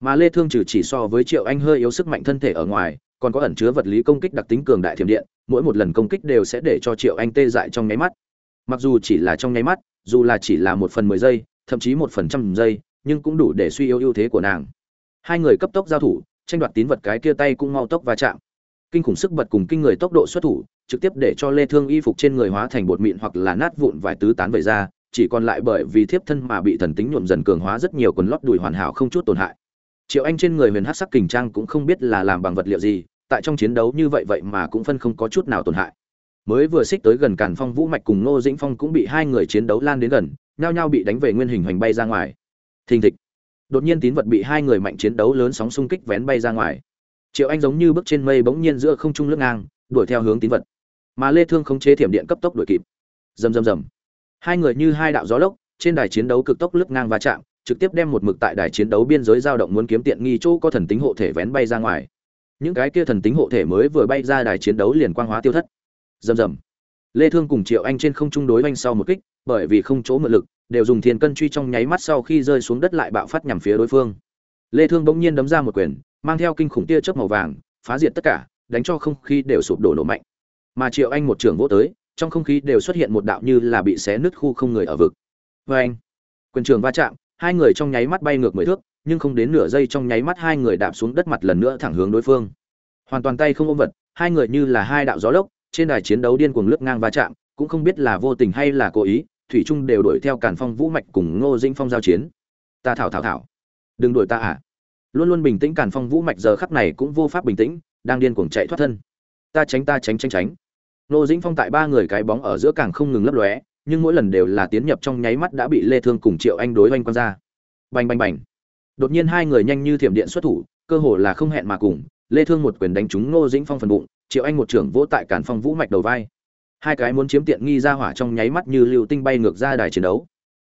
mà lê thương trừ chỉ so với triệu anh hơi yếu sức mạnh thân thể ở ngoài, còn có ẩn chứa vật lý công kích đặc tính cường đại thiểm điện, mỗi một lần công kích đều sẽ để cho triệu anh tê dại trong nháy mắt. Mặc dù chỉ là trong nháy mắt, dù là chỉ là một phần mười giây, thậm chí một phần trăm giây, nhưng cũng đủ để suy yếu ưu thế của nàng. Hai người cấp tốc giao thủ, tranh đoạt tín vật cái kia tay cũng mau tốc va chạm. Kinh khủng sức bật cùng kinh người tốc độ xuất thủ, trực tiếp để cho lê thương y phục trên người hóa thành bột mịn hoặc là nát vụn vài tứ tán về ra, chỉ còn lại bởi vì thiếp thân mà bị thần tính nhuộm dần cường hóa rất nhiều quần lót đùi hoàn hảo không chút tổn hại triệu anh trên người huyền hát sắc kình trang cũng không biết là làm bằng vật liệu gì, tại trong chiến đấu như vậy vậy mà cũng phân không có chút nào tổn hại. Mới vừa xích tới gần càn phong vũ mạch cùng ngô dĩnh phong cũng bị hai người chiến đấu lan đến gần, nhao nhao bị đánh về nguyên hình hoành bay ra ngoài. Thình thịch. Đột nhiên tín vật bị hai người mạnh chiến đấu lớn sóng xung kích vén bay ra ngoài. Triệu anh giống như bước trên mây bỗng nhiên giữa không trung lướt ngang, đuổi theo hướng tín vật. Mà lê thương khống chế thiểm điện cấp tốc đuổi kịp. Rầm rầm rầm. Hai người như hai đạo gió lốc, trên đài chiến đấu cực tốc lướt ngang va chạm trực tiếp đem một mực tại đài chiến đấu biên giới giao động muốn kiếm tiện nghi chỗ có thần tính hộ thể vén bay ra ngoài. Những cái kia thần tính hộ thể mới vừa bay ra đài chiến đấu liền quang hóa tiêu thất. Rầm rầm. Lê thương cùng triệu anh trên không trung đối anh sau một kích, bởi vì không chỗ mượn lực, đều dùng thiên cân truy trong nháy mắt sau khi rơi xuống đất lại bạo phát nhằm phía đối phương. Lê thương bỗng nhiên đấm ra một quyền, mang theo kinh khủng tia chớp màu vàng, phá diệt tất cả, đánh cho không khí đều sụp đổ nổ mạnh. Mà triệu anh một trường vỗ tới, trong không khí đều xuất hiện một đạo như là bị xé nứt khu không người ở vực. Với anh quyền trường va chạm hai người trong nháy mắt bay ngược mười thước, nhưng không đến nửa giây trong nháy mắt hai người đạp xuống đất mặt lần nữa thẳng hướng đối phương. Hoàn toàn tay không ôm vật, hai người như là hai đạo gió lốc, trên đài chiến đấu điên cuồng lướt ngang va chạm, cũng không biết là vô tình hay là cố ý, thủy trung đều đuổi theo càn phong vũ mạch cùng ngô dĩnh phong giao chiến. Ta thảo thảo thảo. Đừng đuổi ta à. Luôn luôn bình tĩnh càn phong vũ mạch giờ khắc này cũng vô pháp bình tĩnh, đang điên cuồng chạy thoát thân. Ta tránh ta tránh tránh tránh. Ngô dĩnh phong tại ba người cái bóng ở giữa càng không ngừng lấp lóe nhưng mỗi lần đều là tiến nhập trong nháy mắt đã bị lê thương cùng triệu anh đối oanh quan ra. Bành bành bành. Đột nhiên hai người nhanh như thiểm điện xuất thủ, cơ hồ là không hẹn mà cùng, lê thương một quyền đánh trúng ngô dĩnh phong phần bụng, triệu anh một trưởng vỗ tại cản phong vũ mạch đầu vai. Hai cái muốn chiếm tiện nghi ra hỏa trong nháy mắt như lưu tinh bay ngược ra đài chiến đấu.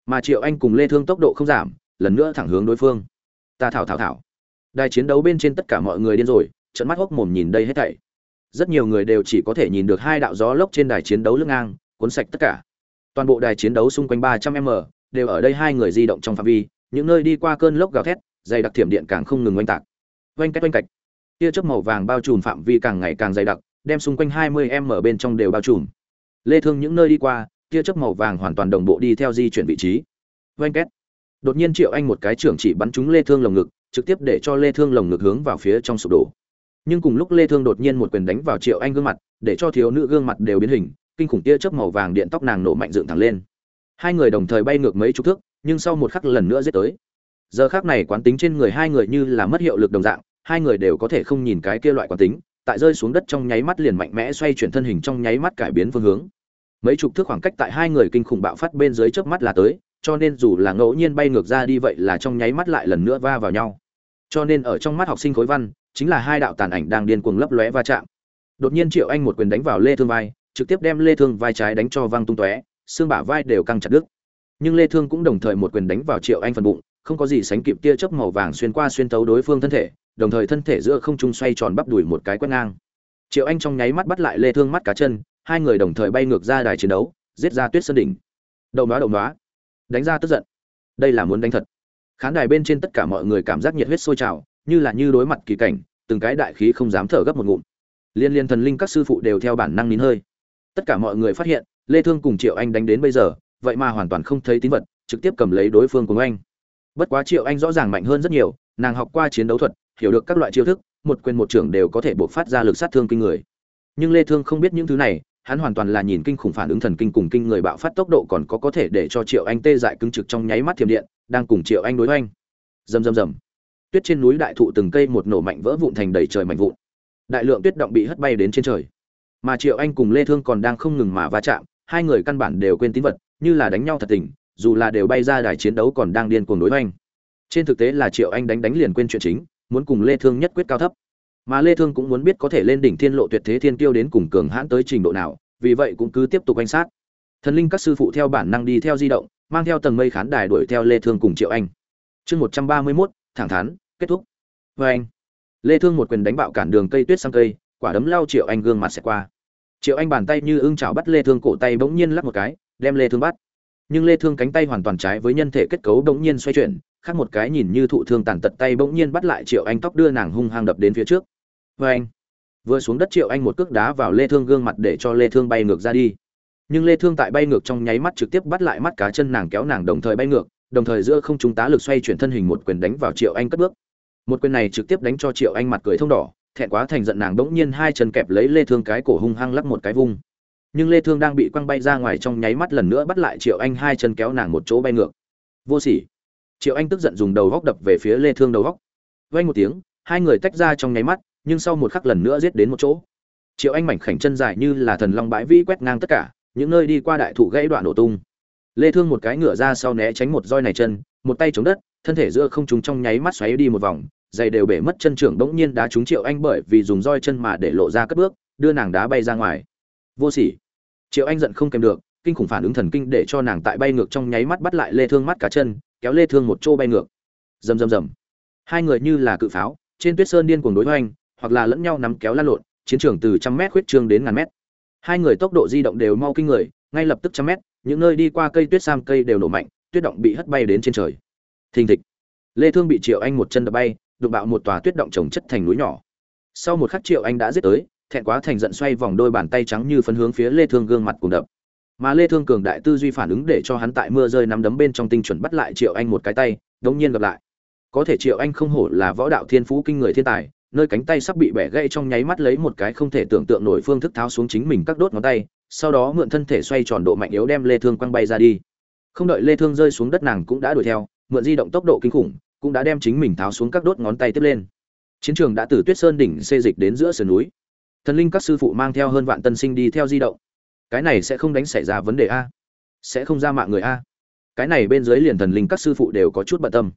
Mà triệu anh cùng lê thương tốc độ không giảm, lần nữa thẳng hướng đối phương. Ta thảo thảo thảo. Đài chiến đấu bên trên tất cả mọi người điên rồi trận mắt hốc mồm nhìn đây hết thảy. Rất nhiều người đều chỉ có thể nhìn được hai đạo gió lốc trên đài chiến đấu lưng ngang, cuốn sạch tất cả toàn bộ đài chiến đấu xung quanh 300 m, đều ở đây hai người di động trong phạm vi, những nơi đi qua cơn lốc gào thét, dày đặc thiểm điện càng không ngừng oanh tạc. Oanh cách oanh cạch. Tia chớp màu vàng bao trùm phạm vi càng ngày càng dày đặc, đem xung quanh 20 m bên trong đều bao trùm. Lê thương những nơi đi qua, tia chớp màu vàng hoàn toàn đồng bộ đi theo di chuyển vị trí. Oanh két đột nhiên triệu anh một cái trưởng chỉ bắn trúng lê thương lồng ngực, trực tiếp để cho lê thương lồng ngực hướng vào phía trong sụp đổ. Nhưng cùng lúc lê thương đột nhiên một quyền đánh vào triệu anh gương mặt, để cho thiếu nữ gương mặt đều biến hình kinh khủng tia chớp màu vàng điện tóc nàng nổ mạnh dựng thẳng lên. Hai người đồng thời bay ngược mấy chục thước, nhưng sau một khắc lần nữa giết tới. Giờ khắc này quán tính trên người hai người như là mất hiệu lực đồng dạng, hai người đều có thể không nhìn cái kia loại quán tính, tại rơi xuống đất trong nháy mắt liền mạnh mẽ xoay chuyển thân hình trong nháy mắt cải biến phương hướng. Mấy chục thước khoảng cách tại hai người kinh khủng bạo phát bên dưới chớp mắt là tới, cho nên dù là ngẫu nhiên bay ngược ra đi vậy là trong nháy mắt lại lần nữa va vào nhau. Cho nên ở trong mắt học sinh khối văn, chính là hai đạo tàn ảnh đang điên cuồng lấp lóe va chạm. Đột nhiên triệu anh một quyền đánh vào lê thương vai trực tiếp đem lê thương vai trái đánh cho văng tung tóe xương bả vai đều căng chặt đứt. Nhưng lê thương cũng đồng thời một quyền đánh vào triệu anh phần bụng không có gì sánh kịp tia chớp màu vàng xuyên qua xuyên thấu đối phương thân thể đồng thời thân thể giữa không trung xoay tròn bắp đuổi một cái quét ngang. Triệu anh trong nháy mắt bắt lại lê thương mắt cá chân hai người đồng thời bay ngược ra đài chiến đấu giết ra tuyết sơn đỉnh. Đầu đóa đầu đóa, đánh ra tức giận. Đây là muốn đánh thật. Khán đài bên trên tất cả mọi người cảm giác nhiệt huyết sôi trào như là như đối mặt kỳ cảnh từng cái đại khí không dám thở gấp một ngụm. Liên liên thần linh các sư phụ đều theo bản năng nín hơi tất cả mọi người phát hiện, lê thương cùng triệu anh đánh đến bây giờ, vậy mà hoàn toàn không thấy tín vật, trực tiếp cầm lấy đối phương của anh. Bất quá triệu anh rõ ràng mạnh hơn rất nhiều, nàng học qua chiến đấu thuật, hiểu được các loại chiêu thức, một quyền một trưởng đều có thể bộc phát ra lực sát thương kinh người. Nhưng lê thương không biết những thứ này, hắn hoàn toàn là nhìn kinh khủng phản ứng thần kinh cùng kinh người bạo phát tốc độ còn có có thể để cho triệu anh tê dại cứng trực trong nháy mắt thiểm điện, đang cùng triệu anh đối anh rầm rầm rầm. Tuyết trên núi đại thụ từng cây một nổ mạnh vỡ vụn thành đầy trời mạnh vụn. Đại lượng tuyết động bị hất bay đến trên trời mà triệu anh cùng lê thương còn đang không ngừng mà va chạm hai người căn bản đều quên tín vật như là đánh nhau thật tình dù là đều bay ra đài chiến đấu còn đang điên cuồng đối hoành. Trên thực tế là triệu anh đánh đánh liền quên chuyện chính muốn cùng lê thương nhất quyết cao thấp. Mà lê thương cũng muốn biết có thể lên đỉnh thiên lộ tuyệt thế thiên tiêu đến cùng cường hãn tới trình độ nào vì vậy cũng cứ tiếp tục quan sát. Thần linh các sư phụ theo bản năng đi theo di động mang theo tầng mây khán đài đuổi theo lê thương cùng triệu anh. Chương 131, thẳng thắn kết thúc. Với anh lê thương một quyền đánh bạo cản đường cây tuyết sang cây quả đấm lao triệu anh gương mặt xẹt qua. Triệu anh bàn tay như ưng chảo bắt lê thương cổ tay bỗng nhiên lắc một cái, đem lê thương bắt. Nhưng lê thương cánh tay hoàn toàn trái với nhân thể kết cấu bỗng nhiên xoay chuyển, khác một cái nhìn như thụ thương tàn tật tay bỗng nhiên bắt lại triệu anh tóc đưa nàng hung hăng đập đến phía trước. Với anh, vừa xuống đất triệu anh một cước đá vào lê thương gương mặt để cho lê thương bay ngược ra đi. Nhưng lê thương tại bay ngược trong nháy mắt trực tiếp bắt lại mắt cá chân nàng kéo nàng đồng thời bay ngược, đồng thời giữa không trung tá lực xoay chuyển thân hình một quyền đánh vào triệu anh cất bước. Một quyền này trực tiếp đánh cho triệu anh mặt cười thông đỏ thẹn quá thành giận nàng đống nhiên hai chân kẹp lấy lê thương cái cổ hung hăng lắc một cái vung. Nhưng lê thương đang bị quăng bay ra ngoài trong nháy mắt lần nữa bắt lại triệu anh hai chân kéo nàng một chỗ bay ngược. Vô sỉ. Triệu anh tức giận dùng đầu góc đập về phía lê thương đầu góc. Vang một tiếng, hai người tách ra trong nháy mắt, nhưng sau một khắc lần nữa giết đến một chỗ. Triệu anh mảnh khảnh chân dài như là thần long bãi vĩ quét ngang tất cả, những nơi đi qua đại thụ gãy đoạn nổ tung. Lê thương một cái ngửa ra sau né tránh một roi này chân, một tay chống đất, thân thể giữa không trung trong nháy mắt xoáy đi một vòng giày đều bể mất chân trưởng bỗng nhiên đá trúng triệu anh bởi vì dùng roi chân mà để lộ ra cất bước, đưa nàng đá bay ra ngoài. Vô sỉ. Triệu anh giận không kèm được, kinh khủng phản ứng thần kinh để cho nàng tại bay ngược trong nháy mắt bắt lại lê thương mắt cả chân, kéo lê thương một chỗ bay ngược. Rầm rầm rầm. Hai người như là cự pháo, trên tuyết sơn điên cuồng đối hoành, hoặc là lẫn nhau nắm kéo lan lộn, chiến trường từ trăm mét khuyết trương đến ngàn mét. Hai người tốc độ di động đều mau kinh người, ngay lập tức trăm mét, những nơi đi qua cây tuyết sam cây đều nổ mạnh, tuyết động bị hất bay đến trên trời. Thình thịch. Lê thương bị triệu anh một chân đập bay đụng bạo một tòa tuyết động trồng chất thành núi nhỏ. Sau một khắc triệu anh đã giết tới, thẹn quá thành giận xoay vòng đôi bàn tay trắng như phấn hướng phía lê thương gương mặt cùng đập. Mà lê thương cường đại tư duy phản ứng để cho hắn tại mưa rơi nắm đấm bên trong tinh chuẩn bắt lại triệu anh một cái tay, đống nhiên gặp lại. Có thể triệu anh không hổ là võ đạo thiên phú kinh người thiên tài, nơi cánh tay sắp bị bẻ gãy trong nháy mắt lấy một cái không thể tưởng tượng nổi phương thức tháo xuống chính mình các đốt ngón tay, sau đó mượn thân thể xoay tròn độ mạnh yếu đem lê thương quăng bay ra đi. Không đợi lê thương rơi xuống đất nàng cũng đã đuổi theo, mượn di động tốc độ kinh khủng cũng đã đem chính mình tháo xuống các đốt ngón tay tiếp lên. Chiến trường đã từ tuyết sơn đỉnh xê dịch đến giữa sườn núi. Thần linh các sư phụ mang theo hơn vạn tân sinh đi theo di động. Cái này sẽ không đánh xảy ra vấn đề a? Sẽ không ra mạng người a? Cái này bên dưới liền thần linh các sư phụ đều có chút bận tâm.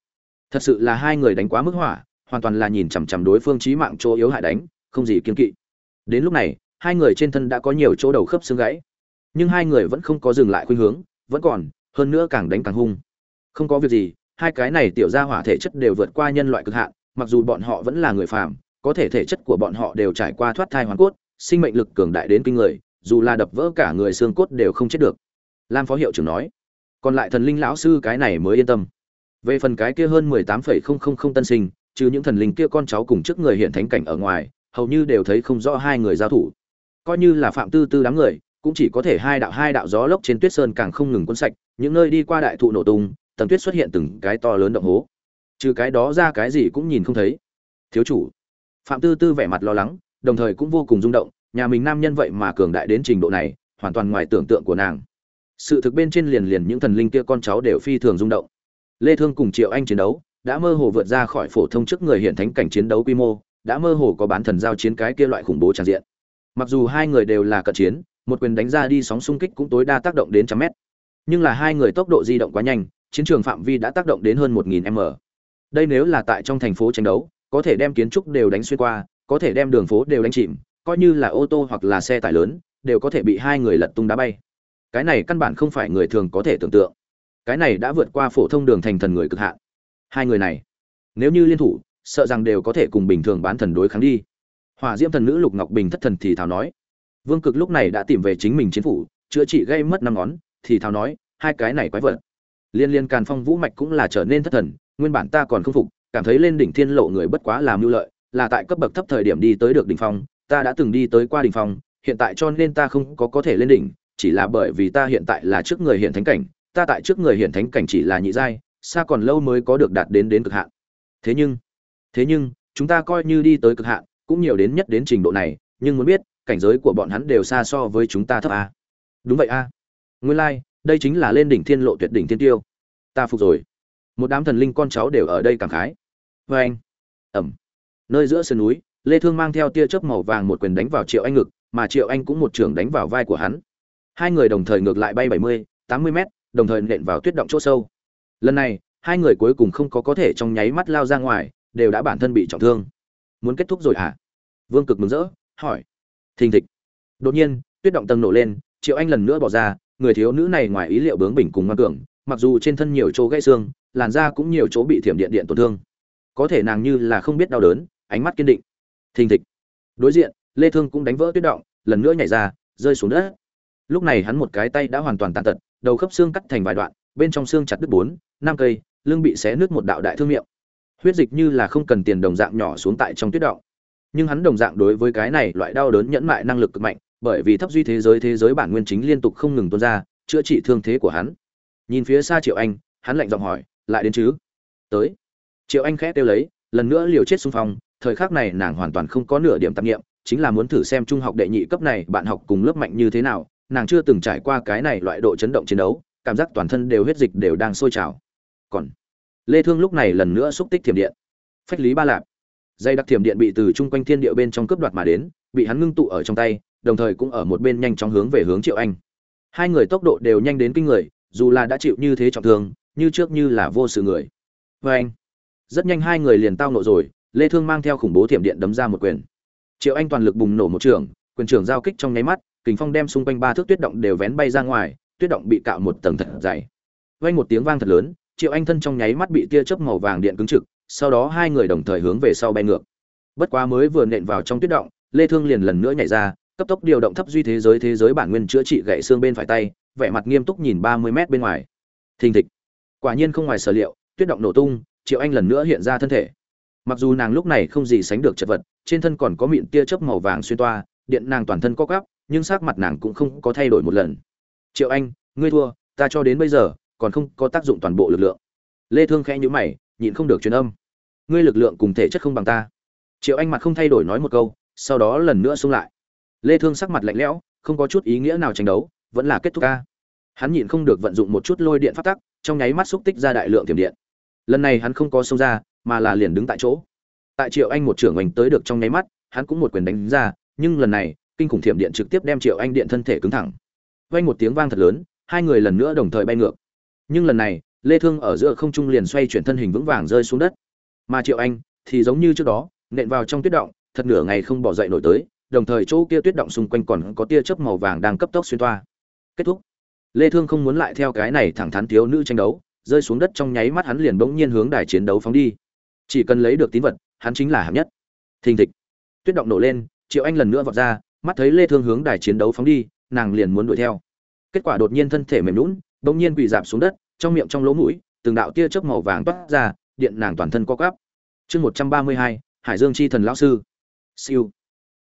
Thật sự là hai người đánh quá mức hỏa, hoàn toàn là nhìn chằm chằm đối phương trí mạng chỗ yếu hại đánh, không gì kiên kỵ. Đến lúc này, hai người trên thân đã có nhiều chỗ đầu khớp xương gãy. Nhưng hai người vẫn không có dừng lại khuynh hướng, vẫn còn, hơn nữa càng đánh càng hung. Không có việc gì hai cái này tiểu gia hỏa thể chất đều vượt qua nhân loại cực hạn, mặc dù bọn họ vẫn là người phàm, có thể thể chất của bọn họ đều trải qua thoát thai hoàn cốt, sinh mệnh lực cường đại đến kinh người, dù là đập vỡ cả người xương cốt đều không chết được. Lam phó hiệu trưởng nói, còn lại thần linh lão sư cái này mới yên tâm. Về phần cái kia hơn mười tám phẩy không không không tân sinh, trừ những thần linh kia con cháu cùng trước người hiện thánh cảnh ở ngoài, hầu như đều thấy không rõ hai người giao thủ. Coi như là phạm tư tư đám người, cũng chỉ có thể hai đạo hai đạo gió lốc trên tuyết sơn càng không ngừng cuốn sạch, những nơi đi qua đại thụ nổ tung tầng tuyết xuất hiện từng cái to lớn động hố. Trừ cái đó ra cái gì cũng nhìn không thấy. Thiếu chủ. Phạm tư tư vẻ mặt lo lắng, đồng thời cũng vô cùng rung động, nhà mình nam nhân vậy mà cường đại đến trình độ này, hoàn toàn ngoài tưởng tượng của nàng. Sự thực bên trên liền liền những thần linh kia con cháu đều phi thường rung động. Lê thương cùng triệu anh chiến đấu, đã mơ hồ vượt ra khỏi phổ thông trước người hiện thánh cảnh chiến đấu quy mô, đã mơ hồ có bán thần giao chiến cái kia loại khủng bố tràn diện. Mặc dù hai người đều là cận chiến, một quyền đánh ra đi sóng xung kích cũng tối đa tác động đến trăm mét. Nhưng là hai người tốc độ di động quá nhanh chiến trường phạm vi đã tác động đến hơn 1.000 m. Đây nếu là tại trong thành phố tranh đấu, có thể đem kiến trúc đều đánh xuyên qua, có thể đem đường phố đều đánh chìm, coi như là ô tô hoặc là xe tải lớn, đều có thể bị hai người lật tung đá bay. Cái này căn bản không phải người thường có thể tưởng tượng. Cái này đã vượt qua phổ thông đường thành thần người cực hạn. Hai người này, nếu như liên thủ, sợ rằng đều có thể cùng bình thường bán thần đối kháng đi. Hỏa diễm thần nữ lục ngọc bình thất thần thì thào nói, vương cực lúc này đã tìm về chính mình chiến phủ, chữa trị gây mất năm ngón, thì thào nói, hai cái này quái vật liên liên càn phong vũ mạch cũng là trở nên thất thần, nguyên bản ta còn không phục, cảm thấy lên đỉnh thiên lộ người bất quá làm mưu lợi, là tại cấp bậc thấp thời điểm đi tới được đỉnh phong, ta đã từng đi tới qua đỉnh phong, hiện tại cho nên ta không có có thể lên đỉnh, chỉ là bởi vì ta hiện tại là trước người hiện thánh cảnh, ta tại trước người hiện thánh cảnh chỉ là nhị giai, xa còn lâu mới có được đạt đến đến cực hạn. Thế nhưng thế nhưng, chúng ta coi như đi tới cực hạn, cũng nhiều đến nhất đến trình độ này, nhưng muốn biết, cảnh giới của bọn hắn đều xa so với chúng ta thấp a đúng vậy a nguyên lai đây chính là lên đỉnh thiên lộ tuyệt đỉnh thiên tiêu. Ta phục rồi. Một đám thần linh con cháu đều ở đây cảm khái. Vê anh. Ẩm. Nơi giữa sườn núi lê thương mang theo tia chớp màu vàng một quyền đánh vào triệu anh ngực mà triệu anh cũng một trường đánh vào vai của hắn. Hai người đồng thời ngược lại bay 70, 80 mét đồng thời nện vào tuyết động chỗ sâu. Lần này hai người cuối cùng không có có thể trong nháy mắt lao ra ngoài đều đã bản thân bị trọng thương. Muốn kết thúc rồi hả? Vương cực mừng rỡ hỏi. Thình thịch. Đột nhiên tuyết động tầng nổ lên triệu anh lần nữa bỏ ra người thiếu nữ này ngoài ý liệu bướng bỉnh cùng ngoan cường, mặc dù trên thân nhiều chỗ gãy xương, làn da cũng nhiều chỗ bị thiểm điện điện tổn thương. Có thể nàng như là không biết đau đớn, ánh mắt kiên định. Thình thịch. Đối diện, lê thương cũng đánh vỡ tuyết động, lần nữa nhảy ra, rơi xuống đất. Lúc này hắn một cái tay đã hoàn toàn tàn tật, đầu khớp xương cắt thành vài đoạn, bên trong xương chặt đứt bốn, năm cây, lưng bị xé nứt một đạo đại thương miệng. Huyết dịch như là không cần tiền đồng dạng nhỏ xuống tại trong tuyết động. Nhưng hắn đồng dạng đối với cái này loại đau đớn nhẫn mại năng lực cực mạnh bởi vì thấp duy thế giới thế giới bản nguyên chính liên tục không ngừng tuôn ra, chữa trị thương thế của hắn. Nhìn phía xa triệu anh, hắn lạnh giọng hỏi, lại đến chứ? Tới. Triệu anh khẽ kêu lấy, lần nữa liều chết xung phong, thời khắc này nàng hoàn toàn không có nửa điểm tạp nghiệm chính là muốn thử xem trung học đệ nhị cấp này bạn học cùng lớp mạnh như thế nào, nàng chưa từng trải qua cái này loại độ chấn động chiến đấu, cảm giác toàn thân đều huyết dịch đều đang sôi trào. Còn lê thương lúc này lần nữa xúc tích thiểm điện. Phách lý ba lạp. Dây đặc thiểm điện bị từ trung quanh thiên địa bên trong cướp đoạt mà đến, bị hắn ngưng tụ ở trong tay đồng thời cũng ở một bên nhanh chóng hướng về hướng triệu anh. Hai người tốc độ đều nhanh đến kinh người, dù là đã chịu như thế trọng thương, như trước như là vô sự người. Vê anh, rất nhanh hai người liền tao nộ rồi, lê thương mang theo khủng bố thiểm điện đấm ra một quyền. Triệu anh toàn lực bùng nổ một trường, quyền trưởng giao kích trong nháy mắt, kình phong đem xung quanh ba thước tuyết động đều vén bay ra ngoài, tuyết động bị cạo một tầng thật dày. Vang một tiếng vang thật lớn, triệu anh thân trong nháy mắt bị tia chớp màu vàng điện cứng trực, sau đó hai người đồng thời hướng về sau bay ngược. Bất quá mới vừa nện vào trong tuyết động, lê thương liền lần nữa nhảy ra cấp tốc điều động thấp duy thế giới thế giới bản nguyên chữa trị gãy xương bên phải tay, vẻ mặt nghiêm túc nhìn 30 mét bên ngoài. Thình thịch. Quả nhiên không ngoài sở liệu, tuyết động nổ tung, triệu anh lần nữa hiện ra thân thể. Mặc dù nàng lúc này không gì sánh được chật vật, trên thân còn có miệng tia chớp màu vàng xuyên toa, điện nàng toàn thân co quắp, nhưng sắc mặt nàng cũng không có thay đổi một lần. Triệu anh, ngươi thua, ta cho đến bây giờ còn không có tác dụng toàn bộ lực lượng. Lê thương khẽ nhíu mày, nhịn không được truyền âm. Ngươi lực lượng cùng thể chất không bằng ta. Triệu anh mặt không thay đổi nói một câu, sau đó lần nữa xuống lại lê thương sắc mặt lạnh lẽo, không có chút ý nghĩa nào tranh đấu, vẫn là kết thúc ca. Hắn nhịn không được vận dụng một chút lôi điện phát tắc, trong nháy mắt xúc tích ra đại lượng tiềm điện. Lần này hắn không có xông ra, mà là liền đứng tại chỗ. Tại triệu anh một trưởng oanh tới được trong nháy mắt, hắn cũng một quyền đánh ra, nhưng lần này, kinh khủng thiểm điện trực tiếp đem triệu anh điện thân thể cứng thẳng. Vang một tiếng vang thật lớn, hai người lần nữa đồng thời bay ngược. Nhưng lần này, lê thương ở giữa không trung liền xoay chuyển thân hình vững vàng rơi xuống đất. Mà triệu anh thì giống như trước đó, nện vào trong tuyết động, thật nửa ngày không bỏ dậy nổi tới đồng thời chỗ kia tuyết động xung quanh còn có tia chớp màu vàng đang cấp tốc xuyên toa. Kết thúc. Lê thương không muốn lại theo cái này thẳng thắn thiếu nữ tranh đấu rơi xuống đất trong nháy mắt hắn liền bỗng nhiên hướng đài chiến đấu phóng đi. Chỉ cần lấy được tín vật hắn chính là hạng nhất. Thình thịch. Tuyết động nổ lên triệu anh lần nữa vọt ra mắt thấy lê thương hướng đài chiến đấu phóng đi nàng liền muốn đuổi theo. Kết quả đột nhiên thân thể mềm nhũn, bỗng nhiên quỳ rạp xuống đất trong miệng trong lỗ mũi từng đạo tia chớp màu vàng toát ra điện nàng toàn thân co quắp. Chương 132, hải dương chi thần lão sư. Siêu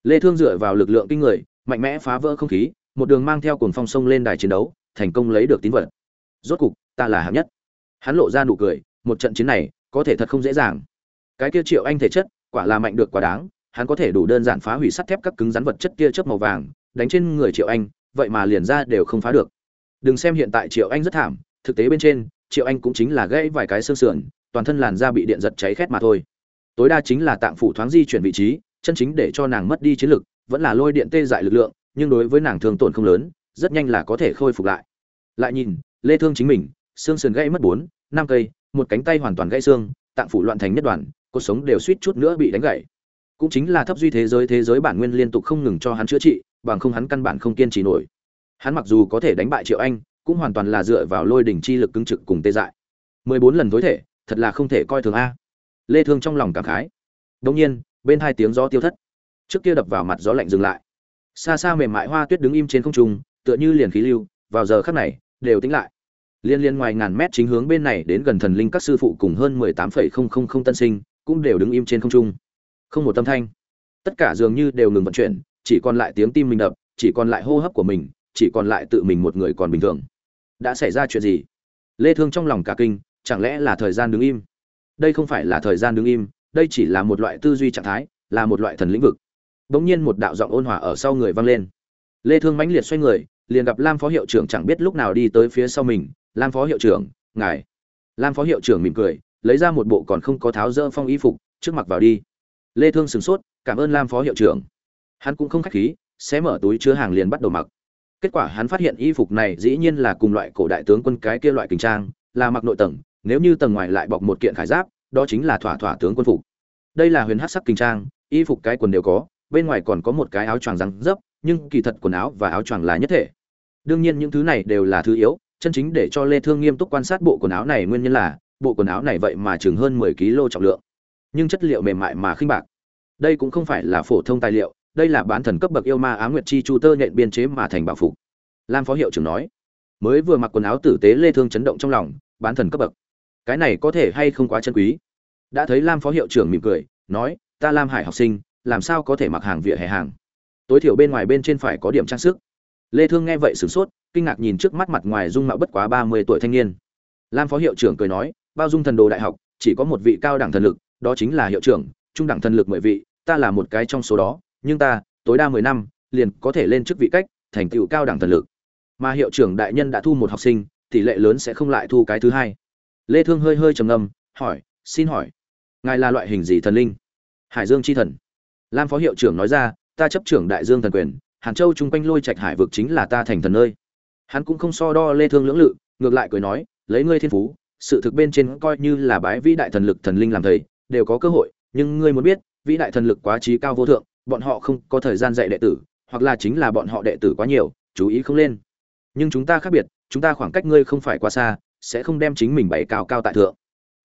lê thương dựa vào lực lượng kinh người, mạnh mẽ phá vỡ không khí, một đường mang theo cuồng phong sông lên đài chiến đấu, thành công lấy được tín vật. Rốt cục, ta là hạng nhất. Hắn lộ ra nụ cười, một trận chiến này, có thể thật không dễ dàng. Cái kia triệu anh thể chất, quả là mạnh được quá đáng, hắn có thể đủ đơn giản phá hủy sắt thép các cứng rắn vật chất kia chớp màu vàng, đánh trên người triệu anh, vậy mà liền ra đều không phá được. Đừng xem hiện tại triệu anh rất thảm, thực tế bên trên, triệu anh cũng chính là gãy vài cái xương sườn, toàn thân làn da bị điện giật cháy khét mà thôi. Tối đa chính là tạng phủ thoáng di chuyển vị trí chân chính để cho nàng mất đi chiến lực, vẫn là lôi điện tê dại lực lượng, nhưng đối với nàng thương tổn không lớn, rất nhanh là có thể khôi phục lại. Lại nhìn, lê thương chính mình, xương sườn gãy mất bốn, năm cây, một cánh tay hoàn toàn gãy xương, tạng phủ loạn thành nhất đoàn cuộc sống đều suýt chút nữa bị đánh gãy. Cũng chính là thấp duy thế giới thế giới bản nguyên liên tục không ngừng cho hắn chữa trị, bằng không hắn căn bản không kiên trì nổi. Hắn mặc dù có thể đánh bại triệu anh, cũng hoàn toàn là dựa vào lôi đỉnh chi lực cứng trực cùng tê dại. Mười bốn lần tối thể, thật là không thể coi thường a. Lê thương trong lòng cảm khái. Đột nhiên bên hai tiếng gió tiêu thất. Trước kia đập vào mặt gió lạnh dừng lại. Xa xa mềm mại hoa tuyết đứng im trên không trung, tựa như liền khí lưu, vào giờ khắc này, đều tính lại. Liên liên ngoài ngàn mét chính hướng bên này đến gần thần linh các sư phụ cùng hơn mười tám phẩy không không không tân sinh, cũng đều đứng im trên không trung. Không một tâm thanh. Tất cả dường như đều ngừng vận chuyển, chỉ còn lại tiếng tim mình đập, chỉ còn lại hô hấp của mình, chỉ còn lại tự mình một người còn bình thường. Đã xảy ra chuyện gì? Lê thương trong lòng cả kinh, chẳng lẽ là thời gian đứng im? Đây không phải là thời gian đứng im đây chỉ là một loại tư duy trạng thái, là một loại thần lĩnh vực. Bỗng nhiên một đạo giọng ôn hòa ở sau người vang lên. Lê thương mãnh liệt xoay người, liền gặp lam phó hiệu trưởng chẳng biết lúc nào đi tới phía sau mình. Lam phó hiệu trưởng, ngài. Lam phó hiệu trưởng mỉm cười, lấy ra một bộ còn không có tháo dỡ phong y phục, trước mặc vào đi. Lê thương sửng sốt, cảm ơn lam phó hiệu trưởng. Hắn cũng không khách khí, xé mở túi chứa hàng liền bắt đầu mặc. Kết quả hắn phát hiện y phục này dĩ nhiên là cùng loại cổ đại tướng quân cái kia loại kình trang, là mặc nội tầng, nếu như tầng ngoài lại bọc một kiện khải giáp đó chính là thỏa thỏa tướng quân phục. Đây là huyền hắc sắc kinh trang, y phục cái quần đều có, bên ngoài còn có một cái áo choàng răng dấp, nhưng kỳ thật quần áo và áo choàng là nhất thể. Đương nhiên những thứ này đều là thứ yếu, chân chính để cho lê thương nghiêm túc quan sát bộ quần áo này nguyên nhân là, bộ quần áo này vậy mà chừng hơn 10 kg trọng lượng. Nhưng chất liệu mềm mại mà khinh bạc. Đây cũng không phải là phổ thông tài liệu, đây là bán thần cấp bậc yêu ma á nguyệt chi chu tơ nhện biên chế mà thành bảo phục. Lam phó hiệu trưởng nói, mới vừa mặc quần áo tử tế lê thương chấn động trong lòng, bán thần cấp bậc cái này có thể hay không quá chân quý? Đã thấy lam phó hiệu trưởng mỉm cười, nói, ta lam hải học sinh, làm sao có thể mặc hàng vỉa hè hàng? Tối thiểu bên ngoài bên trên phải có điểm trang sức. Lê thương nghe vậy sửng sốt, kinh ngạc nhìn trước mắt mặt ngoài dung mạo bất quá 30 tuổi thanh niên. Lam phó hiệu trưởng cười nói, bao dung thần đồ đại học, chỉ có một vị cao đẳng thần lực, đó chính là hiệu trưởng, trung đẳng thần lực mười vị, ta là một cái trong số đó, nhưng ta, tối đa 10 năm, liền có thể lên chức vị cách, thành tựu cao đẳng thần lực. Mà hiệu trưởng đại nhân đã thu một học sinh, tỷ lệ lớn sẽ không lại thu cái thứ hai lê thương hơi hơi trầm ngâm, hỏi, xin hỏi, ngài là loại hình gì thần linh? Hải dương chi thần. Lam phó hiệu trưởng nói ra, ta chấp trưởng đại dương thần quyền, hàn châu chung quanh lôi trạch hải vực chính là ta thành thần nơi. Hắn cũng không so đo lê thương lưỡng lự, ngược lại cười nói, lấy ngươi thiên phú, sự thực bên trên coi như là bái vĩ đại thần lực thần linh làm thầy, đều có cơ hội, nhưng ngươi muốn biết, vĩ đại thần lực quá trí cao vô thượng, bọn họ không có thời gian dạy đệ tử, hoặc là chính là bọn họ đệ tử quá nhiều, chú ý không lên. Nhưng chúng ta khác biệt, chúng ta khoảng cách ngươi không phải quá xa sẽ không đem chính mình bày cao cao tại thượng.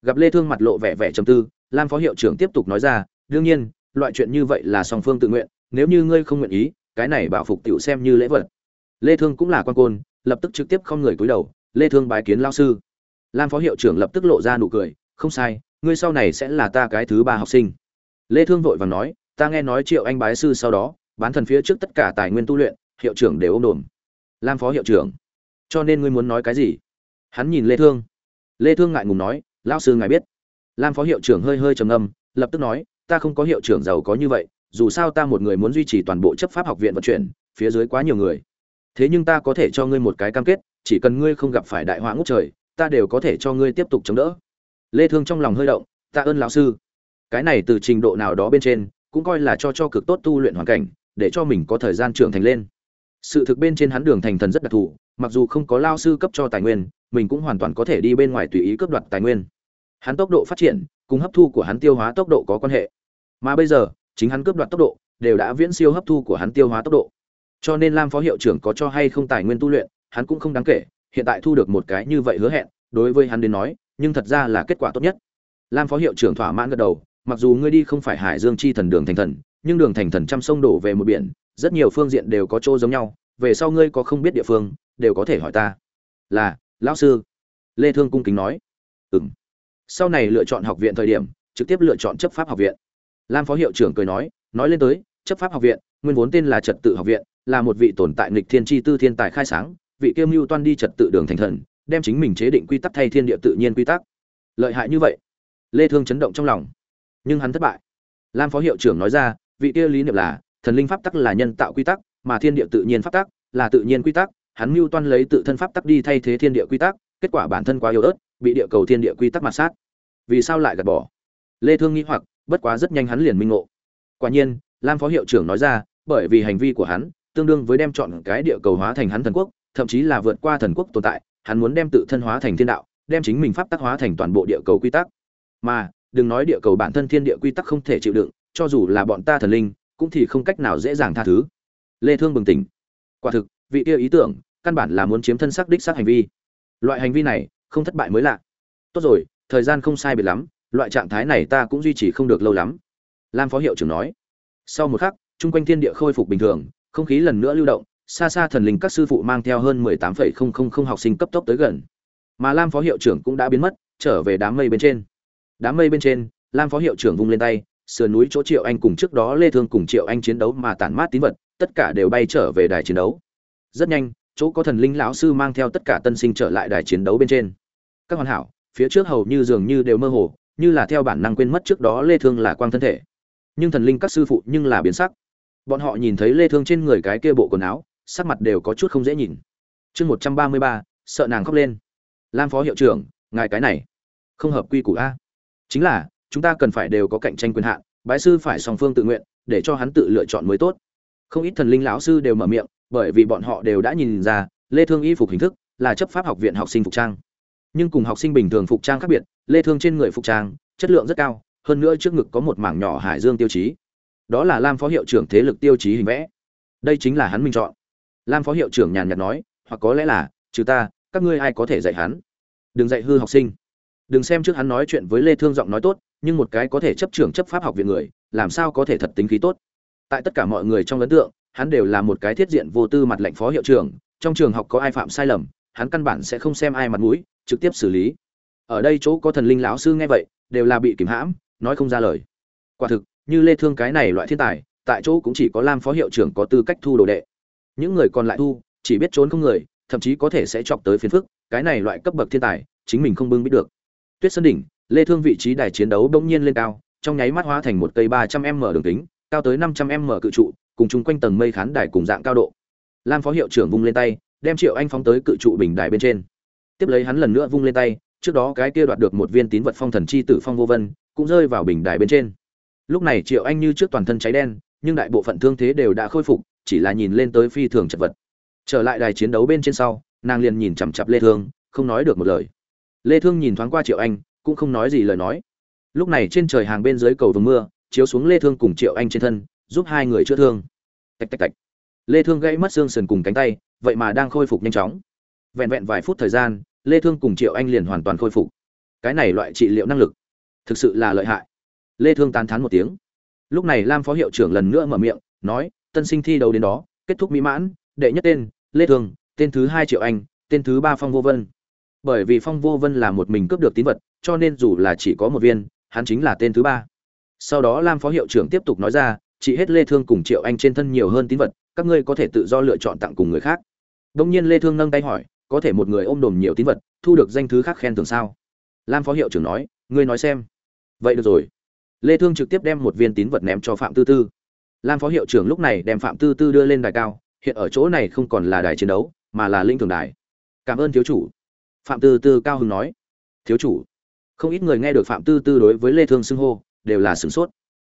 Gặp lê thương mặt lộ vẻ vẻ trầm tư, lam phó hiệu trưởng tiếp tục nói ra, đương nhiên, loại chuyện như vậy là song phương tự nguyện, nếu như ngươi không nguyện ý, cái này bảo phục tiểu xem như lễ vật. Lê thương cũng là quan côn, lập tức trực tiếp không người cúi đầu, lê thương bái kiến lao sư. Lam phó hiệu trưởng lập tức lộ ra nụ cười, không sai, ngươi sau này sẽ là ta cái thứ ba học sinh. Lê thương vội vàng nói, ta nghe nói triệu anh bái sư sau đó, bán thần phía trước tất cả tài nguyên tu luyện, hiệu trưởng đều ôm đồn lam phó hiệu trưởng, cho nên ngươi muốn nói cái gì? Hắn nhìn lê thương. Lê thương ngại ngùng nói, lão sư ngài biết. Lam phó hiệu trưởng hơi hơi trầm ngâm, lập tức nói, ta không có hiệu trưởng giàu có như vậy, dù sao ta một người muốn duy trì toàn bộ chấp pháp học viện vận chuyển, phía dưới quá nhiều người. Thế nhưng ta có thể cho ngươi một cái cam kết, chỉ cần ngươi không gặp phải đại họa ngút trời, ta đều có thể cho ngươi tiếp tục chống đỡ. Lê thương trong lòng hơi động, ta ơn lão sư. Cái này từ trình độ nào đó bên trên, cũng coi là cho cho cực tốt tu luyện hoàn cảnh, để cho mình có thời gian trưởng thành lên. Sự thực bên trên hắn đường thành thần rất đặc thù mặc dù không có lao sư cấp cho tài nguyên, mình cũng hoàn toàn có thể đi bên ngoài tùy ý cướp đoạt tài nguyên. Hắn tốc độ phát triển, cùng hấp thu của hắn tiêu hóa tốc độ có quan hệ. Mà bây giờ, chính hắn cướp đoạt tốc độ, đều đã viễn siêu hấp thu của hắn tiêu hóa tốc độ. Cho nên lam phó hiệu trưởng có cho hay không tài nguyên tu luyện, hắn cũng không đáng kể, hiện tại thu được một cái như vậy hứa hẹn, đối với hắn đến nói, nhưng thật ra là kết quả tốt nhất. Lam phó hiệu trưởng thỏa mãn gật đầu, mặc dù ngươi đi không phải hải dương chi thần đường thành thần, nhưng đường thành thần trăm sông đổ về một biển, rất nhiều phương diện đều có chỗ giống nhau, về sau ngươi có không biết địa phương đều có thể hỏi ta. Là, lão sư. Lê thương cung kính nói. Ừm. Sau này lựa chọn học viện thời điểm, trực tiếp lựa chọn chấp pháp học viện. Lam phó hiệu trưởng cười nói nói lên tới, chấp pháp học viện, nguyên vốn tên là trật tự học viện, là một vị tồn tại nghịch thiên tri tư thiên tài khai sáng, vị kiêm mưu toan đi trật tự đường thành thần, đem chính mình chế định quy tắc thay thiên địa tự nhiên quy tắc. Lợi hại như vậy. Lê thương chấn động trong lòng. Nhưng hắn thất bại. Lam phó hiệu trưởng nói ra, vị kia lý niệm là, thần linh pháp tắc là nhân tạo quy tắc, mà thiên địa tự nhiên pháp tắc là tự nhiên quy tắc hắn mưu toan lấy tự thân pháp tắc đi thay thế thiên địa quy tắc, kết quả bản thân quá yếu ớt, bị địa cầu thiên địa quy tắc mặt sát. Vì sao lại gạt bỏ? Lê thương nghĩ hoặc, bất quá rất nhanh hắn liền minh ngộ. Quả nhiên, lam phó hiệu trưởng nói ra, bởi vì hành vi của hắn tương đương với đem chọn cái địa cầu hóa thành hắn thần quốc, thậm chí là vượt qua thần quốc tồn tại, hắn muốn đem tự thân hóa thành thiên đạo, đem chính mình pháp tắc hóa thành toàn bộ địa cầu quy tắc. Mà, đừng nói địa cầu bản thân thiên địa quy tắc không thể chịu đựng, cho dù là bọn ta thần linh, cũng thì không cách nào dễ dàng tha thứ. Lê thương bừng tỉnh. Quả thực, vị kia ý tưởng căn bản là muốn chiếm thân xác đích xác hành vi. Loại hành vi này, không thất bại mới lạ. Tốt rồi, thời gian không sai biệt lắm, loại trạng thái này ta cũng duy trì không được lâu lắm. Lam phó hiệu trưởng nói. Sau một khắc, chung quanh thiên địa khôi phục bình thường, không khí lần nữa lưu động, xa xa thần linh các sư phụ mang theo hơn mười tám phẩy không không không học sinh cấp tốc tới gần. Mà lam phó hiệu trưởng cũng đã biến mất, trở về đám mây bên trên. Đám mây bên trên, lam phó hiệu trưởng vung lên tay, sườn núi chỗ triệu anh cùng trước đó lê thương cùng triệu anh chiến đấu mà tản mát tín vật, tất cả đều bay trở về đài chiến đấu. Rất nhanh chỗ có thần linh lão sư mang theo tất cả tân sinh trở lại đài chiến đấu bên trên. Các hoàn hảo phía trước hầu như dường như đều mơ hồ như là theo bản năng quên mất trước đó lê thương là quang thân thể. Nhưng thần linh các sư phụ nhưng là biến sắc. Bọn họ nhìn thấy lê thương trên người cái kia bộ quần áo sắc mặt đều có chút không dễ nhìn. Chương 133, sợ nàng khóc lên. Lam phó hiệu trưởng ngài cái này không hợp quy củ a. Chính là chúng ta cần phải đều có cạnh tranh quyền hạn bái sư phải song phương tự nguyện để cho hắn tự lựa chọn mới tốt. Không ít thần linh lão sư đều mở miệng bởi vì bọn họ đều đã nhìn ra, lê thương y phục hình thức là chấp pháp học viện học sinh phục trang. Nhưng cùng học sinh bình thường phục trang khác biệt, lê thương trên người phục trang, chất lượng rất cao, hơn nữa trước ngực có một mảng nhỏ hải dương tiêu chí. Đó là lam phó hiệu trưởng thế lực tiêu chí hình vẽ. Đây chính là hắn minh chọn. Lam phó hiệu trưởng nhàn nhạt nói, hoặc có lẽ là, trừ ta, các ngươi ai có thể dạy hắn? Đừng dạy hư học sinh. Đừng xem trước hắn nói chuyện với lê thương giọng nói tốt, nhưng một cái có thể chấp trưởng chấp pháp học viện người, làm sao có thể thật tính khí tốt? Tại tất cả mọi người trong ấn tượng, hắn đều là một cái thiết diện vô tư mặt lệnh phó hiệu trưởng, trong trường học có ai phạm sai lầm, hắn căn bản sẽ không xem ai mặt mũi, trực tiếp xử lý. Ở đây chỗ có thần linh lão sư nghe vậy, đều là bị kìm hãm, nói không ra lời. Quả thực, như lê thương cái này loại thiên tài, tại chỗ cũng chỉ có lam phó hiệu trưởng có tư cách thu đồ đệ. Những người còn lại thu, chỉ biết trốn không người, thậm chí có thể sẽ chọc tới phiền phức, cái này loại cấp bậc thiên tài, chính mình không bưng biết được. Tuyết sơn đỉnh, lê thương vị trí đài chiến đấu bỗng nhiên lên cao, trong nháy mắt hóa thành một cây 300 m đường kính cao tới 500 m cự trụ, cùng chung quanh tầng mây khán đài cùng dạng cao độ. Lam phó hiệu trưởng vung lên tay, đem triệu anh phóng tới cự trụ bình đài bên trên. Tiếp lấy hắn lần nữa vung lên tay, trước đó cái kia đoạt được một viên tín vật phong thần chi tử phong vô vân, cũng rơi vào bình đài bên trên. Lúc này triệu anh như trước toàn thân cháy đen, nhưng đại bộ phận thương thế đều đã khôi phục, chỉ là nhìn lên tới phi thường chật vật. Trở lại đài chiến đấu bên trên sau, nàng liền nhìn chằm chặp lê thương, không nói được một lời. Lê thương nhìn thoáng qua triệu anh, cũng không nói gì lời nói. Lúc này trên trời hàng bên dưới cầu vồng mưa chiếu xuống lê thương cùng triệu anh trên thân, giúp hai người chữa thương. Tạch tạch tạch. Lê thương gãy mất xương sườn cùng cánh tay, vậy mà đang khôi phục nhanh chóng. Vẹn vẹn vài phút thời gian, lê thương cùng triệu anh liền hoàn toàn khôi phục. Cái này loại trị liệu năng lực, thực sự là lợi hại. Lê thương tán thán một tiếng. Lúc này lam phó hiệu trưởng lần nữa mở miệng, nói, tân sinh thi đấu đến đó, kết thúc mỹ mãn, đệ nhất tên, lê thương, tên thứ hai triệu anh, tên thứ ba phong vô vân. Bởi vì phong vô vân là một mình cướp được tín vật, cho nên dù là chỉ có một viên, hắn chính là tên thứ ba sau đó lam phó hiệu trưởng tiếp tục nói ra, chị hết lê thương cùng triệu anh trên thân nhiều hơn tín vật, các ngươi có thể tự do lựa chọn tặng cùng người khác. Đông nhiên lê thương nâng tay hỏi, có thể một người ôm đồm nhiều tín vật, thu được danh thứ khác khen thưởng sao? Lam phó hiệu trưởng nói, ngươi nói xem. Vậy được rồi. Lê thương trực tiếp đem một viên tín vật ném cho phạm tư tư. Lam phó hiệu trưởng lúc này đem phạm tư tư đưa lên đài cao, hiện ở chỗ này không còn là đài chiến đấu, mà là linh thường đài. Cảm ơn thiếu chủ. Phạm tư tư cao hứng nói. Thiếu chủ. Không ít người nghe được phạm tư tư đối với lê thương xưng hô đều là sửng sốt.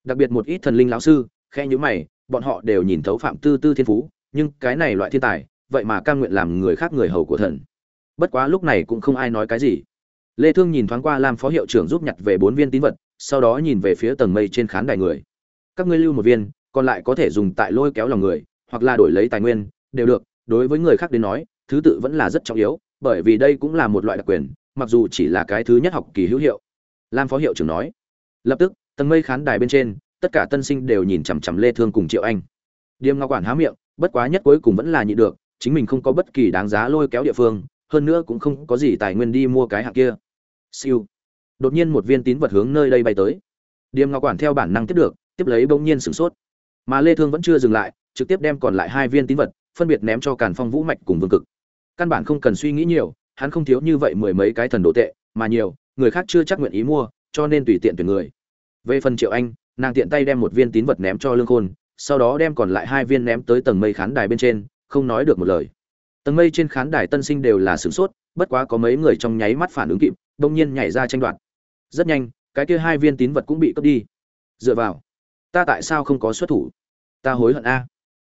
Đặc biệt một ít thần linh lão sư khe nhữ mày, bọn họ đều nhìn thấu phạm tư tư thiên phú, nhưng cái này loại thiên tài, vậy mà cam nguyện làm người khác người hầu của thần. Bất quá lúc này cũng không ai nói cái gì. Lê thương nhìn thoáng qua lam phó hiệu trưởng giúp nhặt về bốn viên tín vật, sau đó nhìn về phía tầng mây trên khán đài người. Các ngươi lưu một viên, còn lại có thể dùng tại lôi kéo lòng người, hoặc là đổi lấy tài nguyên, đều được. Đối với người khác đến nói, thứ tự vẫn là rất trọng yếu, bởi vì đây cũng là một loại đặc quyền, mặc dù chỉ là cái thứ nhất học kỳ hữu hiệu. Lam phó hiệu trưởng nói lập tức, tầng mây khán đài bên trên, tất cả tân sinh đều nhìn chằm chằm lê thương cùng triệu anh. Điềm ngọc quản há miệng, bất quá nhất cuối cùng vẫn là nhị được, chính mình không có bất kỳ đáng giá lôi kéo địa phương, hơn nữa cũng không có gì tài nguyên đi mua cái hạng kia. Siêu. Đột nhiên một viên tín vật hướng nơi đây bay tới. Điềm ngọc quản theo bản năng tiếp được, tiếp lấy bỗng nhiên sửng sốt. Mà lê thương vẫn chưa dừng lại, trực tiếp đem còn lại hai viên tín vật, phân biệt ném cho càn phong vũ mạch cùng vương cực. Căn bản không cần suy nghĩ nhiều, hắn không thiếu như vậy mười mấy cái thần đồ tệ, mà nhiều, người khác chưa chắc nguyện ý mua cho nên tùy tiện tuyển người. Về phần triệu anh, nàng tiện tay đem một viên tín vật ném cho lương khôn, sau đó đem còn lại hai viên ném tới tầng mây khán đài bên trên, không nói được một lời. Tầng mây trên khán đài tân sinh đều là sửng sốt, bất quá có mấy người trong nháy mắt phản ứng kịp đông nhiên nhảy ra tranh đoạt. Rất nhanh, cái kia hai viên tín vật cũng bị cướp đi. Dựa vào, ta tại sao không có xuất thủ? Ta hối hận a.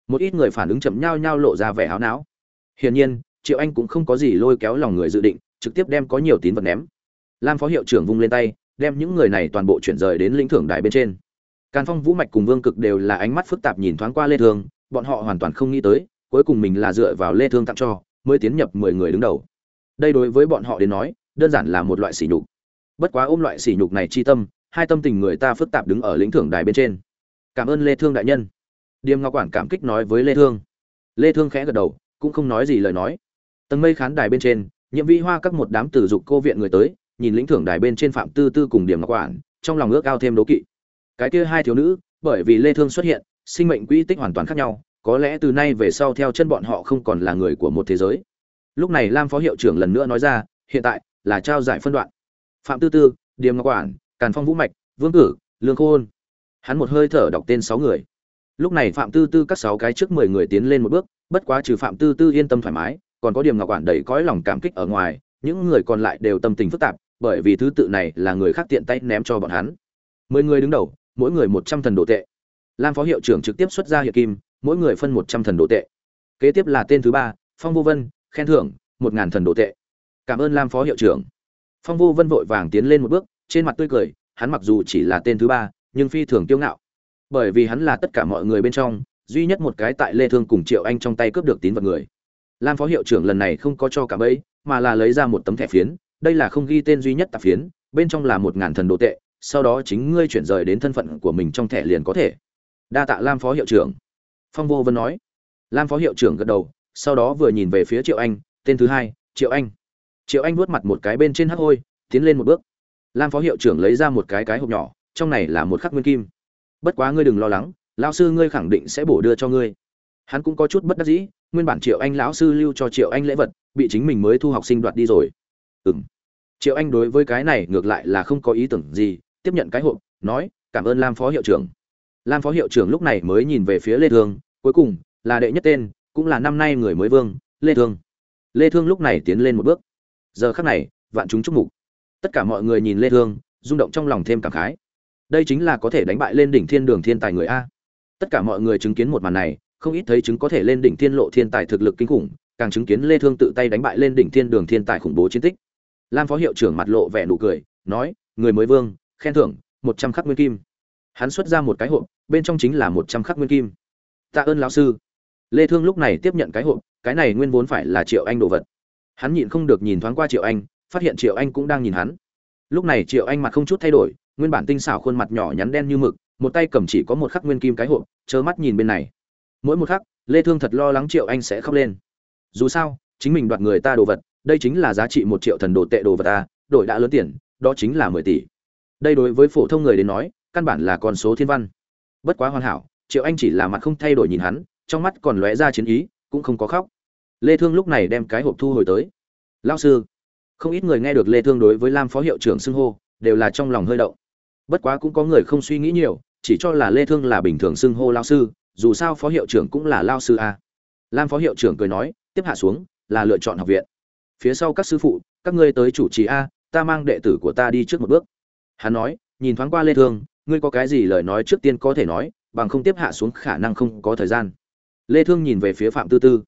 Một ít người phản ứng chậm nhau nhau lộ ra vẻ háo não. Hiển nhiên, triệu anh cũng không có gì lôi kéo lòng người dự định, trực tiếp đem có nhiều tín vật ném. Lam phó hiệu trưởng vung lên tay đem những người này toàn bộ chuyển rời đến lĩnh thưởng đài bên trên. Càn phong, vũ mạch cùng vương cực đều là ánh mắt phức tạp nhìn thoáng qua lê thương, bọn họ hoàn toàn không nghĩ tới, cuối cùng mình là dựa vào lê thương tặng cho, mới tiến nhập 10 người đứng đầu. Đây đối với bọn họ đến nói, đơn giản là một loại sỉ nhục. Bất quá ôm loại sỉ nhục này chi tâm, hai tâm tình người ta phức tạp đứng ở lĩnh thưởng đài bên trên. Cảm ơn lê thương đại nhân. Điềm ngọc quản cảm kích nói với lê thương. Lê thương khẽ gật đầu, cũng không nói gì lời nói. Tầng mây khán đài bên trên, nhiệm vi hoa các một đám tử dục cô viện người tới nhìn lĩnh thưởng đài bên trên phạm tư tư cùng điểm ngọc quản, trong lòng ước ao thêm đố kỵ. Cái kia hai thiếu nữ, bởi vì lê thương xuất hiện, sinh mệnh quỹ tích hoàn toàn khác nhau, có lẽ từ nay về sau theo chân bọn họ không còn là người của một thế giới. Lúc này lam phó hiệu trưởng lần nữa nói ra, hiện tại là trao giải phân đoạn. Phạm tư tư điềm ngọc quản, càn phong vũ mạch, vương cử, lương khôn. Hắn một hơi thở đọc tên sáu người. Lúc này phạm tư tư các sáu cái trước mười người tiến lên một bước, bất quá trừ phạm tư tư yên tâm thoải mái, còn có điểm ngọc quản đầy cõi lòng cảm kích ở ngoài, những người còn lại đều tâm tình phức tạp bởi vì thứ tự này là người khác tiện tay ném cho bọn hắn. Mười người đứng đầu, mỗi người một trăm thần đồ tệ. Lam phó hiệu trưởng trực tiếp xuất ra hiệu kim, mỗi người phân một trăm thần đồ tệ. Kế tiếp là tên thứ ba, phong vô vân, khen thưởng một ngàn thần đồ tệ. Cảm ơn lam phó hiệu trưởng. Phong vô vân vội vàng tiến lên một bước, trên mặt tươi cười, hắn mặc dù chỉ là tên thứ ba, nhưng phi thường kiêu ngạo. Bởi vì hắn là tất cả mọi người bên trong, duy nhất một cái tại lê thương cùng triệu anh trong tay cướp được tín vật người. Lam phó hiệu trưởng lần này không có cho cả bấy mà là lấy ra một tấm thẻ phiến đây là không ghi tên duy nhất tạp phiến, bên trong là một ngàn thần đồ tệ, sau đó chính ngươi chuyển rời đến thân phận của mình trong thẻ liền có thể. Đa tạ lam phó hiệu trưởng. Phong vô vân nói. Lam phó hiệu trưởng gật đầu, sau đó vừa nhìn về phía triệu anh, tên thứ hai, triệu anh. Triệu anh vuốt mặt một cái bên trên hắc hôi, tiến lên một bước. Lam phó hiệu trưởng lấy ra một cái cái hộp nhỏ, trong này là một khắc nguyên kim. Bất quá ngươi đừng lo lắng, lão sư ngươi khẳng định sẽ bổ đưa cho ngươi. Hắn cũng có chút bất đắc dĩ, nguyên bản triệu anh lão sư lưu cho triệu anh lễ vật, bị chính mình mới thu học sinh đoạt đi rồi ừ triệu anh đối với cái này ngược lại là không có ý tưởng gì, tiếp nhận cái hộp, nói, cảm ơn lam phó hiệu trưởng. Lam phó hiệu trưởng lúc này mới nhìn về phía lê thương, cuối cùng là đệ nhất tên, cũng là năm nay người mới vương, lê thương. Lê thương lúc này tiến lên một bước. Giờ khắc này, vạn chúng chúc mục. Tất cả mọi người nhìn lê thương, rung động trong lòng thêm cảm khái. Đây chính là có thể đánh bại lên đỉnh thiên đường thiên tài người a. Tất cả mọi người chứng kiến một màn này, không ít thấy chứng có thể lên đỉnh thiên lộ thiên tài thực lực kinh khủng, càng chứng kiến lê thương tự tay đánh bại lên đỉnh thiên đường thiên tài khủng bố chiến tích lam phó hiệu trưởng mặt lộ vẻ nụ cười, nói, người mới vương, khen thưởng, một trăm khắc nguyên kim. Hắn xuất ra một cái hộp, bên trong chính là một trăm khắc nguyên kim. Tạ ơn lão sư. Lê thương lúc này tiếp nhận cái hộp, cái này nguyên vốn phải là triệu anh đồ vật. Hắn nhịn không được nhìn thoáng qua triệu anh, phát hiện triệu anh cũng đang nhìn hắn. Lúc này triệu anh mặt không chút thay đổi, nguyên bản tinh xảo khuôn mặt nhỏ nhắn đen như mực, một tay cầm chỉ có một khắc nguyên kim cái hộp chớ mắt nhìn bên này. Mỗi một khắc, lê thương thật lo lắng triệu anh sẽ khóc lên. Dù sao, chính mình đoạt người ta đồ vật đây chính là giá trị một triệu thần đồ tệ đồ vật ta đổi đã lớn tiền, đó chính là 10 tỷ. Đây đối với phổ thông người đến nói, căn bản là con số thiên văn. Bất quá hoàn hảo, triệu anh chỉ là mặt không thay đổi nhìn hắn, trong mắt còn lóe ra chiến ý, cũng không có khóc. Lê thương lúc này đem cái hộp thu hồi tới. Lão sư. Không ít người nghe được lê thương đối với lam phó hiệu trưởng xưng hô, đều là trong lòng hơi động. Bất quá cũng có người không suy nghĩ nhiều, chỉ cho là lê thương là bình thường xưng hô lão sư, dù sao phó hiệu trưởng cũng là lão sư a. Lam phó hiệu trưởng cười nói, tiếp hạ xuống, là lựa chọn học viện phía sau các sư phụ, các ngươi tới chủ trì a, ta mang đệ tử của ta đi trước một bước. Hắn nói, nhìn thoáng qua lê thương, ngươi có cái gì lời nói trước tiên có thể nói, bằng không tiếp hạ xuống khả năng không có thời gian. Lê thương nhìn về phía phạm tư tư.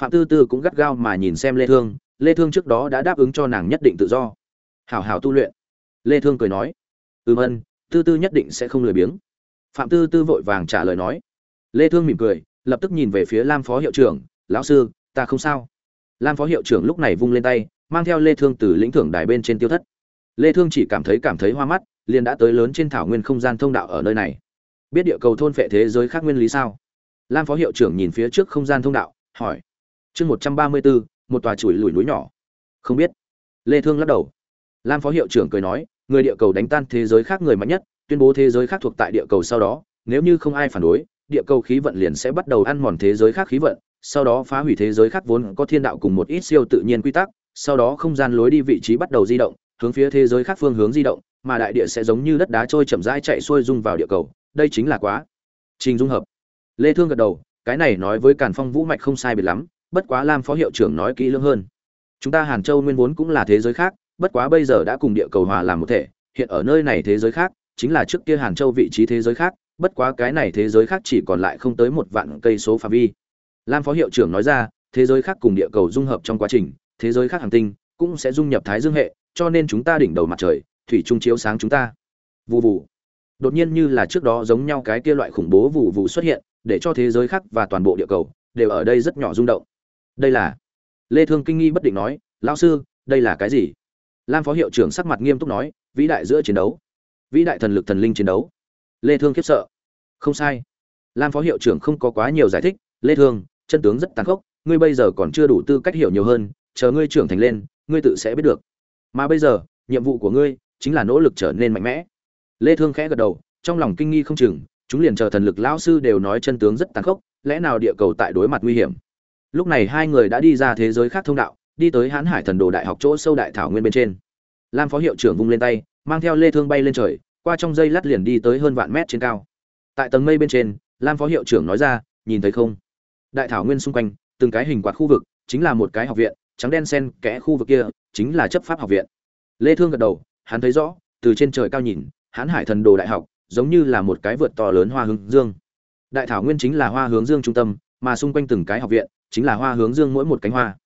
Phạm tư tư cũng gắt gao mà nhìn xem lê thương lê thương trước đó đã đáp ứng cho nàng nhất định tự do. Hảo hảo tu luyện. Lê thương cười nói, ừm ân, tư tư nhất định sẽ không lười biếng. Phạm tư tư vội vàng trả lời nói. Lê thương mỉm cười, lập tức nhìn về phía lam phó hiệu trưởng, lão sư, ta không sao lam phó hiệu trưởng lúc này vung lên tay mang theo lê thương từ lĩnh thưởng đài bên trên tiêu thất. Lê thương chỉ cảm thấy cảm thấy hoa mắt liền đã tới lớn trên thảo nguyên không gian thông đạo ở nơi này. Biết địa cầu thôn phệ thế giới khác nguyên lý sao? Lam phó hiệu trưởng nhìn phía trước không gian thông đạo hỏi. Chương 134, một tòa chuỗi lùi núi nhỏ. Không biết. Lê thương lắc đầu. Lam phó hiệu trưởng cười nói người địa cầu đánh tan thế giới khác người mạnh nhất tuyên bố thế giới khác thuộc tại địa cầu sau đó nếu như không ai phản đối địa cầu khí vận liền sẽ bắt đầu ăn mòn thế giới khác khí vận sau đó phá hủy thế giới khác vốn có thiên đạo cùng một ít siêu tự nhiên quy tắc, sau đó không gian lối đi vị trí bắt đầu di động, hướng phía thế giới khác phương hướng di động, mà đại địa sẽ giống như đất đá trôi chậm rãi chạy xuôi dung vào địa cầu, đây chính là quá trình dung hợp. Lê thương gật đầu, cái này nói với càn phong vũ mạch không sai biệt lắm, bất quá lam phó hiệu trưởng nói kỹ lưỡng hơn. Chúng ta hàn châu nguyên vốn cũng là thế giới khác, bất quá bây giờ đã cùng địa cầu hòa làm một thể, hiện ở nơi này thế giới khác, chính là trước kia hàn châu vị trí thế giới khác, bất quá cái này thế giới khác chỉ còn lại không tới một vạn cây số phạm vi lam phó hiệu trưởng nói ra, thế giới khác cùng địa cầu dung hợp trong quá trình, thế giới khác hành tinh cũng sẽ dung nhập thái dương hệ, cho nên chúng ta đỉnh đầu mặt trời, thủy trung chiếu sáng chúng ta. Vụ vụ đột nhiên như là trước đó giống nhau cái kia loại khủng bố vụ vụ xuất hiện, để cho thế giới khác và toàn bộ địa cầu đều ở đây rất nhỏ rung động. Đây là lê thương kinh nghi bất định nói, lão sư, đây là cái gì? Lam phó hiệu trưởng sắc mặt nghiêm túc nói, vĩ đại giữa chiến đấu. Vĩ đại thần lực thần linh chiến đấu. Lê thương khiếp sợ. Không sai. Lam phó hiệu trưởng không có quá nhiều giải thích, lê thương chân tướng rất tàn khốc, ngươi bây giờ còn chưa đủ tư cách hiểu nhiều hơn, chờ ngươi trưởng thành lên, ngươi tự sẽ biết được. Mà bây giờ, nhiệm vụ của ngươi chính là nỗ lực trở nên mạnh mẽ. Lê thương khẽ gật đầu, trong lòng kinh nghi không chừng, chúng liền chờ thần lực lão sư đều nói chân tướng rất tàn khốc, lẽ nào địa cầu tại đối mặt nguy hiểm? Lúc này hai người đã đi ra thế giới khác thông đạo, đi tới hán hải thần đồ đại học chỗ sâu đại thảo nguyên bên trên. Lam phó hiệu trưởng vung lên tay, mang theo lê thương bay lên trời, qua trong dây lát liền đi tới hơn vạn mét trên cao. Tại tầng mây bên trên, lam phó hiệu trưởng nói ra, nhìn thấy không? Đại thảo nguyên xung quanh, từng cái hình quạt khu vực, chính là một cái học viện, trắng đen xen kẽ khu vực kia, chính là chấp pháp học viện. Lê thương gật đầu, hắn thấy rõ, từ trên trời cao nhìn hán hải thần đồ đại học, giống như là một cái vượt to lớn hoa hướng dương. Đại thảo nguyên chính là hoa hướng dương trung tâm, mà xung quanh từng cái học viện, chính là hoa hướng dương mỗi một cánh hoa.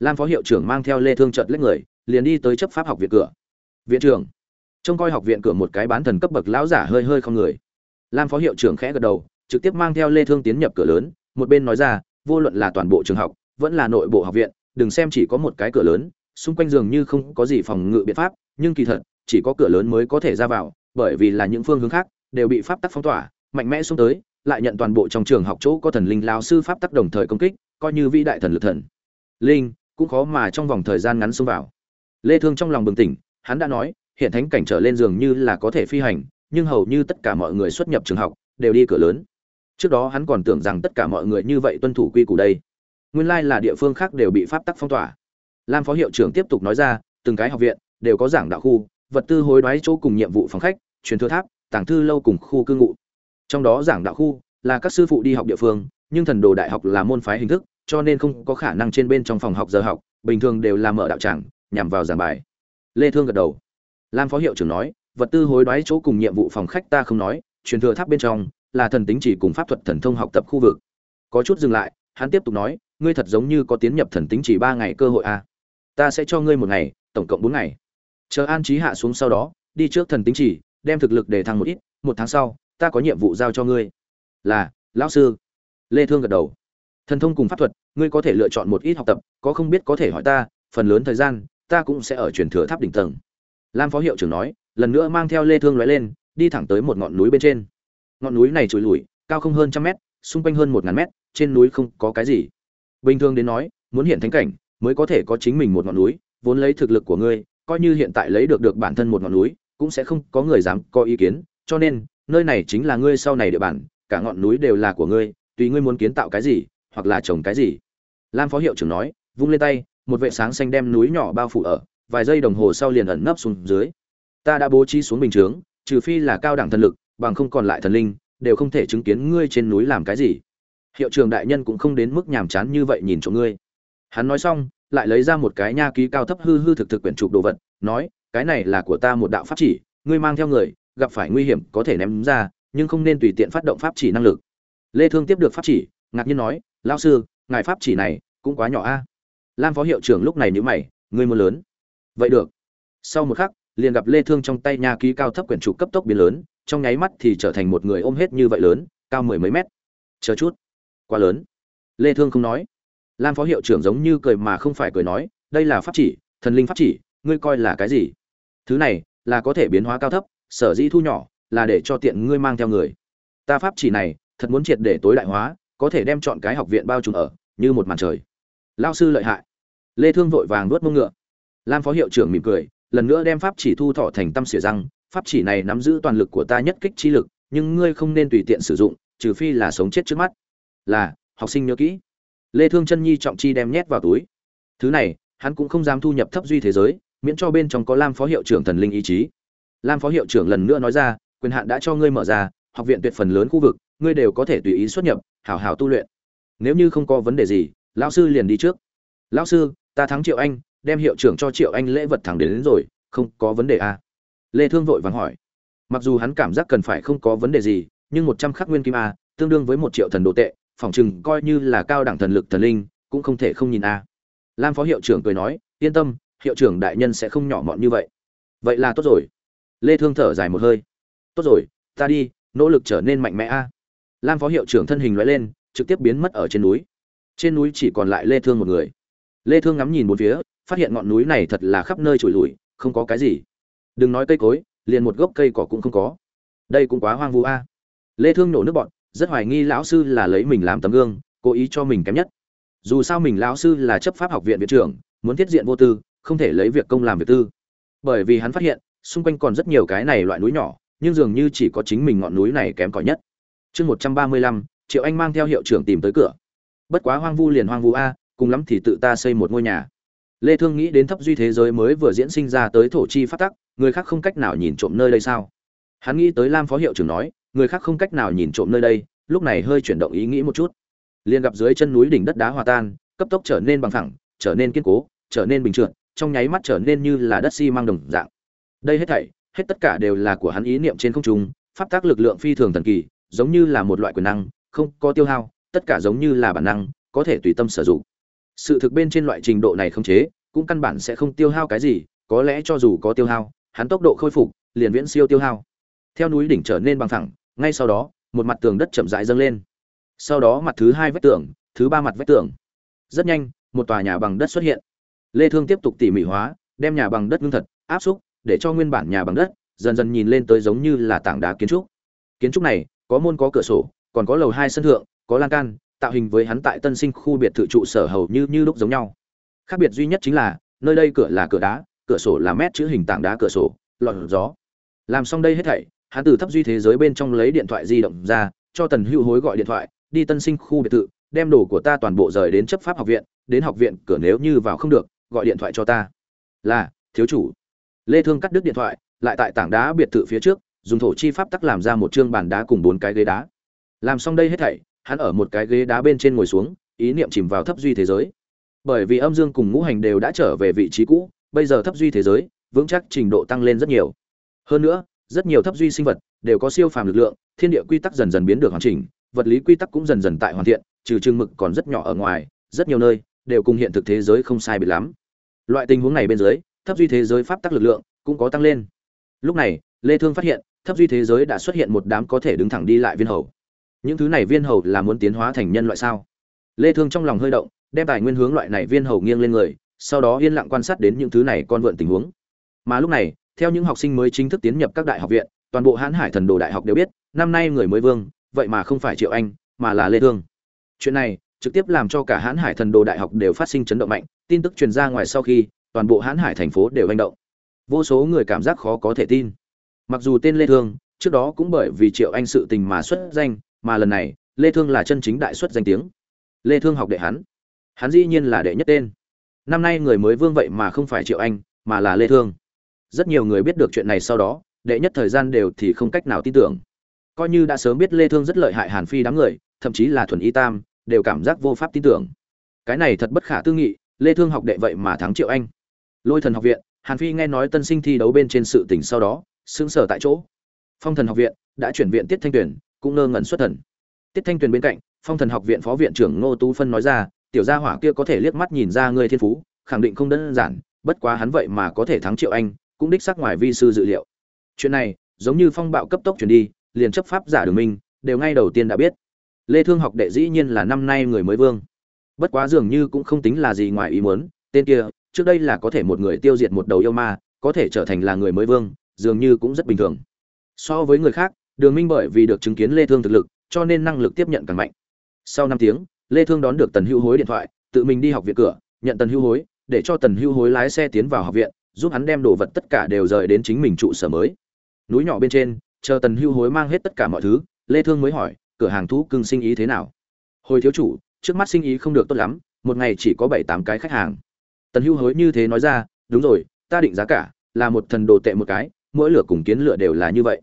Lam phó hiệu trưởng mang theo lê thương trợt lết người, liền đi tới chấp pháp học viện cửa. Viện trưởng. Trông coi học viện cửa một cái bán thần cấp bậc lão giả hơi hơi không người. Lam phó hiệu trưởng khẽ gật đầu, trực tiếp mang theo lê thương tiến nhập cửa lớn một bên nói ra, vô luận là toàn bộ trường học, vẫn là nội bộ học viện, đừng xem chỉ có một cái cửa lớn, xung quanh dường như không có gì phòng ngự biện pháp, nhưng kỳ thật, chỉ có cửa lớn mới có thể ra vào, bởi vì là những phương hướng khác, đều bị pháp tắc phong tỏa, mạnh mẽ xuống tới, lại nhận toàn bộ trong trường học chỗ có thần linh lao sư pháp tắc đồng thời công kích, coi như vĩ đại thần lực thần. Linh, cũng khó mà trong vòng thời gian ngắn xông vào. Lê thương trong lòng bừng tỉnh, hắn đã nói, hiện thánh cảnh trở lên giường như là có thể phi hành, nhưng hầu như tất cả mọi người xuất nhập trường học, đều đi cửa lớn trước đó hắn còn tưởng rằng tất cả mọi người như vậy tuân thủ quy củ đây. Nguyên lai là địa phương khác đều bị pháp tắc phong tỏa. Lam phó hiệu trưởng tiếp tục nói ra, từng cái học viện đều có giảng đạo khu, vật tư hối đoái chỗ cùng nhiệm vụ phòng khách, truyền thừa tháp, tàng thư lâu cùng khu cư ngụ. Trong đó giảng đạo khu là các sư phụ đi học địa phương, nhưng thần đồ đại học là môn phái hình thức, cho nên không có khả năng trên bên trong phòng học giờ học, bình thường đều là mở đạo tràng, nhằm vào giảng bài. Lê thương gật đầu. Lam phó hiệu trưởng nói, vật tư hối đoái chỗ cùng nhiệm vụ phòng khách ta không nói, truyền thừa tháp bên trong là thần tính chỉ cùng pháp thuật thần thông học tập khu vực. Có chút dừng lại, hắn tiếp tục nói, ngươi thật giống như có tiến nhập thần tính chỉ ba ngày cơ hội a à. ta sẽ cho ngươi một ngày, tổng cộng bốn ngày. Chờ an trí hạ xuống sau đó, đi trước thần tính chỉ, đem thực lực để thăng một ít, một tháng sau, ta có nhiệm vụ giao cho ngươi. Là, lão sư. Lê thương gật đầu. Thần thông cùng pháp thuật, ngươi có thể lựa chọn một ít học tập, có không biết có thể hỏi ta, phần lớn thời gian, ta cũng sẽ ở truyền thừa tháp đỉnh tầng. Lam phó hiệu trưởng nói, lần nữa mang theo lê thương lóe lên, đi thẳng tới một ngọn núi bên trên ngọn núi này trồi lùi cao không hơn trăm mét, xung quanh hơn một ngàn mét, trên núi không có cái gì. Bình thường đến nói, muốn hiện thánh cảnh, mới có thể có chính mình một ngọn núi, vốn lấy thực lực của ngươi, coi như hiện tại lấy được được bản thân một ngọn núi, cũng sẽ không có người dám có ý kiến, cho nên, nơi này chính là ngươi sau này địa bàn, cả ngọn núi đều là của ngươi, tùy ngươi muốn kiến tạo cái gì, hoặc là trồng cái gì. Lam phó hiệu trưởng nói, vung lên tay, một vệ sáng xanh đem núi nhỏ bao phủ ở, vài giây đồng hồ sau liền ẩn nấp xuống dưới. Ta đã bố trí xuống bình chướng, trừ phi là cao đẳng thần lực bằng không còn lại thần linh, đều không thể chứng kiến ngươi trên núi làm cái gì. Hiệu trưởng đại nhân cũng không đến mức nhàm chán như vậy nhìn chỗ ngươi. Hắn nói xong, lại lấy ra một cái nha ký cao thấp hư hư thực thực quyển trục đồ vật, nói, cái này là của ta một đạo pháp chỉ, ngươi mang theo người, gặp phải nguy hiểm có thể ném ra, nhưng không nên tùy tiện phát động pháp chỉ năng lực. Lê thương tiếp được pháp chỉ, ngạc nhiên nói, lão sư, ngài pháp chỉ này cũng quá nhỏ a. Lam phó hiệu trưởng lúc này nhíu mày, ngươi muốn lớn. Vậy được. Sau một khắc, liền gặp lê thương trong tay nha ký cao thấp quyển trục cấp tốc biến lớn trong nháy mắt thì trở thành một người ôm hết như vậy lớn, cao mười mấy mét. Chờ chút. Quá lớn. Lê thương không nói. Lam phó hiệu trưởng giống như cười mà không phải cười nói, đây là pháp chỉ, thần linh pháp chỉ, ngươi coi là cái gì? Thứ này là có thể biến hóa cao thấp, sở dĩ thu nhỏ, là để cho tiện ngươi mang theo người. Ta pháp chỉ này, thật muốn triệt để tối đại hóa, có thể đem chọn cái học viện bao trùm ở, như một màn trời. Lao sư lợi hại. Lê thương vội vàng nuốt mông ngựa. Lam phó hiệu trưởng mỉm cười, lần nữa đem pháp chỉ thu thọ thành tâm xỉa răng pháp chỉ này nắm giữ toàn lực của ta nhất kích chi lực nhưng ngươi không nên tùy tiện sử dụng trừ phi là sống chết trước mắt. Là học sinh nhớ kỹ. Lê thương chân nhi trọng chi đem nhét vào túi. Thứ này hắn cũng không dám thu nhập thấp duy thế giới miễn cho bên trong có lam phó hiệu trưởng thần linh ý chí. Lam phó hiệu trưởng lần nữa nói ra quyền hạn đã cho ngươi mở ra học viện tuyệt phần lớn khu vực ngươi đều có thể tùy ý xuất nhập hảo hảo tu luyện. Nếu như không có vấn đề gì lão sư liền đi trước. Lão sư ta thắng triệu anh đem hiệu trưởng cho triệu anh lễ vật thẳng đến, đến rồi không có vấn đề à lê thương vội vàng hỏi. Mặc dù hắn cảm giác cần phải không có vấn đề gì, nhưng một trăm khắc nguyên kim a, tương đương với một triệu thần đồ tệ, phỏng chừng coi như là cao đẳng thần lực thần linh, cũng không thể không nhìn a. Lam phó hiệu trưởng cười nói, yên tâm, hiệu trưởng đại nhân sẽ không nhỏ mọn như vậy. Vậy là tốt rồi. Lê thương thở dài một hơi. Tốt rồi, ta đi, nỗ lực trở nên mạnh mẽ a. Lam phó hiệu trưởng thân hình lóe lên, trực tiếp biến mất ở trên núi. Trên núi chỉ còn lại lê thương một người. Lê thương ngắm nhìn bốn phía, phát hiện ngọn núi này thật là khắp nơi trồi lủi không có cái gì đừng nói cây cối, liền một gốc cây cỏ cũng không có. Đây cũng quá hoang vu a. Lê thương nổ nước bọn, rất hoài nghi lão sư là lấy mình làm tấm gương, cố ý cho mình kém nhất. Dù sao mình lão sư là chấp pháp học viện viện trưởng, muốn thiết diện vô tư, không thể lấy việc công làm việc tư. Bởi vì hắn phát hiện, xung quanh còn rất nhiều cái này loại núi nhỏ, nhưng dường như chỉ có chính mình ngọn núi này kém cỏi nhất. Chương một trăm ba mươi lăm, triệu anh mang theo hiệu trưởng tìm tới cửa. Bất quá hoang vu liền hoang vu a, cùng lắm thì tự ta xây một ngôi nhà lê thương nghĩ đến thấp duy thế giới mới vừa diễn sinh ra tới thổ chi phát tắc, người khác không cách nào nhìn trộm nơi đây sao? Hắn nghĩ tới lam phó hiệu trưởng nói, người khác không cách nào nhìn trộm nơi đây, lúc này hơi chuyển động ý nghĩ một chút. Liền gặp dưới chân núi đỉnh đất đá hòa tan, cấp tốc trở nên bằng thẳng trở nên kiên cố, trở nên bình trượt trong nháy mắt trở nên như là đất xi măng đồng dạng. Đây hết thảy, hết tất cả đều là của hắn ý niệm trên không trung, pháp tác lực lượng phi thường thần kỳ, giống như là một loại quyền năng, không có tiêu hao, tất cả giống như là bản năng, có thể tùy tâm sử dụng sự thực bên trên loại trình độ này không chế, cũng căn bản sẽ không tiêu hao cái gì, có lẽ cho dù có tiêu hao, hắn tốc độ khôi phục, liền viễn siêu tiêu hao. Theo núi đỉnh trở nên bằng thẳng ngay sau đó, một mặt tường đất chậm rãi dâng lên. Sau đó mặt thứ hai vách tường, thứ ba mặt vách tường. Rất nhanh, một tòa nhà bằng đất xuất hiện. Lê thương tiếp tục tỉ mỉ hóa, đem nhà bằng đất ngưng thật, áp xúc, để cho nguyên bản nhà bằng đất, dần dần nhìn lên tới giống như là tảng đá kiến trúc. Kiến trúc này, có môn có cửa sổ, còn có lầu hai sân thượng, có lan can tạo hình với hắn tại tân sinh khu biệt thự trụ sở hầu như như lúc giống nhau. Khác biệt duy nhất chính là, nơi đây cửa là cửa đá, cửa sổ là mét chữ hình tảng đá cửa sổ, lọt gió. Làm xong đây hết thảy, hắn từ thấp duy thế giới bên trong lấy điện thoại di động ra, cho tần hưu hối gọi điện thoại, đi tân sinh khu biệt thự, đem đồ của ta toàn bộ rời đến chấp pháp học viện, đến học viện cửa nếu như vào không được, gọi điện thoại cho ta. Là, thiếu chủ. Lê thương cắt đứt điện thoại, lại tại tảng đá biệt thự phía trước, dùng thổ chi pháp tắc làm ra một trương bàn đá cùng bốn cái ghế đá. Làm xong đây hết thảy hắn ở một cái ghế đá bên trên ngồi xuống, ý niệm chìm vào thấp duy thế giới. Bởi vì âm dương cùng ngũ hành đều đã trở về vị trí cũ, bây giờ thấp duy thế giới, vững chắc trình độ tăng lên rất nhiều. Hơn nữa, rất nhiều thấp duy sinh vật đều có siêu phàm lực lượng, thiên địa quy tắc dần dần biến được hoàn chỉnh, vật lý quy tắc cũng dần dần tại hoàn thiện, trừ chừng mực còn rất nhỏ ở ngoài, rất nhiều nơi đều cùng hiện thực thế giới không sai biệt lắm. Loại tình huống này bên dưới, thấp duy thế giới pháp tắc lực lượng cũng có tăng lên. Lúc này, lê thương phát hiện, thấp duy thế giới đã xuất hiện một đám có thể đứng thẳng đi lại viên hầu những thứ này viên hầu là muốn tiến hóa thành nhân loại sao? Lê thương trong lòng hơi động, đem tài nguyên hướng loại này viên hầu nghiêng lên người, sau đó yên lặng quan sát đến những thứ này con vượn tình huống. Mà lúc này, theo những học sinh mới chính thức tiến nhập các đại học viện, toàn bộ hãn hải thần đồ đại học đều biết, năm nay người mới vương, vậy mà không phải triệu anh, mà là lê thương. Chuyện này, trực tiếp làm cho cả hãn hải thần đồ đại học đều phát sinh chấn động mạnh, tin tức truyền ra ngoài sau khi, toàn bộ hãn hải thành phố đều hành động. Vô số người cảm giác khó có thể tin. Mặc dù tên lê thương, trước đó cũng bởi vì triệu anh sự tình mà xuất danh mà lần này, lê thương là chân chính đại xuất danh tiếng. Lê thương học đệ hắn. Hắn dĩ nhiên là đệ nhất tên. Năm nay người mới vương vậy mà không phải triệu anh, mà là lê thương. Rất nhiều người biết được chuyện này sau đó, đệ nhất thời gian đều thì không cách nào tin tưởng. Coi như đã sớm biết lê thương rất lợi hại hàn phi đám người, thậm chí là thuần y tam, đều cảm giác vô pháp tin tưởng. Cái này thật bất khả tư nghị, lê thương học đệ vậy mà thắng triệu anh. Lôi thần học viện, hàn phi nghe nói tân sinh thi đấu bên trên sự tình sau đó, sững sờ tại chỗ. Phong thần học viện, đã chuyển viện tiết thanh tuyển cũng ngơ ngẩn xuất thần. Tiết thanh Tuyền bên cạnh, phong thần học viện phó viện trưởng ngô tú phân nói ra, tiểu gia hỏa kia có thể liếc mắt nhìn ra ngươi thiên phú, khẳng định không đơn giản, bất quá hắn vậy mà có thể thắng triệu anh, cũng đích xác ngoài vi sư dự liệu. Chuyện này, giống như phong bạo cấp tốc chuyển đi, liền chấp pháp giả đường minh, đều ngay đầu tiên đã biết. Lê thương học đệ dĩ nhiên là năm nay người mới vương. Bất quá dường như cũng không tính là gì ngoài ý muốn, tên kia, trước đây là có thể một người tiêu diệt một đầu yêu ma, có thể trở thành là người mới vương, dường như cũng rất bình thường. So với người khác đường minh bởi vì được chứng kiến lê thương thực lực, cho nên năng lực tiếp nhận càng mạnh. Sau 5 tiếng, lê thương đón được tần hưu hối điện thoại, tự mình đi học viện cửa, nhận tần hưu hối, để cho tần hưu hối lái xe tiến vào học viện, giúp hắn đem đồ vật tất cả đều rời đến chính mình trụ sở mới. Núi nhỏ bên trên, chờ tần hưu hối mang hết tất cả mọi thứ, lê thương mới hỏi, cửa hàng thú cưng sinh ý thế nào? Hồi thiếu chủ, trước mắt sinh ý không được tốt lắm, một ngày chỉ có bảy tám cái khách hàng. Tần hưu hối như thế nói ra, đúng rồi, ta định giá cả là một thần đồ tệ một cái, mỗi lửa cùng kiến lửa đều là như vậy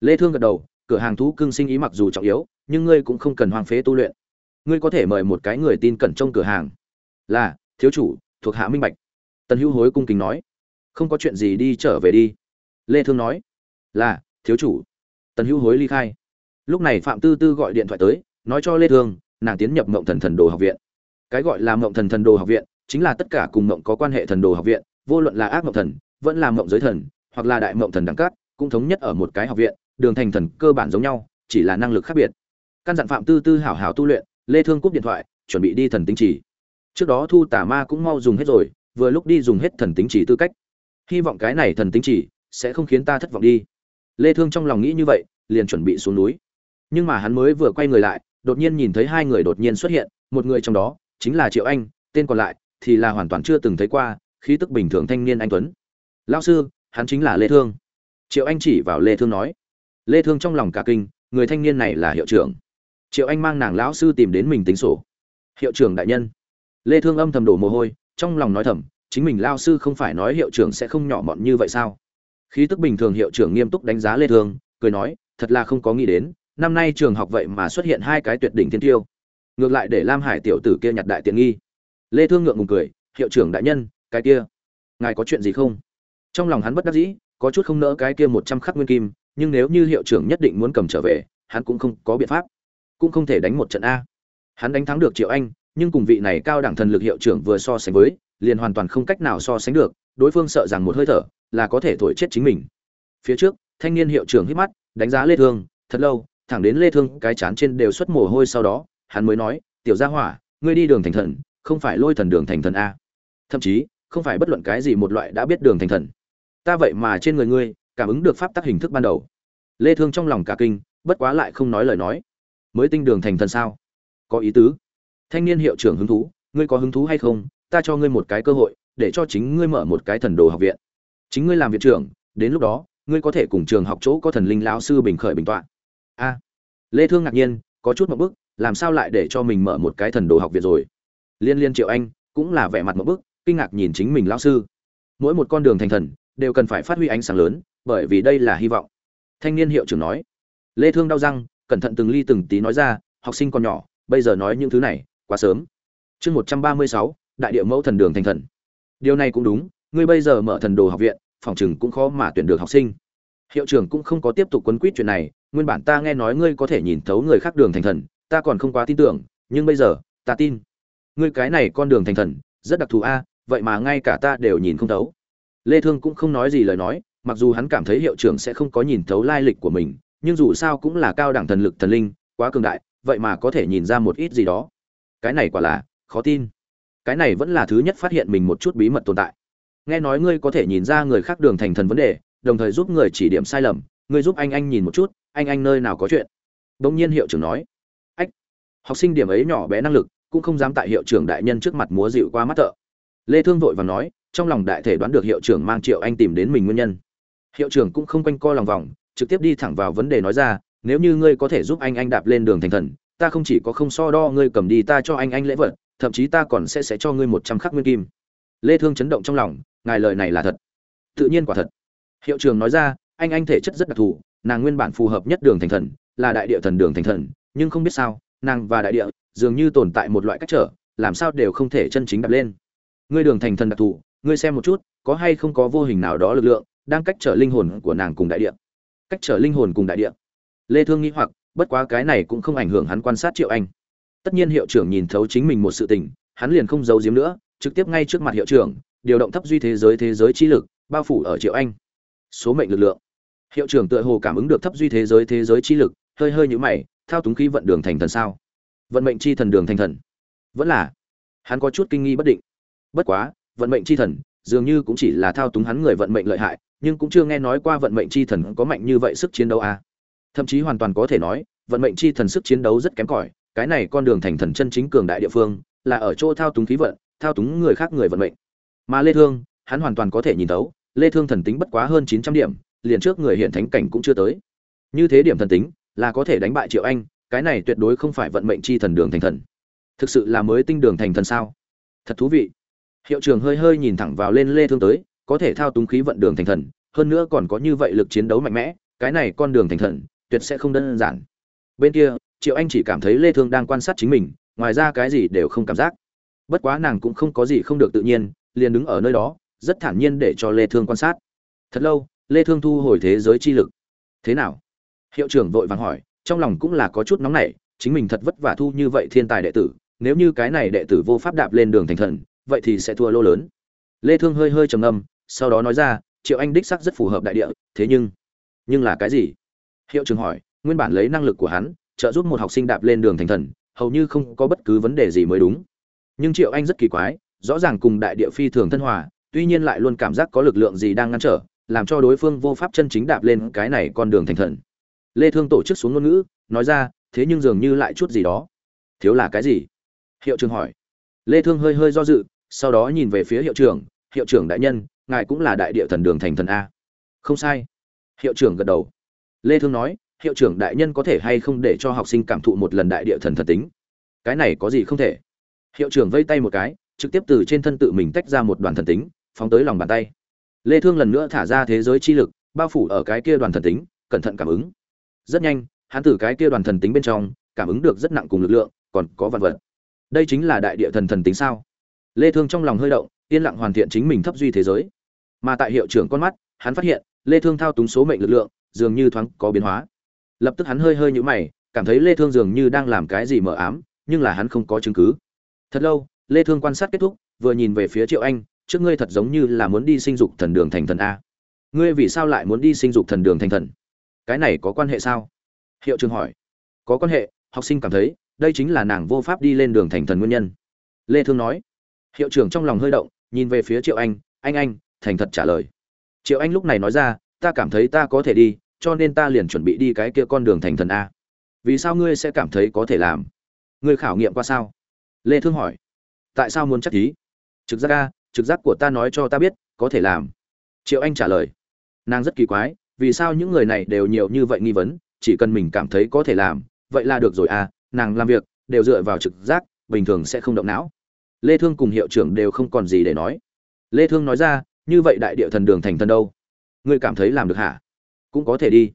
lê thương gật đầu, cửa hàng thú cưng sinh ý mặc dù trọng yếu, nhưng ngươi cũng không cần hoang phế tu luyện. Ngươi có thể mời một cái người tin cẩn trong cửa hàng. Là, thiếu chủ, thuộc hạ minh bạch. Tần hưu hối cung kính nói. Không có chuyện gì đi trở về đi. Lê thương nói. Là, thiếu chủ. Tần hưu hối ly khai. Lúc này phạm tư tư gọi điện thoại tới, nói cho lê thương, nàng tiến nhập mộng thần thần đồ học viện. Cái gọi là mộng thần thần đồ học viện chính là tất cả cùng mộng có quan hệ thần đồ học viện, vô luận là ác mộng thần, vẫn là mộng giới thần, hoặc là đại mộng thần đẳng cấp, cũng thống nhất ở một cái học viện đường thành thần cơ bản giống nhau, chỉ là năng lực khác biệt. Căn dặn phạm tư tư hảo hảo tu luyện, lê thương cúp điện thoại, chuẩn bị đi thần tính chỉ. Trước đó thu tà ma cũng mau dùng hết rồi, vừa lúc đi dùng hết thần tính chỉ tư cách. Hy vọng cái này thần tính chỉ sẽ không khiến ta thất vọng đi. Lê thương trong lòng nghĩ như vậy, liền chuẩn bị xuống núi. Nhưng mà hắn mới vừa quay người lại, đột nhiên nhìn thấy hai người đột nhiên xuất hiện, một người trong đó chính là triệu anh, tên còn lại thì là hoàn toàn chưa từng thấy qua, khí tức bình thường thanh niên anh tuấn. Lão sư, hắn chính là lê thương. Triệu anh chỉ vào lê thương nói lê thương trong lòng cả kinh, người thanh niên này là hiệu trưởng. Triệu anh mang nàng lão sư tìm đến mình tính sổ. Hiệu trưởng đại nhân. Lê thương âm thầm đổ mồ hôi, trong lòng nói thầm, chính mình lao sư không phải nói hiệu trưởng sẽ không nhỏ mọn như vậy sao? Khí tức bình thường hiệu trưởng nghiêm túc đánh giá lê thương, cười nói, thật là không có nghĩ đến, năm nay trường học vậy mà xuất hiện hai cái tuyệt đỉnh thiên tiêu. Ngược lại để lam hải tiểu tử kia nhặt đại tiện nghi. Lê thương ngượng ngùng cười, hiệu trưởng đại nhân, cái kia, ngài có chuyện gì không? Trong lòng hắn bất đắc dĩ, có chút không nỡ cái kia một trăm khắc nguyên kim nhưng nếu như hiệu trưởng nhất định muốn cầm trở về, hắn cũng không có biện pháp, cũng không thể đánh một trận a. Hắn đánh thắng được triệu anh, nhưng cùng vị này cao đẳng thần lực hiệu trưởng vừa so sánh với, liền hoàn toàn không cách nào so sánh được, đối phương sợ rằng một hơi thở là có thể thổi chết chính mình. Phía trước, thanh niên hiệu trưởng hít mắt, đánh giá lê thương, thật lâu, thẳng đến lê thương cái chán trên đều xuất mồ hôi sau đó, hắn mới nói, tiểu gia hỏa, ngươi đi đường thành thần, không phải lôi thần đường thành thần a. Thậm chí, không phải bất luận cái gì một loại đã biết đường thành thần. Ta vậy mà trên người ngươi cảm ứng được pháp tắc hình thức ban đầu. Lê thương trong lòng cả kinh bất quá lại không nói lời nói. Mới tinh đường thành thần sao? Có ý tứ. Thanh niên hiệu trưởng hứng thú ngươi có hứng thú hay không? Ta cho ngươi một cái cơ hội để cho chính ngươi mở một cái thần đồ học viện. Chính ngươi làm viện trưởng đến lúc đó ngươi có thể cùng trường học chỗ có thần linh lão sư bình khởi bình tọa. A. Lê thương ngạc nhiên có chút một bước, làm sao lại để cho mình mở một cái thần đồ học viện rồi? Liên liên triệu anh cũng là vẻ mặt một bước, kinh ngạc nhìn chính mình lão sư. Mỗi một con đường thành thần đều cần phải phát huy ánh sáng lớn bởi vì đây là hy vọng. Thanh niên hiệu trưởng nói. Lê thương đau răng cẩn thận từng ly từng tí nói ra học sinh còn nhỏ bây giờ nói những thứ này quá sớm. Chương 136, đại địa mẫu thần đường thành thần. Điều này cũng đúng ngươi bây giờ mở thần đồ học viện phòng chừng cũng khó mà tuyển được học sinh. Hiệu trưởng cũng không có tiếp tục quấn quýt chuyện này nguyên bản ta nghe nói ngươi có thể nhìn thấu người khác đường thành thần ta còn không quá tin tưởng nhưng bây giờ ta tin. Ngươi cái này con đường thành thần rất đặc thù a vậy mà ngay cả ta đều nhìn không thấu. Lê thương cũng không nói gì lời nói mặc dù hắn cảm thấy hiệu trưởng sẽ không có nhìn thấu lai lịch của mình, nhưng dù sao cũng là cao đẳng thần lực thần linh, quá cường đại, vậy mà có thể nhìn ra một ít gì đó. Cái này quả là khó tin. Cái này vẫn là thứ nhất phát hiện mình một chút bí mật tồn tại. Nghe nói ngươi có thể nhìn ra người khác đường thành thần vấn đề, đồng thời giúp người chỉ điểm sai lầm, ngươi giúp anh anh nhìn một chút, anh anh nơi nào có chuyện? Đông nhiên hiệu trưởng nói. Ách, học sinh điểm ấy nhỏ bé năng lực, cũng không dám tại hiệu trưởng đại nhân trước mặt múa dịu qua mắt thợ. Lê thương vội và nói, trong lòng đại thể đoán được hiệu trưởng mang triệu anh tìm đến mình nguyên nhân hiệu trưởng cũng không quanh co lòng vòng, trực tiếp đi thẳng vào vấn đề nói ra, nếu như ngươi có thể giúp anh anh đạp lên đường thành thần, ta không chỉ có không so đo ngươi cầm đi ta cho anh anh lễ vật, thậm chí ta còn sẽ sẽ cho ngươi một trăm khắc nguyên kim. Lê thương chấn động trong lòng, ngài lời này là thật. Tự nhiên quả thật. Hiệu trưởng nói ra, anh anh thể chất rất đặc thù, nàng nguyên bản phù hợp nhất đường thành thần, là đại địa thần đường thành thần, nhưng không biết sao, nàng và đại địa dường như tồn tại một loại cách trở, làm sao đều không thể chân chính đạp lên. Ngươi đường thành thần đặc thù, ngươi xem một chút, có hay không có vô hình nào đó lực lượng đang cách trở linh hồn của nàng cùng đại địa. Cách trở linh hồn cùng đại địa. Lê thương nghĩ hoặc, bất quá cái này cũng không ảnh hưởng hắn quan sát triệu anh. Tất nhiên hiệu trưởng nhìn thấu chính mình một sự tình, hắn liền không giấu giếm nữa, trực tiếp ngay trước mặt hiệu trưởng, điều động thấp duy thế giới thế giới trí lực, bao phủ ở triệu anh. Số mệnh lực lượng. Hiệu trưởng tựa hồ cảm ứng được thấp duy thế giới thế giới trí lực, hơi hơi nhũ mày, thao túng khí vận đường thành thần sao? Vận mệnh chi thần đường thành thần. Vẫn là. Hắn có chút kinh nghi bất định. Bất quá, vận mệnh chi thần dường như cũng chỉ là thao túng hắn người vận mệnh lợi hại, nhưng cũng chưa nghe nói qua vận mệnh chi thần có mạnh như vậy sức chiến đấu à. thậm chí hoàn toàn có thể nói, vận mệnh chi thần sức chiến đấu rất kém cỏi, cái này con đường thành thần chân chính cường đại địa phương, là ở chỗ thao túng khí vận, thao túng người khác người vận mệnh. Mà lê thương, hắn hoàn toàn có thể nhìn thấu, lê thương thần tính bất quá hơn 900 điểm, liền trước người hiện thánh cảnh cũng chưa tới. Như thế điểm thần tính, là có thể đánh bại triệu anh, cái này tuyệt đối không phải vận mệnh chi thần đường thành thần. Thực sự là mới tinh đường thành thần sao? Thật thú vị hiệu trưởng hơi hơi nhìn thẳng vào lên lê thương tới, có thể thao túng khí vận đường thành thần, hơn nữa còn có như vậy lực chiến đấu mạnh mẽ, cái này con đường thành thần, tuyệt sẽ không đơn giản. Bên kia, triệu anh chỉ cảm thấy lê thương đang quan sát chính mình, ngoài ra cái gì đều không cảm giác. Bất quá nàng cũng không có gì không được tự nhiên, liền đứng ở nơi đó, rất thản nhiên để cho lê thương quan sát. Thật lâu, lê thương thu hồi thế giới chi lực. Thế nào? Hiệu trưởng vội vàng hỏi, trong lòng cũng là có chút nóng nảy, chính mình thật vất vả thu như vậy thiên tài đệ tử, nếu như cái này đệ tử vô pháp đạp lên đường thành thần vậy thì sẽ thua lô lớn. Lê thương hơi hơi trầm ngâm, sau đó nói ra, triệu anh đích xác rất phù hợp đại địa, thế nhưng nhưng là cái gì? Hiệu trưởng hỏi, nguyên bản lấy năng lực của hắn, trợ giúp một học sinh đạp lên đường thành thần, hầu như không có bất cứ vấn đề gì mới đúng. Nhưng triệu anh rất kỳ quái, rõ ràng cùng đại địa phi thường thân hòa, tuy nhiên lại luôn cảm giác có lực lượng gì đang ngăn trở, làm cho đối phương vô pháp chân chính đạp lên cái này con đường thành thần. Lê thương tổ chức xuống ngôn ngữ, nói ra, thế nhưng dường như lại chút gì đó. Thiếu là cái gì? Hiệu trưởng hỏi. Lê thương hơi hơi do dự sau đó nhìn về phía hiệu trưởng hiệu trưởng đại nhân, ngài cũng là đại địa thần đường thành thần a. Không sai. Hiệu trưởng gật đầu. Lê thương nói, hiệu trưởng đại nhân có thể hay không để cho học sinh cảm thụ một lần đại địa thần thần tính? Cái này có gì không thể? Hiệu trưởng vây tay một cái, trực tiếp từ trên thân tự mình tách ra một đoàn thần tính, phóng tới lòng bàn tay. Lê thương lần nữa thả ra thế giới chi lực, bao phủ ở cái kia đoàn thần tính, cẩn thận cảm ứng. Rất nhanh, hắn từ cái kia đoàn thần tính bên trong, cảm ứng được rất nặng cùng lực lượng, còn có vật vật. Đây chính là đại địa thần thần tính sao? Lê thương trong lòng hơi động, yên lặng hoàn thiện chính mình thấp duy thế giới. Mà tại hiệu trưởng con mắt, hắn phát hiện, lê thương thao túng số mệnh lực lượng, dường như thoáng có biến hóa. Lập tức hắn hơi hơi nhíu mày, cảm thấy lê thương dường như đang làm cái gì mờ ám, nhưng là hắn không có chứng cứ. Thật lâu, lê thương quan sát kết thúc, vừa nhìn về phía triệu anh, trước ngươi thật giống như là muốn đi sinh dục thần đường thành thần a. Ngươi vì sao lại muốn đi sinh dục thần đường thành thần? Cái này có quan hệ sao? Hiệu trưởng hỏi. Có quan hệ, học sinh cảm thấy, đây chính là nàng vô pháp đi lên đường thành thần nguyên nhân. Lê thương nói hiệu trưởng trong lòng hơi động, nhìn về phía triệu anh anh anh, thành thật trả lời. Triệu anh lúc này nói ra, ta cảm thấy ta có thể đi, cho nên ta liền chuẩn bị đi cái kia con đường thành thần a. Vì sao ngươi sẽ cảm thấy có thể làm? Ngươi khảo nghiệm qua sao? Lê thương hỏi. Tại sao muốn chắc thí? Trực giác a, trực giác của ta nói cho ta biết, có thể làm. Triệu anh trả lời. Nàng rất kỳ quái, vì sao những người này đều nhiều như vậy nghi vấn, chỉ cần mình cảm thấy có thể làm, vậy là được rồi à nàng làm việc, đều dựa vào trực giác, bình thường sẽ không động não lê thương cùng hiệu trưởng đều không còn gì để nói. Lê thương nói ra, như vậy đại địa thần đường thành thần đâu? Ngươi cảm thấy làm được hả? Cũng có thể đi.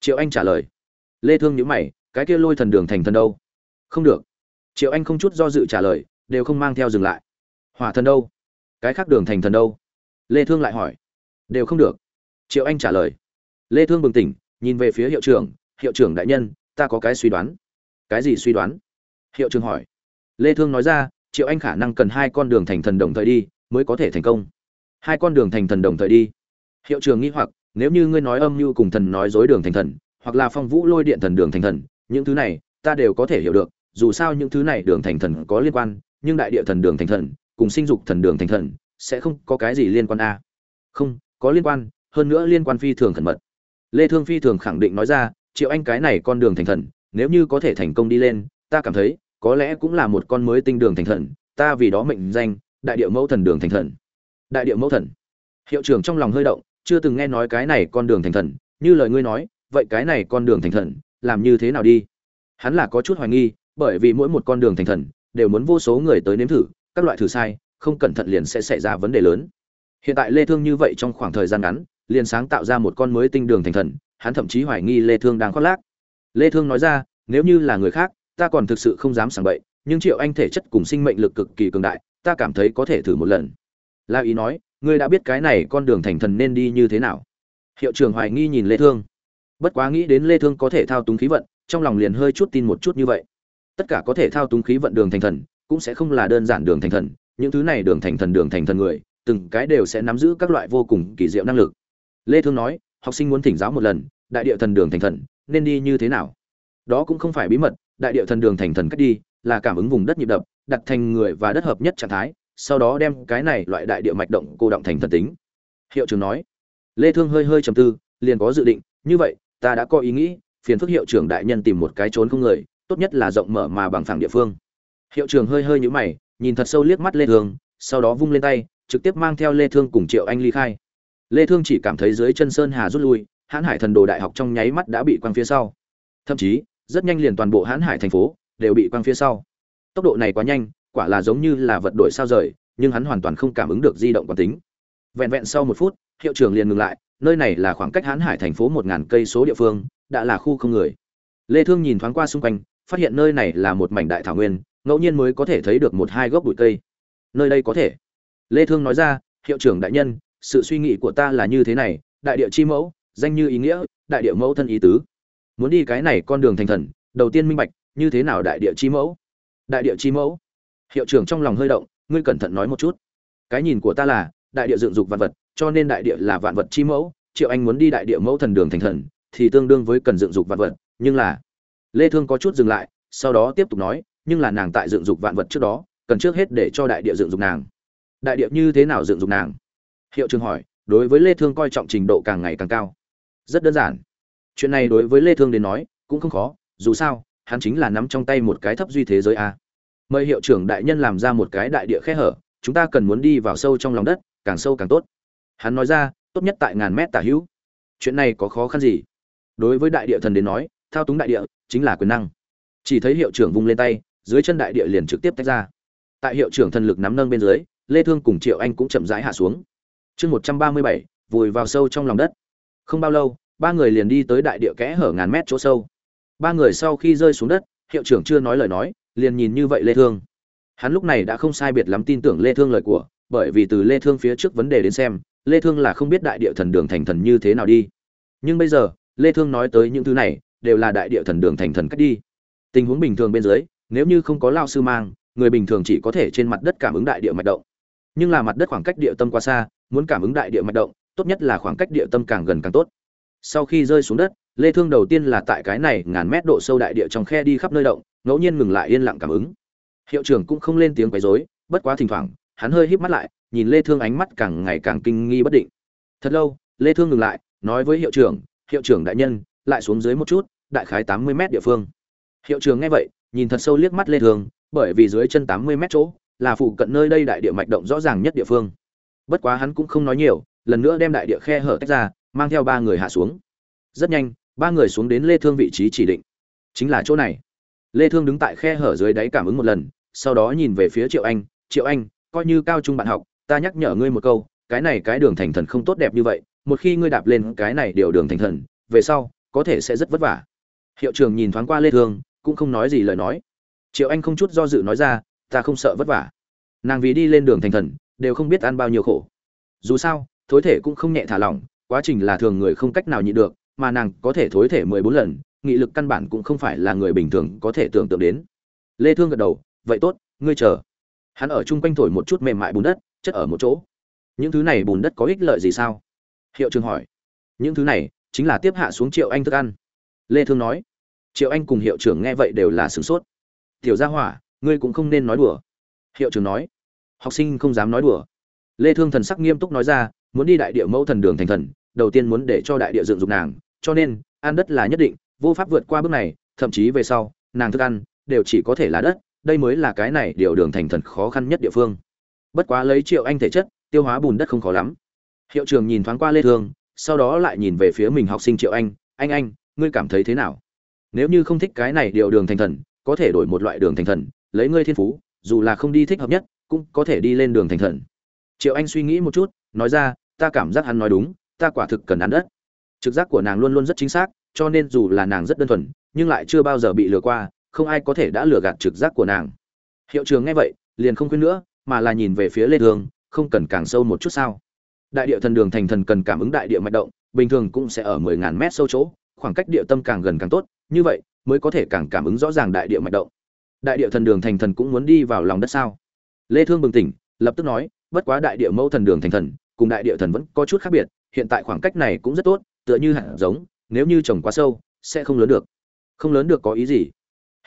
Triệu anh trả lời. Lê thương nhíu mày, cái kia lôi thần đường thành thần đâu? Không được. Triệu anh không chút do dự trả lời, đều không mang theo dừng lại. Hỏa thần đâu? Cái khác đường thành thần đâu? Lê thương lại hỏi. Đều không được. Triệu anh trả lời. Lê thương bừng tỉnh, nhìn về phía hiệu trưởng hiệu trưởng đại nhân, ta có cái suy đoán. Cái gì suy đoán? Hiệu trưởng hỏi. Lê thương nói ra triệu anh khả năng cần hai con đường thành thần đồng thời đi mới có thể thành công. Hai con đường thành thần đồng thời đi. Hiệu trường nghĩ hoặc, nếu như ngươi nói âm như cùng thần nói dối đường thành thần, hoặc là phong vũ lôi điện thần đường thành thần, những thứ này ta đều có thể hiểu được, dù sao những thứ này đường thành thần có liên quan, nhưng đại địa thần đường thành thần cùng sinh dục thần đường thành thần sẽ không có cái gì liên quan a. Không, có liên quan, hơn nữa liên quan phi thường khẩn mật. Lê thương phi thường khẳng định nói ra, triệu anh cái này con đường thành thần, nếu như có thể thành công đi lên, ta cảm thấy có lẽ cũng là một con mới tinh đường thành thần, ta vì đó mệnh danh, đại địa mẫu thần đường thành thần. Đại địa mẫu thần. Hiệu trưởng trong lòng hơi động, chưa từng nghe nói cái này con đường thành thần, như lời ngươi nói, vậy cái này con đường thành thần, làm như thế nào đi? Hắn là có chút hoài nghi, bởi vì mỗi một con đường thành thần, đều muốn vô số người tới nếm thử, các loại thử sai, không cẩn thận liền sẽ xảy ra vấn đề lớn. Hiện tại lê thương như vậy trong khoảng thời gian ngắn, liền sáng tạo ra một con mới tinh đường thành thần, hắn thậm chí hoài nghi lê thương đang khoác lác. Lê thương nói ra, nếu như là người khác ta còn thực sự không dám sảng bậy, nhưng triệu anh thể chất cùng sinh mệnh lực cực kỳ cường đại, ta cảm thấy có thể thử một lần. La ý nói, ngươi đã biết cái này con đường thành thần nên đi như thế nào. Hiệu trưởng hoài nghi nhìn lê thương. Bất quá nghĩ đến lê thương có thể thao túng khí vận, trong lòng liền hơi chút tin một chút như vậy. Tất cả có thể thao túng khí vận đường thành thần, cũng sẽ không là đơn giản đường thành thần, những thứ này đường thành thần đường thành thần người, từng cái đều sẽ nắm giữ các loại vô cùng kỳ diệu năng lực. Lê thương nói, học sinh muốn thỉnh giáo một lần, đại địa thần đường thành thần, nên đi như thế nào? Đó cũng không phải bí mật đại địa thần đường thành thần cách đi, là cảm ứng vùng đất nhịp đập, đặt thành người và đất hợp nhất trạng thái, sau đó đem cái này loại đại địa mạch động cô động thành thần tính. Hiệu trưởng nói. Lê thương hơi hơi trầm tư, liền có dự định, như vậy, ta đã có ý nghĩ, phiền phức hiệu trưởng đại nhân tìm một cái trốn không người, tốt nhất là rộng mở mà bằng phẳng địa phương. Hiệu trưởng hơi hơi nhíu mày, nhìn thật sâu liếc mắt lê thương, sau đó vung lên tay, trực tiếp mang theo lê thương cùng triệu anh ly khai. Lê thương chỉ cảm thấy dưới chân sơn hà rút lui, hãn hải thần đồ đại học trong nháy mắt đã bị quăng phía sau. Thậm chí rất nhanh liền toàn bộ hãn hải thành phố đều bị quăng phía sau. Tốc độ này quá nhanh, quả là giống như là vật đổi sao rời, nhưng hắn hoàn toàn không cảm ứng được di động quán tính. Vẹn vẹn sau một phút, hiệu trưởng liền ngừng lại, nơi này là khoảng cách hãn hải thành phố một ngàn cây số địa phương, đã là khu không người. Lê thương nhìn thoáng qua xung quanh, phát hiện nơi này là một mảnh đại thảo nguyên, ngẫu nhiên mới có thể thấy được một hai gốc bụi cây. Nơi đây có thể. Lê thương nói ra, hiệu trưởng đại nhân, sự suy nghĩ của ta là như thế này, đại địa chi mẫu, danh như ý nghĩa, đại địa mẫu thân ý tứ muốn đi cái này con đường thành thần, đầu tiên minh bạch, như thế nào đại địa chi mẫu? Đại địa chi mẫu? Hiệu trưởng trong lòng hơi động, ngươi cẩn thận nói một chút. Cái nhìn của ta là, đại địa dựng dục vạn vật, cho nên đại địa là vạn vật chi mẫu, triệu anh muốn đi đại địa mẫu thần đường thành thần, thì tương đương với cần dựng dục vạn vật, nhưng là, lê thương có chút dừng lại, sau đó tiếp tục nói, nhưng là nàng tại dựng dục vạn vật trước đó, cần trước hết để cho đại địa dựng dục nàng. Đại địa như thế nào dựng dục nàng? Hiệu trưởng hỏi, đối với lê thương coi trọng trình độ càng ngày càng cao. Rất đơn giản chuyện này đối với lê thương đến nói, cũng không khó, dù sao, hắn chính là nắm trong tay một cái thấp duy thế giới a. Mời hiệu trưởng đại nhân làm ra một cái đại địa khe hở, chúng ta cần muốn đi vào sâu trong lòng đất, càng sâu càng tốt. Hắn nói ra, tốt nhất tại ngàn mét tả hữu. Chuyện này có khó khăn gì? Đối với đại địa thần đến nói, thao túng đại địa, chính là quyền năng. Chỉ thấy hiệu trưởng vung lên tay, dưới chân đại địa liền trực tiếp tách ra. Tại hiệu trưởng thần lực nắm nâng bên dưới, lê thương cùng triệu anh cũng chậm rãi hạ xuống. Chương một trăm ba mươi bảy, vùi vào sâu trong lòng đất. Không bao lâu ba người liền đi tới đại địa kẽ hở ngàn mét chỗ sâu. Ba người sau khi rơi xuống đất, hiệu trưởng chưa nói lời nói, liền nhìn như vậy lê thương. Hắn lúc này đã không sai biệt lắm tin tưởng lê thương lời của, bởi vì từ lê thương phía trước vấn đề đến xem, lê thương là không biết đại địa thần đường thành thần như thế nào đi. Nhưng bây giờ, lê thương nói tới những thứ này, đều là đại địa thần đường thành thần cách đi. Tình huống bình thường bên dưới, nếu như không có lao sư mang, người bình thường chỉ có thể trên mặt đất cảm ứng đại địa mạch động. Nhưng là mặt đất khoảng cách địa tâm quá xa, muốn cảm ứng đại địa mạch động, tốt nhất là khoảng cách địa tâm càng gần càng tốt sau khi rơi xuống đất, lê thương đầu tiên là tại cái này ngàn mét độ sâu đại địa trong khe đi khắp nơi động, ngẫu nhiên ngừng lại yên lặng cảm ứng. Hiệu trưởng cũng không lên tiếng quấy rối, bất quá thỉnh thoảng, hắn hơi híp mắt lại, nhìn lê thương ánh mắt càng ngày càng kinh nghi bất định. Thật lâu, lê thương ngừng lại, nói với hiệu trưởng hiệu trưởng đại nhân, lại xuống dưới một chút, đại khái 80 mét địa phương. Hiệu trưởng nghe vậy, nhìn thật sâu liếc mắt lê thương, bởi vì dưới chân 80 mét chỗ là phụ cận nơi đây đại địa mạch động rõ ràng nhất địa phương. Bất quá hắn cũng không nói nhiều, lần nữa đem đại địa khe hở tách ra mang theo ba người hạ xuống. Rất nhanh, ba người xuống đến lê thương vị trí chỉ định. Chính là chỗ này. Lê thương đứng tại khe hở dưới đáy cảm ứng một lần, sau đó nhìn về phía triệu anh. Triệu anh, coi như cao trung bạn học, ta nhắc nhở ngươi một câu, cái này cái đường thành thần không tốt đẹp như vậy, một khi ngươi đạp lên cái này điều đường thành thần, về sau, có thể sẽ rất vất vả. Hiệu trưởng nhìn thoáng qua lê thương, cũng không nói gì lời nói. Triệu anh không chút do dự nói ra, ta không sợ vất vả. Nàng vì đi lên đường thành thần, đều không biết ăn bao nhiêu khổ. Dù sao, thối thể cũng không nhẹ thả lỏng quá trình là thường người không cách nào nhịn được, mà nàng có thể thối thể mười bốn lần, nghị lực căn bản cũng không phải là người bình thường có thể tưởng tượng đến. Lê thương gật đầu, vậy tốt, ngươi chờ. Hắn ở chung quanh thổi một chút mềm mại bùn đất, chất ở một chỗ. Những thứ này bùn đất có ích lợi gì sao? Hiệu trưởng hỏi. Những thứ này chính là tiếp hạ xuống triệu anh thức ăn. Lê thương nói. Triệu anh cùng hiệu trưởng nghe vậy đều là sửng sốt. Tiểu gia hỏa, ngươi cũng không nên nói đùa. Hiệu trưởng nói. Học sinh không dám nói đùa. Lê thương thần sắc nghiêm túc nói ra muốn đi đại địa mẫu thần đường thành thần, đầu tiên muốn để cho đại địa dựng dục nàng, cho nên, ăn đất là nhất định, vô pháp vượt qua bước này, thậm chí về sau, nàng thức ăn, đều chỉ có thể là đất, đây mới là cái này điều đường thành thần khó khăn nhất địa phương. Bất quá lấy triệu anh thể chất, tiêu hóa bùn đất không khó lắm. Hiệu trưởng nhìn thoáng qua lê thương, sau đó lại nhìn về phía mình học sinh triệu anh anh anh, ngươi cảm thấy thế nào? Nếu như không thích cái này điều đường thành thần, có thể đổi một loại đường thành thần, lấy ngươi thiên phú, dù là không đi thích hợp nhất, cũng có thể đi lên đường thành thần. Triệu anh suy nghĩ một chút, nói ra ta cảm giác hắn nói đúng, ta quả thực cần ăn đất. Trực giác của nàng luôn luôn rất chính xác, cho nên dù là nàng rất đơn thuần, nhưng lại chưa bao giờ bị lừa qua, không ai có thể đã lừa gạt trực giác của nàng. Hiệu trường nghe vậy, liền không khuyên nữa, mà là nhìn về phía lê thương không cần càng sâu một chút sao. Đại địa thần đường thành thần cần cảm ứng đại địa mạch động, bình thường cũng sẽ ở 10.000 mét sâu chỗ, khoảng cách địa tâm càng gần càng tốt, như vậy mới có thể càng cảm ứng rõ ràng đại địa mạch động. Đại địa thần đường thành thần cũng muốn đi vào lòng đất sao? Lê thương bừng tỉnh, lập tức nói, bất quá đại địa mẫu thần đường thành thần cùng đại địa thần vẫn có chút khác biệt, hiện tại khoảng cách này cũng rất tốt, tựa như hạt giống, nếu như trồng quá sâu, sẽ không lớn được. Không lớn được có ý gì?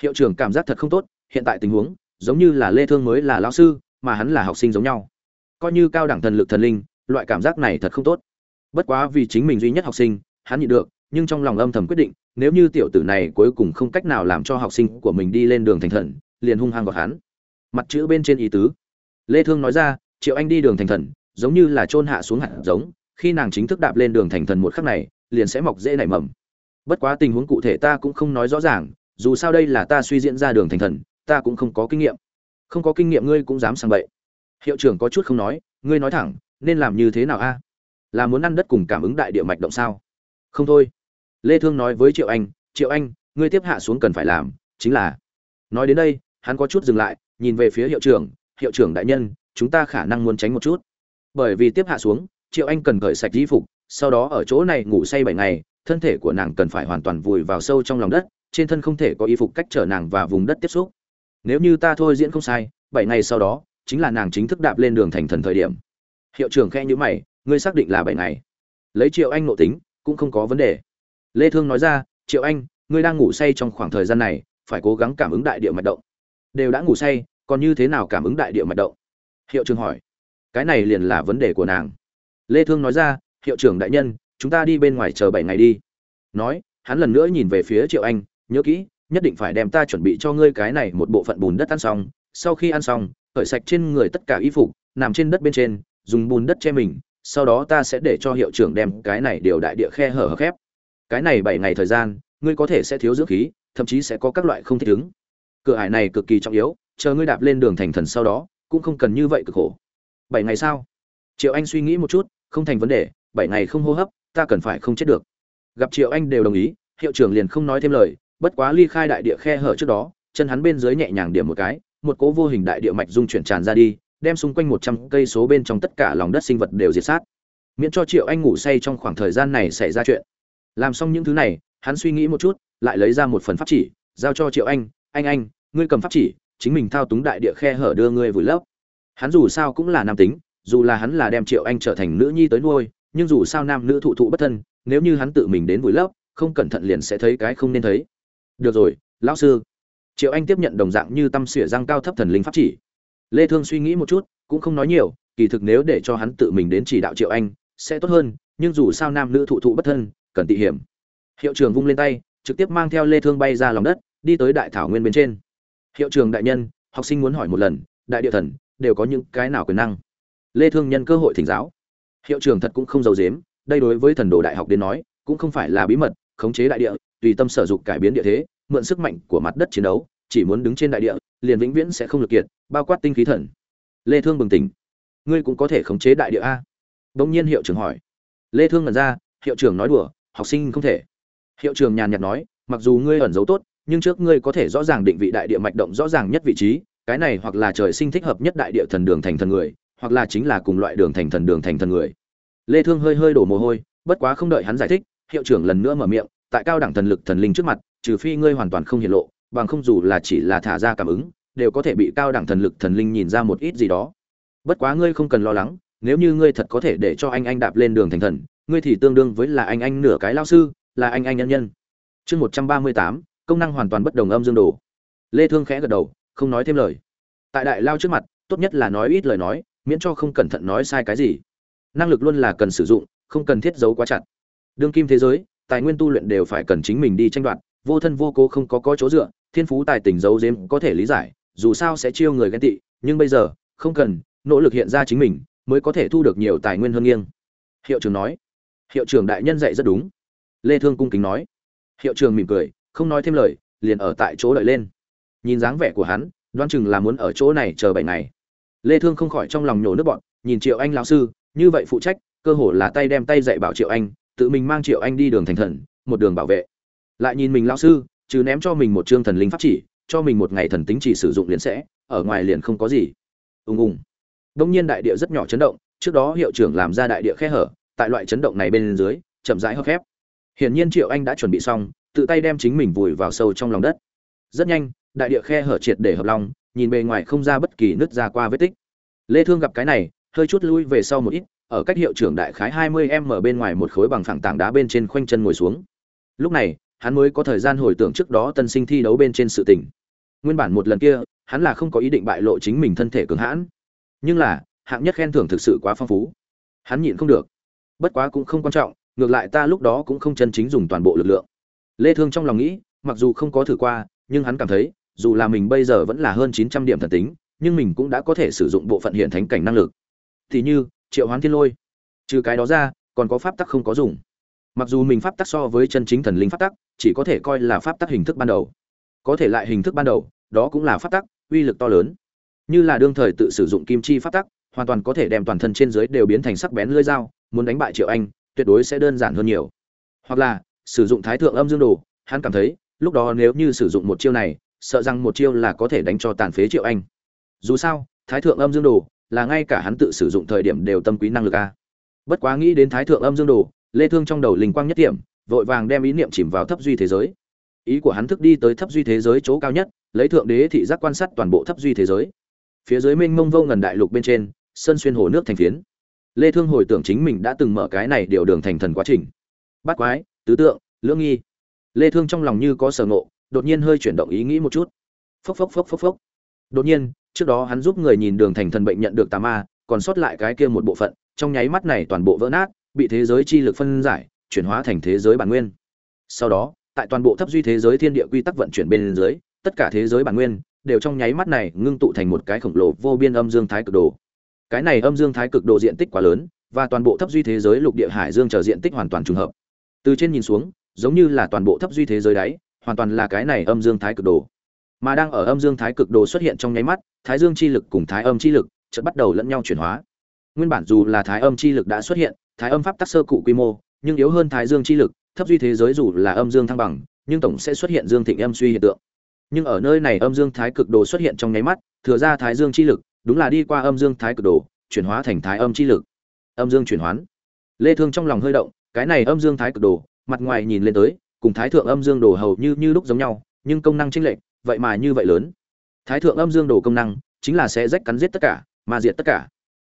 Hiệu trưởng cảm giác thật không tốt, hiện tại tình huống, giống như là lê thương mới là lão sư, mà hắn là học sinh giống nhau. Coi như cao đẳng thần lực thần linh, loại cảm giác này thật không tốt. Bất quá vì chính mình duy nhất học sinh, hắn nhịn được, nhưng trong lòng âm thầm quyết định, nếu như tiểu tử này cuối cùng không cách nào làm cho học sinh của mình đi lên đường thành thần, liền hung hăng gọi hắn. Mặt chữ bên trên ý tứ. Lê thương nói ra, triệu anh đi đường thành thần giống như là trôn hạ xuống hạt giống, khi nàng chính thức đạp lên đường thành thần một khắc này, liền sẽ mọc dễ nảy mầm. Bất quá tình huống cụ thể ta cũng không nói rõ ràng, dù sao đây là ta suy diễn ra đường thành thần, ta cũng không có kinh nghiệm. Không có kinh nghiệm ngươi cũng dám sang bậy. Hiệu trưởng có chút không nói, ngươi nói thẳng, nên làm như thế nào a? Là muốn ăn đất cùng cảm ứng đại địa mạch động sao? Không thôi. Lê thương nói với triệu anh triệu anh, ngươi tiếp hạ xuống cần phải làm, chính là nói đến đây, hắn có chút dừng lại, nhìn về phía hiệu trưởng hiệu trưởng đại nhân, chúng ta khả năng muốn tránh một chút bởi vì tiếp hạ xuống, triệu anh cần cởi sạch y phục, sau đó ở chỗ này ngủ say bảy ngày, thân thể của nàng cần phải hoàn toàn vùi vào sâu trong lòng đất, trên thân không thể có y phục cách trở nàng và vùng đất tiếp xúc. Nếu như ta thôi diễn không sai, bảy ngày sau đó, chính là nàng chính thức đạp lên đường thành thần thời điểm. Hiệu trưởng khe nhữ mày, ngươi xác định là bảy ngày. Lấy triệu anh nội tính, cũng không có vấn đề. Lê thương nói ra, triệu anh, ngươi đang ngủ say trong khoảng thời gian này, phải cố gắng cảm ứng đại địa mạch động. Đều đã ngủ say, còn như thế nào cảm ứng đại địa mạch động? Hiệu trưởng hỏi cái này liền là vấn đề của nàng. Lê thương nói ra, hiệu trưởng đại nhân, chúng ta đi bên ngoài chờ bảy ngày đi. Nói, hắn lần nữa nhìn về phía triệu anh, nhớ kỹ, nhất định phải đem ta chuẩn bị cho ngươi cái này một bộ phận bùn đất ăn xong. Sau khi ăn xong, cởi sạch trên người tất cả y phục, nằm trên đất bên trên, dùng bùn đất che mình, sau đó ta sẽ để cho hiệu trưởng đem cái này điều đại địa khe hở khép. Cái này bảy ngày thời gian, ngươi có thể sẽ thiếu dưỡng khí, thậm chí sẽ có các loại không thích ứng. Cửa ải này cực kỳ trọng yếu, chờ ngươi đạp lên đường thành thần sau đó, cũng không cần như vậy cực khổ bảy ngày sau triệu anh suy nghĩ một chút, không thành vấn đề, bảy ngày không hô hấp, ta cần phải không chết được. Gặp triệu anh đều đồng ý, hiệu trưởng liền không nói thêm lời, bất quá ly khai đại địa khe hở trước đó, chân hắn bên dưới nhẹ nhàng điểm một cái, một cố vô hình đại địa mạch dung chuyển tràn ra đi, đem xung quanh một trăm cây số bên trong tất cả lòng đất sinh vật đều diệt sát. Miễn cho triệu anh ngủ say trong khoảng thời gian này xảy ra chuyện. Làm xong những thứ này, hắn suy nghĩ một chút, lại lấy ra một phần pháp chỉ, giao cho triệu anh anh anh, ngươi cầm pháp chỉ, chính mình thao túng đại địa khe hở đưa ngươi vùi lấp hắn dù sao cũng là nam tính, dù là hắn là đem triệu anh trở thành nữ nhi tới nuôi, nhưng dù sao nam nữ thụ thụ bất thân, nếu như hắn tự mình đến vùi lấp, không cẩn thận liền sẽ thấy cái không nên thấy. Được rồi, lão sư. Triệu anh tiếp nhận đồng dạng như tâm xỉa răng cao thấp thần linh pháp chỉ. Lê thương suy nghĩ một chút, cũng không nói nhiều, kỳ thực nếu để cho hắn tự mình đến chỉ đạo triệu anh, sẽ tốt hơn, nhưng dù sao nam nữ thụ thụ bất thân, cần tị hiểm. Hiệu trưởng vung lên tay, trực tiếp mang theo lê thương bay ra lòng đất, đi tới đại thảo nguyên bên trên. Hiệu trưởng đại nhân, học sinh muốn hỏi một lần, đại địa thần đều có những cái nào quyền năng. Lê thương nhân cơ hội thỉnh giáo. Hiệu trưởng thật cũng không giàu dếm đây đối với thần đồ đại học đến nói, cũng không phải là bí mật, khống chế đại địa, tùy tâm sở dụng cải biến địa thế, mượn sức mạnh của mặt đất chiến đấu, chỉ muốn đứng trên đại địa, liền vĩnh viễn sẽ không lực kiệt, bao quát tinh khí thần. Lê thương bừng tỉnh. Ngươi cũng có thể khống chế đại địa a? Đông nhiên hiệu trưởng hỏi. Lê thương ngẩn ra, hiệu trưởng nói đùa, học sinh không thể. Hiệu trưởng nhàn nhạt nói, mặc dù ngươi ẩn giấu tốt, nhưng trước ngươi có thể rõ ràng định vị đại địa mạch động rõ ràng nhất vị trí cái này hoặc là trời sinh thích hợp nhất đại địa thần đường thành thần người, hoặc là chính là cùng loại đường thành thần đường thành thần người. Lê thương hơi hơi đổ mồ hôi, bất quá không đợi hắn giải thích, hiệu trưởng lần nữa mở miệng, tại cao đẳng thần lực thần linh trước mặt, trừ phi ngươi hoàn toàn không hiện lộ, bằng không dù là chỉ là thả ra cảm ứng, đều có thể bị cao đẳng thần lực thần linh nhìn ra một ít gì đó. Bất quá ngươi không cần lo lắng, nếu như ngươi thật có thể để cho anh anh đạp lên đường thành thần, ngươi thì tương đương với là anh anh nửa cái lao sư, là anh anh nhân nhân. Chương một trăm ba mươi tám, công năng hoàn toàn bất đồng âm dương đồ. Lê thương khẽ gật đầu không nói thêm lời. Tại đại lao trước mặt, tốt nhất là nói ít lời nói, miễn cho không cẩn thận nói sai cái gì. Năng lực luôn là cần sử dụng, không cần thiết giấu quá chặt. Đương kim thế giới, tài nguyên tu luyện đều phải cần chính mình đi tranh đoạt, vô thân vô cố không có có chỗ dựa, thiên phú tài tình giấu giếm có thể lý giải, dù sao sẽ chiêu người ghen tị, nhưng bây giờ, không cần, nỗ lực hiện ra chính mình, mới có thể thu được nhiều tài nguyên hơn nghiêng. Hiệu trưởng nói. Hiệu trưởng đại nhân dạy rất đúng. Lê thương cung kính nói. Hiệu trưởng mỉm cười, không nói thêm lời, liền ở tại chỗ đợi lên nhìn dáng vẻ của hắn đoan chừng là muốn ở chỗ này chờ bảy ngày. Lê thương không khỏi trong lòng nhổ nước bọn, nhìn triệu anh lão sư, như vậy phụ trách, cơ hồ là tay đem tay dạy bảo triệu anh, tự mình mang triệu anh đi đường thành thần, một đường bảo vệ. Lại nhìn mình lão sư, trừ ném cho mình một trương thần linh pháp chỉ, cho mình một ngày thần tính chỉ sử dụng liền sẽ, ở ngoài liền không có gì. Ung ung đông nhiên đại địa rất nhỏ chấn động, trước đó hiệu trưởng làm ra đại địa khe hở, tại loại chấn động này bên dưới, chậm rãi hấp khép hiển nhiên triệu anh đã chuẩn bị xong, tự tay đem chính mình vùi vào sâu trong lòng đất. Rất nhanh đại địa khe hở triệt để hợp long nhìn bề ngoài không ra bất kỳ nứt ra qua vết tích. Lê thương gặp cái này, hơi chút lui về sau một ít, ở cách hiệu trưởng đại khái 20 m bên ngoài một khối bằng phẳng tảng đá bên trên khoanh chân ngồi xuống. Lúc này, hắn mới có thời gian hồi tưởng trước đó tân sinh thi đấu bên trên sự tình. Nguyên bản một lần kia, hắn là không có ý định bại lộ chính mình thân thể cường hãn. Nhưng là, hạng nhất khen thưởng thực sự quá phong phú. Hắn nhịn không được. Bất quá cũng không quan trọng, ngược lại ta lúc đó cũng không chân chính dùng toàn bộ lực lượng. Lê thương trong lòng nghĩ, mặc dù không có thử qua, nhưng hắn cảm thấy dù là mình bây giờ vẫn là hơn 900 điểm thần tính, nhưng mình cũng đã có thể sử dụng bộ phận hiện thánh cảnh năng lực. Thì như, triệu hoán thiên lôi. Trừ cái đó ra, còn có pháp tắc không có dùng. Mặc dù mình pháp tắc so với chân chính thần linh pháp tắc, chỉ có thể coi là pháp tắc hình thức ban đầu. Có thể lại hình thức ban đầu, đó cũng là pháp tắc, uy lực to lớn. Như là đương thời tự sử dụng kim chi pháp tắc, hoàn toàn có thể đem toàn thân trên dưới đều biến thành sắc bén lưỡi dao, muốn đánh bại triệu anh, tuyệt đối sẽ đơn giản hơn nhiều. Hoặc là, sử dụng thái thượng âm dương đồ, hắn cảm thấy, lúc đó nếu như sử dụng một chiêu này sợ rằng một chiêu là có thể đánh cho tàn phế triệu anh. Dù sao, thái thượng âm dương đồ là ngay cả hắn tự sử dụng thời điểm đều tâm quý năng lực a. Bất quá nghĩ đến thái thượng âm dương đồ, lê thương trong đầu linh quang nhất điểm, vội vàng đem ý niệm chìm vào thấp duy thế giới. Ý của hắn thức đi tới thấp duy thế giới chỗ cao nhất, lấy thượng đế thị giác quan sát toàn bộ thấp duy thế giới. Phía dưới mênh mông vô ngần đại lục bên trên sân xuyên hồ nước thành phiến. Lê thương hồi tưởng chính mình đã từng mở cái này điều đường thành thần quá trình. Bát quái, tứ tượng, lưỡng nghi. Lê thương trong lòng như có sở ngộ đột nhiên hơi chuyển động ý nghĩ một chút. Phốc phốc phốc phốc phốc. Đột nhiên, trước đó hắn giúp người nhìn đường thành thần bệnh nhận được tà ma, còn sót lại cái kia một bộ phận, trong nháy mắt này toàn bộ vỡ nát, bị thế giới chi lực phân giải, chuyển hóa thành thế giới bản nguyên. Sau đó, tại toàn bộ thấp duy thế giới thiên địa quy tắc vận chuyển bên dưới, tất cả thế giới bản nguyên đều trong nháy mắt này ngưng tụ thành một cái khổng lồ vô biên âm dương thái cực đồ. Cái này âm dương thái cực độ diện tích quá lớn, và toàn bộ thấp duy thế giới lục địa hải dương chờ diện tích hoàn toàn trùng hợp. Từ trên nhìn xuống, giống như là toàn bộ thấp duy thế giới đáy hoàn toàn là cái này âm dương thái cực đồ. Mà đang ở âm dương thái cực đồ xuất hiện trong nháy mắt, thái dương chi lực cùng thái âm chi lực chợt bắt đầu lẫn nhau chuyển hóa. Nguyên bản dù là thái âm chi lực đã xuất hiện, thái âm pháp tắc sơ cụ quy mô, nhưng yếu hơn thái dương chi lực, thấp duy thế giới dù là âm dương thăng bằng, nhưng tổng sẽ xuất hiện dương thịnh âm suy hiện tượng. Nhưng ở nơi này âm dương thái cực đồ xuất hiện trong nháy mắt, thừa ra thái dương chi lực, đúng là đi qua âm dương thái cực đồ, chuyển hóa thành thái âm chi lực. Âm dương chuyển hoán. Lê thương trong lòng hơi động, cái này âm dương thái cực đồ, mặt ngoài nhìn lên tới cùng thái thượng âm dương đồ hầu như như lúc giống nhau, nhưng công năng chênh lệch, vậy mà như vậy lớn. Thái thượng âm dương đồ công năng chính là sẽ rách cắn giết tất cả, mà diệt tất cả.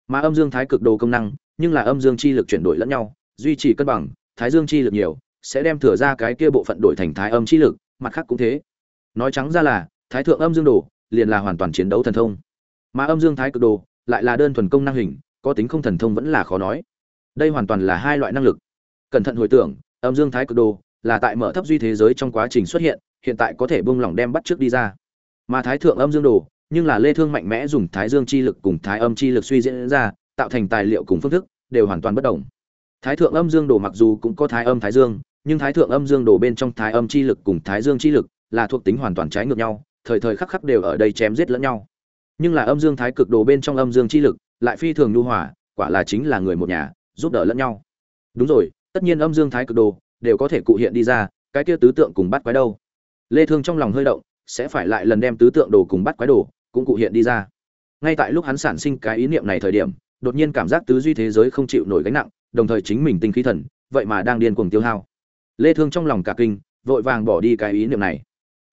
Mà âm dương thái cực đồ công năng, nhưng là âm dương chi lực chuyển đổi lẫn nhau, duy trì cân bằng, thái dương chi lực nhiều, sẽ đem thừa ra cái kia bộ phận đổi thành thái âm chi lực, mặt khác cũng thế. Nói trắng ra là, thái thượng âm dương đồ liền là hoàn toàn chiến đấu thần thông. Mà âm dương thái cực đồ lại là đơn thuần công năng hình, có tính không thần thông vẫn là khó nói. Đây hoàn toàn là hai loại năng lực. Cẩn thận hồi tưởng, âm dương thái cực đồ là tại mở thấp duy thế giới trong quá trình xuất hiện hiện tại có thể buông lỏng đem bắt trước đi ra. Mà thái thượng âm dương đồ, nhưng là lê thương mạnh mẽ dùng thái dương chi lực cùng thái âm chi lực suy diễn ra, tạo thành tài liệu cùng phương thức, đều hoàn toàn bất đồng. Thái thượng âm dương đồ mặc dù cũng có thái âm, thái dương, nhưng thái thượng âm dương đồ bên trong thái âm chi lực cùng thái dương chi lực là thuộc tính hoàn toàn trái ngược nhau, thời thời khắc khắc đều ở đây chém giết lẫn nhau. Nhưng là âm dương thái cực đồ bên trong âm dương chi lực lại phi thường nhu hòa, quả là chính là người một nhà, giúp đỡ lẫn nhau. Đúng rồi, tất nhiên âm dương thái cực đồ đều có thể cụ hiện đi ra, cái kia tứ tượng cùng bắt quái đâu? Lê thương trong lòng hơi động, sẽ phải lại lần đem tứ tượng đồ cùng bắt quái đồ cũng cụ hiện đi ra. Ngay tại lúc hắn sản sinh cái ý niệm này thời điểm, đột nhiên cảm giác tứ duy thế giới không chịu nổi gánh nặng, đồng thời chính mình tinh khí thần, vậy mà đang điên cuồng tiêu hao. Lê thương trong lòng cả kinh, vội vàng bỏ đi cái ý niệm này.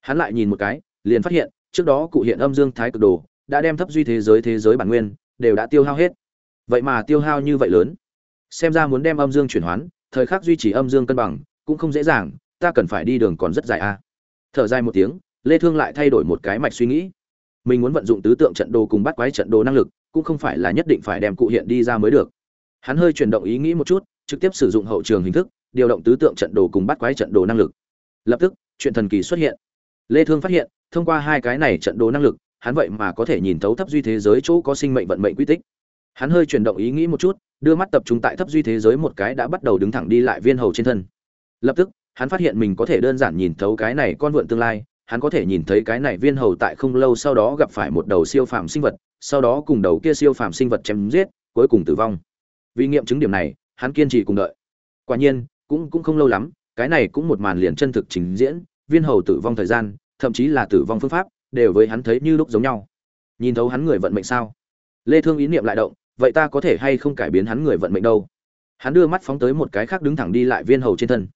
Hắn lại nhìn một cái, liền phát hiện, trước đó cụ hiện âm dương thái cực đồ, đã đem thấp duy thế giới thế giới bản nguyên, đều đã tiêu hao hết. Vậy mà tiêu hao như vậy lớn. Xem ra muốn đem âm dương chuyển hoán thời khắc duy trì âm dương cân bằng, cũng không dễ dàng, ta cần phải đi đường còn rất dài a. Thở dài một tiếng, lê thương lại thay đổi một cái mạch suy nghĩ. Mình muốn vận dụng tứ tượng trận đồ cùng bắt quái trận đồ năng lực, cũng không phải là nhất định phải đem cụ hiện đi ra mới được. Hắn hơi chuyển động ý nghĩ một chút, trực tiếp sử dụng hậu trường hình thức, điều động tứ tượng trận đồ cùng bắt quái trận đồ năng lực. Lập tức, chuyện thần kỳ xuất hiện. Lê thương phát hiện, thông qua hai cái này trận đồ năng lực, hắn vậy mà có thể nhìn thấu thấp duy thế giới chỗ có sinh mệnh vận mệnh quy tích. Hắn hơi chuyển động ý nghĩ một chút đưa mắt tập trung tại thấp duy thế giới một cái đã bắt đầu đứng thẳng đi lại viên hầu trên thân. Lập tức, hắn phát hiện mình có thể đơn giản nhìn thấu cái này con vượn tương lai, hắn có thể nhìn thấy cái này viên hầu tại không lâu sau đó gặp phải một đầu siêu phàm sinh vật, sau đó cùng đầu kia siêu phàm sinh vật chém giết, cuối cùng tử vong. Vì nghiệm chứng điểm này, hắn kiên trì cùng đợi. Quả nhiên, cũng cũng không lâu lắm, cái này cũng một màn liền chân thực trình diễn, viên hầu tử vong thời gian, thậm chí là tử vong phương pháp, đều với hắn thấy như lúc giống nhau. Nhìn thấu hắn người vận mệnh sao? Lê thương ý niệm lại động vậy ta có thể hay không cải biến hắn người vận mệnh đâu? Hắn đưa mắt phóng tới một cái khác đứng thẳng đi lại viên hầu trên thân.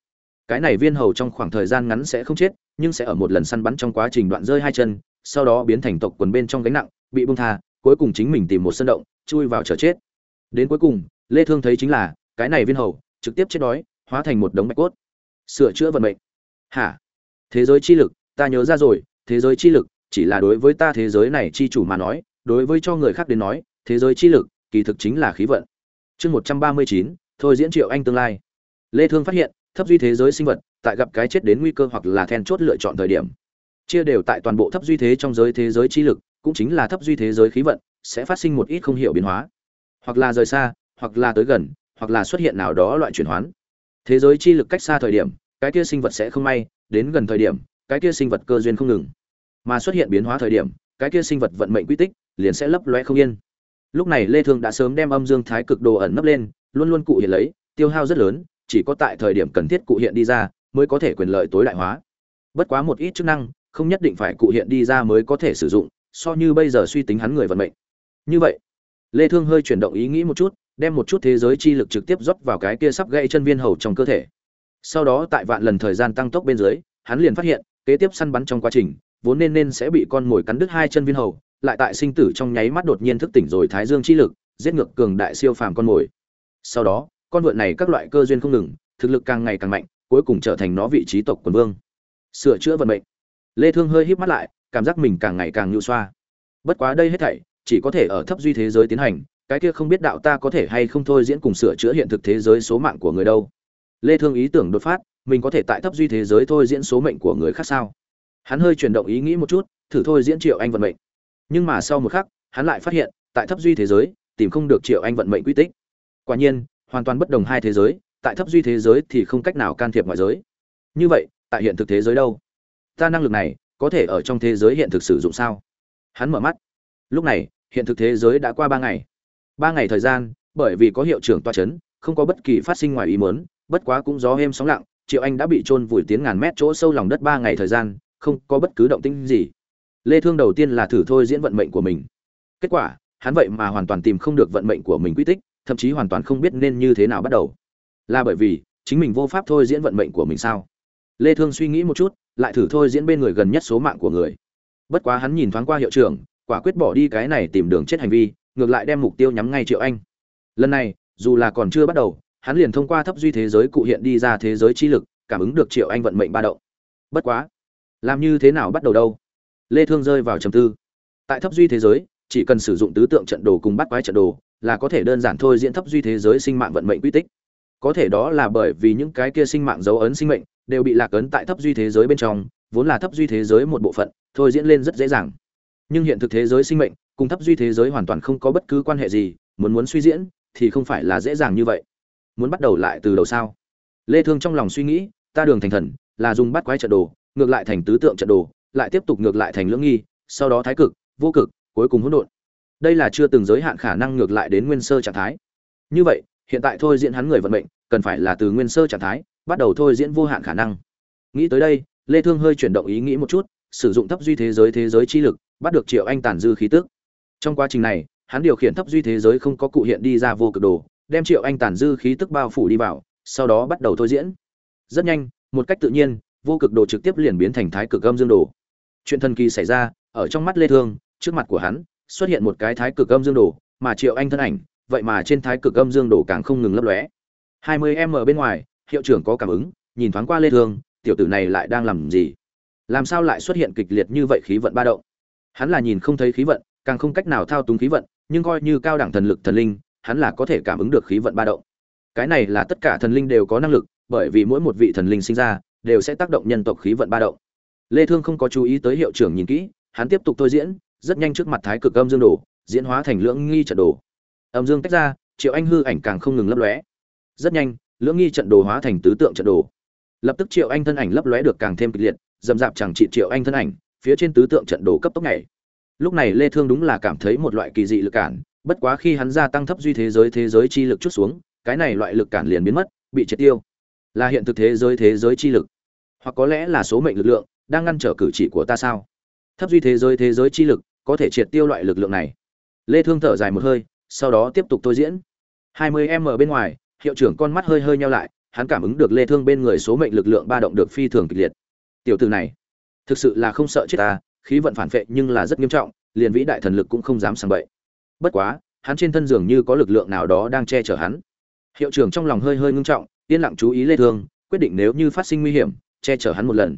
Cái này viên hầu trong khoảng thời gian ngắn sẽ không chết, nhưng sẽ ở một lần săn bắn trong quá trình đoạn rơi hai chân, sau đó biến thành tộc quần bên trong gánh nặng, bị bung tha, cuối cùng chính mình tìm một sân động, chui vào chờ chết. Đến cuối cùng, lê thương thấy chính là, cái này viên hầu, trực tiếp chết đói, hóa thành một đống bạch cốt. Sửa chữa vận mệnh. Hả? Thế giới chi lực, ta nhớ ra rồi, thế giới chi lực, chỉ là đối với ta thế giới này chi chủ mà nói, đối với cho người khác đến nói, thế giới chi lực kỳ thực chính là khí vận. Chương một trăm ba mươi chín, thôi diễn triệu anh tương lai. Lê thương phát hiện, thấp duy thế giới sinh vật, tại gặp cái chết đến nguy cơ hoặc là then chốt lựa chọn thời điểm, chia đều tại toàn bộ thấp duy thế trong giới thế giới chi lực, cũng chính là thấp duy thế giới khí vận, sẽ phát sinh một ít không hiểu biến hóa. Hoặc là rời xa, hoặc là tới gần, hoặc là xuất hiện nào đó loại chuyển hoán. Thế giới chi lực cách xa thời điểm, cái kia sinh vật sẽ không may, đến gần thời điểm, cái kia sinh vật cơ duyên không ngừng. Mà xuất hiện biến hóa thời điểm, cái kia sinh vật vận mệnh quy tích, liền sẽ lấp lóe không yên lúc này lê thương đã sớm đem âm dương thái cực đồ ẩn nấp lên, luôn luôn cụ hiện lấy, tiêu hao rất lớn, chỉ có tại thời điểm cần thiết cụ hiện đi ra mới có thể quyền lợi tối đại hóa. Bất quá một ít chức năng, không nhất định phải cụ hiện đi ra mới có thể sử dụng, so như bây giờ suy tính hắn người vận mệnh. Như vậy, lê thương hơi chuyển động ý nghĩ một chút, đem một chút thế giới chi lực trực tiếp rót vào cái kia sắp gãy chân viên hầu trong cơ thể. Sau đó tại vạn lần thời gian tăng tốc bên dưới, hắn liền phát hiện, kế tiếp săn bắn trong quá trình, vốn nên nên sẽ bị con mồi cắn đứt hai chân viên hầu lại tại sinh tử trong nháy mắt đột nhiên thức tỉnh rồi thái dương chi lực, giết ngược cường đại siêu phàm con mồi. Sau đó, con vượn này các loại cơ duyên không ngừng, thực lực càng ngày càng mạnh, cuối cùng trở thành nó vị trí tộc quần vương. Sửa chữa vận mệnh. Lê thương hơi híp mắt lại, cảm giác mình càng ngày càng nhu xoa. Bất quá đây hết thảy, chỉ có thể ở thấp duy thế giới tiến hành, cái kia không biết đạo ta có thể hay không thôi diễn cùng sửa chữa hiện thực thế giới số mạng của người đâu. Lê thương ý tưởng đột phát, mình có thể tại thấp duy thế giới thôi diễn số mệnh của người khác sao? Hắn hơi chuyển động ý nghĩ một chút, thử thôi diễn triệu anh vận mệnh nhưng mà sau một khắc, hắn lại phát hiện, tại thấp duy thế giới, tìm không được triệu anh vận mệnh quy tích. Quả nhiên, hoàn toàn bất đồng hai thế giới, tại thấp duy thế giới thì không cách nào can thiệp ngoại giới. Như vậy, tại hiện thực thế giới đâu? Ta năng lực này, có thể ở trong thế giới hiện thực sử dụng sao? Hắn mở mắt. Lúc này, hiện thực thế giới đã qua ba ngày. Ba ngày thời gian, bởi vì có hiệu trưởng toa c h ấ n không có bất kỳ phát sinh ngoài ý mớn bất quá cũng gió êm sóng lặng, triệu anh đã bị trôn vùi tiến ngàn mét chỗ sâu lòng đất ba ngày thời gian, không có bất cứ động tĩnh gì lê thương đầu tiên là thử thôi diễn vận mệnh của mình. Kết quả, hắn vậy mà hoàn toàn tìm không được vận mệnh của mình quy tích, thậm chí hoàn toàn không biết nên như thế nào bắt đầu. Là bởi vì, chính mình vô pháp thôi diễn vận mệnh của mình sao? Lê thương suy nghĩ một chút, lại thử thôi diễn bên người gần nhất số mạng của người. Bất quá hắn nhìn thoáng qua hiệu trưởng, quả quyết bỏ đi cái này tìm đường chết hành vi, ngược lại đem mục tiêu nhắm ngay triệu anh. Lần này, dù là còn chưa bắt đầu, hắn liền thông qua thấp duy thế giới cụ hiện đi ra thế giới chi lực, cảm ứng được triệu anh vận mệnh ba động. Bất quá, làm như thế nào bắt đầu đâu? Lê thương rơi vào trầm tư. Tại thấp duy thế giới, chỉ cần sử dụng tứ tượng trận đồ cùng bắt quái trận đồ là có thể đơn giản thôi diễn thấp duy thế giới sinh mạng vận mệnh quy tích. Có thể đó là bởi vì những cái kia sinh mạng dấu ấn sinh mệnh đều bị lạc ấn tại thấp duy thế giới bên trong, vốn là thấp duy thế giới một bộ phận, thôi diễn lên rất dễ dàng. Nhưng hiện thực thế giới sinh mệnh cùng thấp duy thế giới hoàn toàn không có bất cứ quan hệ gì, muốn muốn suy diễn thì không phải là dễ dàng như vậy. Muốn bắt đầu lại từ đầu sao? Lê thương trong lòng suy nghĩ, ta đường thành thần là dùng bắt quái trận đồ, ngược lại thành tứ tượng trận đồ lại tiếp tục ngược lại thành lưỡng nghi, sau đó thái cực, vô cực, cuối cùng hỗn độn. Đây là chưa từng giới hạn khả năng ngược lại đến nguyên sơ trạng thái. Như vậy, hiện tại thôi diễn hắn người vận mệnh, cần phải là từ nguyên sơ trạng thái, bắt đầu thôi diễn vô hạn khả năng. Nghĩ tới đây, lê thương hơi chuyển động ý nghĩ một chút, sử dụng thấp duy thế giới thế giới chi lực, bắt được triệu anh tản dư khí tức. Trong quá trình này, hắn điều khiển thấp duy thế giới không có cụ hiện đi ra vô cực đồ, đem triệu anh tản dư khí tức bao phủ đi vào, sau đó bắt đầu thôi diễn. Rất nhanh, một cách tự nhiên, vô cực đồ trực tiếp liền biến thành thái cực âm dương đồ chuyện thần kỳ xảy ra, ở trong mắt lê thương, trước mặt của hắn, xuất hiện một cái thái cực âm dương đồ, mà triệu anh thân ảnh, vậy mà trên thái cực âm dương đồ càng không ngừng lấp lóe. 20 m bên ngoài, hiệu trưởng có cảm ứng, nhìn thoáng qua lê thương, tiểu tử này lại đang làm gì? Làm sao lại xuất hiện kịch liệt như vậy khí vận ba động? Hắn là nhìn không thấy khí vận, càng không cách nào thao túng khí vận, nhưng coi như cao đẳng thần lực thần linh, hắn là có thể cảm ứng được khí vận ba động. Cái này là tất cả thần linh đều có năng lực, bởi vì mỗi một vị thần linh sinh ra, đều sẽ tác động nhân tộc khí vận ba động lê thương không có chú ý tới hiệu trưởng nhìn kỹ, hắn tiếp tục thôi diễn, rất nhanh trước mặt thái cực âm dương đồ, diễn hóa thành lưỡng nghi trận đồ. Âm dương tách ra, triệu anh hư ảnh càng không ngừng lấp lóe. Rất nhanh, lưỡng nghi trận đồ hóa thành tứ tượng trận đồ. Lập tức triệu anh thân ảnh lấp lóe được càng thêm kịch liệt, dầm dạp chẳng trị triệu anh thân ảnh, phía trên tứ tượng trận đồ cấp tốc này lúc này lê thương đúng là cảm thấy một loại kỳ dị lực cản, bất quá khi hắn gia tăng thấp duy thế giới thế giới chi lực chút xuống, cái này loại lực cản liền biến mất, bị triệt tiêu. Là hiện thực thế giới thế giới chi lực. Hoặc có lẽ là số mệnh lực lượng đang ngăn trở cử chỉ của ta sao? Thấp duy thế giới thế giới chi lực, có thể triệt tiêu loại lực lượng này. Lê thương thở dài một hơi, sau đó tiếp tục tôi diễn. 20 m bên ngoài, hiệu trưởng con mắt hơi hơi nheo lại, hắn cảm ứng được lê thương bên người số mệnh lực lượng ba động được phi thường kịch liệt. Tiểu tử này, thực sự là không sợ chết ta, khí vận phản vệ nhưng là rất nghiêm trọng, liền vĩ đại thần lực cũng không dám sang bậy. Bất quá, hắn trên thân dường như có lực lượng nào đó đang che chở hắn. Hiệu trưởng trong lòng hơi hơi ngưng trọng, yên lặng chú ý lê thương, quyết định nếu như phát sinh nguy hiểm, che chở hắn một lần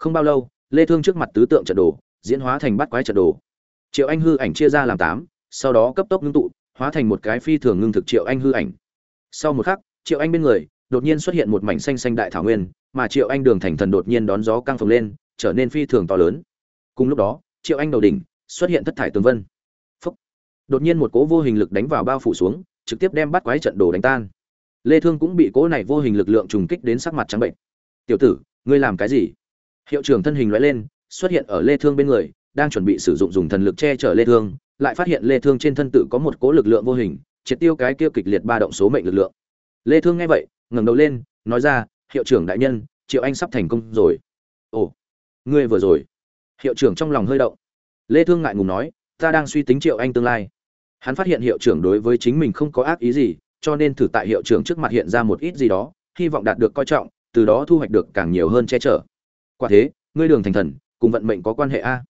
không bao lâu, lê thương trước mặt tứ tượng trận đồ, diễn hóa thành bát quái trận đồ. Triệu anh hư ảnh chia ra làm tám, sau đó cấp tốc ngưng tụ, hóa thành một cái phi thường ngưng thực triệu anh hư ảnh. Sau một khắc, triệu anh bên người, đột nhiên xuất hiện một mảnh xanh xanh đại thảo nguyên, mà triệu anh đường thành thần đột nhiên đón gió căng phồng lên, trở nên phi thường to lớn. Cùng lúc đó, triệu anh đầu đỉnh, xuất hiện thất thải tường vân. Phúc. đột nhiên một cỗ vô hình lực đánh vào bao phủ xuống, trực tiếp đem bắt quái trận đồ đánh tan. Lê thương cũng bị cỗ này vô hình lực lượng trùng kích đến sắc mặt trắng bệnh. Tiểu tử, ngươi làm cái gì? Hiệu trưởng thân hình lóe lên, xuất hiện ở lê thương bên người, đang chuẩn bị sử dụng dùng thần lực che chở lê thương, lại phát hiện lê thương trên thân tự có một cố lực lượng vô hình, triệt tiêu cái kia kịch liệt ba động số mệnh lực lượng. Lê thương nghe vậy, ngẩng đầu lên, nói ra, hiệu trưởng đại nhân, triệu anh sắp thành công rồi. Ồ, ngươi vừa rồi. Hiệu trưởng trong lòng hơi động. Lê thương ngại ngùng nói, ta đang suy tính triệu anh tương lai. Hắn phát hiện hiệu trưởng đối với chính mình không có ác ý gì, cho nên thử tại hiệu trưởng trước mặt hiện ra một ít gì đó, hy vọng đạt được coi trọng, từ đó thu hoạch được càng nhiều hơn che chở quả thế, ngươi đường thành thần, cùng vận mệnh có quan hệ a?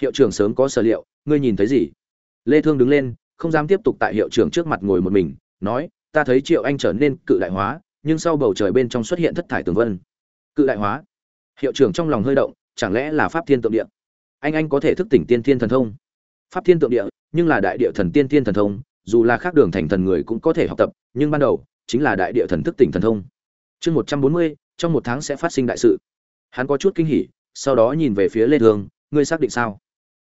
Hiệu trưởng sớm có sở liệu, ngươi nhìn thấy gì? Lê thương đứng lên, không dám tiếp tục tại hiệu trưởng trước mặt ngồi một mình, nói, ta thấy triệu anh trở nên cự đại hóa, nhưng sau bầu trời bên trong xuất hiện thất thải tường vân. Cự đại hóa? Hiệu trưởng trong lòng hơi động, chẳng lẽ là pháp thiên tượng địa? Anh anh có thể thức tỉnh tiên thiên thần thông? Pháp thiên tượng địa, nhưng là đại địa thần tiên thiên thần thông, dù là khác đường thành thần người cũng có thể học tập, nhưng ban đầu, chính là đại địa thần thức tỉnh thần thông. Chương một trăm bốn mươi, trong một tháng sẽ phát sinh đại sự hắn có chút kinh hỉ, sau đó nhìn về phía lê thương, ngươi xác định sao?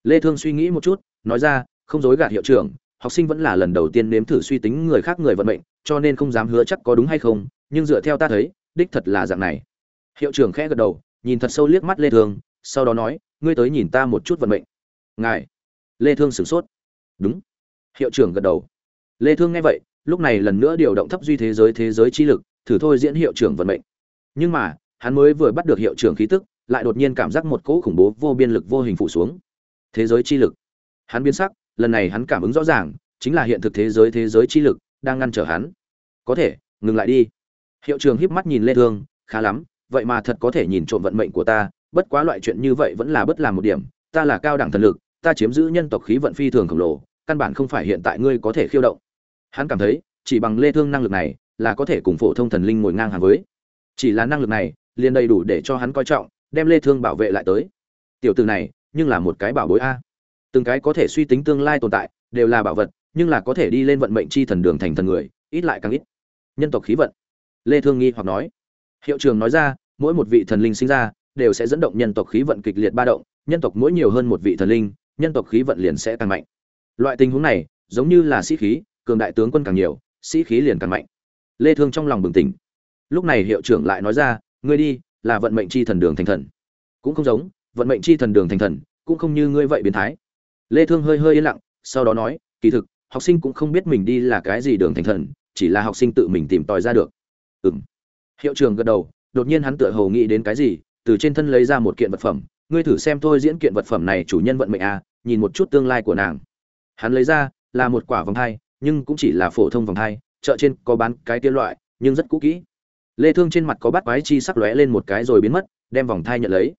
Lê thương suy nghĩ một chút, nói ra, không dối gạt hiệu trưởng, học sinh vẫn là lần đầu tiên nếm thử suy tính người khác người vận mệnh, cho nên không dám hứa chắc có đúng hay không, nhưng dựa theo ta thấy, đích thật là dạng này. Hiệu trưởng khẽ gật đầu, nhìn thật sâu liếc mắt lê thương, sau đó nói, ngươi tới nhìn ta một chút vận mệnh. Ngài. Lê thương sửng sốt. Đúng. Hiệu trưởng gật đầu. Lê thương nghe vậy, lúc này lần nữa điều động thấp duy thế giới thế giới chi lực, thử thôi diễn hiệu trưởng vận mệnh. Nhưng mà hắn mới vừa bắt được hiệu trưởng khí tức, lại đột nhiên cảm giác một cỗ khủng bố vô biên lực vô hình phủ xuống. Thế giới chi lực. Hắn biến sắc, lần này hắn cảm ứng rõ ràng, chính là hiện thực thế giới thế giới chi lực đang ngăn trở hắn. Có thể, ngừng lại đi. Hiệu trưởng híp mắt nhìn lê thương, khá lắm, vậy mà thật có thể nhìn trộm vận mệnh của ta, bất quá loại chuyện như vậy vẫn là bất làm một điểm, ta là cao đẳng thần lực, ta chiếm giữ nhân tộc khí vận phi thường khổng lồ, căn bản không phải hiện tại ngươi có thể khiêu động. Hắn cảm thấy, chỉ bằng lê thương năng lực này là có thể cùng phổ thông thần linh ngồi ngang hàng với. Chỉ là năng lực này liền đầy đủ để cho hắn coi trọng, đem lê thương bảo vệ lại tới. Tiểu tử này, nhưng là một cái bảo bối a. Từng cái có thể suy tính tương lai tồn tại, đều là bảo vật, nhưng là có thể đi lên vận mệnh chi thần đường thành thần người, ít lại càng ít. Nhân tộc khí vận. Lê thương nghi hoặc nói. Hiệu trưởng nói ra, mỗi một vị thần linh sinh ra, đều sẽ dẫn động nhân tộc khí vận kịch liệt ba động, nhân tộc mỗi nhiều hơn một vị thần linh, nhân tộc khí vận liền sẽ càng mạnh. Loại tình huống này, giống như là sĩ khí, cường đại tướng quân càng nhiều, sĩ khí liền càng mạnh. Lê thương trong lòng bừng tỉnh. Lúc này hiệu trưởng lại nói ra ngươi đi, là vận mệnh chi thần đường thành thần. Cũng không giống, vận mệnh chi thần đường thành thần, cũng không như ngươi vậy biến thái. Lê thương hơi hơi yên lặng, sau đó nói, kỳ thực, học sinh cũng không biết mình đi là cái gì đường thành thần, chỉ là học sinh tự mình tìm tòi ra được. Ừm. Hiệu trưởng gật đầu, đột nhiên hắn tựa hồ nghĩ đến cái gì, từ trên thân lấy ra một kiện vật phẩm. Ngươi thử xem thôi diễn kiện vật phẩm này chủ nhân vận mệnh à nhìn một chút tương lai của nàng. Hắn lấy ra, là một quả vòng hai nhưng cũng chỉ là phổ thông vòng hai chợ trên có bán cái kia loại, nhưng rất cũ kỹ lê thương trên mặt có bắt quái chi sắc lóe lên một cái rồi biến mất, đem vòng thai nhận lấy.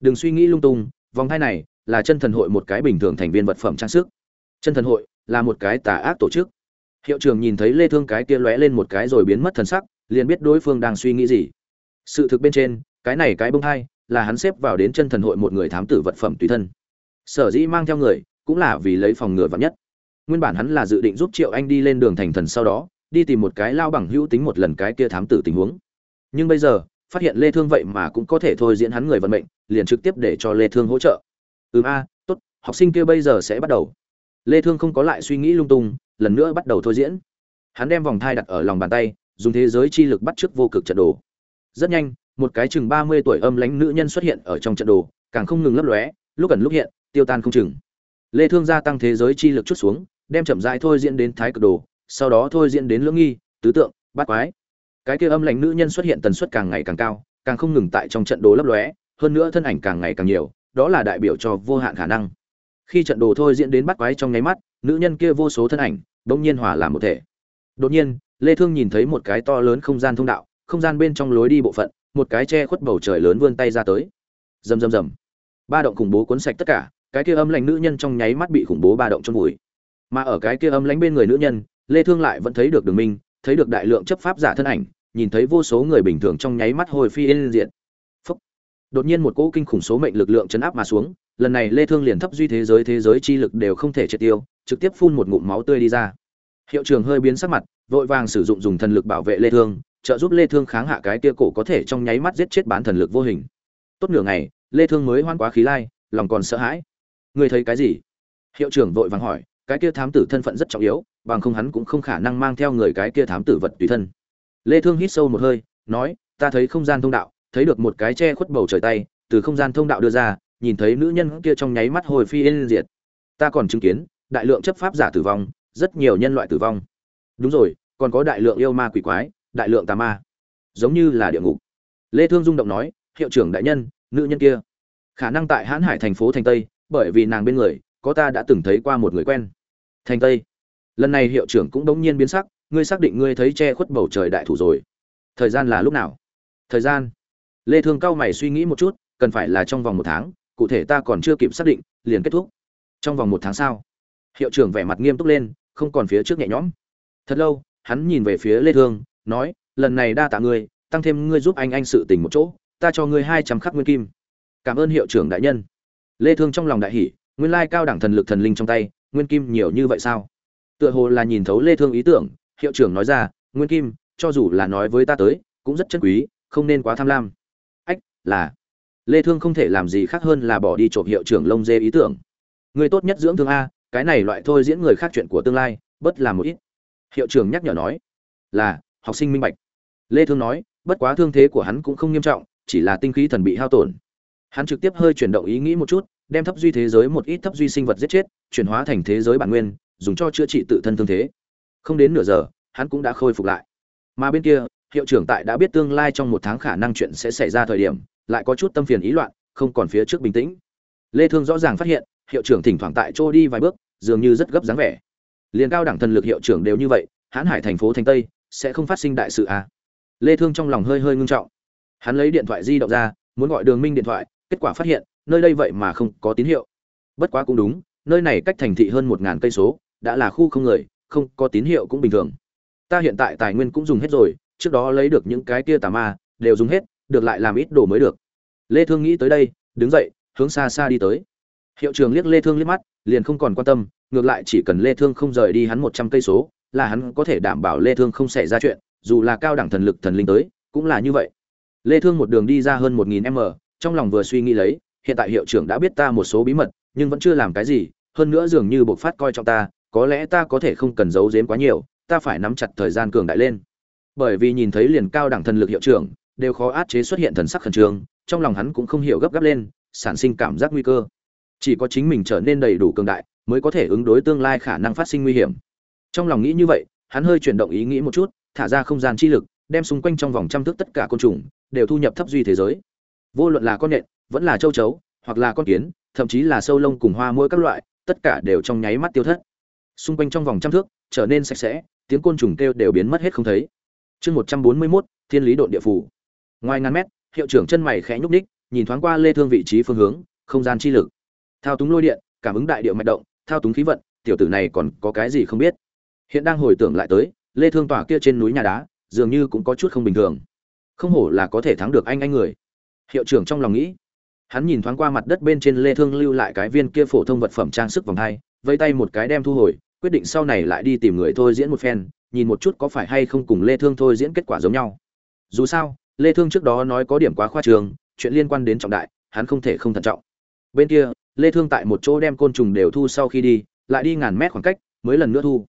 Đừng suy nghĩ lung tung, vòng thai này là chân thần hội một cái bình thường thành viên vật phẩm trang sức. Chân thần hội là một cái tà ác tổ chức. Hiệu trưởng nhìn thấy lê thương cái kia lóe lên một cái rồi biến mất thần sắc, liền biết đối phương đang suy nghĩ gì. Sự thực bên trên, cái này cái bông thai là hắn xếp vào đến chân thần hội một người thám tử vật phẩm tùy thân. Sở dĩ mang theo người cũng là vì lấy phòng ngừa vạn nhất. Nguyên bản hắn là dự định giúp triệu anh đi lên đường thành thần sau đó đi tìm một cái lao bằng hữu tính một lần cái kia thám tử tình huống. Nhưng bây giờ, phát hiện lê thương vậy mà cũng có thể thôi diễn hắn người vận mệnh, liền trực tiếp để cho lê thương hỗ trợ. Ừm a, tốt, học sinh kia bây giờ sẽ bắt đầu. Lê thương không có lại suy nghĩ lung tung, lần nữa bắt đầu thôi diễn. Hắn đem vòng thai đặt ở lòng bàn tay, dùng thế giới chi lực bắt trước vô cực trận đồ. Rất nhanh, một cái chừng 30 tuổi âm lãnh nữ nhân xuất hiện ở trong trận đồ, càng không ngừng lấp lóe, lúc ẩn lúc hiện, tiêu tan không chừng. Lê thương gia tăng thế giới chi lực chút xuống, đem chậm rãi thôi diễn đến thái cực đồ sau đó thôi diễn đến lưỡng nghi, tứ tượng, bát quái. Cái kia âm lãnh nữ nhân xuất hiện tần suất càng ngày càng cao, càng không ngừng tại trong trận đồ lấp lóe, hơn nữa thân ảnh càng ngày càng nhiều, đó là đại biểu cho vô hạn khả năng. Khi trận đồ thôi diễn đến bắt quái trong nháy mắt, nữ nhân kia vô số thân ảnh, bỗng nhiên hòa làm một thể. Đột nhiên, lê thương nhìn thấy một cái to lớn không gian thông đạo, không gian bên trong lối đi bộ phận, một cái che khuất bầu trời lớn vươn tay ra tới. Rầm rầm rầm. Ba động khủng bố cuốn sạch tất cả, cái kia âm lãnh nữ nhân trong nháy mắt bị khủng bố ba động trong vùi. Mà ở cái kia âm lãnh bên người nữ nhân lê thương lại vẫn thấy được đường minh, thấy được đại lượng chấp pháp giả thân ảnh, nhìn thấy vô số người bình thường trong nháy mắt hồi phi yên diện Phúc. đột nhiên một cỗ kinh khủng số mệnh lực lượng chấn áp mà xuống, lần này lê thương liền thấp duy thế giới thế giới chi lực đều không thể triệt tiêu, trực tiếp phun một ngụm máu tươi đi ra. Hiệu trưởng hơi biến sắc mặt, vội vàng sử dụng dùng thần lực bảo vệ lê thương, trợ giúp lê thương kháng hạ cái kia cổ có thể trong nháy mắt giết chết bán thần lực vô hình. Tốt nửa ngày, lê thương mới hoan quá khí lai, lòng còn sợ hãi. Ngươi thấy cái gì? Hiệu trưởng vội vàng hỏi, cái kia thám tử thân phận rất trọng yếu bằng không hắn cũng không khả năng mang theo người cái kia thám tử vật tùy thân. Lê thương hít sâu một hơi, nói, ta thấy không gian thông đạo, thấy được một cái che khuất bầu trời tay, từ không gian thông đạo đưa ra, nhìn thấy nữ nhân kia trong nháy mắt hồi phi yên diệt. Ta còn chứng kiến, đại lượng chấp pháp giả tử vong, rất nhiều nhân loại tử vong. Đúng rồi, còn có đại lượng yêu ma quỷ quái, đại lượng tà ma. Giống như là địa ngục. Lê thương rung động nói, hiệu trưởng đại nhân, nữ nhân kia. Khả năng tại Hán hải thành phố thành tây, bởi vì nàng bên người, có ta đã từng thấy qua một người quen. Thành tây? Lần này hiệu trưởng cũng đống nhiên biến sắc, ngươi xác định ngươi thấy che khuất bầu trời đại thủ rồi. Thời gian là lúc nào? Thời gian. Lê thương cao mày suy nghĩ một chút, cần phải là trong vòng một tháng, cụ thể ta còn chưa kịp xác định, liền kết thúc. Trong vòng một tháng sau, hiệu trưởng vẻ mặt nghiêm túc lên, không còn phía trước nhẹ nhõm. Thật lâu, hắn nhìn về phía lê thương, nói, lần này đa tạ ngươi, tăng thêm ngươi giúp anh anh sự tình một chỗ, ta cho ngươi hai trăm khắc nguyên kim. Cảm ơn hiệu trưởng đại nhân. Lê thương trong lòng đại hỉ, nguyên lai cao đẳng thần lực thần linh trong tay, nguyên kim nhiều như vậy sao? Tựa hồ là nhìn thấu lê thương ý tưởng, hiệu trưởng nói ra, nguyên kim, cho dù là nói với ta tới, cũng rất chân quý, không nên quá tham lam. Ách, là. Lê thương không thể làm gì khác hơn là bỏ đi trộm hiệu trưởng lông dê ý tưởng. Người tốt nhất dưỡng thương a, cái này loại thôi diễn người khác chuyện của tương lai, bất làm một ít. Hiệu trưởng nhắc nhở nói. Là, học sinh minh bạch. Lê thương nói, bất quá thương thế của hắn cũng không nghiêm trọng, chỉ là tinh khí thần bị hao tổn. Hắn trực tiếp hơi chuyển động ý nghĩ một chút, đem thấp duy thế giới một ít thấp duy sinh vật giết chết, chuyển hóa thành thế giới bản nguyên dùng cho chữa trị tự thân thương thế. Không đến nửa giờ, hắn cũng đã khôi phục lại. Mà bên kia, hiệu trưởng tại đã biết tương lai trong một tháng khả năng chuyện sẽ xảy ra thời điểm, lại có chút tâm phiền ý loạn, không còn phía trước bình tĩnh. Lê thương rõ ràng phát hiện, hiệu trưởng thỉnh thoảng tại chỗ đi vài bước, dường như rất gấp dáng vẻ. Liền cao đẳng thần lực hiệu trưởng đều như vậy, hãn hải thành phố thành tây, sẽ không phát sinh đại sự à? Lê thương trong lòng hơi hơi ngưng trọng. Hắn lấy điện thoại di động ra, muốn gọi đường minh điện thoại, kết quả phát hiện, nơi đây vậy mà không có tín hiệu. Bất quá cũng đúng, nơi này cách thành thị hơn một ngàn cây số đã là khu không người, không có tín hiệu cũng bình thường. Ta hiện tại tài nguyên cũng dùng hết rồi, trước đó lấy được những cái kia tà ma, đều dùng hết, được lại làm ít đồ mới được. Lê thương nghĩ tới đây, đứng dậy, hướng xa xa đi tới. Hiệu trưởng liếc lê thương liếc mắt, liền không còn quan tâm, ngược lại chỉ cần lê thương không rời đi hắn 100 cây số, là hắn có thể đảm bảo lê thương không xảy ra chuyện, dù là cao đẳng thần lực thần linh tới, cũng là như vậy. Lê thương một đường đi ra hơn 1.000 m, trong lòng vừa suy nghĩ lấy, hiện tại hiệu trưởng đã biết ta một số bí mật, nhưng vẫn chưa làm cái gì, hơn nữa dường như bộc phát coi trọng ta có lẽ ta có thể không cần giấu giếm quá nhiều, ta phải nắm chặt thời gian cường đại lên. Bởi vì nhìn thấy liền cao đẳng thần lực hiệu trưởng, đều khó át chế xuất hiện thần sắc khẩn trương, trong lòng hắn cũng không hiểu gấp gáp lên, sản sinh cảm giác nguy cơ. Chỉ có chính mình trở nên đầy đủ cường đại, mới có thể ứng đối tương lai khả năng phát sinh nguy hiểm. Trong lòng nghĩ như vậy, hắn hơi chuyển động ý nghĩ một chút, thả ra không gian chi lực, đem xung quanh trong vòng trăm thước tất cả côn trùng, đều thu nhập thấp duy thế giới. Vô luận là con nện vẫn là châu chấu, hoặc là con kiến, thậm chí là sâu lông cùng hoa mỗi các loại, tất cả đều trong nháy mắt tiêu thất xung quanh trong vòng trăm thước, trở nên sạch sẽ, tiếng côn trùng kêu đều biến mất hết không thấy. Chương một trăm bốn mươi mốt, thiên lý độn địa phủ. Ngoài ngàn mét, hiệu trưởng chân mày khẽ nhúc ních nhìn thoáng qua lê thương vị trí phương hướng, không gian chi lực. Thao túng lôi điện, cảm ứng đại địa mạch động, thao túng khí vận, tiểu tử này còn có cái gì không biết. Hiện đang hồi tưởng lại tới, lê thương tỏa kia trên núi nhà đá, dường như cũng có chút không bình thường. Không hổ là có thể thắng được anh anh người. Hiệu trưởng trong lòng nghĩ. Hắn nhìn thoáng qua mặt đất bên trên lê thương lưu lại cái viên kia phổ thông vật phẩm trang sức vòng hai vây tay một cái đem thu hồi quyết định sau này lại đi tìm người thôi diễn một phen, nhìn một chút có phải hay không cùng lê thương thôi diễn kết quả giống nhau. Dù sao, lê thương trước đó nói có điểm quá khoa trường, chuyện liên quan đến trọng đại, hắn không thể không thận trọng. Bên kia, lê thương tại một chỗ đem côn trùng đều thu sau khi đi, lại đi ngàn mét khoảng cách, mới lần nữa thu.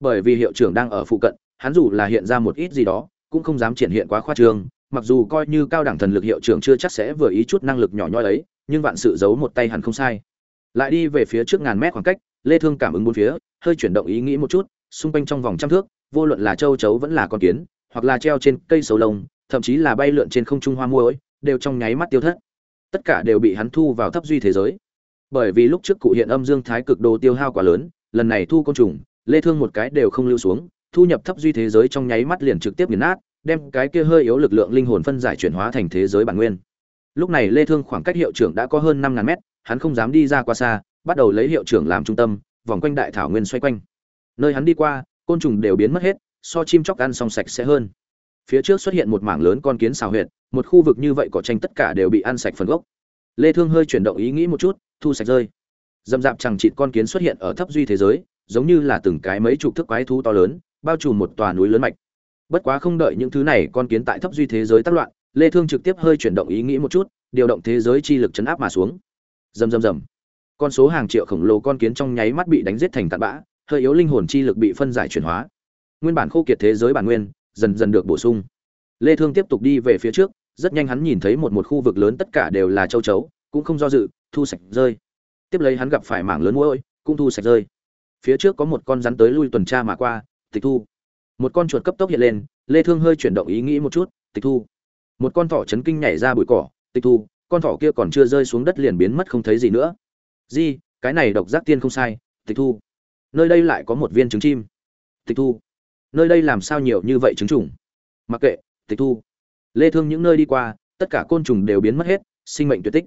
Bởi vì hiệu trưởng đang ở phụ cận, hắn dù là hiện ra một ít gì đó, cũng không dám triển hiện quá khoa trương mặc dù coi như cao đẳng thần lực hiệu trưởng chưa chắc sẽ vừa ý chút năng lực nhỏ nhoi ấy, nhưng vạn sự giấu một tay hẳn không sai. Lại đi về phía trước ngàn mét khoảng cách lê thương cảm ứng bốn phía, hơi chuyển động ý nghĩ một chút, xung quanh trong vòng trăm thước, vô luận là châu chấu vẫn là con kiến, hoặc là treo trên cây sầu lông, thậm chí là bay lượn trên không trung hoa muối đều trong nháy mắt tiêu thất. Tất cả đều bị hắn thu vào thấp duy thế giới. Bởi vì lúc trước cụ hiện âm dương thái cực đồ tiêu hao quá lớn, lần này thu côn trùng, lê thương một cái đều không lưu xuống, thu nhập thấp duy thế giới trong nháy mắt liền trực tiếp nghiền nát, đem cái kia hơi yếu lực lượng linh hồn phân giải chuyển hóa thành thế giới bản nguyên. Lúc này lê thương khoảng cách hiệu trưởng đã có hơn 5.000 mét, hắn không dám đi ra quá xa bắt đầu lấy hiệu trưởng làm trung tâm, vòng quanh đại thảo nguyên xoay quanh. Nơi hắn đi qua, côn trùng đều biến mất hết, so chim chóc ăn xong sạch sẽ hơn. Phía trước xuất hiện một mảng lớn con kiến xào huyệt, một khu vực như vậy cỏ tranh tất cả đều bị ăn sạch phần gốc. Lê thương hơi chuyển động ý nghĩ một chút, thu sạch rơi. Dầm dạp chẳng chịt con kiến xuất hiện ở thấp duy thế giới, giống như là từng cái mấy chục thước quái thú to lớn, bao trùm một tòa núi lớn mạch. Bất quá không đợi những thứ này con kiến tại thấp duy thế giới tác loạn, lê thương trực tiếp hơi chuyển động ý nghĩ một chút, điều động thế giới chi lực chấn áp mà xuống. Rầm rầm rầm con số hàng triệu khổng lồ con kiến trong nháy mắt bị đánh giết thành tàn bã, hơi yếu linh hồn chi lực bị phân giải chuyển hóa. Nguyên bản khô kiệt thế giới bản nguyên, dần dần được bổ sung. Lê thương tiếp tục đi về phía trước, rất nhanh hắn nhìn thấy một một khu vực lớn tất cả đều là châu chấu, cũng không do dự, thu sạch rơi. Tiếp lấy hắn gặp phải mảng lớn muỗi, cũng thu sạch rơi. Phía trước có một con rắn tới lui tuần tra mà qua, tịch thu. Một con chuột cấp tốc hiện lên, lê thương hơi chuyển động ý nghĩ một chút, tịch thu. Một con thỏ chấn kinh nhảy ra bụi cỏ, tịch thu, con thỏ kia còn chưa rơi xuống đất liền biến mất không thấy gì nữa di, cái này độc giác tiên không sai, tịch thu. Nơi đây lại có một viên trứng chim. Tịch thu. Nơi đây làm sao nhiều như vậy trứng trùng? Mặc kệ, tịch thu. Lê thương những nơi đi qua, tất cả côn trùng đều biến mất hết, sinh mệnh tuyệt tích.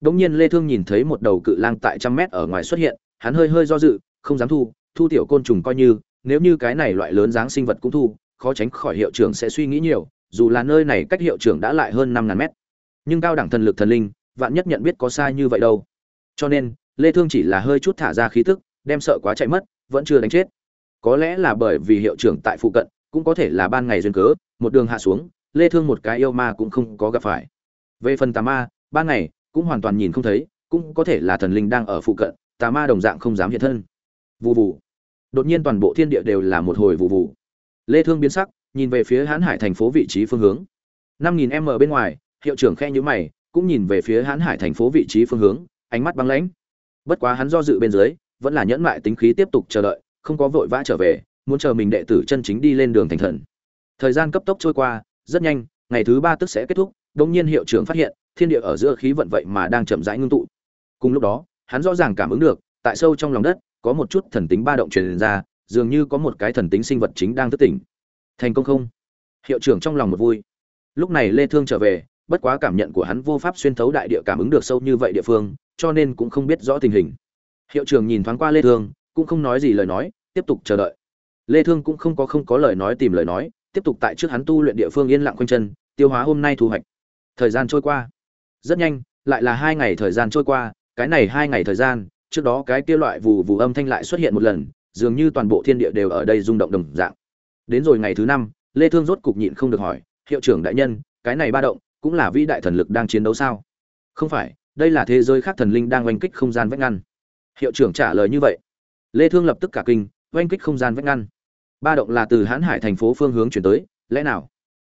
Đống nhiên lê thương nhìn thấy một đầu cự lang tại trăm mét ở ngoài xuất hiện, hắn hơi hơi do dự, không dám thu thu tiểu côn trùng coi như, nếu như cái này loại lớn dáng sinh vật cũng thu, khó tránh khỏi hiệu trưởng sẽ suy nghĩ nhiều, dù là nơi này cách hiệu trưởng đã lại hơn năm ngàn mét. Nhưng cao đẳng thần lực thần linh, vạn nhất nhận biết có sai như vậy đâu cho nên, lê thương chỉ là hơi chút thả ra khí tức, đem sợ quá chạy mất, vẫn chưa đánh chết. Có lẽ là bởi vì hiệu trưởng tại phụ cận, cũng có thể là ban ngày duyên cớ, một đường hạ xuống, lê thương một cái yêu ma cũng không có gặp phải. Về phần tà ma, ban ngày cũng hoàn toàn nhìn không thấy, cũng có thể là thần linh đang ở phụ cận, tà ma đồng dạng không dám hiện thân. Vù vù. Đột nhiên toàn bộ thiên địa đều là một hồi vù vù. Lê thương biến sắc, nhìn về phía hán hải thành phố vị trí phương hướng. 5.000 m bên ngoài, hiệu trưởng khe nhíu mày, cũng nhìn về phía hán hải thành phố vị trí phương hướng ánh mắt băng lãnh. Bất quá hắn do dự bên dưới, vẫn là nhẫn mại tính khí tiếp tục chờ đợi, không có vội vã trở về, muốn chờ mình đệ tử chân chính đi lên đường thành thần. Thời gian cấp tốc trôi qua, rất nhanh, ngày thứ ba tức sẽ kết thúc, đống nhiên hiệu trưởng phát hiện, thiên địa ở giữa khí vận vậy mà đang chậm rãi ngưng tụ. Cùng lúc đó, hắn rõ ràng cảm ứng được, tại sâu trong lòng đất, có một chút thần tính ba động truyền ra, dường như có một cái thần tính sinh vật chính đang thức tỉnh. Thành công không? Hiệu trưởng trong lòng một vui. Lúc này lê thương trở về bất quá cảm nhận của hắn vô pháp xuyên thấu đại địa cảm ứng được sâu như vậy địa phương, cho nên cũng không biết rõ tình hình. Hiệu trưởng nhìn thoáng qua lê thương, cũng không nói gì lời nói, tiếp tục chờ đợi. Lê thương cũng không có không có lời nói tìm lời nói, tiếp tục tại trước hắn tu luyện địa phương yên lặng quanh chân, tiêu hóa hôm nay thu hoạch. Thời gian trôi qua. Rất nhanh, lại là hai ngày thời gian trôi qua, cái này hai ngày thời gian, trước đó cái kia loại vù vù âm thanh lại xuất hiện một lần, dường như toàn bộ thiên địa đều ở đây rung động đồng dạng. Đến rồi ngày thứ năm, lê thương rốt cục nhịn không được hỏi, hiệu trưởng đại nhân, cái này ba động cũng là vĩ đại thần lực đang chiến đấu sao? Không phải, đây là thế giới khác thần linh đang oanh kích không gian vách ngăn. Hiệu trưởng trả lời như vậy. Lê thương lập tức cả kinh, oanh kích không gian vách ngăn. Ba động là từ hãn hải thành phố phương hướng chuyển tới, lẽ nào?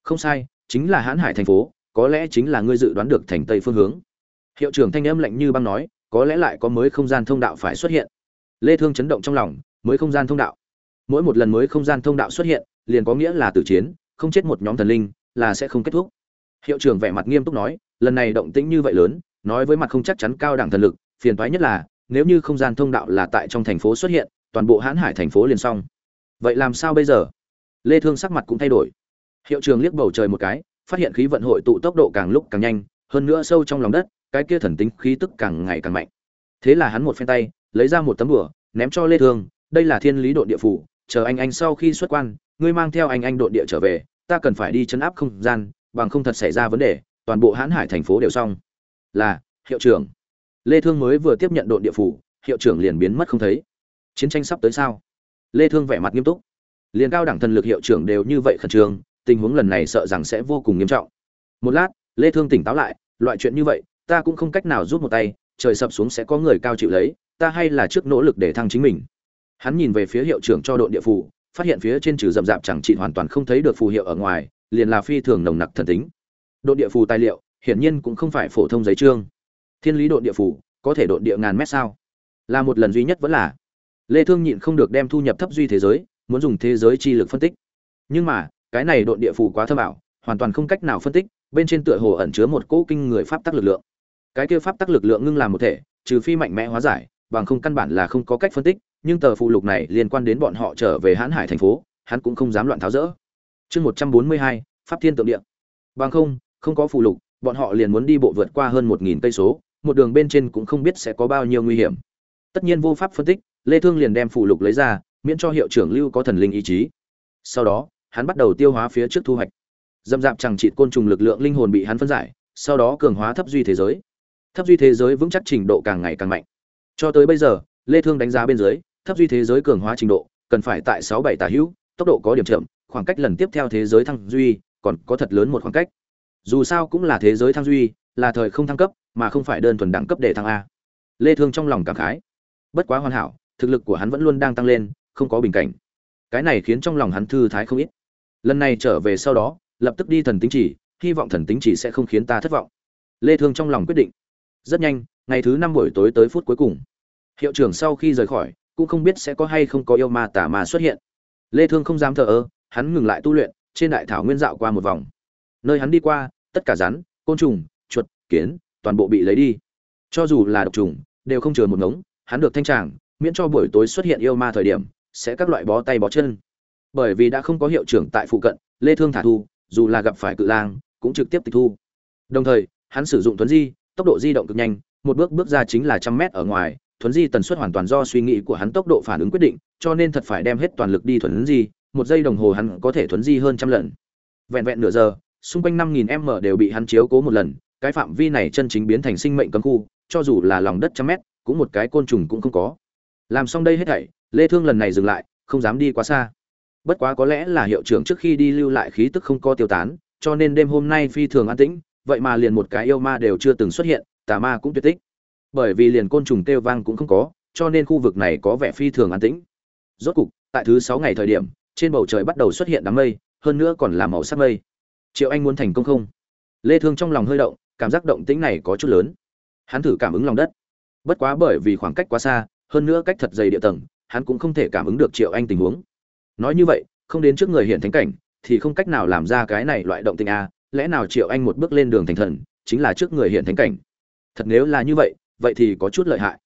Không sai, chính là hãn hải thành phố, có lẽ chính là ngươi dự đoán được thành tây phương hướng. Hiệu trưởng thanh âm lạnh như băng nói, có lẽ lại có mới không gian thông đạo phải xuất hiện. Lê thương chấn động trong lòng, mới không gian thông đạo. Mỗi một lần mới không gian thông đạo xuất hiện, liền có nghĩa là tử chiến, không chết một nhóm thần linh, là sẽ không kết thúc hiệu trưởng vẻ mặt nghiêm túc nói, lần này động tĩnh như vậy lớn, nói với mặt không chắc chắn cao đẳng thần lực, phiền toái nhất là, nếu như không gian thông đạo là tại trong thành phố xuất hiện, toàn bộ hãn hải thành phố liền xong. Vậy làm sao bây giờ? Lê thương sắc mặt cũng thay đổi. Hiệu trưởng liếc bầu trời một cái, phát hiện khí vận hội tụ tốc độ càng lúc càng nhanh, hơn nữa sâu trong lòng đất, cái kia thần tính khí tức càng ngày càng mạnh. Thế là hắn một phen tay, lấy ra một tấm bùa ném cho lê thương, đây là thiên lý độ địa phủ, chờ anh anh sau khi xuất quan, ngươi mang theo anh anh độ địa trở về, ta cần phải đi chấn áp không gian bằng không thật xảy ra vấn đề, toàn bộ hãn hải thành phố đều xong. Là, hiệu trưởng. Lê thương mới vừa tiếp nhận đội địa phủ, hiệu trưởng liền biến mất không thấy. Chiến tranh sắp tới sao? Lê thương vẻ mặt nghiêm túc. Liền cao đẳng thần lực hiệu trưởng đều như vậy khẩn trương, tình huống lần này sợ rằng sẽ vô cùng nghiêm trọng. Một lát, lê thương tỉnh táo lại, loại chuyện như vậy, ta cũng không cách nào rút một tay, trời sập xuống sẽ có người cao chịu lấy, ta hay là trước nỗ lực để thăng chính mình. Hắn nhìn về phía hiệu trưởng cho đội địa phủ, phát hiện phía trên trừ rậm rạp chẳng trị hoàn toàn không thấy được phù hiệu ở ngoài liền là phi thường nồng nặc thần tính. Độn địa phủ tài liệu, hiển nhiên cũng không phải phổ thông giấy trương thiên lý độn địa phủ có thể độn địa ngàn mét sao? Là một lần duy nhất vẫn là. Lê thương nhịn không được đem thu nhập thấp duy thế giới, muốn dùng thế giới chi lực phân tích. Nhưng mà, cái này độn địa phủ quá thâm ảo, hoàn toàn không cách nào phân tích, bên trên tựa hồ ẩn chứa một cỗ kinh người pháp tắc lực lượng. Cái kia pháp tắc lực lượng ngưng làm một thể, trừ phi mạnh mẽ hóa giải, bằng không căn bản là không có cách phân tích, nhưng tờ phụ lục này liên quan đến bọn họ trở về hãn hải thành phố, hắn cũng không dám loạn tháo rỡ chương một trăm bốn mươi hai, pháp thiên tượng địa. Bằng không không có phụ lục, bọn họ liền muốn đi bộ vượt qua hơn một nghìn cây số, một đường bên trên cũng không biết sẽ có bao nhiêu nguy hiểm. Tất nhiên vô pháp phân tích, lê thương liền đem phụ lục lấy ra, miễn cho hiệu trưởng lưu có thần linh ý chí. Sau đó, hắn bắt đầu tiêu hóa phía trước thu hoạch. Dâm dạp chẳng trị côn trùng lực lượng linh hồn bị hắn phân giải, sau đó cường hóa thấp duy thế giới. Thấp duy thế giới vững chắc trình độ càng ngày càng mạnh. Cho tới bây giờ, lê thương đánh giá bên dưới, thấp duy thế giới cường hóa trình độ cần phải tại sáu bảy tả hữu tốc độ có điểm chậm, khoảng cách lần tiếp theo thế giới thăng duy còn có thật lớn một khoảng cách. Dù sao cũng là thế giới thăng duy, là thời không thăng cấp, mà không phải đơn thuần đẳng cấp để thăng a. Lê thương trong lòng cảm khái. Bất quá hoàn hảo, thực lực của hắn vẫn luôn đang tăng lên, không có bình cảnh. Cái này khiến trong lòng hắn thư thái không ít. Lần này trở về sau đó, lập tức đi thần tính chỉ, hy vọng thần tính chỉ sẽ không khiến ta thất vọng. Lê thương trong lòng quyết định. Rất nhanh, ngày thứ năm buổi tối tới phút cuối cùng. Hiệu trưởng sau khi rời khỏi, cũng không biết sẽ có hay không có yêu ma tà ma xuất hiện lê thương không dám thờ ơ, hắn ngừng lại tu luyện, trên đại thảo nguyên dạo qua một vòng. Nơi hắn đi qua, tất cả rắn, côn trùng, chuột, kiến, toàn bộ bị lấy đi. Cho dù là độc trùng, đều không chừa một ngống, hắn được thanh tràng, miễn cho buổi tối xuất hiện yêu ma thời điểm, sẽ các loại bó tay bó chân. Bởi vì đã không có hiệu trưởng tại phụ cận, lê thương thả thu, dù là gặp phải cự lang, cũng trực tiếp tịch thu. Đồng thời, hắn sử dụng tuấn di, tốc độ di động cực nhanh, một bước bước ra chính là trăm mét ở ngoài thuấn di tần suất hoàn toàn do suy nghĩ của hắn tốc độ phản ứng quyết định, cho nên thật phải đem hết toàn lực đi thuấn di, một giây đồng hồ hắn có thể thuấn di hơn trăm lần. Vẹn vẹn nửa giờ, xung quanh năm nghìn m đều bị hắn chiếu cố một lần, cái phạm vi này chân chính biến thành sinh mệnh cấm khu, cho dù là lòng đất trăm mét, cũng một cái côn trùng cũng không có. Làm xong đây hết thảy, lê thương lần này dừng lại, không dám đi quá xa. Bất quá có lẽ là hiệu trưởng trước khi đi lưu lại khí tức không có tiêu tán, cho nên đêm hôm nay phi thường an tĩnh, vậy mà liền một cái yêu ma đều chưa từng xuất hiện, tà ma cũng tuyệt tích bởi vì liền côn trùng kêu vang cũng không có, cho nên khu vực này có vẻ phi thường an tĩnh. Rốt cục, tại thứ sáu ngày thời điểm, trên bầu trời bắt đầu xuất hiện đám mây, hơn nữa còn là màu sắc mây. Triệu anh muốn thành công không? Lê thương trong lòng hơi động, cảm giác động tĩnh này có chút lớn. Hắn thử cảm ứng lòng đất. Bất quá bởi vì khoảng cách quá xa, hơn nữa cách thật dày địa tầng, hắn cũng không thể cảm ứng được triệu anh tình huống. Nói như vậy, không đến trước người hiện thánh cảnh, thì không cách nào làm ra cái này loại động tình a. Lẽ nào triệu anh một bước lên đường thành thần, chính là trước người hiện thánh cảnh? Thật nếu là như vậy vậy thì có chút lợi hại.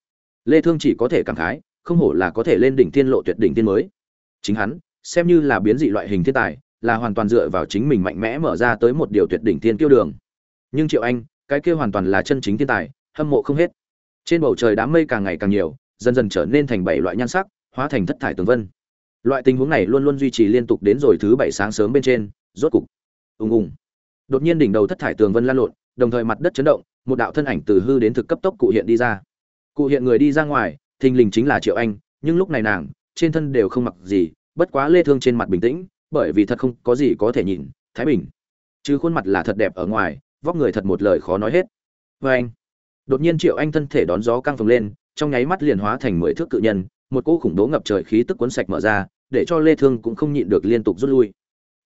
Lê thương chỉ có thể cảm khái, không hổ là có thể lên đỉnh thiên lộ tuyệt đỉnh thiên mới. Chính hắn, xem như là biến dị loại hình thiên tài, là hoàn toàn dựa vào chính mình mạnh mẽ mở ra tới một điều tuyệt đỉnh thiên tiêu đường. Nhưng triệu anh, cái kia hoàn toàn là chân chính thiên tài, hâm mộ không hết. Trên bầu trời đám mây càng ngày càng nhiều, dần dần trở nên thành bảy loại nhan sắc, hóa thành thất thải tường vân. Loại tình huống này luôn luôn duy trì liên tục đến rồi thứ bảy sáng sớm bên trên, rốt cục, ùng ùng. Đột nhiên đỉnh đầu thất thải tường vân lan lộn, đồng thời mặt đất chấn động một đạo thân ảnh từ hư đến thực cấp tốc cụ hiện đi ra. Cụ hiện người đi ra ngoài, thình lình chính là triệu anh, nhưng lúc này nàng, trên thân đều không mặc gì, bất quá lê thương trên mặt bình tĩnh, bởi vì thật không có gì có thể nhìn, thái bình. Chứ khuôn mặt là thật đẹp ở ngoài, vóc người thật một lời khó nói hết. Với anh, đột nhiên triệu anh thân thể đón gió căng phồng lên, trong nháy mắt liền hóa thành mười thước cự nhân, một cỗ khủng bố ngập trời khí tức cuốn sạch mở ra, để cho lê thương cũng không nhịn được liên tục rút lui.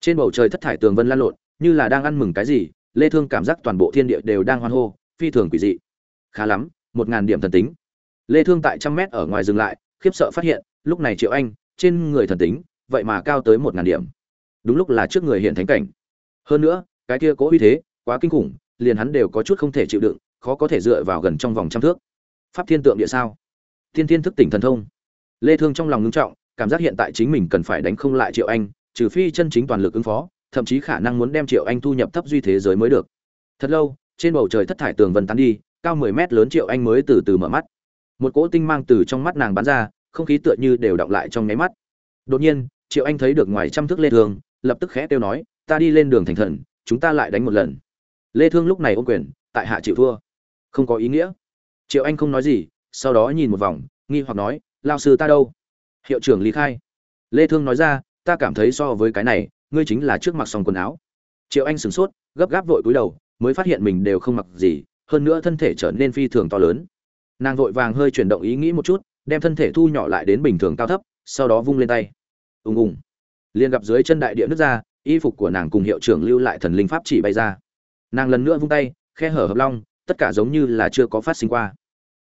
Trên bầu trời thất thải tường vân lan lộn, như là đang ăn mừng cái gì, lê thương cảm giác toàn bộ thiên địa đều đang hoan hô phi thường quỷ dị. Khá lắm, một ngàn điểm thần tính. Lê thương tại trăm mét ở ngoài dừng lại, khiếp sợ phát hiện, lúc này triệu anh, trên người thần tính, vậy mà cao tới một ngàn điểm. Đúng lúc là trước người hiện thánh cảnh. Hơn nữa, cái kia cố uy thế, quá kinh khủng, liền hắn đều có chút không thể chịu đựng, khó có thể dựa vào gần trong vòng trăm thước. Pháp thiên tượng địa sao? Thiên thiên thức tỉnh thần thông. Lê thương trong lòng ngưng trọng, cảm giác hiện tại chính mình cần phải đánh không lại triệu anh, trừ phi chân chính toàn lực ứng phó, thậm chí khả năng muốn đem triệu anh thu nhập thấp duy thế giới mới được. Thật lâu trên bầu trời thất thải tường vân tán đi, cao 10 mét lớn triệu anh mới từ từ mở mắt. Một cỗ tinh mang từ trong mắt nàng bắn ra, không khí tựa như đều động lại trong nháy mắt. Đột nhiên, triệu anh thấy được ngoài trăm thước lê thương, lập tức khẽ kêu nói, ta đi lên đường thành thần, chúng ta lại đánh một lần. Lê thương lúc này ôm quyền, tại hạ chịu thua. Không có ý nghĩa. Triệu anh không nói gì, sau đó nhìn một vòng, nghi hoặc nói, lao sư ta đâu? Hiệu trưởng lý khai. Lê thương nói ra, ta cảm thấy so với cái này, ngươi chính là trước mặt xong quần áo. Triệu anh sửng sốt, gấp gáp vội cúi đầu mới phát hiện mình đều không mặc gì, hơn nữa thân thể trở nên phi thường to lớn. Nàng vội vàng hơi chuyển động ý nghĩ một chút, đem thân thể thu nhỏ lại đến bình thường cao thấp, sau đó vung lên tay. Ùng ùng. Liền gặp dưới chân đại địa nước ra, y phục của nàng cùng hiệu trưởng lưu lại thần linh pháp chỉ bay ra. Nàng lần nữa vung tay, khe hở hợp long, tất cả giống như là chưa có phát sinh qua.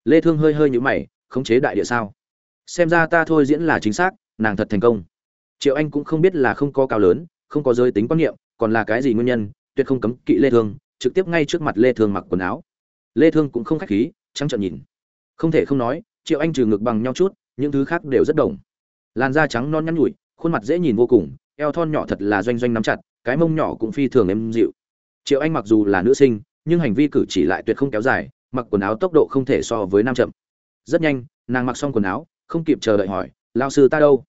Lê thương hơi hơi nhũ mày, khống chế đại địa sao? Xem ra ta thôi diễn là chính xác, nàng thật thành công. Triệu anh cũng không biết là không có cao lớn, không có giới tính quan niệm, còn là cái gì nguyên nhân, tuyệt không cấm kỵ lê thương trực tiếp ngay trước mặt lê thương mặc quần áo. Lê thương cũng không khách khí, trắng trợn nhìn. Không thể không nói, triệu anh trừ ngực bằng nhau chút, những thứ khác đều rất đồng. Làn da trắng non nhăn nhủi, khuôn mặt dễ nhìn vô cùng, eo thon nhỏ thật là doanh doanh nắm chặt, cái mông nhỏ cũng phi thường êm dịu. Triệu anh mặc dù là nữ sinh, nhưng hành vi cử chỉ lại tuyệt không kéo dài, mặc quần áo tốc độ không thể so với nam chậm. Rất nhanh, nàng mặc xong quần áo, không kịp chờ đợi hỏi lao sư ta đâu?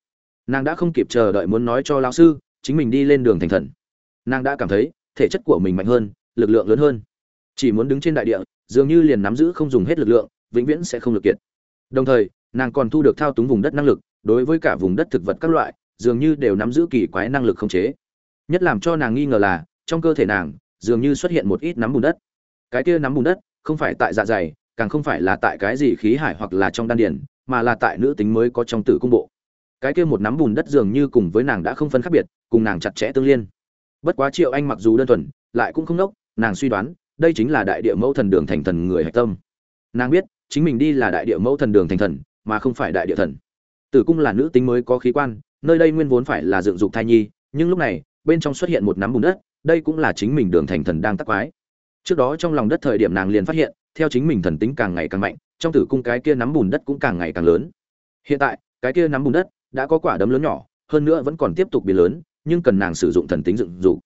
Nàng đã không kịp chờ đợi muốn nói cho lao sư, chính mình đi lên đường thành thần. Nàng đã cảm thấy, thể chất của mình mạnh hơn lực lượng lớn hơn. Chỉ muốn đứng trên đại địa, dường như liền nắm giữ không dùng hết lực lượng, vĩnh viễn sẽ không lực kiệt. Đồng thời, nàng còn thu được thao túng vùng đất năng lực, đối với cả vùng đất thực vật các loại, dường như đều nắm giữ kỳ quái năng lực khống chế. Nhất làm cho nàng nghi ngờ là, trong cơ thể nàng, dường như xuất hiện một ít nắm bùn đất. Cái kia nắm bùn đất, không phải tại dạ dày, càng không phải là tại cái gì khí hải hoặc là trong đan điền, mà là tại nữ tính mới có trong tử cung bộ. Cái kia một nắm bùn đất dường như cùng với nàng đã không phân khác biệt, cùng nàng chặt chẽ tương liên. Bất quá triệu anh mặc dù đơn thuần, lại cũng không nốc nàng suy đoán, đây chính là đại địa mẫu thần đường thành thần người hạch tâm. Nàng biết, chính mình đi là đại địa mẫu thần đường thành thần, mà không phải đại địa thần. Tử cung là nữ tính mới có khí quan, nơi đây nguyên vốn phải là dựng dục thai nhi, nhưng lúc này, bên trong xuất hiện một nắm bùn đất, đây cũng là chính mình đường thành thần đang tắc quái. Trước đó trong lòng đất thời điểm nàng liền phát hiện, theo chính mình thần tính càng ngày càng mạnh, trong tử cung cái kia nắm bùn đất cũng càng ngày càng lớn. Hiện tại, cái kia nắm bùn đất đã có quả đấm lớn nhỏ, hơn nữa vẫn còn tiếp tục biến lớn, nhưng cần nàng sử dụng thần tính dựng dục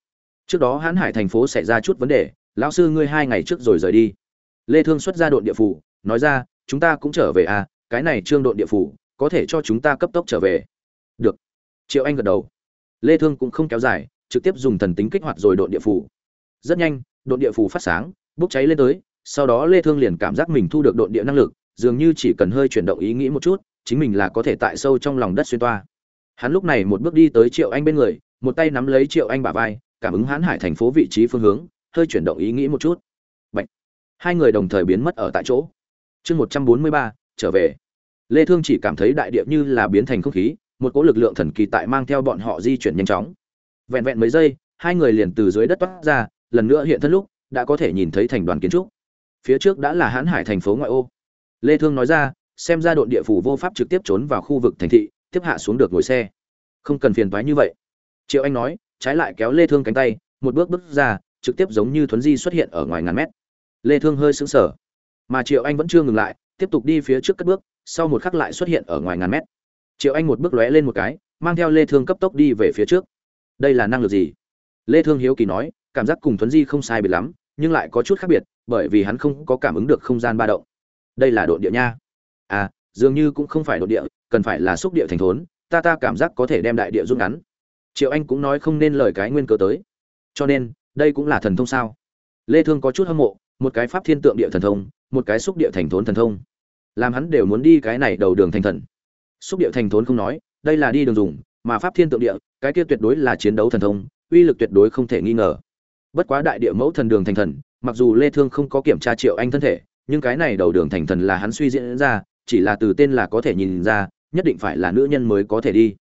trước đó hãn hải thành phố xảy ra chút vấn đề, lão sư ngươi hai ngày trước rồi rời đi. Lê thương xuất ra đội địa phủ, nói ra, chúng ta cũng trở về à cái này trương đội địa phủ, có thể cho chúng ta cấp tốc trở về. Được. Triệu anh gật đầu. Lê thương cũng không kéo dài, trực tiếp dùng thần tính kích hoạt rồi đội địa phủ. Rất nhanh đội địa phủ phát sáng, bốc cháy lên tới, sau đó lê thương liền cảm giác mình thu được đội địa năng lực, dường như chỉ cần hơi chuyển động ý nghĩ một chút, chính mình là có thể tại sâu trong lòng đất xuyên toa. Hắn lúc này một bước đi tới triệu anh bên người, một tay nắm lấy triệu anh bả vai cảm ứng hãn hải thành phố vị trí phương hướng hơi chuyển động ý nghĩ một chút. Bạch. hai người đồng thời biến mất ở tại chỗ. Chương 143, trở về. Lê thương chỉ cảm thấy đại địa như là biến thành không khí một cỗ lực lượng thần kỳ tại mang theo bọn họ di chuyển nhanh chóng. Vẹn vẹn mấy giây hai người liền từ dưới đất toát ra lần nữa hiện thân lúc đã có thể nhìn thấy thành đoàn kiến trúc. Phía trước đã là hãn hải thành phố ngoại ô. Lê thương nói ra xem ra đội địa phủ vô pháp trực tiếp trốn vào khu vực thành thị tiếp hạ xuống được ngồi xe. Không cần phiền toái như vậy. Triệu anh nói trái lại kéo lê thương cánh tay, một bước bước ra, trực tiếp giống như thuấn di xuất hiện ở ngoài ngàn mét. Lê thương hơi sững sờ, mà triệu anh vẫn chưa ngừng lại, tiếp tục đi phía trước cất bước, sau một khắc lại xuất hiện ở ngoài ngàn mét. Triệu anh một bước lóe lên một cái, mang theo lê thương cấp tốc đi về phía trước. Đây là năng lực gì? Lê thương hiếu kỳ nói, cảm giác cùng thuấn di không sai biệt lắm, nhưng lại có chút khác biệt, bởi vì hắn không có cảm ứng được không gian ba động. Đây là độ địa nha. À dường như cũng không phải độ địa, cần phải là xúc địa thành thốn, ta ta cảm giác có thể đem đại địa rút ngắn triệu anh cũng nói không nên lời cái nguyên cơ tới. Cho nên, đây cũng là thần thông sao? Lê thương có chút hâm mộ, một cái pháp thiên tượng địa thần thông, một cái xúc địa thành thốn thần thông. Làm hắn đều muốn đi cái này đầu đường thành thần. Xúc địa thành thốn không nói, đây là đi đường dùng, mà pháp thiên tượng địa, cái kia tuyệt đối là chiến đấu thần thông, uy lực tuyệt đối không thể nghi ngờ. Bất quá đại địa mẫu thần đường thành thần, mặc dù lê thương không có kiểm tra triệu anh thân thể, nhưng cái này đầu đường thành thần là hắn suy diễn ra, chỉ là từ tên là có thể nhìn ra, nhất định phải là nữ nhân mới có thể đi.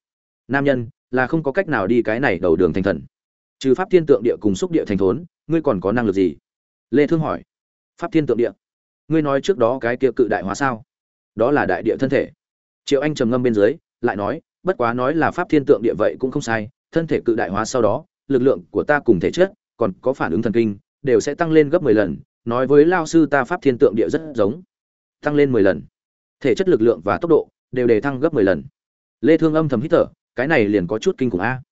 Nam nhân là không có cách nào đi cái này đầu đường thành thần. Trừ pháp thiên tượng địa cùng xúc địa thành thốn, ngươi còn có năng lực gì? Lê thương hỏi. Pháp thiên tượng địa. Ngươi nói trước đó cái kia cự đại hóa sao? Đó là đại địa thân thể. Triệu anh trầm ngâm bên dưới, lại nói, bất quá nói là pháp thiên tượng địa vậy cũng không sai, thân thể cự đại hóa sau đó, lực lượng của ta cùng thể chất, còn có phản ứng thần kinh, đều sẽ tăng lên gấp 10 lần, nói với lao sư ta pháp thiên tượng địa rất giống. Tăng lên 10 lần. Thể chất lực lượng và tốc độ đều đề thăng gấp 10 lần. Lê thương âm thầm hít thở cái này liền có chút kinh khủng a.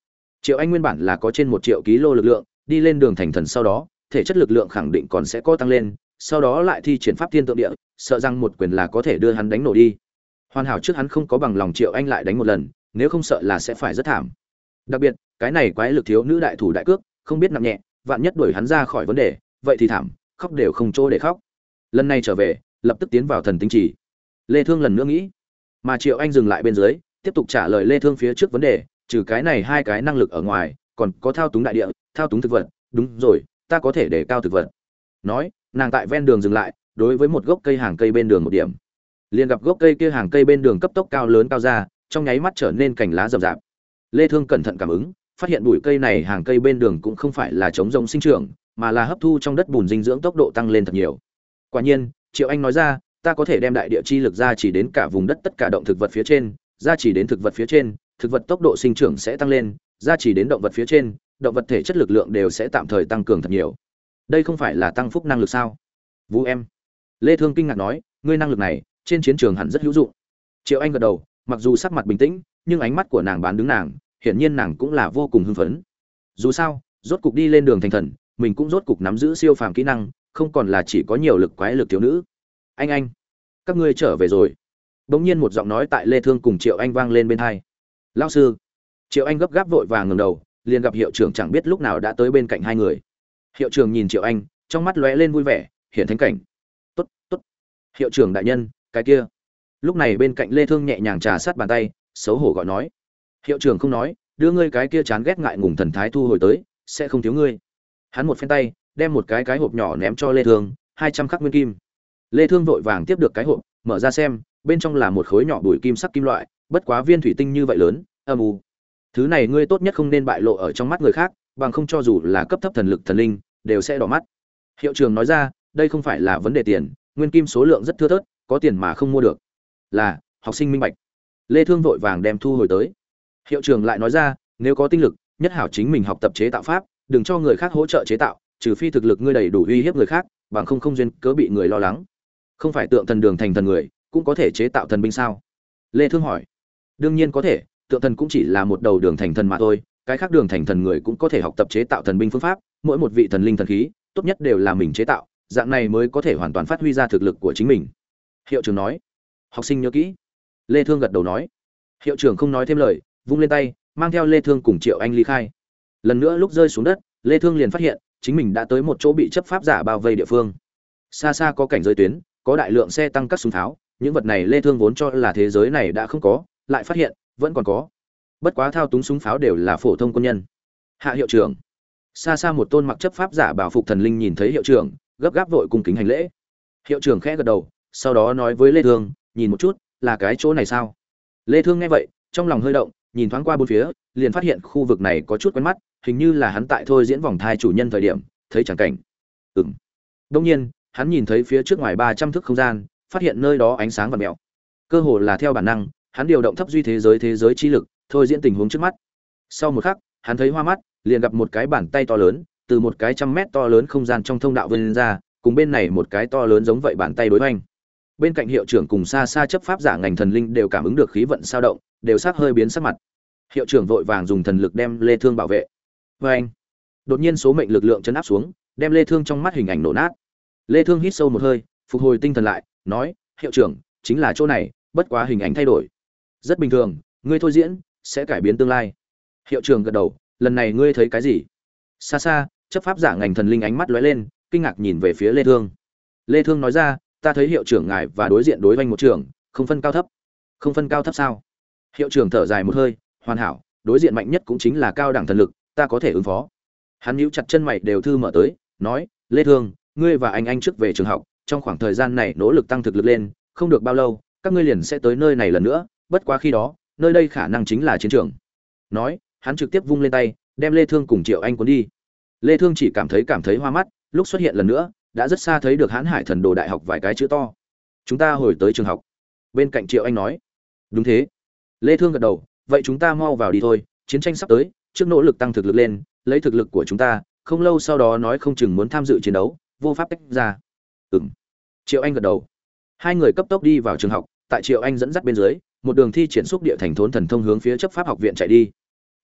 Triệu anh nguyên bản là có trên một triệu ký lô lực lượng, đi lên đường thành thần sau đó, thể chất lực lượng khẳng định còn sẽ có tăng lên, sau đó lại thi triển pháp thiên tượng địa, sợ rằng một quyền là có thể đưa hắn đánh nổ đi. Hoàn hảo trước hắn không có bằng lòng triệu anh lại đánh một lần, nếu không sợ là sẽ phải rất thảm. Đặc biệt, cái này quái lực thiếu nữ đại thủ đại cước, không biết nặng nhẹ, vạn nhất đuổi hắn ra khỏi vấn đề, vậy thì thảm, khóc đều không chỗ để khóc. Lần này trở về, lập tức tiến vào thần tinh chỉ. Lê thương lần nữa nghĩ, mà triệu anh dừng lại bên dưới tiếp tục trả lời lê thương phía trước vấn đề, trừ cái này hai cái năng lực ở ngoài, còn có thao túng đại địa, thao túng thực vật. Đúng rồi, ta có thể để cao thực vật. Nói, nàng tại ven đường dừng lại, đối với một gốc cây hàng cây bên đường một điểm. Liền gặp gốc cây kia hàng cây bên đường cấp tốc cao lớn cao ra, trong nháy mắt trở nên cành lá rậm rạp. Lê thương cẩn thận cảm ứng, phát hiện bụi cây này hàng cây bên đường cũng không phải là chống rông sinh trưởng, mà là hấp thu trong đất bùn dinh dưỡng tốc độ tăng lên thật nhiều. Quả nhiên, triệu anh nói ra, ta có thể đem đại địa chi lực ra chỉ đến cả vùng đất tất cả động thực vật phía trên gia chỉ đến thực vật phía trên, thực vật tốc độ sinh trưởng sẽ tăng lên, gia chỉ đến động vật phía trên, động vật thể chất lực lượng đều sẽ tạm thời tăng cường thật nhiều. Đây không phải là tăng phúc năng lực sao? Vũ em. Lê thương kinh ngạc nói, ngươi năng lực này, trên chiến trường hẳn rất hữu dụng. Triệu anh gật đầu, mặc dù sắc mặt bình tĩnh, nhưng ánh mắt của nàng bán đứng nàng, hiển nhiên nàng cũng là vô cùng hưng phấn. Dù sao, rốt cục đi lên đường thành thần, mình cũng rốt cục nắm giữ siêu phàm kỹ năng, không còn là chỉ có nhiều lực quái lực thiếu nữ. Anh anh, các ngươi trở về rồi bỗng nhiên một giọng nói tại lê thương cùng triệu anh vang lên bên hai. Lão sư. Triệu anh gấp gáp vội vàng ngẩng đầu, liền gặp hiệu trưởng chẳng biết lúc nào đã tới bên cạnh hai người. Hiệu trưởng nhìn triệu anh, trong mắt lóe lên vui vẻ, hiện thánh cảnh. Tốt tốt. Hiệu trưởng đại nhân, cái kia. Lúc này bên cạnh lê thương nhẹ nhàng trà sát bàn tay, xấu hổ gọi nói. Hiệu trưởng không nói, đưa ngươi cái kia chán ghét ngại ngùng thần thái thu hồi tới, sẽ không thiếu ngươi. Hắn một phen tay, đem một cái cái hộp nhỏ ném cho lê thương, hai trăm khắc nguyên kim. Lê thương vội vàng tiếp được cái hộp, mở ra xem bên trong là một khối nhỏ bụi kim sắc kim loại, bất quá viên thủy tinh như vậy lớn, âm u. Thứ này ngươi tốt nhất không nên bại lộ ở trong mắt người khác, bằng không cho dù là cấp thấp thần lực thần linh, đều sẽ đỏ mắt. Hiệu trưởng nói ra, đây không phải là vấn đề tiền, nguyên kim số lượng rất thưa thớt, có tiền mà không mua được. Là, học sinh minh bạch. Lê thương vội vàng đem thu hồi tới. Hiệu trưởng lại nói ra, nếu có tinh lực, nhất hảo chính mình học tập chế tạo pháp, đừng cho người khác hỗ trợ chế tạo, trừ phi thực lực ngươi đầy đủ uy hiếp người khác, bằng không không duyên cớ bị người lo lắng. Không phải tượng thần đường thành thần người cũng có thể chế tạo thần binh sao? Lê thương hỏi. Đương nhiên có thể, tượng thần cũng chỉ là một đầu đường thành thần mà thôi, cái khác đường thành thần người cũng có thể học tập chế tạo thần binh phương pháp, mỗi một vị thần linh thần khí, tốt nhất đều là mình chế tạo, dạng này mới có thể hoàn toàn phát huy ra thực lực của chính mình. Hiệu trưởng nói. Học sinh nhớ kỹ. Lê thương gật đầu nói. Hiệu trưởng không nói thêm lời, vung lên tay, mang theo lê thương cùng triệu anh ly khai. Lần nữa lúc rơi xuống đất, lê thương liền phát hiện, chính mình đã tới một chỗ bị chấp pháp giả bao vây địa phương. Xa xa có cảnh giới tuyến, có đại lượng xe tăng các súng tháo những vật này lê thương vốn cho là thế giới này đã không có, lại phát hiện, vẫn còn có. Bất quá thao túng súng pháo đều là phổ thông quân nhân. Hạ hiệu trưởng. Xa xa một tôn mặc chấp pháp giả bảo phục thần linh nhìn thấy hiệu trưởng, gấp gáp vội cung kính hành lễ. Hiệu trưởng khẽ gật đầu, sau đó nói với lê thương, nhìn một chút, là cái chỗ này sao? Lê thương nghe vậy, trong lòng hơi động, nhìn thoáng qua bốn phía, liền phát hiện khu vực này có chút quen mắt, hình như là hắn tại thôi diễn vòng thai chủ nhân thời điểm, thấy chẳng cảnh. Ừm. Đông nhiên, hắn nhìn thấy phía trước ngoài 300 thước không gian phát hiện nơi đó ánh sáng và mèo. Cơ hồ là theo bản năng, hắn điều động thấp duy thế giới thế giới chi lực, thôi diễn tình huống trước mắt. Sau một khắc, hắn thấy hoa mắt, liền gặp một cái bàn tay to lớn, từ một cái trăm mét to lớn không gian trong thông đạo vươn ra, cùng bên này một cái to lớn giống vậy bàn tay đối hoành. Bên cạnh hiệu trưởng cùng xa xa chấp pháp giả ngành thần linh đều cảm ứng được khí vận sao động, đều sắc hơi biến sắc mặt. Hiệu trưởng vội vàng dùng thần lực đem lê thương bảo vệ. Với anh đột nhiên số mệnh lực lượng chấn áp xuống, đem lê thương trong mắt hình ảnh nổ nát. Lê thương hít sâu một hơi, phục hồi tinh thần lại nói, hiệu trưởng, chính là chỗ này, bất quá hình ảnh thay đổi. Rất bình thường, ngươi thôi diễn, sẽ cải biến tương lai. Hiệu trưởng gật đầu, lần này ngươi thấy cái gì? Xa xa, chấp pháp giả ngành thần linh ánh mắt lóe lên, kinh ngạc nhìn về phía lê thương. Lê thương nói ra, ta thấy hiệu trưởng ngài và đối diện đối vanh một trưởng không phân cao thấp. Không phân cao thấp sao? Hiệu trưởng thở dài một hơi, hoàn hảo, đối diện mạnh nhất cũng chính là cao đẳng thần lực, ta có thể ứng phó. Hắn nhíu chặt chân mày đều thư mở tới, nói, lê thương, ngươi và anh anh trước về trường học trong khoảng thời gian này nỗ lực tăng thực lực lên, không được bao lâu, các ngươi liền sẽ tới nơi này lần nữa, bất quá khi đó, nơi đây khả năng chính là chiến trường. Nói, hắn trực tiếp vung lên tay, đem lê thương cùng triệu anh cuốn đi. Lê thương chỉ cảm thấy cảm thấy hoa mắt, lúc xuất hiện lần nữa, đã rất xa thấy được hãn hải thần đồ đại học vài cái chữ to. Chúng ta hồi tới trường học. Bên cạnh triệu anh nói. Đúng thế. Lê thương gật đầu, vậy chúng ta mau vào đi thôi, chiến tranh sắp tới, trước nỗ lực tăng thực lực lên, lấy thực lực của chúng ta, không lâu sau đó nói không chừng muốn tham dự chiến đấu, vô pháp tách ra. Ừm triệu anh gật đầu. Hai người cấp tốc đi vào trường học, tại triệu anh dẫn dắt bên dưới, một đường thi triển xúc địa thành thốn thần thông hướng phía chấp pháp học viện chạy đi.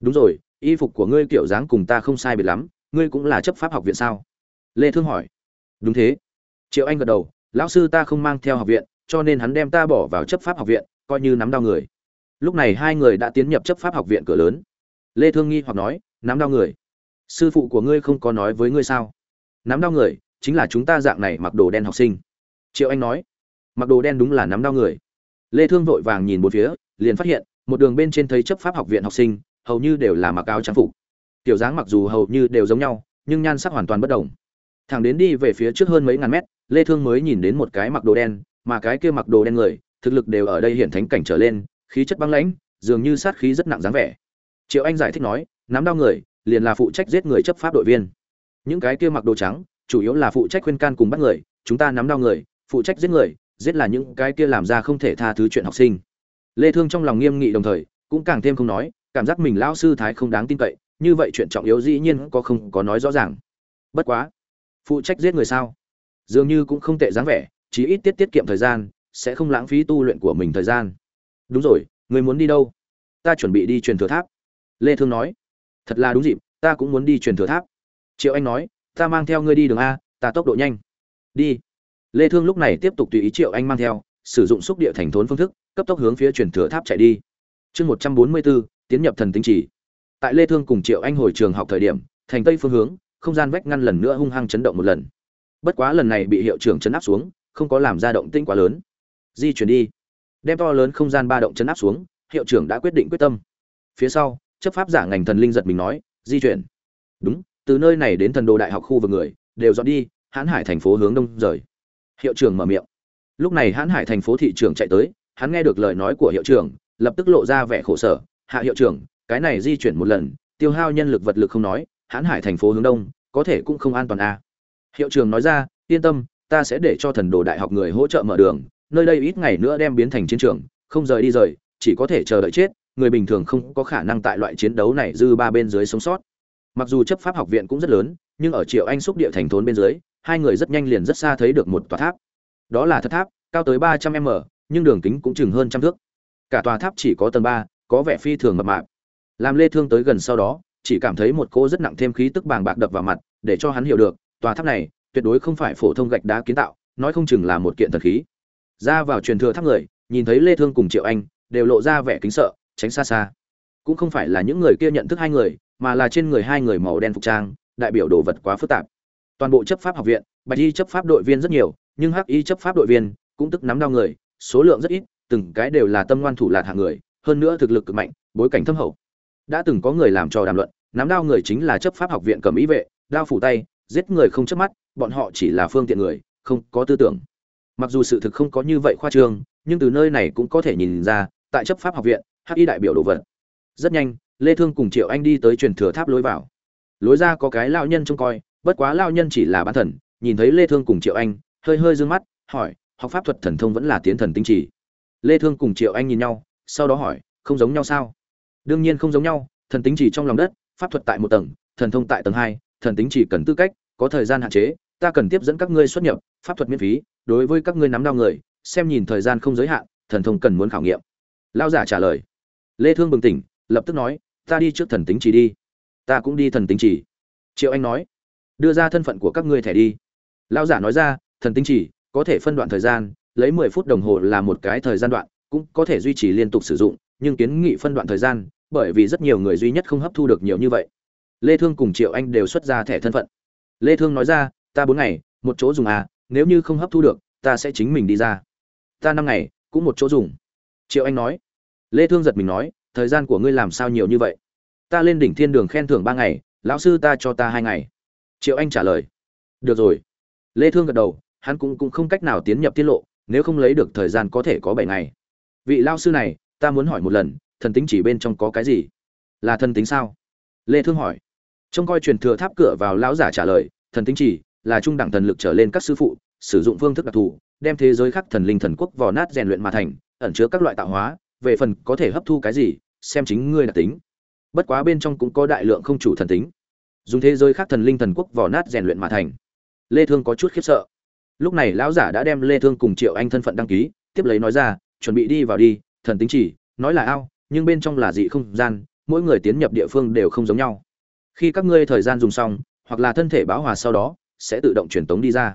Đúng rồi, y phục của ngươi kiểu dáng cùng ta không sai biệt lắm, ngươi cũng là chấp pháp học viện sao? Lê thương hỏi. Đúng thế. Triệu anh gật đầu, lão sư ta không mang theo học viện, cho nên hắn đem ta bỏ vào chấp pháp học viện, coi như nắm đau người. Lúc này hai người đã tiến nhập chấp pháp học viện cửa lớn. Lê thương nghi hoặc nói, nắm đau người. Sư phụ của ngươi không có nói với ngươi sao? Nắm đau người, chính là chúng ta dạng này mặc đồ đen học sinh triệu anh nói, mặc đồ đen đúng là nắm đau người. Lê thương vội vàng nhìn một phía, liền phát hiện, một đường bên trên thấy chấp pháp học viện học sinh, hầu như đều là mặc áo trang phục. Tiểu dáng mặc dù hầu như đều giống nhau, nhưng nhan sắc hoàn toàn bất đồng. Thẳng đến đi về phía trước hơn mấy ngàn mét, lê thương mới nhìn đến một cái mặc đồ đen, mà cái kia mặc đồ đen người, thực lực đều ở đây hiện thánh cảnh trở lên, khí chất băng lãnh, dường như sát khí rất nặng dáng vẻ. Triệu anh giải thích nói, nắm đau người, liền là phụ trách giết người chấp pháp đội viên. Những cái kia mặc đồ trắng, chủ yếu là phụ trách khuyên can cùng bắt người, chúng ta nắm đau người phụ trách giết người, giết là những cái kia làm ra không thể tha thứ chuyện học sinh. Lê thương trong lòng nghiêm nghị đồng thời, cũng càng thêm không nói, cảm giác mình lão sư thái không đáng tin cậy, như vậy chuyện trọng yếu dĩ nhiên có không có nói rõ ràng. Bất quá, phụ trách giết người sao? Dường như cũng không tệ dáng vẻ chỉ ít tiết tiết kiệm thời gian, sẽ không lãng phí tu luyện của mình thời gian. Đúng rồi, người muốn đi đâu? Ta chuẩn bị đi truyền thừa tháp. Lê thương nói. Thật là đúng dịp, ta cũng muốn đi truyền thừa tháp. Triệu anh nói, ta mang theo ngươi đi đường a, ta tốc độ nhanh. Đi lê thương lúc này tiếp tục tùy ý triệu anh mang theo sử dụng xúc địa thành thốn phương thức cấp tốc hướng phía truyền thừa tháp chạy đi. Chương 144, tiến nhập thần tính chỉ. Tại lê thương cùng triệu anh hồi trường học thời điểm thành tây phương hướng không gian vách ngăn lần nữa hung hăng chấn động một lần. Bất quá lần này bị hiệu trưởng chấn áp xuống không có làm ra động tĩnh quá lớn. Di chuyển đi. Đem to lớn không gian ba động chấn áp xuống hiệu trưởng đã quyết định quyết tâm. Phía sau chấp pháp giả ngành thần linh giật mình nói di chuyển. Đúng từ nơi này đến thần đồ đại học khu vực người đều dọn đi hãn hải thành phố hướng đông rời hiệu trưởng mở miệng. Lúc này hãn hải thành phố thị trưởng chạy tới, hắn nghe được lời nói của hiệu trưởng, lập tức lộ ra vẻ khổ sở. Hạ hiệu trưởng, cái này di chuyển một lần, tiêu hao nhân lực vật lực không nói, hãn hải thành phố hướng đông, có thể cũng không an toàn à. hiệu trưởng nói ra, yên tâm, ta sẽ để cho thần đồ đại học người hỗ trợ mở đường, nơi đây ít ngày nữa đem biến thành chiến trường, không rời đi rời, chỉ có thể chờ đợi chết, người bình thường không có khả năng tại loại chiến đấu này dư ba bên dưới sống sót. Mặc dù chấp pháp học viện cũng rất lớn, nhưng ở triệu anh xúc địa thành thốn bên dưới hai người rất nhanh liền rất xa thấy được một tòa tháp. Đó là thật tháp, cao tới ba trăm m, nhưng đường kính cũng chừng hơn trăm thước. Cả tòa tháp chỉ có tầng ba, có vẻ phi thường mập mạp. Làm lê thương tới gần sau đó, chỉ cảm thấy một cỗ rất nặng thêm khí tức bàng bạc đập vào mặt, để cho hắn hiểu được, tòa tháp này tuyệt đối không phải phổ thông gạch đá kiến tạo, nói không chừng là một kiện thần khí. Ra vào truyền thừa tháp người, nhìn thấy lê thương cùng triệu anh, đều lộ ra vẻ kính sợ, tránh xa xa. Cũng không phải là những người kia nhận thức hai người, mà là trên người hai người màu đen phục trang, đại biểu đồ vật quá phức tạp toàn bộ chấp pháp học viện, bạch y chấp pháp đội viên rất nhiều, nhưng hắc y chấp pháp đội viên cũng tức nắm đau người, số lượng rất ít, từng cái đều là tâm ngoan thủ lạt hạng người, hơn nữa thực lực cực mạnh, bối cảnh thâm hậu. Đã từng có người làm trò đàm luận, nắm đao người chính là chấp pháp học viện cầm ý vệ, đao phủ tay, giết người không chớp mắt, bọn họ chỉ là phương tiện người, không có tư tưởng. Mặc dù sự thực không có như vậy khoa trương, nhưng từ nơi này cũng có thể nhìn ra, tại chấp pháp học viện, hắc y đại biểu đồ vật. Rất nhanh, lê thương cùng triệu anh đi tới truyền thừa tháp lối vào. Lối ra có cái lão nhân trông coi bất quá lao nhân chỉ là bán thần, nhìn thấy lê thương cùng triệu anh, hơi hơi dương mắt, hỏi, học pháp thuật thần thông vẫn là tiến thần tinh chỉ? Lê thương cùng triệu anh nhìn nhau, sau đó hỏi, không giống nhau sao? Đương nhiên không giống nhau, thần tính chỉ trong lòng đất, pháp thuật tại một tầng, thần thông tại tầng hai, thần tính chỉ cần tư cách, có thời gian hạn chế, ta cần tiếp dẫn các ngươi xuất nhập, pháp thuật miễn phí, đối với các ngươi nắm đau người, xem nhìn thời gian không giới hạn, thần thông cần muốn khảo nghiệm. Lao giả trả lời. Lê thương bừng tỉnh, lập tức nói, ta đi trước thần tính chỉ đi. Ta cũng đi thần tính chỉ. Triệu anh nói đưa ra thân phận của các ngươi thẻ đi. Lao giả nói ra, thần tinh chỉ, có thể phân đoạn thời gian, lấy 10 phút đồng hồ là một cái thời gian đoạn, cũng có thể duy trì liên tục sử dụng, nhưng kiến nghị phân đoạn thời gian, bởi vì rất nhiều người duy nhất không hấp thu được nhiều như vậy. Lê thương cùng triệu anh đều xuất ra thẻ thân phận. Lê thương nói ra, ta bốn ngày, một chỗ dùng à nếu như không hấp thu được, ta sẽ chính mình đi ra. Ta năm ngày, cũng một chỗ dùng. Triệu anh nói. Lê thương giật mình nói, thời gian của ngươi làm sao nhiều như vậy? Ta lên đỉnh thiên đường khen thưởng ba ngày, lão sư ta cho ta hai ngày triệu anh trả lời, được rồi. Lê thương gật đầu, hắn cũng cũng không cách nào tiến nhập tiết lộ, nếu không lấy được thời gian có thể có bảy ngày. Vị lao sư này, ta muốn hỏi một lần, thần tính chỉ bên trong có cái gì? Là thần tính sao? Lê thương hỏi. Trông coi truyền thừa tháp cửa vào, lão giả trả lời, thần tính chỉ là trung đẳng thần lực trở lên các sư phụ, sử dụng phương thức đặc thù, đem thế giới khắc thần linh thần quốc vò nát rèn luyện mà thành, ẩn chứa các loại tạo hóa, về phần có thể hấp thu cái gì, xem chính ngươi đặc tính. Bất quá bên trong cũng có đại lượng không chủ thần tính dùng thế giới khác thần linh thần quốc vò nát rèn luyện mà thành. Lê thương có chút khiếp sợ. Lúc này lão giả đã đem lê thương cùng triệu anh thân phận đăng ký, tiếp lấy nói ra, chuẩn bị đi vào đi, thần tính chỉ, nói là ao, nhưng bên trong là dị không gian, mỗi người tiến nhập địa phương đều không giống nhau. Khi các ngươi thời gian dùng xong, hoặc là thân thể báo hòa sau đó, sẽ tự động truyền tống đi ra.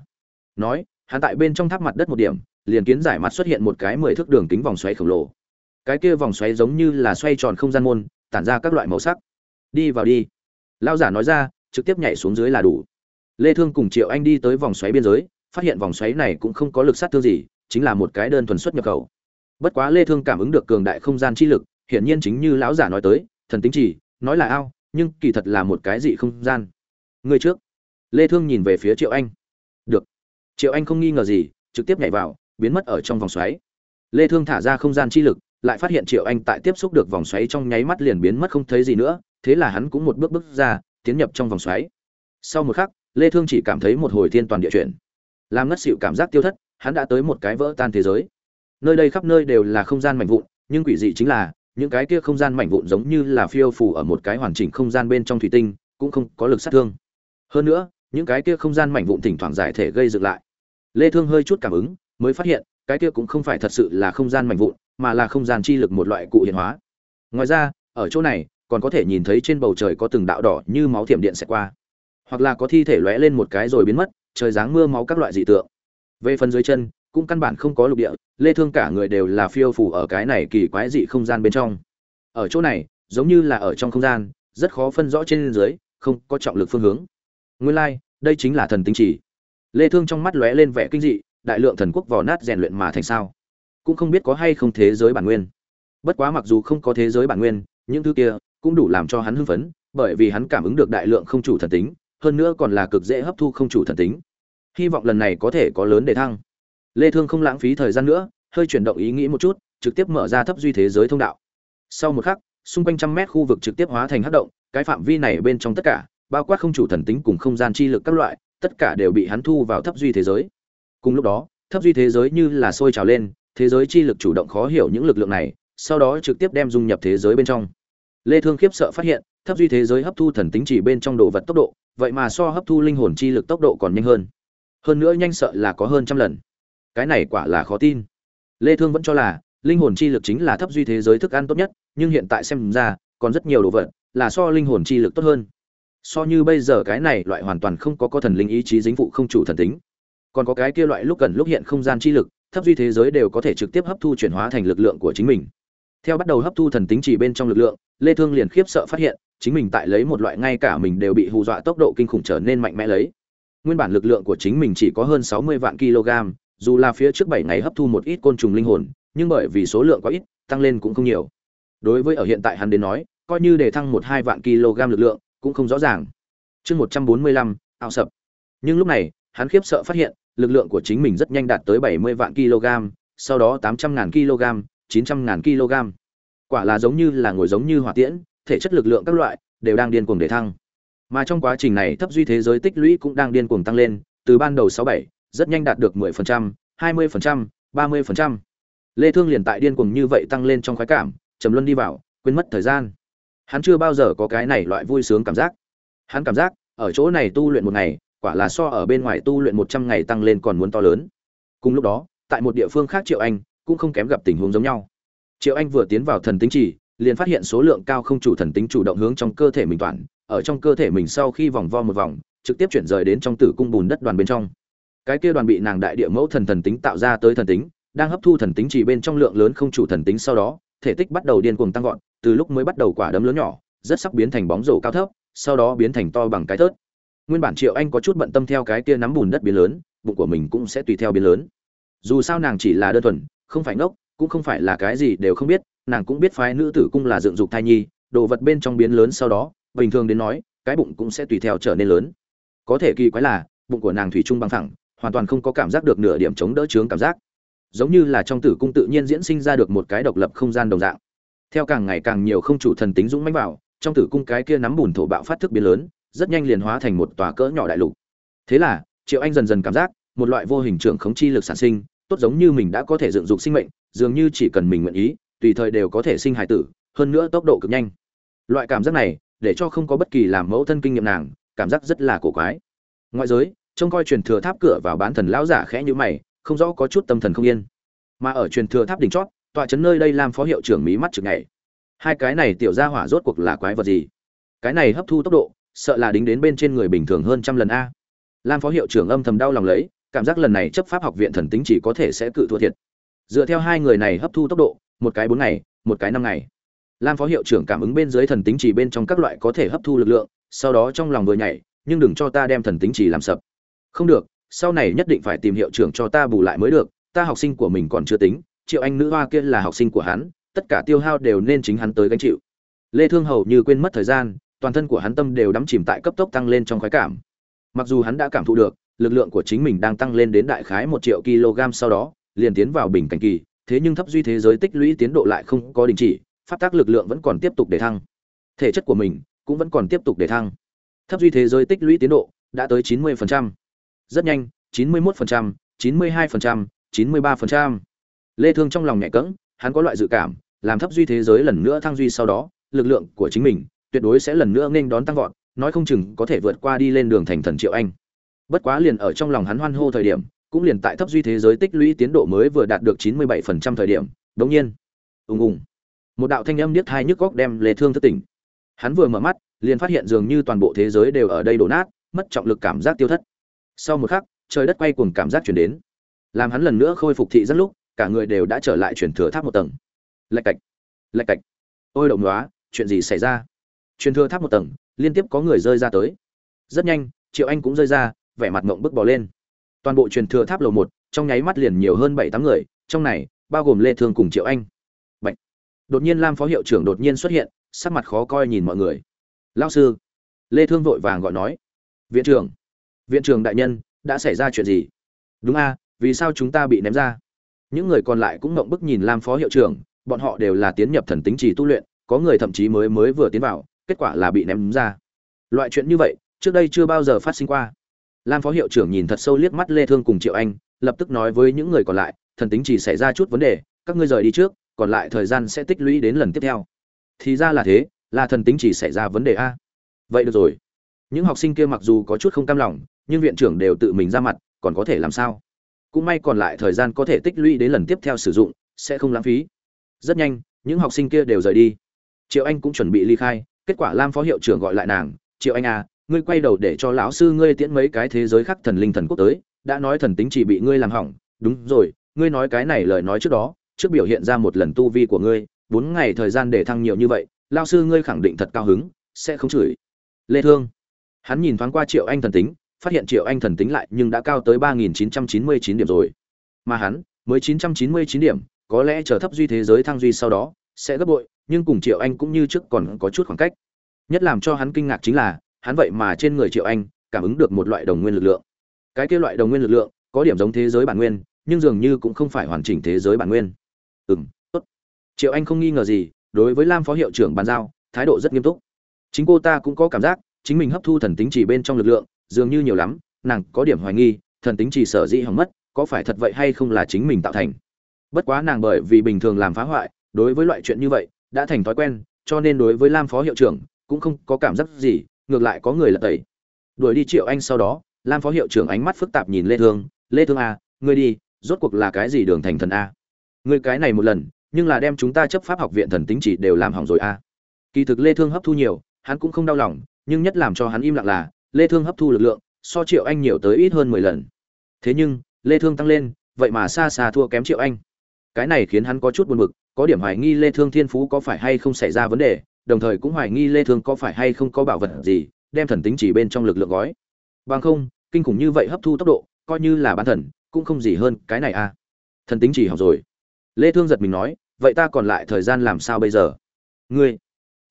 Nói, hắn tại bên trong tháp mặt đất một điểm, liền kiến giải mặt xuất hiện một cái mười thước đường kính vòng xoáy khổng lồ. Cái kia vòng xoáy giống như là xoay tròn không gian môn, tản ra các loại màu sắc. Đi vào đi lao giả nói ra, trực tiếp nhảy xuống dưới là đủ. Lê thương cùng triệu anh đi tới vòng xoáy biên giới, phát hiện vòng xoáy này cũng không có lực sát thương gì, chính là một cái đơn thuần xuất nhập khẩu. Bất quá lê thương cảm ứng được cường đại không gian chi lực, hiển nhiên chính như lão giả nói tới, thần tính chỉ, nói là ao, nhưng kỳ thật là một cái dị không gian. Người trước. Lê thương nhìn về phía triệu anh. Được. Triệu anh không nghi ngờ gì, trực tiếp nhảy vào, biến mất ở trong vòng xoáy. Lê thương thả ra không gian chi lực, lại phát hiện triệu anh tại tiếp xúc được vòng xoáy trong nháy mắt liền biến mất không thấy gì nữa thế là hắn cũng một bước bước ra, tiến nhập trong vòng xoáy. Sau một khắc, lê thương chỉ cảm thấy một hồi thiên toàn địa chuyển. Làm ngất xỉu cảm giác tiêu thất, hắn đã tới một cái vỡ tan thế giới. Nơi đây khắp nơi đều là không gian mảnh vụn, nhưng quỷ dị chính là, những cái kia không gian mảnh vụn giống như là phiêu phù ở một cái hoàn chỉnh không gian bên trong thủy tinh, cũng không có lực sát thương. Hơn nữa, những cái kia không gian mảnh vụn thỉnh thoảng giải thể gây dựng lại. Lê thương hơi chút cảm ứng, mới phát hiện, cái kia cũng không phải thật sự là không gian mảnh vụn, mà là không gian chi lực một loại cụ hiện hóa. Ngoài ra, ở chỗ này còn có thể nhìn thấy trên bầu trời có từng đạo đỏ như máu thiểm điện sẽ qua. Hoặc là có thi thể lóe lên một cái rồi biến mất trời giáng mưa máu các loại dị tượng. Về phần dưới chân cũng căn bản không có lục địa lê thương cả người đều là phiêu phù ở cái này kỳ quái dị không gian bên trong. Ở chỗ này giống như là ở trong không gian rất khó phân rõ trên dưới không có trọng lực phương hướng. Nguyên lai like, đây chính là thần tính chỉ. Lê thương trong mắt lóe lên vẻ kinh dị đại lượng thần quốc vò nát rèn luyện mà thành sao? Cũng không biết có hay không thế giới bản nguyên. Bất quá mặc dù không có thế giới bản nguyên những thứ kia cũng đủ làm cho hắn hưng phấn, bởi vì hắn cảm ứng được đại lượng không chủ thần tính, hơn nữa còn là cực dễ hấp thu không chủ thần tính. Hy vọng lần này có thể có lớn để thăng. Lê thương không lãng phí thời gian nữa, hơi chuyển động ý nghĩ một chút, trực tiếp mở ra thấp duy thế giới thông đạo. Sau một khắc, xung quanh trăm mét khu vực trực tiếp hóa thành hắc động, cái phạm vi này bên trong tất cả, bao quát không chủ thần tính cùng không gian chi lực các loại, tất cả đều bị hắn thu vào thấp duy thế giới. Cùng lúc đó, thấp duy thế giới như là sôi trào lên, thế giới chi lực chủ động khó hiểu những lực lượng này, sau đó trực tiếp đem dung nhập thế giới bên trong lê thương khiếp sợ phát hiện, thấp duy thế giới hấp thu thần tính chỉ bên trong đồ vật tốc độ, vậy mà so hấp thu linh hồn chi lực tốc độ còn nhanh hơn. Hơn nữa nhanh sợ là có hơn trăm lần. Cái này quả là khó tin. Lê thương vẫn cho là, linh hồn chi lực chính là thấp duy thế giới thức ăn tốt nhất, nhưng hiện tại xem ra, còn rất nhiều đồ vật là so linh hồn chi lực tốt hơn. So như bây giờ cái này loại hoàn toàn không có có thần linh ý chí dính phụ không chủ thần tính. Còn có cái kia loại lúc gần lúc hiện không gian chi lực, thấp duy thế giới đều có thể trực tiếp hấp thu chuyển hóa thành lực lượng của chính mình theo bắt đầu hấp thu thần tính chỉ bên trong lực lượng lê thương liền khiếp sợ phát hiện chính mình tại lấy một loại ngay cả mình đều bị hù dọa tốc độ kinh khủng trở nên mạnh mẽ lấy. Nguyên bản lực lượng của chính mình chỉ có hơn 60 vạn kg dù là phía trước 7 ngày hấp thu một ít côn trùng linh hồn nhưng bởi vì số lượng quá ít tăng lên cũng không nhiều. Đối với ở hiện tại hắn đến nói coi như để thăng một hai vạn kg lực lượng cũng không rõ ràng. Chương 145, ảo sập. Nhưng lúc này hắn khiếp sợ phát hiện lực lượng của chính mình rất nhanh đạt tới 70 vạn kg sau đó 800 ngàn kg 900 ngàn kg quả là giống như là ngồi giống như hỏa tiễn thể chất lực lượng các loại đều đang điên cuồng để thăng mà trong quá trình này thấp duy thế giới tích lũy cũng đang điên cuồng tăng lên từ ban đầu 67, rất nhanh đạt được 10%, 20%, 30%. Lê Thương liền tại điên cuồng như vậy tăng lên trong khoái cảm, trầm luân đi vào, quên mất thời gian. Hắn chưa bao giờ có cái này loại vui sướng cảm giác. Hắn cảm giác, ở chỗ này tu luyện một ngày, quả là so ở bên ngoài tu luyện 100 ngày tăng lên còn muốn to lớn. Cùng lúc đó, tại một địa phương khác Triệu Anh cũng không kém gặp tình huống giống nhau. Triệu Anh vừa tiến vào thần tính chỉ, liền phát hiện số lượng cao không chủ thần tính chủ động hướng trong cơ thể mình toàn, ở trong cơ thể mình sau khi vòng vo một vòng, trực tiếp chuyển rời đến trong tử cung bùn đất đoàn bên trong. Cái kia đoàn bị nàng đại địa mẫu thần thần tính tạo ra tới thần tính, đang hấp thu thần tính chỉ bên trong lượng lớn không chủ thần tính sau đó, thể tích bắt đầu điên cuồng tăng gọn. từ lúc mới bắt đầu quả đấm lớn nhỏ, rất sắc biến thành bóng rổ cao thấp, sau đó biến thành to bằng cái thớt. Nguyên bản Triệu Anh có chút bận tâm theo cái kia nắm bùn đất biến lớn, bụng của mình cũng sẽ tùy theo biến lớn. Dù sao nàng chỉ là đơn thuần, không phải ngốc, cũng không phải là cái gì đều không biết, nàng cũng biết phái nữ tử cung là dựng dục thai nhi, đồ vật bên trong biến lớn sau đó, bình thường đến nói, cái bụng cũng sẽ tùy theo trở nên lớn. Có thể kỳ quái là, bụng của nàng thủy chung bằng thẳng, hoàn toàn không có cảm giác được nửa điểm chống đỡ chướng cảm giác. Giống như là trong tử cung tự nhiên diễn sinh ra được một cái độc lập không gian đồng dạng. Theo càng ngày càng nhiều không chủ thần tính dũng mãnh vào trong tử cung cái kia nắm bùn thổ bạo phát thức biến lớn rất nhanh liền hóa thành một tòa cỡ nhỏ đại lục. Thế là triệu anh dần dần cảm giác một loại vô hình trưởng khống chi lực sản sinh tốt giống như mình đã có thể dựng dục sinh mệnh, dường như chỉ cần mình nguyện ý, tùy thời đều có thể sinh hài tử, hơn nữa tốc độ cực nhanh. Loại cảm giác này, để cho không có bất kỳ làm mẫu thân kinh nghiệm nàng, cảm giác rất là cổ quái. Ngoại giới, trông coi truyền thừa tháp cửa vào bán thần lão giả khẽ như mày, không rõ có chút tâm thần không yên. Mà ở truyền thừa tháp đỉnh chót, tọa trấn nơi đây làm phó hiệu trưởng mí mắt chực ngày hai cái này tiểu gia hỏa rốt cuộc là quái vật gì? Cái này hấp thu tốc độ, sợ là đính đến bên trên người bình thường hơn trăm lần a. Lam phó hiệu trưởng âm thầm đau lòng lấy cảm giác lần này chấp pháp học viện thần tính chỉ có thể sẽ cự thua thiệt. Dựa theo hai người này hấp thu tốc độ, một cái bốn ngày, một cái năm ngày. Lam phó hiệu trưởng cảm ứng bên dưới thần tính chỉ bên trong các loại có thể hấp thu lực lượng, sau đó trong lòng vừa nhảy, nhưng đừng cho ta đem thần tính chỉ làm sập. Không được, sau này nhất định phải tìm hiệu trưởng cho ta bù lại mới được, ta học sinh của mình còn chưa tính, triệu anh nữ hoa kia là học sinh của hắn, tất cả tiêu hao đều nên chính hắn tới gánh chịu. Lê thương hầu như quên mất thời gian, toàn thân của hắn tâm đều đắm chìm tại cấp tốc tăng lên trong khoái cảm. Mặc dù hắn đã cảm thụ được lực lượng của chính mình đang tăng lên đến đại khái một triệu kg sau đó liền tiến vào bình cảnh kỳ thế nhưng thấp duy thế giới tích lũy tiến độ lại không có đình chỉ phát tác lực lượng vẫn còn tiếp tục để thăng thể chất của mình cũng vẫn còn tiếp tục để thăng thấp duy thế giới tích lũy tiến độ đã tới 90%. rất nhanh 91%, 92%, 93%. lê thương trong lòng nhẹ cẫng hắn có loại dự cảm làm thấp duy thế giới lần nữa thăng duy sau đó lực lượng của chính mình tuyệt đối sẽ lần nữa nên đón tăng vọt nói không chừng có thể vượt qua đi lên đường thành thần triệu anh bất quá liền ở trong lòng hắn hoan hô thời điểm, cũng liền tại thấp duy thế giới tích lũy tiến độ mới vừa đạt được 97% thời điểm, đống nhiên, ùng ùng, một đạo thanh âm niết hai nhức góc đem lê thương thất tỉnh. Hắn vừa mở mắt, liền phát hiện dường như toàn bộ thế giới đều ở đây đổ nát, mất trọng lực cảm giác tiêu thất. Sau một khắc, trời đất quay cuồng cảm giác chuyển đến, làm hắn lần nữa khôi phục thị rất lúc, cả người đều đã trở lại chuyển thừa tháp một tầng. Lạch cạch lạch cạch. Ôi động đoá chuyện gì xảy ra? Truyền thừa tháp một tầng, liên tiếp có người rơi ra tới. Rất nhanh, triệu anh cũng rơi ra vẻ mặt ngộng bức bỏ lên. Toàn bộ truyền thừa tháp lầu một, trong nháy mắt liền nhiều hơn bảy tám người, trong này, bao gồm lê thương cùng triệu anh. Bạch. đột nhiên lam phó hiệu trưởng đột nhiên xuất hiện, sắc mặt khó coi nhìn mọi người. Lão sư. Lê thương vội vàng gọi nói. Viện trưởng. Viện trưởng đại nhân, đã xảy ra chuyện gì? Đúng a, vì sao chúng ta bị ném ra? Những người còn lại cũng ngậm bức nhìn lam phó hiệu trưởng, bọn họ đều là tiến nhập thần tính trì tu luyện, có người thậm chí mới mới vừa tiến vào, kết quả là bị ném ra. Loại chuyện như vậy, trước đây chưa bao giờ phát sinh qua lam phó hiệu trưởng nhìn thật sâu liếc mắt lê thương cùng triệu anh, lập tức nói với những người còn lại, thần tính chỉ xảy ra chút vấn đề, các ngươi rời đi trước, còn lại thời gian sẽ tích lũy đến lần tiếp theo. Thì ra là thế, là thần tính chỉ xảy ra vấn đề a. Vậy được rồi. Những học sinh kia mặc dù có chút không cam lòng, nhưng viện trưởng đều tự mình ra mặt, còn có thể làm sao? Cũng may còn lại thời gian có thể tích lũy đến lần tiếp theo sử dụng, sẽ không lãng phí. Rất nhanh, những học sinh kia đều rời đi. Triệu anh cũng chuẩn bị ly khai, kết quả lam phó hiệu trưởng gọi lại nàng, triệu anh à ngươi quay đầu để cho lão sư ngươi tiễn mấy cái thế giới khác thần linh thần quốc tới, đã nói thần tính chỉ bị ngươi làm hỏng, đúng rồi, ngươi nói cái này lời nói trước đó, trước biểu hiện ra một lần tu vi của ngươi, bốn ngày thời gian để thăng nhiều như vậy lao sư ngươi khẳng định thật cao hứng, sẽ không chửi. Lê thương. Hắn nhìn thoáng qua triệu anh thần tính, phát hiện triệu anh thần tính lại nhưng đã cao tới ba nghìn chín trăm chín mươi chín điểm rồi. Mà hắn, mới chín trăm chín mươi chín điểm, có lẽ chờ thấp duy thế giới thăng duy sau đó, sẽ gấp bội, nhưng cùng triệu anh cũng như trước còn có chút khoảng cách. Nhất làm cho hắn kinh ngạc chính là hắn vậy mà trên người triệu anh cảm ứng được một loại đồng nguyên lực lượng. Cái kia loại đồng nguyên lực lượng có điểm giống thế giới bản nguyên, nhưng dường như cũng không phải hoàn chỉnh thế giới bản nguyên. Ừ tốt. Triệu anh không nghi ngờ gì, đối với lam phó hiệu trưởng bàn giao, thái độ rất nghiêm túc. Chính cô ta cũng có cảm giác, chính mình hấp thu thần tính chỉ bên trong lực lượng, dường như nhiều lắm, nàng có điểm hoài nghi, thần tính chỉ sở dĩ hỏng mất, có phải thật vậy hay không là chính mình tạo thành. Bất quá nàng bởi vì bình thường làm phá hoại, đối với loại chuyện như vậy, đã thành thói quen, cho nên đối với lam phó hiệu trưởng cũng không có cảm giác gì ngược lại có người lật tẩy. Đuổi đi triệu anh sau đó lam phó hiệu trưởng ánh mắt phức tạp nhìn lê thương. Lê thương a à, ngươi đi rốt cuộc là cái gì đường thành thần a? Ngươi cái này một lần nhưng là đem chúng ta chấp pháp học viện thần tính chỉ đều làm hỏng rồi a. Kỳ thực lê thương hấp thu nhiều hắn cũng không đau lòng nhưng nhất làm cho hắn im lặng là lê thương hấp thu lực lượng so triệu anh nhiều tới ít hơn 10 lần. Thế nhưng lê thương tăng lên vậy mà xa xa thua kém triệu anh. Cái này khiến hắn có chút buồn bực có điểm hoài nghi lê thương thiên phú có phải hay không xảy ra vấn đề đồng thời cũng hoài nghi lê thương có phải hay không có bảo vật gì, đem thần tính chỉ bên trong lực lượng gói. Bằng không, kinh khủng như vậy hấp thu tốc độ, coi như là bán thần, cũng không gì hơn cái này à. Thần tính chỉ học rồi. Lê thương giật mình nói, vậy ta còn lại thời gian làm sao bây giờ? Ngươi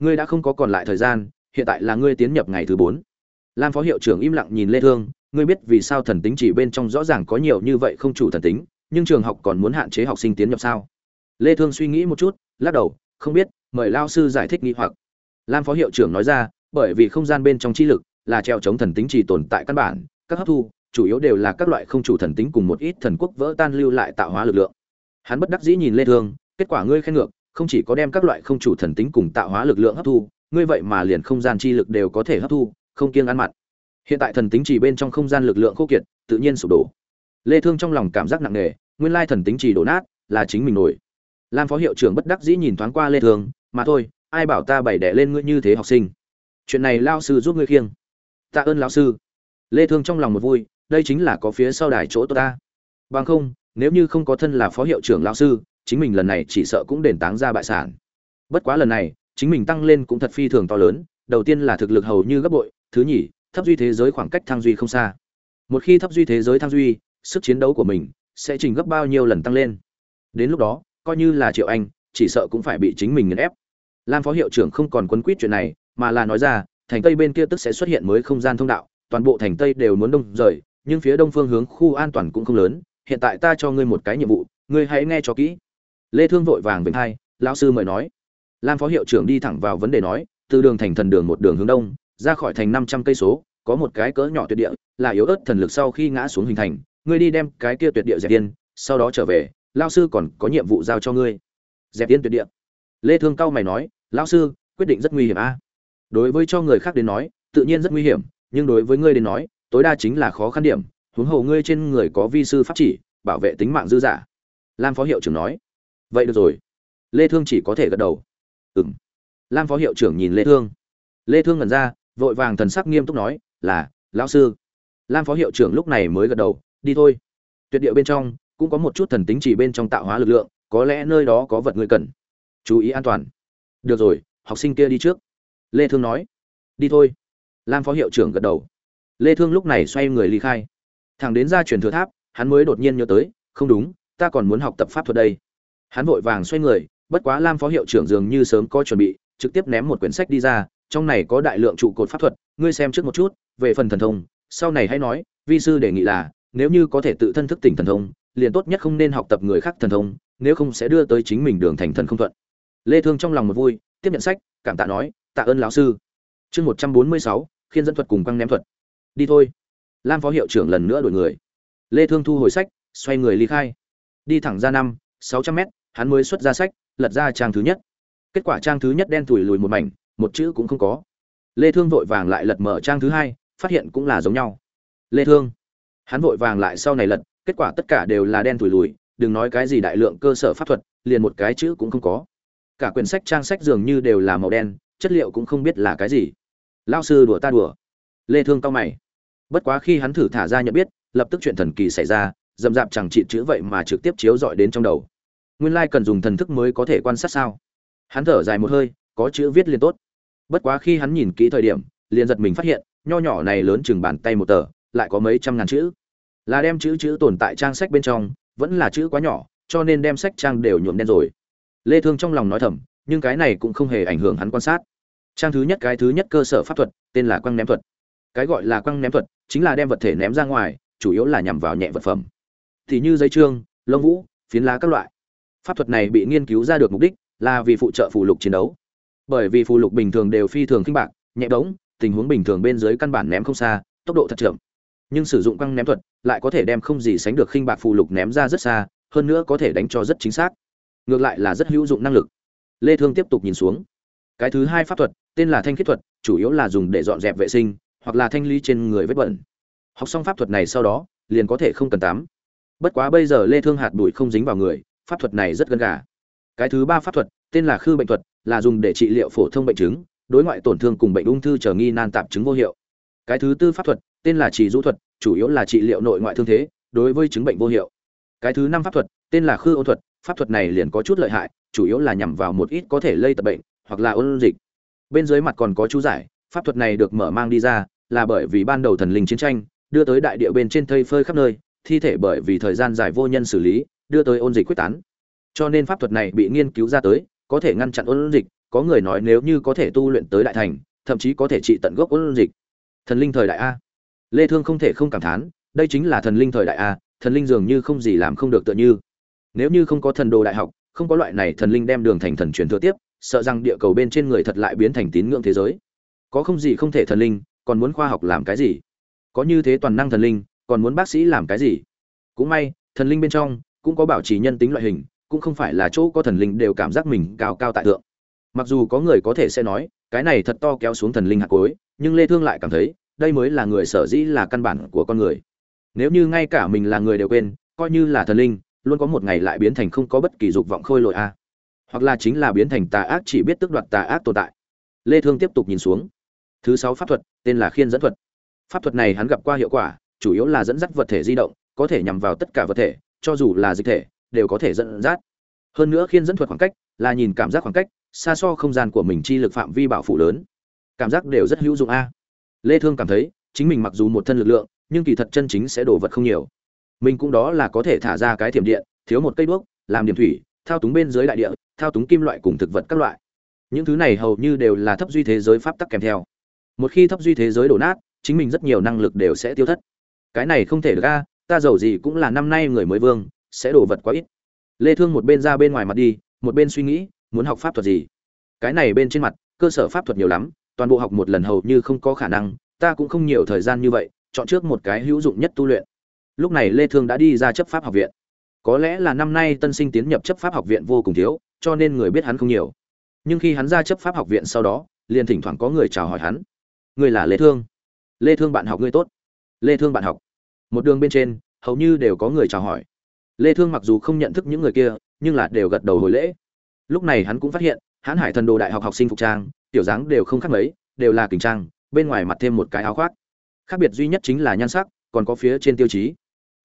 ngươi đã không có còn lại thời gian, hiện tại là ngươi tiến nhập ngày thứ bốn. Lam phó hiệu trưởng im lặng nhìn lê thương, ngươi biết vì sao thần tính chỉ bên trong rõ ràng có nhiều như vậy không chủ thần tính, nhưng trường học còn muốn hạn chế học sinh tiến nhập sao? Lê thương suy nghĩ một chút, lắc đầu, không biết mời lao sư giải thích nghi hoặc. Lam phó hiệu trưởng nói ra, bởi vì không gian bên trong chi lực là treo chống thần tính chỉ tồn tại căn bản, các hấp thu, chủ yếu đều là các loại không chủ thần tính cùng một ít thần quốc vỡ tan lưu lại tạo hóa lực lượng. Hắn bất đắc dĩ nhìn lê thương, kết quả ngươi khen ngược, không chỉ có đem các loại không chủ thần tính cùng tạo hóa lực lượng hấp thu, ngươi vậy mà liền không gian chi lực đều có thể hấp thu, không kiêng ăn mặt hiện tại thần tính chỉ bên trong không gian lực lượng khô kiệt, tự nhiên sụp đổ. Lê thương trong lòng cảm giác nặng nề, nguyên lai thần tính chỉ đổ nát, là chính mình nổi. Lam phó hiệu trưởng bất đắc dĩ nhìn thoáng qua lê thương mà thôi, ai bảo ta bày đẻ lên ngươi như thế học sinh? Chuyện này lao sư giúp ngươi khiêng. Tạ ơn lão sư. Lê thương trong lòng một vui, đây chính là có phía sau đài chỗ tôi ta. Bằng không, nếu như không có thân là phó hiệu trưởng lão sư, chính mình lần này chỉ sợ cũng đền táng ra bại sản. Bất quá lần này, chính mình tăng lên cũng thật phi thường to lớn, đầu tiên là thực lực hầu như gấp bội, thứ nhì, thấp duy thế giới khoảng cách thăng duy không xa. Một khi thấp duy thế giới thăng duy, sức chiến đấu của mình sẽ trình gấp bao nhiêu lần tăng lên. Đến lúc đó, coi như là triệu anh, chỉ sợ cũng phải bị chính mình nghiền ép lam phó hiệu trưởng không còn quấn quýt chuyện này, mà là nói ra, thành tây bên kia tức sẽ xuất hiện mới không gian thông đạo, toàn bộ thành tây đều muốn đông rời, nhưng phía đông phương hướng khu an toàn cũng không lớn, hiện tại ta cho ngươi một cái nhiệm vụ, ngươi hãy nghe cho kỹ. Lê thương vội vàng vĩnh hai, lão sư mời nói. Lam phó hiệu trưởng đi thẳng vào vấn đề nói, từ đường thành thần đường một đường hướng đông, ra khỏi thành 500 cây số, có một cái cỡ nhỏ tuyệt địa, là yếu ớt thần lực sau khi ngã xuống hình thành, ngươi đi đem cái kia tuyệt địa dẹp tiên sau đó trở về, lão sư còn có nhiệm vụ giao cho ngươi. Dẹp tiên tuyệt địa. Lê thương cao mày nói lão sư, quyết định rất nguy hiểm a. Đối với cho người khác đến nói, tự nhiên rất nguy hiểm, nhưng đối với ngươi đến nói, tối đa chính là khó khăn điểm. Huống hồ ngươi trên người có vi sư pháp chỉ, bảo vệ tính mạng dư giả. Lam phó hiệu trưởng nói. Vậy được rồi. Lê thương chỉ có thể gật đầu. Ừm. Lam phó hiệu trưởng nhìn lê thương. Lê thương ngẩn ra, vội vàng thần sắc nghiêm túc nói, là, lão sư. Lam phó hiệu trưởng lúc này mới gật đầu, đi thôi. Tuyệt địa bên trong, cũng có một chút thần tính chỉ bên trong tạo hóa lực lượng, có lẽ nơi đó có vật ngươi cần. Chú ý an toàn được rồi, học sinh kia đi trước. Lê thương nói. Đi thôi. Lam phó hiệu trưởng gật đầu. Lê thương lúc này xoay người ly khai. Thằng đến ra truyền thừa tháp, hắn mới đột nhiên nhớ tới, không đúng, ta còn muốn học tập pháp thuật đây. Hắn vội vàng xoay người, bất quá lam phó hiệu trưởng dường như sớm có chuẩn bị, trực tiếp ném một quyển sách đi ra, trong này có đại lượng trụ cột pháp thuật, ngươi xem trước một chút, về phần thần thông, sau này hãy nói, vi sư đề nghị là, nếu như có thể tự thân thức tỉnh thần thông, liền tốt nhất không nên học tập người khác thần thông, nếu không sẽ đưa tới chính mình đường thành thần không thuận lê thương trong lòng một vui tiếp nhận sách cảm tạ nói tạ ơn lão sư. Chương 146, khiên dẫn thuật cùng quăng ném thuật. Đi thôi. Lam phó hiệu trưởng lần nữa đuổi người. Lê thương thu hồi sách xoay người ly khai. Đi thẳng ra năm sáu trăm mét hắn mới xuất ra sách lật ra trang thứ nhất. Kết quả trang thứ nhất đen thủi lùi một mảnh một chữ cũng không có. Lê thương vội vàng lại lật mở trang thứ hai phát hiện cũng là giống nhau. Lê thương. Hắn vội vàng lại sau này lật kết quả tất cả đều là đen thủi lùi đừng nói cái gì đại lượng cơ sở pháp thuật liền một cái chữ cũng không có cả quyển sách trang sách dường như đều là màu đen, chất liệu cũng không biết là cái gì. Lao sư đùa ta đùa. Lê thương cao mày. Bất quá khi hắn thử thả ra nhận biết, lập tức chuyện thần kỳ xảy ra, dầm dạp chẳng trị chữ vậy mà trực tiếp chiếu dọi đến trong đầu. Nguyên lai cần dùng thần thức mới có thể quan sát sao? Hắn thở dài một hơi, có chữ viết liền tốt. Bất quá khi hắn nhìn kỹ thời điểm, liền giật mình phát hiện, nho nhỏ này lớn chừng bàn tay một tờ, lại có mấy trăm ngàn chữ. Là đem chữ chữ tồn tại trang sách bên trong, vẫn là chữ quá nhỏ, cho nên đem sách trang đều nhuộm đen rồi lê thương trong lòng nói thầm nhưng cái này cũng không hề ảnh hưởng hắn quan sát. Trang thứ nhất cái thứ nhất cơ sở pháp thuật tên là quăng ném thuật. Cái gọi là quăng ném thuật chính là đem vật thể ném ra ngoài chủ yếu là nhằm vào nhẹ vật phẩm. Thì như giấy trương lông vũ phiến lá các loại. Pháp thuật này bị nghiên cứu ra được mục đích là vì phụ trợ phụ lục chiến đấu. Bởi vì phụ lục bình thường đều phi thường kinh bạc nhẹ đống, tình huống bình thường bên dưới căn bản ném không xa tốc độ thật chậm. Nhưng sử dụng quăng ném thuật lại có thể đem không gì sánh được khinh bạc phụ lục ném ra rất xa hơn nữa có thể đánh cho rất chính xác ngược lại là rất hữu dụng năng lực. Lê thương tiếp tục nhìn xuống. Cái thứ hai pháp thuật, tên là thanh khiết thuật, chủ yếu là dùng để dọn dẹp vệ sinh, hoặc là thanh lý trên người vết bẩn. Học xong pháp thuật này sau đó, liền có thể không cần tắm. Bất quá bây giờ lê thương hạt bụi không dính vào người, pháp thuật này rất gần gà. Cái thứ ba pháp thuật, tên là khư bệnh thuật, là dùng để trị liệu phổ thông bệnh chứng, đối ngoại tổn thương cùng bệnh ung thư trở nghi nan tạp chứng vô hiệu. Cái thứ tư pháp thuật, tên là chỉ du thuật, chủ yếu là trị liệu nội ngoại thương thế, đối với chứng bệnh vô hiệu. Cái thứ năm pháp thuật, tên là khư ô thuật pháp thuật này liền có chút lợi hại, chủ yếu là nhằm vào một ít có thể lây tập bệnh, hoặc là ôn dịch. Bên dưới mặt còn có chú giải, pháp thuật này được mở mang đi ra, là bởi vì ban đầu thần linh chiến tranh, đưa tới đại địa bên trên thây phơi khắp nơi, thi thể bởi vì thời gian dài vô nhân xử lý, đưa tới ôn dịch quyết tán. Cho nên pháp thuật này bị nghiên cứu ra tới, có thể ngăn chặn ôn dịch, có người nói nếu như có thể tu luyện tới đại thành, thậm chí có thể trị tận gốc ôn dịch. Thần linh thời đại a. Lê thương không thể không cảm thán, đây chính là thần linh thời đại a, thần linh dường như không gì làm không được tựa như nếu như không có thần đồ đại học, không có loại này thần linh đem đường thành thần truyền thừa tiếp, sợ rằng địa cầu bên trên người thật lại biến thành tín ngưỡng thế giới. Có không gì không thể thần linh, còn muốn khoa học làm cái gì? Có như thế toàn năng thần linh, còn muốn bác sĩ làm cái gì? Cũng may, thần linh bên trong cũng có bảo trì nhân tính loại hình, cũng không phải là chỗ có thần linh đều cảm giác mình cao cao tại thượng. Mặc dù có người có thể sẽ nói, cái này thật to kéo xuống thần linh hạt cối, nhưng lê thương lại cảm thấy, đây mới là người sở dĩ là căn bản của con người. Nếu như ngay cả mình là người đều quên, coi như là thần linh luôn có một ngày lại biến thành không có bất kỳ dục vọng khôi lội a à. hoặc là chính là biến thành tà ác chỉ biết tước đoạt tà ác tồn tại. Lê thương tiếp tục nhìn xuống. Thứ sáu pháp thuật, tên là khiên dẫn thuật. Pháp thuật này hắn gặp qua hiệu quả, chủ yếu là dẫn dắt vật thể di động, có thể nhằm vào tất cả vật thể, cho dù là dịch thể, đều có thể dẫn dắt. Hơn nữa khiên dẫn thuật khoảng cách, là nhìn cảm giác khoảng cách, xa so không gian của mình chi lực phạm vi bảo phủ lớn. Cảm giác đều rất hữu dụng a. Lê thương cảm thấy, chính mình mặc dù một thân lực lượng, nhưng kỳ thật chân chính sẽ đổ vật không nhiều mình cũng đó là có thể thả ra cái thiểm điện, thiếu một cây đuốc, làm điểm thủy, thao túng bên dưới đại địa, thao túng kim loại cùng thực vật các loại. Những thứ này hầu như đều là thấp duy thế giới pháp tắc kèm theo. Một khi thấp duy thế giới đổ nát, chính mình rất nhiều năng lực đều sẽ tiêu thất. Cái này không thể được ra ta giàu gì cũng là năm nay người mới vương, sẽ đổ vật quá ít. Lê thương một bên ra bên ngoài mặt đi, một bên suy nghĩ, muốn học pháp thuật gì? Cái này bên trên mặt, cơ sở pháp thuật nhiều lắm, toàn bộ học một lần hầu như không có khả năng, ta cũng không nhiều thời gian như vậy, chọn trước một cái hữu dụng nhất tu luyện lúc này lê thương đã đi ra chấp pháp học viện. Có lẽ là năm nay tân sinh tiến nhập chấp pháp học viện vô cùng thiếu, cho nên người biết hắn không nhiều. Nhưng khi hắn ra chấp pháp học viện sau đó, liền thỉnh thoảng có người chào hỏi hắn. Người là lê thương. Lê thương bạn học ngươi tốt. Lê thương bạn học. Một đường bên trên, hầu như đều có người chào hỏi. Lê thương mặc dù không nhận thức những người kia, nhưng là đều gật đầu hồi lễ. Lúc này hắn cũng phát hiện, hãn hải thần đồ đại học học sinh phục trang, tiểu dáng đều không khác mấy, đều là kình trang, bên ngoài mặt thêm một cái áo khoác. Khác biệt duy nhất chính là nhan sắc, còn có phía trên tiêu chí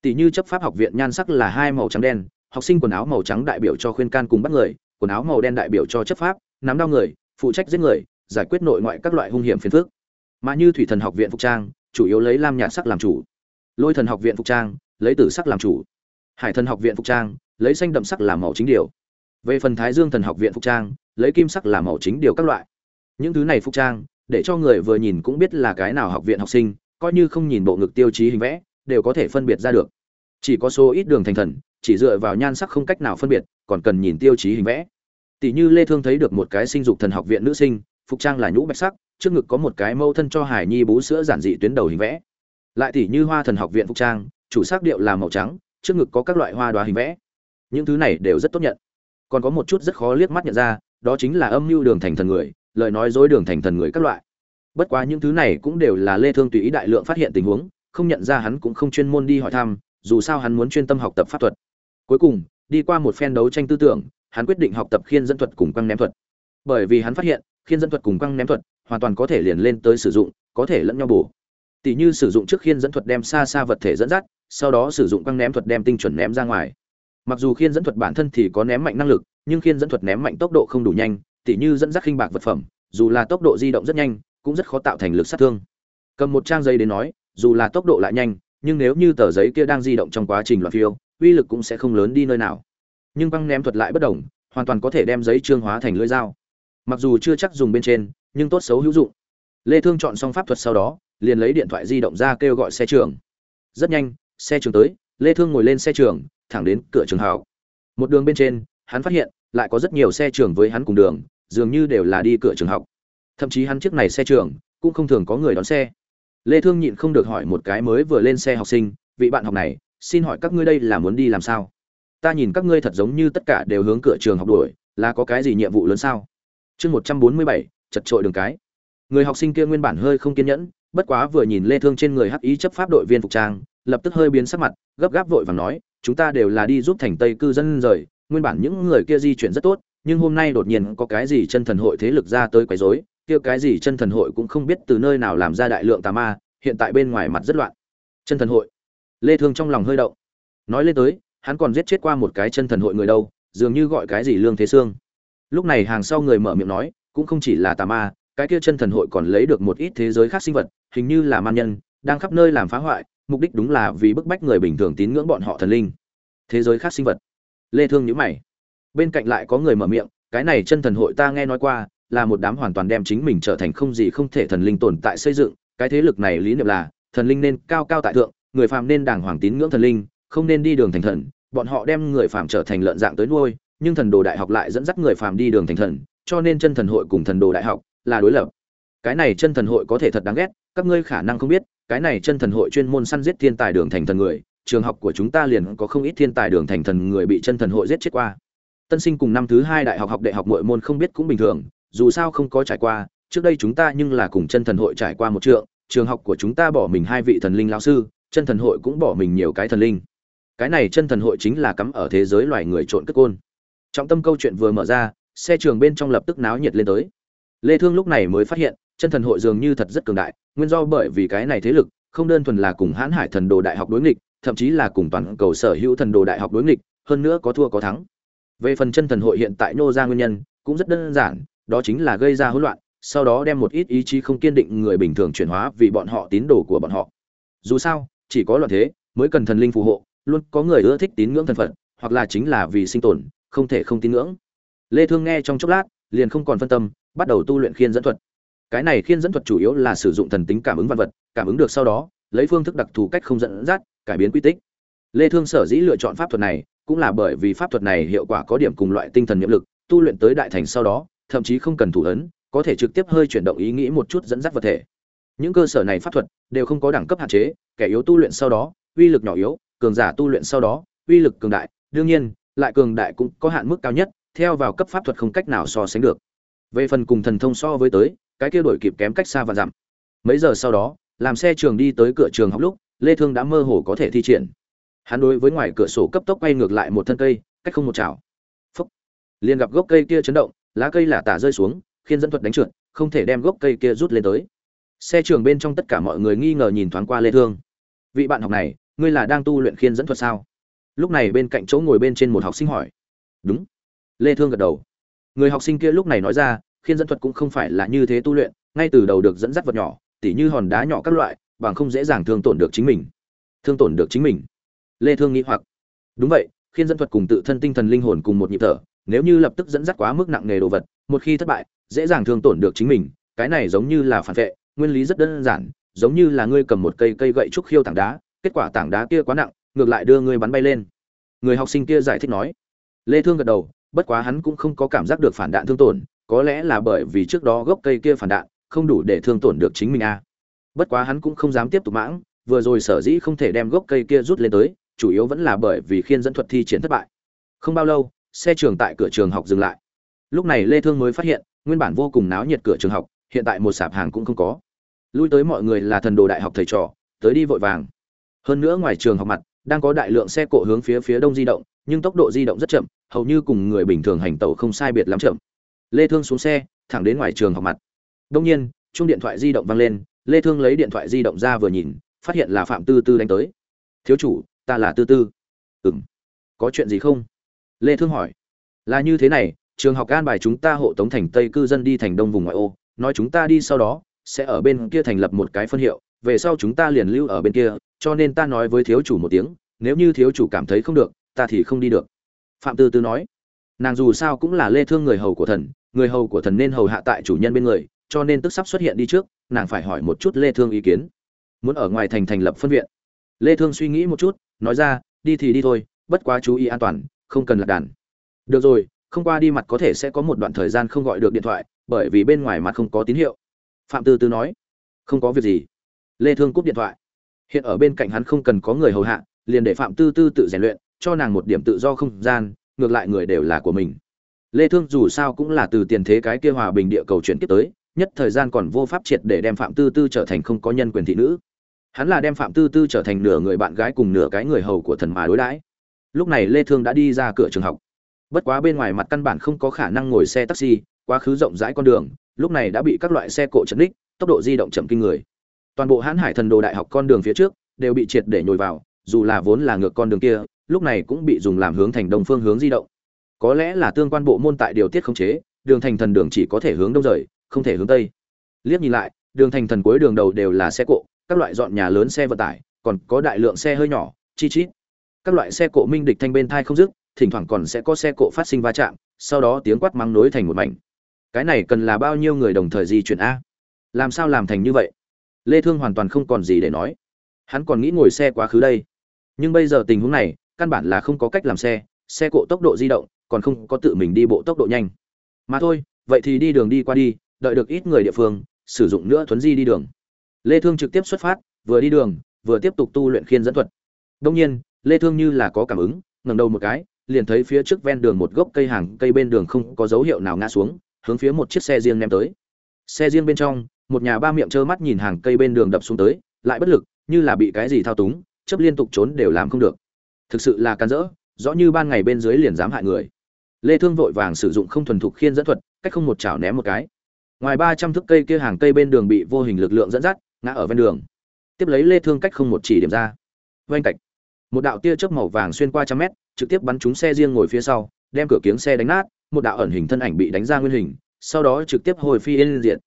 tỷ như chấp pháp học viện nhan sắc là hai màu trắng đen, học sinh quần áo màu trắng đại biểu cho khuyên can cùng bắt người, quần áo màu đen đại biểu cho chấp pháp, nắm đau người, phụ trách giết người, giải quyết nội ngoại các loại hung hiểm phiền phức. Mà như thủy thần học viện phục trang, chủ yếu lấy lam nhạt sắc làm chủ. Lôi thần học viện phục trang, lấy tử sắc làm chủ. Hải thần học viện phục trang, lấy xanh đậm sắc làm màu chính điều. Về phần thái dương thần học viện phục trang, lấy kim sắc làm màu chính điều các loại. Những thứ này phục trang, để cho người vừa nhìn cũng biết là cái nào học viện học sinh, coi như không nhìn bộ ngực tiêu chí hình vẽ, đều có thể phân biệt ra được chỉ có số ít đường thành thần, chỉ dựa vào nhan sắc không cách nào phân biệt, còn cần nhìn tiêu chí hình vẽ. Tỷ như lê thương thấy được một cái sinh dục thần học viện nữ sinh, phục trang là nhũ bạch sắc, trước ngực có một cái mâu thân cho hải nhi bú sữa giản dị tuyến đầu hình vẽ. Lại tỷ như hoa thần học viện phục trang, chủ sắc điệu là màu trắng, trước ngực có các loại hoa đoá hình vẽ. Những thứ này đều rất tốt nhận. Còn có một chút rất khó liếc mắt nhận ra, đó chính là âm mưu đường thành thần người, lời nói dối đường thành thần người các loại. Bất quá những thứ này cũng đều là lê thương tùy ý đại lượng phát hiện tình huống, không nhận ra hắn cũng không chuyên môn đi hỏi thăm dù sao hắn muốn chuyên tâm học tập pháp thuật. Cuối cùng, đi qua một phen đấu tranh tư tưởng, hắn quyết định học tập khiên dẫn thuật cùng quăng ném thuật. Bởi vì hắn phát hiện, khiên dẫn thuật cùng quăng ném thuật hoàn toàn có thể liền lên tới sử dụng, có thể lẫn nhau bổ. Tỷ như sử dụng trước khiên dẫn thuật đem xa xa vật thể dẫn dắt, sau đó sử dụng quăng ném thuật đem tinh chuẩn ném ra ngoài. Mặc dù khiên dẫn thuật bản thân thì có ném mạnh năng lực, nhưng khiên dẫn thuật ném mạnh tốc độ không đủ nhanh, tỷ như dẫn dắt khinh bạc vật phẩm, dù là tốc độ di động rất nhanh, cũng rất khó tạo thành lực sát thương. Cầm một trang giấy đến nói, dù là tốc độ lại nhanh nhưng nếu như tờ giấy kia đang di động trong quá trình loạn phiêu, uy lực cũng sẽ không lớn đi nơi nào. Nhưng băng ném thuật lại bất đồng, hoàn toàn có thể đem giấy trương hóa thành lưỡi dao. Mặc dù chưa chắc dùng bên trên, nhưng tốt xấu hữu dụng. Lê thương chọn xong pháp thuật sau đó, liền lấy điện thoại di động ra kêu gọi xe trường. Rất nhanh, xe trường tới, lê thương ngồi lên xe trường, thẳng đến cửa trường học một đường bên trên, hắn phát hiện, lại có rất nhiều xe trường với hắn cùng đường, dường như đều là đi cửa trường học. Thậm chí hắn chiếc này xe trường, cũng không thường có người đón xe lê thương nhịn không được hỏi một cái mới vừa lên xe học sinh vị bạn học này xin hỏi các ngươi đây là muốn đi làm sao? Ta nhìn các ngươi thật giống như tất cả đều hướng cửa trường học đuổi là có cái gì nhiệm vụ lớn sao? Chương 147, chật trội đường cái. Người học sinh kia nguyên bản hơi không kiên nhẫn bất quá vừa nhìn lê thương trên người hắc ý chấp pháp đội viên phục trang lập tức hơi biến sắc mặt gấp gáp vội vàng nói chúng ta đều là đi giúp thành tây cư dân rời nguyên bản những người kia di chuyển rất tốt nhưng hôm nay đột nhiên có cái gì chân thần hội thế lực ra tới quấy rối kia cái gì chân thần hội cũng không biết từ nơi nào làm ra đại lượng tà ma, hiện tại bên ngoài mặt rất loạn. Chân thần hội. Lê thương trong lòng hơi động. Nói lên tới, hắn còn giết chết qua một cái chân thần hội người đâu, dường như gọi cái gì lương thế xương lúc này hàng sau người mở miệng nói, cũng không chỉ là tà ma, cái kia chân thần hội còn lấy được một ít thế giới khác sinh vật, hình như là man nhân, đang khắp nơi làm phá hoại, mục đích đúng là vì bức bách người bình thường tín ngưỡng bọn họ thần linh. Thế giới khác sinh vật. Lê thương nhíu mày. Bên cạnh lại có người mở miệng, cái này chân thần hội ta nghe nói qua là một đám hoàn toàn đem chính mình trở thành không gì không thể thần linh tồn tại xây dựng. Cái thế lực này lý niệm là, thần linh nên cao cao tại thượng, người phàm nên đàng hoàng tín ngưỡng thần linh, không nên đi đường thành thần. Bọn họ đem người phàm trở thành lợn dạng tới nuôi, nhưng thần đồ đại học lại dẫn dắt người phàm đi đường thành thần, cho nên chân thần hội cùng thần đồ đại học là đối lập. Cái này chân thần hội có thể thật đáng ghét, các ngươi khả năng không biết, cái này chân thần hội chuyên môn săn giết thiên tài đường thành thần người, trường học của chúng ta liền có không ít thiên tài đường thành thần người bị chân thần hội giết chết qua. Tân sinh cùng năm thứ hai đại học học đại học mọi môn không biết cũng bình thường dù sao không có trải qua, trước đây chúng ta nhưng là cùng chân thần hội trải qua một trượng, trường học của chúng ta bỏ mình hai vị thần linh lao sư, chân thần hội cũng bỏ mình nhiều cái thần linh. Cái này chân thần hội chính là cắm ở thế giới loài người trộn cất côn. Trọng tâm câu chuyện vừa mở ra, xe trường bên trong lập tức náo nhiệt lên tới. Lê thương lúc này mới phát hiện, chân thần hội dường như thật rất cường đại, nguyên do bởi vì cái này thế lực, không đơn thuần là cùng hãn hải thần đồ đại học đối nghịch, thậm chí là cùng toàn cầu sở hữu thần đồ đại học đối nghịch, hơn nữa có thua có thắng. Về phần chân thần hội hiện tại nô ra nguyên nhân, cũng rất đơn giản đó chính là gây ra hỗn loạn, sau đó đem một ít ý chí không kiên định người bình thường chuyển hóa vì bọn họ tín đồ của bọn họ. Dù sao, chỉ có loạn thế mới cần thần linh phù hộ, luôn có người ưa thích tín ngưỡng thần phật, hoặc là chính là vì sinh tồn, không thể không tín ngưỡng. Lê thương nghe trong chốc lát, liền không còn phân tâm, bắt đầu tu luyện khiên dẫn thuật. Cái này khiên dẫn thuật chủ yếu là sử dụng thần tính cảm ứng văn vật, cảm ứng được sau đó, lấy phương thức đặc thù cách không dẫn dắt, cải biến quy tích. Lê thương sở dĩ lựa chọn pháp thuật này, cũng là bởi vì pháp thuật này hiệu quả có điểm cùng loại tinh thần nhiệm lực, tu luyện tới đại thành sau đó thậm chí không cần thủ ấn, có thể trực tiếp hơi chuyển động ý nghĩ một chút dẫn dắt vật thể. Những cơ sở này pháp thuật đều không có đẳng cấp hạn chế, kẻ yếu tu luyện sau đó, uy lực nhỏ yếu, cường giả tu luyện sau đó, uy lực cường đại. Đương nhiên, lại cường đại cũng có hạn mức cao nhất, theo vào cấp pháp thuật không cách nào so sánh được. Về phần cùng thần thông so với tới, cái kia đổi kịp kém cách xa và dặm. Mấy giờ sau đó, làm xe trường đi tới cửa trường học lúc, lê thương đã mơ hồ có thể thi triển. Hắn đối với ngoài cửa sổ cấp tốc quay ngược lại một thân cây, cách không một chảo. Phúc. Liền gặp gốc cây kia chấn động lá cây lả tả rơi xuống khiến dẫn thuật đánh trượt, không thể đem gốc cây kia rút lên tới. Xe trường bên trong tất cả mọi người nghi ngờ nhìn thoáng qua lê thương. Vị bạn học này, ngươi là đang tu luyện khiên dẫn thuật sao? Lúc này bên cạnh chỗ ngồi bên trên một học sinh hỏi. Đúng. Lê thương gật đầu. Người học sinh kia lúc này nói ra, khiên dẫn thuật cũng không phải là như thế tu luyện, ngay từ đầu được dẫn dắt vật nhỏ, tỉ như hòn đá nhỏ các loại, bằng không dễ dàng thương tổn được chính mình. Thương tổn được chính mình. Lê thương nghĩ hoặc. Đúng vậy, khiên dẫn thuật cùng tự thân tinh thần linh hồn cùng một nhịp thở nếu như lập tức dẫn dắt quá mức nặng nề đồ vật, một khi thất bại, dễ dàng thương tổn được chính mình. Cái này giống như là phản vệ, nguyên lý rất đơn giản, giống như là ngươi cầm một cây cây gậy trúc khiêu tảng đá, kết quả tảng đá kia quá nặng, ngược lại đưa ngươi bắn bay lên. Người học sinh kia giải thích nói. Lê thương gật đầu, bất quá hắn cũng không có cảm giác được phản đạn thương tổn, có lẽ là bởi vì trước đó gốc cây kia phản đạn, không đủ để thương tổn được chính mình a. À. bất quá hắn cũng không dám tiếp tục mãng, vừa rồi sở dĩ không thể đem gốc cây kia rút lên tới, chủ yếu vẫn là bởi vì khiên dẫn thuật thi triển thất bại. Không bao lâu xe trường tại cửa trường học dừng lại. Lúc này lê thương mới phát hiện, nguyên bản vô cùng náo nhiệt cửa trường học, hiện tại một sạp hàng cũng không có. Lui tới mọi người là thần đồ đại học thầy trò, tới đi vội vàng. Hơn nữa ngoài trường học mặt, đang có đại lượng xe cộ hướng phía phía đông di động, nhưng tốc độ di động rất chậm, hầu như cùng người bình thường hành tẩu không sai biệt lắm chậm. Lê thương xuống xe, thẳng đến ngoài trường học mặt. Đông nhiên, chuông điện thoại di động vang lên, lê thương lấy điện thoại di động ra vừa nhìn, phát hiện là phạm tư tư đánh tới. Thiếu chủ, ta là tư tư. Ừm, có chuyện gì không? Lê thương hỏi. Là như thế này, trường học an bài chúng ta hộ tống thành tây cư dân đi thành đông vùng ngoại ô, nói chúng ta đi sau đó, sẽ ở bên kia thành lập một cái phân hiệu, về sau chúng ta liền lưu ở bên kia, cho nên ta nói với thiếu chủ một tiếng, nếu như thiếu chủ cảm thấy không được, ta thì không đi được. Phạm tư tư nói. Nàng dù sao cũng là lê thương người hầu của thần, người hầu của thần nên hầu hạ tại chủ nhân bên người, cho nên tức sắp xuất hiện đi trước, nàng phải hỏi một chút lê thương ý kiến. Muốn ở ngoài thành thành lập phân viện. Lê thương suy nghĩ một chút, nói ra, đi thì đi thôi, bất quá chú ý an toàn không cần lạc đàn. Được rồi, không qua đi mặt có thể sẽ có một đoạn thời gian không gọi được điện thoại, bởi vì bên ngoài mặt không có tín hiệu. Phạm tư tư nói, không có việc gì. Lê thương cúp điện thoại. Hiện ở bên cạnh hắn không cần có người hầu hạ, liền để phạm tư tư tự rèn luyện, cho nàng một điểm tự do không gian, ngược lại người đều là của mình. Lê thương dù sao cũng là từ tiền thế cái kia hòa bình địa cầu chuyển tiếp tới, nhất thời gian còn vô pháp triệt để đem phạm tư tư trở thành không có nhân quyền thị nữ. Hắn là đem phạm tư tư trở thành nửa người bạn gái cùng nửa cái người hầu của thần mà đối đãi lúc này lê thương đã đi ra cửa trường học. Bất quá bên ngoài mặt căn bản không có khả năng ngồi xe taxi, quá khứ rộng rãi con đường, lúc này đã bị các loại xe cộ chấn đích tốc độ di động chậm kinh người. Toàn bộ hãn hải thần đồ đại học con đường phía trước đều bị triệt để nhồi vào, dù là vốn là ngược con đường kia, lúc này cũng bị dùng làm hướng thành đông phương hướng di động. Có lẽ là tương quan bộ môn tại điều tiết khống chế, đường thành thần đường chỉ có thể hướng đông rời, không thể hướng tây. Liếc nhìn lại, đường thành thần cuối đường đầu đều là xe cộ, các loại dọn nhà lớn xe vận tải, còn có đại lượng xe hơi nhỏ, chi chít các loại xe cộ minh địch thanh bên thai không dứt, thỉnh thoảng còn sẽ có xe cộ phát sinh va chạm, sau đó tiếng quát mắng nối thành một mảnh. Cái này cần là bao nhiêu người đồng thời di chuyển a? Làm sao làm thành như vậy? Lê thương hoàn toàn không còn gì để nói. Hắn còn nghĩ ngồi xe quá khứ đây. Nhưng bây giờ tình huống này, căn bản là không có cách làm xe xe cộ tốc độ di động, còn không có tự mình đi bộ tốc độ nhanh. Mà thôi, vậy thì đi đường đi qua đi, đợi được ít người địa phương, sử dụng nữa thuấn di đi đường. Lê thương trực tiếp xuất phát, vừa đi đường, vừa tiếp tục tu luyện khiên dẫn thuật. Đông nhiên lê thương như là có cảm ứng, ngẩng đầu một cái, liền thấy phía trước ven đường một gốc cây hàng, cây bên đường không có dấu hiệu nào ngã xuống, hướng phía một chiếc xe riêng ném tới. Xe riêng bên trong, một nhà ba miệng trơ mắt nhìn hàng cây bên đường đập xuống tới, lại bất lực, như là bị cái gì thao túng chấp liên tục trốn đều làm không được. Thực sự là can dỡ rõ như ban ngày bên dưới liền dám hại người. Lê thương vội vàng sử dụng không thuần thục khiên dẫn thuật, cách không một chảo ném một cái. Ngoài 300 thước cây kia hàng cây bên đường bị vô hình lực lượng dẫn dắt, ngã ở ven đường. Tiếp lấy lê thương cách không một chỉ điểm ra. Vang cạch một đạo tia chớp màu vàng xuyên qua trăm mét trực tiếp bắn trúng xe riêng ngồi phía sau đem cửa kiếng xe đánh nát một đạo ẩn hình thân ảnh bị đánh ra nguyên hình sau đó trực tiếp hồi phi lên diện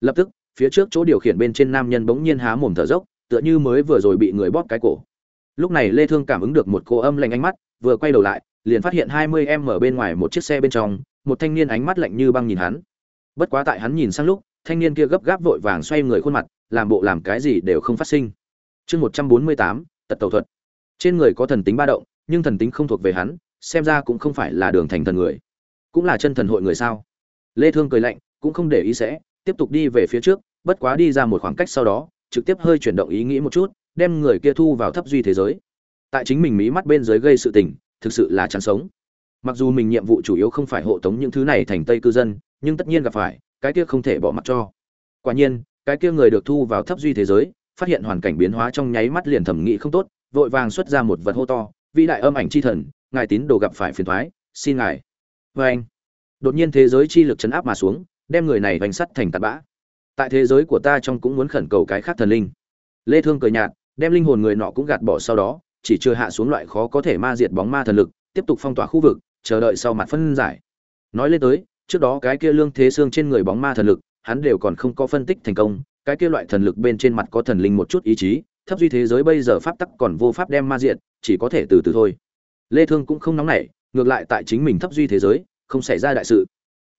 lập tức phía trước chỗ điều khiển bên trên nam nhân bỗng nhiên há mồm thở dốc tựa như mới vừa rồi bị người bóp cái cổ. Lúc này lê thương cảm ứng được một cô âm lạnh ánh mắt vừa quay đầu lại liền phát hiện 20 em ở bên ngoài một chiếc xe bên trong một thanh niên ánh mắt lạnh như băng nhìn hắn. Bất quá tại hắn nhìn sang lúc thanh niên kia gấp gáp vội vàng xoay người khuôn mặt làm bộ làm cái gì đều không phát sinh. Chương 148, tật tẩu thuật trên người có thần tính ba động, nhưng thần tính không thuộc về hắn, xem ra cũng không phải là đường thành thần người. Cũng là chân thần hội người sao? Lê thương cười lạnh, cũng không để ý sẽ, tiếp tục đi về phía trước, bất quá đi ra một khoảng cách sau đó, trực tiếp hơi chuyển động ý nghĩ một chút, đem người kia thu vào thấp duy thế giới. Tại chính mình mí mắt bên dưới gây sự tình, thực sự là chán sống. Mặc dù mình nhiệm vụ chủ yếu không phải hộ tống những thứ này thành tây cư dân, nhưng tất nhiên gặp phải, cái kia không thể bỏ mặc cho. Quả nhiên, cái kia người được thu vào thấp duy thế giới, phát hiện hoàn cảnh biến hóa trong nháy mắt liền thẩm nghĩ không tốt vội vàng xuất ra một vật hô to, vĩ đại âm ảnh chi thần, ngài tín đồ gặp phải phiền thoái, xin ngài. Vê anh, đột nhiên thế giới chi lực chấn áp mà xuống, đem người này vành sắt thành tạt bã. Tại thế giới của ta trong cũng muốn khẩn cầu cái khác thần linh. Lê thương cười nhạt, đem linh hồn người nọ cũng gạt bỏ sau đó, chỉ chưa hạ xuống loại khó có thể ma diệt bóng ma thần lực, tiếp tục phong tỏa khu vực, chờ đợi sau mặt phân giải. Nói lên tới, trước đó cái kia lương thế xương trên người bóng ma thần lực, hắn đều còn không có phân tích thành công, cái kia loại thần lực bên trên mặt có thần linh một chút ý chí thấp duy thế giới bây giờ pháp tắc còn vô pháp đem ma diện chỉ có thể từ từ thôi. Lê thương cũng không nóng nảy, ngược lại tại chính mình thấp duy thế giới, không xảy ra đại sự.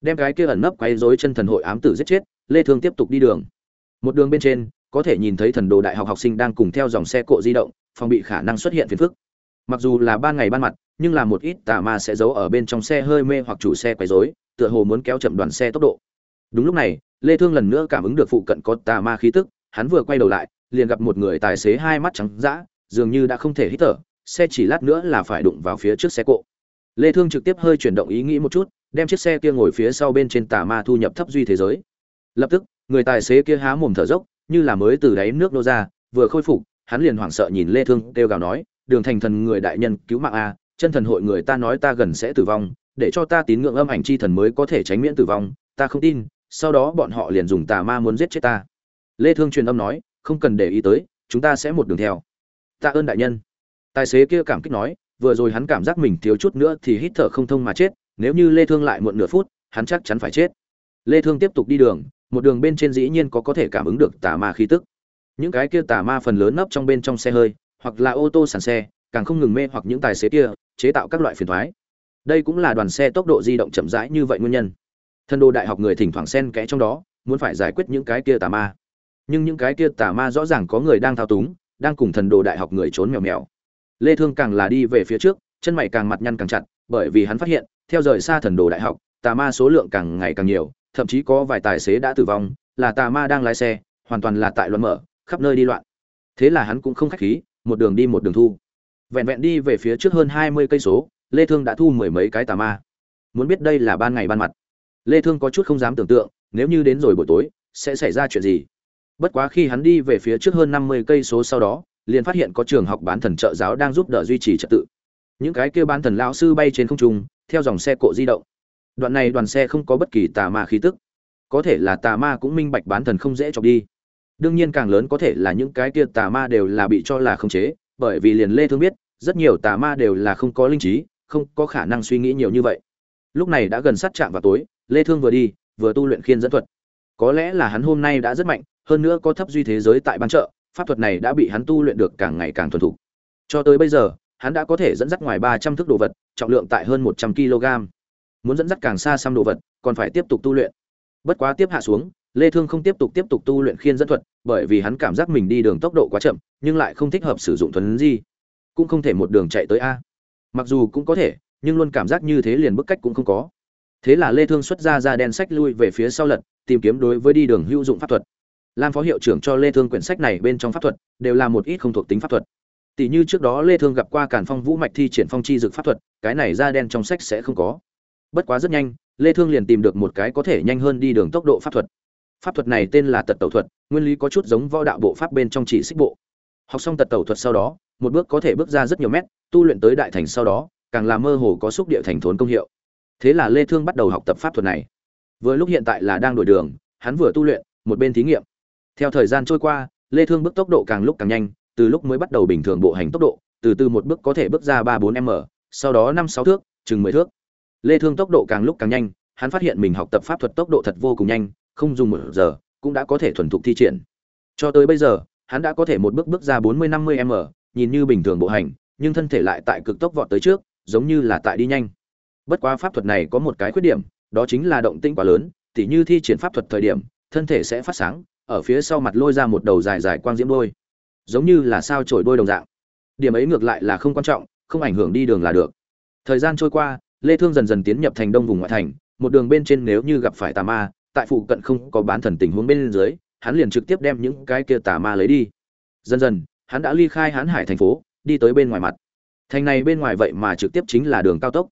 Đem cái kia ẩn nấp quấy rối chân thần hội ám tử giết chết, lê thương tiếp tục đi đường. Một đường bên trên, có thể nhìn thấy thần đồ đại học học sinh đang cùng theo dòng xe cộ di động, phòng bị khả năng xuất hiện phiền phức. Mặc dù là ban ngày ban mặt, nhưng là một ít tà ma sẽ giấu ở bên trong xe hơi mê hoặc chủ xe quấy rối, tựa hồ muốn kéo chậm đoàn xe tốc độ. Đúng lúc này, lê thương lần nữa cảm ứng được phụ cận có tà ma khí tức, hắn vừa quay đầu lại liền gặp một người tài xế hai mắt trắng dã, dường như đã không thể hít thở, xe chỉ lát nữa là phải đụng vào phía trước xe cộ. Lê thương trực tiếp hơi chuyển động ý nghĩ một chút, đem chiếc xe kia ngồi phía sau bên trên tà ma thu nhập thấp duy thế giới. Lập tức, người tài xế kia há mồm thở dốc, như là mới từ đáy nước nô ra, vừa khôi phục, hắn liền hoảng sợ nhìn lê thương, kêu gào nói, đường thành thần người đại nhân, cứu mạng a, chân thần hội người ta nói ta gần sẽ tử vong, để cho ta tín ngưỡng âm ảnh chi thần mới có thể tránh miễn tử vong, ta không tin, sau đó bọn họ liền dùng tà ma muốn giết chết ta. Lê thương truyền âm nói không cần để ý tới, chúng ta sẽ một đường theo. Tạ ơn đại nhân. Tài xế kia cảm kích nói, vừa rồi hắn cảm giác mình thiếu chút nữa thì hít thở không thông mà chết, nếu như lê thương lại muộn nửa phút, hắn chắc chắn phải chết. Lê thương tiếp tục đi đường, một đường bên trên dĩ nhiên có có thể cảm ứng được tà ma khí tức. Những cái kia tà ma phần lớn nấp trong bên trong xe hơi, hoặc là ô tô sàn xe, càng không ngừng mê hoặc những tài xế kia, chế tạo các loại phiền toái. Đây cũng là đoàn xe tốc độ di động chậm rãi như vậy nguyên nhân. Thân đồ đại học người thỉnh thoảng xen kẽ trong đó, muốn phải giải quyết những cái kia tà ma nhưng những cái kia tà ma rõ ràng có người đang thao túng, đang cùng thần đồ đại học người trốn mèo mèo. Lê thương càng là đi về phía trước, chân mày càng mặt nhăn càng chặt, bởi vì hắn phát hiện, theo rời xa thần đồ đại học, tà ma số lượng càng ngày càng nhiều, thậm chí có vài tài xế đã tử vong, là tà ma đang lái xe, hoàn toàn là tại loạn mở, khắp nơi đi loạn. Thế là hắn cũng không khách khí, một đường đi một đường thu. Vẹn vẹn đi về phía trước hơn 20 cây số, lê thương đã thu mười mấy cái tà ma. Muốn biết đây là ban ngày ban mặt. Lê thương có chút không dám tưởng tượng, nếu như đến rồi buổi tối, sẽ xảy ra chuyện gì? Bất quá khi hắn đi về phía trước hơn 50 cây số sau đó, liền phát hiện có trường học bán thần trợ giáo đang giúp đỡ duy trì trật tự. Những cái kia bán thần lão sư bay trên không trung, theo dòng xe cộ di động. Đoạn này đoàn xe không có bất kỳ tà ma khí tức. Có thể là tà ma cũng minh bạch bán thần không dễ chọc đi. Đương nhiên càng lớn có thể là những cái kia tà ma đều là bị cho là không chế, bởi vì liền lê thương biết, rất nhiều tà ma đều là không có linh trí, không có khả năng suy nghĩ nhiều như vậy. Lúc này đã gần sát chạm vào tối, lê thương vừa đi, vừa tu luyện khiên dẫn thuật. Có lẽ là hắn hôm nay đã rất mạnh hơn nữa có thấp duy thế giới tại ban chợ pháp thuật này đã bị hắn tu luyện được càng ngày càng thuần thục. Cho tới bây giờ hắn đã có thể dẫn dắt ngoài 300 thước đồ vật trọng lượng tại hơn 100 kg. Muốn dẫn dắt càng xa xăm đồ vật còn phải tiếp tục tu luyện. Bất quá tiếp hạ xuống lê thương không tiếp tục tiếp tục tu luyện khiên dẫn thuật bởi vì hắn cảm giác mình đi đường tốc độ quá chậm nhưng lại không thích hợp sử dụng thuần gì, cũng không thể một đường chạy tới a. Mặc dù cũng có thể nhưng luôn cảm giác như thế liền bức cách cũng không có. Thế là lê thương xuất ra ra đen sách lui về phía sau lật tìm kiếm đối với đi đường hữu dụng pháp thuật lam phó hiệu trưởng cho lê thương quyển sách này bên trong pháp thuật, đều là một ít không thuộc tính pháp thuật. Tỷ như trước đó lê thương gặp qua càn phong vũ mạch thi triển phong chi dược pháp thuật, cái này ra đen trong sách sẽ không có. Bất quá rất nhanh, lê thương liền tìm được một cái có thể nhanh hơn đi đường tốc độ pháp thuật. Pháp thuật này tên là tật tẩu thuật, nguyên lý có chút giống võ đạo bộ pháp bên trong chỉ xích bộ. Học xong tật tẩu thuật sau đó, một bước có thể bước ra rất nhiều mét, tu luyện tới đại thành sau đó, càng là mơ hồ có xúc địa thành thốn công hiệu. Thế là lê thương bắt đầu học tập pháp thuật này. Vừa lúc hiện tại là đang đổi đường, hắn vừa tu luyện, một bên thí nghiệm theo thời gian trôi qua, lê thương bước tốc độ càng lúc càng nhanh, từ lúc mới bắt đầu bình thường bộ hành tốc độ, từ từ một bước có thể bước ra ba bốn m, sau đó năm sáu thước, chừng mười thước. Lê thương tốc độ càng lúc càng nhanh, hắn phát hiện mình học tập pháp thuật tốc độ thật vô cùng nhanh, không dùng một giờ, cũng đã có thể thuần thục thi triển. Cho tới bây giờ, hắn đã có thể một bước bước ra bốn mươi năm mươi m, nhìn như bình thường bộ hành, nhưng thân thể lại tại cực tốc vọt tới trước, giống như là tại đi nhanh. Bất quá pháp thuật này có một cái khuyết điểm, đó chính là động tĩnh quá lớn, tỉ như thi triển pháp thuật thời điểm, thân thể sẽ phát sáng ở phía sau mặt lôi ra một đầu dài dài quang diễm đôi. Giống như là sao trổi đôi đồng dạng. Điểm ấy ngược lại là không quan trọng, không ảnh hưởng đi đường là được. Thời gian trôi qua, lê thương dần dần tiến nhập thành đông vùng ngoại thành, một đường bên trên nếu như gặp phải tà ma, tại phụ cận không có bán thần tình huống bên dưới, hắn liền trực tiếp đem những cái kia tà ma lấy đi. Dần dần, hắn đã ly khai hán hải thành phố, đi tới bên ngoài mặt. Thành này bên ngoài vậy mà trực tiếp chính là đường cao tốc.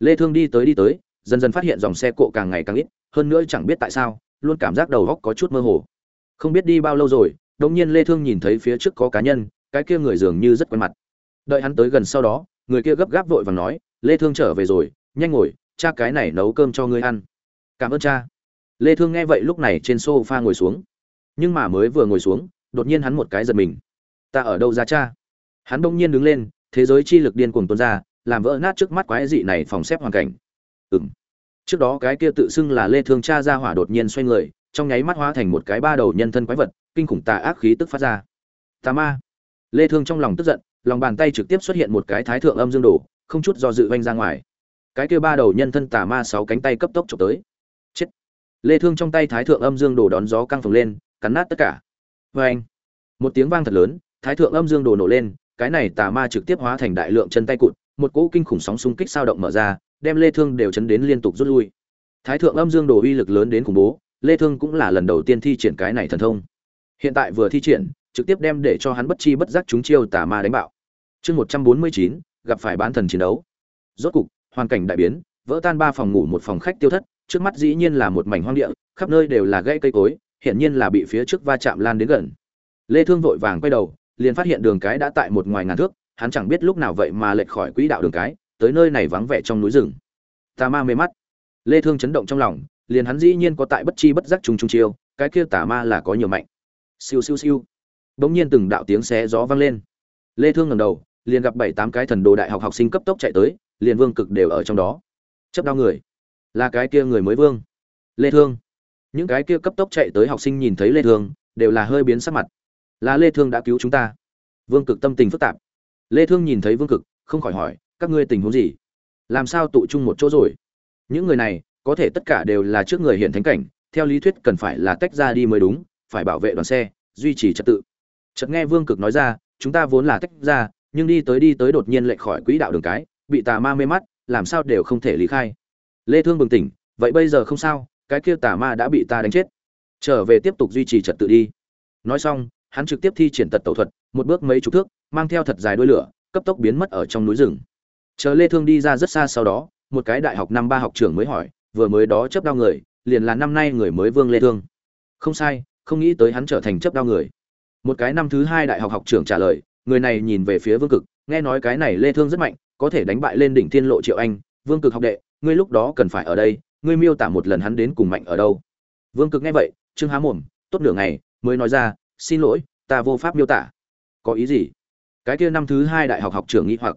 Lê thương đi tới đi tới, dần dần phát hiện dòng xe cộ càng ngày càng ít, hơn nữa chẳng biết tại sao, luôn cảm giác đầu óc có chút mơ hồ không biết đi bao lâu rồi đống nhiên lê thương nhìn thấy phía trước có cá nhân, cái kia người dường như rất quen mặt. Đợi hắn tới gần sau đó, người kia gấp gáp vội vàng nói, lê thương trở về rồi, nhanh ngồi, cha cái này nấu cơm cho ngươi ăn. Cảm ơn cha. Lê thương nghe vậy lúc này trên sofa ngồi xuống. Nhưng mà mới vừa ngồi xuống, đột nhiên hắn một cái giật mình. Ta ở đâu ra cha? Hắn đống nhiên đứng lên, thế giới chi lực điên cuồng tuôn ra, làm vỡ nát trước mắt quái dị này phòng xếp hoàn cảnh. Ừm. Trước đó cái kia tự xưng là lê thương cha ra hỏa đột nhiên xoay người trong nháy mắt hóa thành một cái ba đầu nhân thân quái vật, kinh khủng tà ác khí tức phát ra. Tà ma. Lê thương trong lòng tức giận, lòng bàn tay trực tiếp xuất hiện một cái thái thượng âm dương đồ, không chút do dự vanh ra ngoài. Cái kia ba đầu nhân thân tà ma sáu cánh tay cấp tốc chụp tới. Chết. Lê thương trong tay thái thượng âm dương đồ đón gió căng phồng lên, cắn nát tất cả. Với một tiếng vang thật lớn, thái thượng âm dương đồ nổ lên, cái này tà ma trực tiếp hóa thành đại lượng chân tay cụt, một cỗ kinh khủng sóng xung kích sao động mở ra, đem lê thương đều chấn đến liên tục rút lui. Thái thượng âm dương đồ uy lực lớn đến khủng bố lê thương cũng là lần đầu tiên thi triển cái này thần thông. Hiện tại vừa thi triển trực tiếp đem để cho hắn bất chi bất giác chúng chiêu tà ma đánh bạo. Chương 149, gặp phải bán thần chiến đấu. Rốt cục hoàn cảnh đại biến vỡ tan ba phòng ngủ một phòng khách tiêu thất trước mắt dĩ nhiên là một mảnh hoang địa khắp nơi đều là gãy cây cối hiện nhiên là bị phía trước va chạm lan đến gần. Lê thương vội vàng quay đầu liền phát hiện đường cái đã tại một ngoài ngàn thước hắn chẳng biết lúc nào vậy mà lệch khỏi quỹ đạo đường cái tới nơi này vắng vẻ trong núi rừng. Tà ma mê mắt. Lê thương chấn động trong lòng liền hắn dĩ nhiên có tại bất chi bất giác trùng trùng chiêu, cái kia tà ma là có nhiều mạnh. Siêu siêu siêu. Bỗng nhiên từng đạo tiếng xé gió vang lên. Lê thương ngẩng đầu, liền gặp bảy tám cái thần đồ đại học học sinh cấp tốc chạy tới, liền vương cực đều ở trong đó. Chấp đau người. Là cái kia người mới vương. Lê thương. Những cái kia cấp tốc chạy tới học sinh nhìn thấy lê thương, đều là hơi biến sắc mặt. Là lê thương đã cứu chúng ta. Vương cực tâm tình phức tạp. Lê thương nhìn thấy vương cực, không khỏi hỏi, các ngươi tình huống gì? Làm sao tụ chung một chỗ rồi? Những người này có thể tất cả đều là trước người hiện thánh cảnh, theo lý thuyết cần phải là tách ra đi mới đúng, phải bảo vệ đoàn xe, duy trì trật tự. Chợt nghe vương cực nói ra, chúng ta vốn là tách ra, nhưng đi tới đi tới đột nhiên lệch khỏi quỹ đạo đường cái, bị tà ma mê mắt, làm sao đều không thể lý khai. Lê thương bừng tỉnh, vậy bây giờ không sao, cái kia tà ma đã bị ta đánh chết. Trở về tiếp tục duy trì trật tự đi. Nói xong, hắn trực tiếp thi triển tật tẩu thuật, một bước mấy chục thước, mang theo thật dài đuôi lửa, cấp tốc biến mất ở trong núi rừng. Chờ lê thương đi ra rất xa sau đó, một cái đại học năm ba học trưởng mới hỏi vừa mới đó chấp đau người, liền là năm nay người mới vương lê thương. Không sai, không nghĩ tới hắn trở thành chấp đau người. Một cái năm thứ hai đại học học trưởng trả lời, người này nhìn về phía vương cực, nghe nói cái này lê thương rất mạnh, có thể đánh bại lên đỉnh thiên lộ triệu anh. Vương cực học đệ, ngươi lúc đó cần phải ở đây, ngươi miêu tả một lần hắn đến cùng mạnh ở đâu. Vương cực nghe vậy, trương há mồm, tốt nửa ngày, mới nói ra, xin lỗi, ta vô pháp miêu tả. Có ý gì? Cái kia năm thứ hai đại học học trưởng nghĩ hoặc.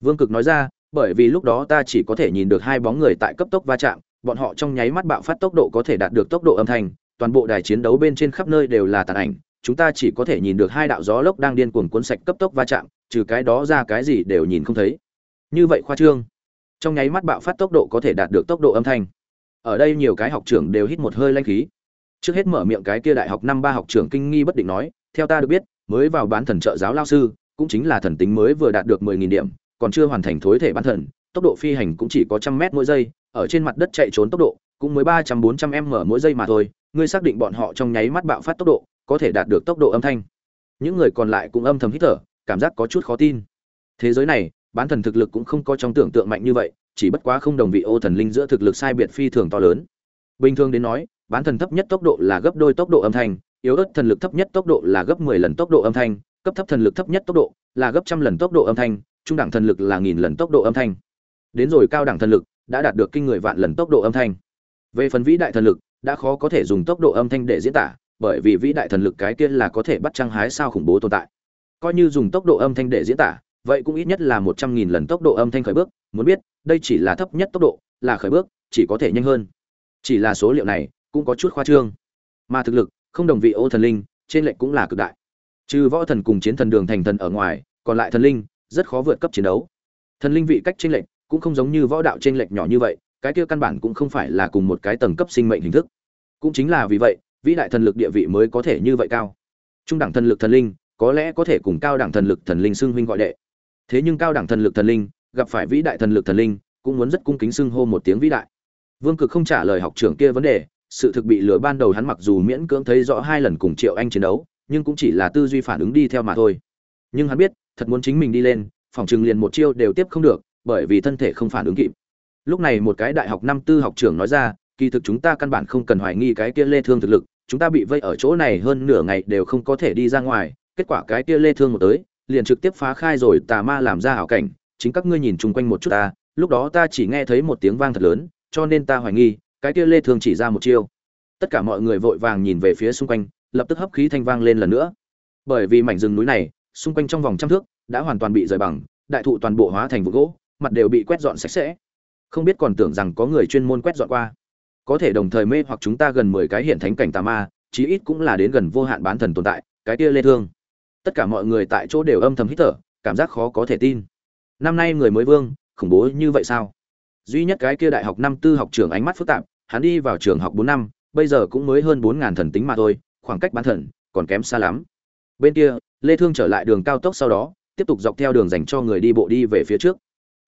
Vương cực nói ra, bởi vì lúc đó ta chỉ có thể nhìn được hai bóng người tại cấp tốc va chạm bọn họ trong nháy mắt bạo phát tốc độ có thể đạt được tốc độ âm thanh, toàn bộ đài chiến đấu bên trên khắp nơi đều là tàn ảnh, chúng ta chỉ có thể nhìn được hai đạo gió lốc đang điên cuồng cuốn sạch cấp tốc va chạm, trừ cái đó ra cái gì đều nhìn không thấy. Như vậy khoa trương, trong nháy mắt bạo phát tốc độ có thể đạt được tốc độ âm thanh. Ở đây nhiều cái học trưởng đều hít một hơi lãnh khí. Trước hết mở miệng cái kia đại học năm ba học trưởng kinh nghi bất định nói, theo ta được biết, mới vào bán thần trợ giáo lao sư, cũng chính là thần tính mới vừa đạt được mười nghìn điểm, còn chưa hoàn thành thối thể bán thần, tốc độ phi hành cũng chỉ có trăm mét mỗi giây ở trên mặt đất chạy trốn tốc độ, cũng mới ba trăm bốn trăm m mỗi giây mà thôi, ngươi xác định bọn họ trong nháy mắt bạo phát tốc độ, có thể đạt được tốc độ âm thanh. Những người còn lại cũng âm thầm hít thở, cảm giác có chút khó tin. Thế giới này, bán thần thực lực cũng không có trong tưởng tượng mạnh như vậy, chỉ bất quá không đồng vị ô thần linh giữa thực lực sai biệt phi thường to lớn. Bình thường đến nói, bán thần thấp nhất tốc độ là gấp đôi tốc độ âm thanh, yếu ớt thần lực thấp nhất tốc độ là gấp 10 lần tốc độ âm thanh, cấp thấp thần lực thấp nhất tốc độ là gấp trăm lần tốc độ âm thanh, trung đẳng thần lực là nghìn lần tốc độ âm thanh. Đến rồi cao đẳng thần lực đã đạt được kinh người vạn lần tốc độ âm thanh. Về phần vĩ đại thần lực, đã khó có thể dùng tốc độ âm thanh để diễn tả, bởi vì vĩ đại thần lực cái kia là có thể bắt trăng hái sao khủng bố tồn tại. Coi như dùng tốc độ âm thanh để diễn tả, vậy cũng ít nhất là một trăm nghìn lần tốc độ âm thanh khởi bước, muốn biết, đây chỉ là thấp nhất tốc độ, là khởi bước, chỉ có thể nhanh hơn. Chỉ là số liệu này, cũng có chút khoa trương. Mà thực lực, không đồng vị ô thần linh, trên lệnh cũng là cực đại. Trừ võ thần cùng chiến thần đường thành thần ở ngoài, còn lại thần linh, rất khó vượt cấp chiến đấu. Thần linh vị cách trên lệnh cũng không giống như võ đạo trên lệch nhỏ như vậy, cái kia căn bản cũng không phải là cùng một cái tầng cấp sinh mệnh hình thức. Cũng chính là vì vậy, vĩ đại thần lực địa vị mới có thể như vậy cao. Trung đẳng thần lực thần linh, có lẽ có thể cùng cao đẳng thần lực thần linh xưng huynh gọi đệ. Thế nhưng cao đẳng thần lực thần linh, gặp phải vĩ đại thần lực thần linh, cũng muốn rất cung kính xưng hô một tiếng vĩ đại. Vương cực không trả lời học trưởng kia vấn đề, sự thực bị lừa ban đầu hắn mặc dù miễn cưỡng thấy rõ hai lần cùng triệu anh chiến đấu, nhưng cũng chỉ là tư duy phản ứng đi theo mà thôi. Nhưng hắn biết, thật muốn chính mình đi lên, phòng chừng liền một chiêu đều tiếp không được bởi vì thân thể không phản ứng kịp. Lúc này một cái đại học năm tư học trưởng nói ra, kỳ thực chúng ta căn bản không cần hoài nghi cái kia lê thương thực lực, chúng ta bị vây ở chỗ này hơn nửa ngày đều không có thể đi ra ngoài, kết quả cái kia lê thương một tới, liền trực tiếp phá khai rồi, tà ma làm ra hảo cảnh, chính các ngươi nhìn chung quanh một chút ta, lúc đó ta chỉ nghe thấy một tiếng vang thật lớn, cho nên ta hoài nghi, cái kia lê thương chỉ ra một chiêu. Tất cả mọi người vội vàng nhìn về phía xung quanh, lập tức hấp khí thanh vang lên lần nữa. Bởi vì mảnh rừng núi này, xung quanh trong vòng trăm thước, đã hoàn toàn bị rời bằng, đại thụ toàn bộ hóa thành vụ gỗ mặt đều bị quét dọn sạch sẽ. Không biết còn tưởng rằng có người chuyên môn quét dọn qua. Có thể đồng thời mê hoặc chúng ta gần 10 cái hiện thánh cảnh tà ma, chí ít cũng là đến gần vô hạn bán thần tồn tại, cái kia lê thương. Tất cả mọi người tại chỗ đều âm thầm hít thở, cảm giác khó có thể tin. Năm nay người mới vương, khủng bố như vậy sao? Duy nhất cái kia đại học năm tư học trưởng ánh mắt phức tạp, hắn đi vào trường học bốn năm, bây giờ cũng mới hơn bốn ngàn thần tính mà thôi, khoảng cách bán thần còn kém xa lắm. Bên kia, lê thương trở lại đường cao tốc sau đó, tiếp tục dọc theo đường dành cho người đi bộ đi về phía trước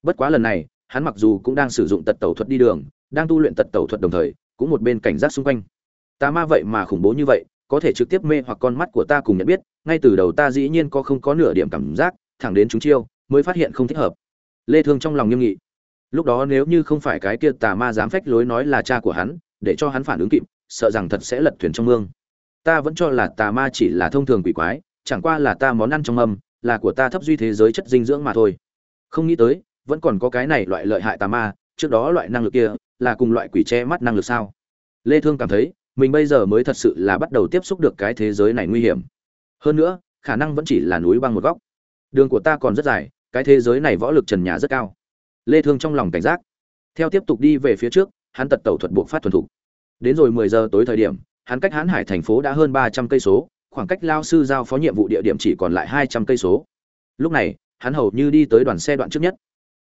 bất quá lần này, hắn mặc dù cũng đang sử dụng tật tẩu thuật đi đường, đang tu luyện tật tẩu thuật đồng thời, cũng một bên cảnh giác xung quanh. Ta ma vậy mà khủng bố như vậy, có thể trực tiếp mê hoặc con mắt của ta cùng nhận biết, ngay từ đầu ta dĩ nhiên có không có nửa điểm cảm giác, thẳng đến chúng chiêu, mới phát hiện không thích hợp. Lê thương trong lòng nghiêm nghị. Lúc đó nếu như không phải cái kia tà ma dám phách lối nói là cha của hắn, để cho hắn phản ứng kịp, sợ rằng thật sẽ lật thuyền trong mương. Ta vẫn cho là tà ma chỉ là thông thường quỷ quái, chẳng qua là ta món ăn trong âm là của ta thấp duy thế giới chất dinh dưỡng mà thôi. Không nghĩ tới vẫn còn có cái này loại lợi hại tà ma, trước đó loại năng lực kia là cùng loại quỷ che mắt năng lực sao? Lê thương cảm thấy, mình bây giờ mới thật sự là bắt đầu tiếp xúc được cái thế giới này nguy hiểm. Hơn nữa, khả năng vẫn chỉ là núi băng một góc. Đường của ta còn rất dài, cái thế giới này võ lực trần nhà rất cao. Lê thương trong lòng cảnh giác. Theo tiếp tục đi về phía trước, hắn tật tẩu thuật buộc phát thuần thục. Đến rồi 10 giờ tối thời điểm, hắn cách hán hải thành phố đã hơn 300 cây số, khoảng cách lao sư giao phó nhiệm vụ địa điểm chỉ còn lại 200 cây số. Lúc này, hắn hầu như đi tới đoàn xe đoạn trước nhất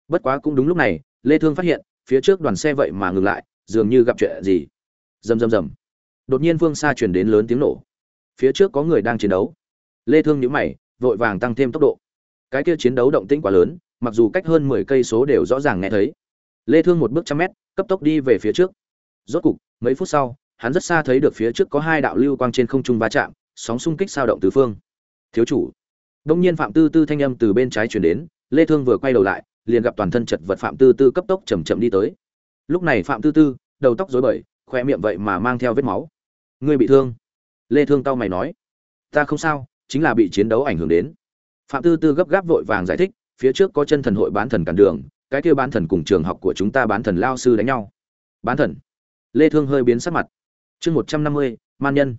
bất quá cũng đúng lúc này, lê thương phát hiện, phía trước đoàn xe vậy mà ngừng lại, dường như gặp chuyện gì. Rầm rầm rầm. Đột nhiên phương xa truyền đến lớn tiếng nổ. Phía trước có người đang chiến đấu. Lê thương nhíu mày, vội vàng tăng thêm tốc độ. Cái kia chiến đấu động tĩnh quá lớn, mặc dù cách hơn 10 cây số đều rõ ràng nghe thấy. Lê thương một bước trăm mét, cấp tốc đi về phía trước. Rốt cục, mấy phút sau, hắn rất xa thấy được phía trước có hai đạo lưu quang trên không trung va chạm, sóng xung kích sao động tứ phương. Thiếu chủ. Đông nhiên phạm tư tư thanh âm từ bên trái truyền đến, lê thương vừa quay đầu lại liền gặp toàn thân chật vật phạm tư tư cấp tốc chậm chậm đi tới. Lúc này phạm tư tư đầu tóc rối bời khoe miệng vậy mà mang theo vết máu. Ngươi bị thương? Lê thương tao mày nói. Ta không sao chính là bị chiến đấu ảnh hưởng đến. Phạm tư tư gấp gáp vội vàng giải thích phía trước có chân thần hội bán thần cản đường cái kia bán thần cùng trường học của chúng ta bán thần lao sư đánh nhau. Bán thần? Lê thương hơi biến sắc mặt. Chương 150, man nhân.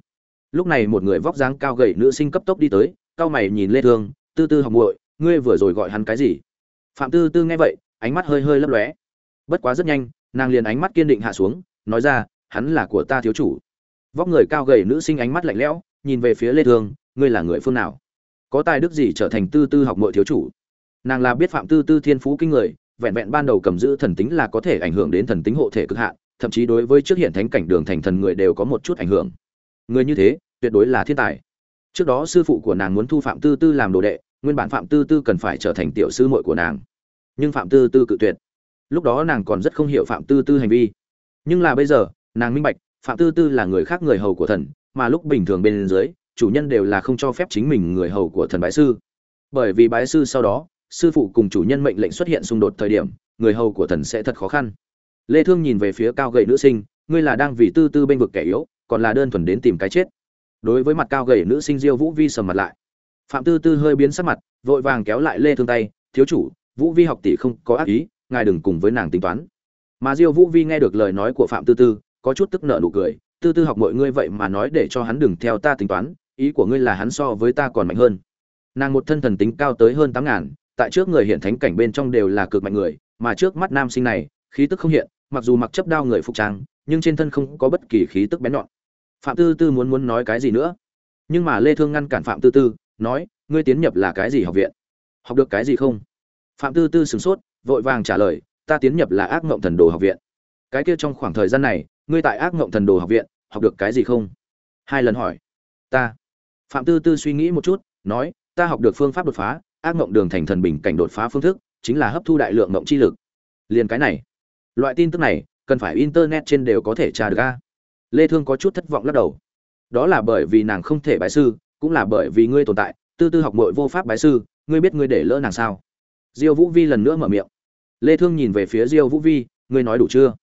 Lúc này một người vóc dáng cao gầy nữ sinh cấp tốc đi tới cao mày nhìn lê thương tư tư học muội ngươi vừa rồi gọi hắn cái gì? Phạm tư tư nghe vậy, ánh mắt hơi hơi lấp lóe. Bất quá rất nhanh, nàng liền ánh mắt kiên định hạ xuống, nói ra, hắn là của ta thiếu chủ. Vóc người cao gầy nữ sinh ánh mắt lạnh lẽo, nhìn về phía lê thương ngươi là người phương nào? Có tài đức gì trở thành tư tư học muội thiếu chủ? Nàng là biết phạm tư tư thiên phú kinh người, vẹn vẹn ban đầu cầm giữ thần tính là có thể ảnh hưởng đến thần tính hộ thể cực hạn, thậm chí đối với trước hiện thánh cảnh đường thành thần người đều có một chút ảnh hưởng. Người như thế, tuyệt đối là thiên tài. Trước đó sư phụ của nàng muốn thu phạm tư tư làm đồ đệ nguyên bản phạm tư tư cần phải trở thành tiểu sư muội của nàng. Nhưng phạm tư tư cự tuyệt. Lúc đó nàng còn rất không hiểu phạm tư tư hành vi. Nhưng là bây giờ, nàng minh bạch, phạm tư tư là người khác người hầu của thần, mà lúc bình thường bên dưới, chủ nhân đều là không cho phép chính mình người hầu của thần bái sư. Bởi vì bái sư sau đó, sư phụ cùng chủ nhân mệnh lệnh xuất hiện xung đột thời điểm, người hầu của thần sẽ thật khó khăn. Lê thương nhìn về phía cao gầy nữ sinh, ngươi là đang vì tư tư bên vực kẻ yếu, còn là đơn thuần đến tìm cái chết. Đối với mặt cao gầy nữ sinh diêu vũ vi sầm mặt lại phạm tư tư hơi biến sắc mặt, vội vàng kéo lại lê thương tay, thiếu chủ, vũ vi học tỷ không có ác ý, ngài đừng cùng với nàng tính toán. Mà diêu vũ vi nghe được lời nói của phạm tư tư, có chút tức nợ nụ cười, tư tư học mọi ngươi vậy mà nói để cho hắn đừng theo ta tính toán, ý của ngươi là hắn so với ta còn mạnh hơn. Nàng một thân thần tính cao tới hơn tám ngàn, tại trước người hiện thánh cảnh bên trong đều là cực mạnh người, mà trước mắt nam sinh này, khí tức không hiện, mặc dù mặc chấp đao người phục trang, nhưng trên thân không có bất kỳ khí tức bén nhọn. Phạm tư tư muốn muốn nói cái gì nữa? Nhưng mà lê thương ngăn cản phạm tư tư nói, ngươi tiến nhập là cái gì học viện? Học được cái gì không? Phạm tư tư sửng sốt, vội vàng trả lời, ta tiến nhập là ác mộng thần đồ học viện. Cái kia trong khoảng thời gian này, ngươi tại ác mộng thần đồ học viện, học được cái gì không? Hai lần hỏi. Ta. Phạm tư tư suy nghĩ một chút, nói, ta học được phương pháp đột phá, ác mộng đường thành thần bình cảnh đột phá phương thức, chính là hấp thu đại lượng mộng chi lực. Liền cái này. Loại tin tức này, cần phải internet trên đều có thể tra được a. Lê thương có chút thất vọng lắc đầu. Đó là bởi vì nàng không thể bài sư cũng là bởi vì ngươi tồn tại, tư tư học mội vô pháp bái sư, ngươi biết ngươi để lỡ nàng sao? Diêu vũ vi lần nữa mở miệng. Lê thương nhìn về phía diêu vũ vi, ngươi nói đủ chưa?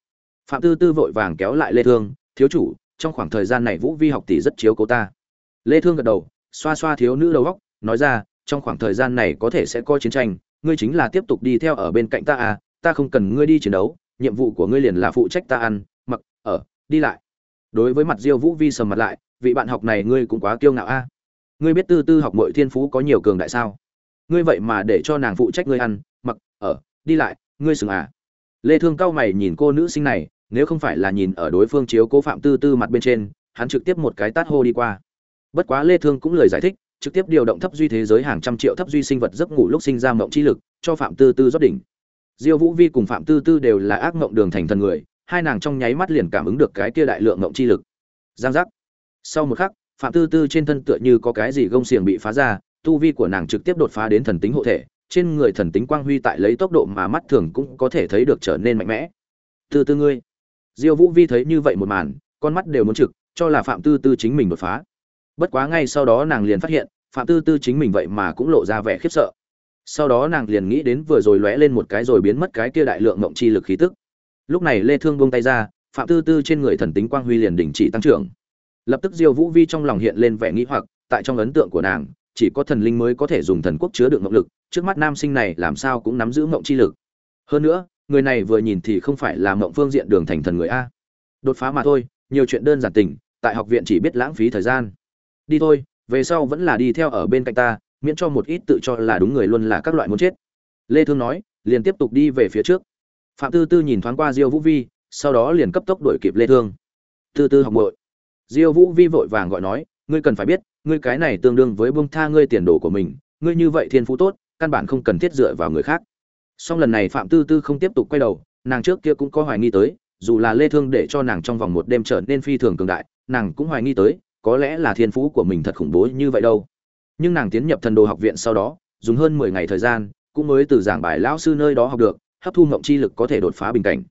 Phạm tư tư vội vàng kéo lại lê thương, thiếu chủ, trong khoảng thời gian này vũ vi học tỷ rất chiếu cố ta. Lê thương gật đầu, xoa xoa thiếu nữ đầu óc nói ra, trong khoảng thời gian này có thể sẽ có chiến tranh, ngươi chính là tiếp tục đi theo ở bên cạnh ta à ta không cần ngươi đi chiến đấu, nhiệm vụ của ngươi liền là phụ trách ta ăn, mặc, ở, đi lại. Đối với mặt diêu vũ vi sầm mặt lại, vị bạn học này ngươi cũng quá kiêu ngạo a ngươi biết tư tư học mọi thiên phú có nhiều cường đại sao? Ngươi vậy mà để cho nàng phụ trách ngươi ăn, mặc, ở, đi lại, ngươi sừng à? Lê thương cao mày nhìn cô nữ sinh này, nếu không phải là nhìn ở đối phương chiếu cố phạm tư tư mặt bên trên, hắn trực tiếp một cái tát hô đi qua. Bất quá lê thương cũng lời giải thích, trực tiếp điều động thấp duy thế giới hàng trăm triệu thấp duy sinh vật giấc ngủ lúc sinh ra mộng chi lực, cho phạm tư tư rót đỉnh. Diêu vũ vi cùng phạm tư tư đều là ác mộng đường thành thần người, hai nàng trong nháy mắt liền cảm ứng được cái kia đại lượng mộng chi lực. Giang giác. Sau một khắc phạm tư tư trên thân tựa như có cái gì gông xiềng bị phá ra, tu vi của nàng trực tiếp đột phá đến thần tính hộ thể, trên người thần tính quang huy tại lấy tốc độ mà mắt thường cũng có thể thấy được trở nên mạnh mẽ. Tư tư ngươi, diêu vũ vi thấy như vậy một màn, con mắt đều muốn trực, cho là phạm tư tư chính mình đột phá. Bất quá ngay sau đó nàng liền phát hiện, phạm tư tư chính mình vậy mà cũng lộ ra vẻ khiếp sợ. Sau đó nàng liền nghĩ đến vừa rồi lóe lên một cái rồi biến mất cái kia đại lượng mộng chi lực khí tức. Lúc này lê thương buông tay ra, phạm tư tư trên người thần tính quang huy liền đình chỉ tăng trưởng lập tức diêu vũ vi trong lòng hiện lên vẻ nghĩ hoặc, tại trong ấn tượng của nàng, chỉ có thần linh mới có thể dùng thần quốc chứa được ngộng lực, trước mắt nam sinh này làm sao cũng nắm giữ ngộng chi lực. Hơn nữa, người này vừa nhìn thì không phải là ngộng phương diện đường thành thần người a. Đột phá mà thôi, nhiều chuyện đơn giản tình, tại học viện chỉ biết lãng phí thời gian. Đi thôi, về sau vẫn là đi theo ở bên cạnh ta, miễn cho một ít tự cho là đúng người luôn là các loại muốn chết. Lê thương nói, liền tiếp tục đi về phía trước. Phạm tư tư nhìn thoáng qua diêu vũ vi, sau đó liền cấp tốc đuổi kịp lê thương. Tư tư học muội diêu vũ vi vội vàng gọi nói, ngươi cần phải biết, ngươi cái này tương đương với buông tha ngươi tiền đồ của mình, ngươi như vậy thiên phú tốt, căn bản không cần thiết dựa vào người khác. Song lần này phạm tư tư không tiếp tục quay đầu, nàng trước kia cũng có hoài nghi tới, dù là lê thương để cho nàng trong vòng một đêm trở nên phi thường cường đại, nàng cũng hoài nghi tới, có lẽ là thiên phú của mình thật khủng bố như vậy đâu. Nhưng nàng tiến nhập thần đồ học viện sau đó, dùng hơn 10 ngày thời gian, cũng mới từ giảng bài lão sư nơi đó học được, hấp thu ngộng chi lực có thể đột phá bình cảnh.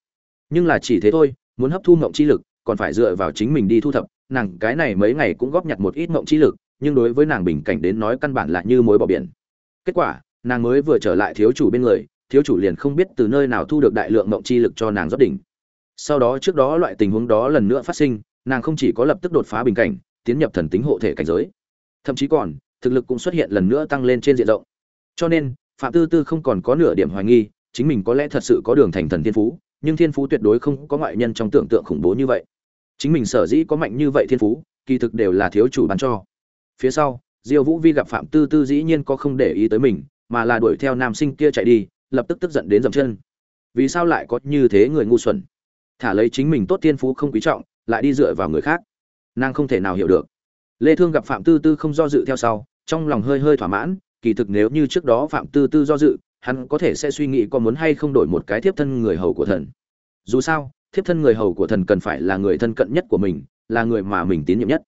Nhưng là chỉ thế thôi, muốn hấp thu ngộng chi lực, còn phải dựa vào chính mình đi thu thập nàng cái này mấy ngày cũng góp nhặt một ít ngộng chi lực, nhưng đối với nàng bình cảnh đến nói căn bản là như mối bỏ biển. Kết quả, nàng mới vừa trở lại thiếu chủ bên người, thiếu chủ liền không biết từ nơi nào thu được đại lượng ngộng chi lực cho nàng rót đỉnh. Sau đó trước đó loại tình huống đó lần nữa phát sinh, nàng không chỉ có lập tức đột phá bình cảnh, tiến nhập thần tính hộ thể cảnh giới. Thậm chí còn, thực lực cũng xuất hiện lần nữa tăng lên trên diện rộng. Cho nên, phạm tư tư không còn có nửa điểm hoài nghi, chính mình có lẽ thật sự có đường thành thần thiên phú, nhưng thiên phú tuyệt đối không có ngoại nhân trong tưởng tượng khủng bố như vậy chính mình sở dĩ có mạnh như vậy thiên phú, kỳ thực đều là thiếu chủ bán cho. Phía sau, diêu vũ vi gặp phạm tư tư dĩ nhiên có không để ý tới mình, mà là đuổi theo nam sinh kia chạy đi, lập tức tức giận đến dậm chân. Vì sao lại có như thế người ngu xuẩn? Thả lấy chính mình tốt thiên phú không quý trọng, lại đi dựa vào người khác. Nàng không thể nào hiểu được. Lê thương gặp phạm tư tư không do dự theo sau, trong lòng hơi hơi thỏa mãn, kỳ thực nếu như trước đó phạm tư tư do dự, hắn có thể sẽ suy nghĩ có muốn hay không đổi một cái thiếp thân người hầu của thần. Dù sao thiếp thân người hầu của thần cần phải là người thân cận nhất của mình, là người mà mình tín nhiệm nhất.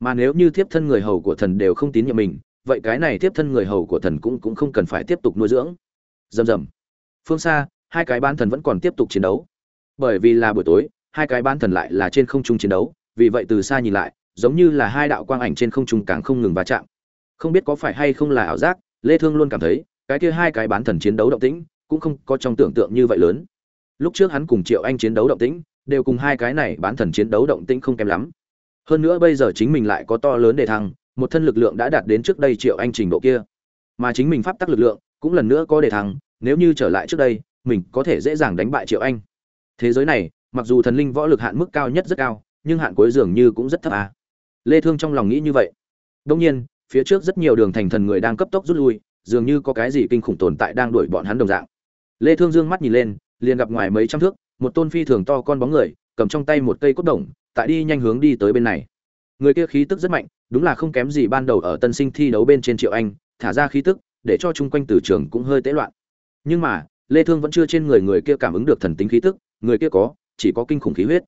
Mà nếu như thiếp thân người hầu của thần đều không tín nhiệm mình, vậy cái này thiếp thân người hầu của thần cũng cũng không cần phải tiếp tục nuôi dưỡng. Dầm dầm. phương xa, hai cái ban thần vẫn còn tiếp tục chiến đấu. Bởi vì là buổi tối, hai cái ban thần lại là trên không trung chiến đấu, vì vậy từ xa nhìn lại, giống như là hai đạo quang ảnh trên không trung càng không ngừng va chạm. Không biết có phải hay không là ảo giác, lê thương luôn cảm thấy, cái kia hai cái bán thần chiến đấu động tĩnh, cũng không có trong tưởng tượng như vậy lớn lúc trước hắn cùng triệu anh chiến đấu động tĩnh, đều cùng hai cái này bán thần chiến đấu động tĩnh không kém lắm. Hơn nữa bây giờ chính mình lại có to lớn để thăng, một thân lực lượng đã đạt đến trước đây triệu anh trình độ kia. Mà chính mình pháp tắc lực lượng cũng lần nữa có để thăng, nếu như trở lại trước đây, mình có thể dễ dàng đánh bại triệu anh. Thế giới này, mặc dù thần linh võ lực hạn mức cao nhất rất cao, nhưng hạn cuối dường như cũng rất thấp à. lê thương trong lòng nghĩ như vậy. Đông nhiên, phía trước rất nhiều đường thành thần người đang cấp tốc rút lui, dường như có cái gì kinh khủng tồn tại đang đuổi bọn hắn đồng dạng. Lê thương dương mắt nhìn lên liền gặp ngoài mấy trăm thước, một tôn phi thường to con bóng người, cầm trong tay một cây cốt đồng, tại đi nhanh hướng đi tới bên này. Người kia khí tức rất mạnh, đúng là không kém gì ban đầu ở tân sinh thi đấu bên trên triệu anh, thả ra khí tức, để cho chung quanh từ trường cũng hơi tễ loạn. Nhưng mà, lê thương vẫn chưa trên người người kia cảm ứng được thần tính khí tức, người kia có, chỉ có kinh khủng khí huyết.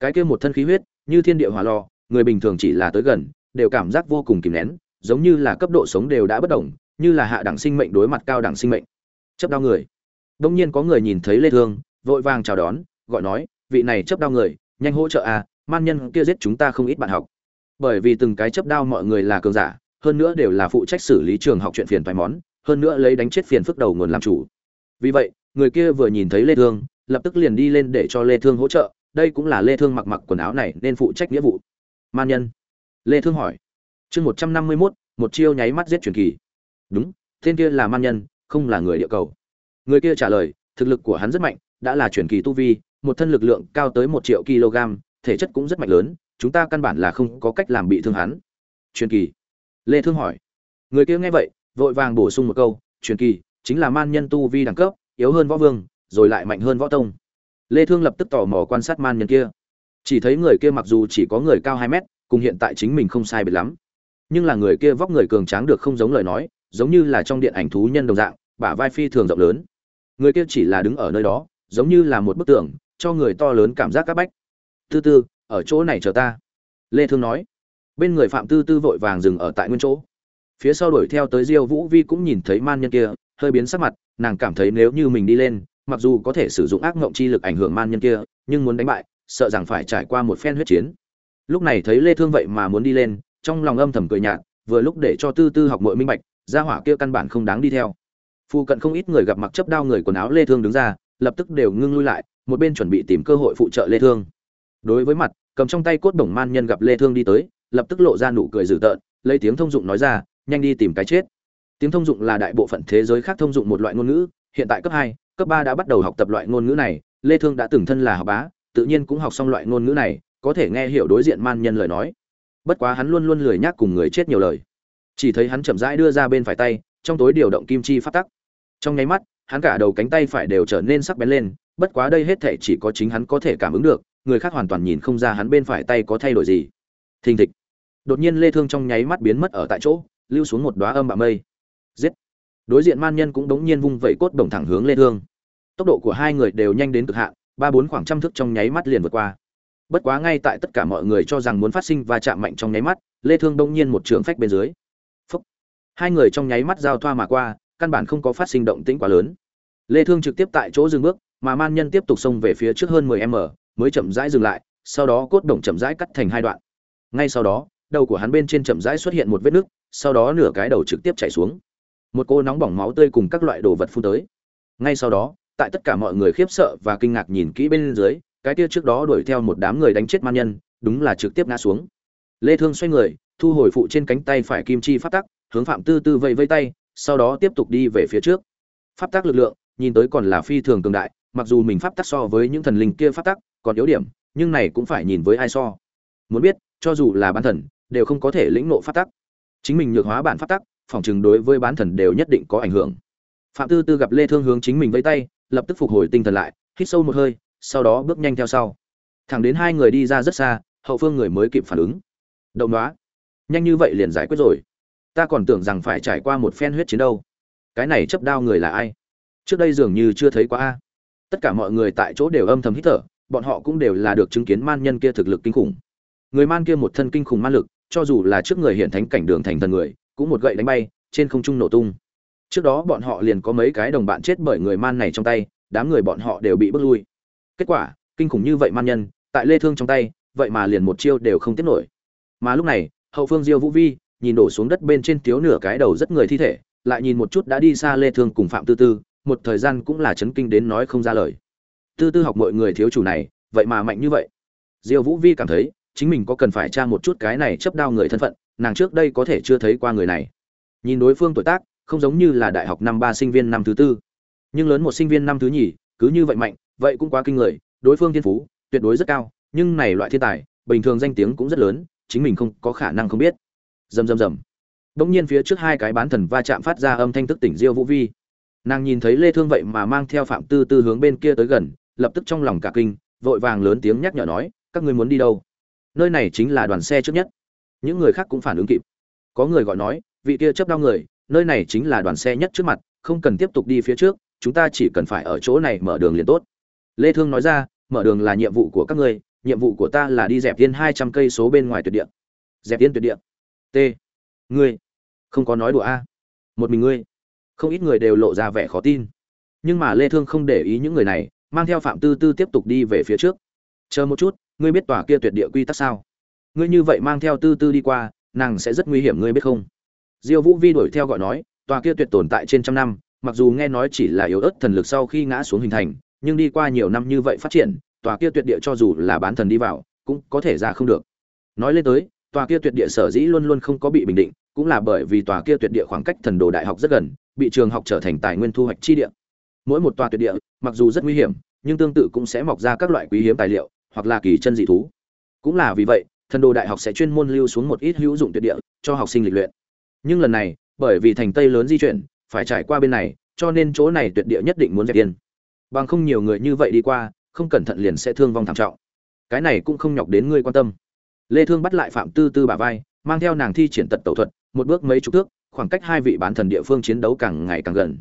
Cái kia một thân khí huyết, như thiên địa hỏa lò, người bình thường chỉ là tới gần, đều cảm giác vô cùng kìm nén, giống như là cấp độ sống đều đã bất động, như là hạ đẳng sinh mệnh đối mặt cao đẳng sinh mệnh. Chấp đau người đông nhiên có người nhìn thấy lê thương vội vàng chào đón gọi nói vị này chấp đao người nhanh hỗ trợ à man nhân kia giết chúng ta không ít bạn học. Bởi vì từng cái chấp đao mọi người là cường giả hơn nữa đều là phụ trách xử lý trường học chuyện phiền toái món hơn nữa lấy đánh chết phiền phức đầu nguồn làm chủ. Vì vậy người kia vừa nhìn thấy lê thương lập tức liền đi lên để cho lê thương hỗ trợ đây cũng là lê thương mặc mặc quần áo này nên phụ trách nghĩa vụ. Man nhân. Lê thương hỏi. Chương 151, một chiêu nháy mắt giết truyền kỳ. Đúng tên kia là man nhân không là người địa cầu người kia trả lời, thực lực của hắn rất mạnh, đã là truyền kỳ tu vi, một thân lực lượng cao tới một triệu kg, thể chất cũng rất mạnh lớn, chúng ta căn bản là không có cách làm bị thương hắn. Truyền kỳ. Lê thương hỏi. Người kia nghe vậy, vội vàng bổ sung một câu, truyền kỳ, chính là man nhân tu vi đẳng cấp, yếu hơn võ vương, rồi lại mạnh hơn võ tông. Lê thương lập tức tò mò quan sát man nhân kia. Chỉ thấy người kia mặc dù chỉ có người cao 2 mét, cùng hiện tại chính mình không sai biệt lắm. Nhưng là người kia vóc người cường tráng được không giống lời nói, giống như là trong điện ảnh thú nhân đồng dạng, bả vai phi thường rộng lớn người kia chỉ là đứng ở nơi đó, giống như là một bức tường, cho người to lớn cảm giác các bách. Tư tư, ở chỗ này chờ ta. Lê thương nói. Bên người phạm tư tư vội vàng dừng ở tại nguyên chỗ. Phía sau đuổi theo tới diêu vũ vi cũng nhìn thấy man nhân kia, hơi biến sắc mặt, nàng cảm thấy nếu như mình đi lên, mặc dù có thể sử dụng ác ngộng chi lực ảnh hưởng man nhân kia, nhưng muốn đánh bại, sợ rằng phải trải qua một phen huyết chiến. Lúc này thấy lê thương vậy mà muốn đi lên, trong lòng âm thầm cười nhạt, vừa lúc để cho tư tư học muội minh bạch, gia hỏa kia căn bản không đáng đi theo phu cận không ít người gặp mặc chấp đao người quần áo lê thương đứng ra lập tức đều ngưng lui lại một bên chuẩn bị tìm cơ hội phụ trợ lê thương. Đối với mặt cầm trong tay cốt đồng man nhân gặp lê thương đi tới lập tức lộ ra nụ cười dữ tợn lấy tiếng thông dụng nói ra nhanh đi tìm cái chết. Tiếng thông dụng là đại bộ phận thế giới khác thông dụng một loại ngôn ngữ hiện tại cấp 2, cấp 3 đã bắt đầu học tập loại ngôn ngữ này lê thương đã từng thân là học bá tự nhiên cũng học xong loại ngôn ngữ này có thể nghe hiểu đối diện man nhân lời nói. Bất quá hắn luôn luôn lười nhác cùng người chết nhiều lời. Chỉ thấy hắn chậm rãi đưa ra bên phải tay trong tối điều động kim chi phát tắc trong nháy mắt, hắn cả đầu cánh tay phải đều trở nên sắc bén lên, bất quá đây hết thể chỉ có chính hắn có thể cảm ứng được, người khác hoàn toàn nhìn không ra hắn bên phải tay có thay đổi gì. Thình thịch. Đột nhiên lê thương trong nháy mắt biến mất ở tại chỗ, lưu xuống một đóa âm bạ mây. Giết. Đối diện man nhân cũng đống nhiên vung vẩy cốt đồng thẳng hướng lê thương. Tốc độ của hai người đều nhanh đến cực hạn, ba bốn khoảng trăm thước trong nháy mắt liền vượt qua. Bất quá ngay tại tất cả mọi người cho rằng muốn phát sinh va chạm mạnh trong nháy mắt, lê thương đống nhiên một trường phách bên dưới. Phúc. hai người trong nháy mắt giao thoa mà qua căn bản không có phát sinh động tĩnh quá lớn. Lê thương trực tiếp tại chỗ dừng bước, mà man nhân tiếp tục xông về phía trước hơn 10 m, mới chậm rãi dừng lại, sau đó cốt đồng chậm rãi cắt thành hai đoạn. Ngay sau đó, đầu của hắn bên trên chậm rãi xuất hiện một vết nứt, sau đó nửa cái đầu trực tiếp chảy xuống. Một cô nóng bỏng máu tươi cùng các loại đồ vật phun tới. Ngay sau đó, tại tất cả mọi người khiếp sợ và kinh ngạc nhìn kỹ bên dưới, cái kia trước đó đuổi theo một đám người đánh chết man nhân, đúng là trực tiếp ngã xuống. Lê thương xoay người, thu hồi phụ trên cánh tay phải kim chi phát tắc, hướng phạm tư tư vẫy vây tay sau đó tiếp tục đi về phía trước. Pháp tắc lực lượng, nhìn tới còn là phi thường cường đại, mặc dù mình pháp tắc so với những thần linh kia pháp tắc còn yếu điểm, nhưng này cũng phải nhìn với ai so. Muốn biết, cho dù là bán thần, đều không có thể lĩnh nộ pháp tắc. Chính mình nhược hóa bản pháp tắc phỏng chừng đối với bán thần đều nhất định có ảnh hưởng. Phạm tư tư gặp lê thương hướng chính mình vẫy tay, lập tức phục hồi tinh thần lại, hít sâu một hơi, sau đó bước nhanh theo sau. Thẳng đến hai người đi ra rất xa, hậu phương người mới kịp phản ứng. Động đó nhanh như vậy liền giải quyết rồi ta còn tưởng rằng phải trải qua một phen huyết chiến đâu. Cái này chấp đao người là ai? Trước đây dường như chưa thấy qua a. Tất cả mọi người tại chỗ đều âm thầm hít thở, bọn họ cũng đều là được chứng kiến man nhân kia thực lực kinh khủng. Người man kia một thân kinh khủng man lực, cho dù là trước người hiện thánh cảnh đường thành thần người, cũng một gậy đánh bay, trên không trung nổ tung. Trước đó bọn họ liền có mấy cái đồng bạn chết bởi người man này trong tay, đám người bọn họ đều bị bước lui. Kết quả, kinh khủng như vậy man nhân, tại lê thương trong tay, vậy mà liền một chiêu đều không tiếp nổi. Mà lúc này, hậu phương diêu vũ vi nhìn đổ xuống đất bên trên thiếu nửa cái đầu rất người thi thể, lại nhìn một chút đã đi xa lê thương cùng phạm tư tư, một thời gian cũng là chấn kinh đến nói không ra lời. Tư tư học mọi người thiếu chủ này, vậy mà mạnh như vậy. Diêu vũ vi cảm thấy, chính mình có cần phải tra một chút cái này chấp đao người thân phận, nàng trước đây có thể chưa thấy qua người này. Nhìn đối phương tuổi tác, không giống như là đại học năm ba sinh viên năm thứ tư. Nhưng lớn một sinh viên năm thứ nhì, cứ như vậy mạnh, vậy cũng quá kinh người, đối phương thiên phú, tuyệt đối rất cao, nhưng này loại thiên tài, bình thường danh tiếng cũng rất lớn, chính mình không có khả năng không biết rầm rầm rầm. Bỗng nhiên phía trước hai cái bán thần va chạm phát ra âm thanh thức tỉnh diêu vũ vi. Nàng nhìn thấy lê thương vậy mà mang theo phạm tư tư hướng bên kia tới gần, lập tức trong lòng cả kinh, vội vàng lớn tiếng nhắc nhở nói, các ngươi muốn đi đâu? Nơi này chính là đoàn xe trước nhất. Những người khác cũng phản ứng kịp. Có người gọi nói, vị kia chấp đau người, nơi này chính là đoàn xe nhất trước mặt, không cần tiếp tục đi phía trước, chúng ta chỉ cần phải ở chỗ này mở đường liền tốt. Lê thương nói ra, mở đường là nhiệm vụ của các ngươi, nhiệm vụ của ta là đi dẹp yên 200 cây số bên ngoài tuyệt địa. Dẹp yên tuyệt địa t. Ngươi. Không có nói đùa a. Một mình ngươi. Không ít người đều lộ ra vẻ khó tin. Nhưng mà lê thương không để ý những người này, mang theo phạm tư tư tiếp tục đi về phía trước. Chờ một chút, ngươi biết tòa kia tuyệt địa quy tắc sao? Ngươi như vậy mang theo tư tư đi qua, nàng sẽ rất nguy hiểm, ngươi biết không? Diêu vũ vi đuổi theo gọi nói, tòa kia tuyệt tồn tại trên trăm năm, mặc dù nghe nói chỉ là yếu ớt thần lực sau khi ngã xuống hình thành, nhưng đi qua nhiều năm như vậy phát triển, tòa kia tuyệt địa cho dù là bán thần đi vào, cũng có thể ra không được. Nói lên tới tòa kia tuyệt địa sở dĩ luôn luôn không có bị bình định, cũng là bởi vì tòa kia tuyệt địa khoảng cách thần đồ đại học rất gần, bị trường học trở thành tài nguyên thu hoạch chi địa. Mỗi một tòa tuyệt địa, mặc dù rất nguy hiểm, nhưng tương tự cũng sẽ mọc ra các loại quý hiếm tài liệu, hoặc là kỳ chân dị thú. Cũng là vì vậy, thần đồ đại học sẽ chuyên môn lưu xuống một ít hữu dụng tuyệt địa, cho học sinh lịch luyện. Nhưng lần này, bởi vì thành tây lớn di chuyển, phải trải qua bên này, cho nên chỗ này tuyệt địa nhất định muốn dẹp yên. Bằng không nhiều người như vậy đi qua, không cẩn thận liền sẽ thương vong thảm trọng. Cái này cũng không nhọc đến ngươi quan tâm lê thương bắt lại phạm tư tư bà vai, mang theo nàng thi triển tật tẩu thuật, một bước mấy chục thước, khoảng cách hai vị bán thần địa phương chiến đấu càng ngày càng gần.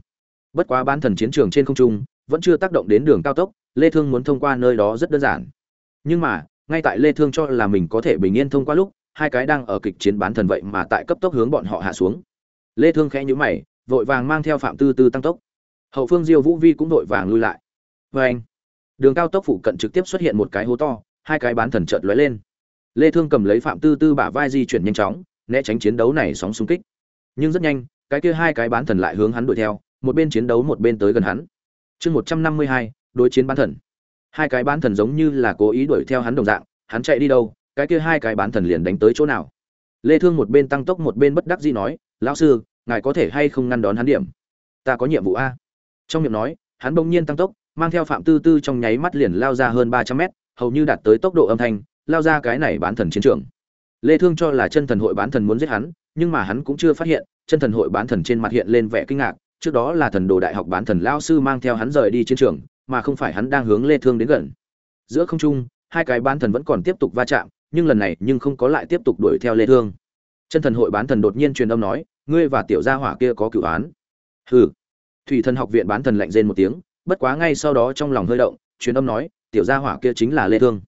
Bất quá bán thần chiến trường trên không trung, vẫn chưa tác động đến đường cao tốc, lê thương muốn thông qua nơi đó rất đơn giản. Nhưng mà, ngay tại lê thương cho là mình có thể bình yên thông qua lúc, hai cái đang ở kịch chiến bán thần vậy mà tại cấp tốc hướng bọn họ hạ xuống. Lê thương khẽ nhíu mày, vội vàng mang theo phạm tư tư tăng tốc. Hậu phương diêu vũ vi cũng vội vàng lui lại. Với anh, đường cao tốc phụ cận trực tiếp xuất hiện một cái hố to, hai cái bán thần chợt lóe lên lê thương cầm lấy phạm tư tư bả vai di chuyển nhanh chóng né tránh chiến đấu này sóng xung kích. Nhưng rất nhanh cái kia hai cái bán thần lại hướng hắn đuổi theo một bên chiến đấu một bên tới gần hắn. Chương 152, đối chiến bán thần. Hai cái bán thần giống như là cố ý đuổi theo hắn đồng dạng hắn chạy đi đâu cái kia hai cái bán thần liền đánh tới chỗ nào? Lê thương một bên tăng tốc một bên bất đắc dĩ nói lão sư ngài có thể hay không ngăn đón hắn điểm? Ta có nhiệm vụ a. Trong miệng nói hắn bỗng nhiên tăng tốc mang theo phạm tư tư trong nháy mắt liền lao ra hơn 300 mét hầu như đạt tới tốc độ âm thanh lao ra cái này bán thần chiến trường. Lê thương cho là chân thần hội bán thần muốn giết hắn, nhưng mà hắn cũng chưa phát hiện, chân thần hội bán thần trên mặt hiện lên vẻ kinh ngạc, trước đó là thần đồ đại học bán thần lao sư mang theo hắn rời đi chiến trường, mà không phải hắn đang hướng lê thương đến gần. Giữa không trung, hai cái bán thần vẫn còn tiếp tục va chạm, nhưng lần này nhưng không có lại tiếp tục đuổi theo lê thương. Chân thần hội bán thần đột nhiên truyền âm nói, ngươi và tiểu gia hỏa kia có cửu án. Hừ. Thủy thần học viện bán thần lạnh rên một tiếng, bất quá ngay sau đó trong lòng hơi động, truyền âm nói, tiểu gia hỏa kia chính là lê thương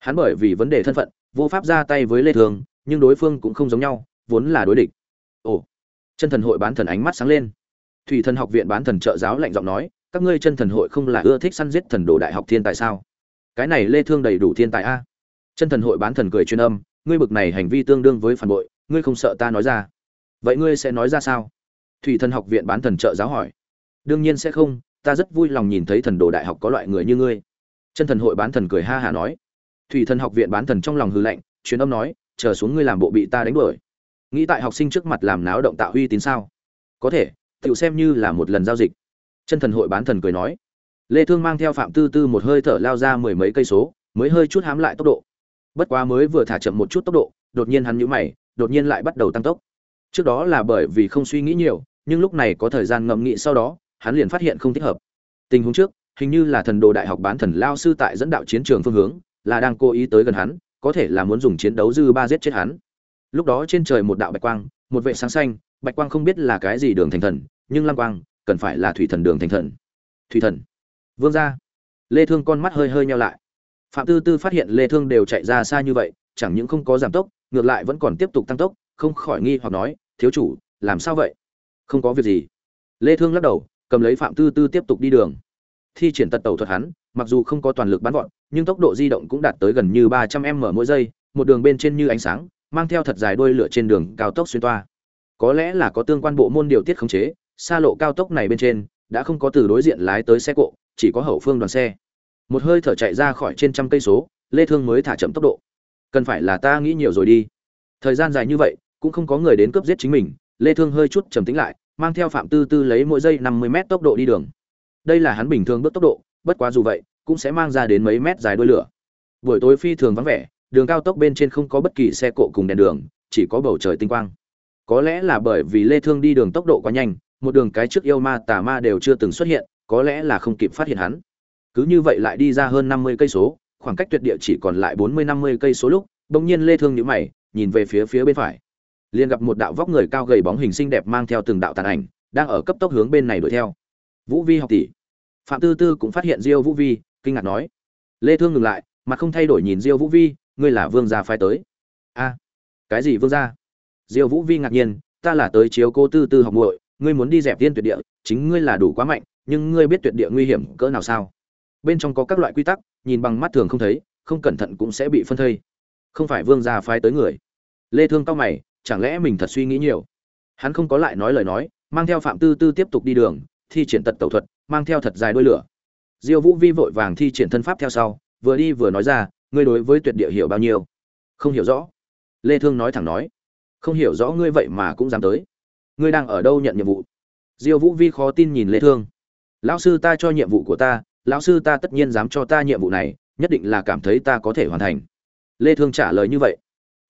hắn bởi vì vấn đề thân phận, vô pháp ra tay với lê thường, nhưng đối phương cũng không giống nhau, vốn là đối địch. Ồ, chân thần hội bán thần ánh mắt sáng lên. Thủy thần học viện bán thần trợ giáo lạnh giọng nói, các ngươi chân thần hội không là ưa thích săn giết thần đồ đại học thiên tài sao? Cái này lê thương đầy đủ thiên tài a. Chân thần hội bán thần cười chuyên âm, ngươi bực này hành vi tương đương với phản bội, ngươi không sợ ta nói ra. Vậy ngươi sẽ nói ra sao? Thủy thần học viện bán thần trợ giáo hỏi. Đương nhiên sẽ không, ta rất vui lòng nhìn thấy thần đồ đại học có loại người như ngươi. Chân thần hội bán thần cười ha hà nói thủy thần học viện bán thần trong lòng hư lạnh, truyền âm nói, chờ xuống ngươi làm bộ bị ta đánh đuổi. Nghĩ tại học sinh trước mặt làm náo động tạo uy tín sao? Có thể tự xem như là một lần giao dịch. Chân thần hội bán thần cười nói. Lê thương mang theo phạm tư tư một hơi thở lao ra mười mấy cây số, mới hơi chút hám lại tốc độ. Bất quá mới vừa thả chậm một chút tốc độ, đột nhiên hắn nhíu mày, đột nhiên lại bắt đầu tăng tốc. Trước đó là bởi vì không suy nghĩ nhiều, nhưng lúc này có thời gian ngẫm nghĩ sau đó, hắn liền phát hiện không thích hợp. Tình huống trước, hình như là thần đồ đại học bán thần lao sư tại dẫn đạo chiến trường phương hướng là đang cố ý tới gần hắn, có thể là muốn dùng chiến đấu dư ba giết chết hắn. Lúc đó trên trời một đạo bạch quang, một vệ sáng xanh, bạch quang không biết là cái gì đường thành thần, nhưng lam quang, cần phải là thủy thần đường thành thần. Thủy thần. Vương gia. Lê thương con mắt hơi hơi nheo lại. Phạm tư tư phát hiện lê thương đều chạy ra xa như vậy, chẳng những không có giảm tốc, ngược lại vẫn còn tiếp tục tăng tốc, không khỏi nghi hoặc nói, thiếu chủ, làm sao vậy? Không có việc gì. Lê thương lắc đầu, cầm lấy phạm tư tư tiếp tục đi đường. Thi triển tật tẩu thuật hắn mặc dù không có toàn lực bắn vọt, nhưng tốc độ di động cũng đạt tới gần như 300 m mỗi giây, một đường bên trên như ánh sáng, mang theo thật dài đuôi lửa trên đường cao tốc xuyên toa. Có lẽ là có tương quan bộ môn điều tiết khống chế, xa lộ cao tốc này bên trên, đã không có từ đối diện lái tới xe cộ, chỉ có hậu phương đoàn xe. Một hơi thở chạy ra khỏi trên trăm cây số, lê thương mới thả chậm tốc độ. Cần phải là ta nghĩ nhiều rồi đi. Thời gian dài như vậy, cũng không có người đến cướp giết chính mình, lê thương hơi chút trầm tĩnh lại, mang theo phạm tư tư lấy mỗi giây 50 mét tốc độ đi đường. Đây là hắn bình thường bước tốc độ bất quá dù vậy, cũng sẽ mang ra đến mấy mét dài đuôi lửa. Buổi tối phi thường vắng vẻ, đường cao tốc bên trên không có bất kỳ xe cộ cùng đèn đường, chỉ có bầu trời tinh quang. Có lẽ là bởi vì lê thương đi đường tốc độ quá nhanh, một đường cái trước yêu ma tà ma đều chưa từng xuất hiện, có lẽ là không kịp phát hiện hắn. Cứ như vậy lại đi ra hơn 50 cây số, khoảng cách tuyệt địa chỉ còn lại 40-50 cây số lúc, bỗng nhiên lê thương nhíu mày, nhìn về phía phía bên phải. Liền gặp một đạo vóc người cao gầy bóng hình xinh đẹp mang theo từng đạo tàn ảnh, đang ở cấp tốc hướng bên này đuổi theo. Vũ vi học tỷ phạm tư tư cũng phát hiện diêu vũ vi, kinh ngạc nói. Lê thương ngừng lại, mặt không thay đổi nhìn diêu vũ vi, ngươi là vương gia phái tới. A, cái gì vương gia? Diêu vũ vi ngạc nhiên, ta là tới chiếu cô tư tư học muội, ngươi muốn đi dẹp tiên tuyệt địa, chính ngươi là đủ quá mạnh, nhưng ngươi biết tuyệt địa nguy hiểm cỡ nào sao? Bên trong có các loại quy tắc, nhìn bằng mắt thường không thấy, không cẩn thận cũng sẽ bị phân thây. Không phải vương gia phái tới người. Lê thương cao mày, chẳng lẽ mình thật suy nghĩ nhiều? Hắn không có lại nói lời nói, mang theo phạm tư tư tiếp tục đi đường, thi triển tật tẩu thuật mang theo thật dài đôi lửa. Diêu vũ vi vội vàng thi triển thân pháp theo sau, vừa đi vừa nói ra, ngươi đối với tuyệt địa hiểu bao nhiêu? Không hiểu rõ. Lê thương nói thẳng nói, không hiểu rõ ngươi vậy mà cũng dám tới. Ngươi đang ở đâu nhận nhiệm vụ? Diêu vũ vi khó tin nhìn lê thương. Lão sư ta cho nhiệm vụ của ta, lão sư ta tất nhiên dám cho ta nhiệm vụ này, nhất định là cảm thấy ta có thể hoàn thành. Lê thương trả lời như vậy.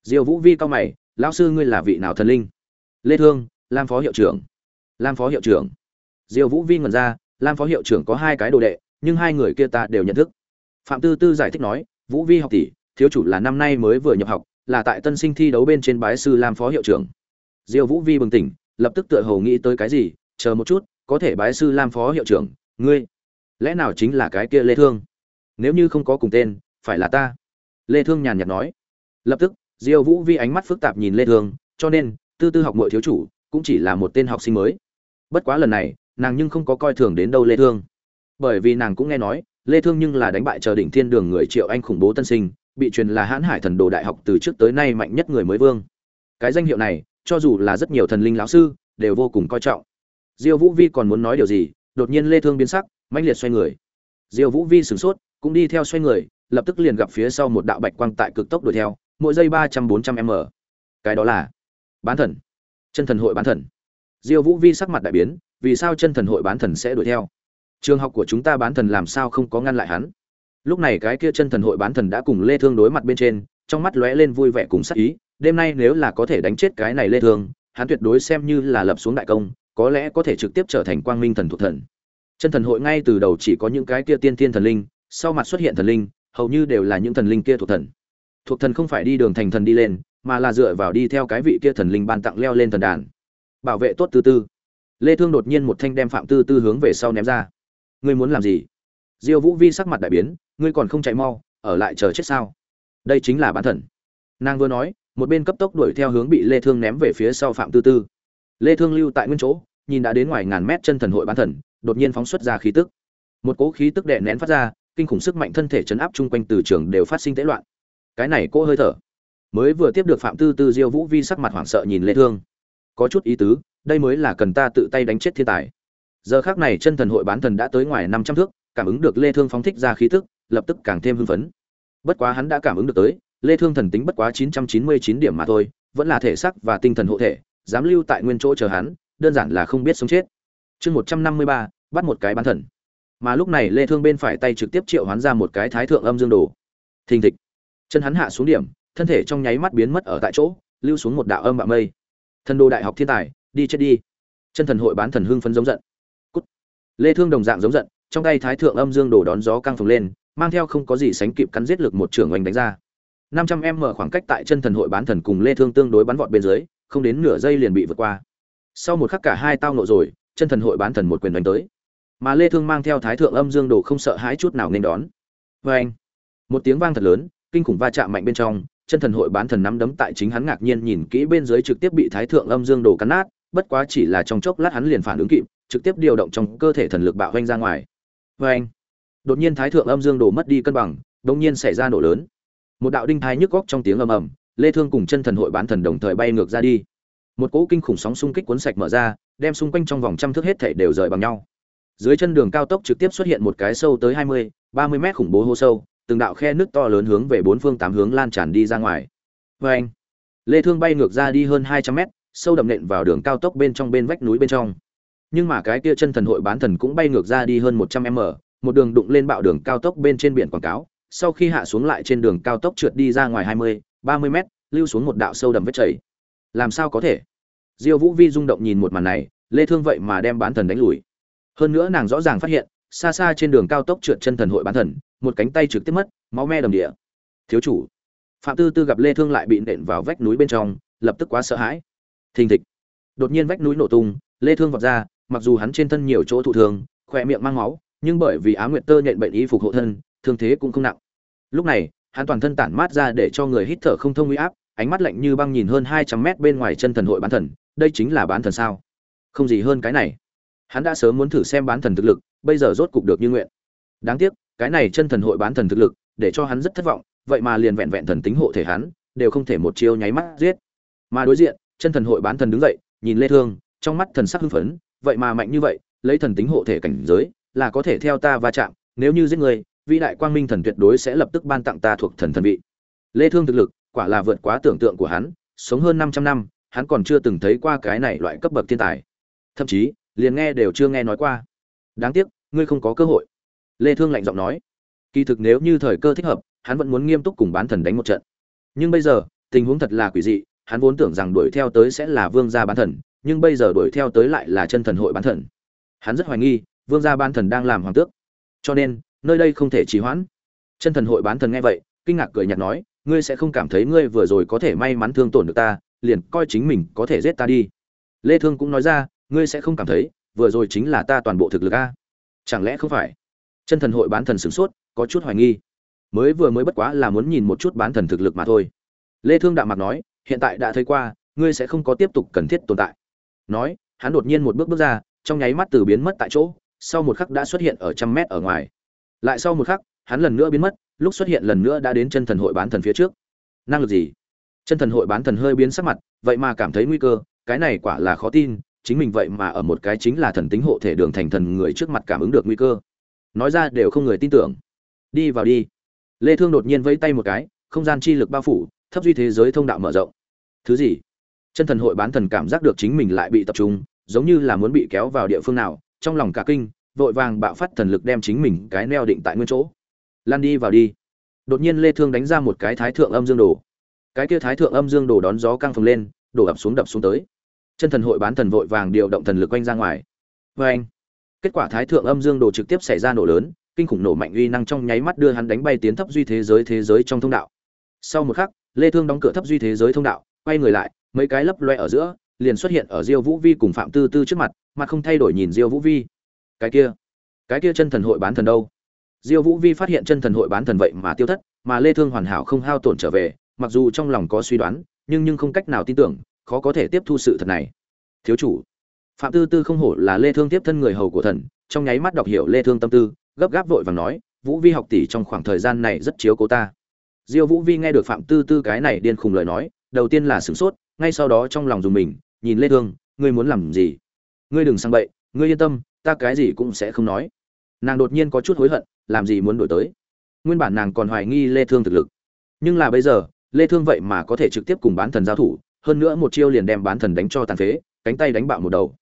Diêu vũ vi cao mày, lão sư ngươi là vị nào thần linh? Lê thương, lam phó hiệu trưởng. Lam phó hiệu trưởng. Diêu vũ vi ngẩn ra lam phó hiệu trưởng có hai cái đồ đệ, nhưng hai người kia ta đều nhận thức. Phạm tư tư giải thích nói, vũ vi học tỷ, thiếu chủ là năm nay mới vừa nhập học, là tại tân sinh thi đấu bên trên bái sư lam phó hiệu trưởng. Diêu vũ vi bừng tỉnh, lập tức tựa hồ nghĩ tới cái gì, chờ một chút, có thể bái sư lam phó hiệu trưởng, ngươi lẽ nào chính là cái kia lê thương? Nếu như không có cùng tên, phải là ta. Lê thương nhàn nhạt nói. Lập tức, diêu vũ vi ánh mắt phức tạp nhìn lê thương, cho nên tư tư học muội thiếu chủ cũng chỉ là một tên học sinh mới. Bất quá lần này nàng nhưng không có coi thường đến đâu lê thương. Bởi vì nàng cũng nghe nói, lê thương nhưng là đánh bại chờ đỉnh thiên đường người triệu anh khủng bố tân sinh, bị truyền là hãn hải thần đồ đại học từ trước tới nay mạnh nhất người mới vương. Cái danh hiệu này, cho dù là rất nhiều thần linh lão sư, đều vô cùng coi trọng. Diêu vũ vi còn muốn nói điều gì, đột nhiên lê thương biến sắc, mãnh liệt xoay người. Diêu vũ vi sửng sốt, cũng đi theo xoay người, lập tức liền gặp phía sau một đạo bạch quang tại cực tốc đuổi theo, mỗi giây ba trăm bốn trăm m. Cái đó là bán thần. Chân thần hội bán thần. Diêu vũ vi sắc mặt đại biến vì sao chân thần hội bán thần sẽ đuổi theo? Trường học của chúng ta bán thần làm sao không có ngăn lại hắn? Lúc này cái kia chân thần hội bán thần đã cùng lê thương đối mặt bên trên, trong mắt lóe lên vui vẻ cùng sắc ý, đêm nay nếu là có thể đánh chết cái này lê thương, hắn tuyệt đối xem như là lập xuống đại công, có lẽ có thể trực tiếp trở thành quang minh thần thuộc thần. Chân thần hội ngay từ đầu chỉ có những cái kia tiên tiên thần linh, sau mặt xuất hiện thần linh, hầu như đều là những thần linh kia thuộc thần. Thuộc thần không phải đi đường thành thần đi lên, mà là dựa vào đi theo cái vị kia thần linh ban tặng leo lên thần đàn. Bảo vệ tốt tư tư lê thương đột nhiên một thanh đem phạm tư tư hướng về sau ném ra. Ngươi muốn làm gì? Diêu vũ vi sắc mặt đại biến, ngươi còn không chạy mau, ở lại chờ chết sao? Đây chính là bán thần. Nàng vừa nói, một bên cấp tốc đuổi theo hướng bị lê thương ném về phía sau phạm tư tư. Lê thương lưu tại nguyên chỗ, nhìn đã đến ngoài ngàn mét chân thần hội bán thần, đột nhiên phóng xuất ra khí tức. Một cỗ khí tức đè nén phát ra, kinh khủng sức mạnh thân thể chấn áp chung quanh từ trường đều phát sinh tễ loạn. Cái này cô hơi thở. Mới vừa tiếp được phạm tư tư, diêu vũ vi sắc mặt hoảng sợ nhìn lê thương. Có chút ý tứ đây mới là cần ta tự tay đánh chết thiên tài. Giờ khắc này chân thần hội bán thần đã tới ngoài 500 thước cảm ứng được lê thương phóng thích ra khí tức lập tức càng thêm hưng phấn. Bất quá hắn đã cảm ứng được tới lê thương thần tính bất quá 999 điểm mà thôi vẫn là thể xác và tinh thần hộ thể dám lưu tại nguyên chỗ chờ hắn đơn giản là không biết sống chết. Chương 153, bắt một cái bán thần. Mà lúc này lê thương bên phải tay trực tiếp triệu hoán ra một cái thái thượng âm dương đồ. Thình thịch. Chân hắn hạ xuống điểm thân thể trong nháy mắt biến mất ở tại chỗ lưu xuống một đạo âm bạo mây. Thần đồ đại học thiên tài đi chết đi. Chân thần hội bán thần hưng phấn giống giận. Cút. lê thương đồng dạng giống giận, trong tay thái thượng âm dương đồ đón gió căng phồng lên, mang theo không có gì sánh kịp cắn giết lực một trưởng oanh đánh ra. 500 mở khoảng cách tại chân thần hội bán thần cùng lê thương tương đối bắn vọt bên dưới, không đến nửa giây liền bị vượt qua. Sau một khắc cả hai tao nộ rồi, chân thần hội bán thần một quyền đánh tới. Mà lê thương mang theo thái thượng âm dương đồ không sợ hãi chút nào nên đón. Với anh một tiếng vang thật lớn, kinh khủng va chạm mạnh bên trong, chân thần hội bán thần nắm đấm tại chính hắn ngạc nhiên nhìn kỹ bên dưới trực tiếp bị thái thượng âm dương đồ cắn nát bất quá chỉ là trong chốc lát hắn liền phản ứng kịp trực tiếp điều động trong cơ thể thần lực bạo vanh ra ngoài. Vê đột nhiên thái thượng âm dương đồ mất đi cân bằng đột nhiên xảy ra nổ lớn. Một đạo đinh thai nhức góc trong tiếng ầm ầm lê thương cùng chân thần hội bán thần đồng thời bay ngược ra đi. Một cỗ kinh khủng sóng xung kích cuốn sạch mở ra đem xung quanh trong vòng trăm thước hết thảy đều rời bằng nhau. Dưới chân đường cao tốc trực tiếp xuất hiện một cái sâu tới 20, 30 mét khủng bố hô sâu từng đạo khe nước to lớn hướng về bốn phương tám hướng lan tràn đi ra ngoài. Vê lê thương bay ngược ra đi hơn 200 mét sâu đậm nện vào đường cao tốc bên trong bên vách núi bên trong. Nhưng mà cái kia chân thần hội bán thần cũng bay ngược ra đi hơn 100 m một đường đụng lên bạo đường cao tốc bên trên biển quảng cáo sau khi hạ xuống lại trên đường cao tốc trượt đi ra ngoài 20, 30 mét lưu xuống một đạo sâu đậm vết chảy. Làm sao có thể? Diêu vũ vi rung động nhìn một màn này lê thương vậy mà đem bán thần đánh lùi. Hơn nữa nàng rõ ràng phát hiện xa xa trên đường cao tốc trượt chân thần hội bán thần một cánh tay trực tiếp mất máu me đầm địa. Thiếu chủ phạm tư tư gặp lê thương lại bị nện vào vách núi bên trong lập tức quá sợ hãi thình thịch. Đột nhiên vách núi nổ tung, lê thương vọt ra, mặc dù hắn trên thân nhiều chỗ thụ thương, khỏe miệng mang máu, nhưng bởi vì á nguyệt tơ nhện bệnh y phục hộ thân, thương thế cũng không nặng. Lúc này, hắn toàn thân tản mát ra để cho người hít thở không thông uy áp, ánh mắt lạnh như băng nhìn hơn 200 mét bên ngoài chân thần hội bán thần, đây chính là bán thần sao? Không gì hơn cái này. Hắn đã sớm muốn thử xem bán thần thực lực, bây giờ rốt cục được như nguyện. Đáng tiếc, cái này chân thần hội bán thần thực lực, để cho hắn rất thất vọng, vậy mà liền vẹn vẹn thần tính hộ thể hắn, đều không thể một chiêu nháy mắt giết. Mà đối diện chân thần hội bán thần đứng dậy, nhìn lê thương, trong mắt thần sắc hưng phấn, vậy mà mạnh như vậy, lấy thần tính hộ thể cảnh giới, là có thể theo ta va chạm, nếu như giết người, vĩ đại quang minh thần tuyệt đối sẽ lập tức ban tặng ta thuộc thần thần vị. Lê thương thực lực, quả là vượt quá tưởng tượng của hắn, sống hơn 500 năm, hắn còn chưa từng thấy qua cái này loại cấp bậc thiên tài. Thậm chí, liền nghe đều chưa nghe nói qua. Đáng tiếc, ngươi không có cơ hội. Lê thương lạnh giọng nói. Kỳ thực nếu như thời cơ thích hợp, hắn vẫn muốn nghiêm túc cùng bán thần đánh một trận. Nhưng bây giờ, tình huống thật là quỷ dị hắn vốn tưởng rằng đuổi theo tới sẽ là vương gia bán thần, nhưng bây giờ đuổi theo tới lại là chân thần hội bán thần. Hắn rất hoài nghi, vương gia bán thần đang làm hoàng tước. Cho nên, nơi đây không thể trì hoãn. Chân thần hội bán thần nghe vậy, kinh ngạc cười nhạt nói, ngươi sẽ không cảm thấy ngươi vừa rồi có thể may mắn thương tổn được ta, liền coi chính mình có thể giết ta đi. Lê thương cũng nói ra, ngươi sẽ không cảm thấy, vừa rồi chính là ta toàn bộ thực lực a. Chẳng lẽ không phải? Chân thần hội bán thần sửng sốt, có chút hoài nghi. Mới vừa mới bất quá là muốn nhìn một chút bán thần thực lực mà thôi. Lê thương đạm mặt nói hiện tại đã thấy qua, ngươi sẽ không có tiếp tục cần thiết tồn tại. Nói, hắn đột nhiên một bước bước ra, trong nháy mắt từ biến mất tại chỗ, sau một khắc đã xuất hiện ở trăm mét ở ngoài. Lại sau một khắc, hắn lần nữa biến mất, lúc xuất hiện lần nữa đã đến chân thần hội bán thần phía trước. Năng lực gì? Chân thần hội bán thần hơi biến sắc mặt, vậy mà cảm thấy nguy cơ, cái này quả là khó tin, chính mình vậy mà ở một cái chính là thần tính hộ thể đường thành thần người trước mặt cảm ứng được nguy cơ. Nói ra đều không người tin tưởng. Đi vào đi. Lê thương đột nhiên vẫy tay một cái, không gian chi lực bao phủ thấp duy thế giới thông đạo mở rộng. Thứ gì? Chân thần hội bán thần cảm giác được chính mình lại bị tập trung, giống như là muốn bị kéo vào địa phương nào, trong lòng cả kinh, vội vàng bạo phát thần lực đem chính mình cái neo định tại nguyên chỗ. Lan đi vào đi. Đột nhiên lê thương đánh ra một cái thái thượng âm dương đồ. Cái kia thái thượng âm dương đồ đón gió căng phồng lên, đổ ập xuống đập xuống tới. Chân thần hội bán thần vội vàng điều động thần lực quanh ra ngoài. Vê anh kết quả thái thượng âm dương đồ trực tiếp xảy ra nổ lớn, kinh khủng nổ mạnh uy năng trong nháy mắt đưa hắn đánh bay tiến thấp duy thế giới thế giới trong thông đạo. Sau một khắc lê thương đóng cửa thấp duy thế giới thông đạo, quay người lại, mấy cái lấp loe ở giữa, liền xuất hiện ở diêu vũ vi cùng phạm tư tư trước mặt, mà không thay đổi nhìn diêu vũ vi. Cái kia cái kia chân thần hội bán thần đâu? Diêu vũ vi phát hiện chân thần hội bán thần vậy mà tiêu thất, mà lê thương hoàn hảo không hao tổn trở về, mặc dù trong lòng có suy đoán, nhưng nhưng không cách nào tin tưởng, khó có thể tiếp thu sự thật này. Thiếu chủ, phạm tư tư không hổ là lê thương tiếp thân người hầu của thần, trong nháy mắt đọc hiểu lê thương tâm tư, gấp gáp vội vàng nói, vũ vi học tỷ trong khoảng thời gian này rất chiếu cố ta diêu vũ vi nghe được phạm tư tư cái này điên khùng lời nói, đầu tiên là sửng sốt, ngay sau đó trong lòng dùng mình, nhìn lê thương, ngươi muốn làm gì? Ngươi đừng sang bậy, ngươi yên tâm, ta cái gì cũng sẽ không nói. Nàng đột nhiên có chút hối hận, làm gì muốn đổi tới? Nguyên bản nàng còn hoài nghi lê thương thực lực. Nhưng là bây giờ, lê thương vậy mà có thể trực tiếp cùng bán thần giao thủ, hơn nữa một chiêu liền đem bán thần đánh cho tàn phế, cánh tay đánh bạo một đầu.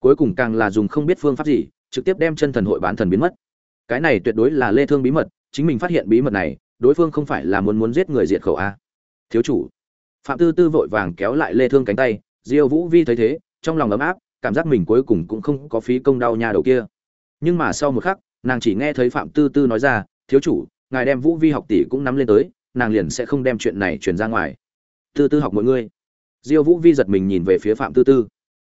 Cuối cùng càng là dùng không biết phương pháp gì, trực tiếp đem chân thần hội bán thần biến mất. Cái này tuyệt đối là lê thương bí mật, chính mình phát hiện bí mật này đối phương không phải là muốn muốn giết người diệt khẩu a. Thiếu chủ. Phạm tư tư vội vàng kéo lại lê thương cánh tay, diêu vũ vi thấy thế, trong lòng ấm áp, cảm giác mình cuối cùng cũng không có phí công đau nha đầu kia. Nhưng mà sau một khắc, nàng chỉ nghe thấy phạm tư tư nói ra, thiếu chủ, ngài đem vũ vi học tỷ cũng nắm lên tới, nàng liền sẽ không đem chuyện này truyền ra ngoài. Tư tư học mọi người. Diêu vũ vi giật mình nhìn về phía phạm tư tư.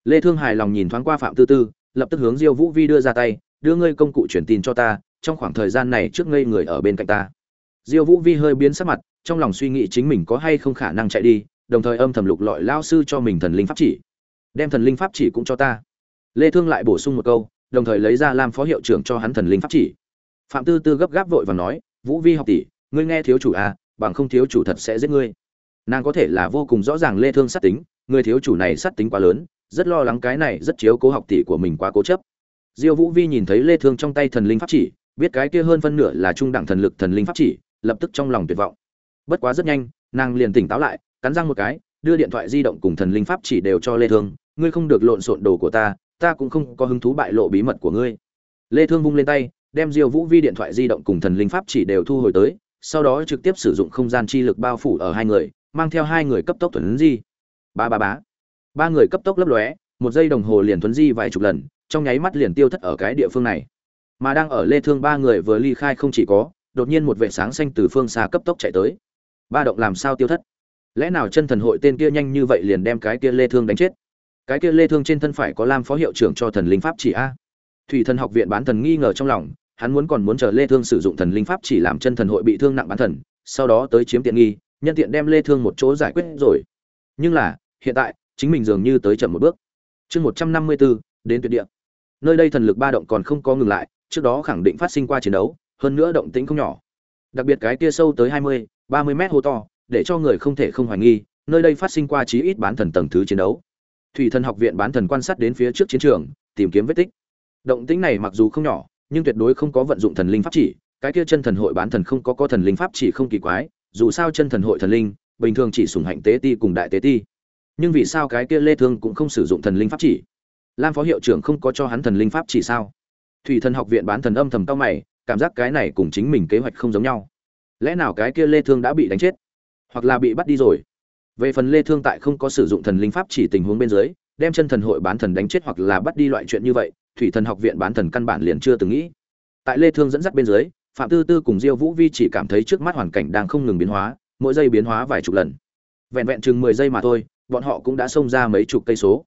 Lê thương hài lòng nhìn thoáng qua phạm tư tư, lập tức hướng diêu vũ vi đưa ra tay, đưa ngươi công cụ truyền tin cho ta, trong khoảng thời gian này trước ngây người ở bên cạnh ta diêu vũ vi hơi biến sắc mặt, trong lòng suy nghĩ chính mình có hay không khả năng chạy đi, đồng thời âm thầm lục lọi lao sư cho mình thần linh pháp chỉ. Đem thần linh pháp chỉ cũng cho ta. Lê thương lại bổ sung một câu, đồng thời lấy ra làm phó hiệu trưởng cho hắn thần linh pháp chỉ. Phạm tư tư gấp gáp vội và nói, vũ vi học tỷ, ngươi nghe thiếu chủ à bằng không thiếu chủ thật sẽ giết ngươi. Nàng có thể là vô cùng rõ ràng lê thương sát tính, người thiếu chủ này sát tính quá lớn, rất lo lắng cái này rất chiếu cố học tỷ của mình quá cố chấp. Diêu vũ vi nhìn thấy lê thương trong tay thần linh pháp chỉ, biết cái kia hơn phân nửa là trung đẳng thần lực thần linh pháp chỉ lập tức trong lòng tuyệt vọng. Bất quá rất nhanh, nàng liền tỉnh táo lại, cắn răng một cái, đưa điện thoại di động cùng thần linh pháp chỉ đều cho lê thương, ngươi không được lộn xộn đồ của ta ta cũng không có hứng thú bại lộ bí mật của ngươi. Lê thương vung lên tay, đem diêu vũ vi điện thoại di động cùng thần linh pháp chỉ đều thu hồi tới, sau đó trực tiếp sử dụng không gian chi lực bao phủ ở hai người, mang theo hai người cấp tốc thuần di. Ba ba bá ba người cấp tốc lấp lóe, một giây đồng hồ liền thuấn di vài chục lần, trong nháy mắt liền tiêu thất ở cái địa phương này. Mà đang ở lê thương ba người vừa ly khai không chỉ có đột nhiên một vệ sáng xanh từ phương xa cấp tốc chạy tới. Ba động làm sao tiêu thất? Lẽ nào chân thần hội tên kia nhanh như vậy liền đem cái kia lê thương đánh chết? Cái kia lê thương trên thân phải có lam phó hiệu trưởng cho thần linh pháp chỉ a? Thủy thần học viện bán thần nghi ngờ trong lòng hắn muốn còn muốn chờ lê thương sử dụng thần linh pháp chỉ làm chân thần hội bị thương nặng bán thần sau đó tới chiếm tiện nghi nhân tiện đem lê thương một chỗ giải quyết rồi. Nhưng là hiện tại chính mình dường như tới chậm một bước. Chương 154, đến tuyệt địa. Nơi đây thần lực ba động còn không có ngừng lại trước đó khẳng định phát sinh qua chiến đấu hơn nữa động tĩnh không nhỏ. Đặc biệt cái kia sâu tới 20, 30 mét hồ to để cho người không thể không hoài nghi nơi đây phát sinh qua chí ít bán thần tầng thứ chiến đấu. Thủy thần học viện bán thần quan sát đến phía trước chiến trường tìm kiếm vết tích. Động tĩnh này mặc dù không nhỏ nhưng tuyệt đối không có vận dụng thần linh pháp chỉ cái kia chân thần hội bán thần không có có thần linh pháp chỉ không kỳ quái dù sao chân thần hội thần linh bình thường chỉ sùng hạnh tế ti cùng đại tế ti. Nhưng vì sao cái kia lê thương cũng không sử dụng thần linh pháp chỉ? Lam phó hiệu trưởng không có cho hắn thần linh pháp chỉ sao? Thủy thần học viện bán thần âm thầm cao mày cảm giác cái này cùng chính mình kế hoạch không giống nhau. Lẽ nào cái kia lê thương đã bị đánh chết? Hoặc là bị bắt đi rồi? Về phần lê thương tại không có sử dụng thần linh pháp chỉ tình huống bên dưới, đem chân thần hội bán thần đánh chết hoặc là bắt đi loại chuyện như vậy, thủy thần học viện bán thần căn bản liền chưa từng nghĩ. Tại lê thương dẫn dắt bên dưới, phạm tư tư cùng diêu vũ vi chỉ cảm thấy trước mắt hoàn cảnh đang không ngừng biến hóa, mỗi giây biến hóa vài chục lần. Vẹn vẹn chừng 10 giây mà thôi, bọn họ cũng đã xông ra mấy chục cây số.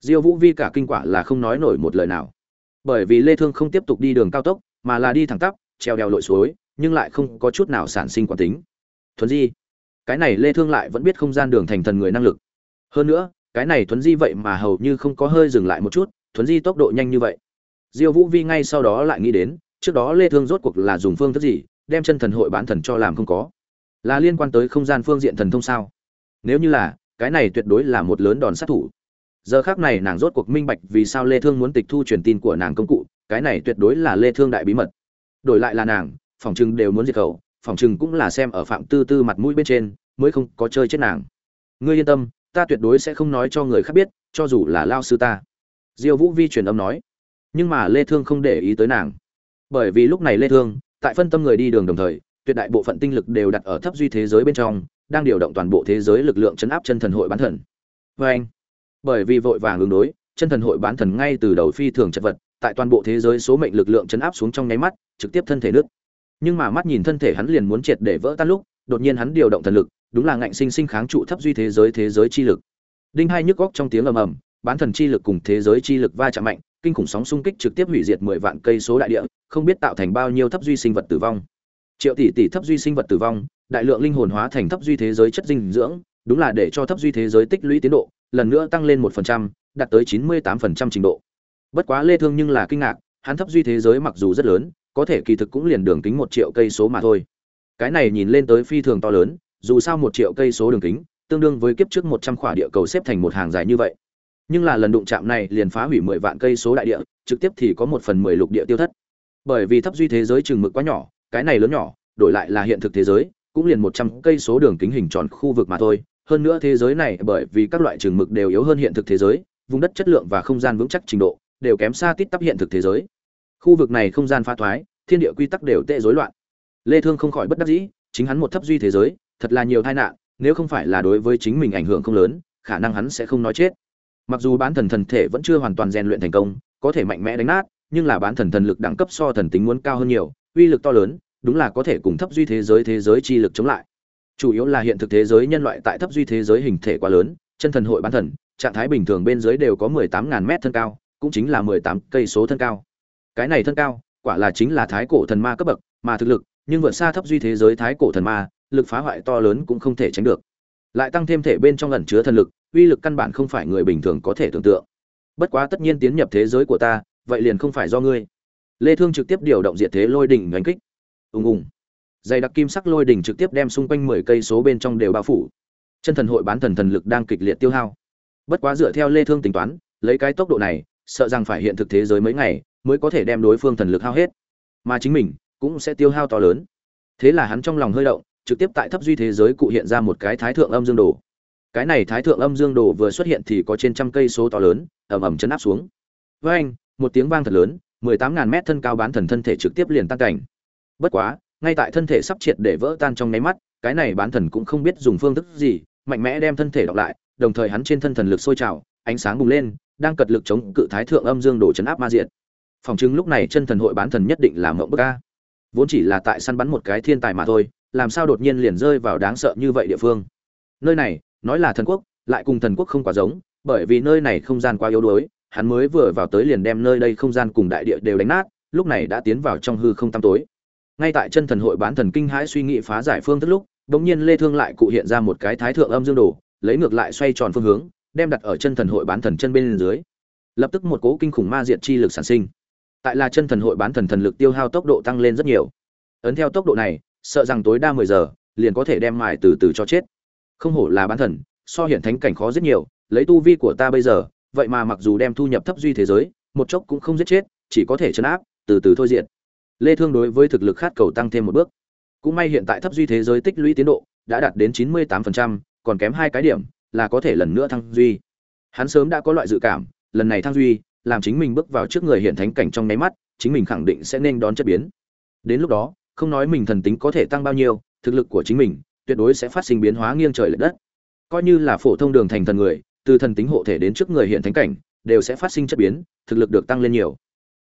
Diêu vũ vi cả kinh quả là không nói nổi một lời nào. Bởi vì lê thương không tiếp tục đi đường cao tốc mà là đi thẳng tắp treo đèo lội suối, nhưng lại không có chút nào sản sinh quán tính. Thuấn di, cái này lê thương lại vẫn biết không gian đường thành thần người năng lực. Hơn nữa, cái này thuấn di vậy mà hầu như không có hơi dừng lại một chút, thuấn di tốc độ nhanh như vậy. Diêu vũ vi ngay sau đó lại nghĩ đến, trước đó lê thương rốt cuộc là dùng phương thức gì, đem chân thần hội bán thần cho làm không có? Là liên quan tới không gian phương diện thần thông sao? Nếu như là, cái này tuyệt đối là một lớn đòn sát thủ. Giờ khác này nàng rốt cuộc minh bạch vì sao lê thương muốn tịch thu truyền tin của nàng công cụ cái này tuyệt đối là lê thương đại bí mật. Đổi lại là nàng, phòng trừng đều muốn diệt khẩu, phòng trừng cũng là xem ở phạm tư tư mặt mũi bên trên, mới không có chơi chết nàng. Ngươi yên tâm, ta tuyệt đối sẽ không nói cho người khác biết, cho dù là lao sư ta. Diêu vũ vi truyền âm nói. Nhưng mà lê thương không để ý tới nàng. Bởi vì lúc này lê thương, tại phân tâm người đi đường đồng thời, tuyệt đại bộ phận tinh lực đều đặt ở thấp duy thế giới bên trong, đang điều động toàn bộ thế giới lực lượng chấn áp chân thần hội bán thần. Với anh bởi vì vội vàng ứng đối, chân thần hội bán thần ngay từ đầu phi thường chật vật tại toàn bộ thế giới số mệnh lực lượng chấn áp xuống trong nháy mắt, trực tiếp thân thể nước nhưng mà mắt nhìn thân thể hắn liền muốn triệt để vỡ tan lúc, đột nhiên hắn điều động thần lực, đúng là ngạnh sinh sinh kháng trụ thấp duy thế giới thế giới chi lực. Đinh hai nhức góc trong tiếng ầm ầm, bán thần chi lực cùng thế giới chi lực va chạm mạnh, kinh khủng sóng xung kích trực tiếp hủy diệt mười vạn cây số đại địa, không biết tạo thành bao nhiêu thấp duy sinh vật tử vong. Triệu tỷ tỷ thấp duy sinh vật tử vong, đại lượng linh hồn hóa thành thấp duy thế giới chất dinh dưỡng, đúng là để cho thấp duy thế giới tích lũy tiến độ, lần nữa tăng lên một phần trăm, đạt tới chín mươi tám phần trăm trình độ bất quá lê thương nhưng là kinh ngạc, hắn thấp duy thế giới mặc dù rất lớn, có thể kỳ thực cũng liền đường kính một triệu cây số mà thôi. Cái này nhìn lên tới phi thường to lớn, dù sao một triệu cây số đường kính, tương đương với kiếp trước một trăm khỏa địa cầu xếp thành một hàng dài như vậy. Nhưng là lần đụng chạm này liền phá hủy mười vạn cây số đại địa, trực tiếp thì có một phần mười lục địa tiêu thất. Bởi vì thấp duy thế giới chừng mực quá nhỏ, cái này lớn nhỏ, đổi lại là hiện thực thế giới, cũng liền một trăm cây số đường kính hình tròn khu vực mà thôi. Hơn nữa thế giới này bởi vì các loại chừng mực đều yếu hơn hiện thực thế giới, vùng đất chất lượng và không gian vững chắc trình độ đều kém xa tít tắp hiện thực thế giới. Khu vực này không gian pha thoái, thiên địa quy tắc đều tệ rối loạn. Lê thương không khỏi bất đắc dĩ, chính hắn một thấp duy thế giới, thật là nhiều tai nạn, nếu không phải là đối với chính mình ảnh hưởng không lớn, khả năng hắn sẽ không nói chết. Mặc dù bán thần thần thể vẫn chưa hoàn toàn rèn luyện thành công, có thể mạnh mẽ đánh nát, nhưng là bán thần thần lực đẳng cấp so thần tính muốn cao hơn nhiều, uy lực to lớn, đúng là có thể cùng thấp duy thế giới thế giới chi lực chống lại. Chủ yếu là hiện thực thế giới nhân loại tại thấp duy thế giới hình thể quá lớn, chân thần hội bán thần, trạng thái bình thường bên dưới đều có mười tám ngàn mét thân cao cũng chính là mười tám cây số thân cao. Cái này thân cao, quả là chính là thái cổ thần ma cấp bậc, mà thực lực, nhưng vượt xa thấp duy thế giới thái cổ thần ma, lực phá hoại to lớn cũng không thể tránh được. Lại tăng thêm thể bên trong ẩn chứa thần lực, uy lực căn bản không phải người bình thường có thể tưởng tượng. Bất quá tất nhiên tiến nhập thế giới của ta, vậy liền không phải do ngươi. Lê thương trực tiếp điều động diệt thế lôi đỉnh đánh kích. Ùng ùng. Dày đặc kim sắc lôi đỉnh trực tiếp đem xung quanh 10 cây số bên trong đều bao phủ. Chân thần hội bán thần thần lực đang kịch liệt tiêu hao. Bất quá dựa theo lê thương tính toán, lấy cái tốc độ này sợ rằng phải hiện thực thế giới mấy ngày mới có thể đem đối phương thần lực hao hết. Mà chính mình cũng sẽ tiêu hao to lớn. Thế là hắn trong lòng hơi động, trực tiếp tại thấp duy thế giới cụ hiện ra một cái thái thượng âm dương đồ. Cái này thái thượng âm dương đồ vừa xuất hiện thì có trên trăm cây số to lớn, ầm ầm chấn áp xuống. Với anh, một tiếng vang thật lớn, mười tám ngàn mét thân cao bán thần thân thể trực tiếp liền tan cảnh. Bất quá, ngay tại thân thể sắp triệt để vỡ tan trong nháy mắt, cái này bán thần cũng không biết dùng phương thức gì, mạnh mẽ đem thân thể đọc lại, đồng thời hắn trên thân thần lực sôi trào, ánh sáng bùng lên đang cật lực chống cự thái thượng âm dương đồ chấn áp ma diện phòng chứng lúc này chân thần hội bán thần nhất định là mộng bức ca. Vốn chỉ là tại săn bắn một cái thiên tài mà thôi, làm sao đột nhiên liền rơi vào đáng sợ như vậy địa phương? Nơi này, nói là thần quốc, lại cùng thần quốc không quá giống, bởi vì nơi này không gian quá yếu đuối, hắn mới vừa vào tới liền đem nơi đây không gian cùng đại địa đều đánh nát, lúc này đã tiến vào trong hư không tăm tối. Ngay tại chân thần hội bán thần kinh hãi suy nghĩ phá giải phương thức lúc bỗng nhiên lê thương lại cụ hiện ra một cái thái thượng âm dương đồ, lấy ngược lại xoay tròn phương hướng đem đặt ở chân thần hội bán thần chân bên dưới. Lập tức một cố kinh khủng ma diệt chi lực sản sinh. Tại là chân thần hội bán thần thần lực tiêu hao tốc độ tăng lên rất nhiều. Ấn theo tốc độ này sợ rằng tối đa 10 giờ liền có thể đem mài từ từ cho chết. Không hổ là bán thần so hiện thánh cảnh khó rất nhiều lấy tu vi của ta bây giờ vậy mà mặc dù đem thu nhập thấp duy thế giới một chốc cũng không giết chết chỉ có thể chấn áp từ từ thôi diện lê thương đối với thực lực khát cầu tăng thêm một bước. Cũng may hiện tại thấp duy thế giới tích lũy tiến độ đã đạt đến 98%, còn kém hai cái điểm là có thể lần nữa thăng duy. Hắn sớm đã có loại dự cảm, lần này thăng duy, làm chính mình bước vào trước người hiện thánh cảnh trong nháy mắt, chính mình khẳng định sẽ nên đón chất biến. Đến lúc đó, không nói mình thần tính có thể tăng bao nhiêu, thực lực của chính mình tuyệt đối sẽ phát sinh biến hóa nghiêng trời lệch đất. Coi như là phổ thông đường thành thần người, từ thần tính hộ thể đến trước người hiện thánh cảnh, đều sẽ phát sinh chất biến, thực lực được tăng lên nhiều.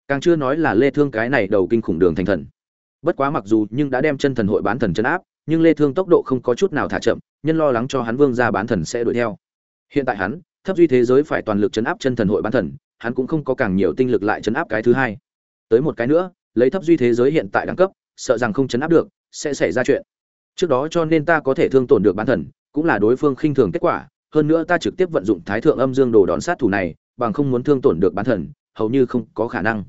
Càng chưa nói là lê thương cái này đầu kinh khủng đường thành thần. Bất quá mặc dù nhưng đã đem chân thần hội bán thần chân áp nhưng lê thương tốc độ không có chút nào thả chậm, nhân lo lắng cho hắn vương gia bán thần sẽ đuổi theo. Hiện tại hắn, thấp duy thế giới phải toàn lực chấn áp chân thần hội bán thần, hắn cũng không có càng nhiều tinh lực lại chấn áp cái thứ hai. Tới một cái nữa, lấy thấp duy thế giới hiện tại đẳng cấp, sợ rằng không chấn áp được, sẽ xảy ra chuyện. Trước đó cho nên ta có thể thương tổn được bán thần, cũng là đối phương khinh thường kết quả, hơn nữa ta trực tiếp vận dụng thái thượng âm dương đồ đón sát thủ này, bằng không muốn thương tổn được bán thần, hầu như không có khả năng.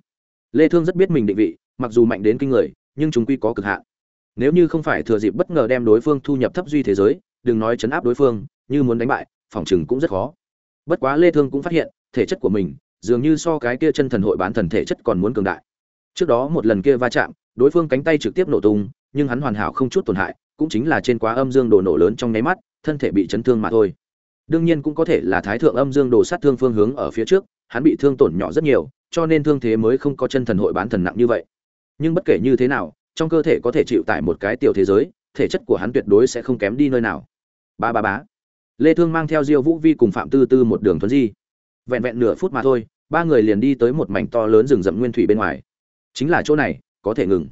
Lê thương rất biết mình định vị, mặc dù mạnh đến kinh người, nhưng chúng quy có cực hạn nếu như không phải thừa dịp bất ngờ đem đối phương thu nhập thấp duy thế giới, đừng nói chấn áp đối phương, như muốn đánh bại, phòng chừng cũng rất khó. Bất quá lê thương cũng phát hiện, thể chất của mình, dường như so cái kia chân thần hội bán thần thể chất còn muốn cường đại. Trước đó một lần kia va chạm, đối phương cánh tay trực tiếp nổ tung, nhưng hắn hoàn hảo không chút tổn hại, cũng chính là trên quá âm dương đồ nổ lớn trong nháy mắt, thân thể bị chấn thương mà thôi. Đương nhiên cũng có thể là thái thượng âm dương đồ sát thương phương hướng ở phía trước, hắn bị thương tổn nhỏ rất nhiều, cho nên thương thế mới không có chân thần hội bán thần nặng như vậy. Nhưng bất kể như thế nào trong cơ thể có thể chịu tại một cái tiểu thế giới, thể chất của hắn tuyệt đối sẽ không kém đi nơi nào. Ba ba bá lê thương mang theo diêu vũ vi cùng phạm tư tư một đường thuấn di. Vẹn vẹn nửa phút mà thôi, ba người liền đi tới một mảnh to lớn rừng rậm nguyên thủy bên ngoài. Chính là chỗ này, có thể ngừng.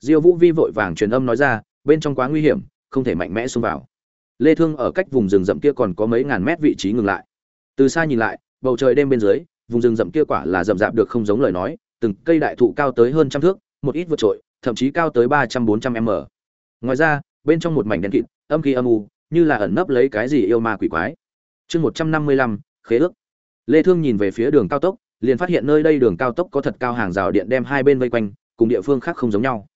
Diêu vũ vi vội vàng truyền âm nói ra, bên trong quá nguy hiểm, không thể mạnh mẽ xông vào. Lê thương ở cách vùng rừng rậm kia còn có mấy ngàn mét vị trí ngừng lại. Từ xa nhìn lại, bầu trời đêm bên dưới, vùng rừng rậm kia quả là rậm rạp được không giống lời nói, từng cây đại thụ cao tới hơn trăm thước, một ít vượt trội thậm chí cao tới ba trăm bốn trăm m. Ngoài ra, bên trong một mảnh đen kịt, âm khí âm u, như là ẩn nấp lấy cái gì yêu ma quỷ quái. Chương một trăm năm mươi lăm, khế ước. Lê thương nhìn về phía đường cao tốc, liền phát hiện nơi đây đường cao tốc có thật cao hàng rào điện đem hai bên vây quanh, cùng địa phương khác không giống nhau.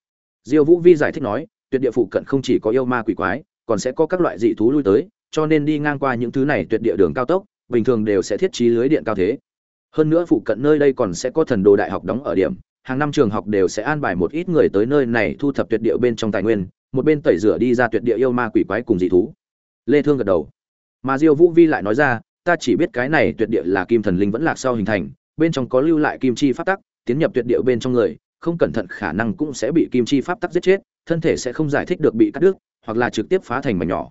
Diêu vũ vi giải thích nói, tuyệt địa phụ cận không chỉ có yêu ma quỷ quái, còn sẽ có các loại dị thú lui tới, cho nên đi ngang qua những thứ này tuyệt địa đường cao tốc, bình thường đều sẽ thiết trí lưới điện cao thế. Hơn nữa phụ cận nơi đây còn sẽ có thần đồ đại học đóng ở điểm hàng năm trường học đều sẽ an bài một ít người tới nơi này thu thập tuyệt địa bên trong tài nguyên, một bên tẩy rửa đi ra tuyệt địa yêu ma quỷ quái cùng dị thú. Lê thương gật đầu. Mà diêu vũ vi lại nói ra, ta chỉ biết cái này tuyệt địa là kim thần linh vẫn lạc sau hình thành, bên trong có lưu lại kim chi pháp tắc, tiến nhập tuyệt địa bên trong người, không cẩn thận khả năng cũng sẽ bị kim chi pháp tắc giết chết, thân thể sẽ không giải thích được bị cắt đứt, hoặc là trực tiếp phá thành mảnh nhỏ.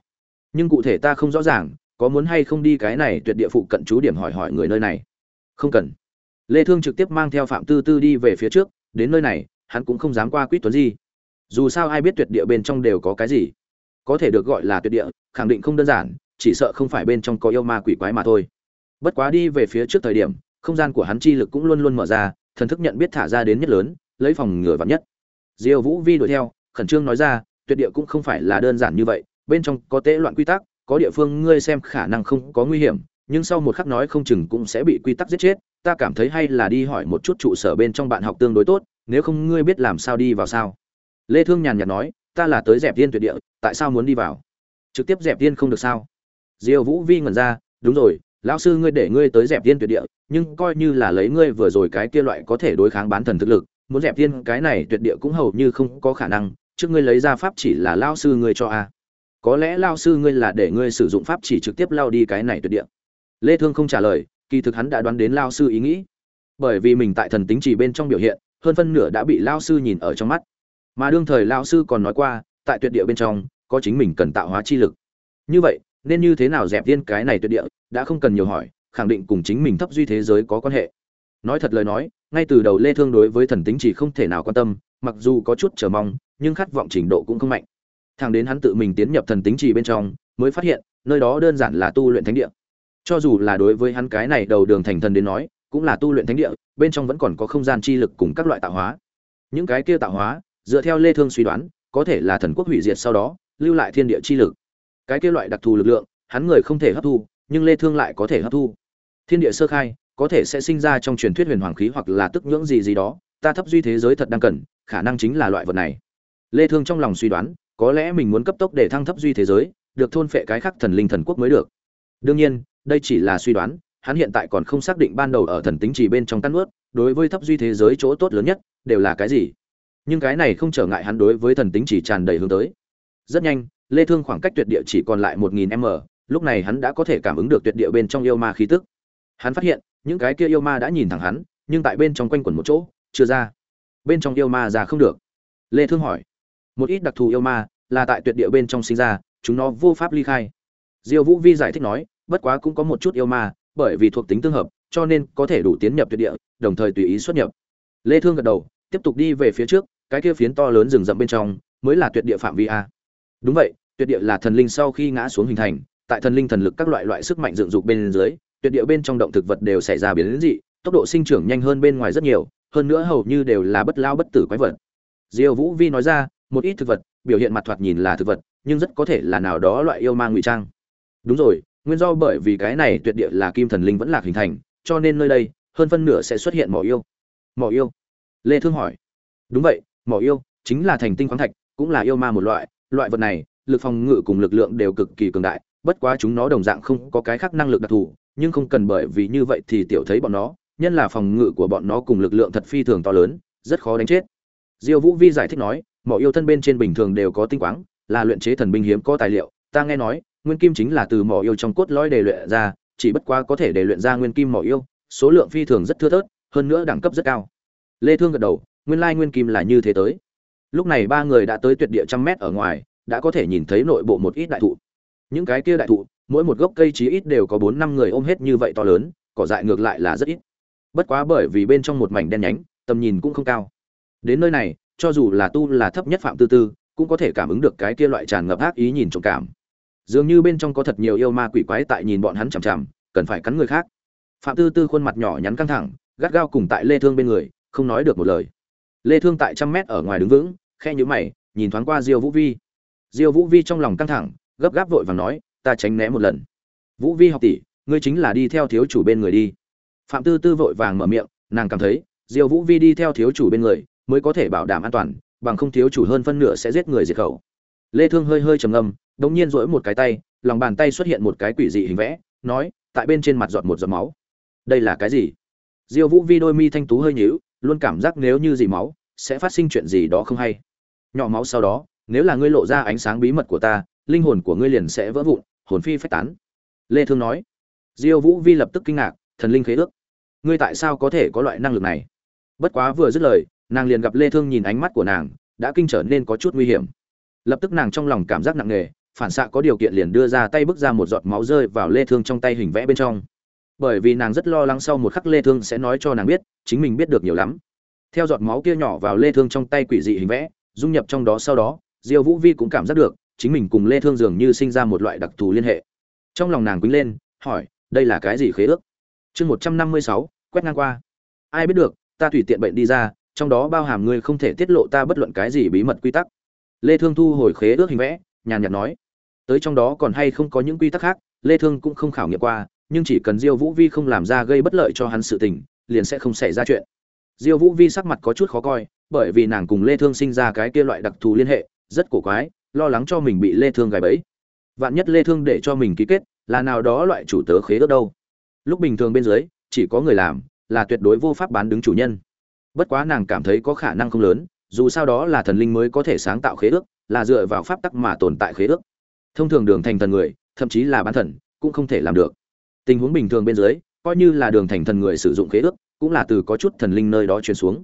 Nhưng cụ thể ta không rõ ràng, có muốn hay không đi cái này tuyệt địa phụ cận chú điểm hỏi hỏi người nơi này? Không cần lê thương trực tiếp mang theo phạm tư tư đi về phía trước, đến nơi này, hắn cũng không dám qua quýt tuấn gì dù sao ai biết tuyệt địa bên trong đều có cái gì. Có thể được gọi là tuyệt địa, khẳng định không đơn giản, chỉ sợ không phải bên trong có yêu ma quỷ quái mà thôi. Bất quá đi về phía trước thời điểm, không gian của hắn chi lực cũng luôn luôn mở ra, thần thức nhận biết thả ra đến nhất lớn, lấy phòng ngừa vắn nhất. Diêu vũ vi đuổi theo, khẩn trương nói ra, tuyệt địa cũng không phải là đơn giản như vậy, bên trong có tễ loạn quy tắc, có địa phương ngươi xem khả năng không có nguy hiểm nhưng sau một khắc nói không chừng cũng sẽ bị quy tắc giết chết, ta cảm thấy hay là đi hỏi một chút trụ sở bên trong bạn học tương đối tốt, nếu không ngươi biết làm sao đi vào sao? Lê thương nhàn nhạt nói, ta là tới dẹp tiên tuyệt địa, tại sao muốn đi vào? Trực tiếp dẹp tiên không được sao? Diêu vũ vi ngẩn ra, đúng rồi, lão sư ngươi để ngươi tới dẹp tiên tuyệt địa, nhưng coi như là lấy ngươi vừa rồi cái kia loại có thể đối kháng bán thần thực lực, muốn dẹp tiên cái này tuyệt địa cũng hầu như không có khả năng, trước ngươi lấy ra pháp chỉ là lão sư ngươi cho a có lẽ lão sư ngươi là để ngươi sử dụng pháp chỉ trực tiếp lao đi cái này tuyệt địa lê thương không trả lời, kỳ thực hắn đã đoán đến lão sư ý nghĩ. Bởi vì mình tại thần tính chỉ bên trong biểu hiện, hơn phân nửa đã bị lão sư nhìn ở trong mắt. Mà đương thời lão sư còn nói qua, tại tuyệt địa bên trong, có chính mình cần tạo hóa chi lực. Như vậy, nên như thế nào dẹp tiên cái này tuyệt địa, đã không cần nhiều hỏi, khẳng định cùng chính mình thấp duy thế giới có quan hệ. Nói thật lời nói, ngay từ đầu lê thương đối với thần tính chỉ không thể nào quan tâm, mặc dù có chút chờ mong, nhưng khát vọng trình độ cũng không mạnh. Thẳng đến hắn tự mình tiến nhập thần tính chỉ bên trong, mới phát hiện, nơi đó đơn giản là tu luyện thánh địa cho dù là đối với hắn cái này đầu đường thành thần đến nói, cũng là tu luyện thánh địa, bên trong vẫn còn có không gian chi lực cùng các loại tạo hóa. Những cái kia tạo hóa, dựa theo lê thương suy đoán, có thể là thần quốc hủy diệt sau đó, lưu lại thiên địa chi lực. Cái kia loại đặc thù lực lượng, hắn người không thể hấp thu, nhưng lê thương lại có thể hấp thu. Thiên địa sơ khai, có thể sẽ sinh ra trong truyền thuyết huyền hoàng khí hoặc là tức nhưỡng gì gì đó, ta thấp duy thế giới thật đang cần, khả năng chính là loại vật này. Lê thương trong lòng suy đoán, có lẽ mình muốn cấp tốc để thăng thấp duy thế giới, được thôn phệ cái khắc thần linh thần quốc mới được. Đương nhiên đây chỉ là suy đoán, hắn hiện tại còn không xác định ban đầu ở thần tính chỉ bên trong căn ướt đối với thấp duy thế giới chỗ tốt lớn nhất, đều là cái gì. Nhưng cái này không trở ngại hắn đối với thần tính chỉ tràn đầy hướng tới. Rất nhanh, lê thương khoảng cách tuyệt địa chỉ còn lại 1000 m, lúc này hắn đã có thể cảm ứng được tuyệt địa bên trong yêu ma khí tức. Hắn phát hiện, những cái kia yêu ma đã nhìn thẳng hắn, nhưng tại bên trong quanh quẩn một chỗ, chưa ra. Bên trong yêu ma ra không được. Lê thương hỏi, một ít đặc thù yêu ma là tại tuyệt địa bên trong sinh ra, chúng nó vô pháp ly khai. Diêu vũ vi giải thích nói bất quá cũng có một chút yêu ma, bởi vì thuộc tính tương hợp, cho nên có thể đủ tiến nhập tuyệt địa, đồng thời tùy ý xuất nhập. Lê thương gật đầu, tiếp tục đi về phía trước, cái kia phiến to lớn rừng rậm bên trong, mới là tuyệt địa phạm vi a. Đúng vậy, tuyệt địa là thần linh sau khi ngã xuống hình thành, tại thần linh thần lực các loại loại sức mạnh dựng dục bên dưới, tuyệt địa bên trong động thực vật đều xảy ra biến dị, tốc độ sinh trưởng nhanh hơn bên ngoài rất nhiều, hơn nữa hầu như đều là bất lao bất tử quái vật. Diêu vũ vi nói ra, một ít thực vật, biểu hiện mặt thoạt nhìn là thực vật, nhưng rất có thể là nào đó loại yêu ma ngụy trang. Đúng rồi nguyên do bởi vì cái này tuyệt địa là kim thần linh vẫn lạc hình thành, cho nên nơi đây, hơn phân nửa sẽ xuất hiện mỏ yêu. Mỏ yêu? Lê thương hỏi. Đúng vậy, mỏ yêu chính là thành tinh khoáng thạch, cũng là yêu ma một loại. Loại vật này, lực phòng ngự cùng lực lượng đều cực kỳ cường đại, bất quá chúng nó đồng dạng không có cái khác năng lực đặc thù, nhưng không cần bởi vì như vậy thì tiểu thấy bọn nó. Nhân là phòng ngự của bọn nó cùng lực lượng thật phi thường to lớn, rất khó đánh chết. Diêu vũ vi giải thích nói, mỏ yêu thân bên trên bình thường đều có tinh quáng, là luyện chế thần binh hiếm có tài liệu. Ta nghe nói nguyên kim chính là từ mỏ yêu trong cốt lõi để luyện ra, chỉ bất quá có thể để luyện ra nguyên kim mỏ yêu, số lượng phi thường rất thưa thớt, hơn nữa đẳng cấp rất cao. Lê thương gật đầu, nguyên lai nguyên kim là như thế tới. Lúc này ba người đã tới tuyệt địa trăm mét ở ngoài, đã có thể nhìn thấy nội bộ một ít đại thụ. Những cái kia đại thụ, mỗi một gốc cây chí ít đều có bốn năm người ôm hết như vậy to lớn, cỏ dại ngược lại là rất ít. Bất quá bởi vì bên trong một mảnh đen nhánh, tầm nhìn cũng không cao. Đến nơi này, cho dù là tu là thấp nhất phạm tư tư, cũng có thể cảm ứng được cái kia loại tràn ngập ác ý nhìn trộm cảm dường như bên trong có thật nhiều yêu ma quỷ quái tại nhìn bọn hắn chằm chằm, cần phải cắn người khác. Phạm tư tư khuôn mặt nhỏ nhắn căng thẳng, gắt gao cùng tại lê thương bên người, không nói được một lời. Lê thương tại trăm mét ở ngoài đứng vững khe nhíu mày, nhìn thoáng qua diêu vũ vi. Diêu vũ vi trong lòng căng thẳng, gấp gáp vội vàng nói, ta tránh né một lần. Vũ vi học tỷ, ngươi chính là đi theo thiếu chủ bên người đi. Phạm tư tư vội vàng mở miệng, nàng cảm thấy, diêu vũ vi đi theo thiếu chủ bên người, mới có thể bảo đảm an toàn, bằng không thiếu chủ hơn phân nửa sẽ giết người diệt khẩu lê thương hơi hơi trầm ngâm đống nhiên duỗi một cái tay, lòng bàn tay xuất hiện một cái quỷ dị hình vẽ, nói, tại bên trên mặt giọt một giọt máu. Đây là cái gì? Diêu vũ vi đôi mi thanh tú hơi nhíu, luôn cảm giác nếu như gì máu, sẽ phát sinh chuyện gì đó không hay. Nhỏ máu sau đó, nếu là ngươi lộ ra ánh sáng bí mật của ta, linh hồn của ngươi liền sẽ vỡ vụn, hồn phi phách tán. Lê thương nói. Diêu vũ vi lập tức kinh ngạc, thần linh khế ước. Ngươi tại sao có thể có loại năng lực này? Bất quá vừa dứt lời, nàng liền gặp lê thương nhìn ánh mắt của nàng, đã kinh trở nên có chút nguy hiểm lập tức nàng trong lòng cảm giác nặng nề phản xạ có điều kiện liền đưa ra tay bước ra một giọt máu rơi vào lê thương trong tay hình vẽ bên trong. Bởi vì nàng rất lo lắng sau một khắc lê thương sẽ nói cho nàng biết chính mình biết được nhiều lắm. Theo giọt máu kia nhỏ vào lê thương trong tay quỷ dị hình vẽ dung nhập trong đó sau đó diêu vũ vi cũng cảm giác được chính mình cùng lê thương dường như sinh ra một loại đặc thù liên hệ. Trong lòng nàng quýnh lên hỏi đây là cái gì khế ước? Chương 156, quét ngang qua. Ai biết được ta tùy tiện bệnh đi ra trong đó bao hàm ngươi không thể tiết lộ ta bất luận cái gì bí mật quy tắc lê thương thu hồi khế ước hình vẽ, nhàn nhạt nói, tới trong đó còn hay không có những quy tắc khác, lê thương cũng không khảo nghiệm qua, nhưng chỉ cần diêu vũ vi không làm ra gây bất lợi cho hắn sự tình, liền sẽ không xảy ra chuyện. Diêu vũ vi sắc mặt có chút khó coi, bởi vì nàng cùng lê thương sinh ra cái kia loại đặc thù liên hệ, rất cổ quái, lo lắng cho mình bị lê thương gài bẫy. Vạn nhất lê thương để cho mình ký kết, là nào đó loại chủ tớ khế ước đâu. Lúc bình thường bên dưới, chỉ có người làm, là tuyệt đối vô pháp bán đứng chủ nhân. Bất quá nàng cảm thấy có khả năng không lớn dù sao đó là thần linh mới có thể sáng tạo khế ước, là dựa vào pháp tắc mà tồn tại khế ước. Thông thường đường thành thần người, thậm chí là bán thần, cũng không thể làm được. Tình huống bình thường bên dưới, coi như là đường thành thần người sử dụng khế ước, cũng là từ có chút thần linh nơi đó truyền xuống.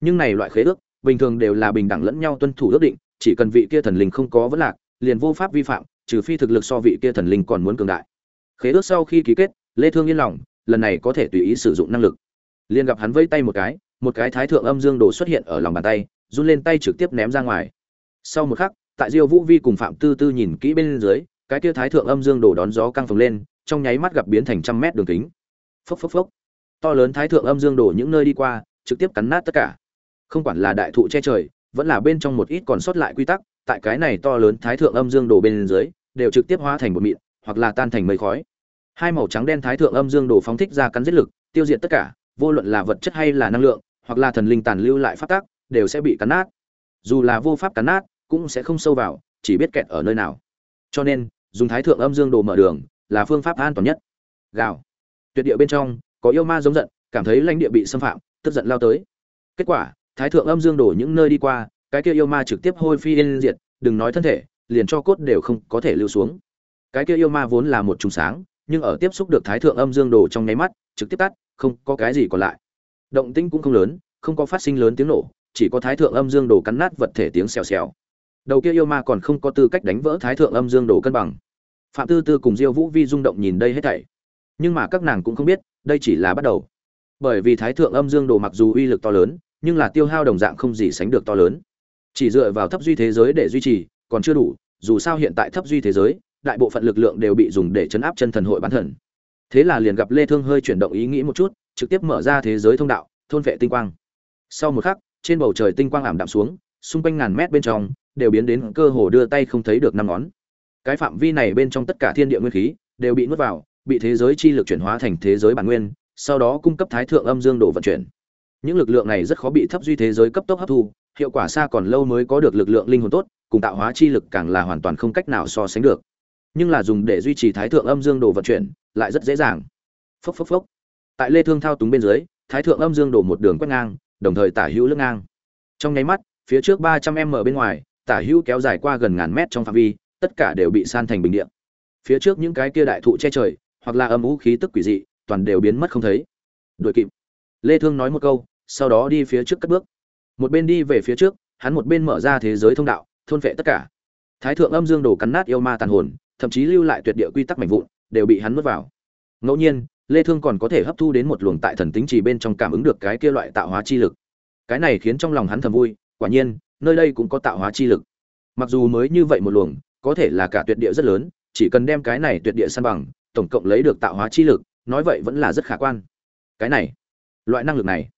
Nhưng này loại khế ước, bình thường đều là bình đẳng lẫn nhau tuân thủ ước định, chỉ cần vị kia thần linh không có vấn lạc, liền vô pháp vi phạm, trừ phi thực lực so vị kia thần linh còn muốn cường đại. Khế ước sau khi ký kết, lê thương yên lòng, lần này có thể tùy ý sử dụng năng lực. Liền gặp hắn vẫy tay một cái một cái thái thượng âm dương đồ xuất hiện ở lòng bàn tay run lên tay trực tiếp ném ra ngoài. Sau một khắc, tại diêu vũ vi cùng phạm tư tư nhìn kỹ bên dưới, cái kia thái thượng âm dương đồ đón gió căng phồng lên, trong nháy mắt gặp biến thành trăm mét đường kính. Phốc phốc phốc. To lớn thái thượng âm dương đồ những nơi đi qua, trực tiếp cắn nát tất cả. Không quản là đại thụ che trời, vẫn là bên trong một ít còn sót lại quy tắc, tại cái này to lớn thái thượng âm dương đồ bên dưới, đều trực tiếp hóa thành bột mịn, hoặc là tan thành mây khói. Hai màu trắng đen thái thượng âm dương đồ phóng thích ra cắn giết lực, tiêu diệt tất cả, vô luận là vật chất hay là năng lượng, hoặc là thần linh tàn lưu lại phát tác đều sẽ bị cắn nát. Dù là vô pháp cắn nát, cũng sẽ không sâu vào, chỉ biết kẹt ở nơi nào. Cho nên, dùng thái thượng âm dương đồ mở đường là phương pháp an toàn nhất. Gào. Tuyệt địa bên trong, có yêu ma giống giận, cảm thấy lãnh địa bị xâm phạm, tức giận lao tới. Kết quả, thái thượng âm dương đổ những nơi đi qua, cái kia yêu ma trực tiếp hôi phi yên diệt, đừng nói thân thể, liền cho cốt đều không có thể lưu xuống. Cái kia yêu ma vốn là một trùng sáng, nhưng ở tiếp xúc được thái thượng âm dương đồ trong nháy mắt, trực tiếp tắt, không có cái gì còn lại. Động tĩnh cũng không lớn, không có phát sinh lớn tiếng nổ chỉ có thái thượng âm dương đồ cắn nát vật thể tiếng xèo xèo. Đầu kia yêu ma còn không có tư cách đánh vỡ thái thượng âm dương đồ cân bằng. Phạm tư tư cùng diêu vũ vi rung động nhìn đây hết thảy. Nhưng mà các nàng cũng không biết, đây chỉ là bắt đầu. Bởi vì thái thượng âm dương đồ mặc dù uy lực to lớn, nhưng là tiêu hao đồng dạng không gì sánh được to lớn. Chỉ dựa vào thấp duy thế giới để duy trì, còn chưa đủ, dù sao hiện tại thấp duy thế giới, đại bộ phận lực lượng đều bị dùng để chấn áp chân thần hội bán thần. Thế là liền gặp lê thương hơi chuyển động ý nghĩ một chút, trực tiếp mở ra thế giới thông đạo, thôn vệ tinh quang. Sau một khắc trên bầu trời tinh quang ảm đạm xuống, xung quanh ngàn mét bên trong, đều biến đến cơ hồ đưa tay không thấy được năm ngón. Cái phạm vi này bên trong tất cả thiên địa nguyên khí, đều bị nuốt vào, bị thế giới chi lực chuyển hóa thành thế giới bản nguyên, sau đó cung cấp thái thượng âm dương đồ vận chuyển. Những lực lượng này rất khó bị thấp duy thế giới cấp tốc hấp thu, hiệu quả xa còn lâu mới có được lực lượng linh hồn tốt, cùng tạo hóa chi lực càng là hoàn toàn không cách nào so sánh được. Nhưng là dùng để duy trì thái thượng âm dương đồ vận chuyển, lại rất dễ dàng. Phốc phốc phốc. Tại lê thương thao túng bên dưới, thái thượng âm dương đồ một đường quét ngang đồng thời tả hữu lưng ngang. Trong nháy mắt, phía trước 300 m bên ngoài, tả hữu kéo dài qua gần ngàn mét trong phạm vi, tất cả đều bị san thành bình địa. Phía trước những cái kia đại thụ che trời, hoặc là âm vũ khí tức quỷ dị, toàn đều biến mất không thấy. Đuổi kịp. Lê thương nói một câu, sau đó đi phía trước cất bước. Một bên đi về phía trước, hắn một bên mở ra thế giới thông đạo, thôn vệ tất cả. Thái thượng âm dương đồ cắn nát yêu ma tàn hồn, thậm chí lưu lại tuyệt địa quy tắc mạnh vụn, đều bị hắn nuốt vào. Ngẫu nhiên lê thương còn có thể hấp thu đến một luồng tại thần tính chỉ bên trong cảm ứng được cái kia loại tạo hóa chi lực. Cái này khiến trong lòng hắn thầm vui, quả nhiên, nơi đây cũng có tạo hóa chi lực. Mặc dù mới như vậy một luồng, có thể là cả tuyệt địa rất lớn, chỉ cần đem cái này tuyệt địa san bằng, tổng cộng lấy được tạo hóa chi lực, nói vậy vẫn là rất khả quan. Cái này, loại năng lực này.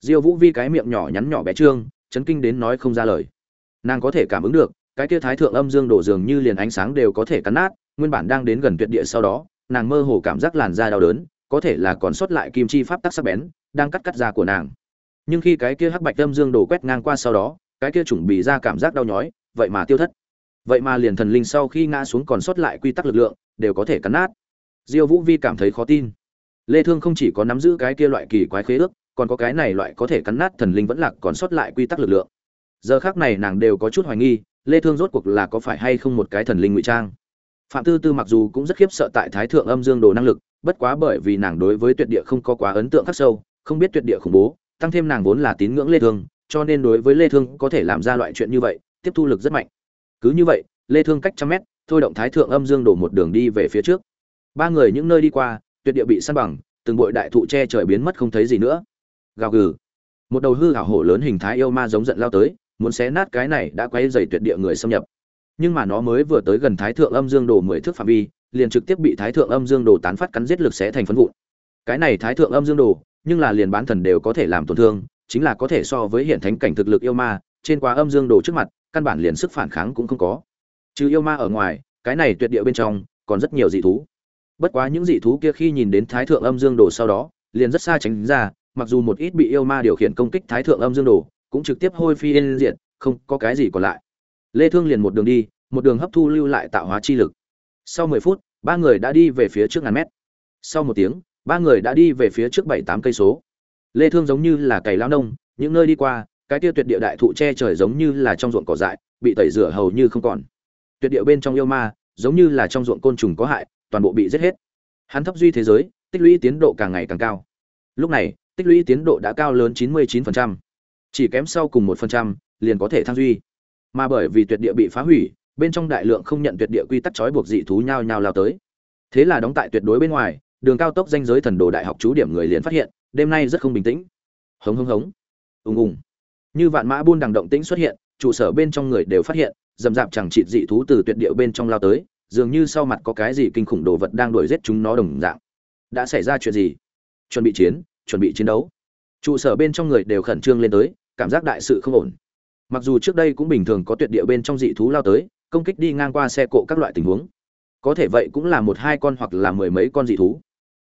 Diêu vũ vi cái miệng nhỏ nhắn nhỏ bé trương, chấn kinh đến nói không ra lời. Nàng có thể cảm ứng được, cái kia thái thượng âm dương đổ dường như liền ánh sáng đều có thể cắn nát, nguyên bản đang đến gần tuyệt địa sau đó, nàng mơ hồ cảm giác làn da đau đớn có thể là còn sót lại kim chi pháp tắc sắc bén, đang cắt cắt da của nàng. Nhưng khi cái kia hắc bạch âm dương đổ quét ngang qua sau đó, cái kia chuẩn bị ra cảm giác đau nhói, vậy mà tiêu thất. Vậy mà liền thần linh sau khi ngã xuống còn sót lại quy tắc lực lượng, đều có thể cắn nát. Diêu vũ vi cảm thấy khó tin. Lê thương không chỉ có nắm giữ cái kia loại kỳ quái khế ước, còn có cái này loại có thể cắn nát thần linh vẫn lạc còn sót lại quy tắc lực lượng. Giờ khắc này nàng đều có chút hoài nghi, lê thương rốt cuộc là có phải hay không một cái thần linh ngụy trang. Phạm tư tư mặc dù cũng rất khiếp sợ tại thái thượng âm dương đồ năng lực bất quá bởi vì nàng đối với tuyệt địa không có quá ấn tượng khắc sâu, không biết tuyệt địa khủng bố, tăng thêm nàng vốn là tín ngưỡng lê thương, cho nên đối với lê thương có thể làm ra loại chuyện như vậy, tiếp thu lực rất mạnh. Cứ như vậy, lê thương cách trăm mét, thôi động thái thượng âm dương đổ một đường đi về phía trước. Ba người những nơi đi qua, tuyệt địa bị san bằng, từng bụi đại thụ che trời biến mất không thấy gì nữa. Gào gừ. Một đầu hư hảo hổ lớn hình thái yêu ma giống giận lao tới, muốn xé nát cái này đã quay dày tuyệt địa người xâm nhập. Nhưng mà nó mới vừa tới gần thái thượng âm dương đồ mười thước phạm vi liền trực tiếp bị thái thượng âm dương đồ tán phát cắn giết lực xé thành phấn vụn. Cái này thái thượng âm dương đồ, nhưng là liền bán thần đều có thể làm tổn thương, chính là có thể so với hiện thánh cảnh thực lực yêu ma, trên quá âm dương đồ trước mặt, căn bản liền sức phản kháng cũng không có. Trừ yêu ma ở ngoài, cái này tuyệt địa bên trong, còn rất nhiều dị thú. Bất quá những dị thú kia khi nhìn đến thái thượng âm dương đồ sau đó, liền rất xa tránh ra, mặc dù một ít bị yêu ma điều khiển công kích thái thượng âm dương đồ, cũng trực tiếp hôi phi yên diện không có cái gì còn lại. Lê thương liền một đường đi, một đường hấp thu lưu lại tạo hóa chi lực. Sau 10 phút ba người đã đi về phía trước ngàn mét. Sau một tiếng, ba người đã đi về phía trước bảy tám cây số. Lê thương giống như là cày lao nông, những nơi đi qua, cái kia tuyệt địa đại thụ che trời giống như là trong ruộng cỏ dại, bị tẩy rửa hầu như không còn. Tuyệt địa bên trong yêu ma, giống như là trong ruộng côn trùng có hại, toàn bộ bị giết hết. Hắn thấp duy thế giới, tích lũy tiến độ càng ngày càng cao. Lúc này, tích lũy tiến độ đã cao lớn 99%. chỉ kém sau cùng 1% liền có thể thăng duy. Mà bởi vì tuyệt địa bị phá hủy bên trong đại lượng không nhận tuyệt địa quy tắc trói buộc dị thú nhau nhau lao tới. Thế là đóng tại tuyệt đối bên ngoài, đường cao tốc danh giới thần đồ đại học chú điểm người liền phát hiện, đêm nay rất không bình tĩnh. Hống hống hống. Ùng ùng. Như vạn mã buôn đằng động tĩnh xuất hiện, trụ sở bên trong người đều phát hiện, dầm dạp chẳng chịt dị thú từ tuyệt địa bên trong lao tới, dường như sau mặt có cái gì kinh khủng đồ vật đang đuổi giết chúng nó đồng dạng. Đã xảy ra chuyện gì? Chuẩn bị chiến, chuẩn bị chiến đấu. Trụ sở bên trong người đều khẩn trương lên tới, cảm giác đại sự không ổn. Mặc dù trước đây cũng bình thường có tuyệt địa bên trong dị thú lao tới công kích đi ngang qua xe cộ các loại tình huống. Có thể vậy cũng là một hai con hoặc là mười mấy con dị thú.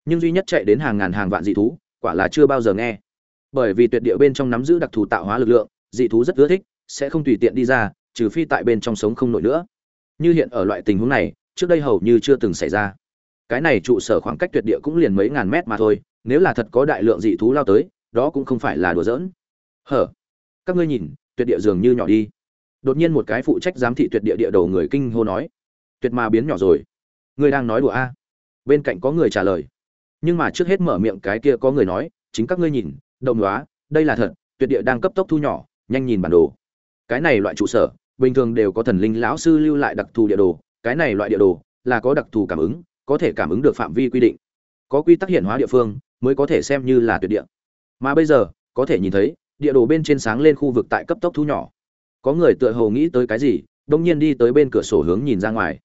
Nhưng duy nhất chạy đến hàng ngàn hàng vạn dị thú, quả là chưa bao giờ nghe. Bởi vì tuyệt địa bên trong nắm giữ đặc thù tạo hóa lực lượng, dị thú rất ưa thích, sẽ không tùy tiện đi ra, trừ phi tại bên trong sống không nổi nữa. Như hiện ở loại tình huống này, trước đây hầu như chưa từng xảy ra. Cái này trụ sở khoảng cách tuyệt địa cũng liền mấy ngàn mét mà thôi, nếu là thật có đại lượng dị thú lao tới, đó cũng không phải là đùa giỡn. Hở, các ngươi nhìn, tuyệt địa dường như nhỏ đi đột nhiên một cái phụ trách giám thị tuyệt địa địa đầu người kinh hô nói, tuyệt mà biến nhỏ rồi. Ngươi đang nói đùa a? Bên cạnh có người trả lời. Nhưng mà trước hết mở miệng cái kia có người nói, chính các ngươi nhìn đồng đoá, đây là thật, tuyệt địa đang cấp tốc thu nhỏ, nhanh nhìn bản đồ. Cái này loại trụ sở, bình thường đều có thần linh lão sư lưu lại đặc thù địa đồ, cái này loại địa đồ là có đặc thù cảm ứng, có thể cảm ứng được phạm vi quy định, có quy tắc hiện hóa địa phương mới có thể xem như là tuyệt địa. Mà bây giờ, có thể nhìn thấy, địa đồ bên trên sáng lên khu vực tại cấp tốc thu nhỏ có người tựa hồ nghĩ tới cái gì đông nhiên đi tới bên cửa sổ hướng nhìn ra ngoài.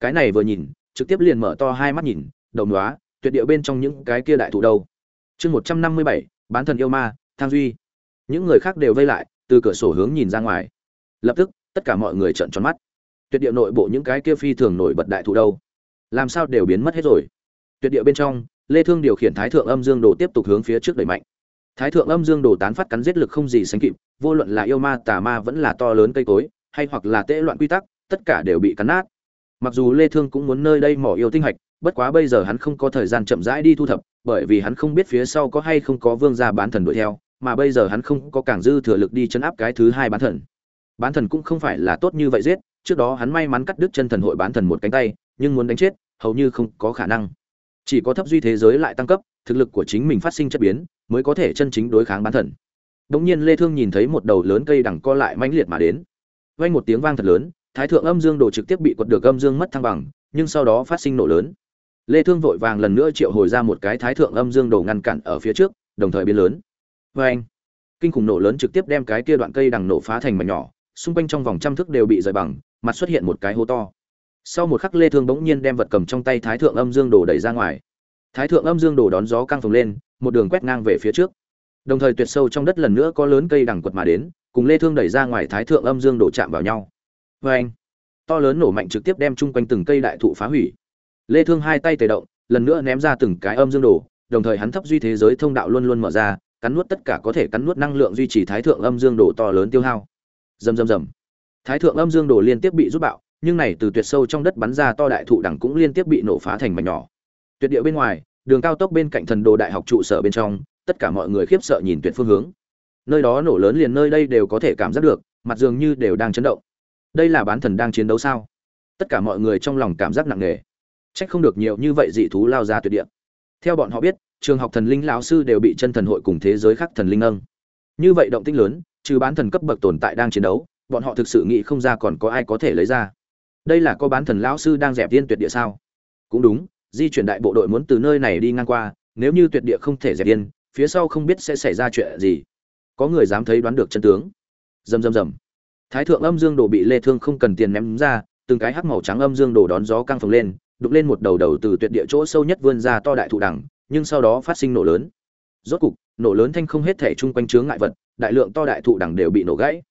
Cái này vừa nhìn, trực tiếp liền mở to hai mắt nhìn, đồng đoá, tuyệt địa bên trong những cái kia đại thụ đâu. Chương một trăm năm mươi bảy, bán thần yêu ma, thang duy. Những người khác đều vây lại, từ cửa sổ hướng nhìn ra ngoài. Lập tức, tất cả mọi người trợn tròn mắt. Tuyệt địa nội bộ những cái kia phi thường nổi bật đại thụ đâu? Làm sao đều biến mất hết rồi? Tuyệt địa bên trong, lê thương điều khiển thái thượng âm dương đồ tiếp tục hướng phía trước đẩy mạnh. Thái thượng âm dương đồ tán phát cắn giết lực không gì sánh kịp vô luận là yêu ma, tà ma vẫn là to lớn cây cối, hay hoặc là tễ loạn quy tắc, tất cả đều bị cắn nát. Mặc dù lê thương cũng muốn nơi đây mỏ yêu tinh hạch, bất quá bây giờ hắn không có thời gian chậm rãi đi thu thập, bởi vì hắn không biết phía sau có hay không có vương gia bán thần đuổi theo, mà bây giờ hắn không có càng dư thừa lực đi chấn áp cái thứ hai bán thần. Bán thần cũng không phải là tốt như vậy giết, trước đó hắn may mắn cắt đứt chân thần hội bán thần một cánh tay, nhưng muốn đánh chết, hầu như không có khả năng. Chỉ có thấp duy thế giới lại tăng cấp, thực lực của chính mình phát sinh chất biến, mới có thể chân chính đối kháng bán thần. Đống nhiên Lê Thương nhìn thấy một đầu lớn cây đằng co lại mãnh liệt mà đến. Vang một tiếng vang thật lớn, Thái thượng âm dương đồ trực tiếp bị quật được âm dương mất thăng bằng, nhưng sau đó phát sinh nổ lớn. Lê Thương vội vàng lần nữa triệu hồi ra một cái Thái thượng âm dương đồ ngăn cản ở phía trước, đồng thời biến lớn. Vang! Kinh khủng nổ lớn trực tiếp đem cái kia đoạn cây đằng nổ phá thành mảnh nhỏ, xung quanh trong vòng trăm thước đều bị rời bằng, mặt xuất hiện một cái hố to. Sau một khắc Lê Thương bỗng nhiên đem vật cầm trong tay Thái thượng âm dương đồ đẩy ra ngoài. Thái thượng âm dương đồ đón gió căng phồng lên, một đường quét ngang về phía trước đồng thời tuyệt sâu trong đất lần nữa có lớn cây đằng quật mà đến, cùng lê thương đẩy ra ngoài thái thượng âm dương đổ chạm vào nhau. Với anh, to lớn nổ mạnh trực tiếp đem chung quanh từng cây đại thụ phá hủy. Lê thương hai tay tề động, lần nữa ném ra từng cái âm dương đổ, đồng thời hắn thấp duy thế giới thông đạo luôn luôn mở ra, cắn nuốt tất cả có thể cắn nuốt năng lượng duy trì thái thượng âm dương đổ to lớn tiêu hao. Rầm rầm rầm. Thái thượng âm dương đổ liên tiếp bị rút bạo, nhưng này từ tuyệt sâu trong đất bắn ra to đại thụ đẳng cũng liên tiếp bị nổ phá thành mảnh nhỏ. Tuyệt địa bên ngoài, đường cao tốc bên cạnh thần đồ đại học trụ sở bên trong tất cả mọi người khiếp sợ nhìn tuyệt phương hướng. Nơi đó nổ lớn liền nơi đây đều có thể cảm giác được, mặt dường như đều đang chấn động. Đây là bán thần đang chiến đấu sao? Tất cả mọi người trong lòng cảm giác nặng nề. Trách không được nhiều như vậy dị thú lao ra tuyệt địa. Theo bọn họ biết, trường học thần linh lão sư đều bị chân thần hội cùng thế giới khác thần linh nâng. như vậy động tĩnh lớn, trừ bán thần cấp bậc tồn tại đang chiến đấu, bọn họ thực sự nghĩ không ra còn có ai có thể lấy ra. Đây là có bán thần lão sư đang dẹp tiên tuyệt địa sao? Cũng đúng, di chuyển đại bộ đội muốn từ nơi này đi ngang qua, nếu như tuyệt địa không thể dẹp yên phía sau không biết sẽ xảy ra chuyện gì. Có người dám thấy đoán được chân tướng. Rầm rầm rầm. Thái thượng âm dương đồ bị lê thương không cần tiền ném ra, từng cái hắc màu trắng âm dương đồ đón gió căng phồng lên đục lên một đầu đầu từ tuyệt địa chỗ sâu nhất vươn ra to đại thụ đẳng nhưng sau đó phát sinh nổ lớn. Rốt cục, nổ lớn thanh không hết thể chung quanh chướng ngại vật, đại lượng to đại thụ đẳng đều bị nổ gãy.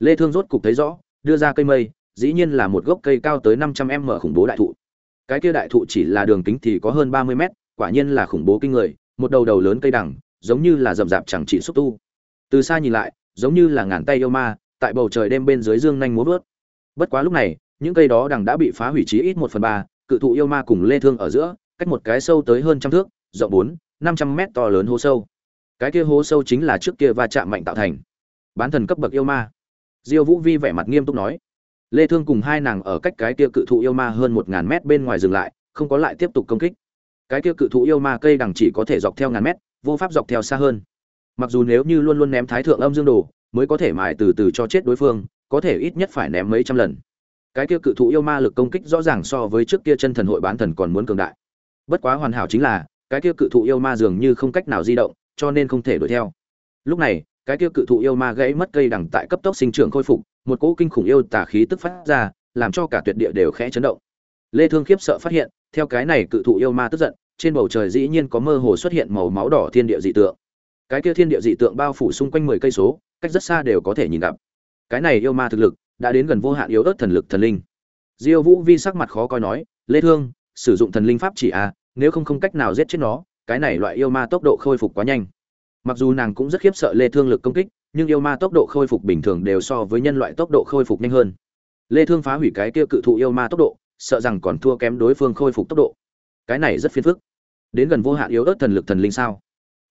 Lê thương rốt cục thấy rõ, đưa ra cây mây, dĩ nhiên là một gốc cây cao tới năm trăm m khủng bố đại thụ. Cái kia đại thụ chỉ là đường kính thì có hơn ba mươi mét, quả nhiên là khủng bố kinh người, một đầu đầu lớn cây đẳng giống như là rậm rạp chẳng chỉ xúc tu. Từ xa nhìn lại, giống như là ngàn tay yêu ma, tại bầu trời đêm bên dưới dương nhanh múa vớt. Bất quá lúc này, những cây đó đằng đã bị phá hủy chí ít một phần ba, cự thụ yêu ma cùng lê thương ở giữa, cách một cái sâu tới hơn trăm thước, rộng bốn, năm trăm mét to lớn hố sâu. Cái kia hố sâu chính là trước kia va chạm mạnh tạo thành. Bán thần cấp bậc yêu ma. Diêu vũ vi vẻ mặt nghiêm túc nói. Lê thương cùng hai nàng ở cách cái kia cự thụ yêu ma hơn một ngàn mét bên ngoài dừng lại, không có lại tiếp tục công kích. Cái kia cự thụ yêu ma cây đằng chỉ có thể dọc theo ngàn mét vô pháp dọc theo xa hơn. Mặc dù nếu như luôn luôn ném thái thượng âm dương đồ, mới có thể mài từ từ cho chết đối phương, có thể ít nhất phải ném mấy trăm lần. Cái kia cự thụ yêu ma lực công kích rõ ràng so với trước kia chân thần hội bán thần còn muốn cường đại. Bất quá hoàn hảo chính là, cái kia cự thụ yêu ma dường như không cách nào di động, cho nên không thể đuổi theo. Lúc này, cái kia cự thụ yêu ma gãy mất cây đằng tại cấp tốc sinh trưởng khôi phục, một cỗ kinh khủng yêu tà khí tức phát ra, làm cho cả tuyệt địa đều khẽ chấn động. Lê thương khiếp sợ phát hiện, theo cái này cự thụ yêu ma tức giận trên bầu trời dĩ nhiên có mơ hồ xuất hiện màu máu đỏ thiên địa dị tượng. Cái kia thiên địa dị tượng bao phủ xung quanh 10 cây số, cách rất xa đều có thể nhìn gặp. Cái này yêu ma thực lực đã đến gần vô hạn yếu ớt thần lực thần linh. Diêu vũ vi sắc mặt khó coi nói, lê thương, sử dụng thần linh pháp chỉ à nếu không không cách nào giết chết nó, cái này loại yêu ma tốc độ khôi phục quá nhanh. Mặc dù nàng cũng rất khiếp sợ lê thương lực công kích, nhưng yêu ma tốc độ khôi phục bình thường đều so với nhân loại tốc độ khôi phục nhanh hơn. Lê thương phá hủy cái kia cự thụ yêu ma tốc độ, sợ rằng còn thua kém đối phương khôi phục tốc độ. Cái này rất phiền phức đến gần vô hạn yếu ớt thần lực thần linh sao?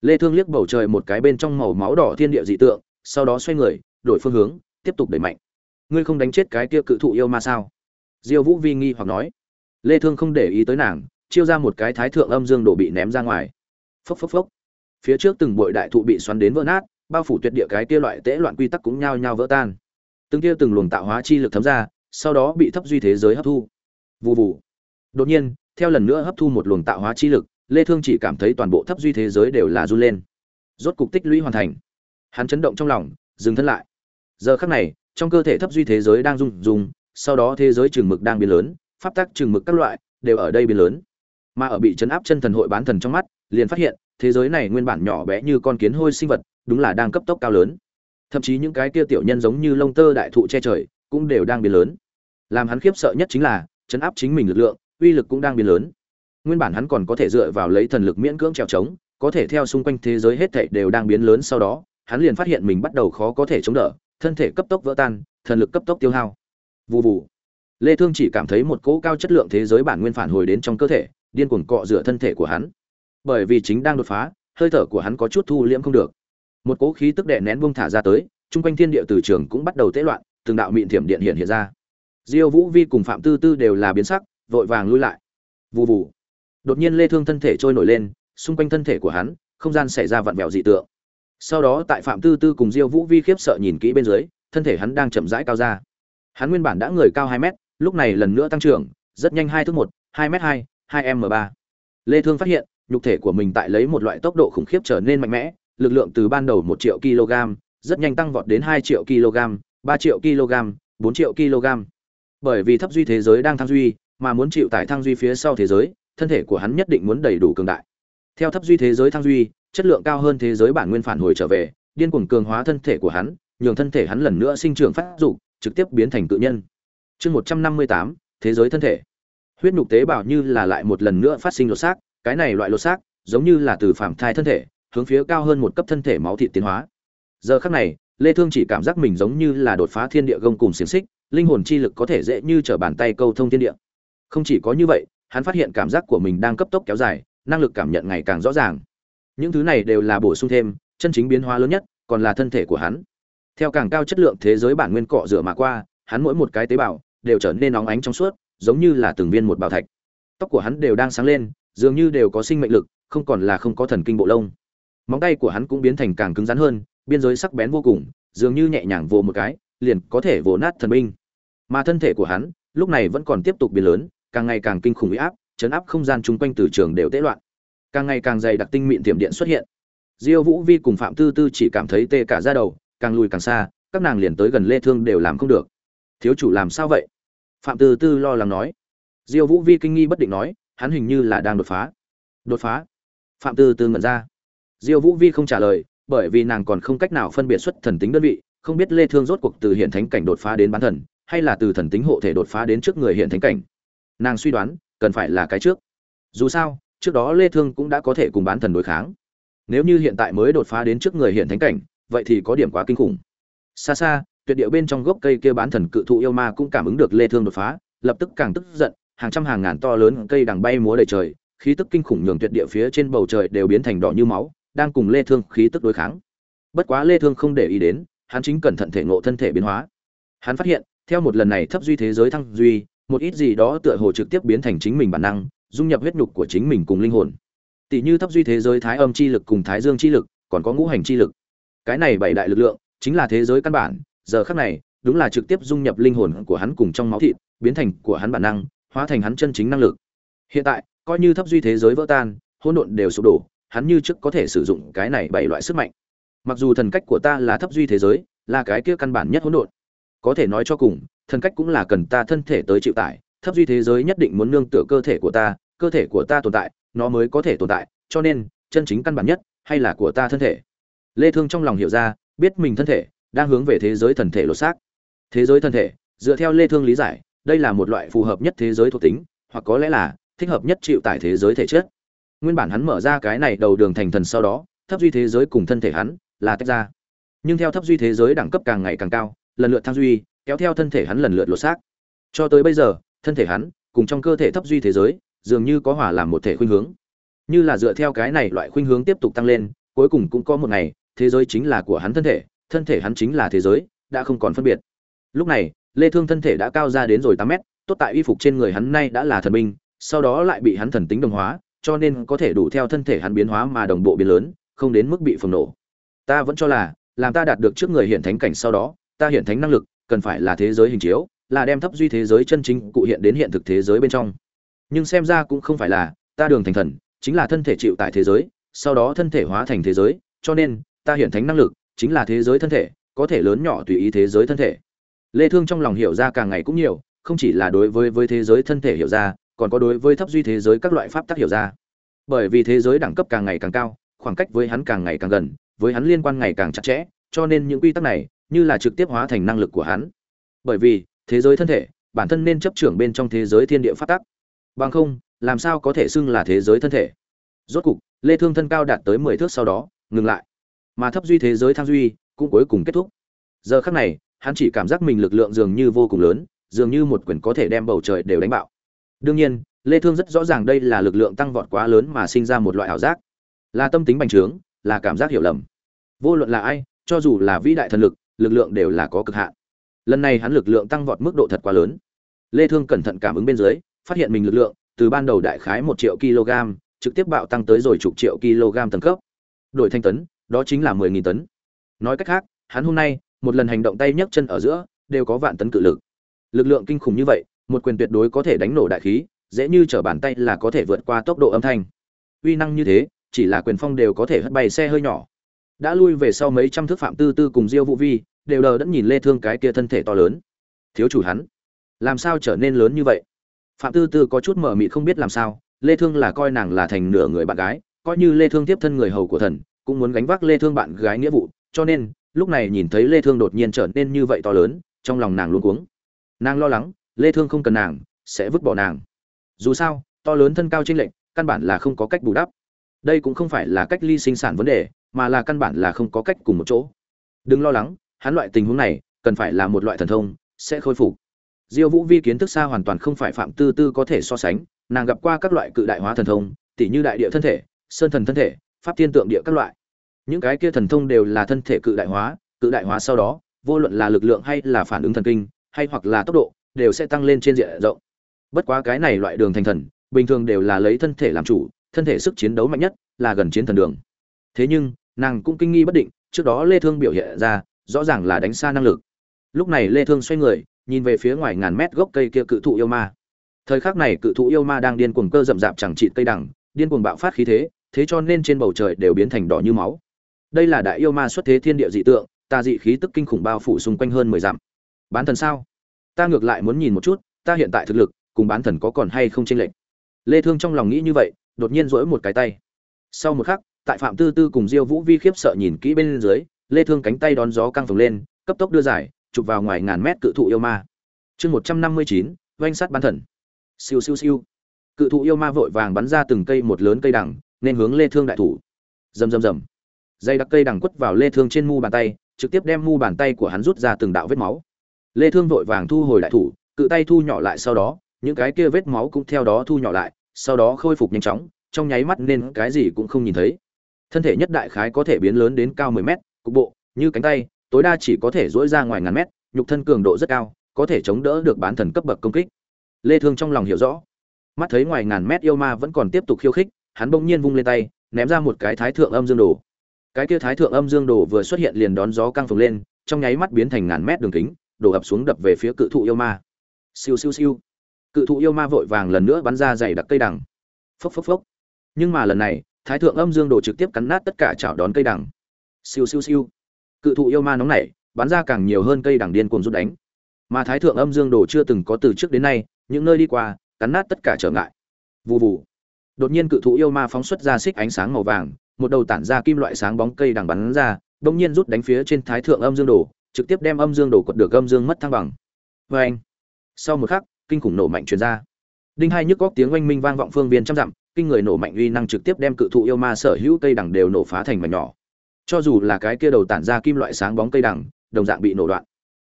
Lê thương liếc bầu trời một cái bên trong màu máu đỏ thiên địa dị tượng, sau đó xoay người, đổi phương hướng, tiếp tục đẩy mạnh. Ngươi không đánh chết cái kia cự thụ yêu ma sao? Diêu vũ vi nghi hoặc nói. Lê thương không để ý tới nàng, chiêu ra một cái thái thượng âm dương đổ bị ném ra ngoài. Phốc phốc phốc. Phía trước từng bụi đại thụ bị xoắn đến vỡ nát, bao phủ tuyệt địa cái kia loại tễ loạn quy tắc cũng nhao nhao vỡ tan. Từng kia từng luồng tạo hóa chi lực thấm ra, sau đó bị thấp duy thế giới hấp thu. Vù vù. Đột nhiên, theo lần nữa hấp thu một luồng tạo hóa chi lực lê thương chỉ cảm thấy toàn bộ thấp duy thế giới đều là run lên. Rốt cục tích lũy hoàn thành. Hắn chấn động trong lòng, dừng thân lại. Giờ khắc này, trong cơ thể thấp duy thế giới đang rung rung, sau đó thế giới trường mực đang biến lớn, pháp tắc trường mực các loại đều ở đây biến lớn. Mà ở bị chấn áp chân thần hội bán thần trong mắt, liền phát hiện, thế giới này nguyên bản nhỏ bé như con kiến hôi sinh vật, đúng là đang cấp tốc cao lớn. Thậm chí những cái kia tiểu nhân giống như lông tơ đại thụ che trời, cũng đều đang biến lớn. Làm hắn khiếp sợ nhất chính là, chấn áp chính mình lực lượng, uy lực cũng đang biến lớn nguyên bản hắn còn có thể dựa vào lấy thần lực miễn cưỡng trèo trống, có thể theo xung quanh thế giới hết thảy đều đang biến lớn sau đó, hắn liền phát hiện mình bắt đầu khó có thể chống đỡ, thân thể cấp tốc vỡ tan, thần lực cấp tốc tiêu hao. Vù vù. Lê thương chỉ cảm thấy một cỗ cao chất lượng thế giới bản nguyên phản hồi đến trong cơ thể, điên cuồng cọ rửa thân thể của hắn. Bởi vì chính đang đột phá, hơi thở của hắn có chút thu liễm không được. Một cỗ khí tức đè nén buông thả ra tới trung quanh thiên địa từ trường cũng bắt đầu tễ loạn, từng đạo mịn thiểm điện hiện hiện ra. Diêu vũ vi cùng phạm tư tư đều là biến sắc, vội vàng lui lại. Vù vù đột nhiên lê thương thân thể trôi nổi lên, xung quanh thân thể của hắn, không gian xảy ra vặn vẹo dị tượng. Sau đó tại phạm tư tư cùng diêu vũ vi khiếp sợ nhìn kỹ bên dưới, thân thể hắn đang chậm rãi cao ra. Hắn nguyên bản đã người cao 2 mét, lúc này lần nữa tăng trưởng, rất nhanh hai thước một, hai mét hai hai m ba. Lê thương phát hiện, nhục thể của mình tại lấy một loại tốc độ khủng khiếp trở nên mạnh mẽ, lực lượng từ ban đầu một triệu kg, rất nhanh tăng vọt đến hai triệu kg, ba triệu kg, bốn triệu kg. Bởi vì thấp duy thế giới đang thăng duy, mà muốn chịu tải thăng duy phía sau thế giới thân thể của hắn nhất định muốn đầy đủ cường đại. Theo thấp duy thế giới thăng duy, chất lượng cao hơn thế giới bản nguyên phản hồi trở về, điên cuồng cường hóa thân thể của hắn, nhường thân thể hắn lần nữa sinh trưởng phát dục, trực tiếp biến thành cự nhân. Chương một trăm năm mươi tám, thế giới thân thể. Huyết nhục tế bào như là lại một lần nữa phát sinh lột xác, cái này loại lột xác, giống như là từ phạm thai thân thể, hướng phía cao hơn một cấp thân thể máu thịt tiến hóa. Giờ khắc này, lê thương chỉ cảm giác mình giống như là đột phá thiên địa gông cùng xiềng xích, linh hồn chi lực có thể dễ như trở bàn tay câu thông thiên địa. Không chỉ có như vậy hắn phát hiện cảm giác của mình đang cấp tốc kéo dài, năng lực cảm nhận ngày càng rõ ràng. Những thứ này đều là bổ sung thêm, chân chính biến hóa lớn nhất còn là thân thể của hắn. Theo càng cao chất lượng thế giới bản nguyên cọ rửa mà qua, hắn mỗi một cái tế bào đều trở nên nóng ánh trong suốt, giống như là từng viên một bảo thạch. Tóc của hắn đều đang sáng lên, dường như đều có sinh mệnh lực, không còn là không có thần kinh bộ lông. Móng tay của hắn cũng biến thành càng cứng rắn hơn, biên giới sắc bén vô cùng, dường như nhẹ nhàng vồ một cái, liền có thể vồ nát thần binh. Mà thân thể của hắn lúc này vẫn còn tiếp tục biến lớn càng ngày càng kinh khủng uy áp, chấn áp không gian chung quanh từ trường đều tê loạn. Càng ngày càng dày đặc tinh mịn tiềm điện xuất hiện. Diêu vũ vi cùng phạm tư tư chỉ cảm thấy tê cả da đầu, càng lùi càng xa, các nàng liền tới gần lê thương đều làm không được. Thiếu chủ làm sao vậy? Phạm tư tư lo lắng nói. Diêu vũ vi kinh nghi bất định nói, hắn hình như là đang đột phá. Đột phá? Phạm tư tư ngẩn ra. Diêu vũ vi không trả lời, bởi vì nàng còn không cách nào phân biệt xuất thần tính đơn vị, không biết lê thương rốt cuộc từ hiện thánh cảnh đột phá đến bán thần, hay là từ thần tính hộ thể đột phá đến trước người hiện thánh cảnh nàng suy đoán, cần phải là cái trước. Dù sao, trước đó lê thương cũng đã có thể cùng bán thần đối kháng. Nếu như hiện tại mới đột phá đến trước người hiện thánh cảnh, vậy thì có điểm quá kinh khủng. Xa xa, tuyệt địa bên trong gốc cây kia bán thần cự thụ yêu ma cũng cảm ứng được lê thương đột phá, lập tức càng tức giận, hàng trăm hàng ngàn to lớn cây đằng bay múa đầy trời, khí tức kinh khủng nhường tuyệt địa phía trên bầu trời đều biến thành đỏ như máu, đang cùng lê thương khí tức đối kháng. Bất quá lê thương không để ý đến, hắn chính cẩn thận thể ngộ thân thể biến hóa. Hắn phát hiện, theo một lần này thấp duy thế giới thăng duy một ít gì đó tựa hồ trực tiếp biến thành chính mình bản năng, dung nhập huyết nhục của chính mình cùng linh hồn. Tỷ như thấp duy thế giới thái âm chi lực cùng thái dương chi lực, còn có ngũ hành chi lực. Cái này bảy đại lực lượng, chính là thế giới căn bản, giờ khắc này, đúng là trực tiếp dung nhập linh hồn của hắn cùng trong máu thịt, biến thành của hắn bản năng, hóa thành hắn chân chính năng lực. Hiện tại, coi như thấp duy thế giới vỡ tan, hỗn độn đều sụp đổ, hắn như trước có thể sử dụng cái này bảy loại sức mạnh. Mặc dù thần cách của ta là thấp duy thế giới, là cái kia căn bản nhất hỗn độn. Có thể nói cho cùng thần cách cũng là cần ta thân thể tới chịu tải, thấp duy thế giới nhất định muốn nương tựa cơ thể của ta, cơ thể của ta tồn tại, nó mới có thể tồn tại, cho nên, chân chính căn bản nhất, hay là của ta thân thể. Lê thương trong lòng hiểu ra, biết mình thân thể, đang hướng về thế giới thần thể lột xác. Thế giới thân thể, dựa theo lê thương lý giải, đây là một loại phù hợp nhất thế giới thuộc tính, hoặc có lẽ là, thích hợp nhất chịu tải thế giới thể chất. Nguyên bản hắn mở ra cái này đầu đường thành thần sau đó, thấp duy thế giới cùng thân thể hắn, là tách ra. Nhưng theo thấp duy thế giới đẳng cấp càng ngày càng cao, lần lượt thăng duy kéo theo thân thể hắn lần lượt lột xác. Cho tới bây giờ, thân thể hắn, cùng trong cơ thể thấp duy thế giới, dường như có hỏa làm một thể khuynh hướng. Như là dựa theo cái này loại khuynh hướng tiếp tục tăng lên, cuối cùng cũng có một ngày, thế giới chính là của hắn thân thể thân thể hắn chính là thế giới, đã không còn phân biệt. Lúc này, lê thương thân thể đã cao ra đến rồi 8 mét, tốt tại y phục trên người hắn nay đã là thần binh, sau đó lại bị hắn thần tính đồng hóa, cho nên có thể đủ theo thân thể hắn biến hóa mà đồng bộ biến lớn, không đến mức bị phồng nổ. Ta vẫn cho là, làm ta đạt được trước người hiện thánh cảnh sau đó, ta hiện thánh năng lực cần phải là thế giới hình chiếu, là đem thấp duy thế giới chân chính cụ hiện đến hiện thực thế giới bên trong. Nhưng xem ra cũng không phải là, ta đường thành thần, chính là thân thể chịu tại thế giới, sau đó thân thể hóa thành thế giới, cho nên, ta hiện thánh năng lực, chính là thế giới thân thể, có thể lớn nhỏ tùy ý thế giới thân thể. Lê thương trong lòng hiểu ra càng ngày cũng nhiều, không chỉ là đối với với thế giới thân thể hiểu ra, còn có đối với thấp duy thế giới các loại pháp tắc hiểu ra. Bởi vì thế giới đẳng cấp càng ngày càng cao, khoảng cách với hắn càng ngày càng gần, với hắn liên quan ngày càng chặt chẽ, cho nên những quy tắc này như là trực tiếp hóa thành năng lực của hắn. Bởi vì, thế giới thân thể, bản thân nên chấp trưởng bên trong thế giới thiên địa pháp tắc. Bằng không, làm sao có thể xưng là thế giới thân thể? Rốt cục, lê thương thân cao đạt tới 10 thước sau đó, ngừng lại. Mà thấp duy thế giới thang duy, cũng cuối cùng kết thúc. Giờ khắc này, hắn chỉ cảm giác mình lực lượng dường như vô cùng lớn, dường như một quyền có thể đem bầu trời đều đánh bạo. Đương nhiên, lê thương rất rõ ràng đây là lực lượng tăng vọt quá lớn mà sinh ra một loại ảo giác. Là tâm tính bành trướng, là cảm giác hiểu lầm. Vô luận là ai, cho dù là vĩ đại thần lực lực lượng đều là có cực hạn. Lần này hắn lực lượng tăng vọt mức độ thật quá lớn. Lê thương cẩn thận cảm ứng bên dưới, phát hiện mình lực lượng từ ban đầu đại khái một triệu kg, trực tiếp bạo tăng tới rồi chục triệu kg tầng cấp. Đổi thanh tấn, đó chính là 10.000 tấn. Nói cách khác, hắn hôm nay, một lần hành động tay nhấc chân ở giữa, đều có vạn tấn cự lực. Lực lượng kinh khủng như vậy, một quyền tuyệt đối có thể đánh nổ đại khí, dễ như trở bàn tay là có thể vượt qua tốc độ âm thanh. Uy năng như thế, chỉ là quyền phong đều có thể hất bay xe hơi nhỏ. Đã lui về sau mấy trăm thước phạm tư tư cùng diêu vũ vi đều đờ đẫn nhìn lê thương cái kia thân thể to lớn. Thiếu chủ hắn, làm sao trở nên lớn như vậy? Phạm tư tư có chút mở mịt không biết làm sao, lê thương là coi nàng là thành nửa người bạn gái, coi như lê thương tiếp thân người hầu của thần, cũng muốn gánh vác lê thương bạn gái nghĩa vụ, cho nên, lúc này nhìn thấy lê thương đột nhiên trở nên như vậy to lớn, trong lòng nàng luôn cuống. Nàng lo lắng, lê thương không cần nàng, sẽ vứt bỏ nàng. Dù sao, to lớn thân cao trên lệnh căn bản là không có cách bù đắp. Đây cũng không phải là cách ly sinh sản vấn đề, mà là căn bản là không có cách cùng một chỗ. Đừng lo lắng hắn loại tình huống này, cần phải là một loại thần thông, sẽ khôi phục. Diêu vũ vi kiến thức xa hoàn toàn không phải phạm tư tư có thể so sánh, nàng gặp qua các loại cự đại hóa thần thông tỷ như đại địa thân thể, sơn thần thân thể, pháp thiên tượng địa các loại. Những cái kia thần thông đều là thân thể cự đại hóa, cự đại hóa sau đó, vô luận là lực lượng hay là phản ứng thần kinh, hay hoặc là tốc độ, đều sẽ tăng lên trên diện rộng. Bất quá cái này loại đường thành thần, bình thường đều là lấy thân thể làm chủ, thân thể sức chiến đấu mạnh nhất là gần chiến thần đường. Thế nhưng, nàng cũng kinh nghi bất định, trước đó lê thương biểu hiện ra rõ ràng là đánh xa năng lực. Lúc này lê thương xoay người, nhìn về phía ngoài ngàn mét gốc cây kia cự thụ yêu ma. Thời khắc này cự thụ yêu ma đang điên cuồng cơ rậm rạp chẳng trị cây đằng, điên cuồng bạo phát khí thế thế cho nên trên bầu trời đều biến thành đỏ như máu. Đây là đại yêu ma xuất thế thiên địa dị tượng, ta dị khí tức kinh khủng bao phủ xung quanh hơn mười dặm. Bán thần sao? Ta ngược lại muốn nhìn một chút, ta hiện tại thực lực, cùng bán thần có còn hay không chênh lệch? Lê thương trong lòng nghĩ như vậy, đột nhiên duỗi một cái tay. Sau một khắc, tại phạm tư tư cùng diêu vũ vi khiếp sợ nhìn kỹ bên dưới lê thương cánh tay đón gió căng phồng lên, cấp tốc đưa giải chụp vào ngoài ngàn mét cự thụ yêu ma. Chương một trăm năm mươi chín sắt bán thần. Siêu siêu siêu. Cự thụ yêu ma vội vàng bắn ra từng cây một lớn cây đằng, nên hướng lê thương đại thủ. Rầm rầm rầm. Dây đặc cây đằng quất vào lê thương trên mu bàn tay, trực tiếp đem mu bàn tay của hắn rút ra từng đạo vết máu. Lê thương vội vàng thu hồi đại thủ, cự tay thu nhỏ lại sau đó, những cái kia vết máu cũng theo đó thu nhỏ lại, sau đó khôi phục nhanh chóng, trong nháy mắt nên cái gì cũng không nhìn thấy. Thân thể nhất đại khái có thể biến lớn đến cao 10 mét cục bộ, như cánh tay, tối đa chỉ có thể duỗi ra ngoài ngàn mét, nhục thân cường độ rất cao, có thể chống đỡ được bán thần cấp bậc công kích. Lê thương trong lòng hiểu rõ. Mắt thấy ngoài ngàn mét yêu ma vẫn còn tiếp tục khiêu khích, hắn bỗng nhiên vung lên tay, ném ra một cái thái thượng âm dương đồ. Cái kia thái thượng âm dương đồ vừa xuất hiện liền đón gió căng phồng lên, trong nháy mắt biến thành ngàn mét đường kính, đổ ập xuống đập về phía cự thụ yêu ma. Siêu siêu siêu. Cự thụ yêu ma vội vàng lần nữa bắn ra dày đặc cây đằng. Phốc phốc phốc. Nhưng mà lần này, thái thượng âm dương đồ trực tiếp cắn nát tất cả chảo đón cây đằng siêu siêu siêu. Cự thụ yêu ma nóng nảy, bắn ra càng nhiều hơn cây đằng điên cuồng rút đánh. Mà thái thượng âm dương đồ chưa từng có từ trước đến nay, những nơi đi qua, cắn nát tất cả trở ngại. Vù vù. Đột nhiên cự thụ yêu ma phóng xuất ra xích ánh sáng màu vàng, một đầu tản ra kim loại sáng bóng cây đằng bắn ra đông nhiên rút đánh phía trên thái thượng âm dương đồ, trực tiếp đem âm dương đồ quật được âm dương mất thăng bằng. Vê anh. Sau một khắc, kinh khủng nổ mạnh truyền ra. Đinh hai nhức góc tiếng oanh minh vang vọng phương viên trăm dặm, kinh người nổ mạnh uy năng trực tiếp đem cự thụ yêu ma sở hữu cây đằng đều nổ phá thành mảnh nhỏ cho dù là cái kia đầu tản ra kim loại sáng bóng cây đằng, đồng dạng bị nổ đoạn.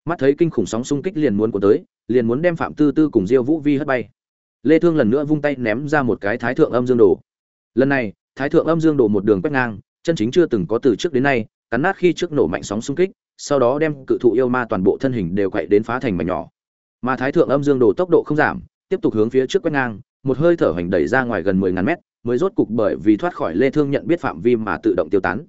Mắt thấy kinh khủng sóng xung kích liền muốn cuốn tới, liền muốn đem phạm tư tư cùng diêu vũ vi hất bay. Lê thương lần nữa vung tay ném ra một cái thái thượng âm dương đồ. Lần này, thái thượng âm dương đồ một đường quét ngang, chân chính chưa từng có từ trước đến nay, cắn nát khi trước nổ mạnh sóng xung kích, sau đó đem cự thụ yêu ma toàn bộ thân hình đều quậy đến phá thành mảnh nhỏ. Mà thái thượng âm dương đồ tốc độ không giảm, tiếp tục hướng phía trước quét ngang, một hơi thở hành đẩy ra ngoài gần 10 ngàn mét, mới rốt cục bởi vì thoát khỏi lê thương nhận biết phạm vi mà tự động tiêu tán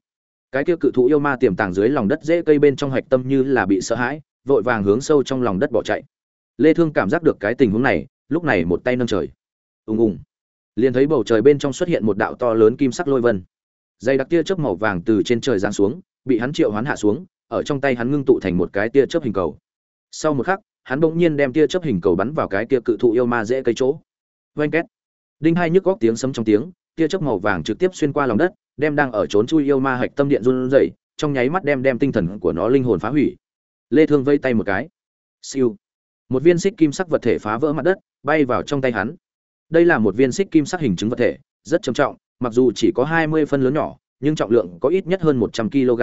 cái kia cự thú yêu ma tiềm tàng dưới lòng đất dễ cây bên trong hạch tâm như là bị sợ hãi, vội vàng hướng sâu trong lòng đất bỏ chạy. Lê thương cảm giác được cái tình huống này, lúc này một tay nâng trời. Ùng ùng. Liền thấy bầu trời bên trong xuất hiện một đạo to lớn kim sắc lôi vân. Dây đặc tia chớp màu vàng từ trên trời giáng xuống, bị hắn triệu hoán hạ xuống, ở trong tay hắn ngưng tụ thành một cái tia chớp hình cầu. Sau một khắc, hắn bỗng nhiên đem tia chớp hình cầu bắn vào cái tia cự thụ yêu ma dễ cây chỗ. Vang két. Đinh hai nhức góc tiếng sấm trong tiếng, tia chớp màu vàng trực tiếp xuyên qua lòng đất đem đang ở trốn chui yêu ma hạch tâm điện run rẩy, trong nháy mắt đem đem tinh thần của nó linh hồn phá hủy. Lê thương vây tay một cái. Siêu. Một viên xích kim sắc vật thể phá vỡ mặt đất, bay vào trong tay hắn. Đây là một viên xích kim sắc hình chứng vật thể, rất trầm trọng, mặc dù chỉ có 20 phân lớn nhỏ, nhưng trọng lượng có ít nhất hơn 100 kg.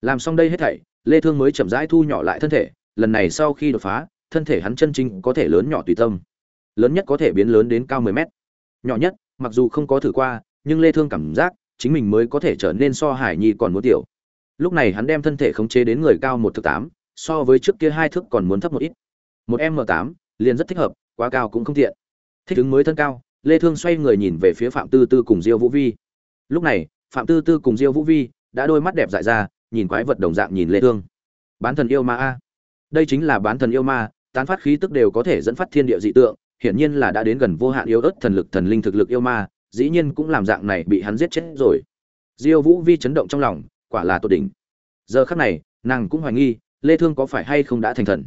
Làm xong đây hết thảy, lê thương mới chậm rãi thu nhỏ lại thân thể, lần này sau khi đột phá, thân thể hắn chân chính có thể lớn nhỏ tùy tâm. Lớn nhất có thể biến lớn đến cao 10 mét. Nhỏ nhất, mặc dù không có thử qua, nhưng lê thương cảm giác chính mình mới có thể trở nên so hải nhi còn muốn tiểu. Lúc này hắn đem thân thể khống chế đến người cao một thước tám, so với trước kia hai thước còn muốn thấp một ít. Một m tám, liền rất thích hợp, quá cao cũng không tiện. Thích ứng mới thân cao, lê thương xoay người nhìn về phía phạm tư tư cùng diêu vũ vi. Lúc này, phạm tư tư cùng diêu vũ vi đã đôi mắt đẹp dại ra, nhìn quái vật đồng dạng nhìn lê thương. Bán thần yêu ma a. Đây chính là bán thần yêu ma, tán phát khí tức đều có thể dẫn phát thiên địa dị tượng, hiển nhiên là đã đến gần vô hạn yêu ớt thần lực thần linh thực lực yêu ma dĩ nhiên cũng làm dạng này bị hắn giết chết rồi. Diêu vũ vi chấn động trong lòng, quả là tột đỉnh. Giờ khắc này, nàng cũng hoài nghi, lê thương có phải hay không đã thành thần.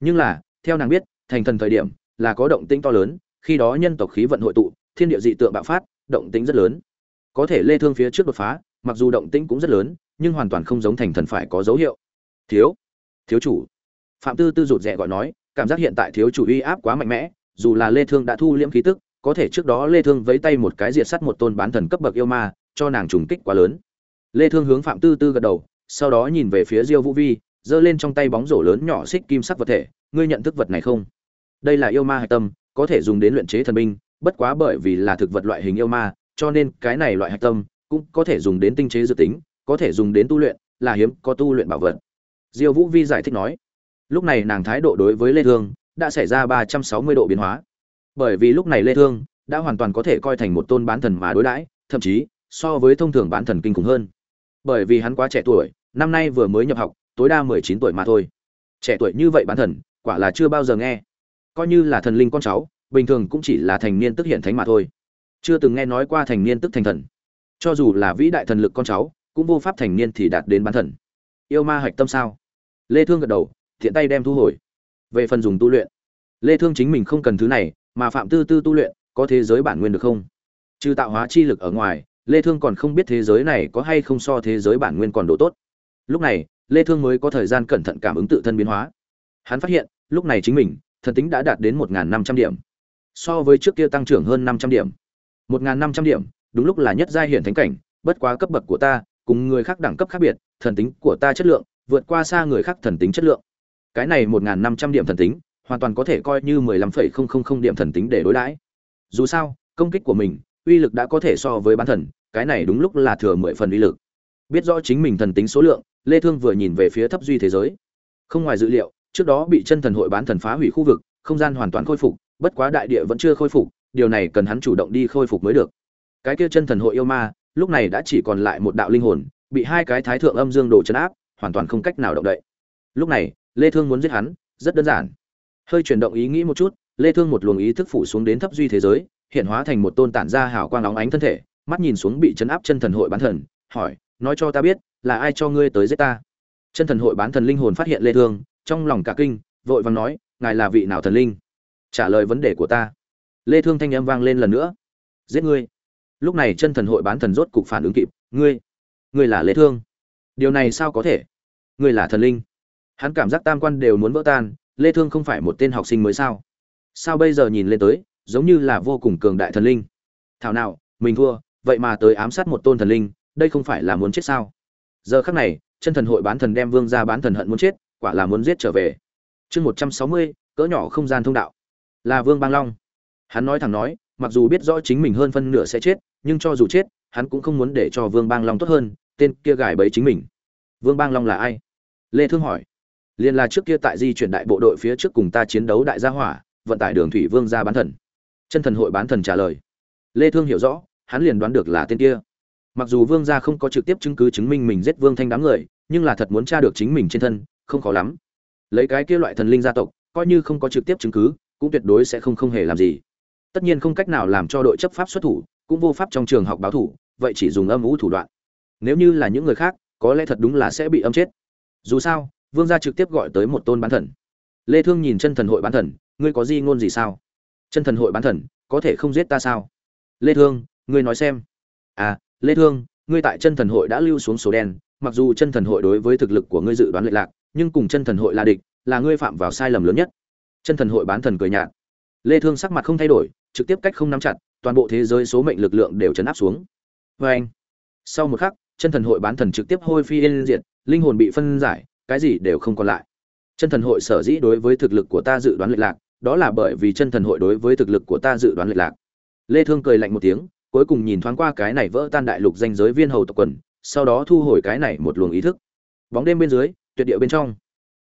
Nhưng là, theo nàng biết, thành thần thời điểm là có động tĩnh to lớn, khi đó nhân tộc khí vận hội tụ, thiên địa dị tượng bạo phát, động tĩnh rất lớn. Có thể lê thương phía trước đột phá, mặc dù động tĩnh cũng rất lớn, nhưng hoàn toàn không giống thành thần phải có dấu hiệu. Thiếu thiếu chủ. Phạm tư tư rụt rè gọi nói, cảm giác hiện tại thiếu chủ uy áp quá mạnh mẽ, dù là lê thương đã thu liễm khí tức có thể trước đó lê thương vẫy tay một cái diệt sát một tôn bán thần cấp bậc yêu ma, cho nàng trùng kích quá lớn. Lê thương hướng phạm tư tư gật đầu, sau đó nhìn về phía diêu vũ vi, giơ lên trong tay bóng rổ lớn nhỏ xích kim sắc vật thể, ngươi nhận thức vật này không? Đây là yêu ma hạch tâm, có thể dùng đến luyện chế thần binh, bất quá bởi vì là thực vật loại hình yêu ma, cho nên cái này loại hạch tâm cũng có thể dùng đến tinh chế dự tính, có thể dùng đến tu luyện, là hiếm có tu luyện bảo vật. Diêu vũ vi giải thích nói. Lúc này nàng thái độ đối với lê thương đã xảy ra 360 độ biến hóa bởi vì lúc này lê thương đã hoàn toàn có thể coi thành một tôn bán thần mà đối đãi, thậm chí so với thông thường bán thần kinh khủng hơn. Bởi vì hắn quá trẻ tuổi, năm nay vừa mới nhập học, tối đa 19 tuổi mà thôi. Trẻ tuổi như vậy bán thần, quả là chưa bao giờ nghe. Coi như là thần linh con cháu, bình thường cũng chỉ là thành niên tức hiện thánh mà thôi. Chưa từng nghe nói qua thành niên tức thành thần. Cho dù là vĩ đại thần lực con cháu, cũng vô pháp thành niên thì đạt đến bán thần. Yêu ma hạch tâm sao? Lê thương gật đầu, thiện tay đem thu hồi. Về phần dùng tu luyện, lê thương chính mình không cần thứ này mà phạm tư tư tu luyện, có thế giới bản nguyên được không? Trừ tạo hóa chi lực ở ngoài, lê thương còn không biết thế giới này có hay không so thế giới bản nguyên còn độ tốt. Lúc này, lê thương mới có thời gian cẩn thận cảm ứng tự thân biến hóa. Hắn phát hiện, lúc này chính mình, thần tính đã đạt đến một năm trăm điểm, so với trước kia tăng trưởng hơn năm trăm điểm. một năm trăm điểm, đúng lúc là nhất giai hiển thánh cảnh, bất quá cấp bậc của ta, cùng người khác đẳng cấp khác biệt, thần tính của ta chất lượng, vượt qua xa người khác thần tính chất lượng. Cái này một năm trăm điểm thần tính hoàn toàn có thể coi như mười lăm phẩy không không không điểm thần tính để đối đãi. Dù sao, công kích của mình, uy lực đã có thể so với bán thần, cái này đúng lúc là thừa mười phần uy lực. Biết rõ chính mình thần tính số lượng, lê thương vừa nhìn về phía thấp duy thế giới. Không ngoài dự liệu, trước đó bị chân thần hội bán thần phá hủy khu vực, không gian hoàn toàn khôi phục, bất quá đại địa vẫn chưa khôi phục, điều này cần hắn chủ động đi khôi phục mới được. Cái kia chân thần hội yêu ma, lúc này đã chỉ còn lại một đạo linh hồn, bị hai cái thái thượng âm dương đổ chấn áp, hoàn toàn không cách nào động đậy. Lúc này, lê thương muốn giết hắn, rất đơn giản hơi chuyển động ý nghĩ một chút, lê thương một luồng ý thức phủ xuống đến thấp duy thế giới, hiện hóa thành một tôn tản ra hào quang óng ánh thân thể, mắt nhìn xuống bị chấn áp chân thần hội bán thần, hỏi, nói cho ta biết, là ai cho ngươi tới giết ta? Chân thần hội bán thần linh hồn phát hiện lê thương, trong lòng cả kinh, vội vàng nói, ngài là vị nào thần linh? Trả lời vấn đề của ta. Lê thương thanh âm vang lên lần nữa, giết ngươi. Lúc này chân thần hội bán thần rốt cục phản ứng kịp, ngươi ngươi là lê thương. Điều này sao có thể? Ngươi là thần linh. Hắn cảm giác tam quan đều muốn vỡ tan lê thương không phải một tên học sinh mới sao? Sao bây giờ nhìn lên tới, giống như là vô cùng cường đại thần linh? Thảo nào, mình thua, vậy mà tới ám sát một tôn thần linh, đây không phải là muốn chết sao? Giờ khắc này, chân thần hội bán thần đem vương ra bán thần hận muốn chết, quả là muốn giết trở về. Chương một trăm sáu mươi, cỡ nhỏ không gian thông đạo. Là vương bang long. Hắn nói thẳng nói, mặc dù biết rõ chính mình hơn phân nửa sẽ chết, nhưng cho dù chết, hắn cũng không muốn để cho vương bang long tốt hơn, tên kia gài bẫy chính mình. Vương bang long là ai? Lê thương hỏi liền là trước kia tại di chuyển đại bộ đội phía trước cùng ta chiến đấu đại gia hỏa, vận tải đường thủy vương ra bán thần. Chân thần hội bán thần trả lời. Lê thương hiểu rõ, hắn liền đoán được là tên kia. Mặc dù vương gia không có trực tiếp chứng cứ chứng minh mình giết vương thanh đám người, nhưng là thật muốn tra được chính mình trên thân, không khó lắm. Lấy cái kia loại thần linh gia tộc, coi như không có trực tiếp chứng cứ, cũng tuyệt đối sẽ không không hề làm gì. Tất nhiên không cách nào làm cho đội chấp pháp xuất thủ, cũng vô pháp trong trường học báo thủ, vậy chỉ dùng âm ủ thủ đoạn. Nếu như là những người khác, có lẽ thật đúng là sẽ bị âm chết. Dù sao vương gia trực tiếp gọi tới một tôn bán thần. Lê thương nhìn chân thần hội bán thần, ngươi có gì ngôn gì sao? Chân thần hội bán thần, có thể không giết ta sao? Lê thương, ngươi nói xem. À lê thương, ngươi tại chân thần hội đã lưu xuống số đen, mặc dù chân thần hội đối với thực lực của ngươi dự đoán lệch lạc, nhưng cùng chân thần hội là địch, là ngươi phạm vào sai lầm lớn nhất. Chân thần hội bán thần cười nhạt. Lê thương sắc mặt không thay đổi, trực tiếp cách không nắm chặt, toàn bộ thế giới số mệnh lực lượng đều chấn áp xuống. Với anh sau một khắc, chân thần hội bán thần trực tiếp hôi phi yên diệt, linh hồn bị phân giải cái gì đều không còn lại. Chân thần hội sở dĩ đối với thực lực của ta dự đoán lệch lạc, đó là bởi vì chân thần hội đối với thực lực của ta dự đoán lệch lạc. Lê thương cười lạnh một tiếng, cuối cùng nhìn thoáng qua cái này vỡ tan đại lục danh giới viên hầu tộc quần, sau đó thu hồi cái này một luồng ý thức. Bóng đêm bên dưới, tuyệt địa bên trong.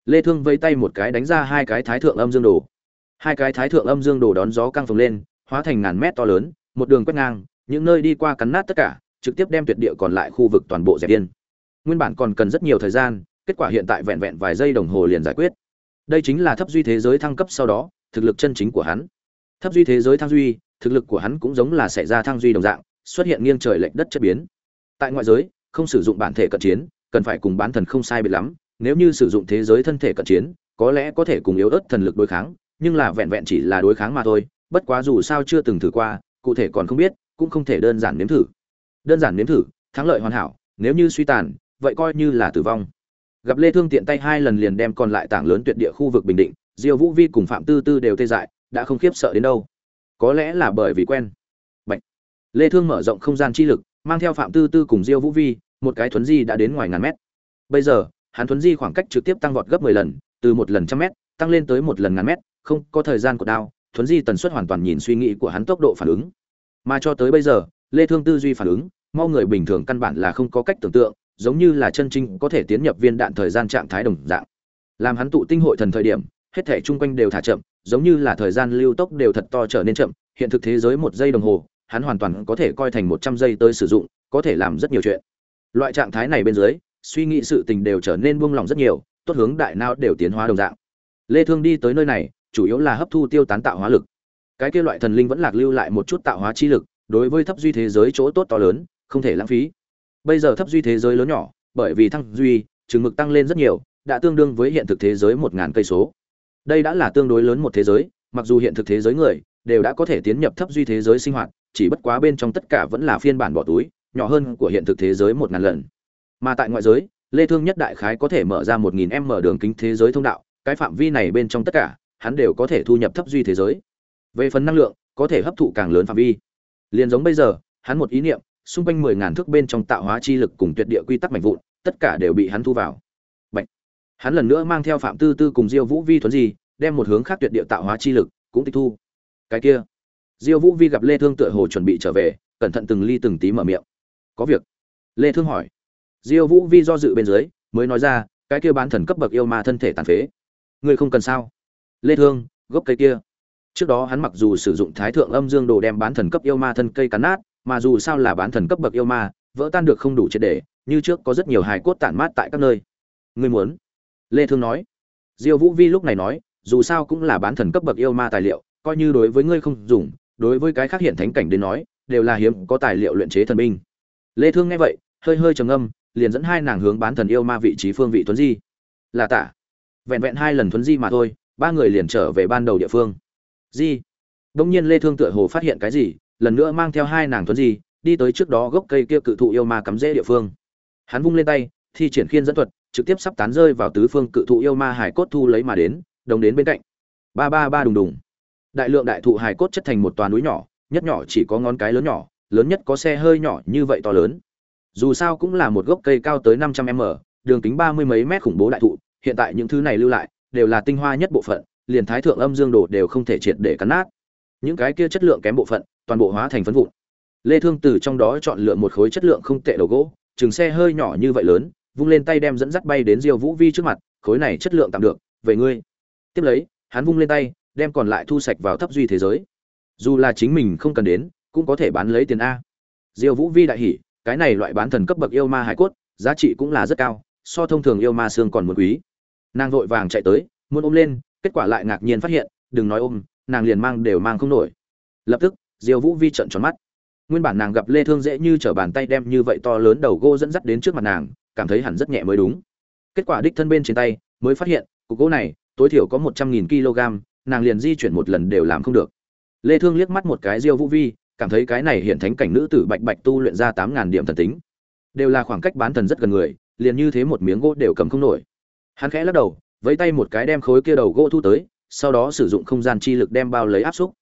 Lê thương vây tay một cái đánh ra hai cái thái thượng âm dương đồ. Hai cái thái thượng âm dương đồ đón gió căng phồng lên, hóa thành ngàn mét to lớn, một đường quét ngang, những nơi đi qua cắn nát tất cả, trực tiếp đem tuyệt địa còn lại khu vực toàn bộ dẹp yên. Nguyên bản còn cần rất nhiều thời gian kết quả hiện tại vẹn vẹn vài giây đồng hồ liền giải quyết. Đây chính là thấp duy thế giới thăng cấp sau đó, thực lực chân chính của hắn. Thấp duy thế giới thăng duy, thực lực của hắn cũng giống là xảy ra thăng duy đồng dạng, xuất hiện nghiêng trời lệch đất chất biến. Tại ngoại giới, không sử dụng bản thể cận chiến, cần phải cùng bán thần không sai biệt lắm, nếu như sử dụng thế giới thân thể cận chiến, có lẽ có thể cùng yếu ớt thần lực đối kháng, nhưng là vẹn vẹn chỉ là đối kháng mà thôi, bất quá dù sao chưa từng thử qua, cụ thể còn không biết, cũng không thể đơn giản nếm thử. Đơn giản nếm thử, thắng lợi hoàn hảo, nếu như suy tàn, vậy coi như là tử vong gặp lê thương tiện tay hai lần liền đem còn lại tảng lớn tuyệt địa khu vực bình định, diêu vũ vi cùng phạm tư tư đều tê dại, đã không khiếp sợ đến đâu. Có lẽ là bởi vì quen. Bạch. lê thương mở rộng không gian chi lực, mang theo phạm tư tư cùng diêu vũ vi, một cái thuấn di đã đến ngoài ngàn mét. Bây giờ, hắn thuấn di khoảng cách trực tiếp tăng vọt gấp 10 lần, từ một lần trăm mét, tăng lên tới một lần ngàn mét, không có thời gian của đao, thuấn di tần suất hoàn toàn nhìn suy nghĩ của hắn tốc độ phản ứng. Mà cho tới bây giờ, lê thương tư duy phản ứng, mau người bình thường căn bản là không có cách tưởng tượng giống như là chân chính có thể tiến nhập viên đạn thời gian trạng thái đồng dạng. Làm hắn tụ tinh hội thần thời điểm, hết thể chung quanh đều thả chậm, giống như là thời gian lưu tốc đều thật to trở nên chậm, hiện thực thế giới một giây đồng hồ, hắn hoàn toàn có thể coi thành một trăm giây tới sử dụng, có thể làm rất nhiều chuyện. Loại trạng thái này bên dưới, suy nghĩ sự tình đều trở nên buông lỏng rất nhiều, tốt hướng đại não đều tiến hóa đồng dạng. Lê thương đi tới nơi này, chủ yếu là hấp thu tiêu tán tạo hóa lực. Cái kia loại thần linh vẫn lạc lưu lại một chút tạo hóa chi lực, đối với thấp duy thế giới chỗ tốt to lớn, không thể lãng phí bây giờ thấp duy thế giới lớn nhỏ, bởi vì thăng duy, chừng mực tăng lên rất nhiều, đã tương đương với hiện thực thế giới một ngàn cây số. Đây đã là tương đối lớn một thế giới, mặc dù hiện thực thế giới người đều đã có thể tiến nhập thấp duy thế giới sinh hoạt, chỉ bất quá bên trong tất cả vẫn là phiên bản bỏ túi, nhỏ hơn của hiện thực thế giới một ngàn lần. Mà tại ngoại giới, lê thương nhất đại khái có thể mở ra một nghìn m đường kính thế giới thông đạo, cái phạm vi này bên trong tất cả, hắn đều có thể thu nhập thấp duy thế giới. Về phần năng lượng, có thể hấp thụ càng lớn phạm vi. Liền giống bây giờ, hắn một ý niệm xung quanh mười ngàn thước bên trong tạo hóa chi lực cùng tuyệt địa quy tắc mạnh vụn, tất cả đều bị hắn thu vào. Bạch. hắn lần nữa mang theo phạm tư tư cùng diêu vũ vi thuấn gì đem một hướng khác tuyệt địa tạo hóa chi lực cũng tịch thu. Cái kia. Diêu vũ vi gặp lê thương tựa hồ chuẩn bị trở về, cẩn thận từng ly từng tí mở miệng. Có việc. Lê thương hỏi. Diêu vũ vi do dự bên dưới, mới nói ra, cái kia bán thần cấp bậc yêu ma thân thể tàn phế. Ngươi không cần sao? Lê thương, gốc cây kia. Trước đó hắn mặc dù sử dụng thái thượng âm dương đồ đem bán thần cấp yêu ma thân cây cắn nát mà dù sao là bán thần cấp bậc yêu ma, vỡ tan được không đủ triệt để, như trước có rất nhiều hài cốt tản mát tại các nơi. Ngươi muốn? Lê thương nói. Diêu vũ vi lúc này nói, dù sao cũng là bán thần cấp bậc yêu ma tài liệu, coi như đối với ngươi không dùng, đối với cái khác hiện thánh cảnh đến nói, đều là hiếm có tài liệu luyện chế thần binh. Lê thương nghe vậy, hơi hơi trầm ngâm, liền dẫn hai nàng hướng bán thần yêu ma vị trí phương vị tuấn di. Là tạ. Vẹn vẹn hai lần tuấn di mà thôi, ba người liền trở về ban đầu địa phương. Di. Đông nhiên lê thương tựa hồ phát hiện cái gì lần nữa mang theo hai nàng tuấn di, đi tới trước đó gốc cây kia cự thụ yêu ma cắm rễ địa phương. Hắn vung lên tay, thi triển khiên dẫn thuật, trực tiếp sắp tán rơi vào tứ phương cự thụ yêu ma hải cốt thu lấy mà đến, đồng đến bên cạnh. Ba ba ba đùng đùng. Đại lượng đại thụ hải cốt chất thành một toàn núi nhỏ, nhất nhỏ chỉ có ngón cái lớn nhỏ, lớn nhất có xe hơi nhỏ như vậy to lớn. Dù sao cũng là một gốc cây cao tới 500 m, đường kính ba mươi mấy mét khủng bố đại thụ, hiện tại những thứ này lưu lại, đều là tinh hoa nhất bộ phận, liền thái thượng âm dương đồ đều không thể triệt để cắn nát những cái kia chất lượng kém bộ phận, toàn bộ hóa thành phấn vụn. Lê thương từ trong đó chọn lựa một khối chất lượng không tệ đầu gỗ, chừng xe hơi nhỏ như vậy lớn, vung lên tay đem dẫn dắt bay đến diêu vũ vi trước mặt, khối này chất lượng tạm được, về ngươi. Tiếp lấy, hắn vung lên tay, đem còn lại thu sạch vào thấp duy thế giới. Dù là chính mình không cần đến, cũng có thể bán lấy tiền a. Diêu vũ vi đại hỉ, cái này loại bán thần cấp bậc yêu ma hải cốt, giá trị cũng là rất cao, so thông thường yêu ma xương còn muốn quý. Nàng vội vàng chạy tới, muốn ôm lên, kết quả lại ngạc nhiên phát hiện, đừng nói ôm nàng liền mang đều mang không nổi. Lập tức, diêu vũ vi trợn tròn mắt. Nguyên bản nàng gặp lê thương dễ như trở bàn tay đem như vậy to lớn đầu gỗ dẫn dắt đến trước mặt nàng, cảm thấy hẳn rất nhẹ mới đúng. Kết quả đích thân bên trên tay, mới phát hiện, cục gỗ này, tối thiểu có một trăm nghìn kg, nàng liền di chuyển một lần đều làm không được. Lê thương liếc mắt một cái diêu vũ vi, cảm thấy cái này hiện thánh cảnh nữ tử bạch bạch tu luyện ra tám ngàn điểm thần tính. Đều là khoảng cách bán thần rất gần người, liền như thế một miếng gỗ đều cầm không nổi. Hắn khẽ lắc đầu với tay một cái đem khối kia đầu gỗ thu tới sau đó sử dụng không gian chi lực đem bao lấy áp xúc.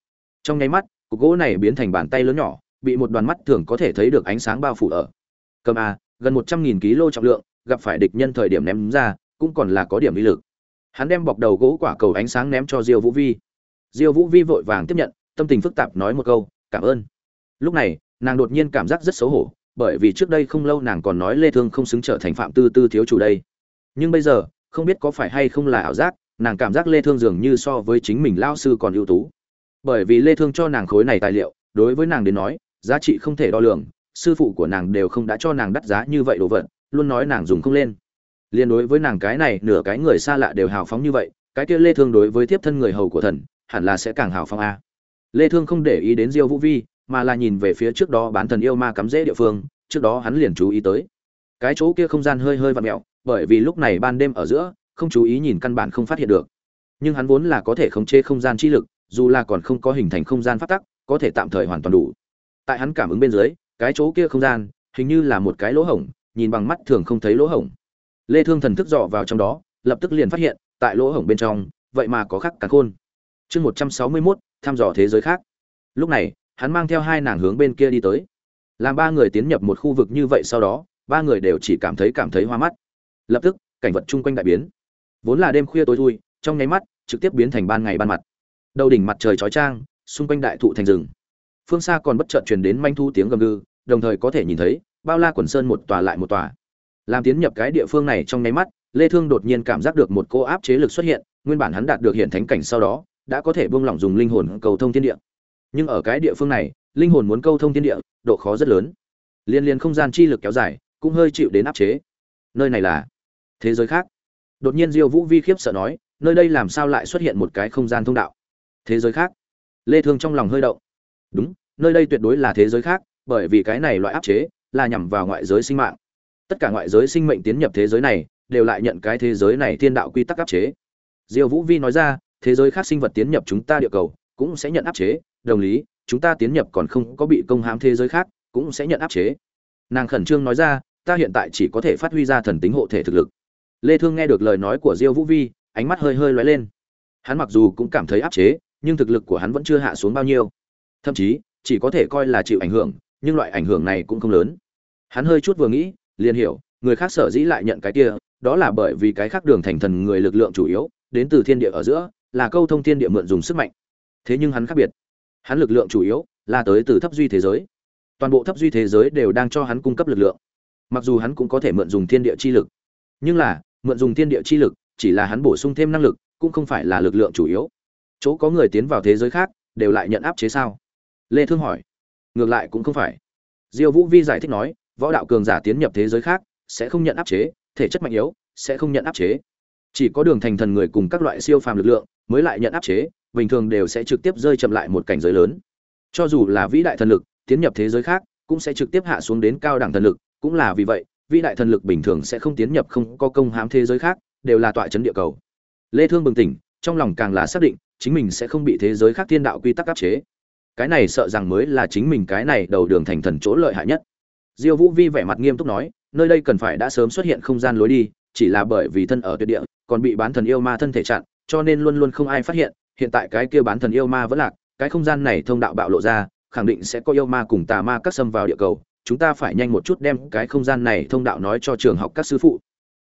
Trong nháy mắt, cục gỗ này biến thành bàn tay lớn nhỏ, bị một đoàn mắt thường có thể thấy được ánh sáng bao phủ ở. Cầm a, gần một trăm nghìn kg trọng lượng, gặp phải địch nhân thời điểm ném ra, cũng còn là có điểm uy lực. Hắn đem bọc đầu gỗ quả cầu ánh sáng ném cho diêu vũ vi. Diêu vũ vi vội vàng tiếp nhận, tâm tình phức tạp nói một câu, cảm ơn. Lúc này, nàng đột nhiên cảm giác rất xấu hổ, bởi vì trước đây không lâu nàng còn nói lê thương không xứng trở thành phạm tư tư thiếu chủ đây. Nhưng bây giờ, không biết có phải hay không là ảo giác nàng cảm giác lê thương dường như so với chính mình lao sư còn ưu tú. Bởi vì lê thương cho nàng khối này tài liệu, đối với nàng đến nói, giá trị không thể đo lường, sư phụ của nàng đều không đã cho nàng đắt giá như vậy đồ vật, luôn nói nàng dùng không lên. Liên đối với nàng cái này, nửa cái người xa lạ đều hào phóng như vậy, cái kia lê thương đối với tiếp thân người hầu của thần, hẳn là sẽ càng hào phóng a. Lê thương không để ý đến diêu vũ vi, mà là nhìn về phía trước đó bán thần yêu ma cắm rễ địa phương, trước đó hắn liền chú ý tới. Cái chỗ kia không gian hơi hơi vặn mèo bởi vì lúc này ban đêm ở giữa không chú ý nhìn căn bản không phát hiện được. Nhưng hắn vốn là có thể khống chế không gian chi lực dù là còn không có hình thành không gian phát tắc có thể tạm thời hoàn toàn đủ. Tại hắn cảm ứng bên dưới cái chỗ kia không gian hình như là một cái lỗ hổng nhìn bằng mắt thường không thấy lỗ hổng. Lê thương thần thức dò vào trong đó lập tức liền phát hiện tại lỗ hổng bên trong vậy mà có khắc cả khôn. Chương 161, thăm dò thế giới khác. Lúc này hắn mang theo hai nàng hướng bên kia đi tới. Làm ba người tiến nhập một khu vực như vậy sau đó ba người đều chỉ cảm thấy cảm thấy hoa mắt. Lập tức cảnh vật chung quanh đại biến vốn là đêm khuya tối thui trong nháy mắt trực tiếp biến thành ban ngày ban mặt. Đầu đỉnh mặt trời chói trang, xung quanh đại thụ thành rừng. Phương xa còn bất chợt truyền đến manh thu tiếng gầm gừ đồng thời có thể nhìn thấy bao la quần sơn một tòa lại một tòa. Làm tiến nhập cái địa phương này trong nháy mắt lê thương đột nhiên cảm giác được một cô áp chế lực xuất hiện nguyên bản hắn đạt được hiện thánh cảnh sau đó đã có thể buông lỏng dùng linh hồn cầu thông thiên địa. Nhưng ở cái địa phương này linh hồn muốn câu thông thiên địa độ khó rất lớn. Liên liên không gian chi lực kéo dài cũng hơi chịu đến áp chế. Nơi này là thế giới khác đột nhiên diêu vũ vi khiếp sợ nói, nơi đây làm sao lại xuất hiện một cái không gian thông đạo? Thế giới khác. Lê thương trong lòng hơi động. Đúng, nơi đây tuyệt đối là thế giới khác, bởi vì cái này loại áp chế là nhằm vào ngoại giới sinh mạng. Tất cả ngoại giới sinh mệnh tiến nhập thế giới này, đều lại nhận cái thế giới này thiên đạo quy tắc áp chế. Diêu vũ vi nói ra, thế giới khác sinh vật tiến nhập chúng ta địa cầu, cũng sẽ nhận áp chế. Đồng lý, chúng ta tiến nhập còn không có bị công hãm thế giới khác, cũng sẽ nhận áp chế. Nàng khẩn trương nói ra, ta hiện tại chỉ có thể phát huy ra thần tính hộ thể thực lực lê thương nghe được lời nói của diêu vũ vi, ánh mắt hơi hơi lóe lên. Hắn mặc dù cũng cảm thấy áp chế, nhưng thực lực của hắn vẫn chưa hạ xuống bao nhiêu. Thậm chí, chỉ có thể coi là chịu ảnh hưởng, nhưng loại ảnh hưởng này cũng không lớn. Hắn hơi chút vừa nghĩ, liền hiểu, người khác sở dĩ lại nhận cái kia, đó là bởi vì cái khác đường thành thần người lực lượng chủ yếu, đến từ thiên địa ở giữa, là câu thông thiên địa mượn dùng sức mạnh. Thế nhưng hắn khác biệt. Hắn lực lượng chủ yếu, là tới từ thấp duy thế giới. Toàn bộ thấp duy thế giới đều đang cho hắn cung cấp lực lượng. Mặc dù hắn cũng có thể mượn dùng thiên địa chi lực, nhưng là mượn dùng thiên địa chi lực, chỉ là hắn bổ sung thêm năng lực, cũng không phải là lực lượng chủ yếu. Chỗ có người tiến vào thế giới khác, đều lại nhận áp chế sao? Lê thương hỏi. Ngược lại cũng không phải. Diêu vũ vi giải thích nói, võ đạo cường giả tiến nhập thế giới khác, sẽ không nhận áp chế, thể chất mạnh yếu, sẽ không nhận áp chế. Chỉ có đường thành thần người cùng các loại siêu phàm lực lượng mới lại nhận áp chế, bình thường đều sẽ trực tiếp rơi chậm lại một cảnh giới lớn. Cho dù là vĩ đại thần lực, tiến nhập thế giới khác, cũng sẽ trực tiếp hạ xuống đến cao đẳng thần lực, cũng là vì vậy vĩ đại thần lực bình thường sẽ không tiến nhập, không có công hãm thế giới khác, đều là tọa chấn địa cầu. Lê thương bừng tỉnh, trong lòng càng là xác định, chính mình sẽ không bị thế giới khác thiên đạo quy tắc áp chế. Cái này sợ rằng mới là chính mình cái này đầu đường thành thần chỗ lợi hại nhất. Diêu vũ vi vẻ mặt nghiêm túc nói, nơi đây cần phải đã sớm xuất hiện không gian lối đi, chỉ là bởi vì thân ở tuyệt địa, còn bị bán thần yêu ma thân thể chặn, cho nên luôn luôn không ai phát hiện hiện tại cái kia bán thần yêu ma vẫn lạc, cái không gian này thông đạo bạo lộ ra, khẳng định sẽ có yêu ma cùng tà ma cắt xâm vào địa cầu chúng ta phải nhanh một chút đem cái không gian này thông đạo nói cho trường học các sư phụ.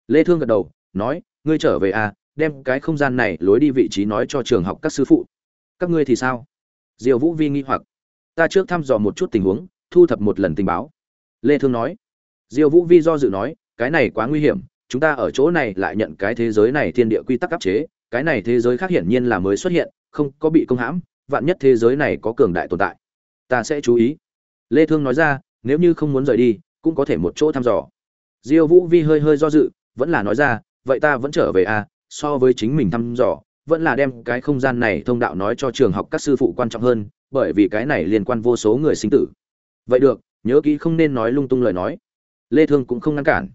Lê thương gật đầu, nói, ngươi trở về à đem cái không gian này lối đi vị trí nói cho trường học các sư phụ. Các ngươi thì sao? Diều vũ vi nghi hoặc. Ta trước thăm dò một chút tình huống, thu thập một lần tình báo. Lê thương nói. Diều vũ vi do dự nói, cái này quá nguy hiểm, chúng ta ở chỗ này lại nhận cái thế giới này thiên địa quy tắc áp chế, cái này thế giới khác hiển nhiên là mới xuất hiện, không có bị công hãm, vạn nhất thế giới này có cường đại tồn tại, ta sẽ chú ý. Lê thương nói ra nếu như không muốn rời đi, cũng có thể một chỗ thăm dò. Diêu vũ vi hơi hơi do dự, vẫn là nói ra, vậy ta vẫn trở về à so với chính mình thăm dò, vẫn là đem cái không gian này thông đạo nói cho trường học các sư phụ quan trọng hơn, bởi vì cái này liên quan vô số người sinh tử. Vậy được, nhớ kỹ không nên nói lung tung lời nói. Lê thương cũng không ngăn cản.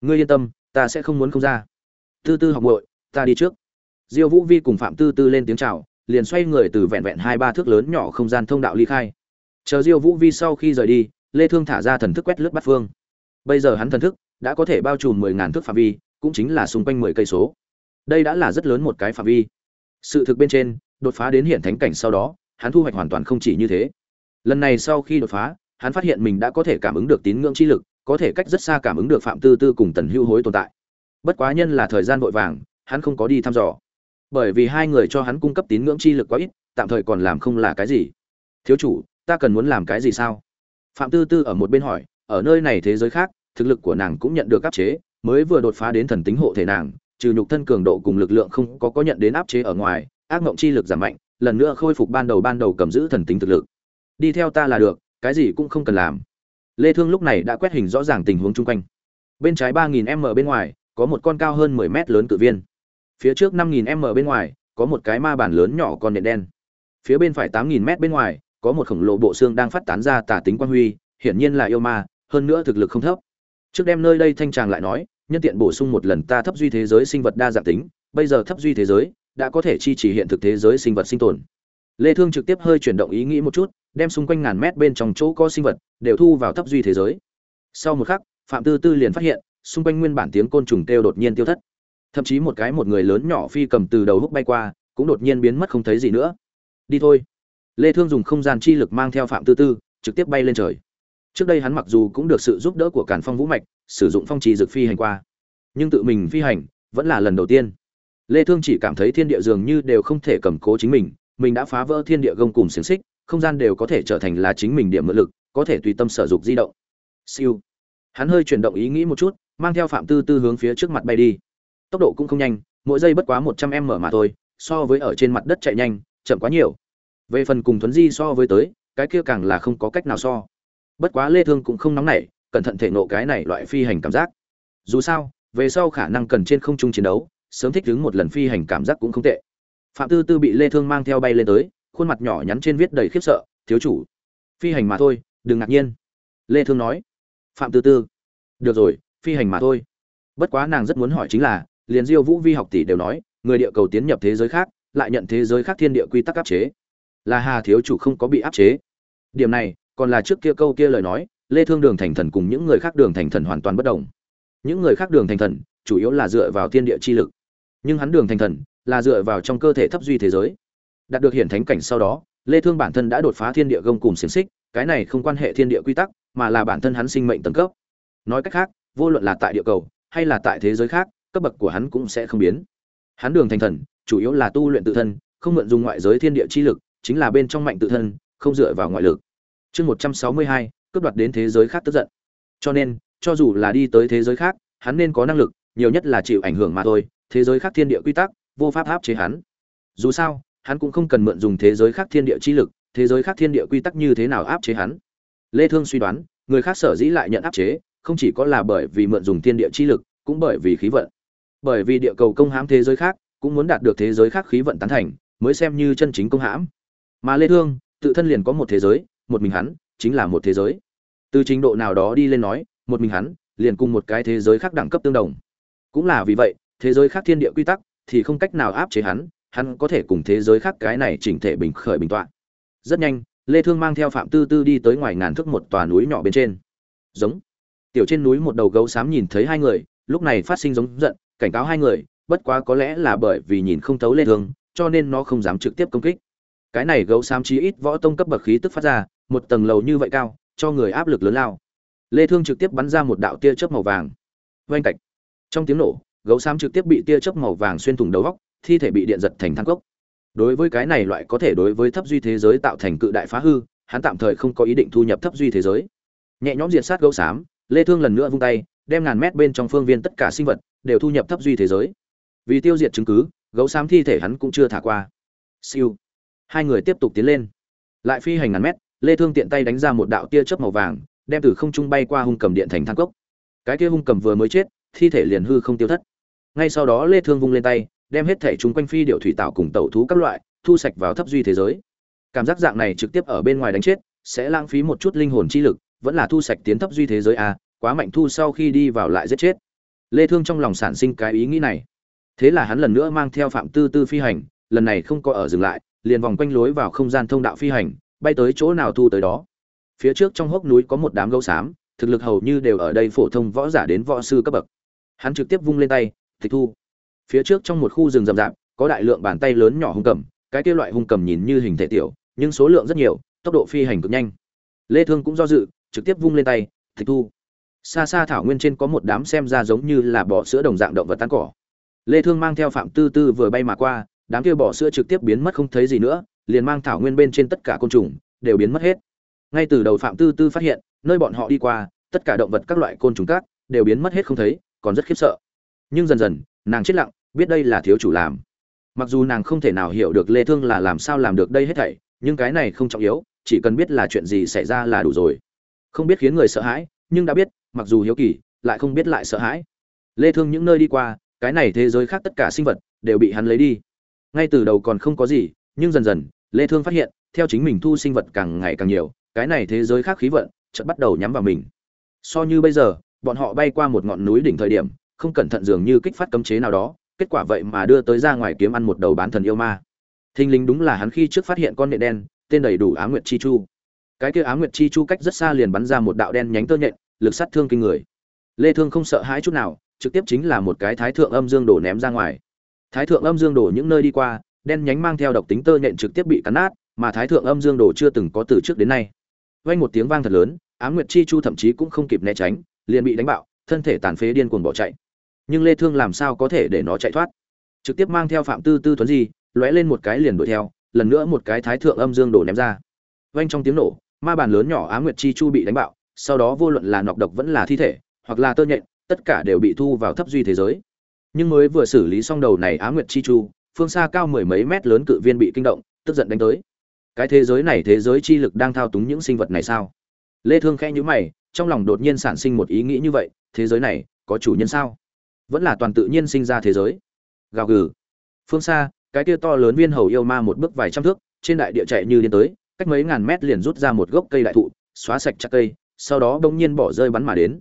Ngươi yên tâm, ta sẽ không muốn không ra. Tư tư học muội, ta đi trước. Diêu vũ vi cùng phạm tư tư lên tiếng chào, liền xoay người từ vẹn vẹn hai ba thước lớn nhỏ không gian thông đạo ly khai. Chờ diêu vũ vi sau khi rời đi lê thương thả ra thần thức quét lướt bát phương. Bây giờ hắn thần thức đã có thể bao trùm mười ngàn thước phạm vi, cũng chính là xung quanh mười cây số. Đây đã là rất lớn một cái phạm vi. Sự thực bên trên, đột phá đến hiện thánh cảnh sau đó, hắn thu hoạch hoàn toàn không chỉ như thế. Lần này sau khi đột phá, hắn phát hiện mình đã có thể cảm ứng được tín ngưỡng chi lực, có thể cách rất xa cảm ứng được phạm tư tư cùng tần hưu hối tồn tại. Bất quá nhân là thời gian vội vàng, hắn không có đi thăm dò. Bởi vì hai người cho hắn cung cấp tín ngưỡng chi lực quá ít, tạm thời còn làm không là cái gì. Thiếu chủ, ta cần muốn làm cái gì sao? Phạm tư tư ở một bên hỏi, ở nơi này thế giới khác, thực lực của nàng cũng nhận được áp chế, mới vừa đột phá đến thần tính hộ thể nàng, trừ nhục thân cường độ cùng lực lượng không có có nhận đến áp chế ở ngoài, ác mộng chi lực giảm mạnh, lần nữa khôi phục ban đầu ban đầu cầm giữ thần tính thực lực. Đi theo ta là được, cái gì cũng không cần làm. Lê thương lúc này đã quét hình rõ ràng tình huống chung quanh. Bên trái 3.000 m bên ngoài, có một con cao hơn 10 mét lớn cự viên. Phía trước 5.000 m bên ngoài, có một cái ma bản lớn nhỏ con điện đen. Phía bên phải 8.000 m bên ngoài có một khổng lồ bộ xương đang phát tán ra tà tính quan huy, hiển nhiên là yêu ma, hơn nữa thực lực không thấp. Trước đem nơi đây thanh tràng lại nói, nhân tiện bổ sung một lần ta thấp duy thế giới sinh vật đa dạng tính, bây giờ thấp duy thế giới đã có thể chi trì hiện thực thế giới sinh vật sinh tồn. Lê thương trực tiếp hơi chuyển động ý nghĩ một chút, đem xung quanh ngàn mét bên trong chỗ có sinh vật đều thu vào thấp duy thế giới. Sau một khắc, phạm tư tư liền phát hiện, xung quanh nguyên bản tiếng côn trùng kêu đột nhiên tiêu thất. Thậm chí một cái một người lớn nhỏ phi cầm từ đầu húc bay qua, cũng đột nhiên biến mất không thấy gì nữa. Đi thôi lê thương dùng không gian chi lực mang theo phạm tư tư, trực tiếp bay lên trời. Trước đây hắn mặc dù cũng được sự giúp đỡ của càn phong vũ mạch, sử dụng phong trì dược phi hành qua. Nhưng tự mình phi hành vẫn là lần đầu tiên. Lê thương chỉ cảm thấy thiên địa dường như đều không thể cầm cố chính mình mình đã phá vỡ thiên địa gông cùng xiềng xích, không gian đều có thể trở thành là chính mình điểm mượn lực, có thể tùy tâm sở dục di động. Siêu. Hắn hơi chuyển động ý nghĩ một chút, mang theo phạm tư tư hướng phía trước mặt bay đi. Tốc độ cũng không nhanh, mỗi giây bất quá một trăm m mà thôi, so với ở trên mặt đất chạy nhanh, chậm quá nhiều về phần cùng thuấn di so với tới, cái kia càng là không có cách nào so. Bất quá lê thương cũng không nóng nảy, cẩn thận thể nộ cái này loại phi hành cảm giác. Dù sao, về sau khả năng cần trên không trung chiến đấu, sớm thích ứng một lần phi hành cảm giác cũng không tệ. Phạm tư tư bị lê thương mang theo bay lên tới, khuôn mặt nhỏ nhắn trên viết đầy khiếp sợ, thiếu chủ, phi hành mà thôi, đừng ngạc nhiên. Lê thương nói. Phạm tư tư, được rồi, phi hành mà thôi. Bất quá nàng rất muốn hỏi chính là, liền diêu vũ vi học tỷ đều nói, người địa cầu tiến nhập thế giới khác, lại nhận thế giới khác thiên địa quy tắc áp chế là hà thiếu chủ không có bị áp chế. Điểm này, còn là trước kia câu kia lời nói, lê thương đường thành thần cùng những người khác đường thành thần hoàn toàn bất đồng. Những người khác đường thành thần, chủ yếu là dựa vào thiên địa chi lực. Nhưng hắn đường thành thần, là dựa vào trong cơ thể thấp duy thế giới. Đạt được hiển thánh cảnh sau đó, lê thương bản thân đã đột phá thiên địa gông cùng xiềng xích, cái này không quan hệ thiên địa quy tắc, mà là bản thân hắn sinh mệnh tầng cấp. Nói cách khác, vô luận là tại địa cầu, hay là tại thế giới khác, cấp bậc của hắn cũng sẽ không biến. Hắn đường thành thần, chủ yếu là tu luyện tự thân, không mượn dùng ngoại giới thiên địa chi lực chính là bên trong mạnh tự thân không dựa vào ngoại lực. Chương 162, cướp đoạt đến thế giới khác tức giận. Cho nên cho dù là đi tới thế giới khác hắn nên có năng lực nhiều nhất là chịu ảnh hưởng mà thôi thế giới khác thiên địa quy tắc vô pháp áp chế hắn. Dù sao hắn cũng không cần mượn dùng thế giới khác thiên địa chi lực thế giới khác thiên địa quy tắc như thế nào áp chế hắn? Lê thương suy đoán người khác sở dĩ lại nhận áp chế không chỉ có là bởi vì mượn dùng thiên địa chi lực cũng bởi vì khí vận. Bởi vì địa cầu công hãm thế giới khác cũng muốn đạt được thế giới khác khí vận tán thành mới xem như chân chính công hãm mà lê thương, tự thân liền có một thế giới, một mình hắn, chính là một thế giới. Từ trình độ nào đó đi lên nói, một mình hắn, liền cùng một cái thế giới khác đẳng cấp tương đồng. Cũng là vì vậy, thế giới khác thiên địa quy tắc thì không cách nào áp chế hắn hắn có thể cùng thế giới khác cái này chỉnh thể bình khởi bình tọa. Rất nhanh, lê thương mang theo phạm tư tư đi tới ngoài ngàn thước một tòa núi nhỏ bên trên. Giống. Tiểu trên núi một đầu gấu xám nhìn thấy hai người, lúc này phát sinh giống giận, cảnh cáo hai người, bất quá có lẽ là bởi vì nhìn không thấu lê thương, cho nên nó không dám trực tiếp công kích cái này gấu xám chí ít võ tông cấp bậc khí tức phát ra, một tầng lầu như vậy cao, cho người áp lực lớn lao. Lê thương trực tiếp bắn ra một đạo tia chớp màu vàng. Vang cạch. Trong tiếng nổ, gấu xám trực tiếp bị tia chớp màu vàng xuyên thủng đầu góc, thi thể bị điện giật thành than cốc. Đối với cái này loại có thể đối với thấp duy thế giới tạo thành cự đại phá hư, hắn tạm thời không có ý định thu nhập thấp duy thế giới. Nhẹ nhõm diệt sát gấu xám, lê thương lần nữa vung tay, đem ngàn mét bên trong phương viên tất cả sinh vật đều thu nhập thấp duy thế giới. Vì tiêu diệt chứng cứ, gấu xám thi thể hắn cũng chưa thả qua. Siêu hai người tiếp tục tiến lên. Lại phi hành ngàn mét, lê thương tiện tay đánh ra một đạo tia chớp màu vàng, đem từ không trung bay qua hung cầm điện thành thang cốc. Cái kia hung cầm vừa mới chết, thi thể liền hư không tiêu thất. Ngay sau đó lê thương vung lên tay, đem hết thể chúng quanh phi điệu thủy tạo cùng tẩu thú các loại, thu sạch vào thấp duy thế giới. Cảm giác dạng này trực tiếp ở bên ngoài đánh chết, sẽ lãng phí một chút linh hồn chi lực, vẫn là thu sạch tiến thấp duy thế giới a quá mạnh thu sau khi đi vào lại giết chết. Lê thương trong lòng sản sinh cái ý nghĩ này. Thế là hắn lần nữa mang theo phạm tư tư phi hành, lần này không có ở dừng lại liền vòng quanh lối vào không gian thông đạo phi hành, bay tới chỗ nào thu tới đó. Phía trước trong hốc núi có một đám gấu xám, thực lực hầu như đều ở đây phổ thông võ giả đến võ sư cấp bậc. Hắn trực tiếp vung lên tay, tịch thu. Phía trước trong một khu rừng rậm rạp, có đại lượng bàn tay lớn nhỏ hung cầm, cái kia loại hung cầm nhìn như hình thể tiểu, nhưng số lượng rất nhiều, tốc độ phi hành cực nhanh. Lê thương cũng do dự, trực tiếp vung lên tay, tịch thu. Xa xa thảo nguyên trên có một đám xem ra giống như là bọ sữa đồng dạng động vật tan cỏ. Lê thương mang theo phạm tư tư vừa bay mà qua đám kia bỏ sữa trực tiếp biến mất không thấy gì nữa, liền mang thảo nguyên bên trên tất cả côn trùng, đều biến mất hết. Ngay từ đầu phạm tư tư phát hiện, nơi bọn họ đi qua, tất cả động vật các loại côn trùng các đều biến mất hết không thấy, còn rất khiếp sợ. Nhưng dần dần, nàng chết lặng, biết đây là thiếu chủ làm. Mặc dù nàng không thể nào hiểu được lê thương là làm sao làm được đây hết thảy, nhưng cái này không trọng yếu, chỉ cần biết là chuyện gì xảy ra là đủ rồi. Không biết khiến người sợ hãi, nhưng đã biết, mặc dù hiếu kỳ, lại không biết lại sợ hãi. Lê thương những nơi đi qua, cái này thế giới khác tất cả sinh vật, đều bị hắn lấy đi ngay từ đầu còn không có gì, nhưng dần dần, lê thương phát hiện, theo chính mình thu sinh vật càng ngày càng nhiều, cái này thế giới khác khí vận chợt bắt đầu nhắm vào mình. So như bây giờ, bọn họ bay qua một ngọn núi đỉnh thời điểm, không cẩn thận dường như kích phát cấm chế nào đó, kết quả vậy mà đưa tới ra ngoài kiếm ăn một đầu bán thần yêu ma. Thình lình đúng là hắn khi trước phát hiện con nệ đen, tên đầy đủ á nguyệt chi chu. Cái kia á nguyệt chi chu cách rất xa liền bắn ra một đạo đen nhánh tơ nhện, lực sát thương kinh người. Lê thương không sợ hãi chút nào, trực tiếp chính là một cái thái thượng âm dương đổ ném ra ngoài thái thượng âm dương đổ những nơi đi qua, đen nhánh mang theo độc tính tơ nhện trực tiếp bị cắn nát, mà thái thượng âm dương đổ chưa từng có từ trước đến nay. Vang một tiếng vang thật lớn á nguyệt chi chu thậm chí cũng không kịp né tránh, liền bị đánh bạo, thân thể tàn phế điên cuồng bỏ chạy. Nhưng lê thương làm sao có thể để nó chạy thoát? Trực tiếp mang theo phạm tư tư tuấn gì lóe lên một cái liền đuổi theo, lần nữa một cái thái thượng âm dương đổ ném ra. Vang trong tiếng nổ, ma bàn lớn nhỏ á nguyệt chi chu bị đánh bạo, sau đó vô luận là nọc độc vẫn là thi thể, hoặc là tơ nhện, tất cả đều bị thu vào thấp duy thế giới nhưng mới vừa xử lý xong đầu này á nguyệt chi chu, phương xa cao mười mấy mét lớn cự viên bị kinh động, tức giận đánh tới. Cái thế giới này thế giới chi lực đang thao túng những sinh vật này sao? Lê thương khẽ nhíu mày, trong lòng đột nhiên sản sinh một ý nghĩ như vậy, thế giới này có chủ nhân sao? Vẫn là toàn tự nhiên sinh ra thế giới. Gào gừ. Phương xa, cái kia to lớn viên hầu yêu ma một bước vài trăm thước, trên đại địa chạy như điên tới, cách mấy ngàn mét liền rút ra một gốc cây đại thụ, xóa sạch chặt cây, sau đó đông nhiên bỏ rơi bắn mà đến.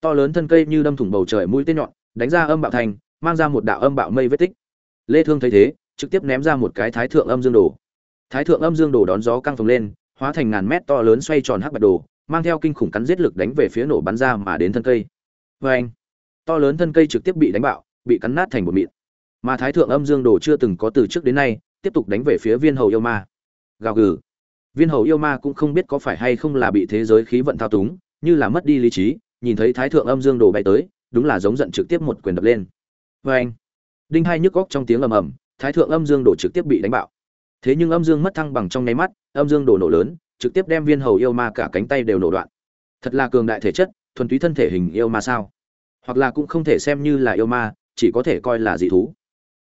To lớn thân cây như đâm thủng bầu trời mũi tên nhọn, đánh ra âm bạo thành mang ra một đạo âm bạo mây vết tích. Lê thương thấy thế, trực tiếp ném ra một cái thái thượng âm dương đồ. Thái thượng âm dương đồ đón gió căng phồng lên, hóa thành ngàn mét to lớn xoay tròn hắc bạch đồ, mang theo kinh khủng cắn giết lực đánh về phía nổ bắn ra mà đến thân cây. Vê anh, to lớn thân cây trực tiếp bị đánh bạo, bị cắn nát thành một mịn. Mà thái thượng âm dương đồ chưa từng có từ trước đến nay, tiếp tục đánh về phía viên hầu yêu ma. Gào gừ. Viên hầu yêu ma cũng không biết có phải hay không là bị thế giới khí vận thao túng, như là mất đi lý trí, nhìn thấy thái thượng âm dương đồ bay tới, đúng là giống giận trực tiếp một quyền đập lên vê anh. Đinh hai nhức góc trong tiếng ầm ầm, thái thượng âm dương đổ trực tiếp bị đánh bạo. Thế nhưng âm dương mất thăng bằng trong nháy mắt, âm dương đổ nổ lớn, trực tiếp đem viên hầu yêu ma cả cánh tay đều nổ đoạn. Thật là cường đại thể chất, thuần túy thân thể hình yêu ma sao? Hoặc là cũng không thể xem như là yêu ma, chỉ có thể coi là dị thú.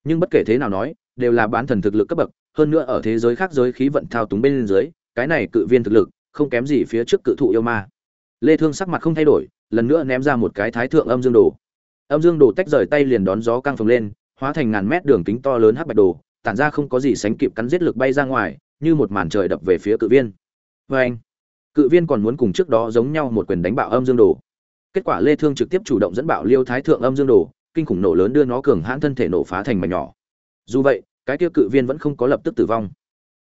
Nhưng bất kể thế nào nói, đều là bán thần thực lực cấp bậc, hơn nữa ở thế giới khác giới khí vận thao túng bên dưới, cái này cự viên thực lực, không kém gì phía trước cự thụ yêu ma. Lê thương sắc mặt không thay đổi, lần nữa ném ra một cái thái thượng âm dương đồ âm dương đồ tách rời tay liền đón gió căng phồng lên, hóa thành ngàn mét đường kính to lớn hắc bạch đồ, tản ra không có gì sánh kịp cắn giết lực bay ra ngoài, như một màn trời đập về phía cự viên. Vê anh, cự viên còn muốn cùng trước đó giống nhau một quyền đánh bạo âm dương đồ. Kết quả lê thương trực tiếp chủ động dẫn bạo liêu thái thượng âm dương đồ, kinh khủng nổ lớn đưa nó cường hãn thân thể nổ phá thành mảnh nhỏ. Dù vậy, cái kia cự viên vẫn không có lập tức tử vong.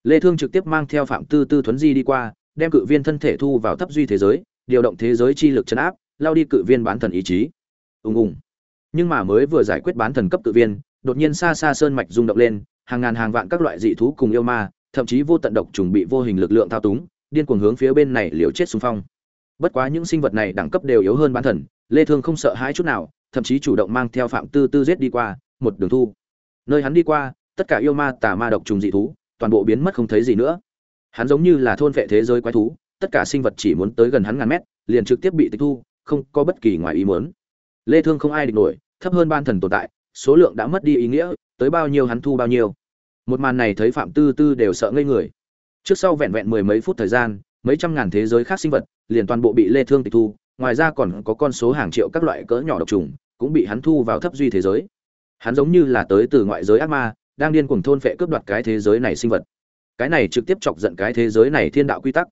Lê thương trực tiếp mang theo phạm tư tư thuấn di đi qua, đem cự viên thân thể thu vào thấp duy thế giới, điều động thế giới chi lực chấn áp, lao đi cự viên bán thần ý chí. Ùng ùng nhưng mà mới vừa giải quyết bán thần cấp tự viên, đột nhiên xa xa sơn mạch rung động lên, hàng ngàn hàng vạn các loại dị thú cùng yêu ma, thậm chí vô tận độc trùng bị vô hình lực lượng thao túng, điên cuồng hướng phía bên này liều chết xung phong. Bất quá những sinh vật này đẳng cấp đều yếu hơn bán thần, lê thương không sợ hãi chút nào, thậm chí chủ động mang theo phạm tư tư giết đi qua, một đường thu. Nơi hắn đi qua, tất cả yêu ma, tà ma độc trùng dị thú, toàn bộ biến mất không thấy gì nữa. Hắn giống như là thôn vệ thế giới quái thú, tất cả sinh vật chỉ muốn tới gần hắn ngàn mét, liền trực tiếp bị tịch thu, không có bất kỳ ngoài ý muốn lê thương không ai địch nổi, thấp hơn ban thần tồn tại, số lượng đã mất đi ý nghĩa, tới bao nhiêu hắn thu bao nhiêu. Một màn này thấy phạm tư tư đều sợ ngây người. Trước sau vẹn vẹn mười mấy phút thời gian, mấy trăm ngàn thế giới khác sinh vật, liền toàn bộ bị lê thương tịch thu, ngoài ra còn có con số hàng triệu các loại cỡ nhỏ độc trùng, cũng bị hắn thu vào thấp duy thế giới. Hắn giống như là tới từ ngoại giới ác ma, đang điên cuồng thôn phệ cướp đoạt cái thế giới này sinh vật. Cái này trực tiếp chọc giận cái thế giới này thiên đạo quy tắc.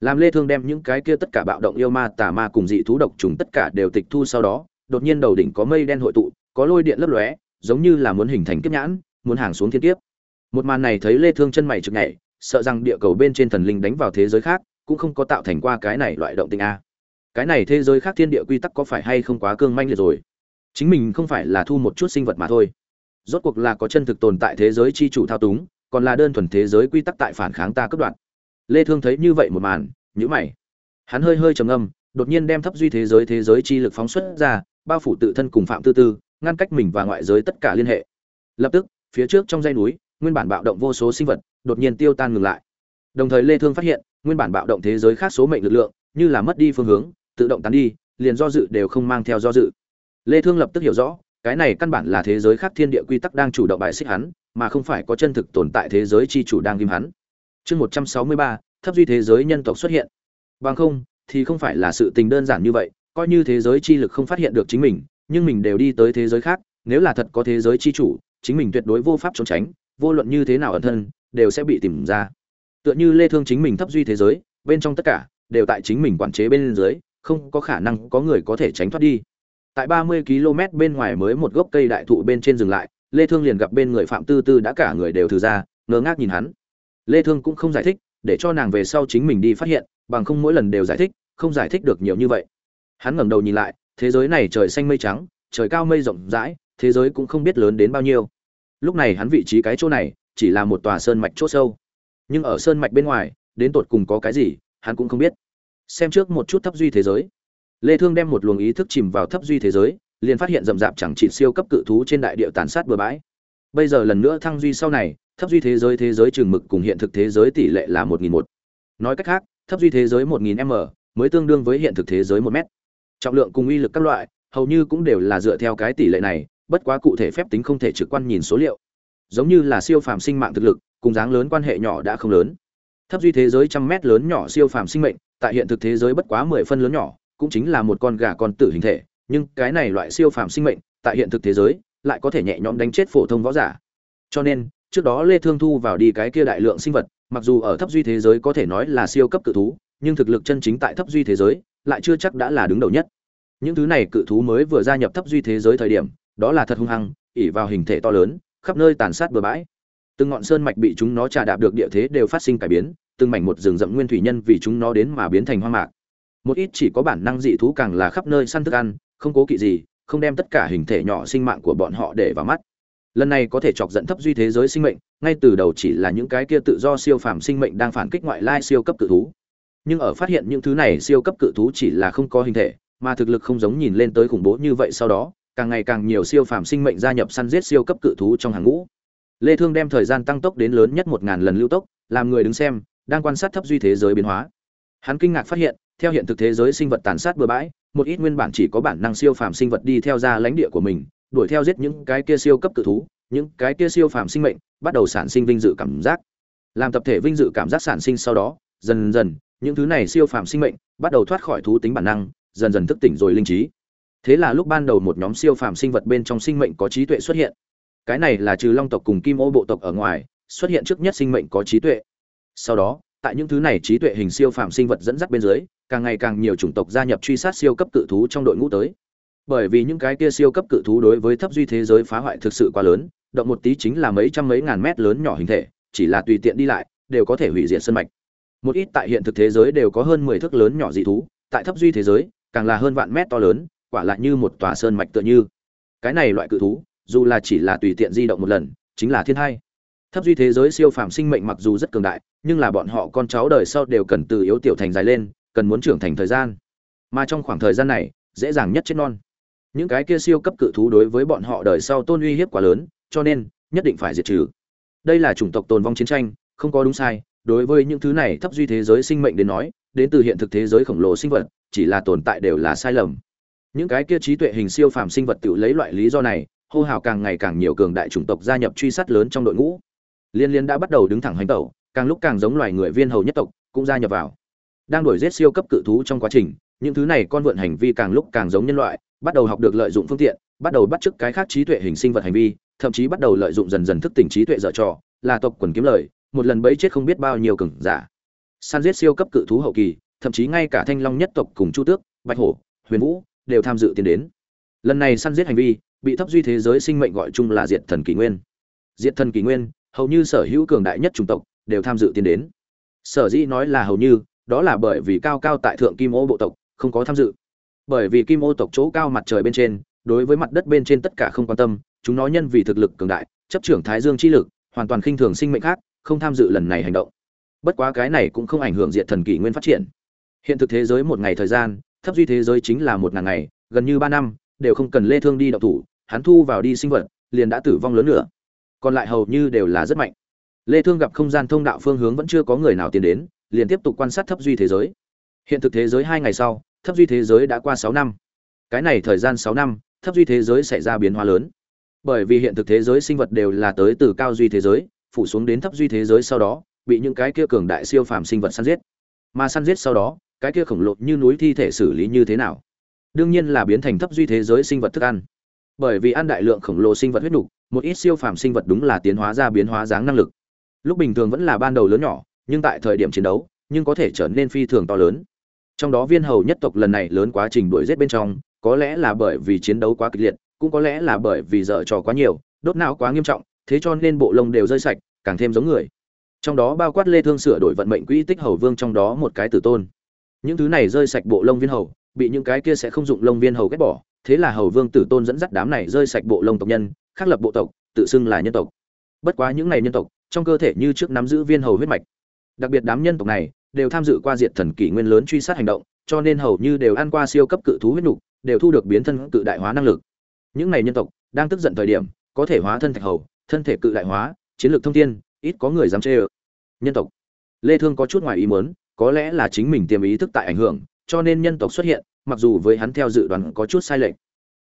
Làm lê thương đem những cái kia tất cả bạo động yêu ma, tà ma cùng dị thú độc trùng tất cả đều tịch thu sau đó đột nhiên đầu đỉnh có mây đen hội tụ, có lôi điện lấp lóe, giống như là muốn hình thành kiếp nhãn, muốn hàng xuống thiên kiếp. Một màn này thấy lê thương chân mày trực nhảy, sợ rằng địa cầu bên trên thần linh đánh vào thế giới khác cũng không có tạo thành qua cái này loại động tinh a. Cái này thế giới khác thiên địa quy tắc có phải hay không quá cương manh liệt rồi? Chính mình không phải là thu một chút sinh vật mà thôi. Rốt cuộc là có chân thực tồn tại thế giới chi chủ thao túng, còn là đơn thuần thế giới quy tắc tại phản kháng ta cấp đoạn. Lê thương thấy như vậy một màn, nhíu mày. Hắn hơi hơi trầm ngâm, đột nhiên đem thấp duy thế giới thế giới chi lực phóng xuất ra bao phủ tự thân cùng phạm tư tư ngăn cách mình và ngoại giới tất cả liên hệ. Lập tức phía trước trong dãy núi nguyên bản bạo động vô số sinh vật đột nhiên tiêu tan ngừng lại. Đồng thời lê thương phát hiện nguyên bản bạo động thế giới khác số mệnh lực lượng như là mất đi phương hướng tự động tán đi liền do dự đều không mang theo do dự. Lê thương lập tức hiểu rõ cái này căn bản là thế giới khác thiên địa quy tắc đang chủ động bại xích hắn mà không phải có chân thực tồn tại thế giới chi chủ đang ghim hắn. Chương 163, thấp duy thế giới nhân tộc xuất hiện. Bằng không thì không phải là sự tình đơn giản như vậy coi như thế giới chi lực không phát hiện được chính mình, nhưng mình đều đi tới thế giới khác, nếu là thật có thế giới chi chủ, chính mình tuyệt đối vô pháp trốn tránh, vô luận như thế nào ẩn thân, đều sẽ bị tìm ra. Tựa như lê thương chính mình thấp duy thế giới, bên trong tất cả, đều tại chính mình quản chế bên dưới, không có khả năng có người có thể tránh thoát đi. Tại 30 km bên ngoài mới một gốc cây đại thụ bên trên dừng lại, lê thương liền gặp bên người phạm tư tư đã cả người đều thử ra, ngơ ngác nhìn hắn. Lê thương cũng không giải thích, để cho nàng về sau chính mình đi phát hiện, bằng không mỗi lần đều giải thích, không giải thích được nhiều như vậy hắn ngẩng đầu nhìn lại, thế giới này trời xanh mây trắng, trời cao mây rộng rãi, thế giới cũng không biết lớn đến bao nhiêu. Lúc này hắn vị trí cái chỗ này, chỉ là một tòa sơn mạch chỗ sâu. Nhưng ở sơn mạch bên ngoài, đến tột cùng có cái gì, hắn cũng không biết. Xem trước một chút thấp duy thế giới. Lê thương đem một luồng ý thức chìm vào thấp duy thế giới, liền phát hiện rậm rạp chẳng chỉ siêu cấp cự thú trên đại địa tàn sát bừa bãi. Bây giờ lần nữa thăng duy sau này, thấp duy thế giới thế giới trường mực cùng hiện thực thế giới tỷ lệ là một nghìn một. Nói cách khác, thấp duy thế giới một nghìn m mới tương đương với hiện thực thế giới một m trọng lượng cùng uy lực các loại, hầu như cũng đều là dựa theo cái tỷ lệ này, bất quá cụ thể phép tính không thể trực quan nhìn số liệu. Giống như là siêu phàm sinh mạng thực lực, cùng dáng lớn quan hệ nhỏ đã không lớn. Thấp duy thế giới trăm mét lớn nhỏ siêu phàm sinh mệnh, tại hiện thực thế giới bất quá mười phân lớn nhỏ, cũng chính là một con gà con tử hình thể, nhưng cái này loại siêu phàm sinh mệnh, tại hiện thực thế giới, lại có thể nhẹ nhõm đánh chết phổ thông võ giả. Cho nên, trước đó lê thương thu vào đi cái kia đại lượng sinh vật, mặc dù ở thấp duy thế giới có thể nói là siêu cấp cự thú, nhưng thực lực chân chính tại thấp duy thế giới lại chưa chắc đã là đứng đầu nhất. Những thứ này cự thú mới vừa gia nhập thấp duy thế giới thời điểm, đó là thật hung hăng, ỉ vào hình thể to lớn, khắp nơi tàn sát bừa bãi. Từng ngọn sơn mạch bị chúng nó trà đạp được địa thế đều phát sinh cải biến, từng mảnh một rừng rậm nguyên thủy nhân vì chúng nó đến mà biến thành hoang mạc. Một ít chỉ có bản năng dị thú càng là khắp nơi săn thức ăn, không cố kỵ gì, không đem tất cả hình thể nhỏ sinh mạng của bọn họ để vào mắt. Lần này có thể chọc dẫn thấp duy thế giới sinh mệnh, ngay từ đầu chỉ là những cái kia tự do siêu phàm sinh mệnh đang phản kích ngoại lai siêu cấp cự thú nhưng ở phát hiện những thứ này siêu cấp cự thú chỉ là không có hình thể, mà thực lực không giống nhìn lên tới khủng bố như vậy sau đó, càng ngày càng nhiều siêu phàm sinh mệnh gia nhập săn giết siêu cấp cự thú trong hàng ngũ. Lê thương đem thời gian tăng tốc đến lớn nhất một ngàn lần lưu tốc, làm người đứng xem, đang quan sát thấp duy thế giới biến hóa. Hắn kinh ngạc phát hiện, theo hiện thực thế giới sinh vật tàn sát bừa bãi, một ít nguyên bản chỉ có bản năng siêu phàm sinh vật đi theo ra lãnh địa của mình, đuổi theo giết những cái kia siêu cấp cự thú, những cái kia siêu phàm sinh mệnh, bắt đầu sản sinh vinh dự cảm giác. Làm tập thể vinh dự cảm giác sản sinh sau đó, dần dần những thứ này siêu phàm sinh mệnh bắt đầu thoát khỏi thú tính bản năng, dần dần thức tỉnh rồi linh trí. Thế là lúc ban đầu một nhóm siêu phàm sinh vật bên trong sinh mệnh có trí tuệ xuất hiện. Cái này là trừ long tộc cùng kim ô bộ tộc ở ngoài, xuất hiện trước nhất sinh mệnh có trí tuệ. Sau đó, tại những thứ này trí tuệ hình siêu phàm sinh vật dẫn dắt bên dưới, càng ngày càng nhiều chủng tộc gia nhập truy sát siêu cấp cự thú trong đội ngũ tới. Bởi vì những cái kia siêu cấp cự thú đối với thấp duy thế giới phá hoại thực sự quá lớn, động một tí chính là mấy trăm mấy ngàn mét lớn nhỏ hình thể, chỉ là tùy tiện đi lại, đều có thể hủy diệt sân mạch một ít tại hiện thực thế giới đều có hơn mười thước lớn nhỏ dị thú, tại thấp duy thế giới, càng là hơn vạn mét to lớn, quả lại như một tòa sơn mạch tựa như. Cái này loại cự thú, dù là chỉ là tùy tiện di động một lần, chính là thiên hai. Thấp duy thế giới siêu phàm sinh mệnh mặc dù rất cường đại, nhưng là bọn họ con cháu đời sau đều cần từ yếu tiểu thành dài lên, cần muốn trưởng thành thời gian. Mà trong khoảng thời gian này, dễ dàng nhất chết non. Những cái kia siêu cấp cự thú đối với bọn họ đời sau tôn uy hiếp quá lớn, cho nên nhất định phải diệt trừ. Đây là chủng tộc tồn vong chiến tranh, không có đúng sai đối với những thứ này thấp duy thế giới sinh mệnh đến nói, đến từ hiện thực thế giới khổng lồ sinh vật, chỉ là tồn tại đều là sai lầm. Những cái kia trí tuệ hình siêu phàm sinh vật tự lấy loại lý do này, hô hào càng ngày càng nhiều cường đại chủng tộc gia nhập truy sát lớn trong đội ngũ. Liên liên đã bắt đầu đứng thẳng hành tẩu, càng lúc càng giống loài người viên hầu nhất tộc, cũng gia nhập vào. Đang đổi giết siêu cấp cự thú trong quá trình, những thứ này con vượn hành vi càng lúc càng giống nhân loại, bắt đầu học được lợi dụng phương tiện, bắt đầu bắt chước cái khác trí tuệ hình sinh vật hành vi, thậm chí bắt đầu lợi dụng dần dần thức tỉnh trí tuệ dở trò, là tộc quần kiếm lời một lần bấy chết không biết bao nhiêu cường giả. Săn giết siêu cấp cự thú hậu kỳ, thậm chí ngay cả thanh long nhất tộc cùng chu tước, bạch hổ, huyền vũ đều tham dự tiến đến. Lần này săn giết hành vi, bị thấp duy thế giới sinh mệnh gọi chung là diệt thần kỷ nguyên. Diệt thần kỷ nguyên, hầu như sở hữu cường đại nhất chủng tộc đều tham dự tiến đến. Sở dĩ nói là hầu như, đó là bởi vì cao cao tại thượng kim ô bộ tộc không có tham dự. Bởi vì kim ô tộc chỗ cao mặt trời bên trên, đối với mặt đất bên trên tất cả không quan tâm, chúng nó nhân vì thực lực cường đại, chấp trưởng thái dương chi lực, hoàn toàn khinh thường sinh mệnh khác không tham dự lần này hành động. Bất quá cái này cũng không ảnh hưởng diện thần kỷ nguyên phát triển. Hiện thực thế giới một ngày thời gian, thấp duy thế giới chính là một ngàn ngày, gần như ba năm, đều không cần lê thương đi đậu thủ, hắn thu vào đi sinh vật, liền đã tử vong lớn nữa còn lại hầu như đều là rất mạnh. Lê thương gặp không gian thông đạo phương hướng vẫn chưa có người nào tiến đến, liền tiếp tục quan sát thấp duy thế giới. Hiện thực thế giới hai ngày sau, thấp duy thế giới đã qua 6 năm. Cái này thời gian 6 năm, thấp duy thế giới xảy ra biến hóa lớn. Bởi vì hiện thực thế giới sinh vật đều là tới từ cao duy thế giới phủ xuống đến thấp duy thế giới sau đó, bị những cái kia cường đại siêu phàm sinh vật săn giết. Mà săn giết sau đó, cái kia khổng lồ như núi thi thể xử lý như thế nào? Đương nhiên là biến thành thấp duy thế giới sinh vật thức ăn. Bởi vì ăn đại lượng khổng lồ sinh vật huyết nục, một ít siêu phàm sinh vật đúng là tiến hóa ra biến hóa dáng năng lực. Lúc bình thường vẫn là ban đầu lớn nhỏ, nhưng tại thời điểm chiến đấu, nhưng có thể trở nên phi thường to lớn. Trong đó viên hầu nhất tộc lần này lớn quá trình đuổi giết bên trong, có lẽ là bởi vì chiến đấu quá kịch liệt, cũng có lẽ là bởi vì dở trò quá nhiều, đốt não quá nghiêm trọng, thế cho nên bộ lông đều rơi sạch càng thêm giống người. Trong đó bao quát lê thương sửa đổi vận mệnh quỹ tích hầu vương trong đó một cái tử tôn. Những thứ này rơi sạch bộ lông viên hầu, bị những cái kia sẽ không dụng lông viên hầu ghét bỏ, thế là hầu vương tử tôn dẫn dắt đám này rơi sạch bộ lông tộc nhân, khác lập bộ tộc, tự xưng là nhân tộc. Bất quá những này nhân tộc, trong cơ thể như trước nắm giữ viên hầu huyết mạch. Đặc biệt đám nhân tộc này, đều tham dự qua diệt thần kỷ nguyên lớn truy sát hành động, cho nên hầu như đều ăn qua siêu cấp cự thú huyết nục đều thu được biến thân cự đại hóa năng lực. Những này nhân tộc, đang tức giận thời điểm, có thể hóa thân thạch hầu, thân thể cự đại hóa chiến lược thông thiên ít có người dám chê ơ. Nhân tộc. Lê thương có chút ngoài ý muốn, có lẽ là chính mình tiềm ý thức tại ảnh hưởng, cho nên nhân tộc xuất hiện, mặc dù với hắn theo dự đoán có chút sai lệch.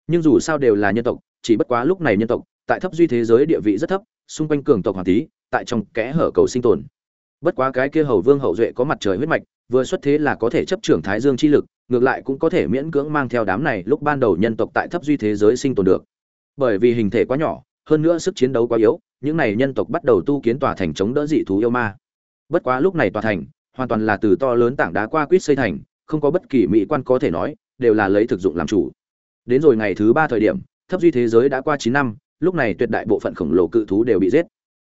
Nhưng dù sao đều là nhân tộc, chỉ bất quá lúc này nhân tộc, tại thấp duy thế giới địa vị rất thấp, xung quanh cường tộc hoàng tí tại trong kẽ hở cầu sinh tồn. Bất quá cái kia hầu vương hậu duệ có mặt trời huyết mạch, vừa xuất thế là có thể chấp trưởng thái dương chi lực, ngược lại cũng có thể miễn cưỡng mang theo đám này lúc ban đầu nhân tộc tại thấp duy thế giới sinh tồn được. Bởi vì hình thể quá nhỏ hơn nữa sức chiến đấu quá yếu, những này nhân tộc bắt đầu tu kiến tòa thành chống đỡ dị thú yêu ma. Bất quá lúc này tòa thành hoàn toàn là từ to lớn tảng đá qua quýt xây thành, không có bất kỳ mỹ quan có thể nói, đều là lấy thực dụng làm chủ. Đến rồi ngày thứ ba thời điểm, thấp duy thế giới đã qua chín năm, lúc này tuyệt đại bộ phận khổng lồ cự thú đều bị giết.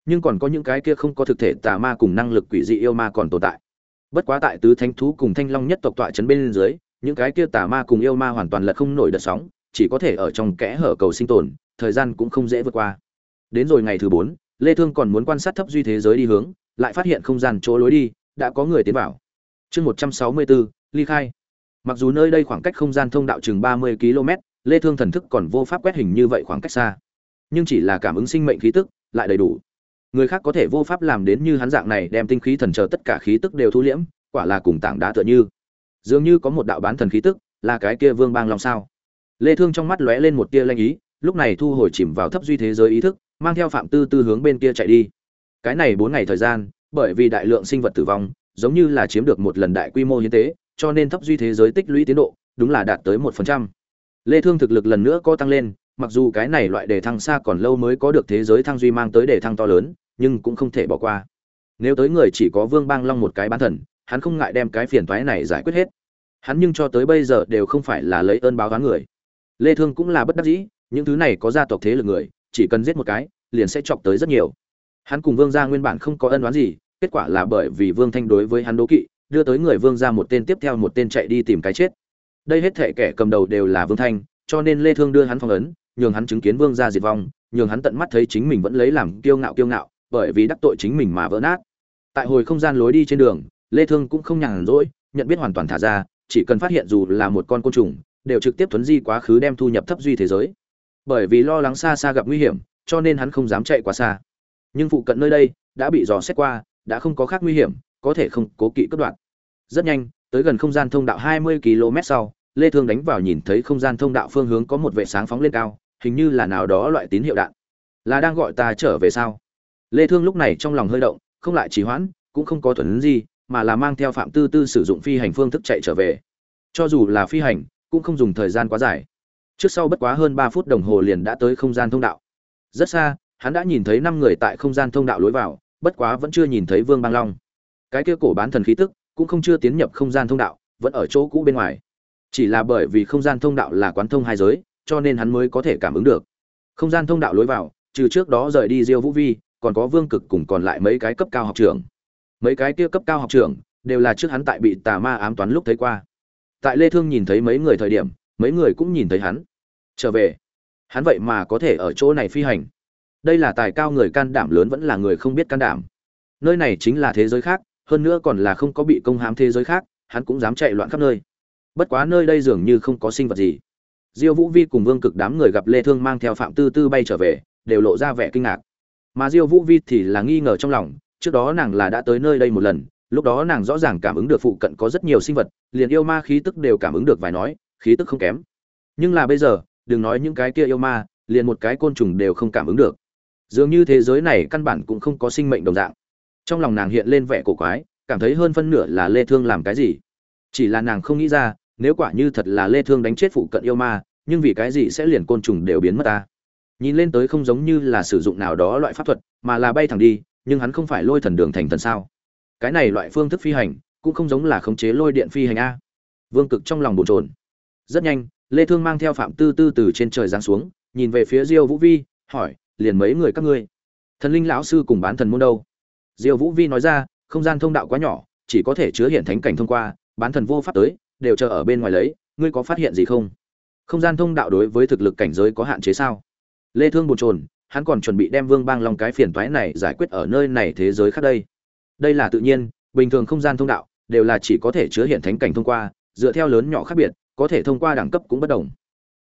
Nhưng còn có những cái kia không có thực thể tà ma cùng năng lực quỷ dị yêu ma còn tồn tại. Bất quá tại tứ thánh thú cùng thanh long nhất tộc tọa trấn bên dưới, những cái kia tà ma cùng yêu ma hoàn toàn là không nổi đợt sóng, chỉ có thể ở trong kẽ hở cầu sinh tồn thời gian cũng không dễ vượt qua. Đến rồi ngày thứ bốn lê thương còn muốn quan sát thấp duy thế giới đi hướng lại phát hiện không gian chỗ lối đi đã có người tiến vào. Chương 164, ly khai. Mặc dù nơi đây khoảng cách không gian thông đạo chừng 30 km lê thương thần thức còn vô pháp quét hình như vậy khoảng cách xa. Nhưng chỉ là cảm ứng sinh mệnh khí tức lại đầy đủ. Người khác có thể vô pháp làm đến như hắn dạng này đem tinh khí thần chờ tất cả khí tức đều thu liễm quả là cùng tảng đá tựa như. Dường như có một đạo bán thần khí tức là cái kia vương bang long sao. Lê thương trong mắt lóe lên một tia lanh ý lúc này thu hồi chìm vào thấp duy thế giới ý thức, mang theo phạm tư tư hướng bên kia chạy đi. Cái này bốn ngày thời gian, bởi vì đại lượng sinh vật tử vong, giống như là chiếm được một lần đại quy mô hiến tế, cho nên thấp duy thế giới tích lũy tiến độ, đúng là đạt tới một phần trăm. Lê thương thực lực lần nữa có tăng lên, mặc dù cái này loại đề thăng xa còn lâu mới có được thế giới thăng duy mang tới đề thăng to lớn, nhưng cũng không thể bỏ qua. Nếu tới người chỉ có vương bang long một cái bán thần, hắn không ngại đem cái phiền toái này giải quyết hết. Hắn nhưng cho tới bây giờ đều không phải là lấy ơn báo oán người. Lê thương cũng là bất đắc dĩ những thứ này có gia tộc thế lực người, chỉ cần giết một cái, liền sẽ chọc tới rất nhiều. Hắn cùng vương gia nguyên bản không có ân oán gì, kết quả là bởi vì vương thanh đối với hắn đố kỵ, đưa tới người vương gia một tên tiếp theo một tên chạy đi tìm cái chết. Đây hết thể kẻ cầm đầu đều là vương thanh, cho nên lê thương đưa hắn phong ấn, nhường hắn chứng kiến vương gia diệt vong, nhường hắn tận mắt thấy chính mình vẫn lấy làm kiêu ngạo kiêu ngạo, bởi vì đắc tội chính mình mà vỡ nát. Tại hồi không gian lối đi trên đường, lê thương cũng không nhàn rỗi, nhận biết hoàn toàn thả ra, chỉ cần phát hiện dù là một con côn trùng, đều trực tiếp thuấn di quá khứ đem thu nhập thấp duy thế giới bởi vì lo lắng xa xa gặp nguy hiểm, cho nên hắn không dám chạy quá xa. Nhưng phụ cận nơi đây đã bị dò xét qua, đã không có khác nguy hiểm, có thể không cố kỵ cất đoạn. Rất nhanh, tới gần không gian thông đạo 20 km sau, lê thương đánh vào nhìn thấy không gian thông đạo phương hướng có một vệ sáng phóng lên cao, hình như là nào đó loại tín hiệu đạn. Là đang gọi ta trở về sao? Lê thương lúc này trong lòng hơi động, không lại trì hoãn, cũng không có thuần gì, mà là mang theo phạm tư tư sử dụng phi hành phương thức chạy trở về. Cho dù là phi hành, cũng không dùng thời gian quá dài trước sau bất quá hơn 3 phút đồng hồ liền đã tới không gian thông đạo. Rất xa, hắn đã nhìn thấy năm người tại không gian thông đạo lối vào, bất quá vẫn chưa nhìn thấy vương bang long. Cái kia cổ bán thần khí tức cũng không chưa tiến nhập không gian thông đạo, vẫn ở chỗ cũ bên ngoài. Chỉ là bởi vì không gian thông đạo là quán thông hai giới, cho nên hắn mới có thể cảm ứng được. Không gian thông đạo lối vào, trừ trước đó rời đi diêu vũ vi, còn có vương cực cùng còn lại mấy cái cấp cao học trưởng. Mấy cái kia cấp cao học trưởng đều là trước hắn tại bị tà ma ám toán lúc thấy qua. Tại lê thương nhìn thấy mấy người thời điểm mấy người cũng nhìn thấy hắn. Trở về. Hắn vậy mà có thể ở chỗ này phi hành. Đây là tài cao người can đảm lớn vẫn là người không biết can đảm. Nơi này chính là thế giới khác, hơn nữa còn là không có bị công hãm thế giới khác, hắn cũng dám chạy loạn khắp nơi. Bất quá nơi đây dường như không có sinh vật gì. Diêu vũ vi cùng vương cực đám người gặp lê thương mang theo phạm tư tư bay trở về, đều lộ ra vẻ kinh ngạc. Mà diêu vũ vi thì là nghi ngờ trong lòng, trước đó nàng là đã tới nơi đây một lần, lúc đó nàng rõ ràng cảm ứng được phụ cận có rất nhiều sinh vật, liền yêu ma khí tức đều cảm ứng được vài nói khí tức không kém. Nhưng là bây giờ, đừng nói những cái kia yêu ma, liền một cái côn trùng đều không cảm ứng được. Dường như thế giới này căn bản cũng không có sinh mệnh đồng dạng. Trong lòng nàng hiện lên vẻ cổ quái, cảm thấy hơn phân nửa là lê thương làm cái gì. Chỉ là nàng không nghĩ ra, nếu quả như thật là lê thương đánh chết phụ cận yêu ma, nhưng vì cái gì sẽ liền côn trùng đều biến mất ta? Nhìn lên tới không giống như là sử dụng nào đó loại pháp thuật, mà là bay thẳng đi, nhưng hắn không phải lôi thần đường thành thần sao? Cái này loại phương thức phi hành, cũng không giống là khống chế lôi điện phi hành a. Vương cực trong lòng bồn chồn rất nhanh, lê thương mang theo phạm tư tư từ trên trời giáng xuống, nhìn về phía diêu vũ vi, hỏi, liền mấy người các ngươi? Thần linh lão sư cùng bán thần môn đâu? Diêu vũ vi nói ra, không gian thông đạo quá nhỏ, chỉ có thể chứa hiện thánh cảnh thông qua, bán thần vô pháp tới, đều chờ ở bên ngoài lấy, ngươi có phát hiện gì không? Không gian thông đạo đối với thực lực cảnh giới có hạn chế sao? Lê thương buồn chồn, hắn còn chuẩn bị đem vương bang long cái phiền toái này giải quyết ở nơi này thế giới khác đây. Đây là tự nhiên, bình thường không gian thông đạo, đều là chỉ có thể chứa hiện thánh cảnh thông qua, dựa theo lớn nhỏ khác biệt có thể thông qua đẳng cấp cũng bất đồng.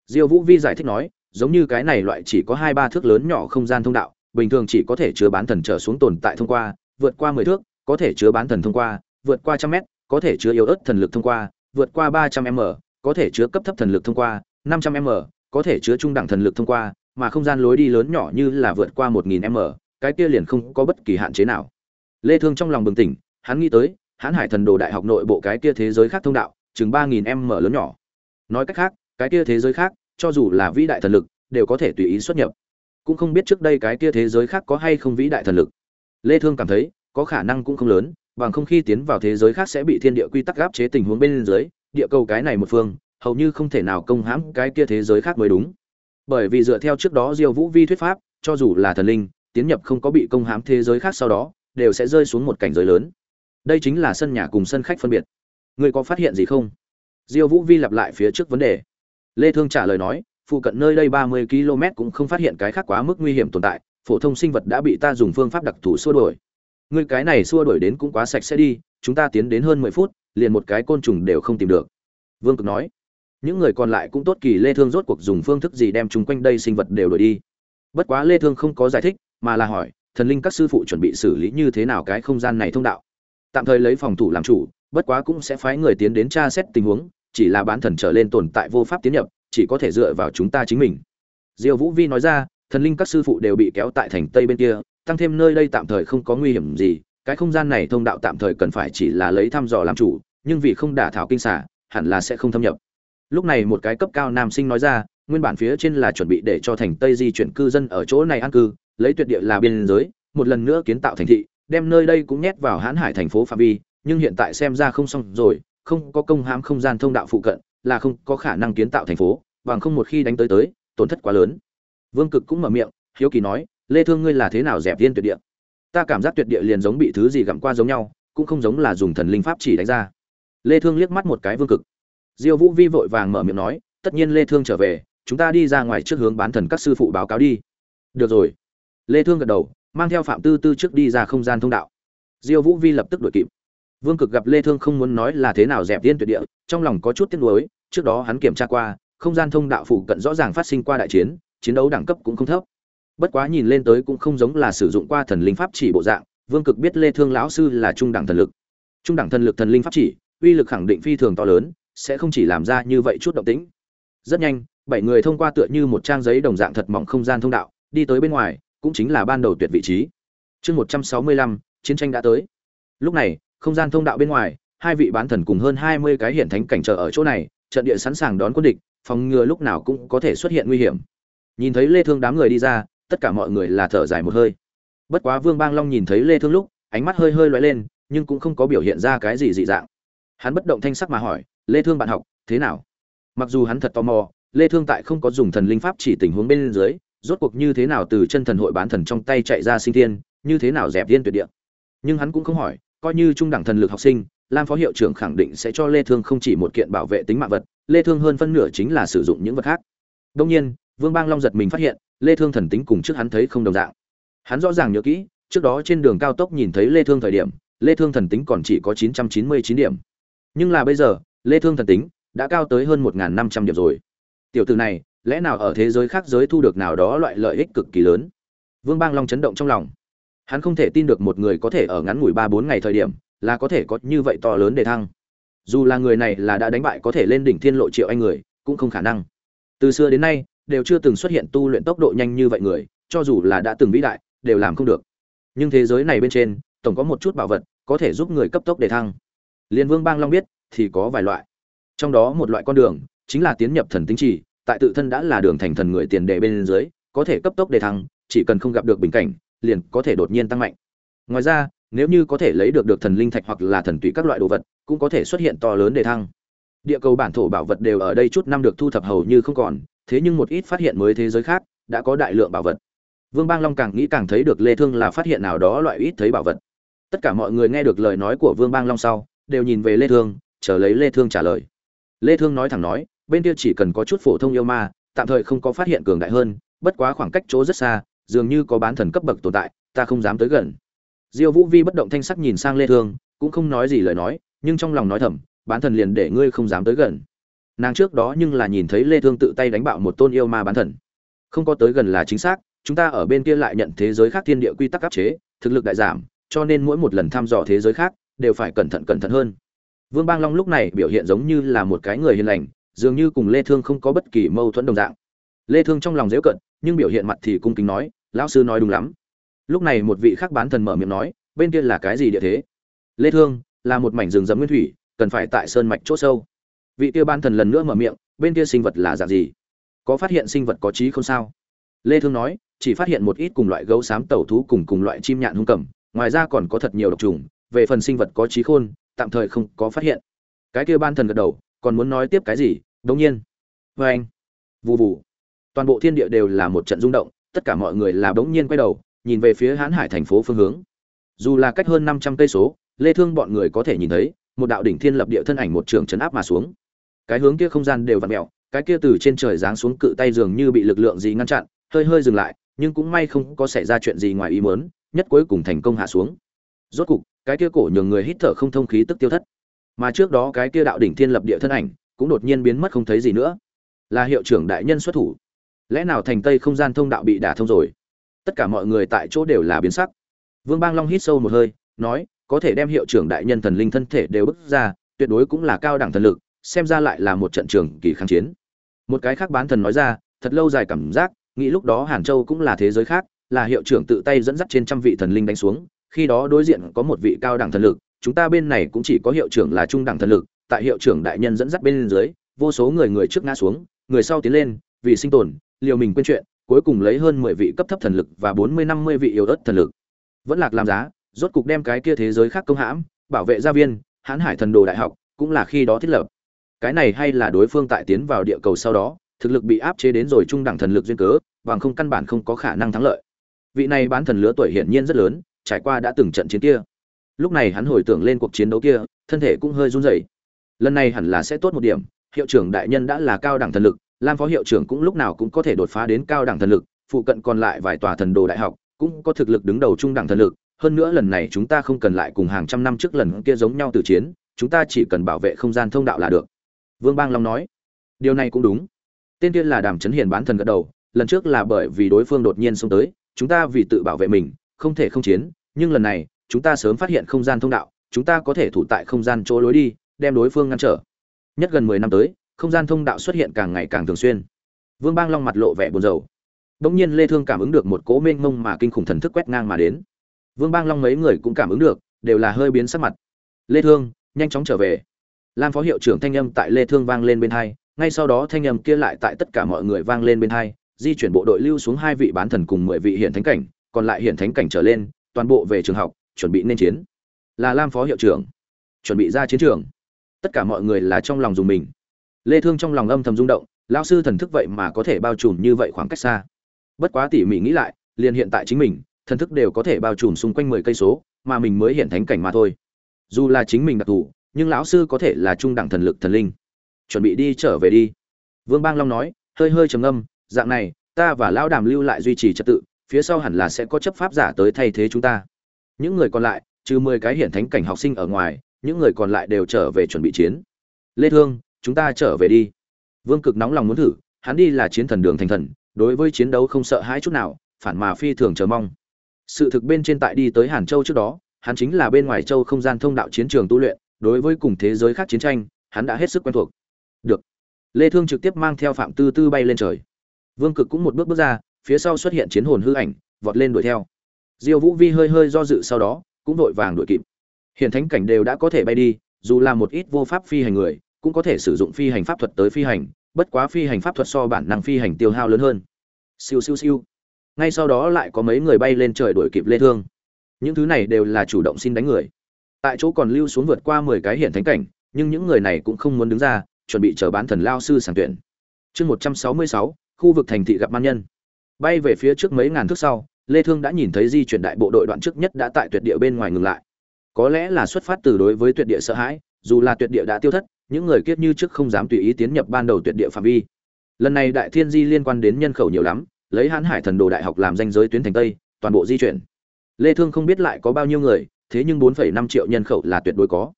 Diêu vũ vi giải thích nói, giống như cái này loại chỉ có hai ba thước lớn nhỏ không gian thông đạo, bình thường chỉ có thể chứa bán thần trở xuống tồn tại thông qua, vượt qua mười thước, có thể chứa bán thần thông qua, vượt qua trăm mét, có thể chứa yếu ớt thần lực thông qua, vượt qua ba trăm m, có thể chứa cấp thấp thần lực thông qua, năm trăm m, có thể chứa trung đẳng thần lực thông qua, mà không gian lối đi lớn nhỏ như là vượt qua một nghìn m, cái kia liền không có bất kỳ hạn chế nào. Lê thương trong lòng bừng tỉnh, hắn nghĩ tới, hãn hải thần đồ đại học nội bộ cái kia thế giới khác thông đạo, chừng ba nghìn m lớn nhỏ nói cách khác, cái kia thế giới khác, cho dù là vĩ đại thần lực, đều có thể tùy ý xuất nhập. Cũng không biết trước đây cái kia thế giới khác có hay không vĩ đại thần lực. Lê thương cảm thấy, có khả năng cũng không lớn, bằng không khi tiến vào thế giới khác sẽ bị thiên địa quy tắc áp chế tình huống bên dưới, địa cầu cái này một phương, hầu như không thể nào công hãm cái kia thế giới khác mới đúng. Bởi vì dựa theo trước đó diêu vũ vi thuyết pháp, cho dù là thần linh, tiến nhập không có bị công hãm thế giới khác sau đó, đều sẽ rơi xuống một cảnh giới lớn. Đây chính là sân nhà cùng sân khách phân biệt. Người có phát hiện gì không? Diêu vũ vi lặp lại phía trước vấn đề. Lê thương trả lời nói, phụ cận nơi đây 30 km cũng không phát hiện cái khác quá mức nguy hiểm tồn tại, phổ thông sinh vật đã bị ta dùng phương pháp đặc thù xua đuổi. Ngươi cái này xua đuổi đến cũng quá sạch sẽ đi, chúng ta tiến đến hơn mười phút, liền một cái côn trùng đều không tìm được. Vương cực nói. Những người còn lại cũng tốt kỳ lê thương rốt cuộc dùng phương thức gì đem chúng quanh đây sinh vật đều đuổi đi. Bất quá lê thương không có giải thích, mà là hỏi, thần linh các sư phụ chuẩn bị xử lý như thế nào cái không gian này thông đạo? Tạm thời lấy phòng thủ làm chủ, bất quá cũng sẽ phái người tiến đến tra xét tình huống chỉ là bán thần trở lên tồn tại vô pháp tiến nhập, chỉ có thể dựa vào chúng ta chính mình. Diêu vũ vi nói ra, thần linh các sư phụ đều bị kéo tại thành tây bên kia, tăng thêm nơi đây tạm thời không có nguy hiểm gì, cái không gian này thông đạo tạm thời cần phải chỉ là lấy thăm dò làm chủ, nhưng vì không đả thảo kinh xả hẳn là sẽ không thâm nhập. Lúc này một cái cấp cao nam sinh nói ra, nguyên bản phía trên là chuẩn bị để cho thành tây di chuyển cư dân ở chỗ này an cư, lấy tuyệt địa là biên giới, một lần nữa kiến tạo thành thị, đem nơi đây cũng nhét vào hãn hải thành phố phạm vi, nhưng hiện tại xem ra không xong rồi không có công hãm không gian thông đạo phụ cận, là không có khả năng kiến tạo thành phố, bằng không một khi đánh tới tới, tổn thất quá lớn. Vương cực cũng mở miệng, hiếu kỳ nói, lê thương ngươi là thế nào dẹp viên tuyệt địa? Ta cảm giác tuyệt địa liền giống bị thứ gì gặm qua giống nhau, cũng không giống là dùng thần linh pháp chỉ đánh ra. Lê thương liếc mắt một cái vương cực. Diêu vũ vi vội vàng mở miệng nói, tất nhiên lê thương trở về, chúng ta đi ra ngoài trước hướng bán thần các sư phụ báo cáo đi. Được rồi. Lê thương gật đầu, mang theo phạm tư tư trước đi ra không gian thông đạo. Diêu vũ vi lập tức đuổi kịp vương cực gặp lê thương không muốn nói là thế nào dẹp tiên tuyệt địa trong lòng có chút tiếc nuối trước đó hắn kiểm tra qua không gian thông đạo phụ cận rõ ràng phát sinh qua đại chiến chiến đấu đẳng cấp cũng không thấp. Bất quá nhìn lên tới cũng không giống là sử dụng qua thần linh pháp chỉ bộ dạng vương cực biết lê thương lão sư là trung đẳng thần lực. Trung đẳng thần lực thần linh pháp chỉ uy lực khẳng định phi thường to lớn sẽ không chỉ làm ra như vậy chút động tĩnh. Rất nhanh bảy người thông qua tựa như một trang giấy đồng dạng thật mỏng không gian thông đạo đi tới bên ngoài cũng chính là ban đầu tuyệt vị trí. Chương 165, chiến tranh đã tới. Lúc này không gian thông đạo bên ngoài, hai vị bán thần cùng hơn 20 cái hiển thánh cảnh trở ở chỗ này, trận địa sẵn sàng đón quân địch, phòng ngừa lúc nào cũng có thể xuất hiện nguy hiểm. Nhìn thấy lê thương đám người đi ra, tất cả mọi người là thở dài một hơi. Bất quá vương bang long nhìn thấy lê thương lúc, ánh mắt hơi hơi lóe lên, nhưng cũng không có biểu hiện ra cái gì dị dạng. Hắn bất động thanh sắc mà hỏi, lê thương bạn học, thế nào? Mặc dù hắn thật tò mò, lê thương tại không có dùng thần linh pháp chỉ tình huống bên dưới, rốt cuộc như thế nào từ chân thần hội bán thần trong tay chạy ra sinh thiên, như thế nào dẹp thiên tuyệt địa. Nhưng hắn cũng không hỏi coi như trung đẳng thần lực học sinh, lam phó hiệu trưởng khẳng định sẽ cho lê thương không chỉ một kiện bảo vệ tính mạng vật, lê thương hơn phân nửa chính là sử dụng những vật khác. Đương nhiên, vương bang long giật mình phát hiện, lê thương thần tính cùng trước hắn thấy không đồng dạng. Hắn rõ ràng nhớ kỹ, trước đó trên đường cao tốc nhìn thấy lê thương thời điểm, lê thương thần tính còn chỉ có 999 điểm. Nhưng là bây giờ, lê thương thần tính đã cao tới hơn 1.500 điểm rồi. Tiểu tử này, lẽ nào ở thế giới khác giới thu được nào đó loại lợi ích cực kỳ lớn? Vương bang long chấn động trong lòng hắn không thể tin được một người có thể ở ngắn ngủi ba bốn ngày thời điểm là có thể có như vậy to lớn để thăng. Dù là người này là đã đánh bại có thể lên đỉnh thiên lộ triệu anh người, cũng không khả năng. Từ xưa đến nay, đều chưa từng xuất hiện tu luyện tốc độ nhanh như vậy người, cho dù là đã từng vĩ đại, đều làm không được. Nhưng thế giới này bên trên, tổng có một chút bảo vật có thể giúp người cấp tốc để thăng. Liên vương bang long biết, thì có vài loại. Trong đó một loại con đường, chính là tiến nhập thần tính chỉ tại tự thân đã là đường thành thần người tiền đề bên dưới, có thể cấp tốc để thăng, chỉ cần không gặp được bình cảnh liền có thể đột nhiên tăng mạnh. Ngoài ra, nếu như có thể lấy được được thần linh thạch hoặc là thần tụy các loại đồ vật, cũng có thể xuất hiện to lớn đề thăng. Địa cầu bản thổ bảo vật đều ở đây chút năm được thu thập hầu như không còn, thế nhưng một ít phát hiện mới thế giới khác đã có đại lượng bảo vật. Vương bang long càng nghĩ càng thấy được lê thương là phát hiện nào đó loại ít thấy bảo vật. Tất cả mọi người nghe được lời nói của vương bang long sau, đều nhìn về lê thương, chờ lấy lê thương trả lời. Lê thương nói thẳng nói, bên kia chỉ cần có chút phổ thông yêu ma, tạm thời không có phát hiện cường đại hơn, bất quá khoảng cách chỗ rất xa dường như có bán thần cấp bậc tồn tại, ta không dám tới gần. Diêu vũ vi bất động thanh sắc nhìn sang lê thương, cũng không nói gì lời nói, nhưng trong lòng nói thầm, bán thần liền để ngươi không dám tới gần. Nàng trước đó nhưng là nhìn thấy lê thương tự tay đánh bạo một tôn yêu ma bán thần. Không có tới gần là chính xác, chúng ta ở bên kia lại nhận thế giới khác thiên địa quy tắc áp chế, thực lực đại giảm, cho nên mỗi một lần thăm dò thế giới khác, đều phải cẩn thận cẩn thận hơn. Vương bang long lúc này biểu hiện giống như là một cái người hiền lành, dường như cùng lê thương không có bất kỳ mâu thuẫn đồng dạng. Lê thương trong lòng dễ cận, nhưng biểu hiện mặt thì cung kính nói lão sư nói đúng lắm. Lúc này một vị khác bán thần mở miệng nói, bên kia là cái gì địa thế? Lê thương, là một mảnh rừng rậm nguyên thủy, cần phải tại sơn mạch chỗ sâu. Vị kia ban thần lần nữa mở miệng, bên kia sinh vật là dạng gì? Có phát hiện sinh vật có trí không sao? Lê thương nói, chỉ phát hiện một ít cùng loại gấu xám tẩu thú cùng cùng loại chim nhạn hung cầm, ngoài ra còn có thật nhiều độc trùng, về phần sinh vật có trí khôn, tạm thời không có phát hiện. Cái kia ban thần gật đầu, còn muốn nói tiếp cái gì? Đống nhiên. Vê anh vù vù. Toàn bộ thiên địa đều là một trận rung động tất cả mọi người là đống nhiên quay đầu, nhìn về phía hãn hải thành phố phương hướng. Dù là cách hơn 500 cây số, lê thương bọn người có thể nhìn thấy, một đạo đỉnh thiên lập địa thân ảnh một trường chấn áp mà xuống. Cái hướng kia không gian đều vặn mèo, cái kia từ trên trời giáng xuống cự tay dường như bị lực lượng gì ngăn chặn, hơi hơi dừng lại, nhưng cũng may không có xảy ra chuyện gì ngoài ý muốn, nhất cuối cùng thành công hạ xuống. Rốt cục, cái kia cổ nhường người hít thở không thông khí tức tiêu thất. Mà trước đó cái kia đạo đỉnh thiên lập địa thân ảnh, cũng đột nhiên biến mất không thấy gì nữa. Là hiệu trưởng đại nhân xuất thủ lẽ nào thành tây không gian thông đạo bị đả thông rồi? Tất cả mọi người tại chỗ đều là biến sắc. Vương bang long hít sâu một hơi, nói, có thể đem hiệu trưởng đại nhân thần linh thân thể đều bước ra, tuyệt đối cũng là cao đẳng thần lực, xem ra lại là một trận trường kỳ kháng chiến. Một cái khác bán thần nói ra, thật lâu dài cảm giác, nghĩ lúc đó hàn châu cũng là thế giới khác, là hiệu trưởng tự tay dẫn dắt trên trăm vị thần linh đánh xuống, khi đó đối diện có một vị cao đẳng thần lực, chúng ta bên này cũng chỉ có hiệu trưởng là trung đẳng thần lực, tại hiệu trưởng đại nhân dẫn dắt bên dưới, vô số người người trước ngã xuống, người sau tiến lên, vì sinh tồn liều mình quên chuyện, cuối cùng lấy hơn mười vị cấp thấp thần lực và bốn mươi năm mươi vị yếu ớt thần lực. Vẫn lạc làm giá, rốt cục đem cái kia thế giới khác công hãm, bảo vệ gia viên, hãn hải thần đồ đại học, cũng là khi đó thiết lập. Cái này hay là đối phương tại tiến vào địa cầu sau đó, thực lực bị áp chế đến rồi trung đẳng thần lực duyên cớ, bằng không căn bản không có khả năng thắng lợi. Vị này bán thần lứa tuổi hiển nhiên rất lớn, trải qua đã từng trận chiến kia. Lúc này hắn hồi tưởng lên cuộc chiến đấu kia, thân thể cũng hơi run rẩy. Lần này hẳn là sẽ tốt một điểm, hiệu trưởng đại nhân đã là cao đẳng thần lực lam phó hiệu trưởng cũng lúc nào cũng có thể đột phá đến cao đẳng thần lực, phụ cận còn lại vài tòa thần đồ đại học cũng có thực lực đứng đầu trung đẳng thần lực. Hơn nữa lần này chúng ta không cần lại cùng hàng trăm năm trước lần kia giống nhau từ chiến, chúng ta chỉ cần bảo vệ không gian thông đạo là được. Vương bang long nói. Điều này cũng đúng. Tên kia là đàm chấn hiền bán thần gật đầu, lần trước là bởi vì đối phương đột nhiên xông tới, chúng ta vì tự bảo vệ mình, không thể không chiến, nhưng lần này, chúng ta sớm phát hiện không gian thông đạo, chúng ta có thể thủ tại không gian chỗ lối đi, đem đối phương ngăn trở. Nhất gần mười năm tới không gian thông đạo xuất hiện càng ngày càng thường xuyên. Vương bang long mặt lộ vẻ buồn rầu. Bỗng nhiên lê thương cảm ứng được một cỗ mênh mông mà kinh khủng thần thức quét ngang mà đến. Vương bang long mấy người cũng cảm ứng được, đều là hơi biến sắc mặt. Lê thương, nhanh chóng trở về. Lam phó hiệu trưởng thanh âm tại lê thương vang lên bên hai, ngay sau đó thanh âm kia lại tại tất cả mọi người vang lên bên hai, di chuyển bộ đội lưu xuống hai vị bán thần cùng mười vị hiện thánh cảnh, còn lại hiện thánh cảnh trở lên, toàn bộ về trường học, chuẩn bị nên chiến. Là lam phó hiệu trưởng. Chuẩn bị ra chiến trường. Tất cả mọi người là trong lòng dùng mình lê thương trong lòng âm thầm rung động, lão sư thần thức vậy mà có thể bao trùm như vậy khoảng cách xa. Bất quá tỉ mỉ nghĩ lại, liền hiện tại chính mình, thần thức đều có thể bao trùm xung quanh 10 cây số, mà mình mới hiện thánh cảnh mà thôi. Dù là chính mình đặc thù, nhưng lão sư có thể là trung đẳng thần lực thần linh. Chuẩn bị đi trở về đi. Vương bang long nói, hơi hơi trầm ngâm, dạng này, ta và lão đàm lưu lại duy trì trật tự, phía sau hẳn là sẽ có chấp pháp giả tới thay thế chúng ta. Những người còn lại, trừ mười cái hiện thánh cảnh học sinh ở ngoài, những người còn lại đều trở về chuẩn bị chiến. Lê thương chúng ta trở về đi. Vương cực nóng lòng muốn thử, hắn đi là chiến thần đường thành thần, đối với chiến đấu không sợ hãi chút nào, phản mà phi thường chờ mong. Sự thực bên trên tại đi tới hàn châu trước đó, hắn chính là bên ngoài châu không gian thông đạo chiến trường tu luyện, đối với cùng thế giới khác chiến tranh, hắn đã hết sức quen thuộc. Được. Lê thương trực tiếp mang theo phạm tư tư bay lên trời. Vương cực cũng một bước bước ra, phía sau xuất hiện chiến hồn hư ảnh, vọt lên đuổi theo. Diêu vũ vi hơi hơi do dự sau đó, cũng vội vàng đuổi kịp. Hiện thánh cảnh đều đã có thể bay đi, dù là một ít vô pháp phi hành người cũng có thể sử dụng phi hành pháp thuật tới phi hành bất quá phi hành pháp thuật so bản năng phi hành tiêu hao lớn hơn. Siêu siêu siêu. Ngay sau đó lại có mấy người bay lên trời đuổi kịp lê thương. Những thứ này đều là chủ động xin đánh người. Tại chỗ còn lưu xuống vượt qua 10 cái hiện thánh cảnh nhưng những người này cũng không muốn đứng ra chuẩn bị chờ bán thần lao sư sàng tuyển. Chương 166, khu vực thành thị gặp man nhân. Bay về phía trước mấy ngàn thước sau lê thương đã nhìn thấy di chuyển đại bộ đội đoạn trước nhất đã tại tuyệt địa bên ngoài ngừng lại. Có lẽ là xuất phát từ đối với tuyệt địa sợ hãi dù là tuyệt địa đã tiêu thất những người kiết như trước không dám tùy ý tiến nhập ban đầu tuyệt địa phạm vi. Lần này đại thiên di liên quan đến nhân khẩu nhiều lắm lấy hãn hải thần đồ đại học làm danh giới tuyến thành tây toàn bộ di chuyển. Lê thương không biết lại có bao nhiêu người thế nhưng 4,5 triệu nhân khẩu là tuyệt đối có.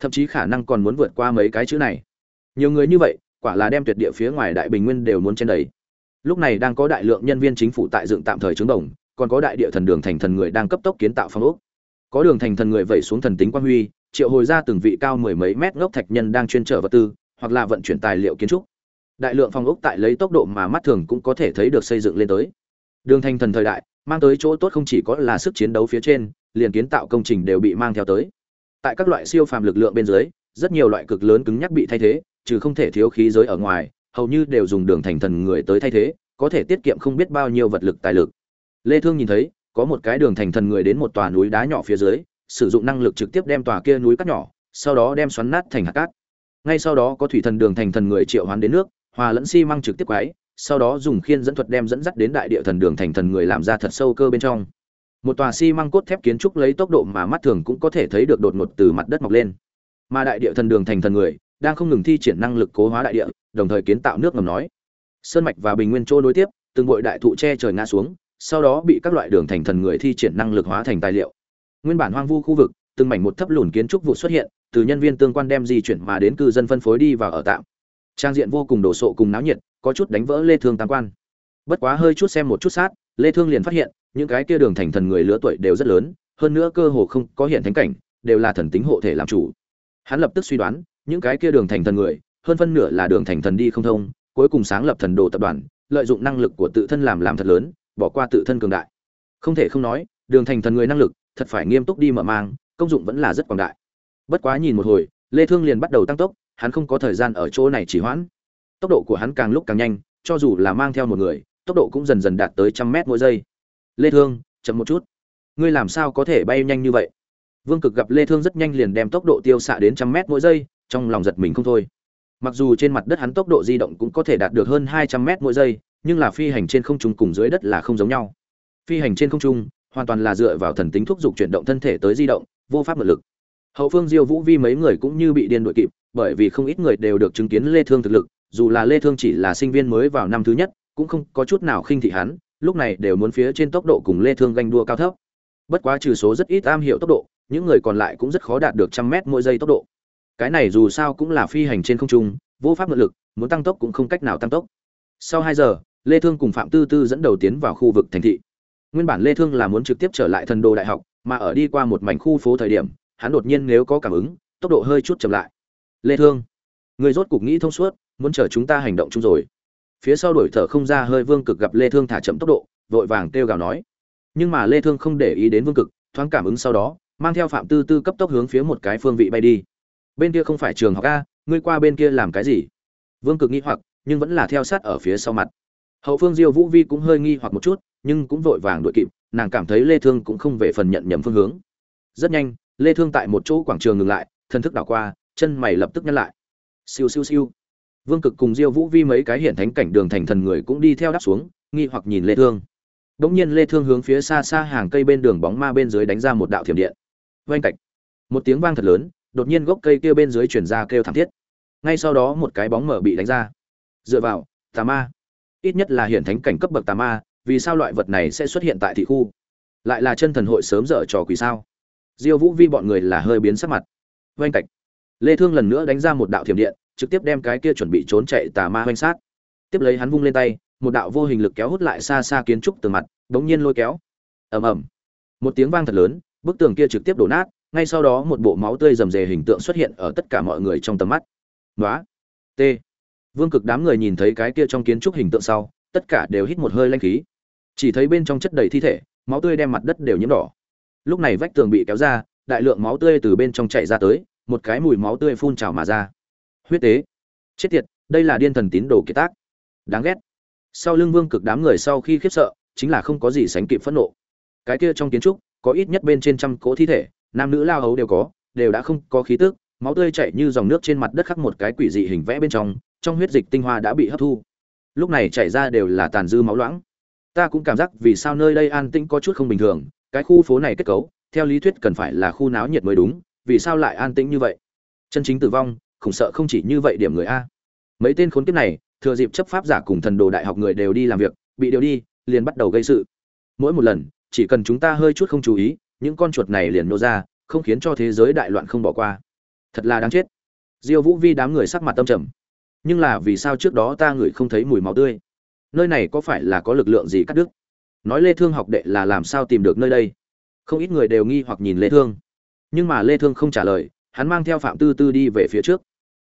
Thậm chí khả năng còn muốn vượt qua mấy cái chữ này. Nhiều người như vậy quả là đem tuyệt địa phía ngoài đại bình nguyên đều muốn trên đầy. Lúc này đang có đại lượng nhân viên chính phủ tại dựng tạm thời trứng đồng còn có đại địa thần đường thành thần người đang cấp tốc kiến tạo phong ốc. Có đường thành thần người vẩy xuống thần tính quan huy triệu hồi ra từng vị cao mười mấy mét ngốc thạch nhân đang chuyên trở vật tư, hoặc là vận chuyển tài liệu kiến trúc. Đại lượng phong ốc tại lấy tốc độ mà mắt thường cũng có thể thấy được xây dựng lên tới. Đường thành thần thời đại, mang tới chỗ tốt không chỉ có là sức chiến đấu phía trên, liền kiến tạo công trình đều bị mang theo tới. Tại các loại siêu phàm lực lượng bên dưới, rất nhiều loại cực lớn cứng nhắc bị thay thế, trừ không thể thiếu khí giới ở ngoài, hầu như đều dùng đường thành thần người tới thay thế, có thể tiết kiệm không biết bao nhiêu vật lực tài lực. Lê thương nhìn thấy, có một cái đường thành thần người đến một tòa núi đá nhỏ phía dưới sử dụng năng lực trực tiếp đem tòa kia núi cắt nhỏ, sau đó đem xoắn nát thành hạt cát. Ngay sau đó có thủy thần đường thành thần người triệu hoán đến nước, hòa lẫn xi si măng trực tiếp quái sau đó dùng khiên dẫn thuật đem dẫn dắt đến đại địa thần đường thành thần người làm ra thật sâu cơ bên trong. Một tòa xi si măng cốt thép kiến trúc lấy tốc độ mà mắt thường cũng có thể thấy được đột ngột từ mặt đất mọc lên. Mà đại địa thần đường thành thần người đang không ngừng thi triển năng lực cố hóa đại địa, đồng thời kiến tạo nước ngầm nói. Sơn mạch và bình nguyên chỗ nối tiếp, từng bội đại thụ che trời ngã xuống, sau đó bị các loại đường thành thần người thi triển năng lực hóa thành tài liệu nguyên bản hoang vu khu vực, từng mảnh một thấp lùn kiến trúc vụ xuất hiện, từ nhân viên tương quan đem di chuyển mà đến cư dân phân phối đi vào ở tạm. Trang diện vô cùng đồ sộ cùng náo nhiệt, có chút đánh vỡ lê thương tam quan. Bất quá hơi chút xem một chút sát, lê thương liền phát hiện, những cái kia đường thành thần người lứa tuổi đều rất lớn, hơn nữa cơ hồ không có hiện thánh cảnh, đều là thần tính hộ thể làm chủ. Hắn lập tức suy đoán, những cái kia đường thành thần người, hơn phân nửa là đường thành thần đi không thông, cuối cùng sáng lập thần đồ tập đoàn, lợi dụng năng lực của tự thân làm làm thật lớn, bỏ qua tự thân cường đại. Không thể không nói, đường thành thần người năng lực thật phải nghiêm túc đi mở mang, công dụng vẫn là rất quảng đại. Bất quá nhìn một hồi, lê thương liền bắt đầu tăng tốc, hắn không có thời gian ở chỗ này chỉ hoãn. Tốc độ của hắn càng lúc càng nhanh, cho dù là mang theo một người, tốc độ cũng dần dần đạt tới trăm mét mỗi giây. Lê thương, chậm một chút. Ngươi làm sao có thể bay nhanh như vậy? Vương cực gặp lê thương rất nhanh liền đem tốc độ tiêu xạ đến trăm mét mỗi giây, trong lòng giật mình không thôi. Mặc dù trên mặt đất hắn tốc độ di động cũng có thể đạt được hơn 200 mét mỗi giây, nhưng là phi hành trên không trung cùng dưới đất là không giống nhau. Phi hành trên không trung hoàn toàn là dựa vào thần tính thúc giục chuyển động thân thể tới di động, vô pháp mượn lực. Hậu phương diêu vũ vi mấy người cũng như bị điên đuổi kịp, bởi vì không ít người đều được chứng kiến lê thương thực lực, dù là lê thương chỉ là sinh viên mới vào năm thứ nhất, cũng không có chút nào khinh thị hắn, lúc này đều muốn phía trên tốc độ cùng lê thương ganh đua cao thấp. Bất quá trừ số rất ít am hiểu tốc độ, những người còn lại cũng rất khó đạt được trăm mét mỗi giây tốc độ. Cái này dù sao cũng là phi hành trên không trung, vô pháp mượn lực, muốn tăng tốc cũng không cách nào tăng tốc. Sau 2 giờ, lê thương cùng phạm tư tư dẫn đầu tiến vào khu vực thành thị nguyên bản lê thương là muốn trực tiếp trở lại thần đô đại học, mà ở đi qua một mảnh khu phố thời điểm, hắn đột nhiên nếu có cảm ứng, tốc độ hơi chút chậm lại. Lê thương, người rốt cục nghĩ thông suốt, muốn chờ chúng ta hành động chung rồi. Phía sau đuổi thở không ra hơi vương cực gặp lê thương thả chậm tốc độ, vội vàng kêu gào nói. Nhưng mà lê thương không để ý đến vương cực, thoáng cảm ứng sau đó, mang theo phạm tư tư cấp tốc hướng phía một cái phương vị bay đi. Bên kia không phải trường học a, ngươi qua bên kia làm cái gì? Vương cực nghi hoặc, nhưng vẫn là theo sát ở phía sau mặt. Hậu phương diêu vũ vi cũng hơi nghi hoặc một chút nhưng cũng vội vàng đuổi kịp, nàng cảm thấy lê thương cũng không về phần nhận nhầm phương hướng. Rất nhanh, lê thương tại một chỗ quảng trường ngừng lại thân thức đảo qua, chân mày lập tức nhăn lại. Siêu siêu siêu. Vương cực cùng diêu vũ vi mấy cái hiện thánh cảnh đường thành thần người cũng đi theo đáp xuống, nghi hoặc nhìn lê thương. Đống nhiên lê thương hướng phía xa xa hàng cây bên đường bóng ma bên dưới đánh ra một đạo thiểm điện. Vang cạch. Một tiếng vang thật lớn, đột nhiên gốc cây kia bên dưới truyền ra kêu thảm thiết. Ngay sau đó một cái bóng mở bị đánh ra. Dựa vào, tà ma. Ít nhất là hiện thánh cảnh cấp bậc tà ma vì sao loại vật này sẽ xuất hiện tại thị khu? Lại là chân thần hội sớm dở trò quỷ sao? Diêu vũ vi bọn người là hơi biến sắc mặt. Oanh cạch. Lê thương lần nữa đánh ra một đạo thiểm điện, trực tiếp đem cái kia chuẩn bị trốn chạy tà ma oanh sát. Tiếp lấy hắn vung lên tay, một đạo vô hình lực kéo hút lại xa xa kiến trúc từ mặt đống nhiên lôi kéo. Ầm ầm. Một tiếng vang thật lớn, bức tường kia trực tiếp đổ nát, ngay sau đó một bộ máu tươi rầm rề hình tượng xuất hiện ở tất cả mọi người trong tầm mắt. Nói t. Vương cực đám người nhìn thấy cái kia trong kiến trúc hình tượng sau, tất cả đều hít một hơi lanh khí chỉ thấy bên trong chất đầy thi thể, máu tươi đem mặt đất đều nhiễm đỏ. Lúc này vách tường bị kéo ra, đại lượng máu tươi từ bên trong chạy ra tới, một cái mùi máu tươi phun trào mà ra. Huyết tế. Chết tiệt, đây là điên thần tín đồ kiệt tác. Đáng ghét. Sau lưng vương cực đám người sau khi khiếp sợ, chính là không có gì sánh kịp phẫn nộ. Cái kia trong kiến trúc, có ít nhất bên trên trăm cỗ thi thể, nam nữ lao hấu đều có, đều đã không có khí tức, máu tươi chảy như dòng nước trên mặt đất khắc một cái quỷ dị hình vẽ bên trong trong huyết dịch tinh hoa đã bị hấp thu. Lúc này chảy ra đều là tàn dư máu loãng ta cũng cảm giác vì sao nơi đây an tĩnh có chút không bình thường, cái khu phố này kết cấu, theo lý thuyết cần phải là khu náo nhiệt mới đúng, vì sao lại an tĩnh như vậy? Chân chính tử vong, khủng sợ không chỉ như vậy điểm người a. Mấy tên khốn kiếp này, thừa dịp chấp pháp giả cùng thần đồ đại học người đều đi làm việc, bị điều đi, liền bắt đầu gây sự. Mỗi một lần, chỉ cần chúng ta hơi chút không chú ý, những con chuột này liền nô ra, không khiến cho thế giới đại loạn không bỏ qua. Thật là đáng chết. Diêu vũ vi đám người sắc mặt tâm trầm. Nhưng là vì sao trước đó ta ngửi không thấy mùi máu tươi? Nơi này có phải là có lực lượng gì cắt đứt? Nói lê thương học đệ là làm sao tìm được nơi đây? Không ít người đều nghi hoặc nhìn lê thương. Nhưng mà lê thương không trả lời, hắn mang theo phạm tư tư đi về phía trước.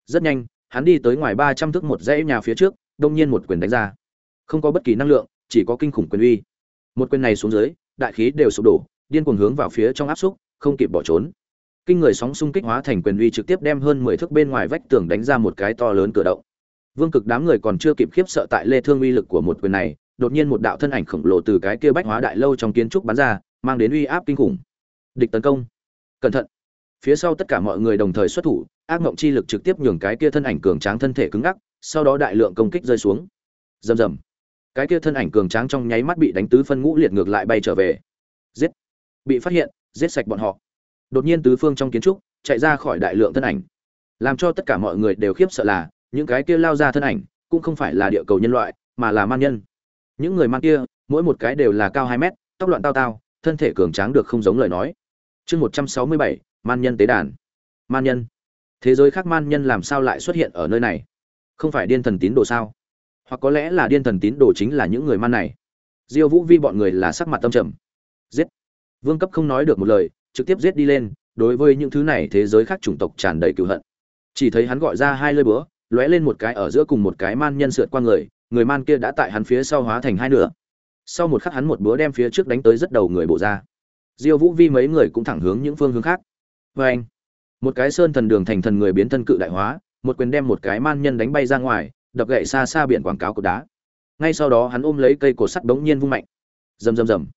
Rất nhanh, hắn đi tới ngoài 300 thước một dãy nhà phía trước, đông nhiên một quyền đánh ra. Không có bất kỳ năng lượng, chỉ có kinh khủng quyền uy. Một quyền này xuống dưới, đại khí đều sụp đổ, điên cuồng hướng vào phía trong áp xúc, không kịp bỏ trốn. Kinh người sóng xung kích hóa thành quyền uy trực tiếp đem hơn 10 thước bên ngoài vách tường đánh ra một cái to lớn cửa động vương cực đám người còn chưa kịp khiếp sợ tại lê thương uy lực của một quyền này, đột nhiên một đạo thân ảnh khổng lồ từ cái kia bách hóa đại lâu trong kiến trúc bắn ra, mang đến uy áp kinh khủng. Địch tấn công. Cẩn thận. Phía sau tất cả mọi người đồng thời xuất thủ, ác mộng chi lực trực tiếp nhường cái kia thân ảnh cường tráng thân thể cứng ngắc, sau đó đại lượng công kích rơi xuống. Rầm rầm. Cái kia thân ảnh cường tráng trong nháy mắt bị đánh tứ phân ngũ liệt ngược lại bay trở về. Giết. Bị phát hiện, giết sạch bọn họ. Đột nhiên tứ phương trong kiến trúc, chạy ra khỏi đại lượng thân ảnh. Làm cho tất cả mọi người đều khiếp sợ là những cái kia lao ra thân ảnh cũng không phải là địa cầu nhân loại, mà là man nhân. Những người man kia, mỗi một cái đều là cao hai mét, tóc loạn tao tao, thân thể cường tráng được không giống lời nói. Chương một trăm sáu mươi bảy, man nhân tế đàn. Man nhân. Thế giới khác man nhân làm sao lại xuất hiện ở nơi này? Không phải điên thần tín đồ sao? Hoặc có lẽ là điên thần tín đồ chính là những người man này. Diêu vũ vi bọn người là sắc mặt tâm trầm. Giết. Vương cấp không nói được một lời, trực tiếp giết đi lên, đối với những thứ này thế giới khác chủng tộc tràn đầy cựu hận. Chỉ thấy hắn gọi ra hai lơi búa lóe lên một cái ở giữa cùng một cái man nhân sượt qua người người man kia đã tại hắn phía sau hóa thành hai nửa. Sau một khắc hắn một búa đem phía trước đánh tới rất đầu người bộ ra. Diêu vũ vi mấy người cũng thẳng hướng những phương hướng khác. Vê anh, một cái sơn thần đường thành thần người biến thân cự đại hóa, một quyền đem một cái man nhân đánh bay ra ngoài, đập gậy xa xa biển quảng cáo cột đá. Ngay sau đó hắn ôm lấy cây cột sắt bỗng nhiên vung mạnh. Rầm rầm rầm.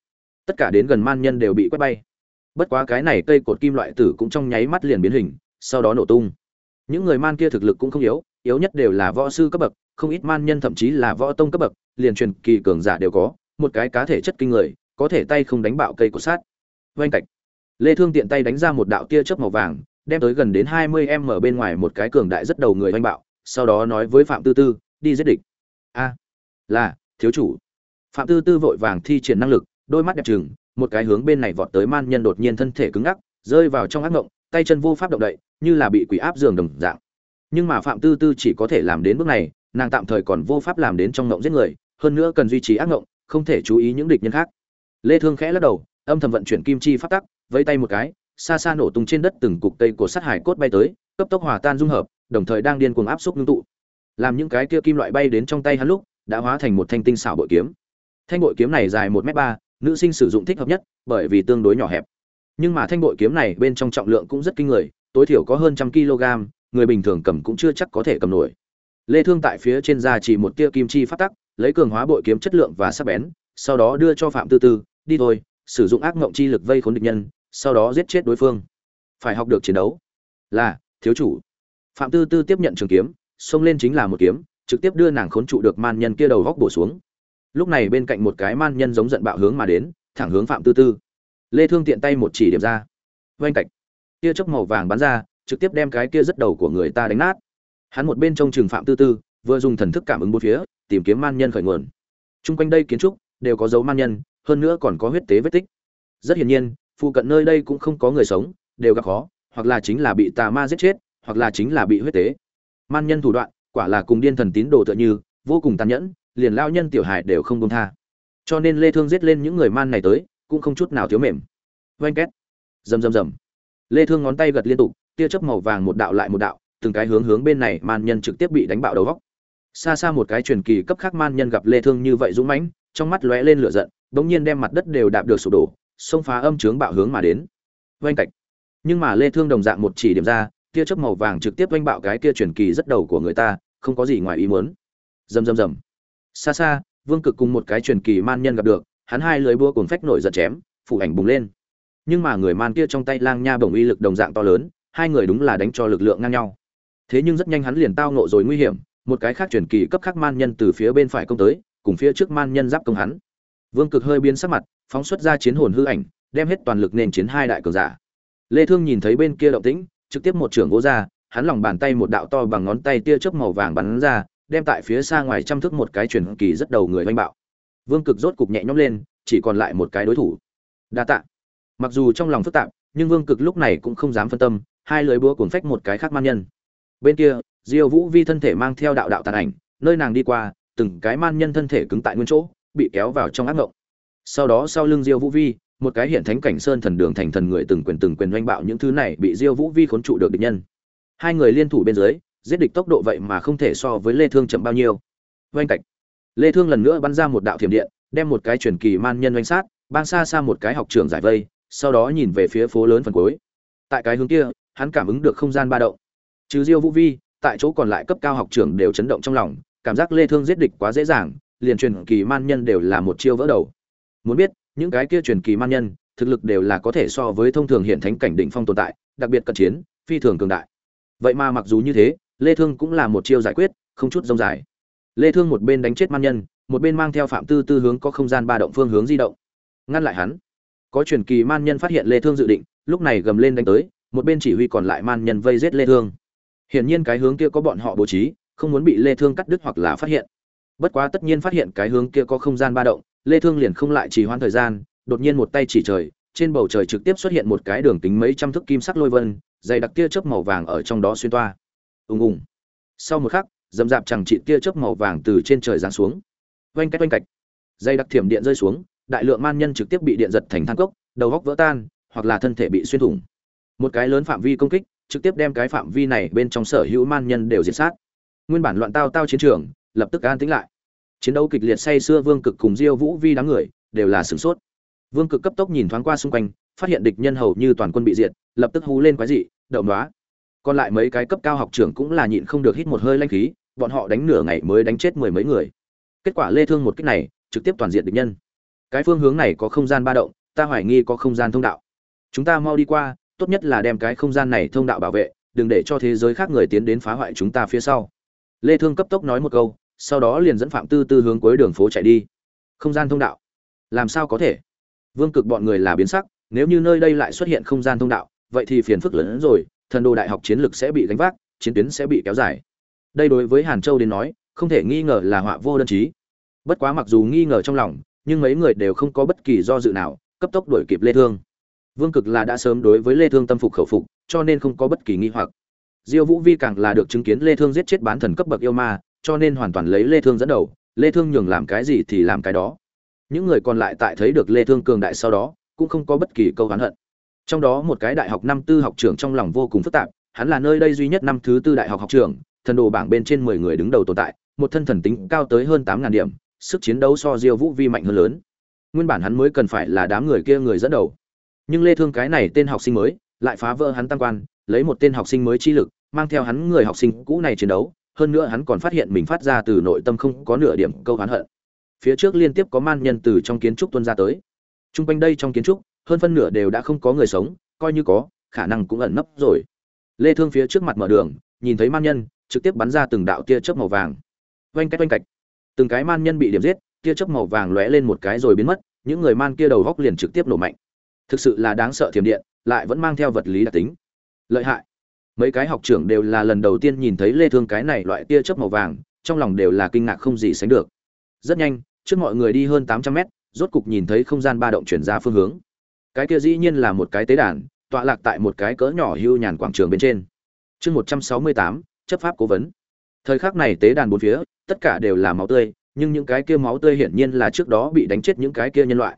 Tất cả đến gần man nhân đều bị quét bay. Bất quá cái này cây cột kim loại tử cũng trong nháy mắt liền biến hình, sau đó nổ tung. Những người man kia thực lực cũng không yếu yếu nhất đều là võ sư cấp bậc, không ít man nhân thậm chí là võ tông cấp bậc, liền truyền kỳ cường giả đều có, một cái cá thể chất kinh người, có thể tay không đánh bạo cây cổ sát. Vanh cạch. Lê thương tiện tay đánh ra một đạo tia chớp màu vàng, đem tới gần đến 20 em ở bên ngoài một cái cường đại rất đầu người oanh bạo, sau đó nói với phạm tư tư, đi giết địch. A, là, thiếu chủ. Phạm tư tư vội vàng thi triển năng lực, đôi mắt đẹp trừng, một cái hướng bên này vọt tới man nhân đột nhiên thân thể cứng ngắc, rơi vào trong ác ngộng, tay chân vô pháp động đậy, như là bị quỷ áp giường đồng dạng nhưng mà phạm tư tư chỉ có thể làm đến bước này, nàng tạm thời còn vô pháp làm đến trong ngộng giết người, hơn nữa cần duy trì ác ngộng, không thể chú ý những địch nhân khác. Lê thương khẽ lắc đầu, âm thầm vận chuyển kim chi phát tắc, vẫy tay một cái, xa xa nổ tung trên đất từng cục cây của sát hải cốt bay tới, cấp tốc hòa tan dung hợp, đồng thời đang điên cuồng áp suất ngưng tụ. Làm những cái kia kim loại bay đến trong tay hắn lúc, đã hóa thành một thanh tinh xảo bội kiếm. Thanh bội kiếm này dài một m ba, nữ sinh sử dụng thích hợp nhất, bởi vì tương đối nhỏ hẹp. Nhưng mà thanh bội kiếm này bên trong trọng lượng cũng rất kinh người, tối thiểu có hơn trăm kg người bình thường cầm cũng chưa chắc có thể cầm nổi. Lê thương tại phía trên da chỉ một tia kim chi phát tắc, lấy cường hóa bội kiếm chất lượng và sắc bén, sau đó đưa cho phạm tư tư, đi thôi, sử dụng ác ngộng chi lực vây khốn địch nhân, sau đó giết chết đối phương. Phải học được chiến đấu. Là, thiếu chủ. Phạm tư tư tiếp nhận trường kiếm, xông lên chính là một kiếm, trực tiếp đưa nàng khốn trụ được man nhân kia đầu góc bổ xuống. Lúc này bên cạnh một cái man nhân giống giận bạo hướng mà đến, thẳng hướng phạm tư tư. Lê thương tiện tay một chỉ điểm ra. Vanh cạch. Kia chớp màu vàng bắn ra trực tiếp đem cái kia rất đầu của người ta đánh nát. Hắn một bên trông trường phạm tư tư, vừa dùng thần thức cảm ứng bốn phía, tìm kiếm man nhân khởi nguồn. Chung quanh đây kiến trúc đều có dấu man nhân, hơn nữa còn có huyết tế vết tích. Rất hiển nhiên, phụ cận nơi đây cũng không có người sống, đều gặp khó, hoặc là chính là bị tà ma giết chết, hoặc là chính là bị huyết tế. Man nhân thủ đoạn, quả là cùng điên thần tín đồ tựa như, vô cùng tàn nhẫn, liền lao nhân tiểu hải đều không công tha. Cho nên lê thương giết lên những người man này tới, cũng không chút nào thiếu mềm. Vanh két. Rầm rầm rầm. Lê thương ngón tay gật liên tục tia chớp màu vàng một đạo lại một đạo, từng cái hướng hướng bên này man nhân trực tiếp bị đánh bạo đầu góc. Xa xa một cái truyền kỳ cấp khác man nhân gặp lê thương như vậy dũng mãnh, trong mắt lóe lên lửa giận đống nhiên đem mặt đất đều đạp được sụp đổ, xông phá âm trướng bạo hướng mà đến. Oanh cạch. Nhưng mà lê thương đồng dạng một chỉ điểm ra, tia chớp màu vàng trực tiếp vanh bạo cái kia truyền kỳ rất đầu của người ta, không có gì ngoài ý muốn. Rầm rầm rầm. Xa xa, vương cực cùng một cái truyền kỳ man nhân gặp được, hắn hai lưỡi búa cuồng phách nổi giật chém, phủ ảnh bùng lên. Nhưng mà người man kia trong tay lang nha bổng uy lực đồng dạng to lớn hai người đúng là đánh cho lực lượng ngang nhau. Thế nhưng rất nhanh hắn liền tao nộ rồi nguy hiểm, một cái khác truyền kỳ cấp khác man nhân từ phía bên phải công tới, cùng phía trước man nhân giáp công hắn. Vương cực hơi biến sắc mặt, phóng xuất ra chiến hồn hư ảnh, đem hết toàn lực nền chiến hai đại cường giả. Lê thương nhìn thấy bên kia động tĩnh, trực tiếp một trưởng gỗ ra, hắn lòng bàn tay một đạo to bằng ngón tay tia chớp màu vàng bắn ra, đem tại phía xa ngoài trăm thức một cái truyền kỳ rất đầu người oanh bạo. Vương cực rốt cục nhẹ nhõm lên, chỉ còn lại một cái đối thủ. Đa tạ. Mặc dù trong lòng phức tạp, nhưng vương cực lúc này cũng không dám phân tâm hai lưới búa cuốn phách một cái khác man nhân. Bên kia, diêu vũ vi thân thể mang theo đạo đạo tàn ảnh, nơi nàng đi qua, từng cái man nhân thân thể cứng tại nguyên chỗ, bị kéo vào trong ác ngộng. Sau đó sau lưng diêu vũ vi, một cái hiện thánh cảnh sơn thần đường thành thần người từng quyền từng quyền oanh bạo những thứ này bị diêu vũ vi khốn trụ được địch nhân. Hai người liên thủ bên dưới, giết địch tốc độ vậy mà không thể so với lê thương chậm bao nhiêu. Oanh cạch. Lê thương lần nữa bắn ra một đạo thiểm điện, đem một cái truyền kỳ man nhân oanh sát, bang xa xa một cái học trường giải vây, sau đó nhìn về phía phố lớn phần cuối. Tại cái hướng kia hắn cảm ứng được không gian ba động. Trừ diêu vũ vi, tại chỗ còn lại cấp cao học trưởng đều chấn động trong lòng, cảm giác lê thương giết địch quá dễ dàng, liền truyền kỳ man nhân đều là một chiêu vỡ đầu. Muốn biết, những cái kia truyền kỳ man nhân, thực lực đều là có thể so với thông thường hiện thánh cảnh đỉnh phong tồn tại, đặc biệt cận chiến, phi thường cường đại. Vậy mà mặc dù như thế, lê thương cũng là một chiêu giải quyết, không chút rông dài. Lê thương một bên đánh chết man nhân, một bên mang theo phạm tư tư hướng có không gian ba động phương hướng di động. Ngăn lại hắn. Có truyền kỳ man nhân phát hiện lê thương dự định, lúc này gầm lên đánh tới một bên chỉ huy còn lại man nhân vây giết lê thương. Hiển nhiên cái hướng kia có bọn họ bố trí, không muốn bị lê thương cắt đứt hoặc là phát hiện. Bất quá tất nhiên phát hiện cái hướng kia có không gian ba động, lê thương liền không lại trì hoãn thời gian, đột nhiên một tay chỉ trời, trên bầu trời trực tiếp xuất hiện một cái đường kính mấy trăm thước kim sắc lôi vân, dày đặc tia chớp màu vàng ở trong đó xuyên toa. Ùng ùng. Sau một khắc, dầm dạp chẳng trị tia chớp màu vàng từ trên trời giáng xuống. Oanh cách oanh cạch dây đặc thiểm điện rơi xuống, đại lượng man nhân trực tiếp bị điện giật thành than cốc, đầu góc vỡ tan, hoặc là thân thể bị xuyên thủng một cái lớn phạm vi công kích, trực tiếp đem cái phạm vi này bên trong sở hữu man nhân đều diệt sát. Nguyên bản loạn tao tao chiến trường, lập tức an tĩnh lại. Chiến đấu kịch liệt say xưa vương cực cùng diêu vũ vi đám người, đều là sửng sốt. Vương cực cấp tốc nhìn thoáng qua xung quanh, phát hiện địch nhân hầu như toàn quân bị diệt, lập tức hú lên quái dị, đậu đoá còn lại mấy cái cấp cao học trưởng cũng là nhịn không được hít một hơi lanh khí, bọn họ đánh nửa ngày mới đánh chết mười mấy người. Kết quả lê thương một kích này, trực tiếp toàn diện địch nhân. Cái phương hướng này có không gian ba động, ta hoài nghi có không gian thông đạo. Chúng ta mau đi qua tốt nhất là đem cái không gian này thông đạo bảo vệ, đừng để cho thế giới khác người tiến đến phá hoại chúng ta phía sau. Lê thương cấp tốc nói một câu, sau đó liền dẫn phạm tư tư hướng cuối đường phố chạy đi. Không gian thông đạo? Làm sao có thể? Vương cực bọn người là biến sắc, nếu như nơi đây lại xuất hiện không gian thông đạo, vậy thì phiền phức lớn hơn rồi, thần đồ đại học chiến lực sẽ bị gánh vác, chiến tuyến sẽ bị kéo dài. Đây đối với hàn châu đến nói, không thể nghi ngờ là họa vô đơn chí. Bất quá mặc dù nghi ngờ trong lòng, nhưng mấy người đều không có bất kỳ do dự nào, cấp tốc đuổi kịp lê thương vương cực là đã sớm đối với lê thương tâm phục khẩu phục, cho nên không có bất kỳ nghi hoặc. Diêu vũ vi càng là được chứng kiến lê thương giết chết bán thần cấp bậc yêu ma, cho nên hoàn toàn lấy lê thương dẫn đầu, lê thương nhường làm cái gì thì làm cái đó. Những người còn lại tại thấy được lê thương cường đại sau đó, cũng không có bất kỳ câu oán hận. Trong đó một cái đại học năm tư học trưởng trong lòng vô cùng phức tạp, hắn là nơi đây duy nhất năm thứ tư đại học học trưởng, thần đồ bảng bên trên 10 người đứng đầu tồn tại, một thân thần tính cao tới hơn 8000 điểm, sức chiến đấu so diêu vũ vi mạnh hơn lớn. Nguyên bản hắn mới cần phải là đám người kia người dẫn đầu nhưng lê thương cái này tên học sinh mới, lại phá vỡ hắn tăng quan, lấy một tên học sinh mới chi lực, mang theo hắn người học sinh cũ này chiến đấu, hơn nữa hắn còn phát hiện mình phát ra từ nội tâm không có nửa điểm câu hắn hận. Phía trước liên tiếp có man nhân từ trong kiến trúc tuân ra tới. Trung quanh đây trong kiến trúc, hơn phân nửa đều đã không có người sống, coi như có, khả năng cũng ẩn nấp rồi. Lê thương phía trước mặt mở đường, nhìn thấy man nhân, trực tiếp bắn ra từng đạo tia chớp màu vàng. Quanh cách quanh cạch từng cái man nhân bị điểm giết, tia chớp màu vàng lóe lên một cái rồi biến mất, những người man kia đầu góc liền trực tiếp nổ mạnh thực sự là đáng sợ thiểm điện lại vẫn mang theo vật lý đặc tính. Lợi hại. Mấy cái học trưởng đều là lần đầu tiên nhìn thấy lê thương cái này loại tia chớp màu vàng trong lòng đều là kinh ngạc không gì sánh được. Rất nhanh trước mọi người đi hơn 800 mét rốt cục nhìn thấy không gian ba động chuyển ra phương hướng. Cái kia dĩ nhiên là một cái tế đàn tọa lạc tại một cái cỡ nhỏ hưu nhàn quảng trường bên trên. Chương 168, chấp pháp cố vấn. Thời khắc này tế đàn bốn phía tất cả đều là máu tươi nhưng những cái kia máu tươi hiển nhiên là trước đó bị đánh chết những cái kia nhân loại.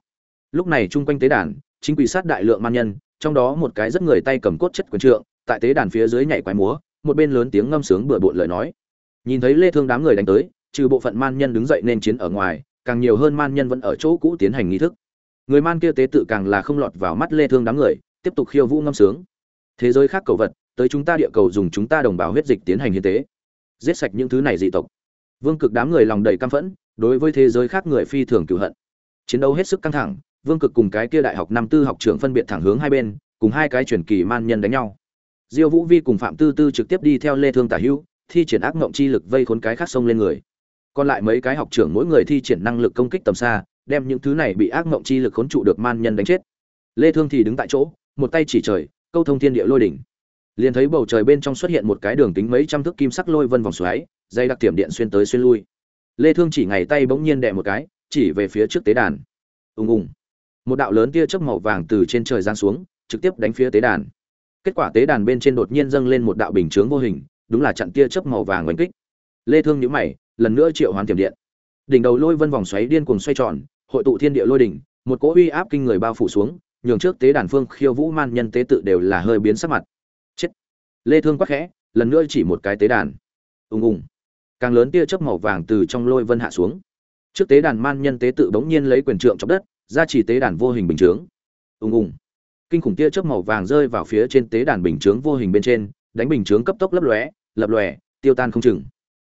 Lúc này chung quanh tế đàn chính quỷ sát đại lượng man nhân, trong đó một cái rất người tay cầm cốt chất quyền trượng, tại tế đàn phía dưới nhảy quái múa, một bên lớn tiếng ngâm sướng bừa bộn lời nói. Nhìn thấy lê thương đám người đánh tới, trừ bộ phận man nhân đứng dậy nên chiến ở ngoài, càng nhiều hơn man nhân vẫn ở chỗ cũ tiến hành nghi thức. Người man kia tế tự càng là không lọt vào mắt lê thương đám người, tiếp tục khiêu vũ ngâm sướng. Thế giới khác cầu vật, tới chúng ta địa cầu dùng chúng ta đồng bào huyết dịch tiến hành hiến tế. Giết sạch những thứ này dị tộc. Vương cực đám người lòng đầy căm phẫn, đối với thế giới khác người phi thường cửu hận. Chiến đấu hết sức căng thẳng vương cực cùng cái kia đại học năm tư học trưởng phân biệt thẳng hướng hai bên, cùng hai cái truyền kỳ man nhân đánh nhau. Diêu vũ vi cùng phạm tư tư trực tiếp đi theo lê thương tả hữu, thi triển ác ngộng chi lực vây khốn cái khác sông lên người. Còn lại mấy cái học trưởng mỗi người thi triển năng lực công kích tầm xa, đem những thứ này bị ác ngộng chi lực khốn trụ được man nhân đánh chết. Lê thương thì đứng tại chỗ, một tay chỉ trời, câu thông thiên địa lôi đỉnh. Liền thấy bầu trời bên trong xuất hiện một cái đường kính mấy trăm thước kim sắc lôi vân vòng xoáy, dây đặc tiềm điện xuyên tới xuyên lui. Lê thương chỉ ngày tay bỗng nhiên đè một cái, chỉ về phía trước tế đàn. Ùng ùng một đạo lớn tia chớp màu vàng từ trên trời giáng xuống, trực tiếp đánh phía tế đàn. Kết quả tế đàn bên trên đột nhiên dâng lên một đạo bình chướng vô hình, đúng là chặn tia chớp màu vàng oanh kích. Lê thương nhíu mày, lần nữa triệu hoán tiềm điện. Đỉnh đầu lôi vân vòng xoáy điên cuồng xoay tròn, hội tụ thiên địa lôi đỉnh, một cỗ uy áp kinh người bao phủ xuống, nhường trước tế đàn phương khiêu vũ man nhân tế tự đều là hơi biến sắc mặt. Chết. Lê thương quát khẽ, lần nữa chỉ một cái tế đàn. Ùng ùng. Càng lớn tia chớp màu vàng từ trong lôi vân hạ xuống. Trước tế đàn man nhân tế tự bỗng nhiên lấy quyền trượng chọc đất ra chỉ tế đàn vô hình bình chướng. Ùng ùng. Kinh khủng tia chớp màu vàng rơi vào phía trên tế đàn bình chướng vô hình bên trên, đánh bình chướng cấp tốc lấp lóe, lập lòe, tiêu tan không chừng.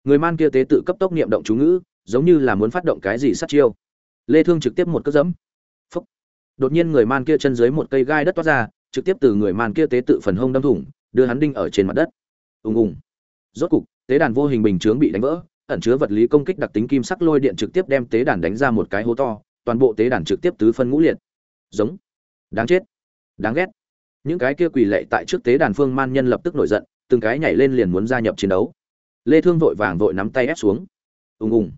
Người man kia tế tự cấp tốc niệm động chú ngữ, giống như là muốn phát động cái gì sát chiêu. Lê thương trực tiếp một cước dẫm Phúc. đột nhiên người man kia chân dưới một cây gai đất toát ra, trực tiếp từ người man kia tế tự phần hông đâm thủng, đưa hắn đinh ở trên mặt đất. Ùng ùng. Rốt cục, tế đàn vô hình bình chướng bị đánh vỡ, ẩn chứa vật lý công kích đặc tính kim sắc lôi điện trực tiếp đem tế đàn đánh ra một cái hố to toàn bộ tế đàn trực tiếp tứ phân ngũ liệt. Giống. Đáng chết. Đáng ghét. Những cái kia quỳ lệ tại trước tế đàn phương man nhân lập tức nổi giận, từng cái nhảy lên liền muốn gia nhập chiến đấu. Lê thương vội vàng vội nắm tay ép xuống. Ùng ùng.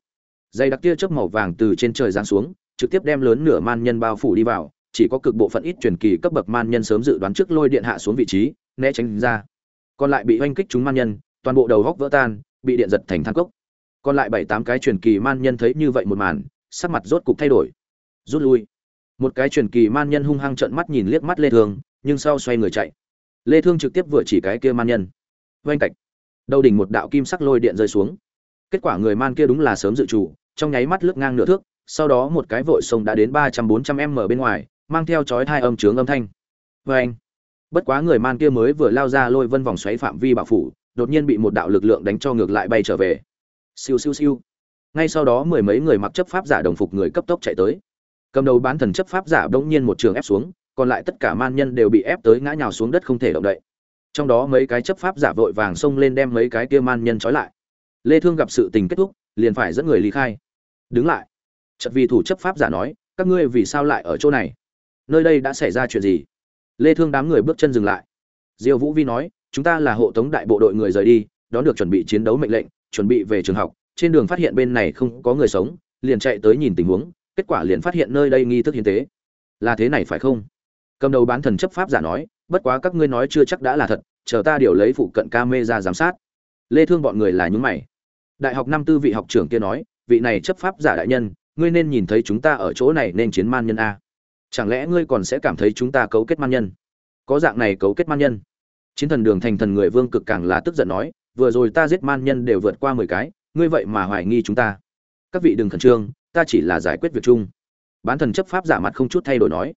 Dây đặc kia chớp màu vàng từ trên trời giáng xuống, trực tiếp đem lớn nửa man nhân bao phủ đi vào, chỉ có cực bộ phận ít truyền kỳ cấp bậc man nhân sớm dự đoán trước lôi điện hạ xuống vị trí, né tránh ra. Còn lại bị oanh kích chúng man nhân, toàn bộ đầu góc vỡ tan, bị điện giật thành than cốc. Còn lại bảy tám cái truyền kỳ man nhân thấy như vậy một màn sắc mặt rốt cục thay đổi. Rút lui. Một cái truyền kỳ man nhân hung hăng trợn mắt nhìn liếc mắt lê thương, nhưng sau xoay người chạy. Lê thương trực tiếp vừa chỉ cái kia man nhân. Vang cạch. Đầu đỉnh một đạo kim sắc lôi điện rơi xuống. Kết quả người man kia đúng là sớm dự chủ trong nháy mắt lướt ngang nửa thước, sau đó một cái vội sông đã đến ba trăm bốn trăm m bên ngoài, mang theo chói thai âm trướng âm thanh. Vang anh bất quá người man kia mới vừa lao ra lôi vân vòng xoáy phạm vi bạo phủ, đột nhiên bị một đạo lực lượng đánh cho ngược lại bay trở về. Siêu siêu siêu ngay sau đó mười mấy người mặc chấp pháp giả đồng phục người cấp tốc chạy tới. Cầm đầu bán thần chấp pháp giả bỗng nhiên một trường ép xuống, còn lại tất cả man nhân đều bị ép tới ngã nhào xuống đất không thể động đậy. Trong đó mấy cái chấp pháp giả vội vàng xông lên đem mấy cái kia man nhân trói lại. Lê thương gặp sự tình kết thúc, liền phải dẫn người ly khai. Đứng lại. Chợt vì thủ chấp pháp giả nói, các ngươi vì sao lại ở chỗ này? Nơi đây đã xảy ra chuyện gì? Lê thương đám người bước chân dừng lại. Diêu vũ vi nói, chúng ta là hộ tống đại bộ đội người rời đi, đón được chuẩn bị chiến đấu mệnh lệnh, chuẩn bị về trường học trên đường phát hiện bên này không có người sống, liền chạy tới nhìn tình huống, kết quả liền phát hiện nơi đây nghi thức hiến tế. Là thế này phải không? Cầm đầu bán thần chấp pháp giả nói, bất quá các ngươi nói chưa chắc đã là thật, chờ ta điều lấy phụ cận camera giám sát. Lê thương bọn người là những mày. Đại học năm tư vị học trưởng kia nói, vị này chấp pháp giả đại nhân, ngươi nên nhìn thấy chúng ta ở chỗ này nên chiến man nhân a. Chẳng lẽ ngươi còn sẽ cảm thấy chúng ta cấu kết man nhân? Có dạng này cấu kết man nhân? Chiến thần đường thành thần người vương cực càng là tức giận nói, vừa rồi ta giết man nhân đều vượt qua mười cái ngươi vậy mà hoài nghi chúng ta. Các vị đừng khẩn trương, ta chỉ là giải quyết việc chung. Bán thần chấp pháp giả mặt không chút thay đổi nói.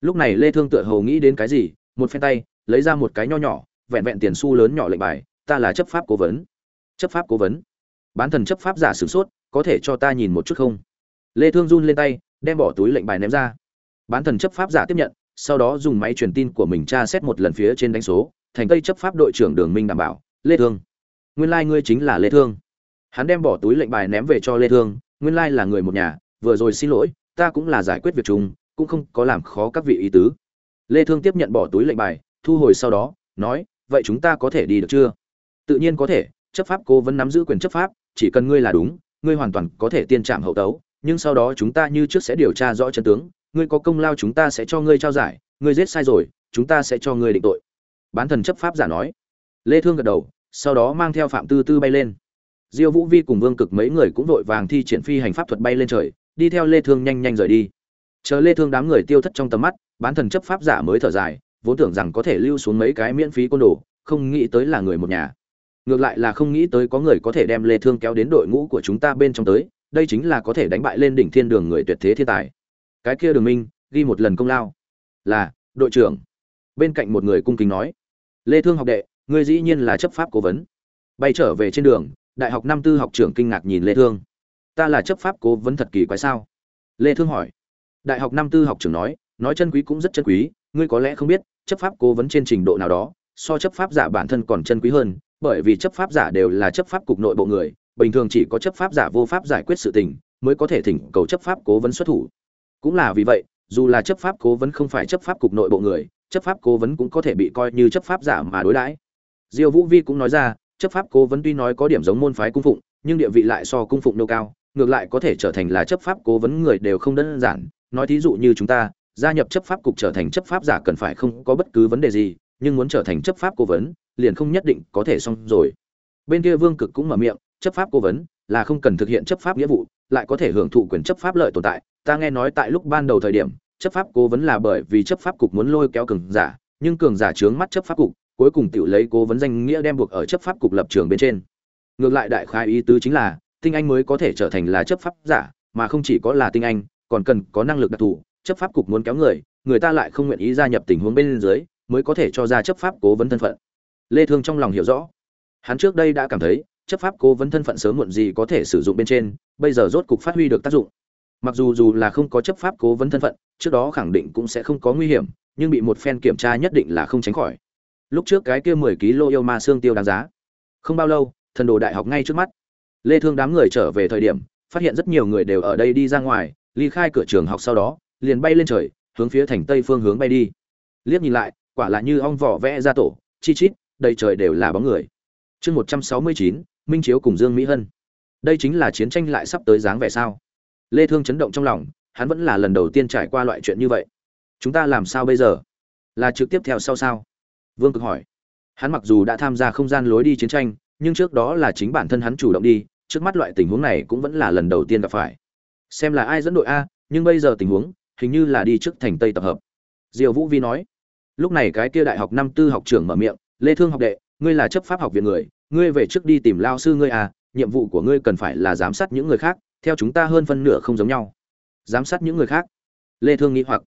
Lúc này lê thương tựa hồ nghĩ đến cái gì, một phen tay, lấy ra một cái nho nhỏ, vẹn vẹn tiền xu lớn nhỏ lệnh bài, ta là chấp pháp cố vấn. Chấp pháp cố vấn. Bán thần chấp pháp giả sửng sốt, có thể cho ta nhìn một chút không? Lê thương run lên tay, đem bỏ túi lệnh bài ném ra. Bán thần chấp pháp giả tiếp nhận, sau đó dùng máy truyền tin của mình tra xét một lần phía trên đánh số, thành tây chấp pháp đội trưởng đường minh đảm bảo, lê thương. Nguyên lai like ngươi chính là lê thương hắn đem bỏ túi lệnh bài ném về cho lê thương, nguyên lai là người một nhà, vừa rồi xin lỗi, ta cũng là giải quyết việc chung, cũng không có làm khó các vị ý tứ. Lê thương tiếp nhận bỏ túi lệnh bài, thu hồi sau đó, nói, vậy chúng ta có thể đi được chưa? Tự nhiên có thể, chấp pháp cố vẫn nắm giữ quyền chấp pháp, chỉ cần ngươi là đúng, ngươi hoàn toàn có thể tiên trạm hậu tấu, nhưng sau đó chúng ta như trước sẽ điều tra rõ chân tướng, ngươi có công lao chúng ta sẽ cho ngươi trao giải, ngươi giết sai rồi, chúng ta sẽ cho ngươi định tội. Bán thần chấp pháp giả nói. Lê thương gật đầu, sau đó mang theo phạm tư tư bay lên diêu vũ vi cùng vương cực mấy người cũng vội vàng thi triển phi hành pháp thuật bay lên trời, đi theo lê thương nhanh nhanh rời đi. Chờ lê thương đám người tiêu thất trong tầm mắt, bán thần chấp pháp giả mới thở dài, vốn tưởng rằng có thể lưu xuống mấy cái miễn phí côn đồ, không nghĩ tới là người một nhà. Ngược lại là không nghĩ tới có người có thể đem lê thương kéo đến đội ngũ của chúng ta bên trong tới, đây chính là có thể đánh bại lên đỉnh thiên đường người tuyệt thế thiên tài. Cái kia đường minh, ghi một lần công lao. Là, đội trưởng. Bên cạnh một người cung kính nói. Lê thương học đệ, ngươi dĩ nhiên là chấp pháp cố vấn. Bay trở về trên đường đại học năm tư học trưởng kinh ngạc nhìn lê thương ta là chấp pháp cố vấn thật kỳ quái sao lê thương hỏi đại học năm tư học trưởng nói nói chân quý cũng rất chân quý ngươi có lẽ không biết chấp pháp cố vấn trên trình độ nào đó so chấp pháp giả bản thân còn chân quý hơn bởi vì chấp pháp giả đều là chấp pháp cục nội bộ người bình thường chỉ có chấp pháp giả vô pháp giải quyết sự tình mới có thể thỉnh cầu chấp pháp cố vấn xuất thủ cũng là vì vậy dù là chấp pháp cố vấn không phải chấp pháp cục nội bộ người chấp pháp cố vấn cũng có thể bị coi như chấp pháp giả mà đối đãi diêu vũ vi cũng nói ra chấp pháp cố vấn tuy nói có điểm giống môn phái cung phụng nhưng địa vị lại so cung phụng nô cao ngược lại có thể trở thành là chấp pháp cố vấn người đều không đơn giản nói thí dụ như chúng ta gia nhập chấp pháp cục trở thành chấp pháp giả cần phải không có bất cứ vấn đề gì nhưng muốn trở thành chấp pháp cố vấn liền không nhất định có thể xong rồi bên kia vương cực cũng mở miệng chấp pháp cố vấn là không cần thực hiện chấp pháp nghĩa vụ lại có thể hưởng thụ quyền chấp pháp lợi tồn tại ta nghe nói tại lúc ban đầu thời điểm chấp pháp cố vấn là bởi vì chấp pháp cục muốn lôi kéo cường giả nhưng cường giả trướng mắt chấp pháp cục cuối cùng tự lấy cố vấn danh nghĩa đem buộc ở chấp pháp cục lập trường bên trên. Ngược lại đại khai ý tứ chính là, tinh anh mới có thể trở thành là chấp pháp giả, mà không chỉ có là tinh anh, còn cần có năng lực đặc thù, chấp pháp cục muốn kéo người người ta lại không nguyện ý gia nhập tình huống bên dưới, mới có thể cho ra chấp pháp cố vấn thân phận. Lê thương trong lòng hiểu rõ. Hắn trước đây đã cảm thấy, chấp pháp cố vấn thân phận sớm muộn gì có thể sử dụng bên trên, bây giờ rốt cục phát huy được tác dụng. Mặc dù dù là không có chấp pháp cố vấn thân phận, trước đó khẳng định cũng sẽ không có nguy hiểm, nhưng bị một phen kiểm tra nhất định là không tránh khỏi lúc trước cái kia 10 kg yêu ma xương tiêu đáng giá. Không bao lâu thần đồ đại học ngay trước mắt. Lê thương đám người trở về thời điểm phát hiện rất nhiều người đều ở đây đi ra ngoài ly khai cửa trường học sau đó liền bay lên trời hướng phía thành tây phương hướng bay đi. Liếc nhìn lại quả là như ong vỏ vẽ ra tổ chi chít đầy trời đều là bóng người. Chương 169, minh chiếu cùng dương mỹ hân. Đây chính là chiến tranh lại sắp tới dáng vẻ sao? Lê thương chấn động trong lòng hắn vẫn là lần đầu tiên trải qua loại chuyện như vậy. Chúng ta làm sao bây giờ? Là trực tiếp theo sau sao? Vương cực hỏi. Hắn mặc dù đã tham gia không gian lối đi chiến tranh, nhưng trước đó là chính bản thân hắn chủ động đi, trước mắt loại tình huống này cũng vẫn là lần đầu tiên gặp phải. Xem là ai dẫn đội a, nhưng bây giờ tình huống, hình như là đi trước thành tây tập hợp. Diều vũ vi nói. Lúc này cái kia đại học năm tư học trưởng mở miệng, lê thương học đệ, ngươi là chấp pháp học viện người, ngươi về trước đi tìm lao sư ngươi à nhiệm vụ của ngươi cần phải là giám sát những người khác, theo chúng ta hơn phân nửa không giống nhau. Giám sát những người khác? Lê thương nghĩ hoặc.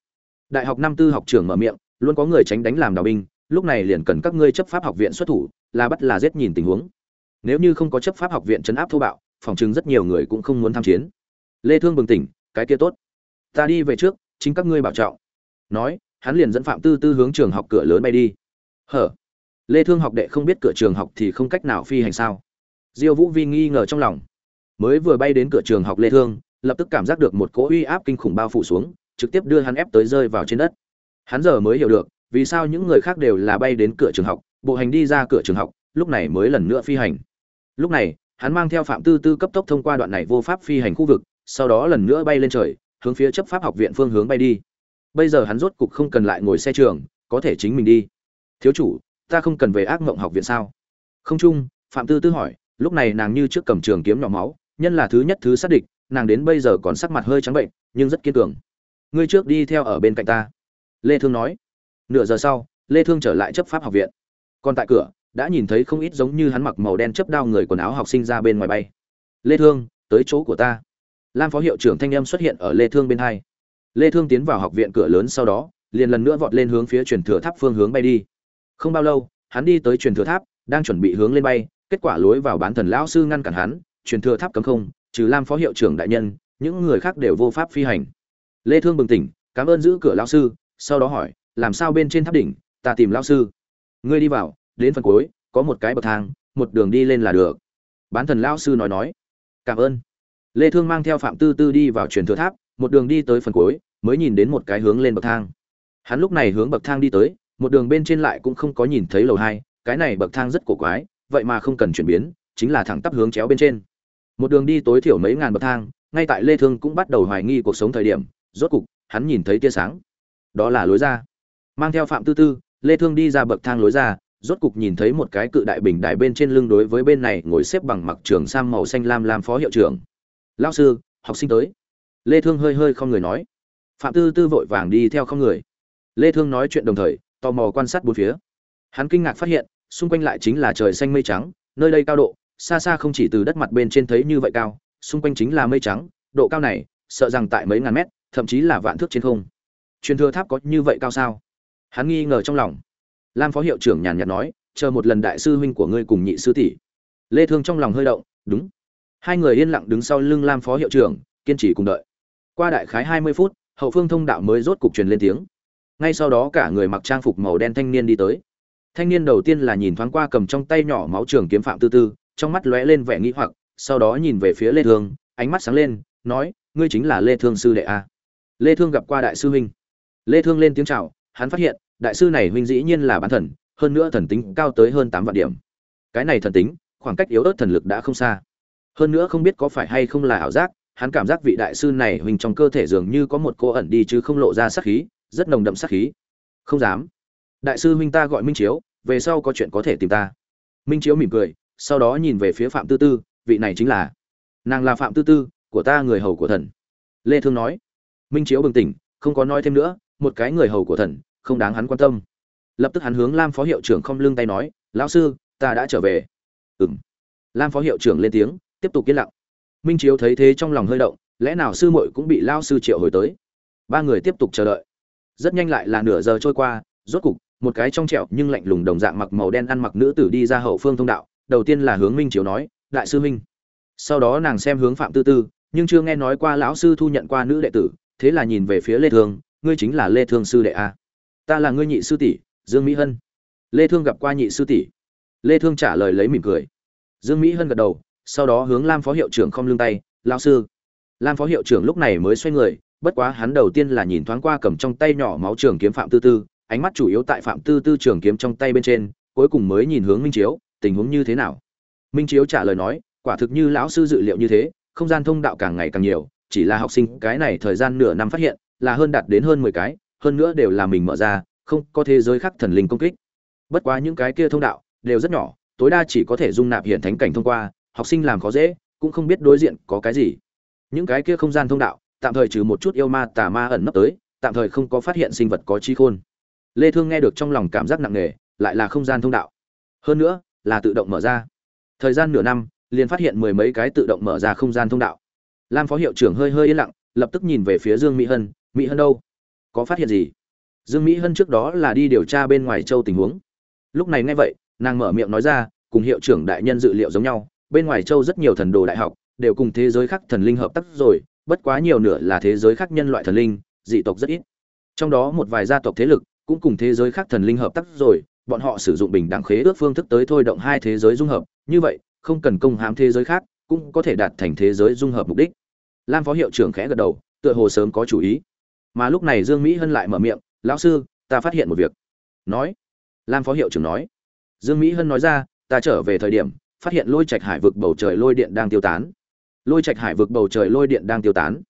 Đại học năm tư học trưởng mở miệng, luôn có người tránh đánh làm đào binh lúc này liền cần các ngươi chấp pháp học viện xuất thủ, là bắt là giết nhìn tình huống. Nếu như không có chấp pháp học viện chấn áp thô bạo, phòng chứng rất nhiều người cũng không muốn tham chiến. Lê thương bừng tỉnh, cái kia tốt. Ta đi về trước, chính các ngươi bảo trọng. Nói, hắn liền dẫn phạm tư tư hướng trường học cửa lớn bay đi. Hở? Lê thương học đệ không biết cửa trường học thì không cách nào phi hành sao? Diêu vũ vi nghi ngờ trong lòng. Mới vừa bay đến cửa trường học lê thương, lập tức cảm giác được một cỗ uy áp kinh khủng bao phủ xuống, trực tiếp đưa hắn ép tới rơi vào trên đất. Hắn giờ mới hiểu được vì sao những người khác đều là bay đến cửa trường học, bộ hành đi ra cửa trường học, lúc này mới lần nữa phi hành. Lúc này, hắn mang theo phạm tư tư cấp tốc thông qua đoạn này vô pháp phi hành khu vực, sau đó lần nữa bay lên trời, hướng phía chấp pháp học viện phương hướng bay đi. Bây giờ hắn rốt cục không cần lại ngồi xe trường, có thể chính mình đi. Thiếu chủ, ta không cần về ác mộng học viện sao? Không chung, phạm tư tư hỏi, lúc này nàng như trước cầm trường kiếm nhỏ máu, nhân là thứ nhất thứ xác địch, nàng đến bây giờ còn sắc mặt hơi trắng bệnh, nhưng rất kiên cường. Ngươi trước đi theo ở bên cạnh ta. Lê thương nói nửa giờ sau, lê thương trở lại chấp pháp học viện. Còn tại cửa, đã nhìn thấy không ít giống như hắn mặc màu đen chấp đao người quần áo học sinh ra bên ngoài bay. Lê thương, tới chỗ của ta. Lam phó hiệu trưởng thanh em xuất hiện ở lê thương bên hai. Lê thương tiến vào học viện cửa lớn sau đó, liền lần nữa vọt lên hướng phía truyền thừa tháp phương hướng bay đi. Không bao lâu, hắn đi tới truyền thừa tháp, đang chuẩn bị hướng lên bay, kết quả lối vào bán thần lão sư ngăn cản hắn, truyền thừa tháp cấm không, trừ lam phó hiệu trưởng đại nhân, những người khác đều vô pháp phi hành. Lê thương bừng tỉnh, cảm ơn giữ cửa lão sư. Sau đó hỏi làm sao bên trên tháp đỉnh, ta tìm lão sư. Ngươi đi vào, đến phần cuối, có một cái bậc thang, một đường đi lên là được. Bán thần lão sư nói nói. Cảm ơn. Lê thương mang theo phạm tư tư đi vào truyền thừa tháp, một đường đi tới phần cuối, mới nhìn đến một cái hướng lên bậc thang. Hắn lúc này hướng bậc thang đi tới, một đường bên trên lại cũng không có nhìn thấy lầu hai, cái này bậc thang rất cổ quái, vậy mà không cần chuyển biến, chính là thẳng tắp hướng chéo bên trên. Một đường đi tối thiểu mấy ngàn bậc thang, ngay tại lê thương cũng bắt đầu hoài nghi cuộc sống thời điểm, rốt cục, hắn nhìn thấy tia sáng. Đó là lối ra mang theo phạm tư tư, lê thương đi ra bậc thang lối ra, rốt cục nhìn thấy một cái cự đại bình đài bên trên lưng đối với bên này ngồi xếp bằng mặc trường sam màu xanh lam làm phó hiệu trưởng. Lão sư, học sinh tới. Lê thương hơi hơi không người nói. Phạm tư tư vội vàng đi theo không người. Lê thương nói chuyện đồng thời, tò mò quan sát bốn phía. Hắn kinh ngạc phát hiện, xung quanh lại chính là trời xanh mây trắng, nơi đây cao độ, xa xa không chỉ từ đất mặt bên trên thấy như vậy cao, xung quanh chính là mây trắng, độ cao này, sợ rằng tại mấy ngàn mét, thậm chí là vạn thước trên không. Truyền thừa tháp có như vậy cao sao? Hắn nghi ngờ trong lòng. Lam phó hiệu trưởng nhàn nhạt nói, chờ một lần đại sư huynh của ngươi cùng nhị sư tỷ. Lê thương trong lòng hơi động, đúng. Hai người yên lặng đứng sau lưng lam phó hiệu trưởng, kiên trì cùng đợi. Qua đại khái 20 phút, hậu phương thông đạo mới rốt cục truyền lên tiếng. Ngay sau đó cả người mặc trang phục màu đen thanh niên đi tới. Thanh niên đầu tiên là nhìn thoáng qua cầm trong tay nhỏ máu trường kiếm phạm tư tư, trong mắt lóe lên vẻ nghĩ hoặc, sau đó nhìn về phía lê thương, ánh mắt sáng lên, nói, ngươi chính là lê thương sư đệ a. Lê thương gặp qua đại sư huynh. Lê thương lên tiếng chào hắn phát hiện, đại sư này huynh dĩ nhiên là bán thần, hơn nữa thần tính cao tới hơn tám vạn điểm. Cái này thần tính, khoảng cách yếu ớt thần lực đã không xa. Hơn nữa không biết có phải hay không là ảo giác, hắn cảm giác vị đại sư này huynh trong cơ thể dường như có một cô ẩn đi chứ không lộ ra sát khí, rất nồng đậm sát khí. Không dám. Đại sư huynh ta gọi minh chiếu, về sau có chuyện có thể tìm ta. Minh chiếu mỉm cười, sau đó nhìn về phía phạm tư tư, vị này chính là, nàng là phạm tư tư, của ta người hầu của thần. Lê thương nói. Minh chiếu bừng tỉnh, không có nói thêm nữa một cái người hầu của thần, không đáng hắn quan tâm. Lập tức hắn hướng lam phó hiệu trưởng không lưng tay nói, lão sư, ta đã trở về. Ừm. Lam phó hiệu trưởng lên tiếng, tiếp tục yên lặng. Minh chiếu thấy thế trong lòng hơi động, lẽ nào sư muội cũng bị lao sư triệu hồi tới? Ba người tiếp tục chờ đợi. Rất nhanh lại là nửa giờ trôi qua, rốt cục, một cái trong trẹo nhưng lạnh lùng đồng dạng mặc màu đen ăn mặc nữ tử đi ra hậu phương thông đạo, đầu tiên là hướng minh chiếu nói, đại sư minh sau đó nàng xem hướng phạm tư tư, nhưng chưa nghe nói qua lão sư thu nhận qua nữ đệ tử, thế là nhìn về phía lê thương ngươi chính là lê thương sư đệ a. Ta là ngươi nhị sư tỷ, dương mỹ hân. Lê thương gặp qua nhị sư tỷ. Lê thương trả lời lấy mỉm cười. Dương mỹ hân gật đầu, sau đó hướng lam phó hiệu trưởng không lưng tay, lão sư. Lam phó hiệu trưởng lúc này mới xoay người, bất quá hắn đầu tiên là nhìn thoáng qua cầm trong tay nhỏ máu trường kiếm phạm tư tư, ánh mắt chủ yếu tại phạm tư tư trường kiếm trong tay bên trên, cuối cùng mới nhìn hướng minh chiếu, tình huống như thế nào? Minh chiếu trả lời nói, quả thực như lão sư dự liệu như thế, không gian thông đạo càng ngày càng nhiều, chỉ là học sinh cái này thời gian nửa năm phát hiện là hơn đạt đến hơn mười cái, hơn nữa đều là mình mở ra, không có thế giới khác thần linh công kích. Bất quá những cái kia thông đạo đều rất nhỏ, tối đa chỉ có thể dung nạp hiện thánh cảnh thông qua, học sinh làm khó dễ, cũng không biết đối diện có cái gì. Những cái kia không gian thông đạo, tạm thời trừ một chút yêu ma tà ma ẩn nấp tới, tạm thời không có phát hiện sinh vật có trí khôn. Lê thương nghe được trong lòng cảm giác nặng nề, lại là không gian thông đạo. Hơn nữa, là tự động mở ra. Thời gian nửa năm, liền phát hiện mười mấy cái tự động mở ra không gian thông đạo. Lam phó hiệu trưởng hơi hơi yên lặng, lập tức nhìn về phía dương mỹ hân mỹ hân đâu? Có phát hiện gì? Dương mỹ hân trước đó là đi điều tra bên ngoài châu tình huống. Lúc này nghe vậy, nàng mở miệng nói ra, cùng hiệu trưởng đại nhân dự liệu giống nhau, bên ngoài châu rất nhiều thần đồ đại học, đều cùng thế giới khác thần linh hợp tác rồi, bất quá nhiều nửa là thế giới khác nhân loại thần linh, dị tộc rất ít. Trong đó một vài gia tộc thế lực cũng cùng thế giới khác thần linh hợp tác rồi, bọn họ sử dụng bình đẳng khế ước phương thức tới thôi động hai thế giới dung hợp, như vậy, không cần công hãm thế giới khác, cũng có thể đạt thành thế giới dung hợp mục đích. Lam phó hiệu trưởng khẽ gật đầu, tựa hồ sớm có chủ ý mà lúc này dương mỹ hân lại mở miệng, lão sư, ta phát hiện một việc. Nói. Lam phó hiệu trưởng nói. Dương mỹ hân nói ra, ta trở về thời điểm, phát hiện lôi trạch hải vực bầu trời lôi điện đang tiêu tán. Lôi trạch hải vực bầu trời lôi điện đang tiêu tán?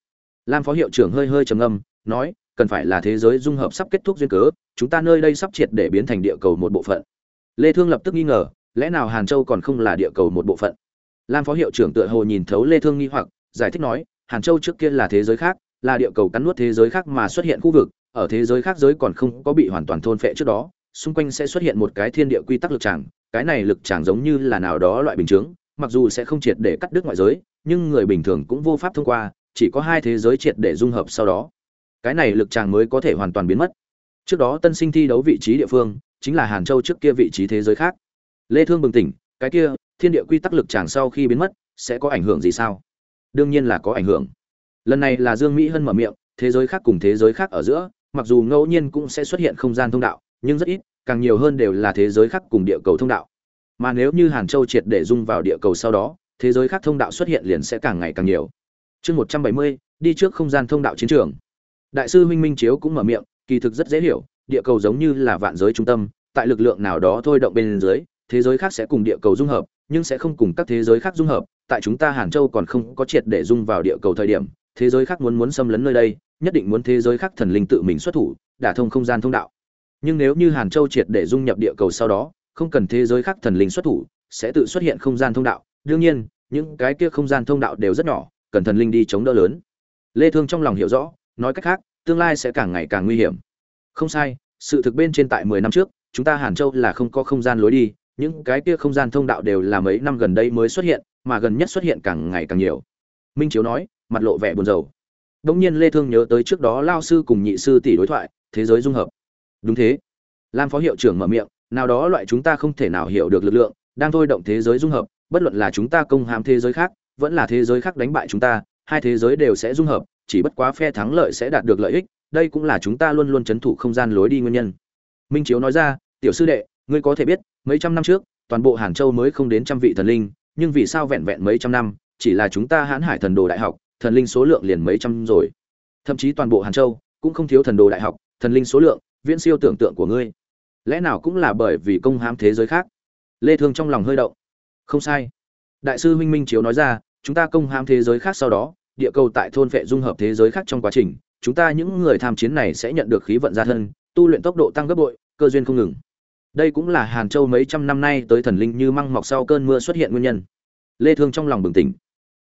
Lam phó hiệu trưởng hơi hơi trầm ngâm, nói, cần phải là thế giới dung hợp sắp kết thúc duyên cớ, chúng ta nơi đây sắp triệt để biến thành địa cầu một bộ phận. Lê thương lập tức nghi ngờ, lẽ nào hàn châu còn không là địa cầu một bộ phận? Lam phó hiệu trưởng tựa hồ nhìn thấu lê thương nghi hoặc, giải thích nói, hàn châu trước kia là thế giới khác là địa cầu cắn nuốt thế giới khác mà xuất hiện khu vực, ở thế giới khác giới còn không có bị hoàn toàn thôn phệ trước đó, xung quanh sẽ xuất hiện một cái thiên địa quy tắc lực tràng, cái này lực tràng giống như là nào đó loại bình chứng mặc dù sẽ không triệt để cắt đứt ngoại giới, nhưng người bình thường cũng vô pháp thông qua, chỉ có hai thế giới triệt để dung hợp sau đó. Cái này lực tràng mới có thể hoàn toàn biến mất. Trước đó tân sinh thi đấu vị trí địa phương, chính là hàn châu trước kia vị trí thế giới khác. Lê thương bừng tỉnh, cái kia, thiên địa quy tắc lực tràng sau khi biến mất, sẽ có ảnh hưởng gì sao? Đương nhiên là có ảnh hưởng lần này là dương mỹ hân mở miệng, thế giới khác cùng thế giới khác ở giữa, mặc dù ngẫu nhiên cũng sẽ xuất hiện không gian thông đạo, nhưng rất ít, càng nhiều hơn đều là thế giới khác cùng địa cầu thông đạo. Mà nếu như hàn châu triệt để dung vào địa cầu sau đó, thế giới khác thông đạo xuất hiện liền sẽ càng ngày càng nhiều. Chương một trăm bảy mươi, đi trước không gian thông đạo chiến trường. Đại sư huynh minh chiếu cũng mở miệng, kỳ thực rất dễ hiểu, địa cầu giống như là vạn giới trung tâm, tại lực lượng nào đó thôi động bên dưới, thế giới khác sẽ cùng địa cầu dung hợp, nhưng sẽ không cùng các thế giới khác dung hợp, tại chúng ta hàn châu còn không có triệt để dung vào địa cầu thời điểm thế giới khác muốn muốn xâm lấn nơi đây, nhất định muốn thế giới khác thần linh tự mình xuất thủ, đả thông không gian thông đạo. Nhưng nếu như hàn châu triệt để dung nhập địa cầu sau đó, không cần thế giới khác thần linh xuất thủ, sẽ tự xuất hiện không gian thông đạo. Đương nhiên, những cái kia không gian thông đạo đều rất nhỏ, cần thần linh đi chống đỡ lớn. Lê thương trong lòng hiểu rõ, nói cách khác, tương lai sẽ càng ngày càng nguy hiểm. Không sai, sự thực bên trên tại 10 năm trước, chúng ta hàn châu là không có không gian lối đi, những cái kia không gian thông đạo đều là mấy năm gần đây mới xuất hiện, mà gần nhất xuất hiện càng ngày càng nhiều. Minh chiếu nói mặt lộ vẻ buồn rầu. Đống nhiên lê thương nhớ tới trước đó lao sư cùng nhị sư tỷ đối thoại, thế giới dung hợp. Đúng thế. Lam phó hiệu trưởng mở miệng, nào đó loại chúng ta không thể nào hiểu được lực lượng, đang thôi động thế giới dung hợp, bất luận là chúng ta công hãm thế giới khác, vẫn là thế giới khác đánh bại chúng ta, hai thế giới đều sẽ dung hợp, chỉ bất quá phe thắng lợi sẽ đạt được lợi ích, đây cũng là chúng ta luôn luôn chấn thủ không gian lối đi nguyên nhân. Minh chiếu nói ra, tiểu sư đệ, ngươi có thể biết, mấy trăm năm trước, toàn bộ hàn châu mới không đến trăm vị thần linh, nhưng vì sao vẹn vẹn mấy trăm năm, chỉ là chúng ta hãn hải thần đồ đại học thần linh số lượng liền mấy trăm rồi. Thậm chí toàn bộ hàn châu cũng không thiếu thần đồ đại học, thần linh số lượng, viễn siêu tưởng tượng của ngươi. Lẽ nào cũng là bởi vì công hãm thế giới khác? Lê thương trong lòng hơi động. Không sai. Đại sư Minh minh chiếu nói ra, chúng ta công hãm thế giới khác sau đó, địa cầu tại thôn phệ dung hợp thế giới khác trong quá trình, chúng ta những người tham chiến này sẽ nhận được khí vận gia thân, tu luyện tốc độ tăng gấp bội, cơ duyên không ngừng. Đây cũng là hàn châu mấy trăm năm nay tới thần linh như măng mọc sau cơn mưa xuất hiện nguyên nhân. Lê thương trong lòng bừng tỉnh.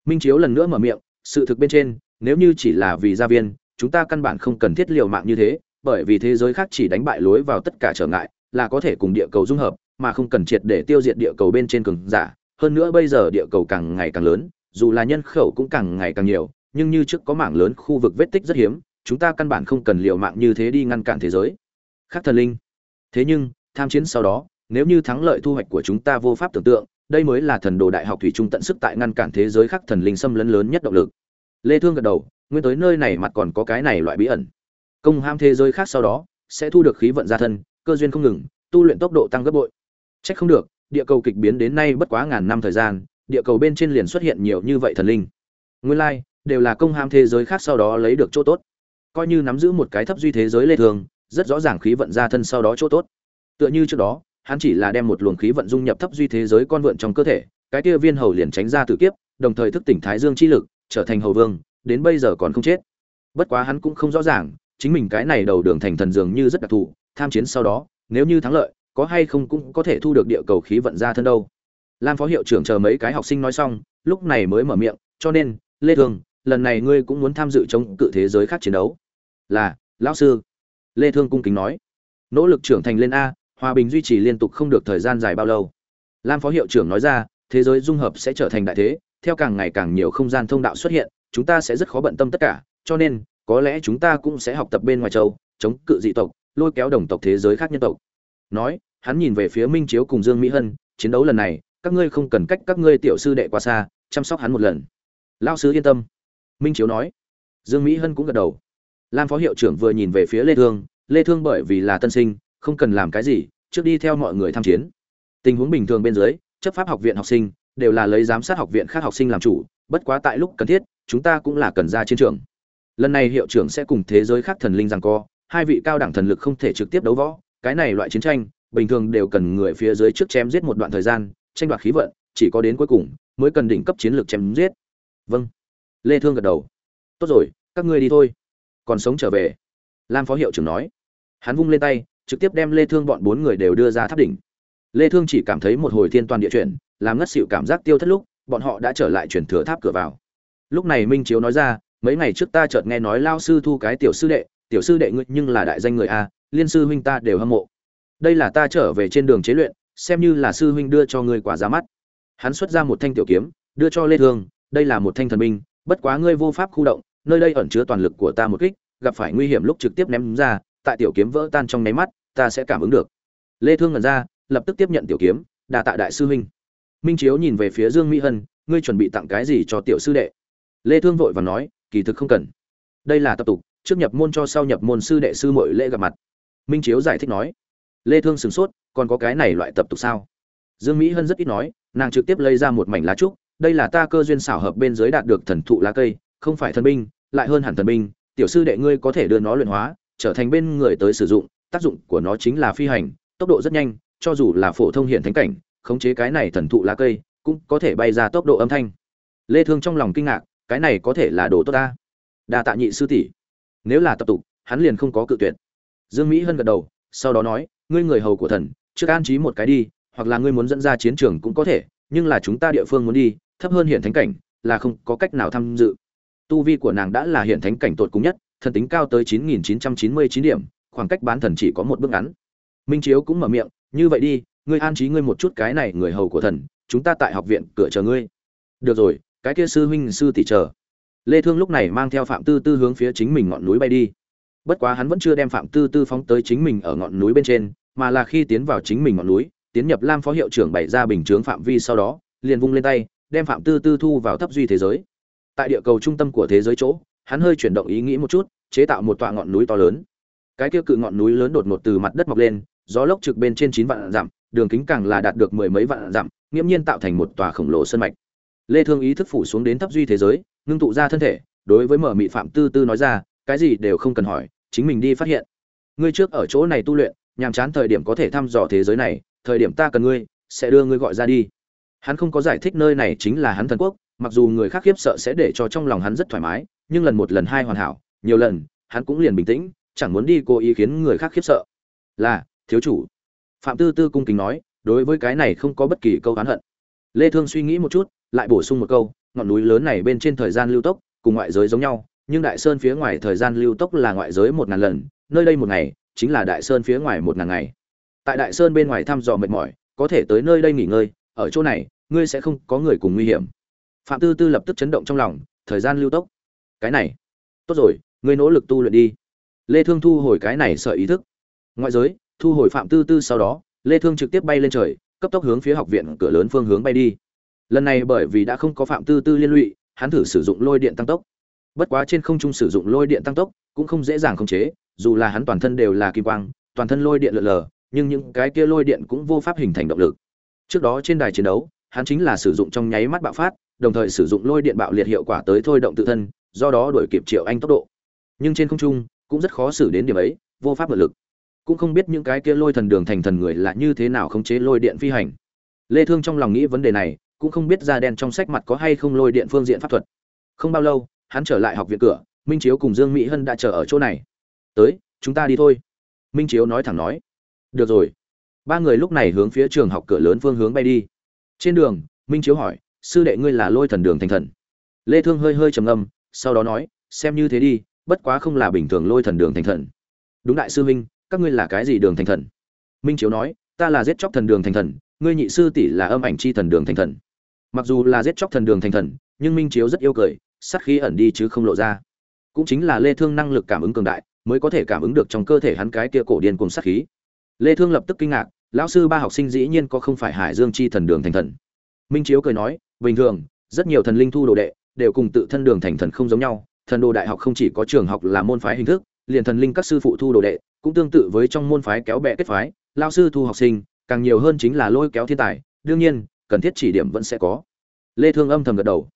Minh chiếu lần nữa mở miệng sự thực bên trên, nếu như chỉ là vì gia viên, chúng ta căn bản không cần thiết liều mạng như thế, bởi vì thế giới khác chỉ đánh bại lối vào tất cả trở ngại, là có thể cùng địa cầu dung hợp, mà không cần triệt để tiêu diệt địa cầu bên trên cường giả. Hơn nữa bây giờ địa cầu càng ngày càng lớn, dù là nhân khẩu cũng càng ngày càng nhiều, nhưng như trước có mảng lớn khu vực vết tích rất hiếm, chúng ta căn bản không cần liều mạng như thế đi ngăn cản thế giới. Khác thần linh. Thế nhưng, tham chiến sau đó, nếu như thắng lợi thu hoạch của chúng ta vô pháp tưởng tượng đây mới là thần đồ đại học thủy trung tận sức tại ngăn cản thế giới khác thần linh xâm lấn lớn nhất động lực. Lê thương gật đầu nguyên tới nơi này mặt còn có cái này loại bí ẩn. Công ham thế giới khác sau đó sẽ thu được khí vận gia thân cơ duyên không ngừng tu luyện tốc độ tăng gấp bội. Trách không được địa cầu kịch biến đến nay bất quá ngàn năm thời gian địa cầu bên trên liền xuất hiện nhiều như vậy thần linh. Nguyên lai like, đều là công ham thế giới khác sau đó lấy được chỗ tốt. Coi như nắm giữ một cái thấp duy thế giới lê thường rất rõ ràng khí vận gia thân sau đó chỗ tốt. Tựa như trước đó hắn chỉ là đem một luồng khí vận dung nhập thấp duy thế giới con vượn trong cơ thể, cái kia viên hầu liền tránh ra tử kiếp, đồng thời thức tỉnh thái dương chi lực, trở thành hầu vương, đến bây giờ còn không chết. Bất quá hắn cũng không rõ ràng, chính mình cái này đầu đường thành thần dường như rất đặc thù, tham chiến sau đó, nếu như thắng lợi, có hay không cũng có thể thu được địa cầu khí vận ra thân đâu. Lam phó hiệu trưởng chờ mấy cái học sinh nói xong, lúc này mới mở miệng, cho nên, lê thương lần này ngươi cũng muốn tham dự chống cự thế giới khác chiến đấu. Là, lão sư. Lê thương cung kính nói. Nỗ lực trưởng thành lên a hòa bình duy trì liên tục không được thời gian dài bao lâu. Lam phó hiệu trưởng nói ra, thế giới dung hợp sẽ trở thành đại thế, theo càng ngày càng nhiều không gian thông đạo xuất hiện, chúng ta sẽ rất khó bận tâm tất cả, cho nên, có lẽ chúng ta cũng sẽ học tập bên ngoài châu, chống cự dị tộc, lôi kéo đồng tộc thế giới khác nhân tộc. Nói, hắn nhìn về phía minh chiếu cùng dương mỹ hân, chiến đấu lần này, các ngươi không cần cách các ngươi tiểu sư đệ quá xa, chăm sóc hắn một lần. Lao sứ yên tâm. Minh chiếu nói. Dương mỹ hân cũng gật đầu. Lam phó hiệu trưởng vừa nhìn về phía lê thương lê thương bởi vì là tân sinh không cần làm cái gì, trước đi theo mọi người tham chiến. Tình huống bình thường bên dưới, chấp pháp học viện học sinh đều là lấy giám sát học viện khác học sinh làm chủ, bất quá tại lúc cần thiết, chúng ta cũng là cần ra chiến trường. Lần này hiệu trưởng sẽ cùng thế giới khác thần linh rằng co, hai vị cao đẳng thần lực không thể trực tiếp đấu võ, cái này loại chiến tranh, bình thường đều cần người phía dưới trước chém giết một đoạn thời gian, tranh đoạt khí vận, chỉ có đến cuối cùng mới cần đỉnh cấp chiến lược chém giết. Vâng. Lê thương gật đầu. Tốt rồi, các ngươi đi thôi. Còn sống trở về. Lam phó hiệu trưởng nói. Hắn vung lên tay trực tiếp đem lê thương bọn bốn người đều đưa ra tháp đỉnh. Lê thương chỉ cảm thấy một hồi thiên toàn địa chuyển, làm ngất xỉu cảm giác tiêu thất lúc, bọn họ đã trở lại chuyển thừa tháp cửa vào. Lúc này minh chiếu nói ra, mấy ngày trước ta chợt nghe nói lao sư thu cái tiểu sư đệ, tiểu sư đệ ngươi nhưng là đại danh người a, liên sư huynh ta đều hâm mộ. Đây là ta trở về trên đường chế luyện, xem như là sư huynh đưa cho ngươi quả giá mắt. Hắn xuất ra một thanh tiểu kiếm, đưa cho lê thương, đây là một thanh thần binh, bất quá ngươi vô pháp khu động, nơi đây ẩn chứa toàn lực của ta một kích, gặp phải nguy hiểm lúc trực tiếp ném ra tại tiểu kiếm vỡ tan trong nháy mắt, ta sẽ cảm ứng được. Lê thương ngẩn ra, lập tức tiếp nhận tiểu kiếm đà tạ đại sư huynh. Minh chiếu nhìn về phía dương mỹ hân, ngươi chuẩn bị tặng cái gì cho tiểu sư đệ? Lê thương vội vàng nói, kỳ thực không cần. Đây là tập tục, trước nhập môn cho sau nhập môn sư đệ sư muội lễ gặp mặt. Minh chiếu giải thích nói. Lê thương sửng sốt, còn có cái này loại tập tục sao? Dương mỹ hân rất ít nói, nàng trực tiếp lấy ra một mảnh lá trúc, đây là ta cơ duyên xảo hợp bên dưới đạt được thần thụ lá cây, không phải thần binh, lại hơn hẳn thần binh, tiểu sư đệ ngươi có thể đưa nó luyện hóa trở thành bên người tới sử dụng, tác dụng của nó chính là phi hành, tốc độ rất nhanh, cho dù là phổ thông hiện thánh cảnh, khống chế cái này thần thụ lá cây, cũng có thể bay ra tốc độ âm thanh. Lê thương trong lòng kinh ngạc, cái này có thể là đồ tốt ta? Đa tạ nhị sư tỷ. Nếu là tập tục, hắn liền không có cự tuyệt. Dương mỹ hân gật đầu, sau đó nói, ngươi người hầu của thần, trước an trí một cái đi, hoặc là ngươi muốn dẫn ra chiến trường cũng có thể, nhưng là chúng ta địa phương muốn đi, thấp hơn hiện thánh cảnh, là không có cách nào tham dự. Tu vi của nàng đã là hiện thánh cảnh tột cùng nhất thần tính cao tới 9.999 điểm, khoảng cách bán thần chỉ có một bước ngắn. Minh chiếu cũng mở miệng, như vậy đi, ngươi an trí ngươi một chút cái này người hầu của thần, chúng ta tại học viện cửa chờ ngươi. Được rồi, cái kia sư huynh, sư tỷ chờ. Lê thương lúc này mang theo phạm tư tư hướng phía chính mình ngọn núi bay đi. Bất quá hắn vẫn chưa đem phạm tư tư phóng tới chính mình ở ngọn núi bên trên, mà là khi tiến vào chính mình ngọn núi, tiến nhập lam phó hiệu trưởng bày ra bình chướng phạm vi sau đó, liền vung lên tay, đem phạm tư tư thu vào thấp duy thế giới. Tại địa cầu trung tâm của thế giới chỗ, hắn hơi chuyển động ý nghĩ một chút chế tạo một tọa ngọn núi to lớn. Cái kia cự ngọn núi lớn đột ngột từ mặt đất mọc lên, gió lốc trực bên trên chín vạn dặm, đường kính càng là đạt được mười mấy vạn dặm, nghiễm nhiên tạo thành một tòa khổng lồ sân mạch. Lê thương ý thức phủ xuống đến thấp duy thế giới, ngưng tụ ra thân thể, đối với mở mị phạm tư tư nói ra, cái gì đều không cần hỏi, chính mình đi phát hiện. Ngươi trước ở chỗ này tu luyện, nhàm chán thời điểm có thể thăm dò thế giới này, thời điểm ta cần ngươi, sẽ đưa ngươi gọi ra đi. Hắn không có giải thích nơi này chính là hắn thần quốc, mặc dù người khác khiếp sợ sẽ để cho trong lòng hắn rất thoải mái, nhưng lần một lần hai hoàn hảo nhiều lần, hắn cũng liền bình tĩnh, chẳng muốn đi cố ý khiến người khác khiếp sợ. Là, thiếu chủ. Phạm tư tư cung kính nói, đối với cái này không có bất kỳ câu oán hận. Lê thương suy nghĩ một chút, lại bổ sung một câu, ngọn núi lớn này bên trên thời gian lưu tốc, cùng ngoại giới giống nhau, nhưng đại sơn phía ngoài thời gian lưu tốc là ngoại giới một ngàn lần, nơi đây một ngày, chính là đại sơn phía ngoài một ngàn ngày. Tại đại sơn bên ngoài thăm dò mệt mỏi, có thể tới nơi đây nghỉ ngơi, ở chỗ này, ngươi sẽ không có người cùng nguy hiểm. Phạm tư tư lập tức chấn động trong lòng, thời gian lưu tốc. Cái này. Tốt rồi ngươi nỗ lực tu luyện đi. Lê thương thu hồi cái này sợ ý thức. Ngoại giới, thu hồi phạm tư tư sau đó, lê thương trực tiếp bay lên trời, cấp tốc hướng phía học viện cửa lớn phương hướng bay đi. Lần này bởi vì đã không có phạm tư tư liên lụy, hắn thử sử dụng lôi điện tăng tốc. Bất quá trên không trung sử dụng lôi điện tăng tốc cũng không dễ dàng khống chế, dù là hắn toàn thân đều là kim quang, toàn thân lôi điện lượn lờ, nhưng những cái kia lôi điện cũng vô pháp hình thành động lực. Trước đó trên đài chiến đấu, hắn chính là sử dụng trong nháy mắt bạo phát, đồng thời sử dụng lôi điện bạo liệt hiệu quả tới thôi động tự thân, do đó đuổi kịp triệu anh tốc độ nhưng trên không trung cũng rất khó xử đến điểm ấy, vô pháp vật lực. Cũng không biết những cái kia lôi thần đường thành thần người là như thế nào khống chế lôi điện phi hành. Lê thương trong lòng nghĩ vấn đề này, cũng không biết da đen trong sách mặt có hay không lôi điện phương diện pháp thuật. Không bao lâu, hắn trở lại học viện cửa, minh chiếu cùng dương mỹ hân đã chờ ở chỗ này. Tới, chúng ta đi thôi. Minh chiếu nói thẳng nói. Được rồi. Ba người lúc này hướng phía trường học cửa lớn phương hướng bay đi. Trên đường, minh chiếu hỏi, sư đệ ngươi là lôi thần đường thành thần? Lê thương hơi hơi trầm ngâm, sau đó nói, xem như thế đi bất quá không là bình thường lôi thần đường thành thần. Đúng đại sư minh các ngươi là cái gì đường thành thần? Minh chiếu nói, ta là giết chóc thần đường thành thần, ngươi nhị sư tỷ là âm ảnh chi thần đường thành thần. Mặc dù là giết chóc thần đường thành thần, nhưng minh chiếu rất yêu cười, sát khí ẩn đi chứ không lộ ra. Cũng chính là lê thương năng lực cảm ứng cường đại, mới có thể cảm ứng được trong cơ thể hắn cái kia cổ điên cùng sát khí. Lê thương lập tức kinh ngạc, lão sư ba học sinh dĩ nhiên có không phải hải dương chi thần đường thành thần. Minh chiếu cười nói, bình thường, rất nhiều thần linh thu đồ đệ, đều cùng tự thân đường thành thần không giống nhau thần đồ đại học không chỉ có trường học là môn phái hình thức, liền thần linh các sư phụ thu đồ đệ cũng tương tự với trong môn phái kéo bè kết phái, lao sư thu học sinh, càng nhiều hơn chính là lôi kéo thiên tài, đương nhiên, cần thiết chỉ điểm vẫn sẽ có. Lê thương âm thầm gật đầu.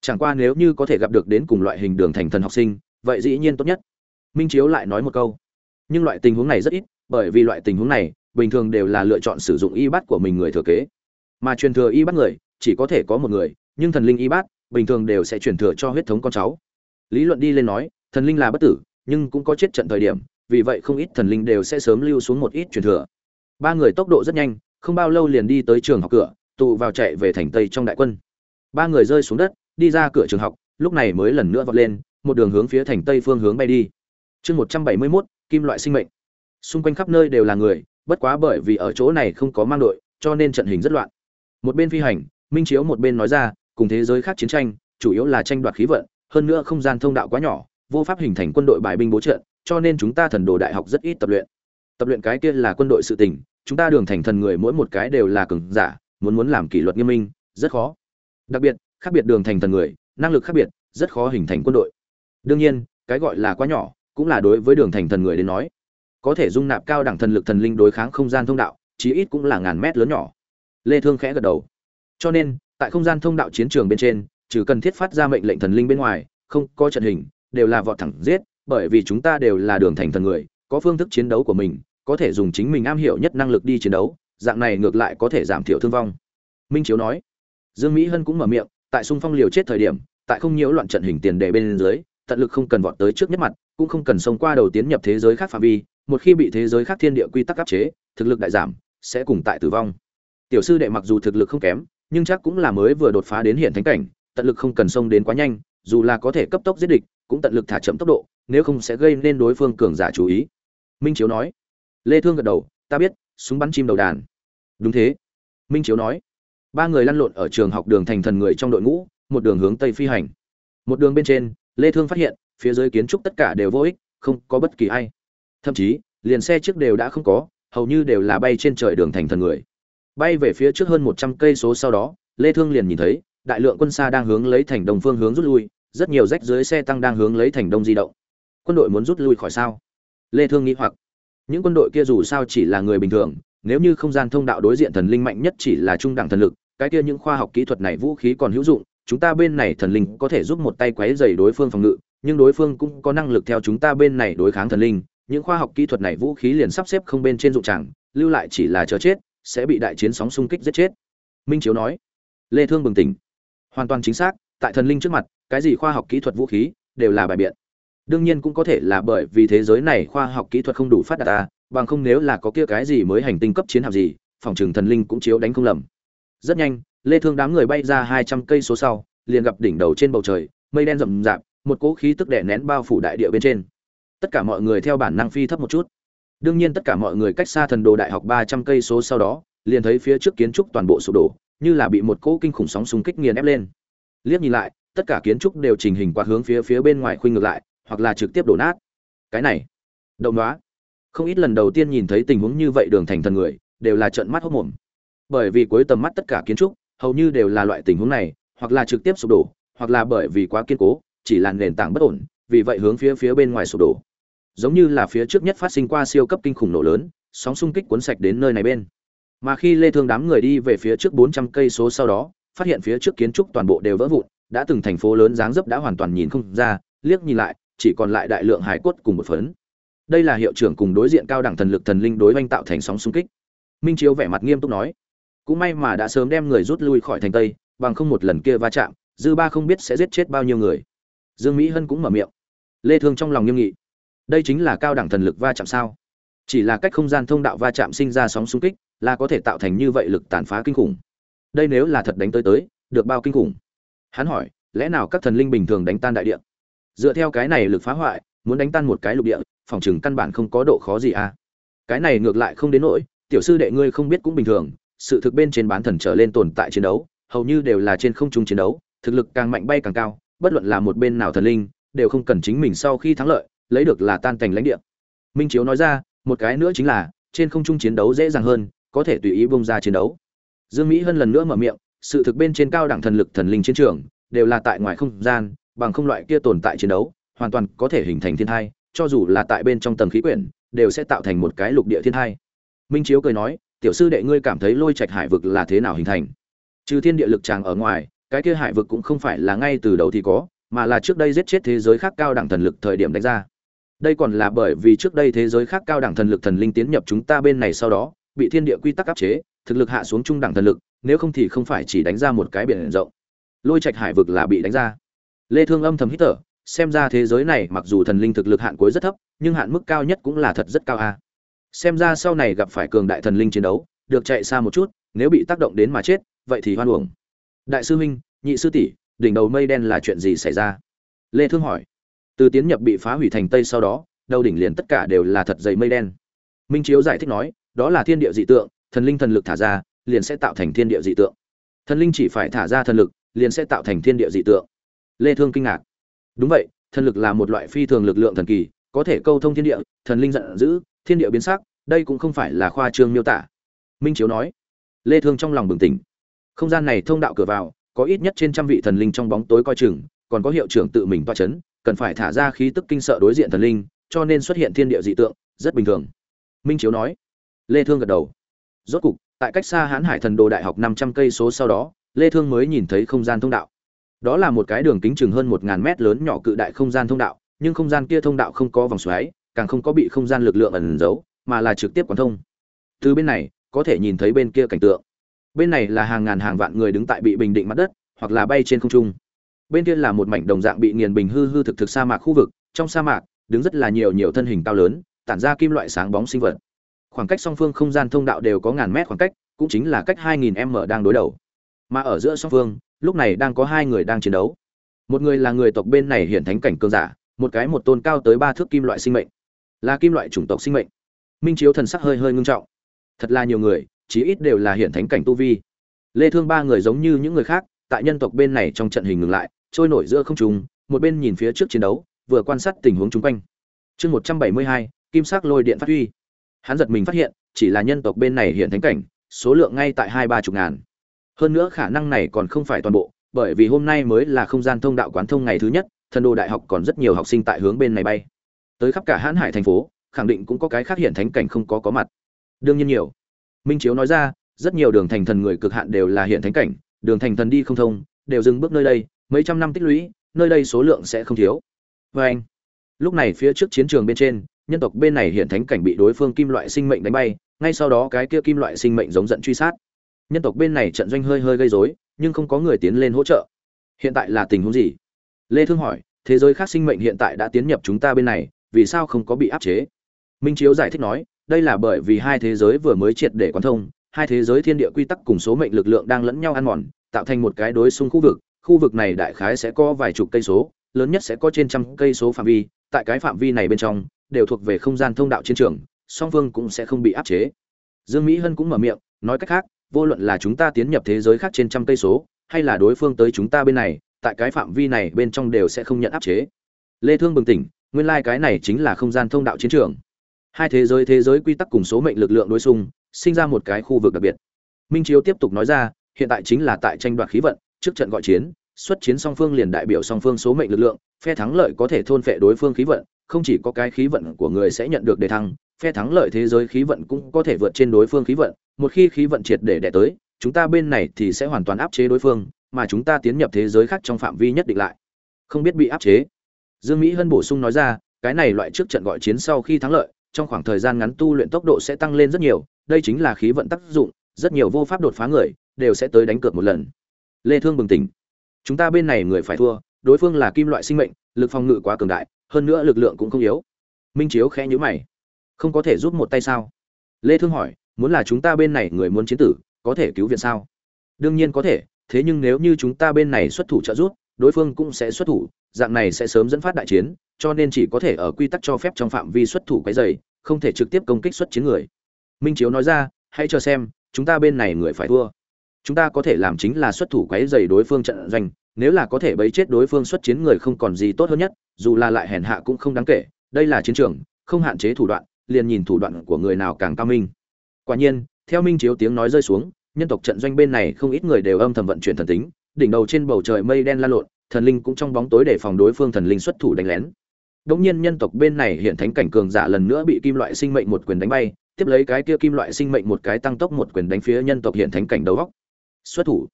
Chẳng qua nếu như có thể gặp được đến cùng loại hình đường thành thần học sinh, vậy dĩ nhiên tốt nhất. Minh chiếu lại nói một câu. Nhưng loại tình huống này rất ít, bởi vì loại tình huống này, bình thường đều là lựa chọn sử dụng y bát của mình người thừa kế. Mà truyền thừa y bát người, chỉ có thể có một người, nhưng thần linh y bát, bình thường đều sẽ truyền thừa cho huyết thống con cháu lý luận đi lên nói, thần linh là bất tử, nhưng cũng có chết trận thời điểm, vì vậy không ít thần linh đều sẽ sớm lưu xuống một ít truyền thừa. Ba người tốc độ rất nhanh, không bao lâu liền đi tới trường học cửa, tụ vào chạy về thành tây trong đại quân. Ba người rơi xuống đất, đi ra cửa trường học, lúc này mới lần nữa vọt lên, một đường hướng phía thành tây phương hướng bay đi. Chương một trăm bảy mươi mốt, kim loại sinh mệnh. Xung quanh khắp nơi đều là người, bất quá bởi vì ở chỗ này không có mang đội, cho nên trận hình rất loạn. Một bên phi hành, minh chiếu một bên nói ra, cùng thế giới khác chiến tranh, chủ yếu là tranh đoạt khí vận hơn nữa không gian thông đạo quá nhỏ, vô pháp hình thành quân đội bài binh bố trận cho nên chúng ta thần đồ đại học rất ít tập luyện. Tập luyện cái kia là quân đội sự tình, chúng ta đường thành thần người mỗi một cái đều là cường giả, muốn muốn làm kỷ luật nghiêm minh, rất khó. Đặc biệt, khác biệt đường thành thần người, năng lực khác biệt, rất khó hình thành quân đội. Đương nhiên, cái gọi là quá nhỏ, cũng là đối với đường thành thần người đến nói. Có thể dung nạp cao đẳng thần lực thần linh đối kháng không gian thông đạo, chí ít cũng là ngàn mét lớn nhỏ. Lê thương khẽ gật đầu. Cho nên, tại không gian thông đạo chiến trường bên trên trừ cần thiết phát ra mệnh lệnh thần linh bên ngoài, không có trận hình, đều là vọt thẳng giết, bởi vì chúng ta đều là đường thành thần người, có phương thức chiến đấu của mình, có thể dùng chính mình am hiểu nhất năng lực đi chiến đấu, dạng này ngược lại có thể giảm thiểu thương vong. Minh chiếu nói. Dương mỹ hân cũng mở miệng, tại xung phong liều chết thời điểm, tại không nhiễu loạn trận hình tiền đề bên dưới, tận lực không cần vọt tới trước nhất mặt, cũng không cần xông qua đầu tiến nhập thế giới khác phạm vi, một khi bị thế giới khác thiên địa quy tắc áp chế, thực lực đại giảm, sẽ cùng tại tử vong. Tiểu sư đệ mặc dù thực lực không kém, nhưng chắc cũng là mới vừa đột phá đến hiện thánh cảnh tận lực không cần xông đến quá nhanh, dù là có thể cấp tốc giết địch, cũng tận lực thả chậm tốc độ, nếu không sẽ gây nên đối phương cường giả chú ý. Minh chiếu nói. Lê thương gật đầu, ta biết, súng bắn chim đầu đàn. Đúng thế. Minh chiếu nói. Ba người lăn lộn ở trường học đường thành thần người trong đội ngũ, một đường hướng tây phi hành. Một đường bên trên, lê thương phát hiện, phía dưới kiến trúc tất cả đều vô ích, không có bất kỳ ai. Thậm chí, liền xe trước đều đã không có, hầu như đều là bay trên trời đường thành thần người. Bay về phía trước hơn 100 cây số sau đó, lê thương liền nhìn thấy đại lượng quân xa đang hướng lấy thành đông phương hướng rút lui, rất nhiều rách dưới xe tăng đang hướng lấy thành đông di động. Quân đội muốn rút lui khỏi sao? Lê thương nghĩ hoặc. Những quân đội kia dù sao chỉ là người bình thường, nếu như không gian thông đạo đối diện thần linh mạnh nhất chỉ là trung đẳng thần lực, cái kia những khoa học kỹ thuật này vũ khí còn hữu dụng, chúng ta bên này thần linh có thể giúp một tay quấy giày đối phương phòng ngự, nhưng đối phương cũng có năng lực theo chúng ta bên này đối kháng thần linh. Những khoa học kỹ thuật này vũ khí liền sắp xếp không bên trên dụng chẳng, lưu lại chỉ là chờ chết, sẽ bị đại chiến sóng xung kích giết chết. Minh chiếu nói. Lê thương bừng tỉnh hoàn toàn chính xác, tại thần linh trước mặt, cái gì khoa học kỹ thuật vũ khí đều là bài biện. Đương nhiên cũng có thể là bởi vì thế giới này khoa học kỹ thuật không đủ phát đạt ta, bằng không nếu là có kia cái gì mới hành tinh cấp chiến hạm gì, phòng trường thần linh cũng chiếu đánh không lầm. Rất nhanh, lê thương đám người bay ra 200 cây số sau, liền gặp đỉnh đầu trên bầu trời, mây đen rậm rạp, một cỗ khí tức đè nén bao phủ đại địa bên trên. Tất cả mọi người theo bản năng phi thấp một chút. Đương nhiên tất cả mọi người cách xa thần đồ đại học 300 cây số sau đó, liền thấy phía trước kiến trúc toàn bộ sụp đổ như là bị một cỗ kinh khủng sóng xung kích nghiền ép lên. Liếc nhìn lại, tất cả kiến trúc đều trình hình quạt hướng phía phía bên ngoài khuynh ngược lại, hoặc là trực tiếp đổ nát. Cái này, động đoá. Không ít lần đầu tiên nhìn thấy tình huống như vậy đường thành thần người, đều là trợn mắt hốc mồm. Bởi vì cuối tầm mắt tất cả kiến trúc, hầu như đều là loại tình huống này, hoặc là trực tiếp sụp đổ, hoặc là bởi vì quá kiên cố, chỉ là nền tảng bất ổn, vì vậy hướng phía phía bên ngoài sụp đổ. Giống như là phía trước nhất phát sinh qua siêu cấp kinh khủng nổ lớn, sóng xung kích cuốn sạch đến nơi này bên mà khi lê thương đám người đi về phía trước 400 cây số sau đó, phát hiện phía trước kiến trúc toàn bộ đều vỡ vụn, đã từng thành phố lớn dáng dấp đã hoàn toàn nhìn không ra, liếc nhìn lại, chỉ còn lại đại lượng hải cốt cùng một phấn. Đây là hiệu trưởng cùng đối diện cao đẳng thần lực thần linh đối oanh tạo thành sóng xung kích. Minh chiếu vẻ mặt nghiêm túc nói, cũng may mà đã sớm đem người rút lui khỏi thành tây, bằng không một lần kia va chạm, dư ba không biết sẽ giết chết bao nhiêu người. Dương mỹ hân cũng mở miệng. Lê thương trong lòng nghiêm nghị, đây chính là cao đẳng thần lực va chạm sao? Chỉ là cách không gian thông đạo va chạm sinh ra sóng xung kích là có thể tạo thành như vậy lực tàn phá kinh khủng. Đây nếu là thật đánh tới tới, được bao kinh khủng? Hắn hỏi, lẽ nào các thần linh bình thường đánh tan đại địa? Dựa theo cái này lực phá hoại, muốn đánh tan một cái lục địa, phòng chừng căn bản không có độ khó gì à? Cái này ngược lại không đến nỗi, tiểu sư đệ ngươi không biết cũng bình thường, sự thực bên trên bán thần trở lên tồn tại chiến đấu, hầu như đều là trên không trung chiến đấu, thực lực càng mạnh bay càng cao, bất luận là một bên nào thần linh, đều không cần chính mình sau khi thắng lợi, lấy được là tan cảnh lãnh địa. Minh chiếu nói ra, một cái nữa chính là, trên không trung chiến đấu dễ dàng hơn có thể tùy ý bung ra chiến đấu. Dương mỹ hân lần nữa mở miệng, sự thực bên trên cao đẳng thần lực thần linh chiến trường đều là tại ngoài không gian, bằng không loại kia tồn tại chiến đấu, hoàn toàn có thể hình thành thiên thai, cho dù là tại bên trong tầng khí quyển, đều sẽ tạo thành một cái lục địa thiên thai. Minh chiếu cười nói, tiểu sư đệ ngươi cảm thấy lôi trạch hải vực là thế nào hình thành? Trừ thiên địa lực tràng ở ngoài, cái kia hải vực cũng không phải là ngay từ đầu thì có, mà là trước đây giết chết thế giới khác cao đẳng thần lực thời điểm đánh ra. Đây còn là bởi vì trước đây thế giới khác cao đẳng thần lực thần linh tiến nhập chúng ta bên này sau đó bị thiên địa quy tắc áp chế, thực lực hạ xuống trung đẳng thần lực, nếu không thì không phải chỉ đánh ra một cái biển rộng. Lôi trạch hải vực là bị đánh ra. Lê thương âm thầm hít thở, xem ra thế giới này mặc dù thần linh thực lực hạn cuối rất thấp, nhưng hạn mức cao nhất cũng là thật rất cao a. Xem ra sau này gặp phải cường đại thần linh chiến đấu, được chạy xa một chút, nếu bị tác động đến mà chết, vậy thì hoan uổng. Đại sư huynh, nhị sư tỷ, đỉnh đầu mây đen là chuyện gì xảy ra? Lê thương hỏi. Từ tiến nhập bị phá hủy thành tây sau đó, đầu đỉnh liền tất cả đều là thật dày mây đen. Minh chiếu giải thích nói đó là thiên địa dị tượng, thần linh thần lực thả ra, liền sẽ tạo thành thiên địa dị tượng. Thần linh chỉ phải thả ra thần lực, liền sẽ tạo thành thiên địa dị tượng. Lê thương kinh ngạc. Đúng vậy, thần lực là một loại phi thường lực lượng thần kỳ, có thể câu thông thiên địa, thần linh giận dữ, thiên địa biến sắc, đây cũng không phải là khoa trương miêu tả. Minh chiếu nói. Lê thương trong lòng bừng tỉnh. Không gian này thông đạo cửa vào, có ít nhất trên trăm vị thần linh trong bóng tối coi chừng, còn có hiệu trưởng tự mình toa chấn, cần phải thả ra khí tức kinh sợ đối diện thần linh, cho nên xuất hiện thiên địa dị tượng, rất bình thường. Minh chiếu nói lê thương gật đầu. Rốt cục, tại cách xa hán hải thần đồ đại học 500 cây số sau đó, lê thương mới nhìn thấy không gian thông đạo. Đó là một cái đường kính chừng hơn 1.000 mét lớn nhỏ cự đại không gian thông đạo, nhưng không gian kia thông đạo không có vòng xoáy, càng không có bị không gian lực lượng ẩn giấu, mà là trực tiếp quán thông. Từ bên này, có thể nhìn thấy bên kia cảnh tượng. Bên này là hàng ngàn hàng vạn người đứng tại bị bình định mặt đất, hoặc là bay trên không trung. Bên kia là một mảnh đồng dạng bị nghiền bình hư hư thực thực sa mạc khu vực, trong sa mạc, đứng rất là nhiều nhiều thân hình cao lớn, tản ra kim loại sáng bóng sinh vật khoảng cách song phương không gian thông đạo đều có ngàn mét khoảng cách cũng chính là cách 2.000 m đang đối đầu. Mà ở giữa song phương lúc này đang có hai người đang chiến đấu. Một người là người tộc bên này hiện thánh cảnh cường giả một cái một tôn cao tới ba thước kim loại sinh mệnh. Là kim loại chủng tộc sinh mệnh. Minh chiếu thần sắc hơi hơi ngưng trọng. Thật là nhiều người chí ít đều là hiện thánh cảnh tu vi. Lê thương ba người giống như những người khác tại nhân tộc bên này trong trận hình ngừng lại trôi nổi giữa không trung một bên nhìn phía trước chiến đấu vừa quan sát tình huống chung quanh. Chương 172, kim sắc lôi điện phát huy hắn giật mình phát hiện, chỉ là nhân tộc bên này hiện thánh cảnh, số lượng ngay tại hai ba chục ngàn. Hơn nữa khả năng này còn không phải toàn bộ, bởi vì hôm nay mới là không gian thông đạo quán thông ngày thứ nhất, thần đồ đại học còn rất nhiều học sinh tại hướng bên này bay. Tới khắp cả hãn hải thành phố, khẳng định cũng có cái khác hiện thánh cảnh không có có mặt. Đương nhiên nhiều. Minh chiếu nói ra, rất nhiều đường thành thần người cực hạn đều là hiện thánh cảnh, đường thành thần đi không thông, đều dừng bước nơi đây, mấy trăm năm tích lũy, nơi đây số lượng sẽ không thiếu. Vê anh, lúc này phía trước chiến trường bên trên nhân tộc bên này hiện thánh cảnh bị đối phương kim loại sinh mệnh đánh bay, ngay sau đó cái kia kim loại sinh mệnh giống giận truy sát. Nhân tộc bên này trận doanh hơi hơi gây rối, nhưng không có người tiến lên hỗ trợ. Hiện tại là tình huống gì? Lê thương hỏi, thế giới khác sinh mệnh hiện tại đã tiến nhập chúng ta bên này, vì sao không có bị áp chế? Minh chiếu giải thích nói, đây là bởi vì hai thế giới vừa mới triệt để quán thông, hai thế giới thiên địa quy tắc cùng số mệnh lực lượng đang lẫn nhau ăn mòn, tạo thành một cái đối xung khu vực. Khu vực này đại khái sẽ có vài chục cây số, lớn nhất sẽ có trên trăm cây số phạm vi. Tại cái phạm vi này bên trong đều thuộc về không gian thông đạo chiến trường, song phương cũng sẽ không bị áp chế. Dương mỹ hân cũng mở miệng, nói cách khác, vô luận là chúng ta tiến nhập thế giới khác trên trăm cây số, hay là đối phương tới chúng ta bên này, tại cái phạm vi này bên trong đều sẽ không nhận áp chế. Lê thương bừng tỉnh, nguyên lai like cái này chính là không gian thông đạo chiến trường. Hai thế giới thế giới quy tắc cùng số mệnh lực lượng đối xung, sinh ra một cái khu vực đặc biệt. Minh chiếu tiếp tục nói ra, hiện tại chính là tại tranh đoạt khí vận, trước trận gọi chiến, xuất chiến song phương liền đại biểu song phương số mệnh lực lượng, phe thắng lợi có thể thôn phệ đối phương khí vận không chỉ có cái khí vận của người sẽ nhận được đề thăng, phe thắng lợi thế giới khí vận cũng có thể vượt trên đối phương khí vận. Một khi khí vận triệt để đè tới, chúng ta bên này thì sẽ hoàn toàn áp chế đối phương, mà chúng ta tiến nhập thế giới khác trong phạm vi nhất định lại. Không biết bị áp chế. Dương mỹ hân bổ sung nói ra, cái này loại trước trận gọi chiến sau khi thắng lợi, trong khoảng thời gian ngắn tu luyện tốc độ sẽ tăng lên rất nhiều, đây chính là khí vận tác dụng, rất nhiều vô pháp đột phá người, đều sẽ tới đánh cược một lần. Lê thương bừng tỉnh. Chúng ta bên này người phải thua, đối phương là kim loại sinh mệnh, lực phòng ngự quá cường đại hơn nữa lực lượng cũng không yếu. Minh chiếu khẽ nhíu mày. Không có thể giúp một tay sao? Lê thương hỏi, muốn là chúng ta bên này người muốn chiến tử, có thể cứu viện sao? Đương nhiên có thể, thế nhưng nếu như chúng ta bên này xuất thủ trợ giúp, đối phương cũng sẽ xuất thủ, dạng này sẽ sớm dẫn phát đại chiến, cho nên chỉ có thể ở quy tắc cho phép trong phạm vi xuất thủ quấy dày không thể trực tiếp công kích xuất chiến người. Minh chiếu nói ra, hãy chờ xem, chúng ta bên này người phải thua. Chúng ta có thể làm chính là xuất thủ quấy dày đối phương trận doanh nếu là có thể bấy chết đối phương xuất chiến người không còn gì tốt hơn nhất, dù là lại hèn hạ cũng không đáng kể, đây là chiến trường, không hạn chế thủ đoạn, liền nhìn thủ đoạn của người nào càng cao minh. Quả nhiên, theo minh chiếu tiếng nói rơi xuống, nhân tộc trận doanh bên này không ít người đều âm thầm vận chuyển thần tính, đỉnh đầu trên bầu trời mây đen lan lộn, thần linh cũng trong bóng tối để phòng đối phương thần linh xuất thủ đánh lén. Đống nhiên nhân tộc bên này hiện thánh cảnh cường giả lần nữa bị kim loại sinh mệnh một quyền đánh bay, tiếp lấy cái kia kim loại sinh mệnh một cái tăng tốc một quyền đánh phía nhân tộc hiện thánh cảnh đầu góc. Xuất thủ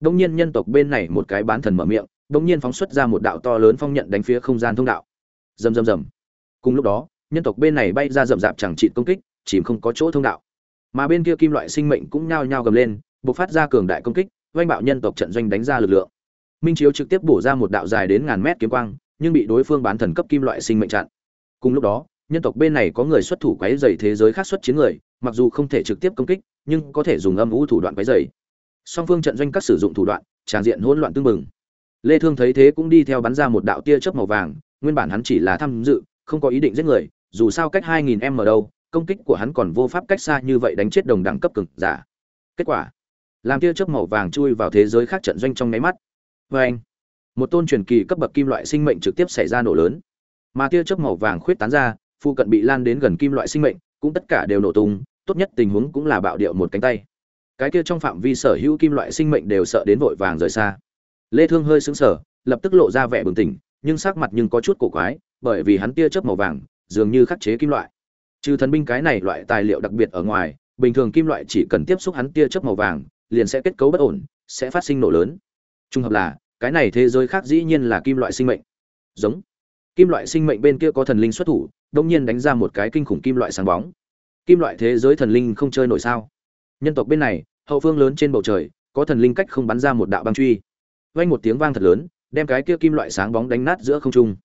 đông nhiên nhân tộc bên này một cái bán thần mở miệng đông nhiên phóng xuất ra một đạo to lớn phong nhận đánh phía không gian thông đạo. Rầm rầm rầm. Cùng lúc đó, nhân tộc bên này bay ra rậm rạp chẳng trị công kích, chìm không có chỗ thông đạo. Mà bên kia kim loại sinh mệnh cũng nhao nhao gầm lên, bộc phát ra cường đại công kích oanh bạo nhân tộc trận doanh đánh ra lực lượng. Minh chiếu trực tiếp bổ ra một đạo dài đến ngàn mét kiếm quang, nhưng bị đối phương bán thần cấp kim loại sinh mệnh chặn. Cùng lúc đó, nhân tộc bên này có người xuất thủ quấy dày thế giới khác xuất chiến người, mặc dù không thể trực tiếp công kích, nhưng có thể dùng âm vũ thủ đoạn quấy dày song phương trận doanh các sử dụng thủ đoạn, tràn diện hỗn loạn tương mừng lê thương thấy thế cũng đi theo bắn ra một đạo tia chớp màu vàng, nguyên bản hắn chỉ là tham dự, không có ý định giết người, dù sao cách 2.000 m đâu, công kích của hắn còn vô pháp cách xa như vậy đánh chết đồng đẳng cấp cực giả. Kết quả, làm tia chớp màu vàng chui vào thế giới khác trận doanh trong nháy mắt. Với anh, một tôn truyền kỳ cấp bậc kim loại sinh mệnh trực tiếp xảy ra nổ lớn. Mà tia chớp màu vàng khuyết tán ra, phụ cận bị lan đến gần kim loại sinh mệnh, cũng tất cả đều nổ tung, tốt nhất tình huống cũng là bạo điệu một cánh tay cái kia trong phạm vi sở hữu kim loại sinh mệnh đều sợ đến vội vàng rời xa. Lê thương hơi sững sờ, lập tức lộ ra vẻ bừng tỉnh, nhưng sắc mặt nhưng có chút cổ quái, bởi vì hắn tia chớp màu vàng, dường như khắc chế kim loại. Trừ thần binh cái này loại tài liệu đặc biệt ở ngoài, bình thường kim loại chỉ cần tiếp xúc hắn tia chớp màu vàng, liền sẽ kết cấu bất ổn, sẽ phát sinh nổ lớn. Trung hợp là, cái này thế giới khác dĩ nhiên là kim loại sinh mệnh. Giống. Kim loại sinh mệnh bên kia có thần linh xuất thủ đông nhiên đánh ra một cái kinh khủng kim loại sáng bóng. Kim loại thế giới thần linh không chơi nổi sao? Nhân tộc bên này, hậu phương lớn trên bầu trời, có thần linh cách không bắn ra một đạo băng truy. Vang một tiếng vang thật lớn, đem cái kia kim loại sáng bóng đánh nát giữa không trung.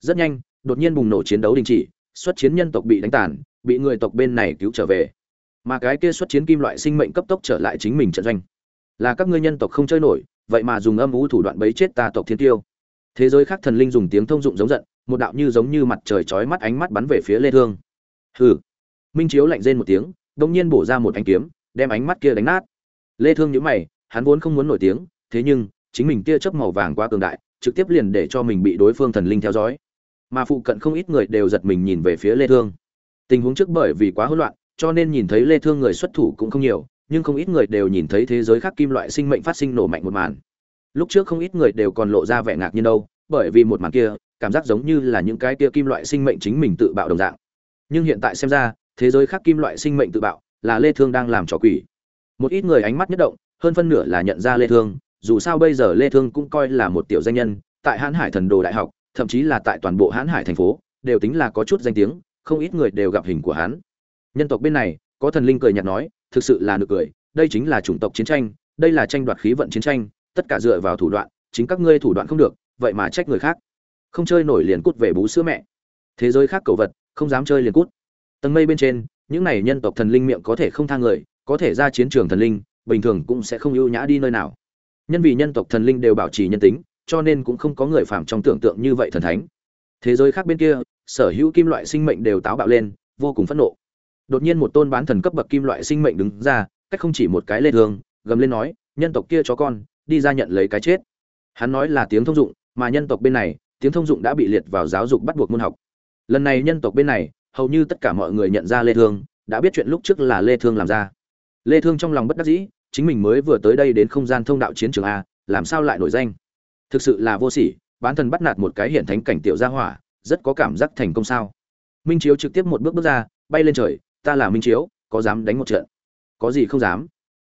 Rất nhanh, đột nhiên bùng nổ chiến đấu đình chỉ, xuất chiến nhân tộc bị đánh tàn, bị người tộc bên này cứu trở về. Mà cái kia xuất chiến kim loại sinh mệnh cấp tốc trở lại chính mình trận doanh. Là các ngươi nhân tộc không chơi nổi, vậy mà dùng âm u thủ đoạn bấy chết ta tộc thiên tiêu. Thế giới khác thần linh dùng tiếng thông dụng giống giận, một đạo như giống như mặt trời chói mắt ánh mắt bắn về phía lê thương. Hừ. Minh chiếu lạnh rên một tiếng, đột nhiên bổ ra một ánh kiếm đem ánh mắt kia đánh nát. Lê thương nhíu mày, hắn vốn không muốn nổi tiếng, thế nhưng, chính mình kia chớp màu vàng quá cường đại, trực tiếp liền để cho mình bị đối phương thần linh theo dõi. Mà phụ cận không ít người đều giật mình nhìn về phía lê thương. Tình huống trước bởi vì quá hỗn loạn, cho nên nhìn thấy lê thương người xuất thủ cũng không nhiều, nhưng không ít người đều nhìn thấy thế giới khác kim loại sinh mệnh phát sinh nổ mạnh một màn. Lúc trước không ít người đều còn lộ ra vẻ ngạc nhiên đâu, bởi vì một màn kia, cảm giác giống như là những cái kia kim loại sinh mệnh chính mình tự bạo đồng dạng. Nhưng hiện tại xem ra, thế giới khác kim loại sinh mệnh tự bạo là lê thương đang làm trò quỷ. Một ít người ánh mắt nhất động, hơn phân nửa là nhận ra lê thương, dù sao bây giờ lê thương cũng coi là một tiểu danh nhân, tại hãn hải thần đồ đại học, thậm chí là tại toàn bộ hãn hải thành phố, đều tính là có chút danh tiếng, không ít người đều gặp hình của hắn. Nhân tộc bên này, có thần linh cười nhạt nói, thực sự là nực cười, đây chính là chủng tộc chiến tranh, đây là tranh đoạt khí vận chiến tranh, tất cả dựa vào thủ đoạn, chính các ngươi thủ đoạn không được, vậy mà trách người khác. Không chơi nổi liền cút về bú sữa mẹ. Thế giới khác cầu vật, không dám chơi liền cút. Tầng mây bên trên những này nhân tộc thần linh miệng có thể không tha người, có thể ra chiến trường thần linh, bình thường cũng sẽ không ưu nhã đi nơi nào. Nhân vì nhân tộc thần linh đều bảo trì nhân tính, cho nên cũng không có người phàm trong tưởng tượng như vậy thần thánh. Thế giới khác bên kia, sở hữu kim loại sinh mệnh đều táo bạo lên, vô cùng phẫn nộ. Đột nhiên một tôn bán thần cấp bậc kim loại sinh mệnh đứng ra, cách không chỉ một cái lê thương gầm lên nói, nhân tộc kia chó con, đi ra nhận lấy cái chết. Hắn nói là tiếng thông dụng, mà nhân tộc bên này, tiếng thông dụng đã bị liệt vào giáo dục bắt buộc môn học. Lần này nhân tộc bên này hầu như tất cả mọi người nhận ra lê thương, đã biết chuyện lúc trước là lê thương làm ra. Lê thương trong lòng bất đắc dĩ, chính mình mới vừa tới đây đến không gian thông đạo chiến trường a, làm sao lại nổi danh? Thực sự là vô sỉ, bán thần bắt nạt một cái hiện thánh cảnh tiểu gia hỏa, rất có cảm giác thành công sao? Minh chiếu trực tiếp một bước bước ra, bay lên trời, ta là minh chiếu, có dám đánh một trận? Có gì không dám.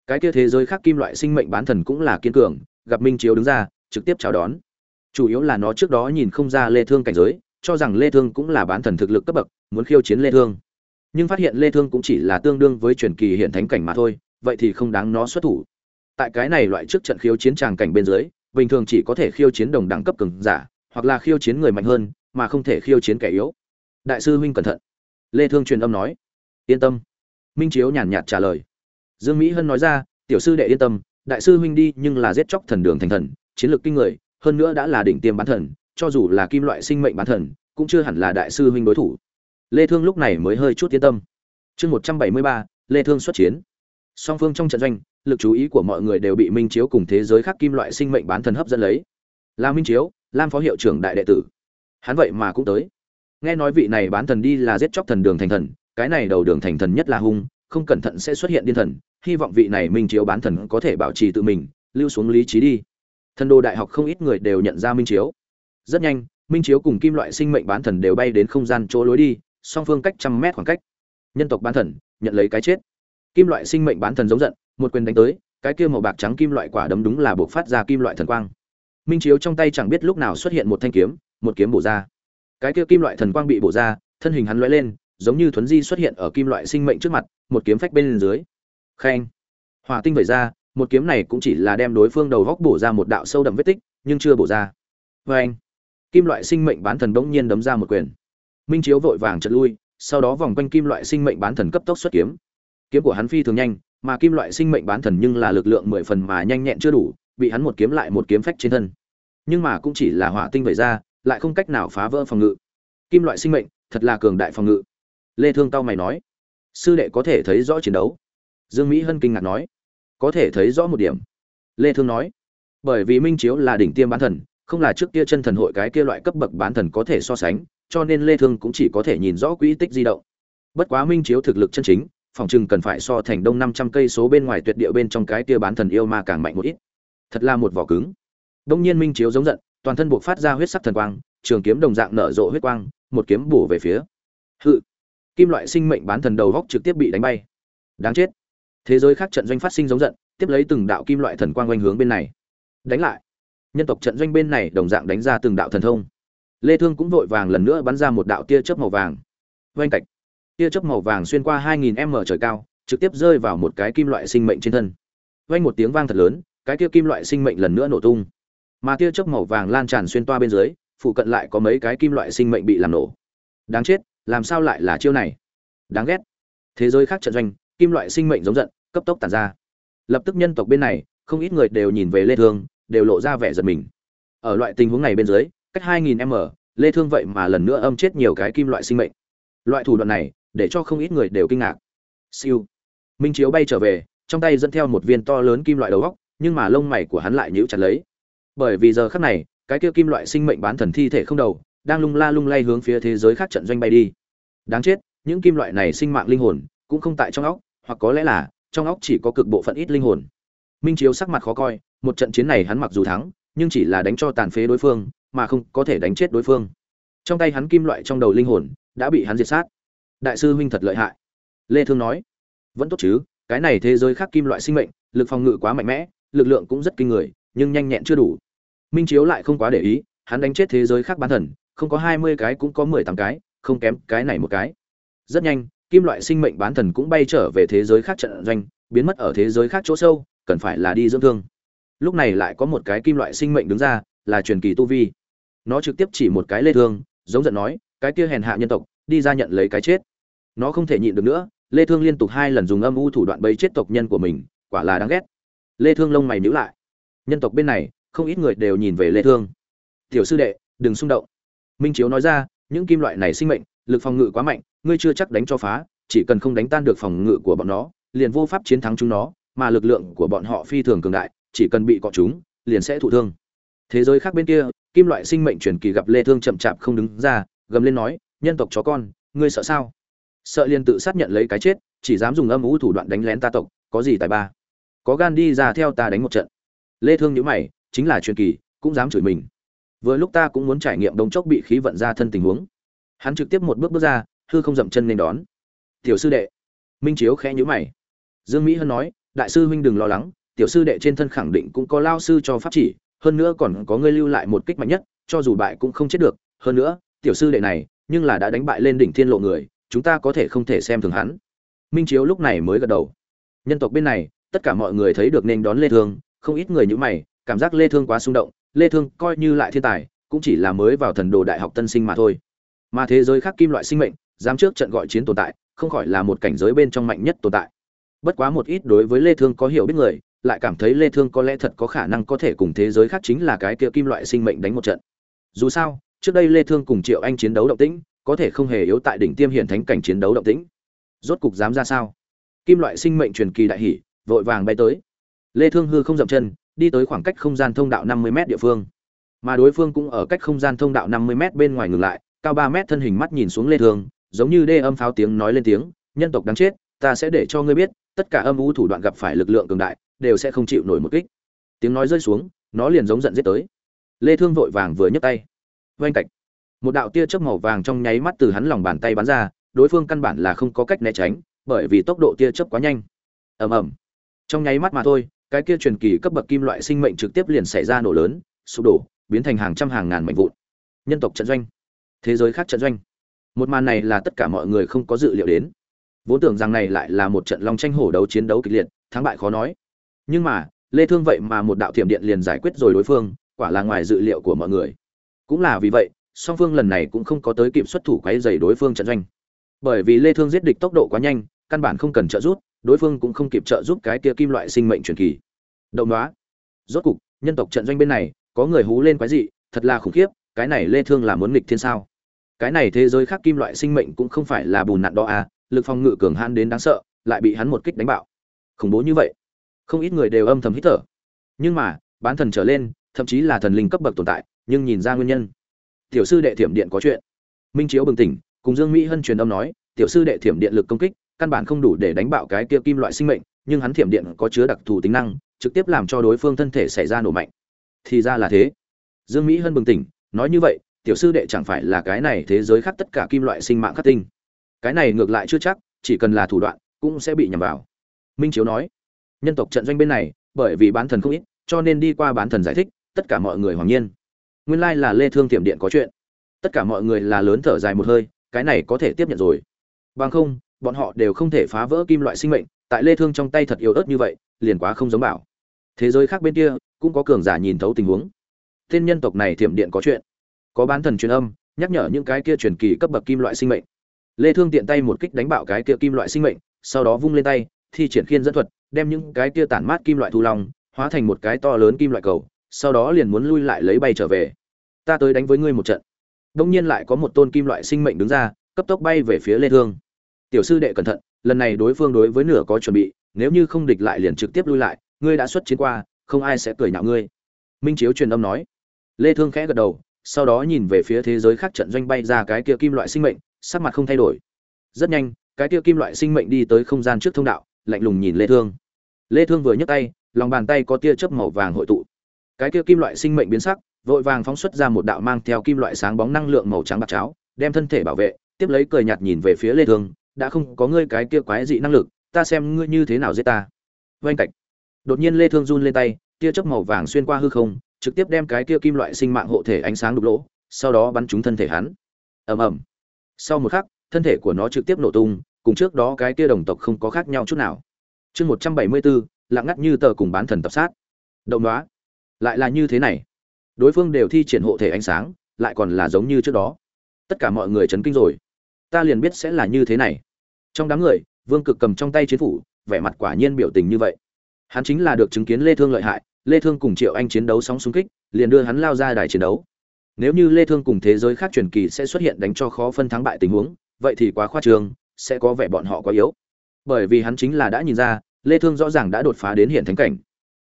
Cái kia thế giới khác kim loại sinh mệnh bán thần cũng là kiên cường, gặp minh chiếu đứng ra, trực tiếp chào đón. Chủ yếu là nó trước đó nhìn không ra lê thương cảnh giới cho rằng lê thương cũng là bán thần thực lực cấp bậc, muốn khiêu chiến lê thương. Nhưng phát hiện lê thương cũng chỉ là tương đương với truyền kỳ hiện thánh cảnh mà thôi, vậy thì không đáng nó xuất thủ. Tại cái này loại trước trận khiêu chiến tràng cảnh bên dưới, bình thường chỉ có thể khiêu chiến đồng đẳng cấp cường giả, hoặc là khiêu chiến người mạnh hơn, mà không thể khiêu chiến kẻ yếu. Đại sư huynh cẩn thận. Lê thương truyền âm nói. Yên tâm. Minh chiếu nhàn nhạt trả lời. Dương mỹ hân nói ra, tiểu sư đệ yên tâm, đại sư huynh đi nhưng là giết chóc thần đường thành thần, chiến lược kinh người, hơn nữa đã là đỉnh tiêm bán thần cho dù là kim loại sinh mệnh bán thần cũng chưa hẳn là đại sư huynh đối thủ. Lê thương lúc này mới hơi chút yên tâm. Chương 173, lê thương xuất chiến. Song phương trong trận doanh lực chú ý của mọi người đều bị minh chiếu cùng thế giới khác kim loại sinh mệnh bán thần hấp dẫn lấy. Là minh chiếu lam phó hiệu trưởng đại đệ tử. Hắn vậy mà cũng tới. Nghe nói vị này bán thần đi là giết chóc thần đường thành thần cái này đầu đường thành thần nhất là hung không cẩn thận sẽ xuất hiện điên thần. Hy vọng vị này minh chiếu bán thần có thể bảo trì tự mình lưu xuống lý trí đi. Thần đồ đại học không ít người đều nhận ra minh chiếu rất nhanh, minh chiếu cùng kim loại sinh mệnh bán thần đều bay đến không gian chỗ lối đi, song phương cách trăm mét khoảng cách. Nhân tộc bán thần, nhận lấy cái chết. Kim loại sinh mệnh bán thần giống giận, một quyền đánh tới, cái kia màu bạc trắng kim loại quả đấm đúng là buộc phát ra kim loại thần quang. Minh chiếu trong tay chẳng biết lúc nào xuất hiện một thanh kiếm, một kiếm bổ ra. Cái kia kim loại thần quang bị bổ ra, thân hình hắn lóe lên, giống như thuấn di xuất hiện ở kim loại sinh mệnh trước mặt, một kiếm phách bên dưới. Khen. Hỏa tinh vẩy ra, một kiếm này cũng chỉ là đem đối phương đầu góc bổ ra một đạo sâu đậm vết tích, nhưng chưa bổ ra. Vê anh kim loại sinh mệnh bán thần bỗng nhiên đấm ra một quyền. Minh chiếu vội vàng chật lui, sau đó vòng quanh kim loại sinh mệnh bán thần cấp tốc xuất kiếm. Kiếm của hắn phi thường nhanh, mà kim loại sinh mệnh bán thần nhưng là lực lượng mười phần mà nhanh nhẹn chưa đủ, bị hắn một kiếm lại một kiếm phách trên thân. Nhưng mà cũng chỉ là hỏa tinh vẩy ra, lại không cách nào phá vỡ phòng ngự. Kim loại sinh mệnh, thật là cường đại phòng ngự. Lê thương tao mày nói, sư đệ có thể thấy rõ chiến đấu? Dương mỹ hân kinh ngạc nói, có thể thấy rõ một điểm. Lê thương nói, bởi vì minh chiếu là đỉnh tiêm bán thần không là trước kia chân thần hội cái kia loại cấp bậc bán thần có thể so sánh, cho nên lê thương cũng chỉ có thể nhìn rõ quỹ tích di động. Bất quá minh chiếu thực lực chân chính, phòng trừng cần phải so thành đông 500 cây số bên ngoài tuyệt địa bên trong cái kia bán thần yêu ma càng mạnh một ít. Thật là một vỏ cứng. Đông nhiên minh chiếu giống giận, toàn thân buộc phát ra huyết sắc thần quang, trường kiếm đồng dạng nở rộ huyết quang, một kiếm bổ về phía. Hự. Kim loại sinh mệnh bán thần đầu góc trực tiếp bị đánh bay. Đáng chết. Thế giới khác trận doanh phát sinh giống giận, tiếp lấy từng đạo kim loại thần quang quanh hướng bên này. Đánh lại nhân tộc trận doanh bên này đồng dạng đánh ra từng đạo thần thông. Lê thương cũng vội vàng lần nữa bắn ra một đạo tia chớp màu vàng. Vành cạch. Tia chớp màu vàng xuyên qua 2.000 m trời cao, trực tiếp rơi vào một cái kim loại sinh mệnh trên thân. Vang một tiếng vang thật lớn, cái tia kim loại sinh mệnh lần nữa nổ tung. Mà tia chớp màu vàng lan tràn xuyên toa bên dưới, phụ cận lại có mấy cái kim loại sinh mệnh bị làm nổ. Đáng chết, làm sao lại là chiêu này? Đáng ghét. Thế giới khác trận doanh, kim loại sinh mệnh giống giận, cấp tốc tàn ra. Lập tức nhân tộc bên này, không ít người đều nhìn về lê thương đều lộ ra vẻ giật mình. Ở loại tình huống này bên dưới cách 2000m, lê thương vậy mà lần nữa âm chết nhiều cái kim loại sinh mệnh. Loại thủ đoạn này để cho không ít người đều kinh ngạc. Siêu. Minh chiếu bay trở về trong tay dẫn theo một viên to lớn kim loại đầu góc nhưng mà lông mày của hắn lại nhíu chặt lấy. Bởi vì giờ khắc này cái kia kim loại sinh mệnh bán thần thi thể không đầu đang lung la lung lay hướng phía thế giới khác trận doanh bay đi. Đáng chết những kim loại này sinh mạng linh hồn cũng không tại trong óc hoặc có lẽ là trong óc chỉ có cực bộ phận ít linh hồn. Minh chiếu sắc mặt khó coi một trận chiến này hắn mặc dù thắng, nhưng chỉ là đánh cho tàn phế đối phương, mà không có thể đánh chết đối phương. Trong tay hắn kim loại trong đầu linh hồn, đã bị hắn diệt sát. Đại sư huynh thật lợi hại. Lê thương nói, vẫn tốt chứ, cái này thế giới khác kim loại sinh mệnh, lực phòng ngự quá mạnh mẽ, lực lượng cũng rất kinh người, nhưng nhanh nhẹn chưa đủ. Minh chiếu lại không quá để ý, hắn đánh chết thế giới khác bán thần, không có 20 cái cũng có 18 cái, không kém cái này một cái. Rất nhanh, kim loại sinh mệnh bán thần cũng bay trở về thế giới khác trận doanh, biến mất ở thế giới khác chỗ sâu, cần phải là đi dưỡng thương lúc này lại có một cái kim loại sinh mệnh đứng ra, là truyền kỳ tu vi. Nó trực tiếp chỉ một cái lê thương, giống giận nói, cái kia hèn hạ nhân tộc, đi ra nhận lấy cái chết. Nó không thể nhịn được nữa, lê thương liên tục hai lần dùng âm u thủ đoạn bấy chết tộc nhân của mình, quả là đáng ghét. Lê thương lông mày nhíu lại. Nhân tộc bên này, không ít người đều nhìn về lê thương. Tiểu sư đệ, đừng xung động. Minh chiếu nói ra, những kim loại này sinh mệnh, lực phòng ngự quá mạnh, ngươi chưa chắc đánh cho phá, chỉ cần không đánh tan được phòng ngự của bọn nó, liền vô pháp chiến thắng chúng nó, mà lực lượng của bọn họ phi thường cường đại chỉ cần bị cọ chúng, liền sẽ thụ thương. Thế giới khác bên kia, kim loại sinh mệnh truyền kỳ gặp lê thương chậm chạp không đứng ra, gầm lên nói, nhân tộc chó con, ngươi sợ sao? Sợ liền tự sát nhận lấy cái chết, chỉ dám dùng âm u thủ đoạn đánh lén ta tộc, có gì tài ba? Có gan đi ra theo ta đánh một trận. Lê thương nhíu mày, chính là truyền kỳ, cũng dám chửi mình. Vừa lúc ta cũng muốn trải nghiệm đống chốc bị khí vận ra thân tình huống. Hắn trực tiếp một bước bước ra, hư không dậm chân nên đón. Tiểu sư đệ. Minh chiếu khẽ nhíu mày. Dương mỹ hân nói, đại sư huynh đừng lo lắng tiểu sư đệ trên thân khẳng định cũng có lao sư cho pháp chỉ, hơn nữa còn có ngươi lưu lại một kích mạnh nhất, cho dù bại cũng không chết được. Hơn nữa, tiểu sư đệ này, nhưng là đã đánh bại lên đỉnh thiên lộ người, chúng ta có thể không thể xem thường hắn. Minh chiếu lúc này mới gật đầu. Nhân tộc bên này, tất cả mọi người thấy được nên đón lê thương, không ít người như mày, cảm giác lê thương quá xung động. Lê thương coi như lại thiên tài, cũng chỉ là mới vào thần đồ đại học tân sinh mà thôi. Mà thế giới khác kim loại sinh mệnh, dám trước trận gọi chiến tồn tại, không khỏi là một cảnh giới bên trong mạnh nhất tồn tại. Bất quá một ít đối với lê thương có hiểu biết người lại cảm thấy lê thương có lẽ thật có khả năng có thể cùng thế giới khác chính là cái kia kim loại sinh mệnh đánh một trận. Dù sao, trước đây lê thương cùng triệu anh chiến đấu động tĩnh, có thể không hề yếu tại đỉnh tiêm hiển thánh cảnh chiến đấu động tĩnh. Rốt cục dám ra sao? Kim loại sinh mệnh truyền kỳ đại hỉ, vội vàng bay tới. Lê thương hư không dậm chân, đi tới khoảng cách không gian thông đạo 50 mét địa phương. Mà đối phương cũng ở cách không gian thông đạo 50 mét bên ngoài ngừng lại, cao 3 mét thân hình mắt nhìn xuống lê thương, giống như đê âm pháo tiếng nói lên tiếng, nhân tộc đáng chết, ta sẽ để cho ngươi biết, tất cả âm u thủ đoạn gặp phải lực lượng cường đại đều sẽ không chịu nổi một kích. Tiếng nói rơi xuống, nó liền giống giận giết tới. Lê thương vội vàng vừa nhấc tay. Vang cạch. Một đạo tia chớp màu vàng trong nháy mắt từ hắn lòng bàn tay bắn ra, đối phương căn bản là không có cách né tránh, bởi vì tốc độ tia chớp quá nhanh. Ầm ầm. Trong nháy mắt mà thôi, cái kia truyền kỳ cấp bậc kim loại sinh mệnh trực tiếp liền xảy ra nổ lớn, sụp đổ, biến thành hàng trăm hàng ngàn mảnh vụn. Nhân tộc trận doanh. Thế giới khác trận doanh. Một màn này là tất cả mọi người không có dự liệu đến. Vốn tưởng rằng này lại là một trận long tranh hổ đấu chiến đấu kịch liệt, thắng bại khó nói nhưng mà, lê thương vậy mà một đạo thiểm điện liền giải quyết rồi đối phương, quả là ngoài dự liệu của mọi người. Cũng là vì vậy, song phương lần này cũng không có tới kịp xuất thủ quấy giày đối phương trận doanh. Bởi vì lê thương giết địch tốc độ quá nhanh, căn bản không cần trợ giúp, đối phương cũng không kịp trợ giúp cái kia kim loại sinh mệnh truyền kỳ. Đậu nóa rốt cục, nhân tộc trận doanh bên này, có người hú lên quái dị, thật là khủng khiếp, cái này lê thương là muốn nghịch thiên sao? Cái này thế giới khác kim loại sinh mệnh cũng không phải là bùn nặn đó à lực phòng ngự cường hãn đến đáng sợ, lại bị hắn một kích đánh bạo. Khủng bố như vậy không ít người đều âm thầm hít thở. Nhưng mà, bán thần trở lên, thậm chí là thần linh cấp bậc tồn tại, nhưng nhìn ra nguyên nhân. Tiểu sư đệ thiểm điện có chuyện. Minh chiếu bừng tỉnh, cùng dương mỹ hân truyền âm nói, tiểu sư đệ thiểm điện lực công kích, căn bản không đủ để đánh bạo cái kia kim loại sinh mệnh, nhưng hắn thiểm điện có chứa đặc thù tính năng, trực tiếp làm cho đối phương thân thể xảy ra nổ mạnh. Thì ra là thế. Dương mỹ hân bừng tỉnh, nói như vậy, tiểu sư đệ chẳng phải là cái này thế giới khác tất cả kim loại sinh mạng khắc tinh. Cái này ngược lại chưa chắc, chỉ cần là thủ đoạn, cũng sẽ bị nhầm vào. Minh chiếu nói nhân tộc trận doanh bên này, bởi vì bán thần không ít, cho nên đi qua bán thần giải thích, tất cả mọi người hoàng nhiên. Nguyên lai là lê thương tiệm điện có chuyện. Tất cả mọi người là lớn thở dài một hơi, cái này có thể tiếp nhận rồi. Bằng không, bọn họ đều không thể phá vỡ kim loại sinh mệnh, tại lê thương trong tay thật yếu ớt như vậy, liền quá không giống bảo. Thế giới khác bên kia, cũng có cường giả nhìn thấu tình huống. Tên nhân tộc này tiệm điện có chuyện. Có bán thần truyền âm, nhắc nhở những cái kia truyền kỳ cấp bậc kim loại sinh mệnh. Lê thương tiện tay một kích đánh bạo cái kia kim loại sinh mệnh, sau đó vung lên tay, thi triển khiên dẫn thuật đem những cái kia tản mát kim loại thu long, hóa thành một cái to lớn kim loại cầu, sau đó liền muốn lui lại lấy bay trở về. Ta tới đánh với ngươi một trận. Đông nhiên lại có một tôn kim loại sinh mệnh đứng ra, cấp tốc bay về phía lê thương. Tiểu sư đệ cẩn thận, lần này đối phương đối với nửa có chuẩn bị, nếu như không địch lại liền trực tiếp lui lại, ngươi đã xuất chiến qua, không ai sẽ cười nhạo ngươi. Minh chiếu truyền âm nói. Lê thương khẽ gật đầu, sau đó nhìn về phía thế giới khác trận doanh bay ra cái kia kim loại sinh mệnh, sắc mặt không thay đổi. Rất nhanh, cái kia kim loại sinh mệnh đi tới không gian trước thông đạo lạnh lùng nhìn lê thương. Lê thương vừa nhấc tay, lòng bàn tay có tia chớp màu vàng hội tụ. Cái kia kim loại sinh mệnh biến sắc, vội vàng phóng xuất ra một đạo mang theo kim loại sáng bóng năng lượng màu trắng bạc cháo, đem thân thể bảo vệ, tiếp lấy cười nhạt nhìn về phía lê thương, đã không có ngươi cái kia quái dị năng lực, ta xem ngươi như thế nào giết ta. Vang cạch. Đột nhiên lê thương run lên tay, tia chớp màu vàng xuyên qua hư không, trực tiếp đem cái kia kim loại sinh mạng hộ thể ánh sáng đục lỗ, sau đó bắn trúng thân thể hắn. Ầm ầm. Sau một khắc, thân thể của nó trực tiếp nổ tung cùng trước đó cái kia đồng tộc không có khác nhau chút nào. Chương một trăm bảy mươi bốn lặng ngắt như tờ cùng bán thần tập sát. Động đoá. Lại là như thế này. Đối phương đều thi triển hộ thể ánh sáng, lại còn là giống như trước đó. Tất cả mọi người chấn kinh rồi. Ta liền biết sẽ là như thế này. Trong đám người, vương cực cầm trong tay chiến phủ, vẻ mặt quả nhiên biểu tình như vậy. Hắn chính là được chứng kiến lê thương lợi hại, lê thương cùng triệu anh chiến đấu sóng xung kích, liền đưa hắn lao ra đài chiến đấu. Nếu như lê thương cùng thế giới khác truyền kỳ sẽ xuất hiện đánh cho khó phân thắng bại tình huống, vậy thì quá khoa trương sẽ có vẻ bọn họ quá yếu. Bởi vì hắn chính là đã nhìn ra, lê thương rõ ràng đã đột phá đến hiện thánh cảnh.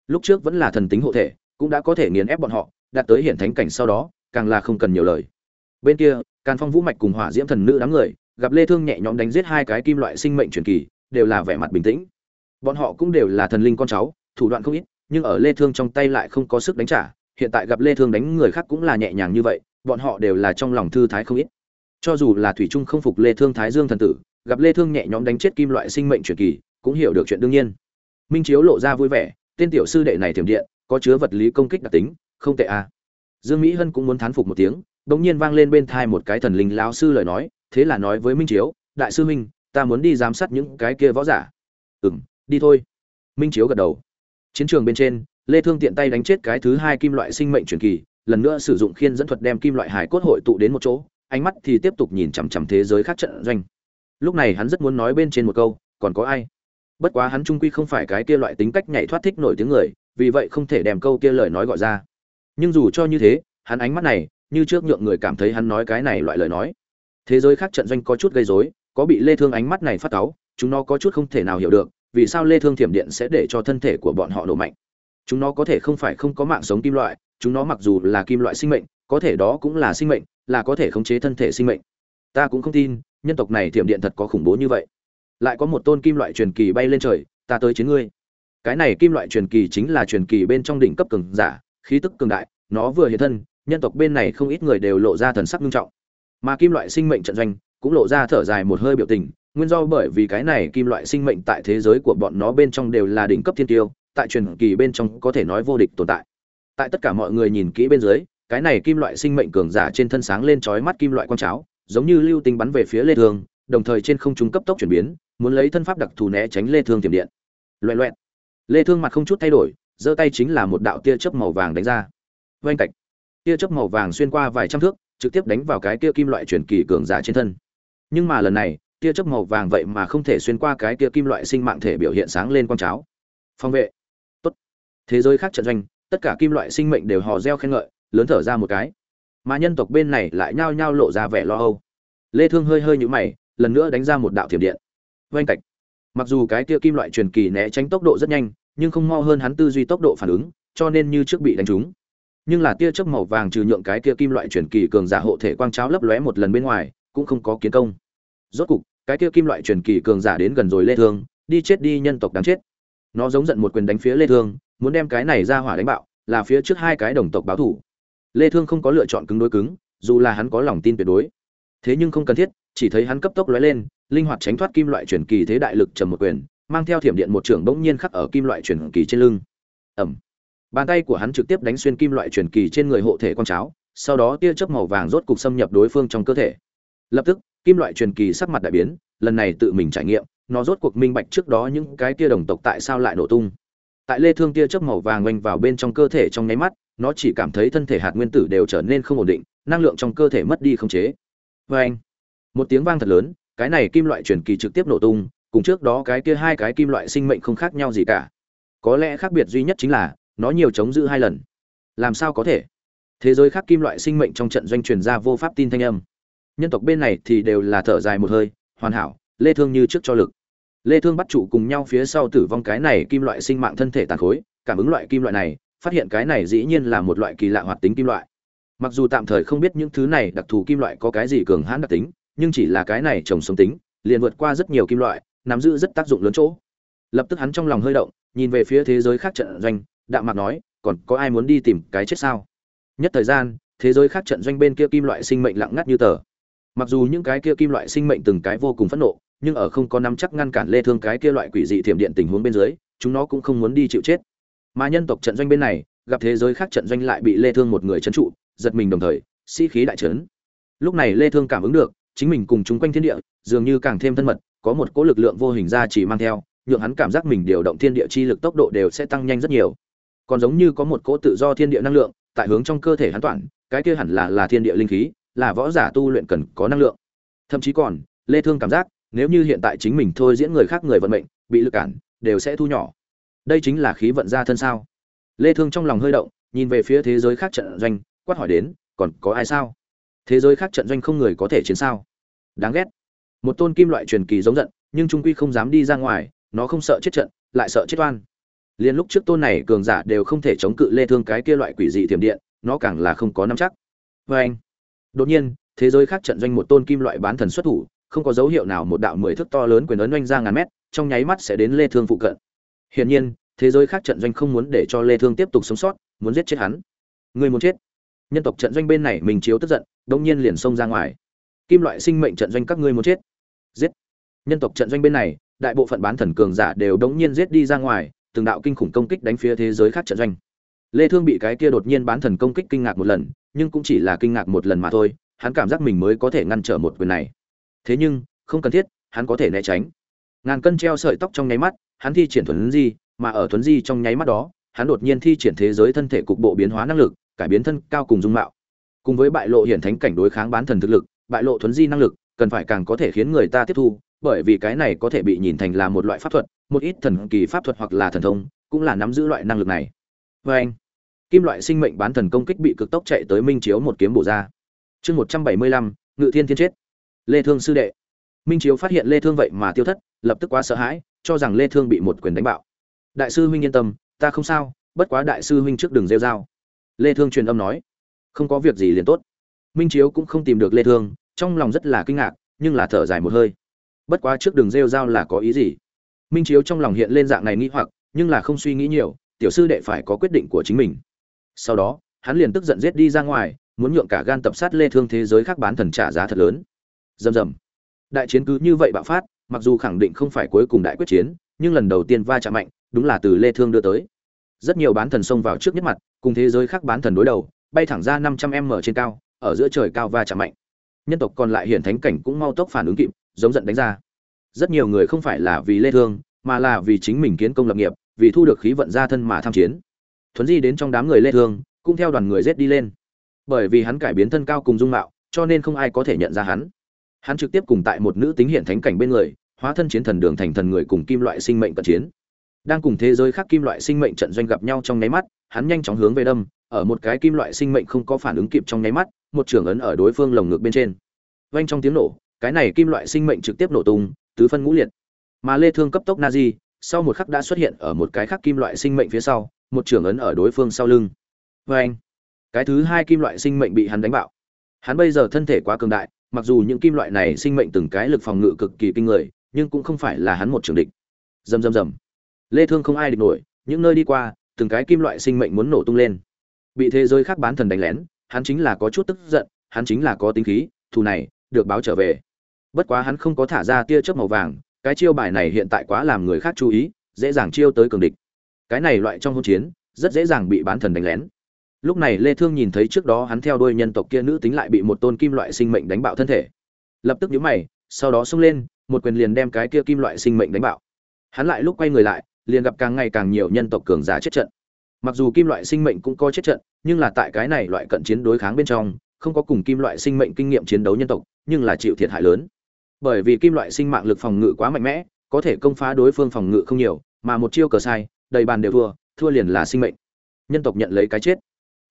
Lúc trước vẫn là thần tính hộ thể, cũng đã có thể nghiền ép bọn họ, đạt tới hiện thánh cảnh sau đó, càng là không cần nhiều lời. Bên kia, càn phong vũ mạch cùng hỏa diễm thần nữ đám người, gặp lê thương nhẹ nhõm đánh giết hai cái kim loại sinh mệnh truyền kỳ, đều là vẻ mặt bình tĩnh. Bọn họ cũng đều là thần linh con cháu, thủ đoạn không ít, nhưng ở lê thương trong tay lại không có sức đánh trả. Hiện tại gặp lê thương đánh người khác cũng là nhẹ nhàng như vậy, bọn họ đều là trong lòng thư thái không ít. Cho dù là thủy trung không phục lê thương thái dương thần tử gặp lê thương nhẹ nhõm đánh chết kim loại sinh mệnh truyền kỳ, cũng hiểu được chuyện đương nhiên. Minh chiếu lộ ra vui vẻ, tên tiểu sư đệ này thiểm điện, có chứa vật lý công kích đặc tính, không tệ à. Dương mỹ hân cũng muốn thán phục một tiếng đống nhiên vang lên bên thai một cái thần linh lão sư lời nói, thế là nói với minh chiếu, đại sư minh ta muốn đi giám sát những cái kia võ giả. Ừm, đi thôi. Minh chiếu gật đầu. Chiến trường bên trên, lê thương tiện tay đánh chết cái thứ hai kim loại sinh mệnh truyền kỳ, lần nữa sử dụng khiên dẫn thuật đem kim loại hải cốt hội tụ đến một chỗ, ánh mắt thì tiếp tục nhìn chằm chằm thế giới khác trận doanh lúc này hắn rất muốn nói bên trên một câu, còn có ai? Bất quá hắn trung quy không phải cái kia loại tính cách nhảy thoát thích nổi tiếng người, vì vậy không thể đem câu kia lời nói gọi ra. Nhưng dù cho như thế, hắn ánh mắt này, như trước nhượng người cảm thấy hắn nói cái này loại lời nói. Thế giới khác trận doanh có chút gây rối, có bị lê thương ánh mắt này phát cáu, chúng nó có chút không thể nào hiểu được, vì sao lê thương thiểm điện sẽ để cho thân thể của bọn họ nổ mạnh. Chúng nó có thể không phải không có mạng sống kim loại, chúng nó mặc dù là kim loại sinh mệnh, có thể đó cũng là sinh mệnh, là có thể khống chế thân thể sinh mệnh. Ta cũng không tin nhân tộc này thiểm điện thật có khủng bố như vậy. Lại có một tôn kim loại truyền kỳ bay lên trời, ta tới chiến ngươi. Cái này kim loại truyền kỳ chính là truyền kỳ bên trong đỉnh cấp cường giả, khí tức cường đại, nó vừa hiện thân, nhân tộc bên này không ít người đều lộ ra thần sắc nghiêm trọng. Mà kim loại sinh mệnh trận doanh cũng lộ ra thở dài một hơi biểu tình, nguyên do bởi vì cái này kim loại sinh mệnh tại thế giới của bọn nó bên trong đều là đỉnh cấp thiên tiêu, tại truyền kỳ bên trong có thể nói vô địch tồn tại. Tại tất cả mọi người nhìn kỹ bên dưới, cái này kim loại sinh mệnh cường giả trên thân sáng lên chói mắt kim loại quang cháo giống như lưu tinh bắn về phía lê thương, đồng thời trên không trung cấp tốc chuyển biến, muốn lấy thân pháp đặc thù né tránh lê thương tiềm điện. Loẹt loẹt. Lê thương mặt không chút thay đổi, giơ tay chính là một đạo tia chớp màu vàng đánh ra. Vang cạch. Tia chớp màu vàng xuyên qua vài trăm thước, trực tiếp đánh vào cái kia kim loại truyền kỳ cường giả trên thân. Nhưng mà lần này, tia chớp màu vàng vậy mà không thể xuyên qua cái kia kim loại sinh mạng thể biểu hiện sáng lên quang cháo. Phòng vệ. Tốt. Thế giới khác trận doanh, tất cả kim loại sinh mệnh đều hò reo khen ngợi, lớn thở ra một cái mà nhân tộc bên này lại nhao nhao lộ ra vẻ lo âu. Lê thương hơi hơi nhũ mày, lần nữa đánh ra một đạo thiểm điện. Vang cạch. Mặc dù cái kia kim loại truyền kỳ né tránh tốc độ rất nhanh, nhưng không mau hơn hắn tư duy tốc độ phản ứng, cho nên như trước bị đánh trúng. Nhưng là tia chớp màu vàng trừ nhượng cái kia kim loại truyền kỳ cường giả hộ thể quang cháo lấp lóe một lần bên ngoài, cũng không có kiến công. Rốt cục, cái kia kim loại truyền kỳ cường giả đến gần rồi lê thương, đi chết đi nhân tộc đáng chết. Nó giống giận một quyền đánh phía lê thương, muốn đem cái này ra hỏa đánh bạo, là phía trước hai cái đồng tộc báo thủ lê thương không có lựa chọn cứng đối cứng, dù là hắn có lòng tin tuyệt đối. Thế nhưng không cần thiết, chỉ thấy hắn cấp tốc lóe lên, linh hoạt tránh thoát kim loại truyền kỳ thế đại lực trầm một quyền, mang theo thiểm điện một trường bỗng nhiên khắc ở kim loại truyền kỳ trên lưng. Ẩm. Bàn tay của hắn trực tiếp đánh xuyên kim loại truyền kỳ trên người hộ thể con cháo, sau đó tia chớp màu vàng rốt cục xâm nhập đối phương trong cơ thể. Lập tức, kim loại truyền kỳ sắc mặt đại biến, lần này tự mình trải nghiệm, nó rốt cuộc minh bạch trước đó những cái tia đồng tộc tại sao lại nổ tung. Tại lê thương tia chớp màu vàng oanh vào bên trong cơ thể trong nháy mắt nó chỉ cảm thấy thân thể hạt nguyên tử đều trở nên không ổn định, năng lượng trong cơ thể mất đi không chế. Vê anh, một tiếng vang thật lớn, cái này kim loại truyền kỳ trực tiếp nổ tung, cùng trước đó cái kia hai cái kim loại sinh mệnh không khác nhau gì cả. Có lẽ khác biệt duy nhất chính là, nó nhiều chống giữ hai lần. Làm sao có thể? Thế giới khác kim loại sinh mệnh trong trận doanh truyền ra vô pháp tin thanh âm. Nhân tộc bên này thì đều là thở dài một hơi, hoàn hảo, lê thương như trước cho lực. Lê thương bắt trụ cùng nhau phía sau tử vong cái này kim loại sinh mạng thân thể tàn khối, cảm ứng loại kim loại này phát hiện cái này dĩ nhiên là một loại kỳ lạ hoạt tính kim loại. Mặc dù tạm thời không biết những thứ này đặc thù kim loại có cái gì cường hãn đặc tính, nhưng chỉ là cái này trồng sống tính, liền vượt qua rất nhiều kim loại, nắm giữ rất tác dụng lớn chỗ. Lập tức hắn trong lòng hơi động, nhìn về phía thế giới khác trận doanh, đạm mạc nói, còn có ai muốn đi tìm cái chết sao? Nhất thời gian, thế giới khác trận doanh bên kia kim loại sinh mệnh lặng ngắt như tờ. Mặc dù những cái kia kim loại sinh mệnh từng cái vô cùng phẫn nộ, nhưng ở không có nắm chắc ngăn cản lê thương cái kia loại quỷ dị thiểm điện tình huống bên dưới, chúng nó cũng không muốn đi chịu chết mà nhân tộc trận doanh bên này, gặp thế giới khác trận doanh lại bị lê thương một người chấn trụ, giật mình đồng thời, sĩ khí đại chấn lúc này lê thương cảm ứng được, chính mình cùng chúng quanh thiên địa, dường như càng thêm thân mật, có một cỗ lực lượng vô hình ra chỉ mang theo, nhượng hắn cảm giác mình điều động thiên địa chi lực tốc độ đều sẽ tăng nhanh rất nhiều. Còn giống như có một cỗ tự do thiên địa năng lượng, tại hướng trong cơ thể hắn toàn cái kia hẳn là là thiên địa linh khí, là võ giả tu luyện cần có năng lượng. Thậm chí còn, lê thương cảm giác, nếu như hiện tại chính mình thôi diễn người khác người vận mệnh, bị lực cản, đều sẽ thu nhỏ đây chính là khí vận ra thân sao? Lê thương trong lòng hơi động, nhìn về phía thế giới khác trận doanh, quát hỏi đến, còn có ai sao? Thế giới khác trận doanh không người có thể chiến sao? Đáng ghét. Một tôn kim loại truyền kỳ giống giận, nhưng trung quy không dám đi ra ngoài, nó không sợ chết trận, lại sợ chết oan. Liên lúc trước tôn này cường giả đều không thể chống cự lê thương cái kia loại quỷ dị tiềm điện, nó càng là không có nắm chắc. Với anh, đột nhiên, thế giới khác trận doanh một tôn kim loại bán thần xuất thủ, không có dấu hiệu nào một đạo mười thước to lớn quyền ấn oanh ra ngàn mét, trong nháy mắt sẽ đến lê thương phụ cận hiển nhiên, thế giới khác trận doanh không muốn để cho lê thương tiếp tục sống sót, muốn giết chết hắn. Người muốn chết. Nhân tộc trận doanh bên này mình chiếu tức giận, đông nhiên liền xông ra ngoài. Kim loại sinh mệnh trận doanh các ngươi muốn chết. Giết. Nhân tộc trận doanh bên này, đại bộ phận bán thần cường giả đều đống nhiên giết đi ra ngoài, từng đạo kinh khủng công kích đánh phía thế giới khác trận doanh. Lê thương bị cái kia đột nhiên bán thần công kích kinh ngạc một lần, nhưng cũng chỉ là kinh ngạc một lần mà thôi, hắn cảm giác mình mới có thể ngăn trở một quyền này. Thế nhưng, không cần thiết, hắn có thể né tránh. Ngàn cân treo sợi tóc trong nháy mắt hắn thi triển thuần di, mà ở thuần di trong nháy mắt đó, hắn đột nhiên thi triển thế giới thân thể cục bộ biến hóa năng lực, cải biến thân cao cùng dung mạo. Cùng với bại lộ hiển thánh cảnh đối kháng bán thần thực lực, bại lộ thuần di năng lực, cần phải càng có thể khiến người ta tiếp thu, bởi vì cái này có thể bị nhìn thành là một loại pháp thuật, một ít thần kỳ pháp thuật hoặc là thần thông, cũng là nắm giữ loại năng lực này. Vê anh, kim loại sinh mệnh bán thần công kích bị cực tốc chạy tới minh chiếu một kiếm bổ ra. Chương một trăm bảy mươi lăm, ngự thiên thiên chết. Lê thương sư đệ. Minh chiếu phát hiện lê thương vậy mà tiêu thất, lập tức quá sợ hãi cho rằng lê thương bị một quyền đánh bạo. Đại sư huynh yên tâm, ta không sao, bất quá đại sư huynh trước đường rêu dao lê thương truyền âm nói, không có việc gì liền tốt. Minh chiếu cũng không tìm được lê thương, trong lòng rất là kinh ngạc, nhưng là thở dài một hơi. Bất quá trước đường rêu dao là có ý gì? Minh chiếu trong lòng hiện lên dạng này nghĩ hoặc, nhưng là không suy nghĩ nhiều, tiểu sư đệ phải có quyết định của chính mình. Sau đó, hắn liền tức giận giết đi ra ngoài, muốn nhượng cả gan tập sát lê thương thế giới khác bán thần trả giá thật lớn. Rầm rầm. Đại chiến cứ như vậy bạo phát mặc dù khẳng định không phải cuối cùng đại quyết chiến, nhưng lần đầu tiên va chạm mạnh, đúng là từ lê thương đưa tới. Rất nhiều bán thần xông vào trước nhất mặt, cùng thế giới khác bán thần đối đầu, bay thẳng ra 500 m trên cao, ở giữa trời cao va chạm mạnh. Nhân tộc còn lại hiển thánh cảnh cũng mau tốc phản ứng kịp, giống giận đánh ra. Rất nhiều người không phải là vì lê thương, mà là vì chính mình kiến công lập nghiệp, vì thu được khí vận gia thân mà tham chiến. Thuấn di đến trong đám người lê thương, cũng theo đoàn người giết đi lên. Bởi vì hắn cải biến thân cao cùng dung mạo, cho nên không ai có thể nhận ra hắn. Hắn trực tiếp cùng tại một nữ tính hiện thánh cảnh bên người hóa thân chiến thần đường thành thần người cùng kim loại sinh mệnh cận chiến. Đang cùng thế giới khác kim loại sinh mệnh trận doanh gặp nhau trong nháy mắt, hắn nhanh chóng hướng về đâm, ở một cái kim loại sinh mệnh không có phản ứng kịp trong nháy mắt, một trường ấn ở đối phương lồng ngực bên trên. Vang trong tiếng nổ, cái này kim loại sinh mệnh trực tiếp nổ tung, tứ phân ngũ liệt. Mà lê thương cấp tốc nazi sau một khắc đã xuất hiện ở một cái khác kim loại sinh mệnh phía sau, một trường ấn ở đối phương sau lưng. Vang! Cái thứ hai kim loại sinh mệnh bị hắn đánh bạo. Hắn bây giờ thân thể quá cường đại, mặc dù những kim loại này sinh mệnh từng cái lực phòng ngự cực kỳ kinh người nhưng cũng không phải là hắn một trường địch. Rầm rầm rầm. Lê thương không ai địch nổi, những nơi đi qua, từng cái kim loại sinh mệnh muốn nổ tung lên. Bị thế giới khác bán thần đánh lén, hắn chính là có chút tức giận, hắn chính là có tính khí, thù này, được báo trở về. Bất quá hắn không có thả ra tia chớp màu vàng, cái chiêu bài này hiện tại quá làm người khác chú ý, dễ dàng chiêu tới cường địch. Cái này loại trong hôn chiến, rất dễ dàng bị bán thần đánh lén. Lúc này lê thương nhìn thấy trước đó hắn theo đuôi nhân tộc kia nữ tính lại bị một tôn kim loại sinh mệnh đánh bạo thân thể. Lập tức nhíu mày, sau đó xông lên một quyền liền đem cái kia kim loại sinh mệnh đánh bạo. Hắn lại lúc quay người lại, liền gặp càng ngày càng nhiều nhân tộc cường giả chết trận. Mặc dù kim loại sinh mệnh cũng có chết trận, nhưng là tại cái này loại cận chiến đối kháng bên trong, không có cùng kim loại sinh mệnh kinh nghiệm chiến đấu nhân tộc, nhưng là chịu thiệt hại lớn. Bởi vì kim loại sinh mạng lực phòng ngự quá mạnh mẽ, có thể công phá đối phương phòng ngự không nhiều, mà một chiêu cờ sai, đầy bàn đều thua thua liền là sinh mệnh. Nhân tộc nhận lấy cái chết.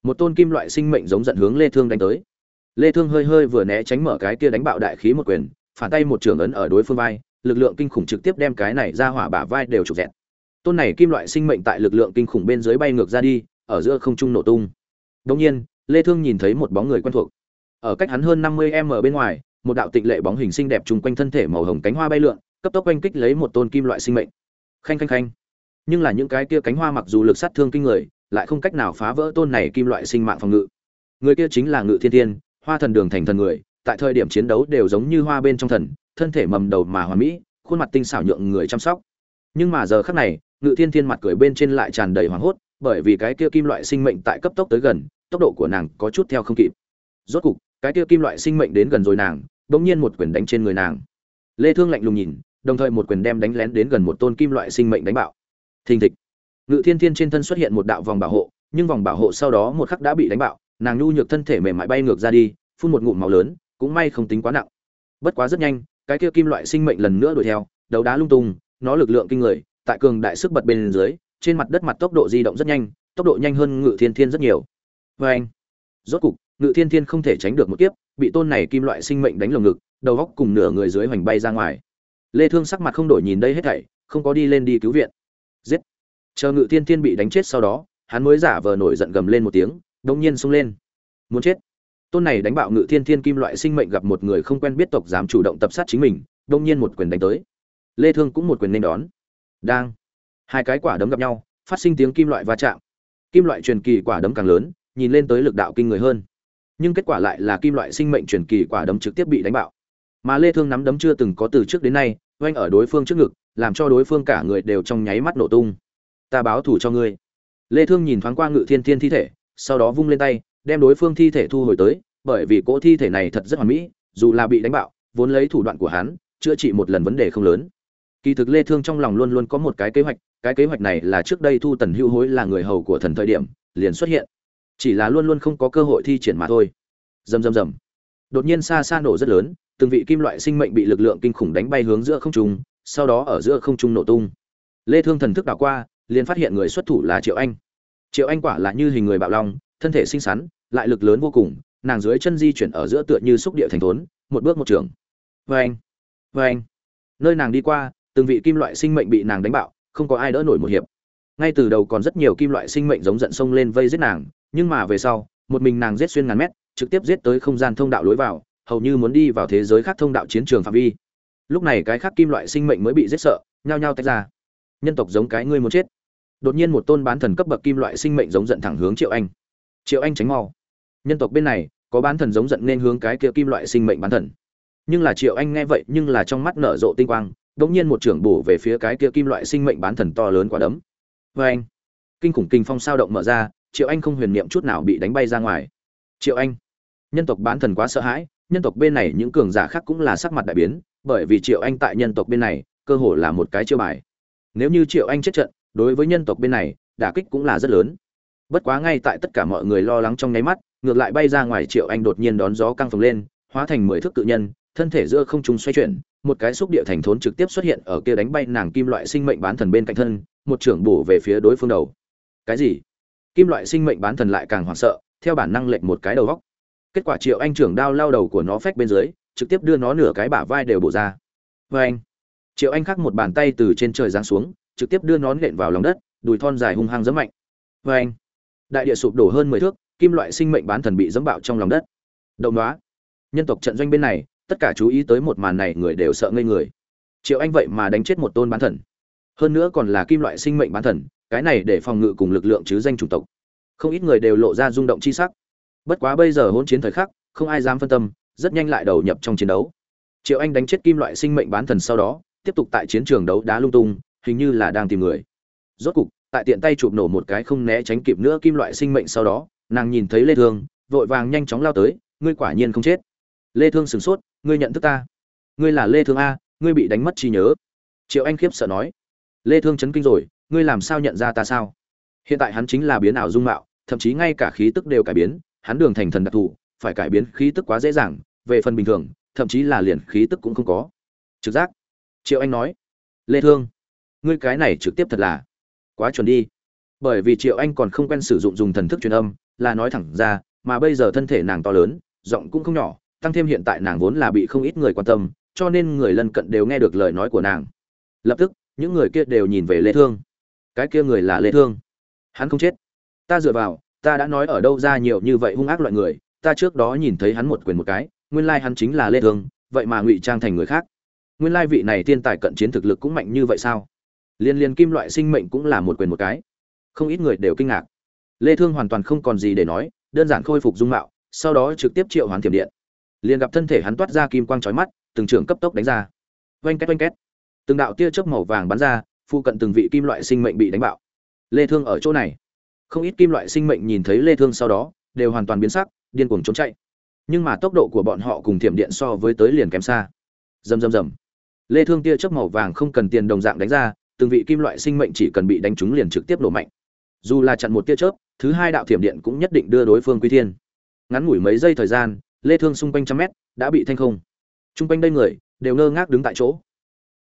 Một tôn kim loại sinh mệnh giống giận hướng lê thương đánh tới. Lê thương hơi hơi vừa né tránh mở cái kia đánh bạo đại khí một quyền phản tay một trường ấn ở đối phương vai, lực lượng kinh khủng trực tiếp đem cái này ra hỏa bả vai đều trục dẹt. Tôn này kim loại sinh mệnh tại lực lượng kinh khủng bên dưới bay ngược ra đi, ở giữa không trung nổ tung. Đống nhiên, lê thương nhìn thấy một bóng người quen thuộc. Ở cách hắn hơn 50 m bên ngoài, một đạo tịnh lệ bóng hình xinh đẹp trùng quanh thân thể màu hồng cánh hoa bay lượn, cấp tốc quanh kích lấy một tôn kim loại sinh mệnh. Khanh khanh khanh. Nhưng là những cái kia cánh hoa mặc dù lực sát thương kinh người, lại không cách nào phá vỡ tôn này kim loại sinh mạng phòng ngự. Người kia chính là ngự thiên thiên, hoa thần đường thành thần người tại thời điểm chiến đấu đều giống như hoa bên trong thần, thân thể mầm đầu mà hoàn mỹ, khuôn mặt tinh xảo nhượng người chăm sóc. Nhưng mà giờ khắc này, ngự thiên thiên mặt cười bên trên lại tràn đầy hoảng hốt, bởi vì cái kia kim loại sinh mệnh tại cấp tốc tới gần, tốc độ của nàng có chút theo không kịp. Rốt cục, cái kia kim loại sinh mệnh đến gần rồi nàng, bỗng nhiên một quyền đánh trên người nàng. Lê thương lạnh lùng nhìn, đồng thời một quyền đem đánh lén đến gần một tôn kim loại sinh mệnh đánh bạo. Thình thịch. Ngự thiên thiên trên thân xuất hiện một đạo vòng bảo hộ, nhưng vòng bảo hộ sau đó một khắc đã bị đánh bạo, nàng nhu nhược thân thể mềm mại bay ngược ra đi, phun một ngụm máu lớn cũng may không tính quá nặng. Bất quá rất nhanh, cái kia kim loại sinh mệnh lần nữa đuổi theo, đấu đá lung tung, nó lực lượng kinh người, tại cường đại sức bật bên dưới, trên mặt đất mặt tốc độ di động rất nhanh, tốc độ nhanh hơn ngự thiên thiên rất nhiều. Vê anh rốt cục, ngự thiên thiên không thể tránh được một kiếp, bị tôn này kim loại sinh mệnh đánh lồng ngực, đầu góc cùng nửa người dưới hoành bay ra ngoài. Lê thương sắc mặt không đổi nhìn đây hết thảy, không có đi lên đi cứu viện. Giết. Chờ ngự thiên thiên bị đánh chết sau đó, hắn mới giả vờ nổi giận gầm lên một tiếng đông nhiên xông lên. Muốn chết tôn này đánh bạo ngự thiên thiên kim loại sinh mệnh gặp một người không quen biết tộc dám chủ động tập sát chính mình đông nhiên một quyền đánh tới. Lê thương cũng một quyền nên đón. Đang. Hai cái quả đấm gặp nhau, phát sinh tiếng kim loại va chạm. Kim loại truyền kỳ quả đấm càng lớn, nhìn lên tới lực đạo kinh người hơn. Nhưng kết quả lại là kim loại sinh mệnh truyền kỳ quả đấm trực tiếp bị đánh bạo. Mà lê thương nắm đấm chưa từng có từ trước đến nay, oanh ở đối phương trước ngực, làm cho đối phương cả người đều trong nháy mắt nổ tung. Ta báo thủ cho ngươi. Lê thương nhìn thoáng qua ngự thiên thiên thi thể, sau đó vung lên tay đem đối phương thi thể thu hồi tới, bởi vì cỗ thi thể này thật rất hoàn mỹ, dù là bị đánh bạo, vốn lấy thủ đoạn của hắn, chữa trị một lần vấn đề không lớn. Kỳ thực lê thương trong lòng luôn luôn có một cái kế hoạch, cái kế hoạch này là trước đây thu tần hưu hối là người hầu của thần thời điểm, liền xuất hiện. Chỉ là luôn luôn không có cơ hội thi triển mà thôi. Rầm rầm rầm. Đột nhiên xa xa nổ rất lớn, từng vị kim loại sinh mệnh bị lực lượng kinh khủng đánh bay hướng giữa không trung, sau đó ở giữa không trung nổ tung. Lê thương thần thức đảo qua, liền phát hiện người xuất thủ là triệu anh. Triệu anh quả là như hình người bạo long thân thể xinh xắn, lại lực lớn vô cùng, nàng dưới chân di chuyển ở giữa tựa như xúc địa thành thốn, một bước một trường. Vê anh nơi nàng đi qua, từng vị kim loại sinh mệnh bị nàng đánh bạo, không có ai đỡ nổi một hiệp. Ngay từ đầu còn rất nhiều kim loại sinh mệnh giống giận sông lên vây giết nàng, nhưng mà về sau, một mình nàng giết xuyên ngàn mét, trực tiếp giết tới không gian thông đạo lối vào, hầu như muốn đi vào thế giới khác thông đạo chiến trường phạm vi. Lúc này cái khác kim loại sinh mệnh mới bị giết sợ, nhao nhao tách ra. Nhân tộc giống cái ngươi muốn chết. Đột nhiên một tôn bán thần cấp bậc kim loại sinh mệnh giống giận thẳng hướng triệu anh triệu anh tránh mau. Nhân tộc bên này, có bán thần giống giận nên hướng cái kia kim loại sinh mệnh bán thần. Nhưng là triệu anh nghe vậy, nhưng là trong mắt nở rộ tinh quang đống nhiên một trưởng bổ về phía cái kia kim loại sinh mệnh bán thần to lớn quả đấm. Vê anh, kinh khủng kinh phong sao động mở ra, triệu anh không huyền niệm chút nào bị đánh bay ra ngoài. Triệu anh, nhân tộc bán thần quá sợ hãi, nhân tộc bên này những cường giả khác cũng là sắc mặt đại biến, bởi vì triệu anh tại nhân tộc bên này, cơ hồ là một cái chiêu bài. Nếu như triệu anh chết trận, đối với nhân tộc bên này, đả kích cũng là rất lớn bất quá ngay tại tất cả mọi người lo lắng trong nháy mắt, ngược lại bay ra ngoài triệu anh đột nhiên đón gió căng phồng lên, hóa thành mười thước cự nhân, thân thể giữa không trung xoay chuyển, một cái xúc địa thành thốn trực tiếp xuất hiện ở kia đánh bay nàng kim loại sinh mệnh bán thần bên cạnh thân, một trưởng bổ về phía đối phương đầu. Cái gì? Kim loại sinh mệnh bán thần lại càng hoảng sợ, theo bản năng lệnh một cái đầu góc. Kết quả triệu anh trưởng đao lao đầu của nó phách bên dưới, trực tiếp đưa nó nửa cái bả vai đều bổ ra. Vê anh, triệu anh khắc một bàn tay từ trên trời giáng xuống, trực tiếp đưa nó nện vào lòng đất, đùi thon dài hung hăng rất mạnh. Vê anh đại địa sụp đổ hơn mười thước, kim loại sinh mệnh bán thần bị dẫm bạo trong lòng đất. Động đó nhân tộc trận doanh bên này, tất cả chú ý tới một màn này người đều sợ ngây người. Triệu anh vậy mà đánh chết một tôn bán thần. Hơn nữa còn là kim loại sinh mệnh bán thần, cái này để phòng ngự cùng lực lượng chứ danh chủng tộc. Không ít người đều lộ ra rung động chi sắc. Bất quá bây giờ hỗn chiến thời khắc, không ai dám phân tâm, rất nhanh lại đầu nhập trong chiến đấu. Triệu anh đánh chết kim loại sinh mệnh bán thần sau đó, tiếp tục tại chiến trường đấu đá lung tung, hình như là đang tìm người. Rốt cục tại tiện tay chụp nổ một cái không né tránh kịp nữa kim loại sinh mệnh sau đó, nàng nhìn thấy lê thương, vội vàng nhanh chóng lao tới, ngươi quả nhiên không chết. Lê thương sửng sốt, ngươi nhận thức ta? Ngươi là lê thương a, ngươi bị đánh mất trí nhớ? Triệu anh khiếp sợ nói. Lê thương chấn kinh rồi, ngươi làm sao nhận ra ta sao? Hiện tại hắn chính là biến ảo dung mạo, thậm chí ngay cả khí tức đều cải biến, hắn đường thành thần đặc thù, phải cải biến khí tức quá dễ dàng, về phần bình thường, thậm chí là liền khí tức cũng không có. Trực giác. Triệu anh nói. Lê thương, ngươi cái này trực tiếp thật là quá chuẩn đi. Bởi vì triệu anh còn không quen sử dụng dùng thần thức truyền âm, là nói thẳng ra, mà bây giờ thân thể nàng to lớn, giọng cũng không nhỏ, tăng thêm hiện tại nàng vốn là bị không ít người quan tâm, cho nên người lân cận đều nghe được lời nói của nàng. Lập tức, những người kia đều nhìn về lê thương. Cái kia người là lê thương. Hắn không chết. Ta dựa vào, ta đã nói ở đâu ra nhiều như vậy hung ác loại người, ta trước đó nhìn thấy hắn một quyền một cái, nguyên lai hắn chính là lê thương, vậy mà ngụy trang thành người khác. Nguyên lai vị này thiên tài cận chiến thực lực cũng mạnh như vậy sao? Liên liên kim loại sinh mệnh cũng là một quyền một cái. Không ít người đều kinh ngạc. Lê thương hoàn toàn không còn gì để nói, đơn giản khôi phục dung mạo, sau đó trực tiếp triệu hoán thiểm điện. Liền gặp thân thể hắn toát ra kim quang chói mắt, từng trường cấp tốc đánh ra. Oanh két oanh két. Từng đạo tia chớp màu vàng bắn ra, phụ cận từng vị kim loại sinh mệnh bị đánh bạo. Lê thương ở chỗ này. Không ít kim loại sinh mệnh nhìn thấy lê thương sau đó, đều hoàn toàn biến sắc, điên cuồng trốn chạy. Nhưng mà tốc độ của bọn họ cùng thiểm điện so với tới liền kém xa. Rầm rầm rầm. Lê thương tia chớp màu vàng không cần tiền đồng dạng đánh ra từng vị kim loại sinh mệnh chỉ cần bị đánh trúng liền trực tiếp nổ mạnh. Dù là chặn một tia chớp, thứ hai đạo thiểm điện cũng nhất định đưa đối phương quy thiên. Ngắn ngủi mấy giây thời gian, lê thương xung quanh trăm mét, đã bị thanh không. Trung quanh đây người, đều ngơ ngác đứng tại chỗ.